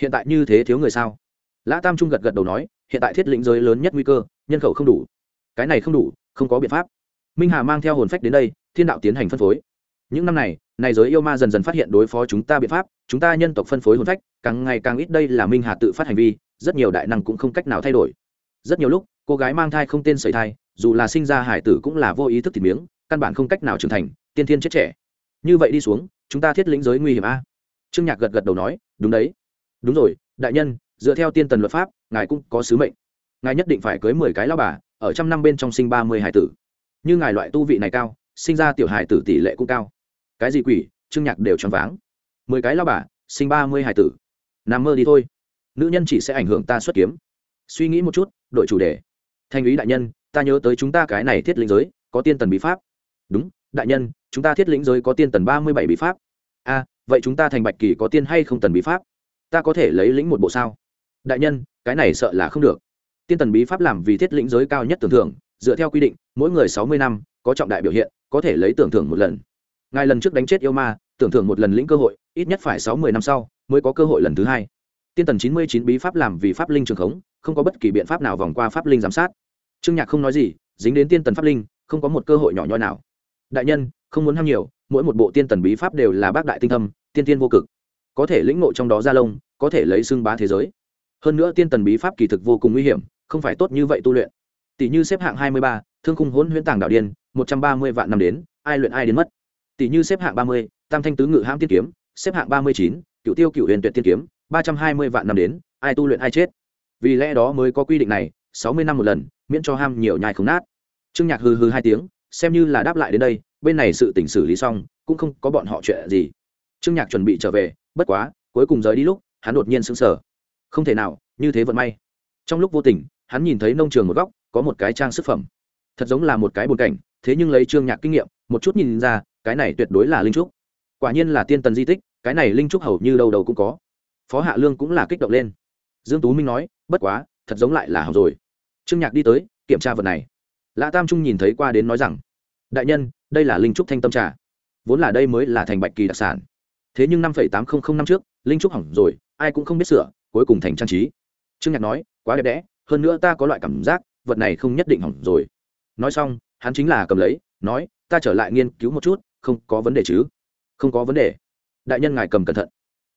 Hiện tại như thế thiếu người sao? Lã tam trung gật gật đầu nói, hiện tại thiết lĩnh giới lớn nhất nguy cơ, nhân khẩu không đủ. Cái này không đủ, không có biện pháp. Minh hà mang theo hồn phách đến đây, thiên đạo tiến hành phân phối. Những năm này này giới yêu ma dần dần phát hiện đối phó chúng ta biện pháp, chúng ta nhân tộc phân phối hồn phách, càng ngày càng ít đây là minh hà tự phát hành vi, rất nhiều đại năng cũng không cách nào thay đổi rất nhiều lúc, cô gái mang thai không tên sợi thai, dù là sinh ra hải tử cũng là vô ý thức thịt miếng, căn bản không cách nào trưởng thành, tiên thiên chết trẻ. Như vậy đi xuống, chúng ta thiết lĩnh giới nguy hiểm a. Trương nhạc gật gật đầu nói, đúng đấy. Đúng rồi, đại nhân, dựa theo tiên tần luật pháp, ngài cũng có sứ mệnh. Ngài nhất định phải cưới mười cái lao bà, ở trăm năm bên trong sinh ba mươi hải tử. Như ngài loại tu vị này cao, sinh ra tiểu hải tử tỷ lệ cũng cao. Cái gì quỷ, trương nhạc đều choáng váng. Mười cái lao bà, sinh ba mươi hải tử. Nằm mơ đi thôi. Nữ nhân chỉ sẽ ảnh hưởng ta xuất kiếm suy nghĩ một chút đội chủ đề. Thanh ý đại nhân, ta nhớ tới chúng ta cái này thiết lĩnh giới, có tiên tần bí pháp. Đúng, đại nhân, chúng ta thiết lĩnh giới có tiên tần ba mươi bảy bí pháp. A vậy chúng ta thành bạch kỳ có tiên hay không tần bí pháp? Ta có thể lấy lĩnh một bộ sao? Đại nhân, cái này sợ là không được. Tiên tần bí pháp làm vì thiết lĩnh giới cao nhất tưởng thưởng, dựa theo quy định, mỗi người sáu mươi năm, có trọng đại biểu hiện, có thể lấy tưởng thưởng một lần. Ngài lần trước đánh chết yêu ma, tưởng thưởng một lần lĩnh cơ hội, ít nhất phải sáu mươi năm sau, mới có cơ hội lần thứ hai. Tiên tần chín mươi chín bí pháp làm vì pháp linh trường khống không có bất kỳ biện pháp nào vòng qua pháp linh giám sát. Trương nhạc không nói gì, dính đến tiên tần pháp linh, không có một cơ hội nhỏ nhoi nào. Đại nhân, không muốn ham nhiều, mỗi một bộ tiên tần bí pháp đều là bác đại tinh thâm, tiên tiên vô cực. Có thể lĩnh ngộ trong đó ra lông, có thể lấy xưng bá thế giới. Hơn nữa tiên tần bí pháp kỳ thực vô cùng nguy hiểm, không phải tốt như vậy tu luyện. Tỷ như xếp hạng hai mươi ba, thương khung hỗn huyễn tàng đạo điên, một trăm ba mươi vạn năm đến, ai luyện ai đến mất. Tỷ như xếp hạng ba mươi, tam thanh tứ ngự hãm tiên kiếm, xếp hạng ba mươi chín cựu tiêu cựu huyền tuyệt tiên kiếm, ba trăm hai mươi vạn năm đến, ai tu luyện ai chết vì lẽ đó mới có quy định này, sáu mươi năm một lần, miễn cho ham nhiều nhai không nát. Trương nhạc hừ hừ hai tiếng, xem như là đáp lại đến đây, bên này sự tỉnh xử lý xong, cũng không có bọn họ chuyện gì. Trương nhạc chuẩn bị trở về, bất quá, cuối cùng rời đi lúc, hắn đột nhiên sững sờ. Không thể nào, như thế vận may. Trong lúc vô tình, hắn nhìn thấy nông trường một góc, có một cái trang sức phẩm. Thật giống là một cái bồn cảnh, thế nhưng lấy trương nhạc kinh nghiệm, một chút nhìn ra, cái này tuyệt đối là linh trúc. Quả nhiên là tiên tần di tích, cái này linh trúc hầu như đâu đầu cũng có. Phó hạ lương cũng là kích động lên dương tú minh nói, bất quá, thật giống lại là hỏng rồi. Trương nhạc đi tới, kiểm tra vật này. Lã tam trung nhìn thấy qua đến nói rằng, đại nhân, đây là linh trúc thanh tâm trà. Vốn là đây mới là thành bạch kỳ đặc sản. Thế nhưng năm tám trăm năm trước, linh trúc hỏng rồi, ai cũng không biết sửa, cuối cùng thành trang trí. Trương nhạc nói, quá đẹp đẽ, hơn nữa ta có loại cảm giác, vật này không nhất định hỏng rồi. Nói xong, hắn chính là cầm lấy, nói, ta trở lại nghiên cứu một chút, không có vấn đề chứ? Không có vấn đề. Đại nhân ngài cầm cẩn thận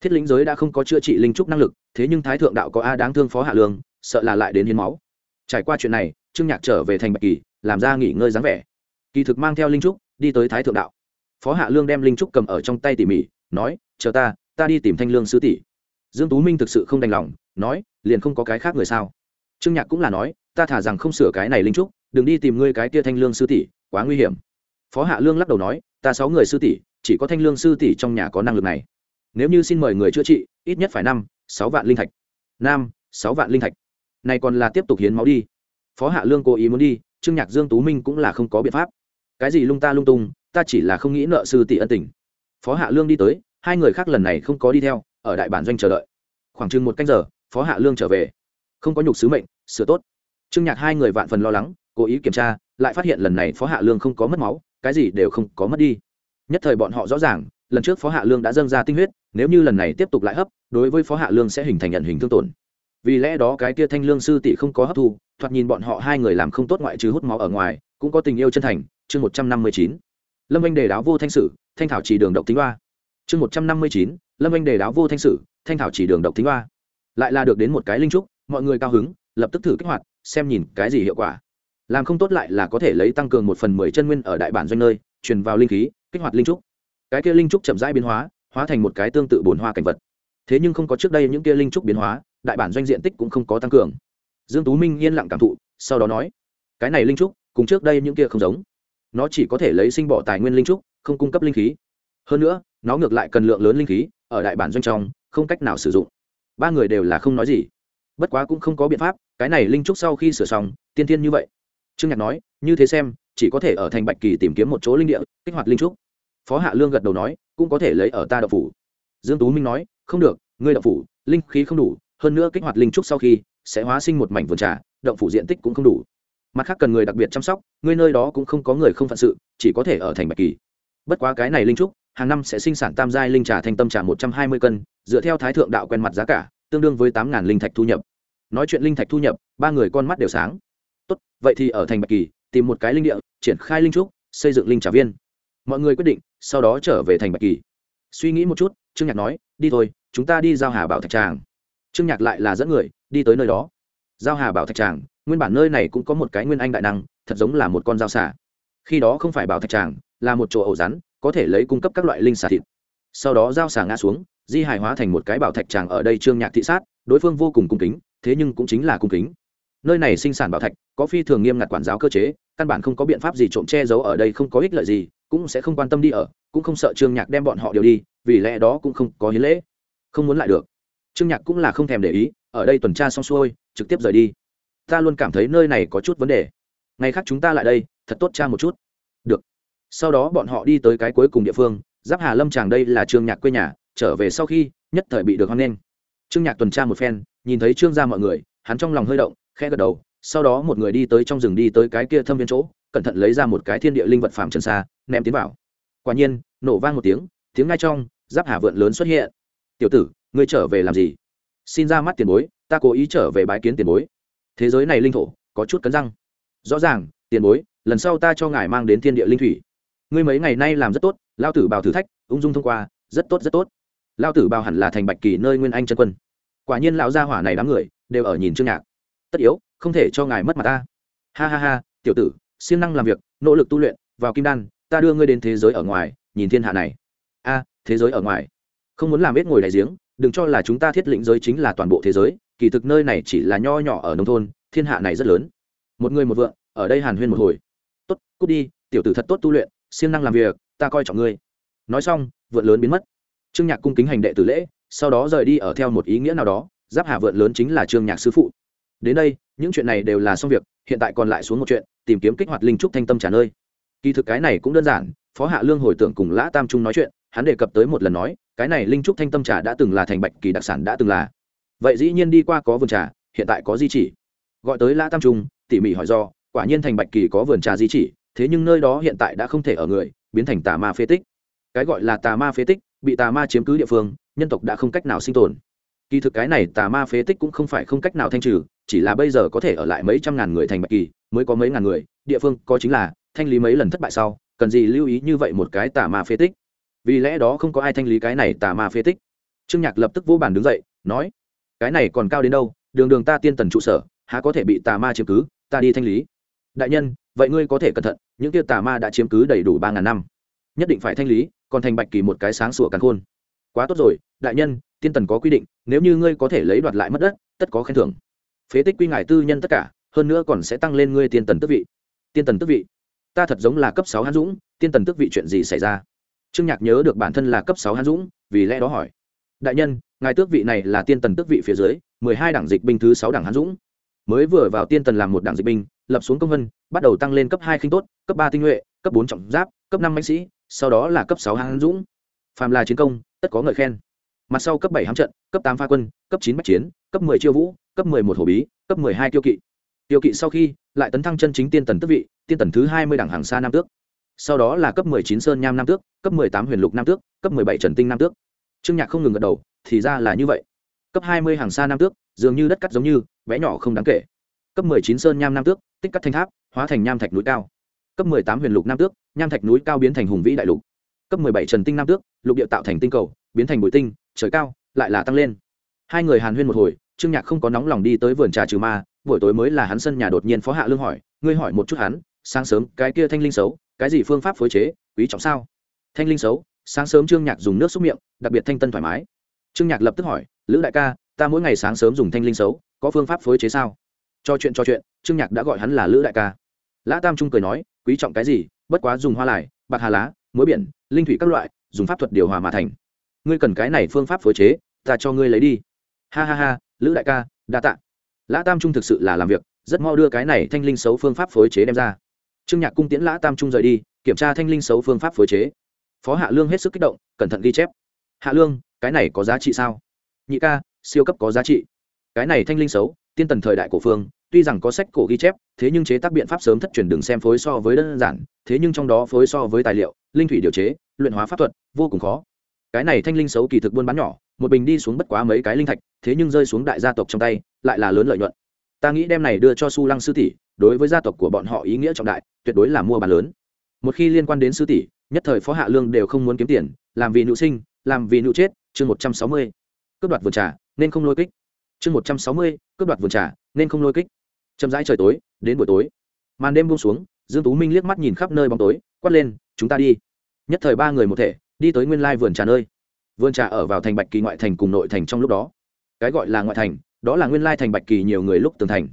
thiết lính giới đã không có chữa trị linh trúc năng lực, thế nhưng thái thượng đạo có a đáng thương phó hạ lương, sợ là lại đến hiến máu. Trải qua chuyện này, trương nhạc trở về thành bạch kỳ, làm ra nghỉ ngơi dáng vẻ. Kỳ thực mang theo linh trúc, đi tới thái thượng đạo. Phó hạ lương đem linh trúc cầm ở trong tay tỉ mỉ, nói, chờ ta ta đi tìm thanh lương sư tỷ. Dương tú minh thực sự không đành lòng, nói, liền không có cái khác người sao? Trương nhạc cũng là nói, ta thả rằng không sửa cái này linh trúc, đừng đi tìm ngươi cái kia thanh lương sư tỷ, quá nguy hiểm. Phó hạ lương lắc đầu nói, ta sáu người sư tỷ, chỉ có thanh lương sư tỷ trong nhà có năng lực này nếu như xin mời người chữa trị, ít nhất phải năm, sáu vạn linh thạch. Năm sáu vạn linh thạch. Này còn là tiếp tục hiến máu đi. Phó hạ lương cố ý muốn đi, trương nhạc dương tú minh cũng là không có biện pháp. Cái gì lung ta lung tung, ta chỉ là không nghĩ nợ sư tỷ ân tình. Phó hạ lương đi tới, hai người khác lần này không có đi theo, ở đại bản doanh chờ đợi. Khoảng chừng một canh giờ, phó hạ lương trở về. Không có nhục sứ mệnh, sửa tốt. Trương nhạc hai người vạn phần lo lắng, cố ý kiểm tra, lại phát hiện lần này phó hạ lương không có mất máu, cái gì đều không có mất đi. Nhất thời bọn họ rõ ràng lần trước phó hạ lương đã dâng ra tinh huyết, nếu như lần này tiếp tục lại hấp, đối với phó hạ lương sẽ hình thành nhận hình thương tổn. Vì lẽ đó cái kia thanh lương sư tỷ không có hấp thu, thoạt nhìn bọn họ hai người làm không tốt ngoại trừ hút máu ở ngoài, cũng có tình yêu chân thành. Chương một trăm năm mươi chín, lâm anh đề đáo vô thanh sử, thanh thảo chỉ đường độc tính hoa. Chương một trăm năm mươi chín, lâm anh đề đáo vô thanh sử, thanh thảo chỉ đường độc tính hoa. Lại là được đến một cái linh trúc, mọi người cao hứng, lập tức thử kích hoạt, xem nhìn cái gì hiệu quả. Làm không tốt lại là có thể lấy tăng cường một phần mười chân nguyên ở đại bản doanh nơi, truyền vào linh khí, kích hoạt linh trúc cái kia linh trúc chậm rãi biến hóa hóa thành một cái tương tự bồn hoa cảnh vật. Thế nhưng không có trước đây những kia linh trúc biến hóa, đại bản doanh diện tích cũng không có tăng cường. Dương tú minh yên lặng cảm thụ, sau đó nói, cái này linh trúc, cùng trước đây những kia không giống. Nó chỉ có thể lấy sinh bỏ tài nguyên linh trúc, không cung cấp linh khí. Hơn nữa, nó ngược lại cần lượng lớn linh khí, ở đại bản doanh trong, không cách nào sử dụng. Ba người đều là không nói gì. Bất quá cũng không có biện pháp, cái này linh trúc sau khi sửa xong, tiên tiên như vậy. Trương nhạc nói, như thế xem, chỉ có thể ở thành bạch kỳ tìm kiếm một chỗ linh địa, kích hoạt linh trúc phó hạ lương gật đầu nói, cũng có thể lấy ở ta đậu phủ. Dương tú minh nói, không được, ngươi đậu phủ, linh khí không đủ, hơn nữa kích hoạt linh trúc sau khi sẽ hóa sinh một mảnh vườn trà, đậu phủ diện tích cũng không đủ. Mặt khác cần người đặc biệt chăm sóc, ngươi nơi đó cũng không có người không phận sự, chỉ có thể ở thành bạch kỳ. Bất quá cái này linh trúc, hàng năm sẽ sinh sản tam giai linh trà thanh tâm trà một trăm hai mươi cân, dựa theo thái thượng đạo quen mặt giá cả, tương đương với tám linh thạch thu nhập. Nói chuyện linh thạch thu nhập, ba người con mắt đều sáng. Tốt, vậy thì ở thành bạch kỳ, tìm một cái linh địa, triển khai linh trúc, xây dựng linh trà viên. Mọi người quyết định sau đó trở về thành bạch kỳ. Suy nghĩ một chút, trương nhạc nói, đi thôi, chúng ta đi giao hà bảo thạch tràng. Trương nhạc lại là dẫn người, đi tới nơi đó. Giao hà bảo thạch tràng, nguyên bản nơi này cũng có một cái nguyên anh đại năng, thật giống là một con dao xả khi đó không phải bảo thạch tràng, là một chỗ ổ rắn, có thể lấy cung cấp các loại linh xả thịt. Sau đó dao xả ngã xuống, di hài hóa thành một cái bảo thạch tràng ở đây trương nhạc thị sát, đối phương vô cùng cung kính, thế nhưng cũng chính là cung kính. Nơi này sinh sản bảo thạch, có phi thường nghiêm ngặt quản giáo cơ chế, căn bản không có biện pháp gì trộm che giấu ở đây không có ích lợi gì cũng sẽ không quan tâm đi ở, cũng không sợ trương nhạc đem bọn họ đều đi, vì lẽ đó cũng không có hiến lễ. Không muốn lại được. Trương nhạc cũng là không thèm để ý, ở đây tuần tra xong xuôi, trực tiếp rời đi. Ta luôn cảm thấy nơi này có chút vấn đề. Ngày khác chúng ta lại đây, thật tốt cha một chút. Được. Sau đó bọn họ đi tới cái cuối cùng địa phương, giáp hà lâm tràng đây là trương nhạc quê nhà, trở về sau khi, nhất thời bị được hoan nghênh. Trương nhạc tuần tra một phen, nhìn thấy trương gia mọi người, hắn trong lòng hơi động, khẽ gật đầu, sau đó một người đi tới trong rừng đi tới cái kia thâm viên chỗ cẩn thận lấy ra một cái thiên địa linh vật phàm trần xa, ném tiến vào. Quả nhiên, nổ vang một tiếng tiếng ngay trong, giáp hà vượn lớn xuất hiện. Tiểu tử, ngươi trở về làm gì? Xin ra mắt tiền bối, ta cố ý trở về bái kiến tiền bối. Thế giới này linh thổ, có chút cấn răng. Rõ ràng, tiền bối, lần sau ta cho ngài mang đến thiên địa linh thủy. Ngươi mấy ngày nay làm rất tốt, lao tử bào thử thách, ung dung thông qua, rất tốt rất tốt. Lao tử bào hẳn là thành bạch kỳ nơi nguyên anh chân quân. Quả nhiên lão gia hỏa này đám người, đều ở nhìn trương nhạc. Tất yếu, không thể cho ngài mất mặt ta. Ha ha ha, tiểu tử siêng năng làm việc, nỗ lực tu luyện, vào kim đan, ta đưa ngươi đến thế giới ở ngoài, nhìn thiên hạ này. A, thế giới ở ngoài? Không muốn làm biết ngồi đại giếng, đừng cho là chúng ta thiết lĩnh giới chính là toàn bộ thế giới, kỳ thực nơi này chỉ là nho nhỏ ở nông thôn, thiên hạ này rất lớn. Một người một vượng, ở đây hàn huyên một hồi. Tốt, cút đi, tiểu tử thật tốt tu luyện, siêng năng làm việc, ta coi trọng ngươi. Nói xong, vượn lớn biến mất. Trương nhạc cung kính hành đệ tử lễ, sau đó rời đi ở theo một ý nghĩa nào đó, giáp hà vượn lớn chính là trương nhạc sư phụ. Đến đây, những chuyện này đều là xong việc, hiện tại còn lại xuống một chuyện tìm kiếm kích hoạt linh trúc thanh tâm trả nơi. Kỳ thực cái này cũng đơn giản, phó hạ lương hồi tưởng cùng lã tam trung nói chuyện, hắn đề cập tới một lần nói, cái này linh trúc thanh tâm trà đã từng là thành bạch kỳ đặc sản đã từng là. Vậy dĩ nhiên đi qua có vườn trà, hiện tại có di chỉ. Gọi tới lã tam trung, tỉ mỉ hỏi do, quả nhiên thành bạch kỳ có vườn trà di chỉ, thế nhưng nơi đó hiện tại đã không thể ở người, biến thành tà ma phế tích. Cái gọi là tà ma phế tích, bị tà ma chiếm cứ địa phương, nhân tộc đã không cách nào sinh tồn. Kỳ thực cái này tà ma phế tích cũng không phải không cách nào thanh trừ chỉ là bây giờ có thể ở lại mấy trăm ngàn người thành bạch kỳ, mới có mấy ngàn người, địa phương có chính là, thanh lý mấy lần thất bại sau, cần gì lưu ý như vậy một cái tà ma phế tích? Vì lẽ đó không có ai thanh lý cái này tà ma phế tích. Trương nhạc lập tức vô bàn đứng dậy, nói, cái này còn cao đến đâu, đường đường ta tiên tần trụ sở, há có thể bị tà ma chiếm cứ, ta đi thanh lý. Đại nhân, vậy ngươi có thể cẩn thận, những kia tà ma đã chiếm cứ đầy đủ ba ngàn năm, nhất định phải thanh lý, còn thành bạch kỳ một cái sáng sủa càn khôn. Quá tốt rồi, đại nhân, tiên tần có quy định, nếu như ngươi có thể lấy đoạt lại mất đất, tất có khen thưởng phế tích quy ngài tư nhân tất cả, hơn nữa còn sẽ tăng lên ngươi tiên tần tước vị. Tiên tần tước vị? Ta thật giống là cấp sáu hán dũng, tiên tần tước vị chuyện gì xảy ra? Trương nhạc nhớ được bản thân là cấp sáu hán dũng, vì lẽ đó hỏi. Đại nhân, ngài tước vị này là tiên tần tước vị phía dưới, mười hai đảng dịch binh thứ sáu đảng hán dũng. Mới vừa vào tiên tần làm một đảng dịch binh, lập xuống công vân, bắt đầu tăng lên cấp hai khinh tốt, cấp ba tinh nhuệ, cấp bốn trọng giáp, cấp năm mạnh sĩ, sau đó là cấp sáu hán dũng. Phàm là chiến công, tất có ngợi khen. Mặt sau cấp bảy hám trận, cấp tám pha quân, cấp chín bách chiến, cấp mười chiêu vũ cấp mười một hổ bí, cấp mười hai tiêu kỵ. Tiêu kỵ sau khi, lại tấn thăng chân chính tiên tần tước vị, tiên tần thứ hai mươi đẳng hàng xa nam tước. Sau đó là cấp mười chín sơn nham nam tước, cấp mười tám huyền lục nam tước, cấp mười bảy trần tinh nam tước. Trương nhạc không ngừng gật đầu, thì ra là như vậy. Cấp hai mươi hàng xa nam tước, dường như đất cắt giống như, bé nhỏ không đáng kể. Cấp mười chín sơn nham nam tước, tích cắt thanh tháp, hóa thành nham thạch núi cao. Cấp mười tám huyền lục nam tước, nham thạch núi cao biến thành hùng vĩ đại lục. Cấp mười bảy trần tinh nam tước, lục địa tạo thành tinh cầu, biến thành bụi tinh, trời cao, lại là tăng lên hai người hàn huyên một hồi, trương nhạc không có nóng lòng đi tới vườn trà trừ ma, buổi tối mới là hắn sân nhà đột nhiên phó hạ lương hỏi, ngươi hỏi một chút hắn, sáng sớm, cái kia thanh linh xấu, cái gì phương pháp phối chế, quý trọng sao? Thanh linh xấu, sáng sớm trương nhạc dùng nước xúc miệng, đặc biệt thanh tân thoải mái. Trương nhạc lập tức hỏi, lữ đại ca, ta mỗi ngày sáng sớm dùng thanh linh xấu, có phương pháp phối chế sao? Cho chuyện cho chuyện, trương nhạc đã gọi hắn là lữ đại ca. Lã tam trung cười nói, quý trọng cái gì, bất quá dùng hoa lại bạc hà lá, muối biển, linh thủy các loại, dùng pháp thuật điều hòa mà thành. Ngươi cần cái này phương pháp phối chế, ta cho ngươi lấy đi ha ha ha, lữ đại ca, đa tạ. Lã tam trung thực sự là làm việc, rất mau đưa cái này thanh linh xấu phương pháp phối chế đem ra. Trương nhạc cung tiễn lã tam trung rời đi, kiểm tra thanh linh xấu phương pháp phối chế. Phó hạ lương hết sức kích động, cẩn thận ghi chép. Hạ lương, cái này có giá trị sao? Nhị ca, siêu cấp có giá trị. Cái này thanh linh xấu, tiên tần thời đại cổ phương, tuy rằng có sách cổ ghi chép, thế nhưng chế tác biện pháp sớm thất truyền đừng xem phối so với đơn giản, thế nhưng trong đó phối so với tài liệu, linh thủy điều chế, luyện hóa pháp thuật, vô cùng khó. Cái này thanh linh xấu kỳ thực buôn bán nhỏ một bình đi xuống bất quá mấy cái linh thạch, thế nhưng rơi xuống đại gia tộc trong tay, lại là lớn lợi nhuận. Ta nghĩ đem này đưa cho su lăng sư tỷ, đối với gia tộc của bọn họ ý nghĩa trọng đại, tuyệt đối là mua bán lớn. Một khi liên quan đến sư tỷ, nhất thời phó hạ lương đều không muốn kiếm tiền, làm vì nữ sinh, làm vì nữ chết, chương một trăm sáu mươi, cướp đoạt vườn trà, nên không lôi kích. Chương một trăm sáu mươi, cướp đoạt vườn trà, nên không lôi kích. Chậm rãi trời tối, đến buổi tối. Màn đêm buông xuống, dương tú minh liếc mắt nhìn khắp nơi bóng tối, quát lên, chúng ta đi. Nhất thời ba người một thể, đi tới nguyên lai vườn trà nơi vườn trà ở vào thành bạch kỳ ngoại thành cùng nội thành trong lúc đó. Cái gọi là ngoại thành, đó là nguyên lai thành bạch kỳ nhiều người lúc tường thành.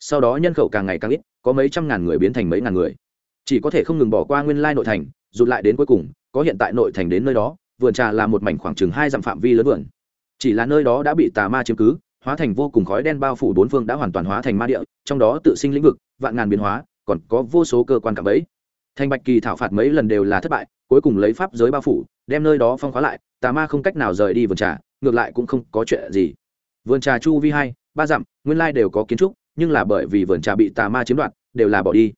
Sau đó nhân khẩu càng ngày càng ít, có mấy trăm ngàn người biến thành mấy ngàn người. Chỉ có thể không ngừng bỏ qua nguyên lai nội thành, rụt lại đến cuối cùng, có hiện tại nội thành đến nơi đó, vườn trà là một mảnh khoảng chừng hai dặm phạm vi lớn vườn. Chỉ là nơi đó đã bị tà ma chiếm cứ, hóa thành vô cùng khói đen bao phủ bốn phương đã hoàn toàn hóa thành ma địa, trong đó tự sinh lĩnh vực, vạn ngàn biến hóa, còn có vô số cơ quan cảm ấy thành bạch kỳ thảo phạt mấy lần đều là thất bại, cuối cùng lấy pháp giới bao phủ, đem nơi đó phong khóa lại tà ma không cách nào rời đi vườn trà, ngược lại cũng không có chuyện gì. Vườn trà chu vi hai, ba dặm, nguyên lai đều có kiến trúc, nhưng là bởi vì vườn trà bị tà ma chiếm đoạt, đều là bỏ đi.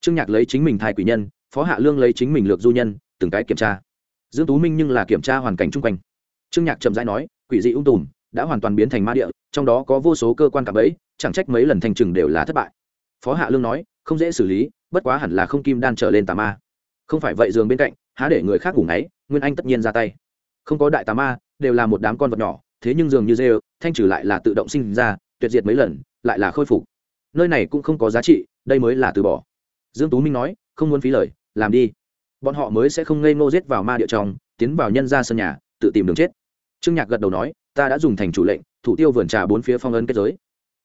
Trương nhạc lấy chính mình thai quỷ nhân, phó hạ lương lấy chính mình lược du nhân, từng cái kiểm tra. Dương tú minh nhưng là kiểm tra hoàn cảnh chung quanh. Trương nhạc chậm rãi nói, quỷ dị ung tùm, đã hoàn toàn biến thành ma địa, trong đó có vô số cơ quan cạm bẫy, chẳng trách mấy lần thành trừng đều là thất bại. Phó hạ lương nói, không dễ xử lý, bất quá hẳn là không kim đan trở lên tà ma. Không phải vậy giường bên cạnh, há để người khác ngủ ngáy, nguyên anh tất nhiên ra tay không có đại tà ma, đều là một đám con vật nhỏ, thế nhưng dường như rêu thanh trừ lại là tự động sinh ra, tuyệt diệt mấy lần, lại là khôi phục. Nơi này cũng không có giá trị, đây mới là từ bỏ. Dương tú minh nói, không muốn phí lời, làm đi. Bọn họ mới sẽ không ngây ngô giết vào ma địa trong, tiến vào nhân ra sân nhà, tự tìm đường chết. Trương nhạc gật đầu nói, ta đã dùng thành chủ lệnh, thủ tiêu vườn trà bốn phía phong ấn kết giới.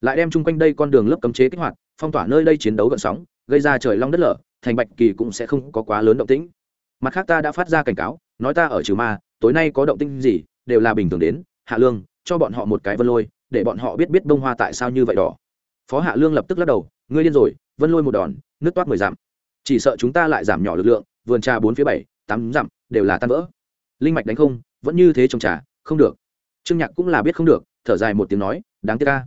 Lại đem chung quanh đây con đường lớp cấm chế kích hoạt, phong tỏa nơi đây chiến đấu gợn sóng, gây ra trời long đất lở, thành bạch kỳ cũng sẽ không có quá lớn động tĩnh. Mặt khác ta đã phát ra cảnh cáo, nói ta ở trừ ma tối nay có động tĩnh gì, đều là bình thường đến, hạ lương, cho bọn họ một cái vân lôi, để bọn họ biết biết bông hoa tại sao như vậy đỏ. Phó hạ lương lập tức lắc đầu, ngươi điên rồi, vân lôi một đòn, nước toát mười dặm. Chỉ sợ chúng ta lại giảm nhỏ lực lượng, vườn trà bốn phía bảy, tám dặm, đều là tan vỡ. Linh mạch đánh không, vẫn như thế trồng trà, không được. Trương nhạc cũng là biết không được, thở dài một tiếng nói, đáng tiếc ca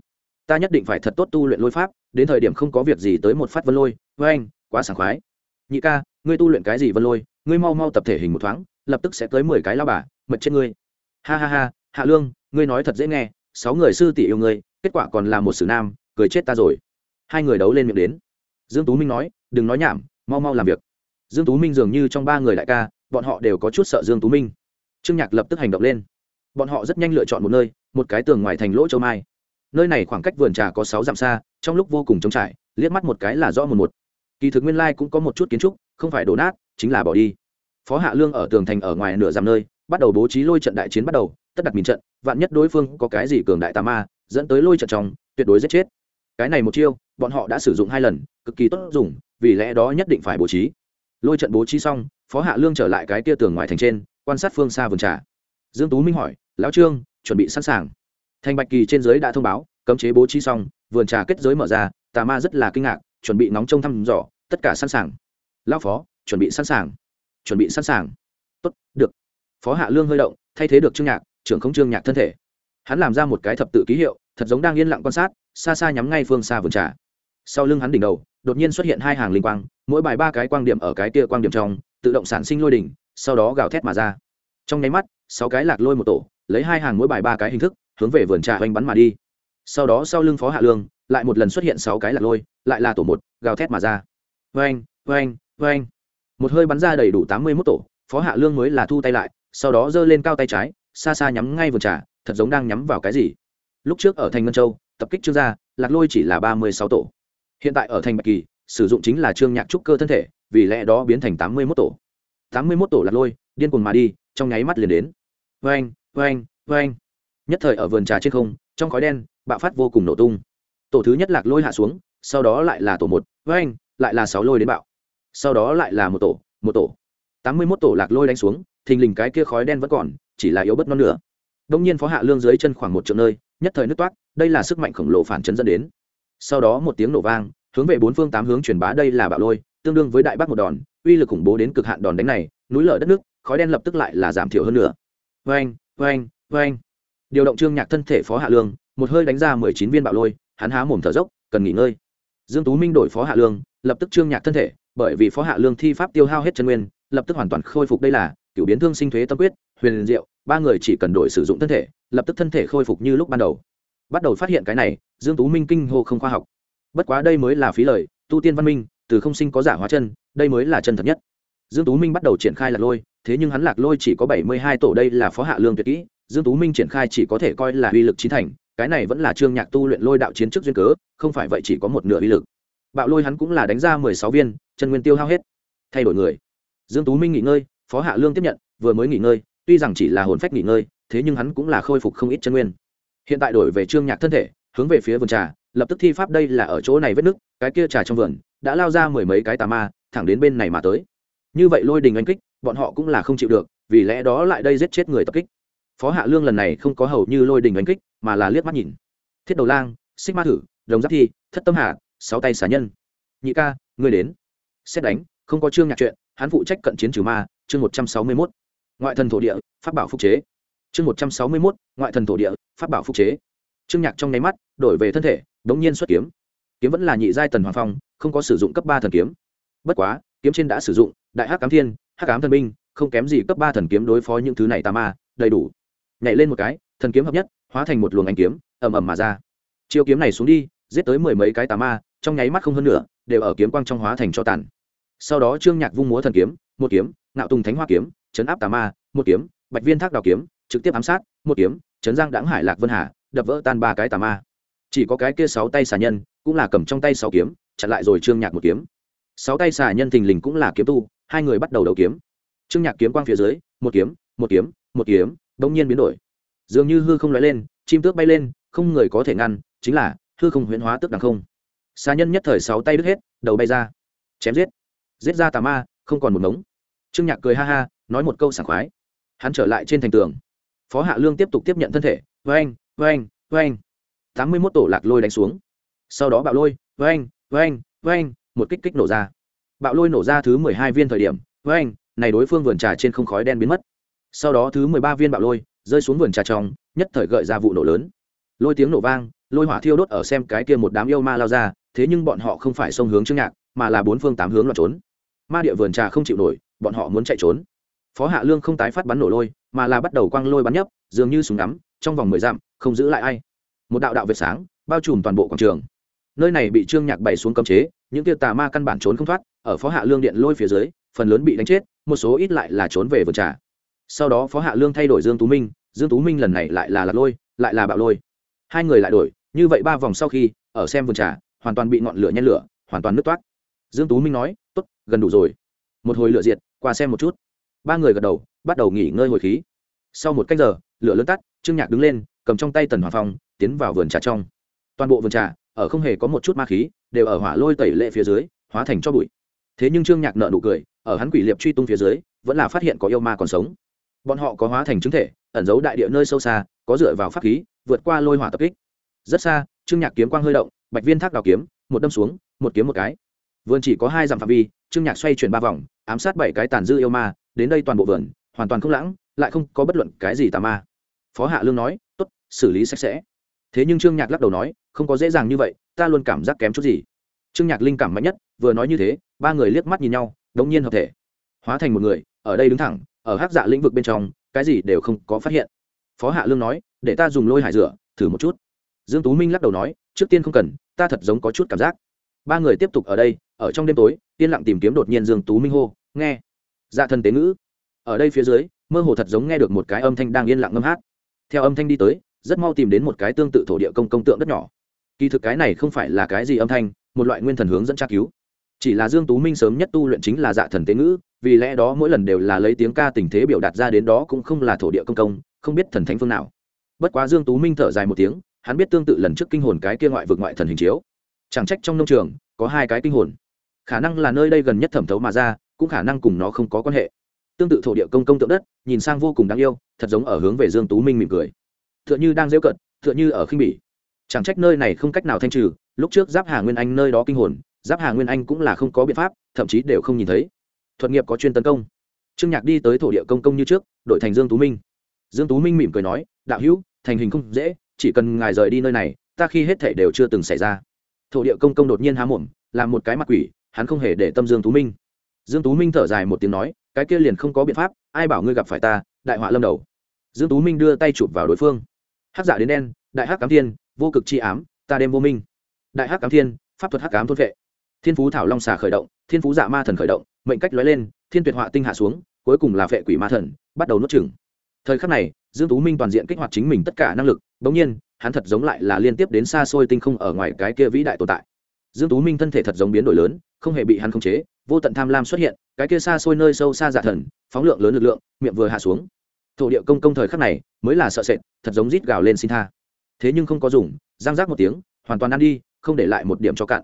ta nhất định phải thật tốt tu luyện lôi pháp, đến thời điểm không có việc gì tới một phát vân lôi với anh quá sảng khoái. Nhị ca, ngươi tu luyện cái gì vân lôi? Ngươi mau mau tập thể hình một thoáng lập tức sẽ tới mười cái lao bà mật trên ngươi. Ha ha ha, hạ lương, ngươi nói thật dễ nghe, sáu người sư tỷ yêu ngươi, kết quả còn là một sử nam, cười chết ta rồi. Hai người đấu lên miệng đến. Dương tú minh nói, đừng nói nhảm, mau mau làm việc. Dương tú minh dường như trong ba người đại ca, bọn họ đều có chút sợ dương tú minh. Trương nhạc lập tức hành động lên. Bọn họ rất nhanh lựa chọn một nơi, một cái tường ngoài thành lỗ châu mai. Nơi này khoảng cách vườn trà có sáu dặm xa, trong lúc vô cùng trống trải, liếc mắt một cái là rõ một một. Kỳ thực nguyên lai cũng có một chút kiến trúc, không phải đổ nát, chính là bỏ đi phó hạ lương ở tường thành ở ngoài nửa dặm nơi, bắt đầu bố trí lôi trận đại chiến bắt đầu, tất đặt mìn trận, vạn nhất đối phương có cái gì cường đại tà ma, dẫn tới lôi trận trong, tuyệt đối giết chết. Cái này một chiêu, bọn họ đã sử dụng hai lần, cực kỳ tốt dùng, vì lẽ đó nhất định phải bố trí. Lôi trận bố trí xong, phó hạ lương trở lại cái kia tường ngoài thành trên, quan sát phương xa vườn trà. Dương tú minh hỏi, lão trương, chuẩn bị sẵn sàng. Thành bạch kỳ trên giới đã thông báo, cấm chế bố trí xong, vườn trà kết giới mở ra, tà ma rất là kinh ngạc, chuẩn bị nóng trông thăm dò, tất cả sẵn sàng. Lão phó, chuẩn bị sẵn sàng chuẩn bị sẵn sàng. Tốt, được. Phó hạ lương hơi động, thay thế được trương nhạc, trưởng không trương nhạc thân thể. Hắn làm ra một cái thập tự ký hiệu, thật giống đang yên lặng quan sát, xa xa nhắm ngay phương xa vườn trà. Sau lưng hắn đỉnh đầu, đột nhiên xuất hiện hai hàng linh quang, mỗi bài ba cái quang điểm ở cái kia quang điểm trong, tự động sản sinh lôi đỉnh, sau đó gào thét mà ra. Trong nháy mắt, sáu cái lạc lôi một tổ, lấy hai hàng mỗi bài ba cái hình thức, hướng về vườn trà hoành bắn mà đi. Sau đó sau lưng phó hạ lương, lại một lần xuất hiện sáu cái lạc lôi, lại là tổ một, gào thét mà ra. Vang vang vang một hơi bắn ra đầy đủ tám mươi mốt tổ, phó hạ lương mới là thu tay lại, sau đó giơ lên cao tay trái, xa xa nhắm ngay vườn trà, thật giống đang nhắm vào cái gì. Lúc trước ở thành ngân châu, tập kích trương gia, lạc lôi chỉ là ba mươi sáu tổ. Hiện tại ở thành bạch kỳ, sử dụng chính là trương nhạc trúc cơ thân thể, vì lẽ đó biến thành tám mươi mốt tổ. tám mươi mốt tổ lạc lôi, điên cuồng mà đi, trong nháy mắt liền đến. Vang vang vang nhất thời ở vườn trà trên không, trong khói đen, bạo phát vô cùng nổ tung. Tổ thứ nhất lạc lôi hạ xuống, sau đó lại là tổ một vang lại là sáu lôi đến bạo sau đó lại là một tổ một tổ. Tám mươi mốt tổ lạc lôi đánh xuống, thình lình cái kia khói đen vẫn còn, chỉ là yếu bất non nữa đông nhiên phó hạ lương dưới chân khoảng một triệu nơi, nhất thời nước toát đây là sức mạnh khổng lồ phản chấn dẫn đến. Sau đó một tiếng nổ vang, hướng về bốn phương tám hướng truyền bá đây là bạo lôi, tương đương với đại bác một đòn, uy lực khủng bố đến cực hạn đòn đánh này, núi lở đất nước, khói đen lập tức lại là giảm thiểu hơn nữa vang vang vang điều động trương nhạc thân thể phó hạ lương, một hơi đánh ra mười chín viên bạo lôi, hắn há mồm thở dốc, cần nghỉ ngơi. Dương tú minh đổi phó hạ lương, lập tức trương nhạc thân thể bởi vì phó hạ lương thi pháp tiêu hao hết chân nguyên, lập tức hoàn toàn khôi phục đây là cựu biến thương sinh thuế tâm quyết, huyền diệu, ba người chỉ cần đổi sử dụng thân thể, lập tức thân thể khôi phục như lúc ban đầu. Bắt đầu phát hiện cái này, dương tú minh kinh hô không khoa học. Bất quá đây mới là phí lời, tu tiên văn minh, từ không sinh có giả hóa chân, đây mới là chân thật nhất. Dương tú minh bắt đầu triển khai lạc lôi, thế nhưng hắn lạc lôi chỉ có bảy mươi hai tổ đây là phó hạ lương tuyệt kỹ, dương tú minh triển khai chỉ có thể coi là uy lực chín thành, cái này vẫn là trương nhạc tu luyện lôi đạo chiến trước duyên cớ, không phải vậy chỉ có một nửa uy lực bạo lôi hắn cũng là đánh ra mười sáu viên, chân nguyên tiêu hao hết. Thay đổi người. Dương tú minh nghỉ ngơi, phó hạ lương tiếp nhận, vừa mới nghỉ ngơi, tuy rằng chỉ là hồn phách nghỉ ngơi, thế nhưng hắn cũng là khôi phục không ít chân nguyên. Hiện tại đổi về trương nhạc thân thể, hướng về phía vườn trà, lập tức thi pháp đây là ở chỗ này vết nước cái kia trà trong vườn, đã lao ra mười mấy cái tà ma, thẳng đến bên này mà tới. Như vậy lôi đình anh kích, bọn họ cũng là không chịu được, vì lẽ đó lại đây giết chết người tập kích. Phó hạ lương lần này không có hầu như lôi đình anh kích, mà là liếc mắt nhìn. Thiết đầu lang, xích ma thử, đồng giáp thi, thất tâm hạ sáu tay xà nhân. Nhị ca, ngươi đến. Xét đánh, không có chương nhạc chuyện, hắn phụ trách cận chiến trừ ma, chương một trăm sáu mươi mốt. Ngoại thần thổ địa, pháp bảo phúc chế. Chương một trăm sáu mươi mốt, ngoại thần thổ địa, pháp bảo phúc chế. Trương nhạc trong nháy mắt, đổi về thân thể, đống nhiên xuất kiếm. Kiếm vẫn là nhị giai tần hoàng phong, không có sử dụng cấp ba thần kiếm. Bất quá, kiếm trên đã sử dụng, đại hắc cám thiên, hắc cám thần binh, không kém gì cấp ba thần kiếm đối phó những thứ này tà ma, đầy đủ. Nhảy lên một cái, thần kiếm hợp nhất, hóa thành một luồng ánh kiếm, ầm ầm mà ra. Chiêu kiếm này xuống đi, giết tới mười mấy cái tà ma trong nháy mắt không hơn nữa đều ở kiếm quang trong hóa thành cho tàn. Sau đó trương nhạc vung múa thần kiếm, một kiếm nạo tùng thánh hoa kiếm, chấn áp tà ma, một kiếm, bạch viên thác đào kiếm, trực tiếp ám sát, một kiếm chấn giang đãng hải lạc vân hà, đập vỡ tan ba cái tà ma. Chỉ có cái kia sáu tay xà nhân, cũng là cầm trong tay sáu kiếm, chặn lại rồi trương nhạc một kiếm. Sáu tay xà nhân thình lình cũng là kiếm tu, hai người bắt đầu đầu kiếm. Trương nhạc kiếm quang phía dưới, một kiếm một kiếm một kiếm đông nhiên biến đổi. Dường như hư không nói lên, chim tước bay lên, không người có thể ngăn, chính là hư không huyễn hóa tước đằng không xà nhân nhất thời sáu tay đứt hết, đầu bay ra. Chém giết. Giết ra tà ma, không còn một mống trương nhạc cười ha ha, nói một câu sảng khoái. Hắn trở lại trên thành tường. Phó hạ lương tiếp tục tiếp nhận thân thể. Vang vang vang tám mươi mốt tổ lạc lôi đánh xuống. Sau đó bạo lôi vang vang vang một kích kích nổ ra. Bạo lôi nổ ra thứ mười hai viên thời điểm vang này đối phương vườn trà trên không khói đen biến mất. Sau đó thứ mười ba viên bạo lôi rơi xuống vườn trà trong, nhất thời gợi ra vụ nổ lớn. Lôi tiếng nổ vang, lôi hỏa thiêu đốt ở xem cái kia một đám yêu ma lao ra thế nhưng bọn họ không phải sông hướng trương nhạc, mà là bốn phương tám hướng loạn trốn. Ma địa vườn trà không chịu nổi, bọn họ muốn chạy trốn. Phó hạ lương không tái phát bắn nổ lôi, mà là bắt đầu quăng lôi bắn nhấp, dường như súng ngắm, trong vòng mười dặm, không giữ lại ai. Một đạo đạo vệt sáng, bao trùm toàn bộ quảng trường. Nơi này bị trương nhạc bày xuống cấm chế, những tia tà ma căn bản trốn không thoát, ở phó hạ lương điện lôi phía dưới, phần lớn bị đánh chết, một số ít lại là trốn về vườn trà. Sau đó phó hạ lương thay đổi dương tú minh, dương tú minh lần này lại là lạc lôi, lại là bạo lôi. Hai người lại đổi, như vậy ba vòng sau khi, ở xem vườn trà hoàn toàn bị ngọn lửa nhen lửa, hoàn toàn nứt toát dương tú minh nói, tốt, gần đủ rồi. Một hồi lửa diệt, qua xem một chút. Ba người gật đầu, bắt đầu nghỉ ngơi hồi khí. Sau một cách giờ, lửa lớn tắt, trương nhạc đứng lên, cầm trong tay tần hoàng phong, tiến vào vườn trà trong. Toàn bộ vườn trà, ở không hề có một chút ma khí, đều ở hỏa lôi tẩy lệ phía dưới, hóa thành cho bụi. Thế nhưng trương nhạc nợ nụ cười, ở hắn quỷ liệp truy tung phía dưới, vẫn là phát hiện có yêu ma còn sống. Bọn họ có hóa thành chứng thể, ẩn giấu đại địa nơi sâu xa, có dựa vào pháp khí, vượt qua lôi hỏa tập kích. Rất xa, trương nhạc kiếm quang hơi động bạch viên thác đào kiếm, một đâm xuống, một kiếm một cái. Vườn chỉ có hai dặm phạm vi, trương nhạc xoay chuyển ba vòng, ám sát bảy cái tàn dư yêu ma, đến đây toàn bộ vườn, hoàn toàn không lãng, lại không có bất luận cái gì tà ma. Phó hạ lương nói, tốt, xử lý sạch sẽ. Thế nhưng trương nhạc lắc đầu nói, không có dễ dàng như vậy, ta luôn cảm giác kém chút gì. Trương nhạc linh cảm mạnh nhất, vừa nói như thế, ba người liếc mắt nhìn nhau, đống nhiên hợp thể. Hóa thành một người, ở đây đứng thẳng, ở hắc dạ lĩnh vực bên trong, cái gì đều không có phát hiện. Phó hạ lương nói, để ta dùng lôi hải rửa, thử một chút dương tú minh lắc đầu nói, trước tiên không cần, ta thật giống có chút cảm giác. Ba người tiếp tục ở đây, ở trong đêm tối, yên lặng tìm kiếm đột nhiên dương tú minh hô, nghe. Dạ thần tế ngữ. Ở đây phía dưới, mơ hồ thật giống nghe được một cái âm thanh đang yên lặng ngâm hát. Theo âm thanh đi tới, rất mau tìm đến một cái tương tự thổ địa công công tượng đất nhỏ. Kỳ thực cái này không phải là cái gì âm thanh, một loại nguyên thần hướng dẫn tra cứu. Chỉ là dương tú minh sớm nhất tu luyện chính là dạ thần tế ngữ, vì lẽ đó mỗi lần đều là lấy tiếng ca tình thế biểu đạt ra đến đó cũng không là thổ địa công công, không biết thần thánh phương nào. Bất quá dương tú minh thở dài một tiếng hắn biết tương tự lần trước kinh hồn cái kia ngoại vực ngoại thần hình chiếu. Chẳng trách trong nông trường có hai cái kinh hồn. Khả năng là nơi đây gần nhất thẩm thấu mà ra, cũng khả năng cùng nó không có quan hệ. Tương tự thổ địa công công tượng đất, nhìn sang vô cùng đáng yêu, thật giống ở hướng về dương tú minh mỉm cười. Tựa như đang rêu cận tựa như ở khinh bỉ. Chẳng trách nơi này không cách nào thanh trừ, lúc trước giáp hà nguyên anh nơi đó kinh hồn, giáp hà nguyên anh cũng là không có biện pháp, thậm chí đều không nhìn thấy. Thuật nghiệp có chuyên tấn công. Trương nhạc đi tới thổ địa công công như trước, đổi thành dương tú minh. Dương tú minh mỉm cười nói, đạo hữu, thành hình không dễ chỉ cần ngài rời đi nơi này, ta khi hết thể đều chưa từng xảy ra. Thổ địa công công đột nhiên há mồm làm một cái mặt quỷ, hắn không hề để tâm dương tú minh. Dương tú minh thở dài một tiếng nói, cái kia liền không có biện pháp, ai bảo ngươi gặp phải ta, đại họa lâm đầu. Dương tú minh đưa tay chụp vào đối phương. Hắc giả đến đen, đại hắc cám thiên, vô cực chi ám, ta đem vô minh. Đại hắc cám thiên, pháp thuật hắc cám thôn vệ. Thiên phú thảo long xà khởi động, thiên phú dạ ma thần khởi động, mệnh cách lóe lên, thiên tuyệt họa tinh hạ xuống, cuối cùng là vệ quỷ ma thần, bắt đầu nuốt chửng thời khắc này, dương tú minh toàn diện kích hoạt chính mình tất cả năng lực bỗng nhiên, hắn thật giống lại là liên tiếp đến xa xôi tinh không ở ngoài cái kia vĩ đại tồn tại. Dương tú minh thân thể thật giống biến đổi lớn, không hề bị hắn khống chế, vô tận tham lam xuất hiện, cái kia xa xôi nơi sâu xa dạ thần, phóng lượng lớn lực lượng, miệng vừa hạ xuống. Thổ địa công công thời khắc này, mới là sợ sệt, thật giống rít gào lên xin tha. Thế nhưng không có dùng giang giác một tiếng, hoàn toàn ăn đi, không để lại một điểm cho cạn.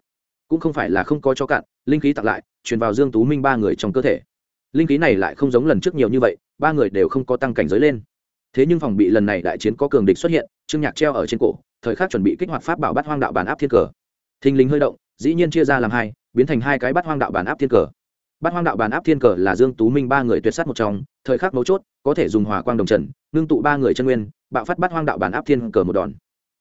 Cũng không phải là không có cho cạn, linh khí tặng lại, truyền vào dương tú minh ba người trong cơ thể. Linh khí này lại không giống lần trước nhiều như vậy ba người đều không có tăng cảnh giới lên. Thế nhưng phòng bị lần này đại chiến có cường địch xuất hiện, trương nhạc treo ở trên cổ, thời khắc chuẩn bị kích hoạt pháp bảo bắt hoang đạo bản áp thiên cờ. Thình linh hơi động, dĩ nhiên chia ra làm hai, biến thành hai cái bắt hoang đạo bản áp thiên cờ. Bắt hoang đạo bản áp thiên cờ là dương tú minh ba người tuyệt sát một trong, thời khắc mấu chốt, có thể dùng hòa quang đồng trần, ngưng tụ ba người chân nguyên, bạo phát bắt hoang đạo bản áp thiên cờ một đòn.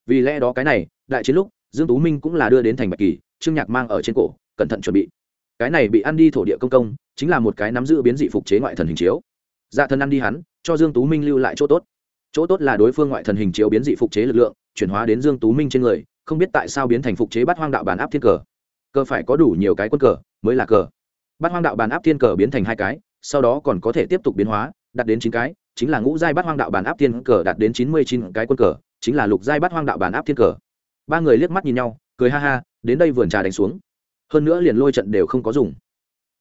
Vì lẽ đó cái này, đại chiến lúc, dương tú minh cũng là đưa đến thành bạch kỳ, trương nhạc mang ở trên cổ, cẩn thận chuẩn bị. Cái này bị ăn đi thổ địa công công, chính là một cái nắm giữ biến dị phục chế ngoại thần hình chiếu dạ thần ăn đi hắn, cho dương tú minh lưu lại chỗ tốt. Chỗ tốt là đối phương ngoại thần hình chiếu biến dị phục chế lực lượng, chuyển hóa đến dương tú minh trên người, không biết tại sao biến thành phục chế bắt hoang đạo bản áp thiên cờ. Cờ phải có đủ nhiều cái quân cờ, mới là cờ. Bắt hoang đạo bản áp thiên cờ biến thành hai cái, sau đó còn có thể tiếp tục biến hóa, đạt đến chín cái, chính là ngũ giai bắt hoang đạo bản áp thiên cờ đạt đến chín mươi chín cái quân cờ, chính là lục giai bắt hoang đạo bản áp thiên cờ. Ba người liếc mắt nhìn nhau, cười ha ha, đến đây vườn trà đánh xuống. Hơn nữa liền lôi trận đều không có dùng.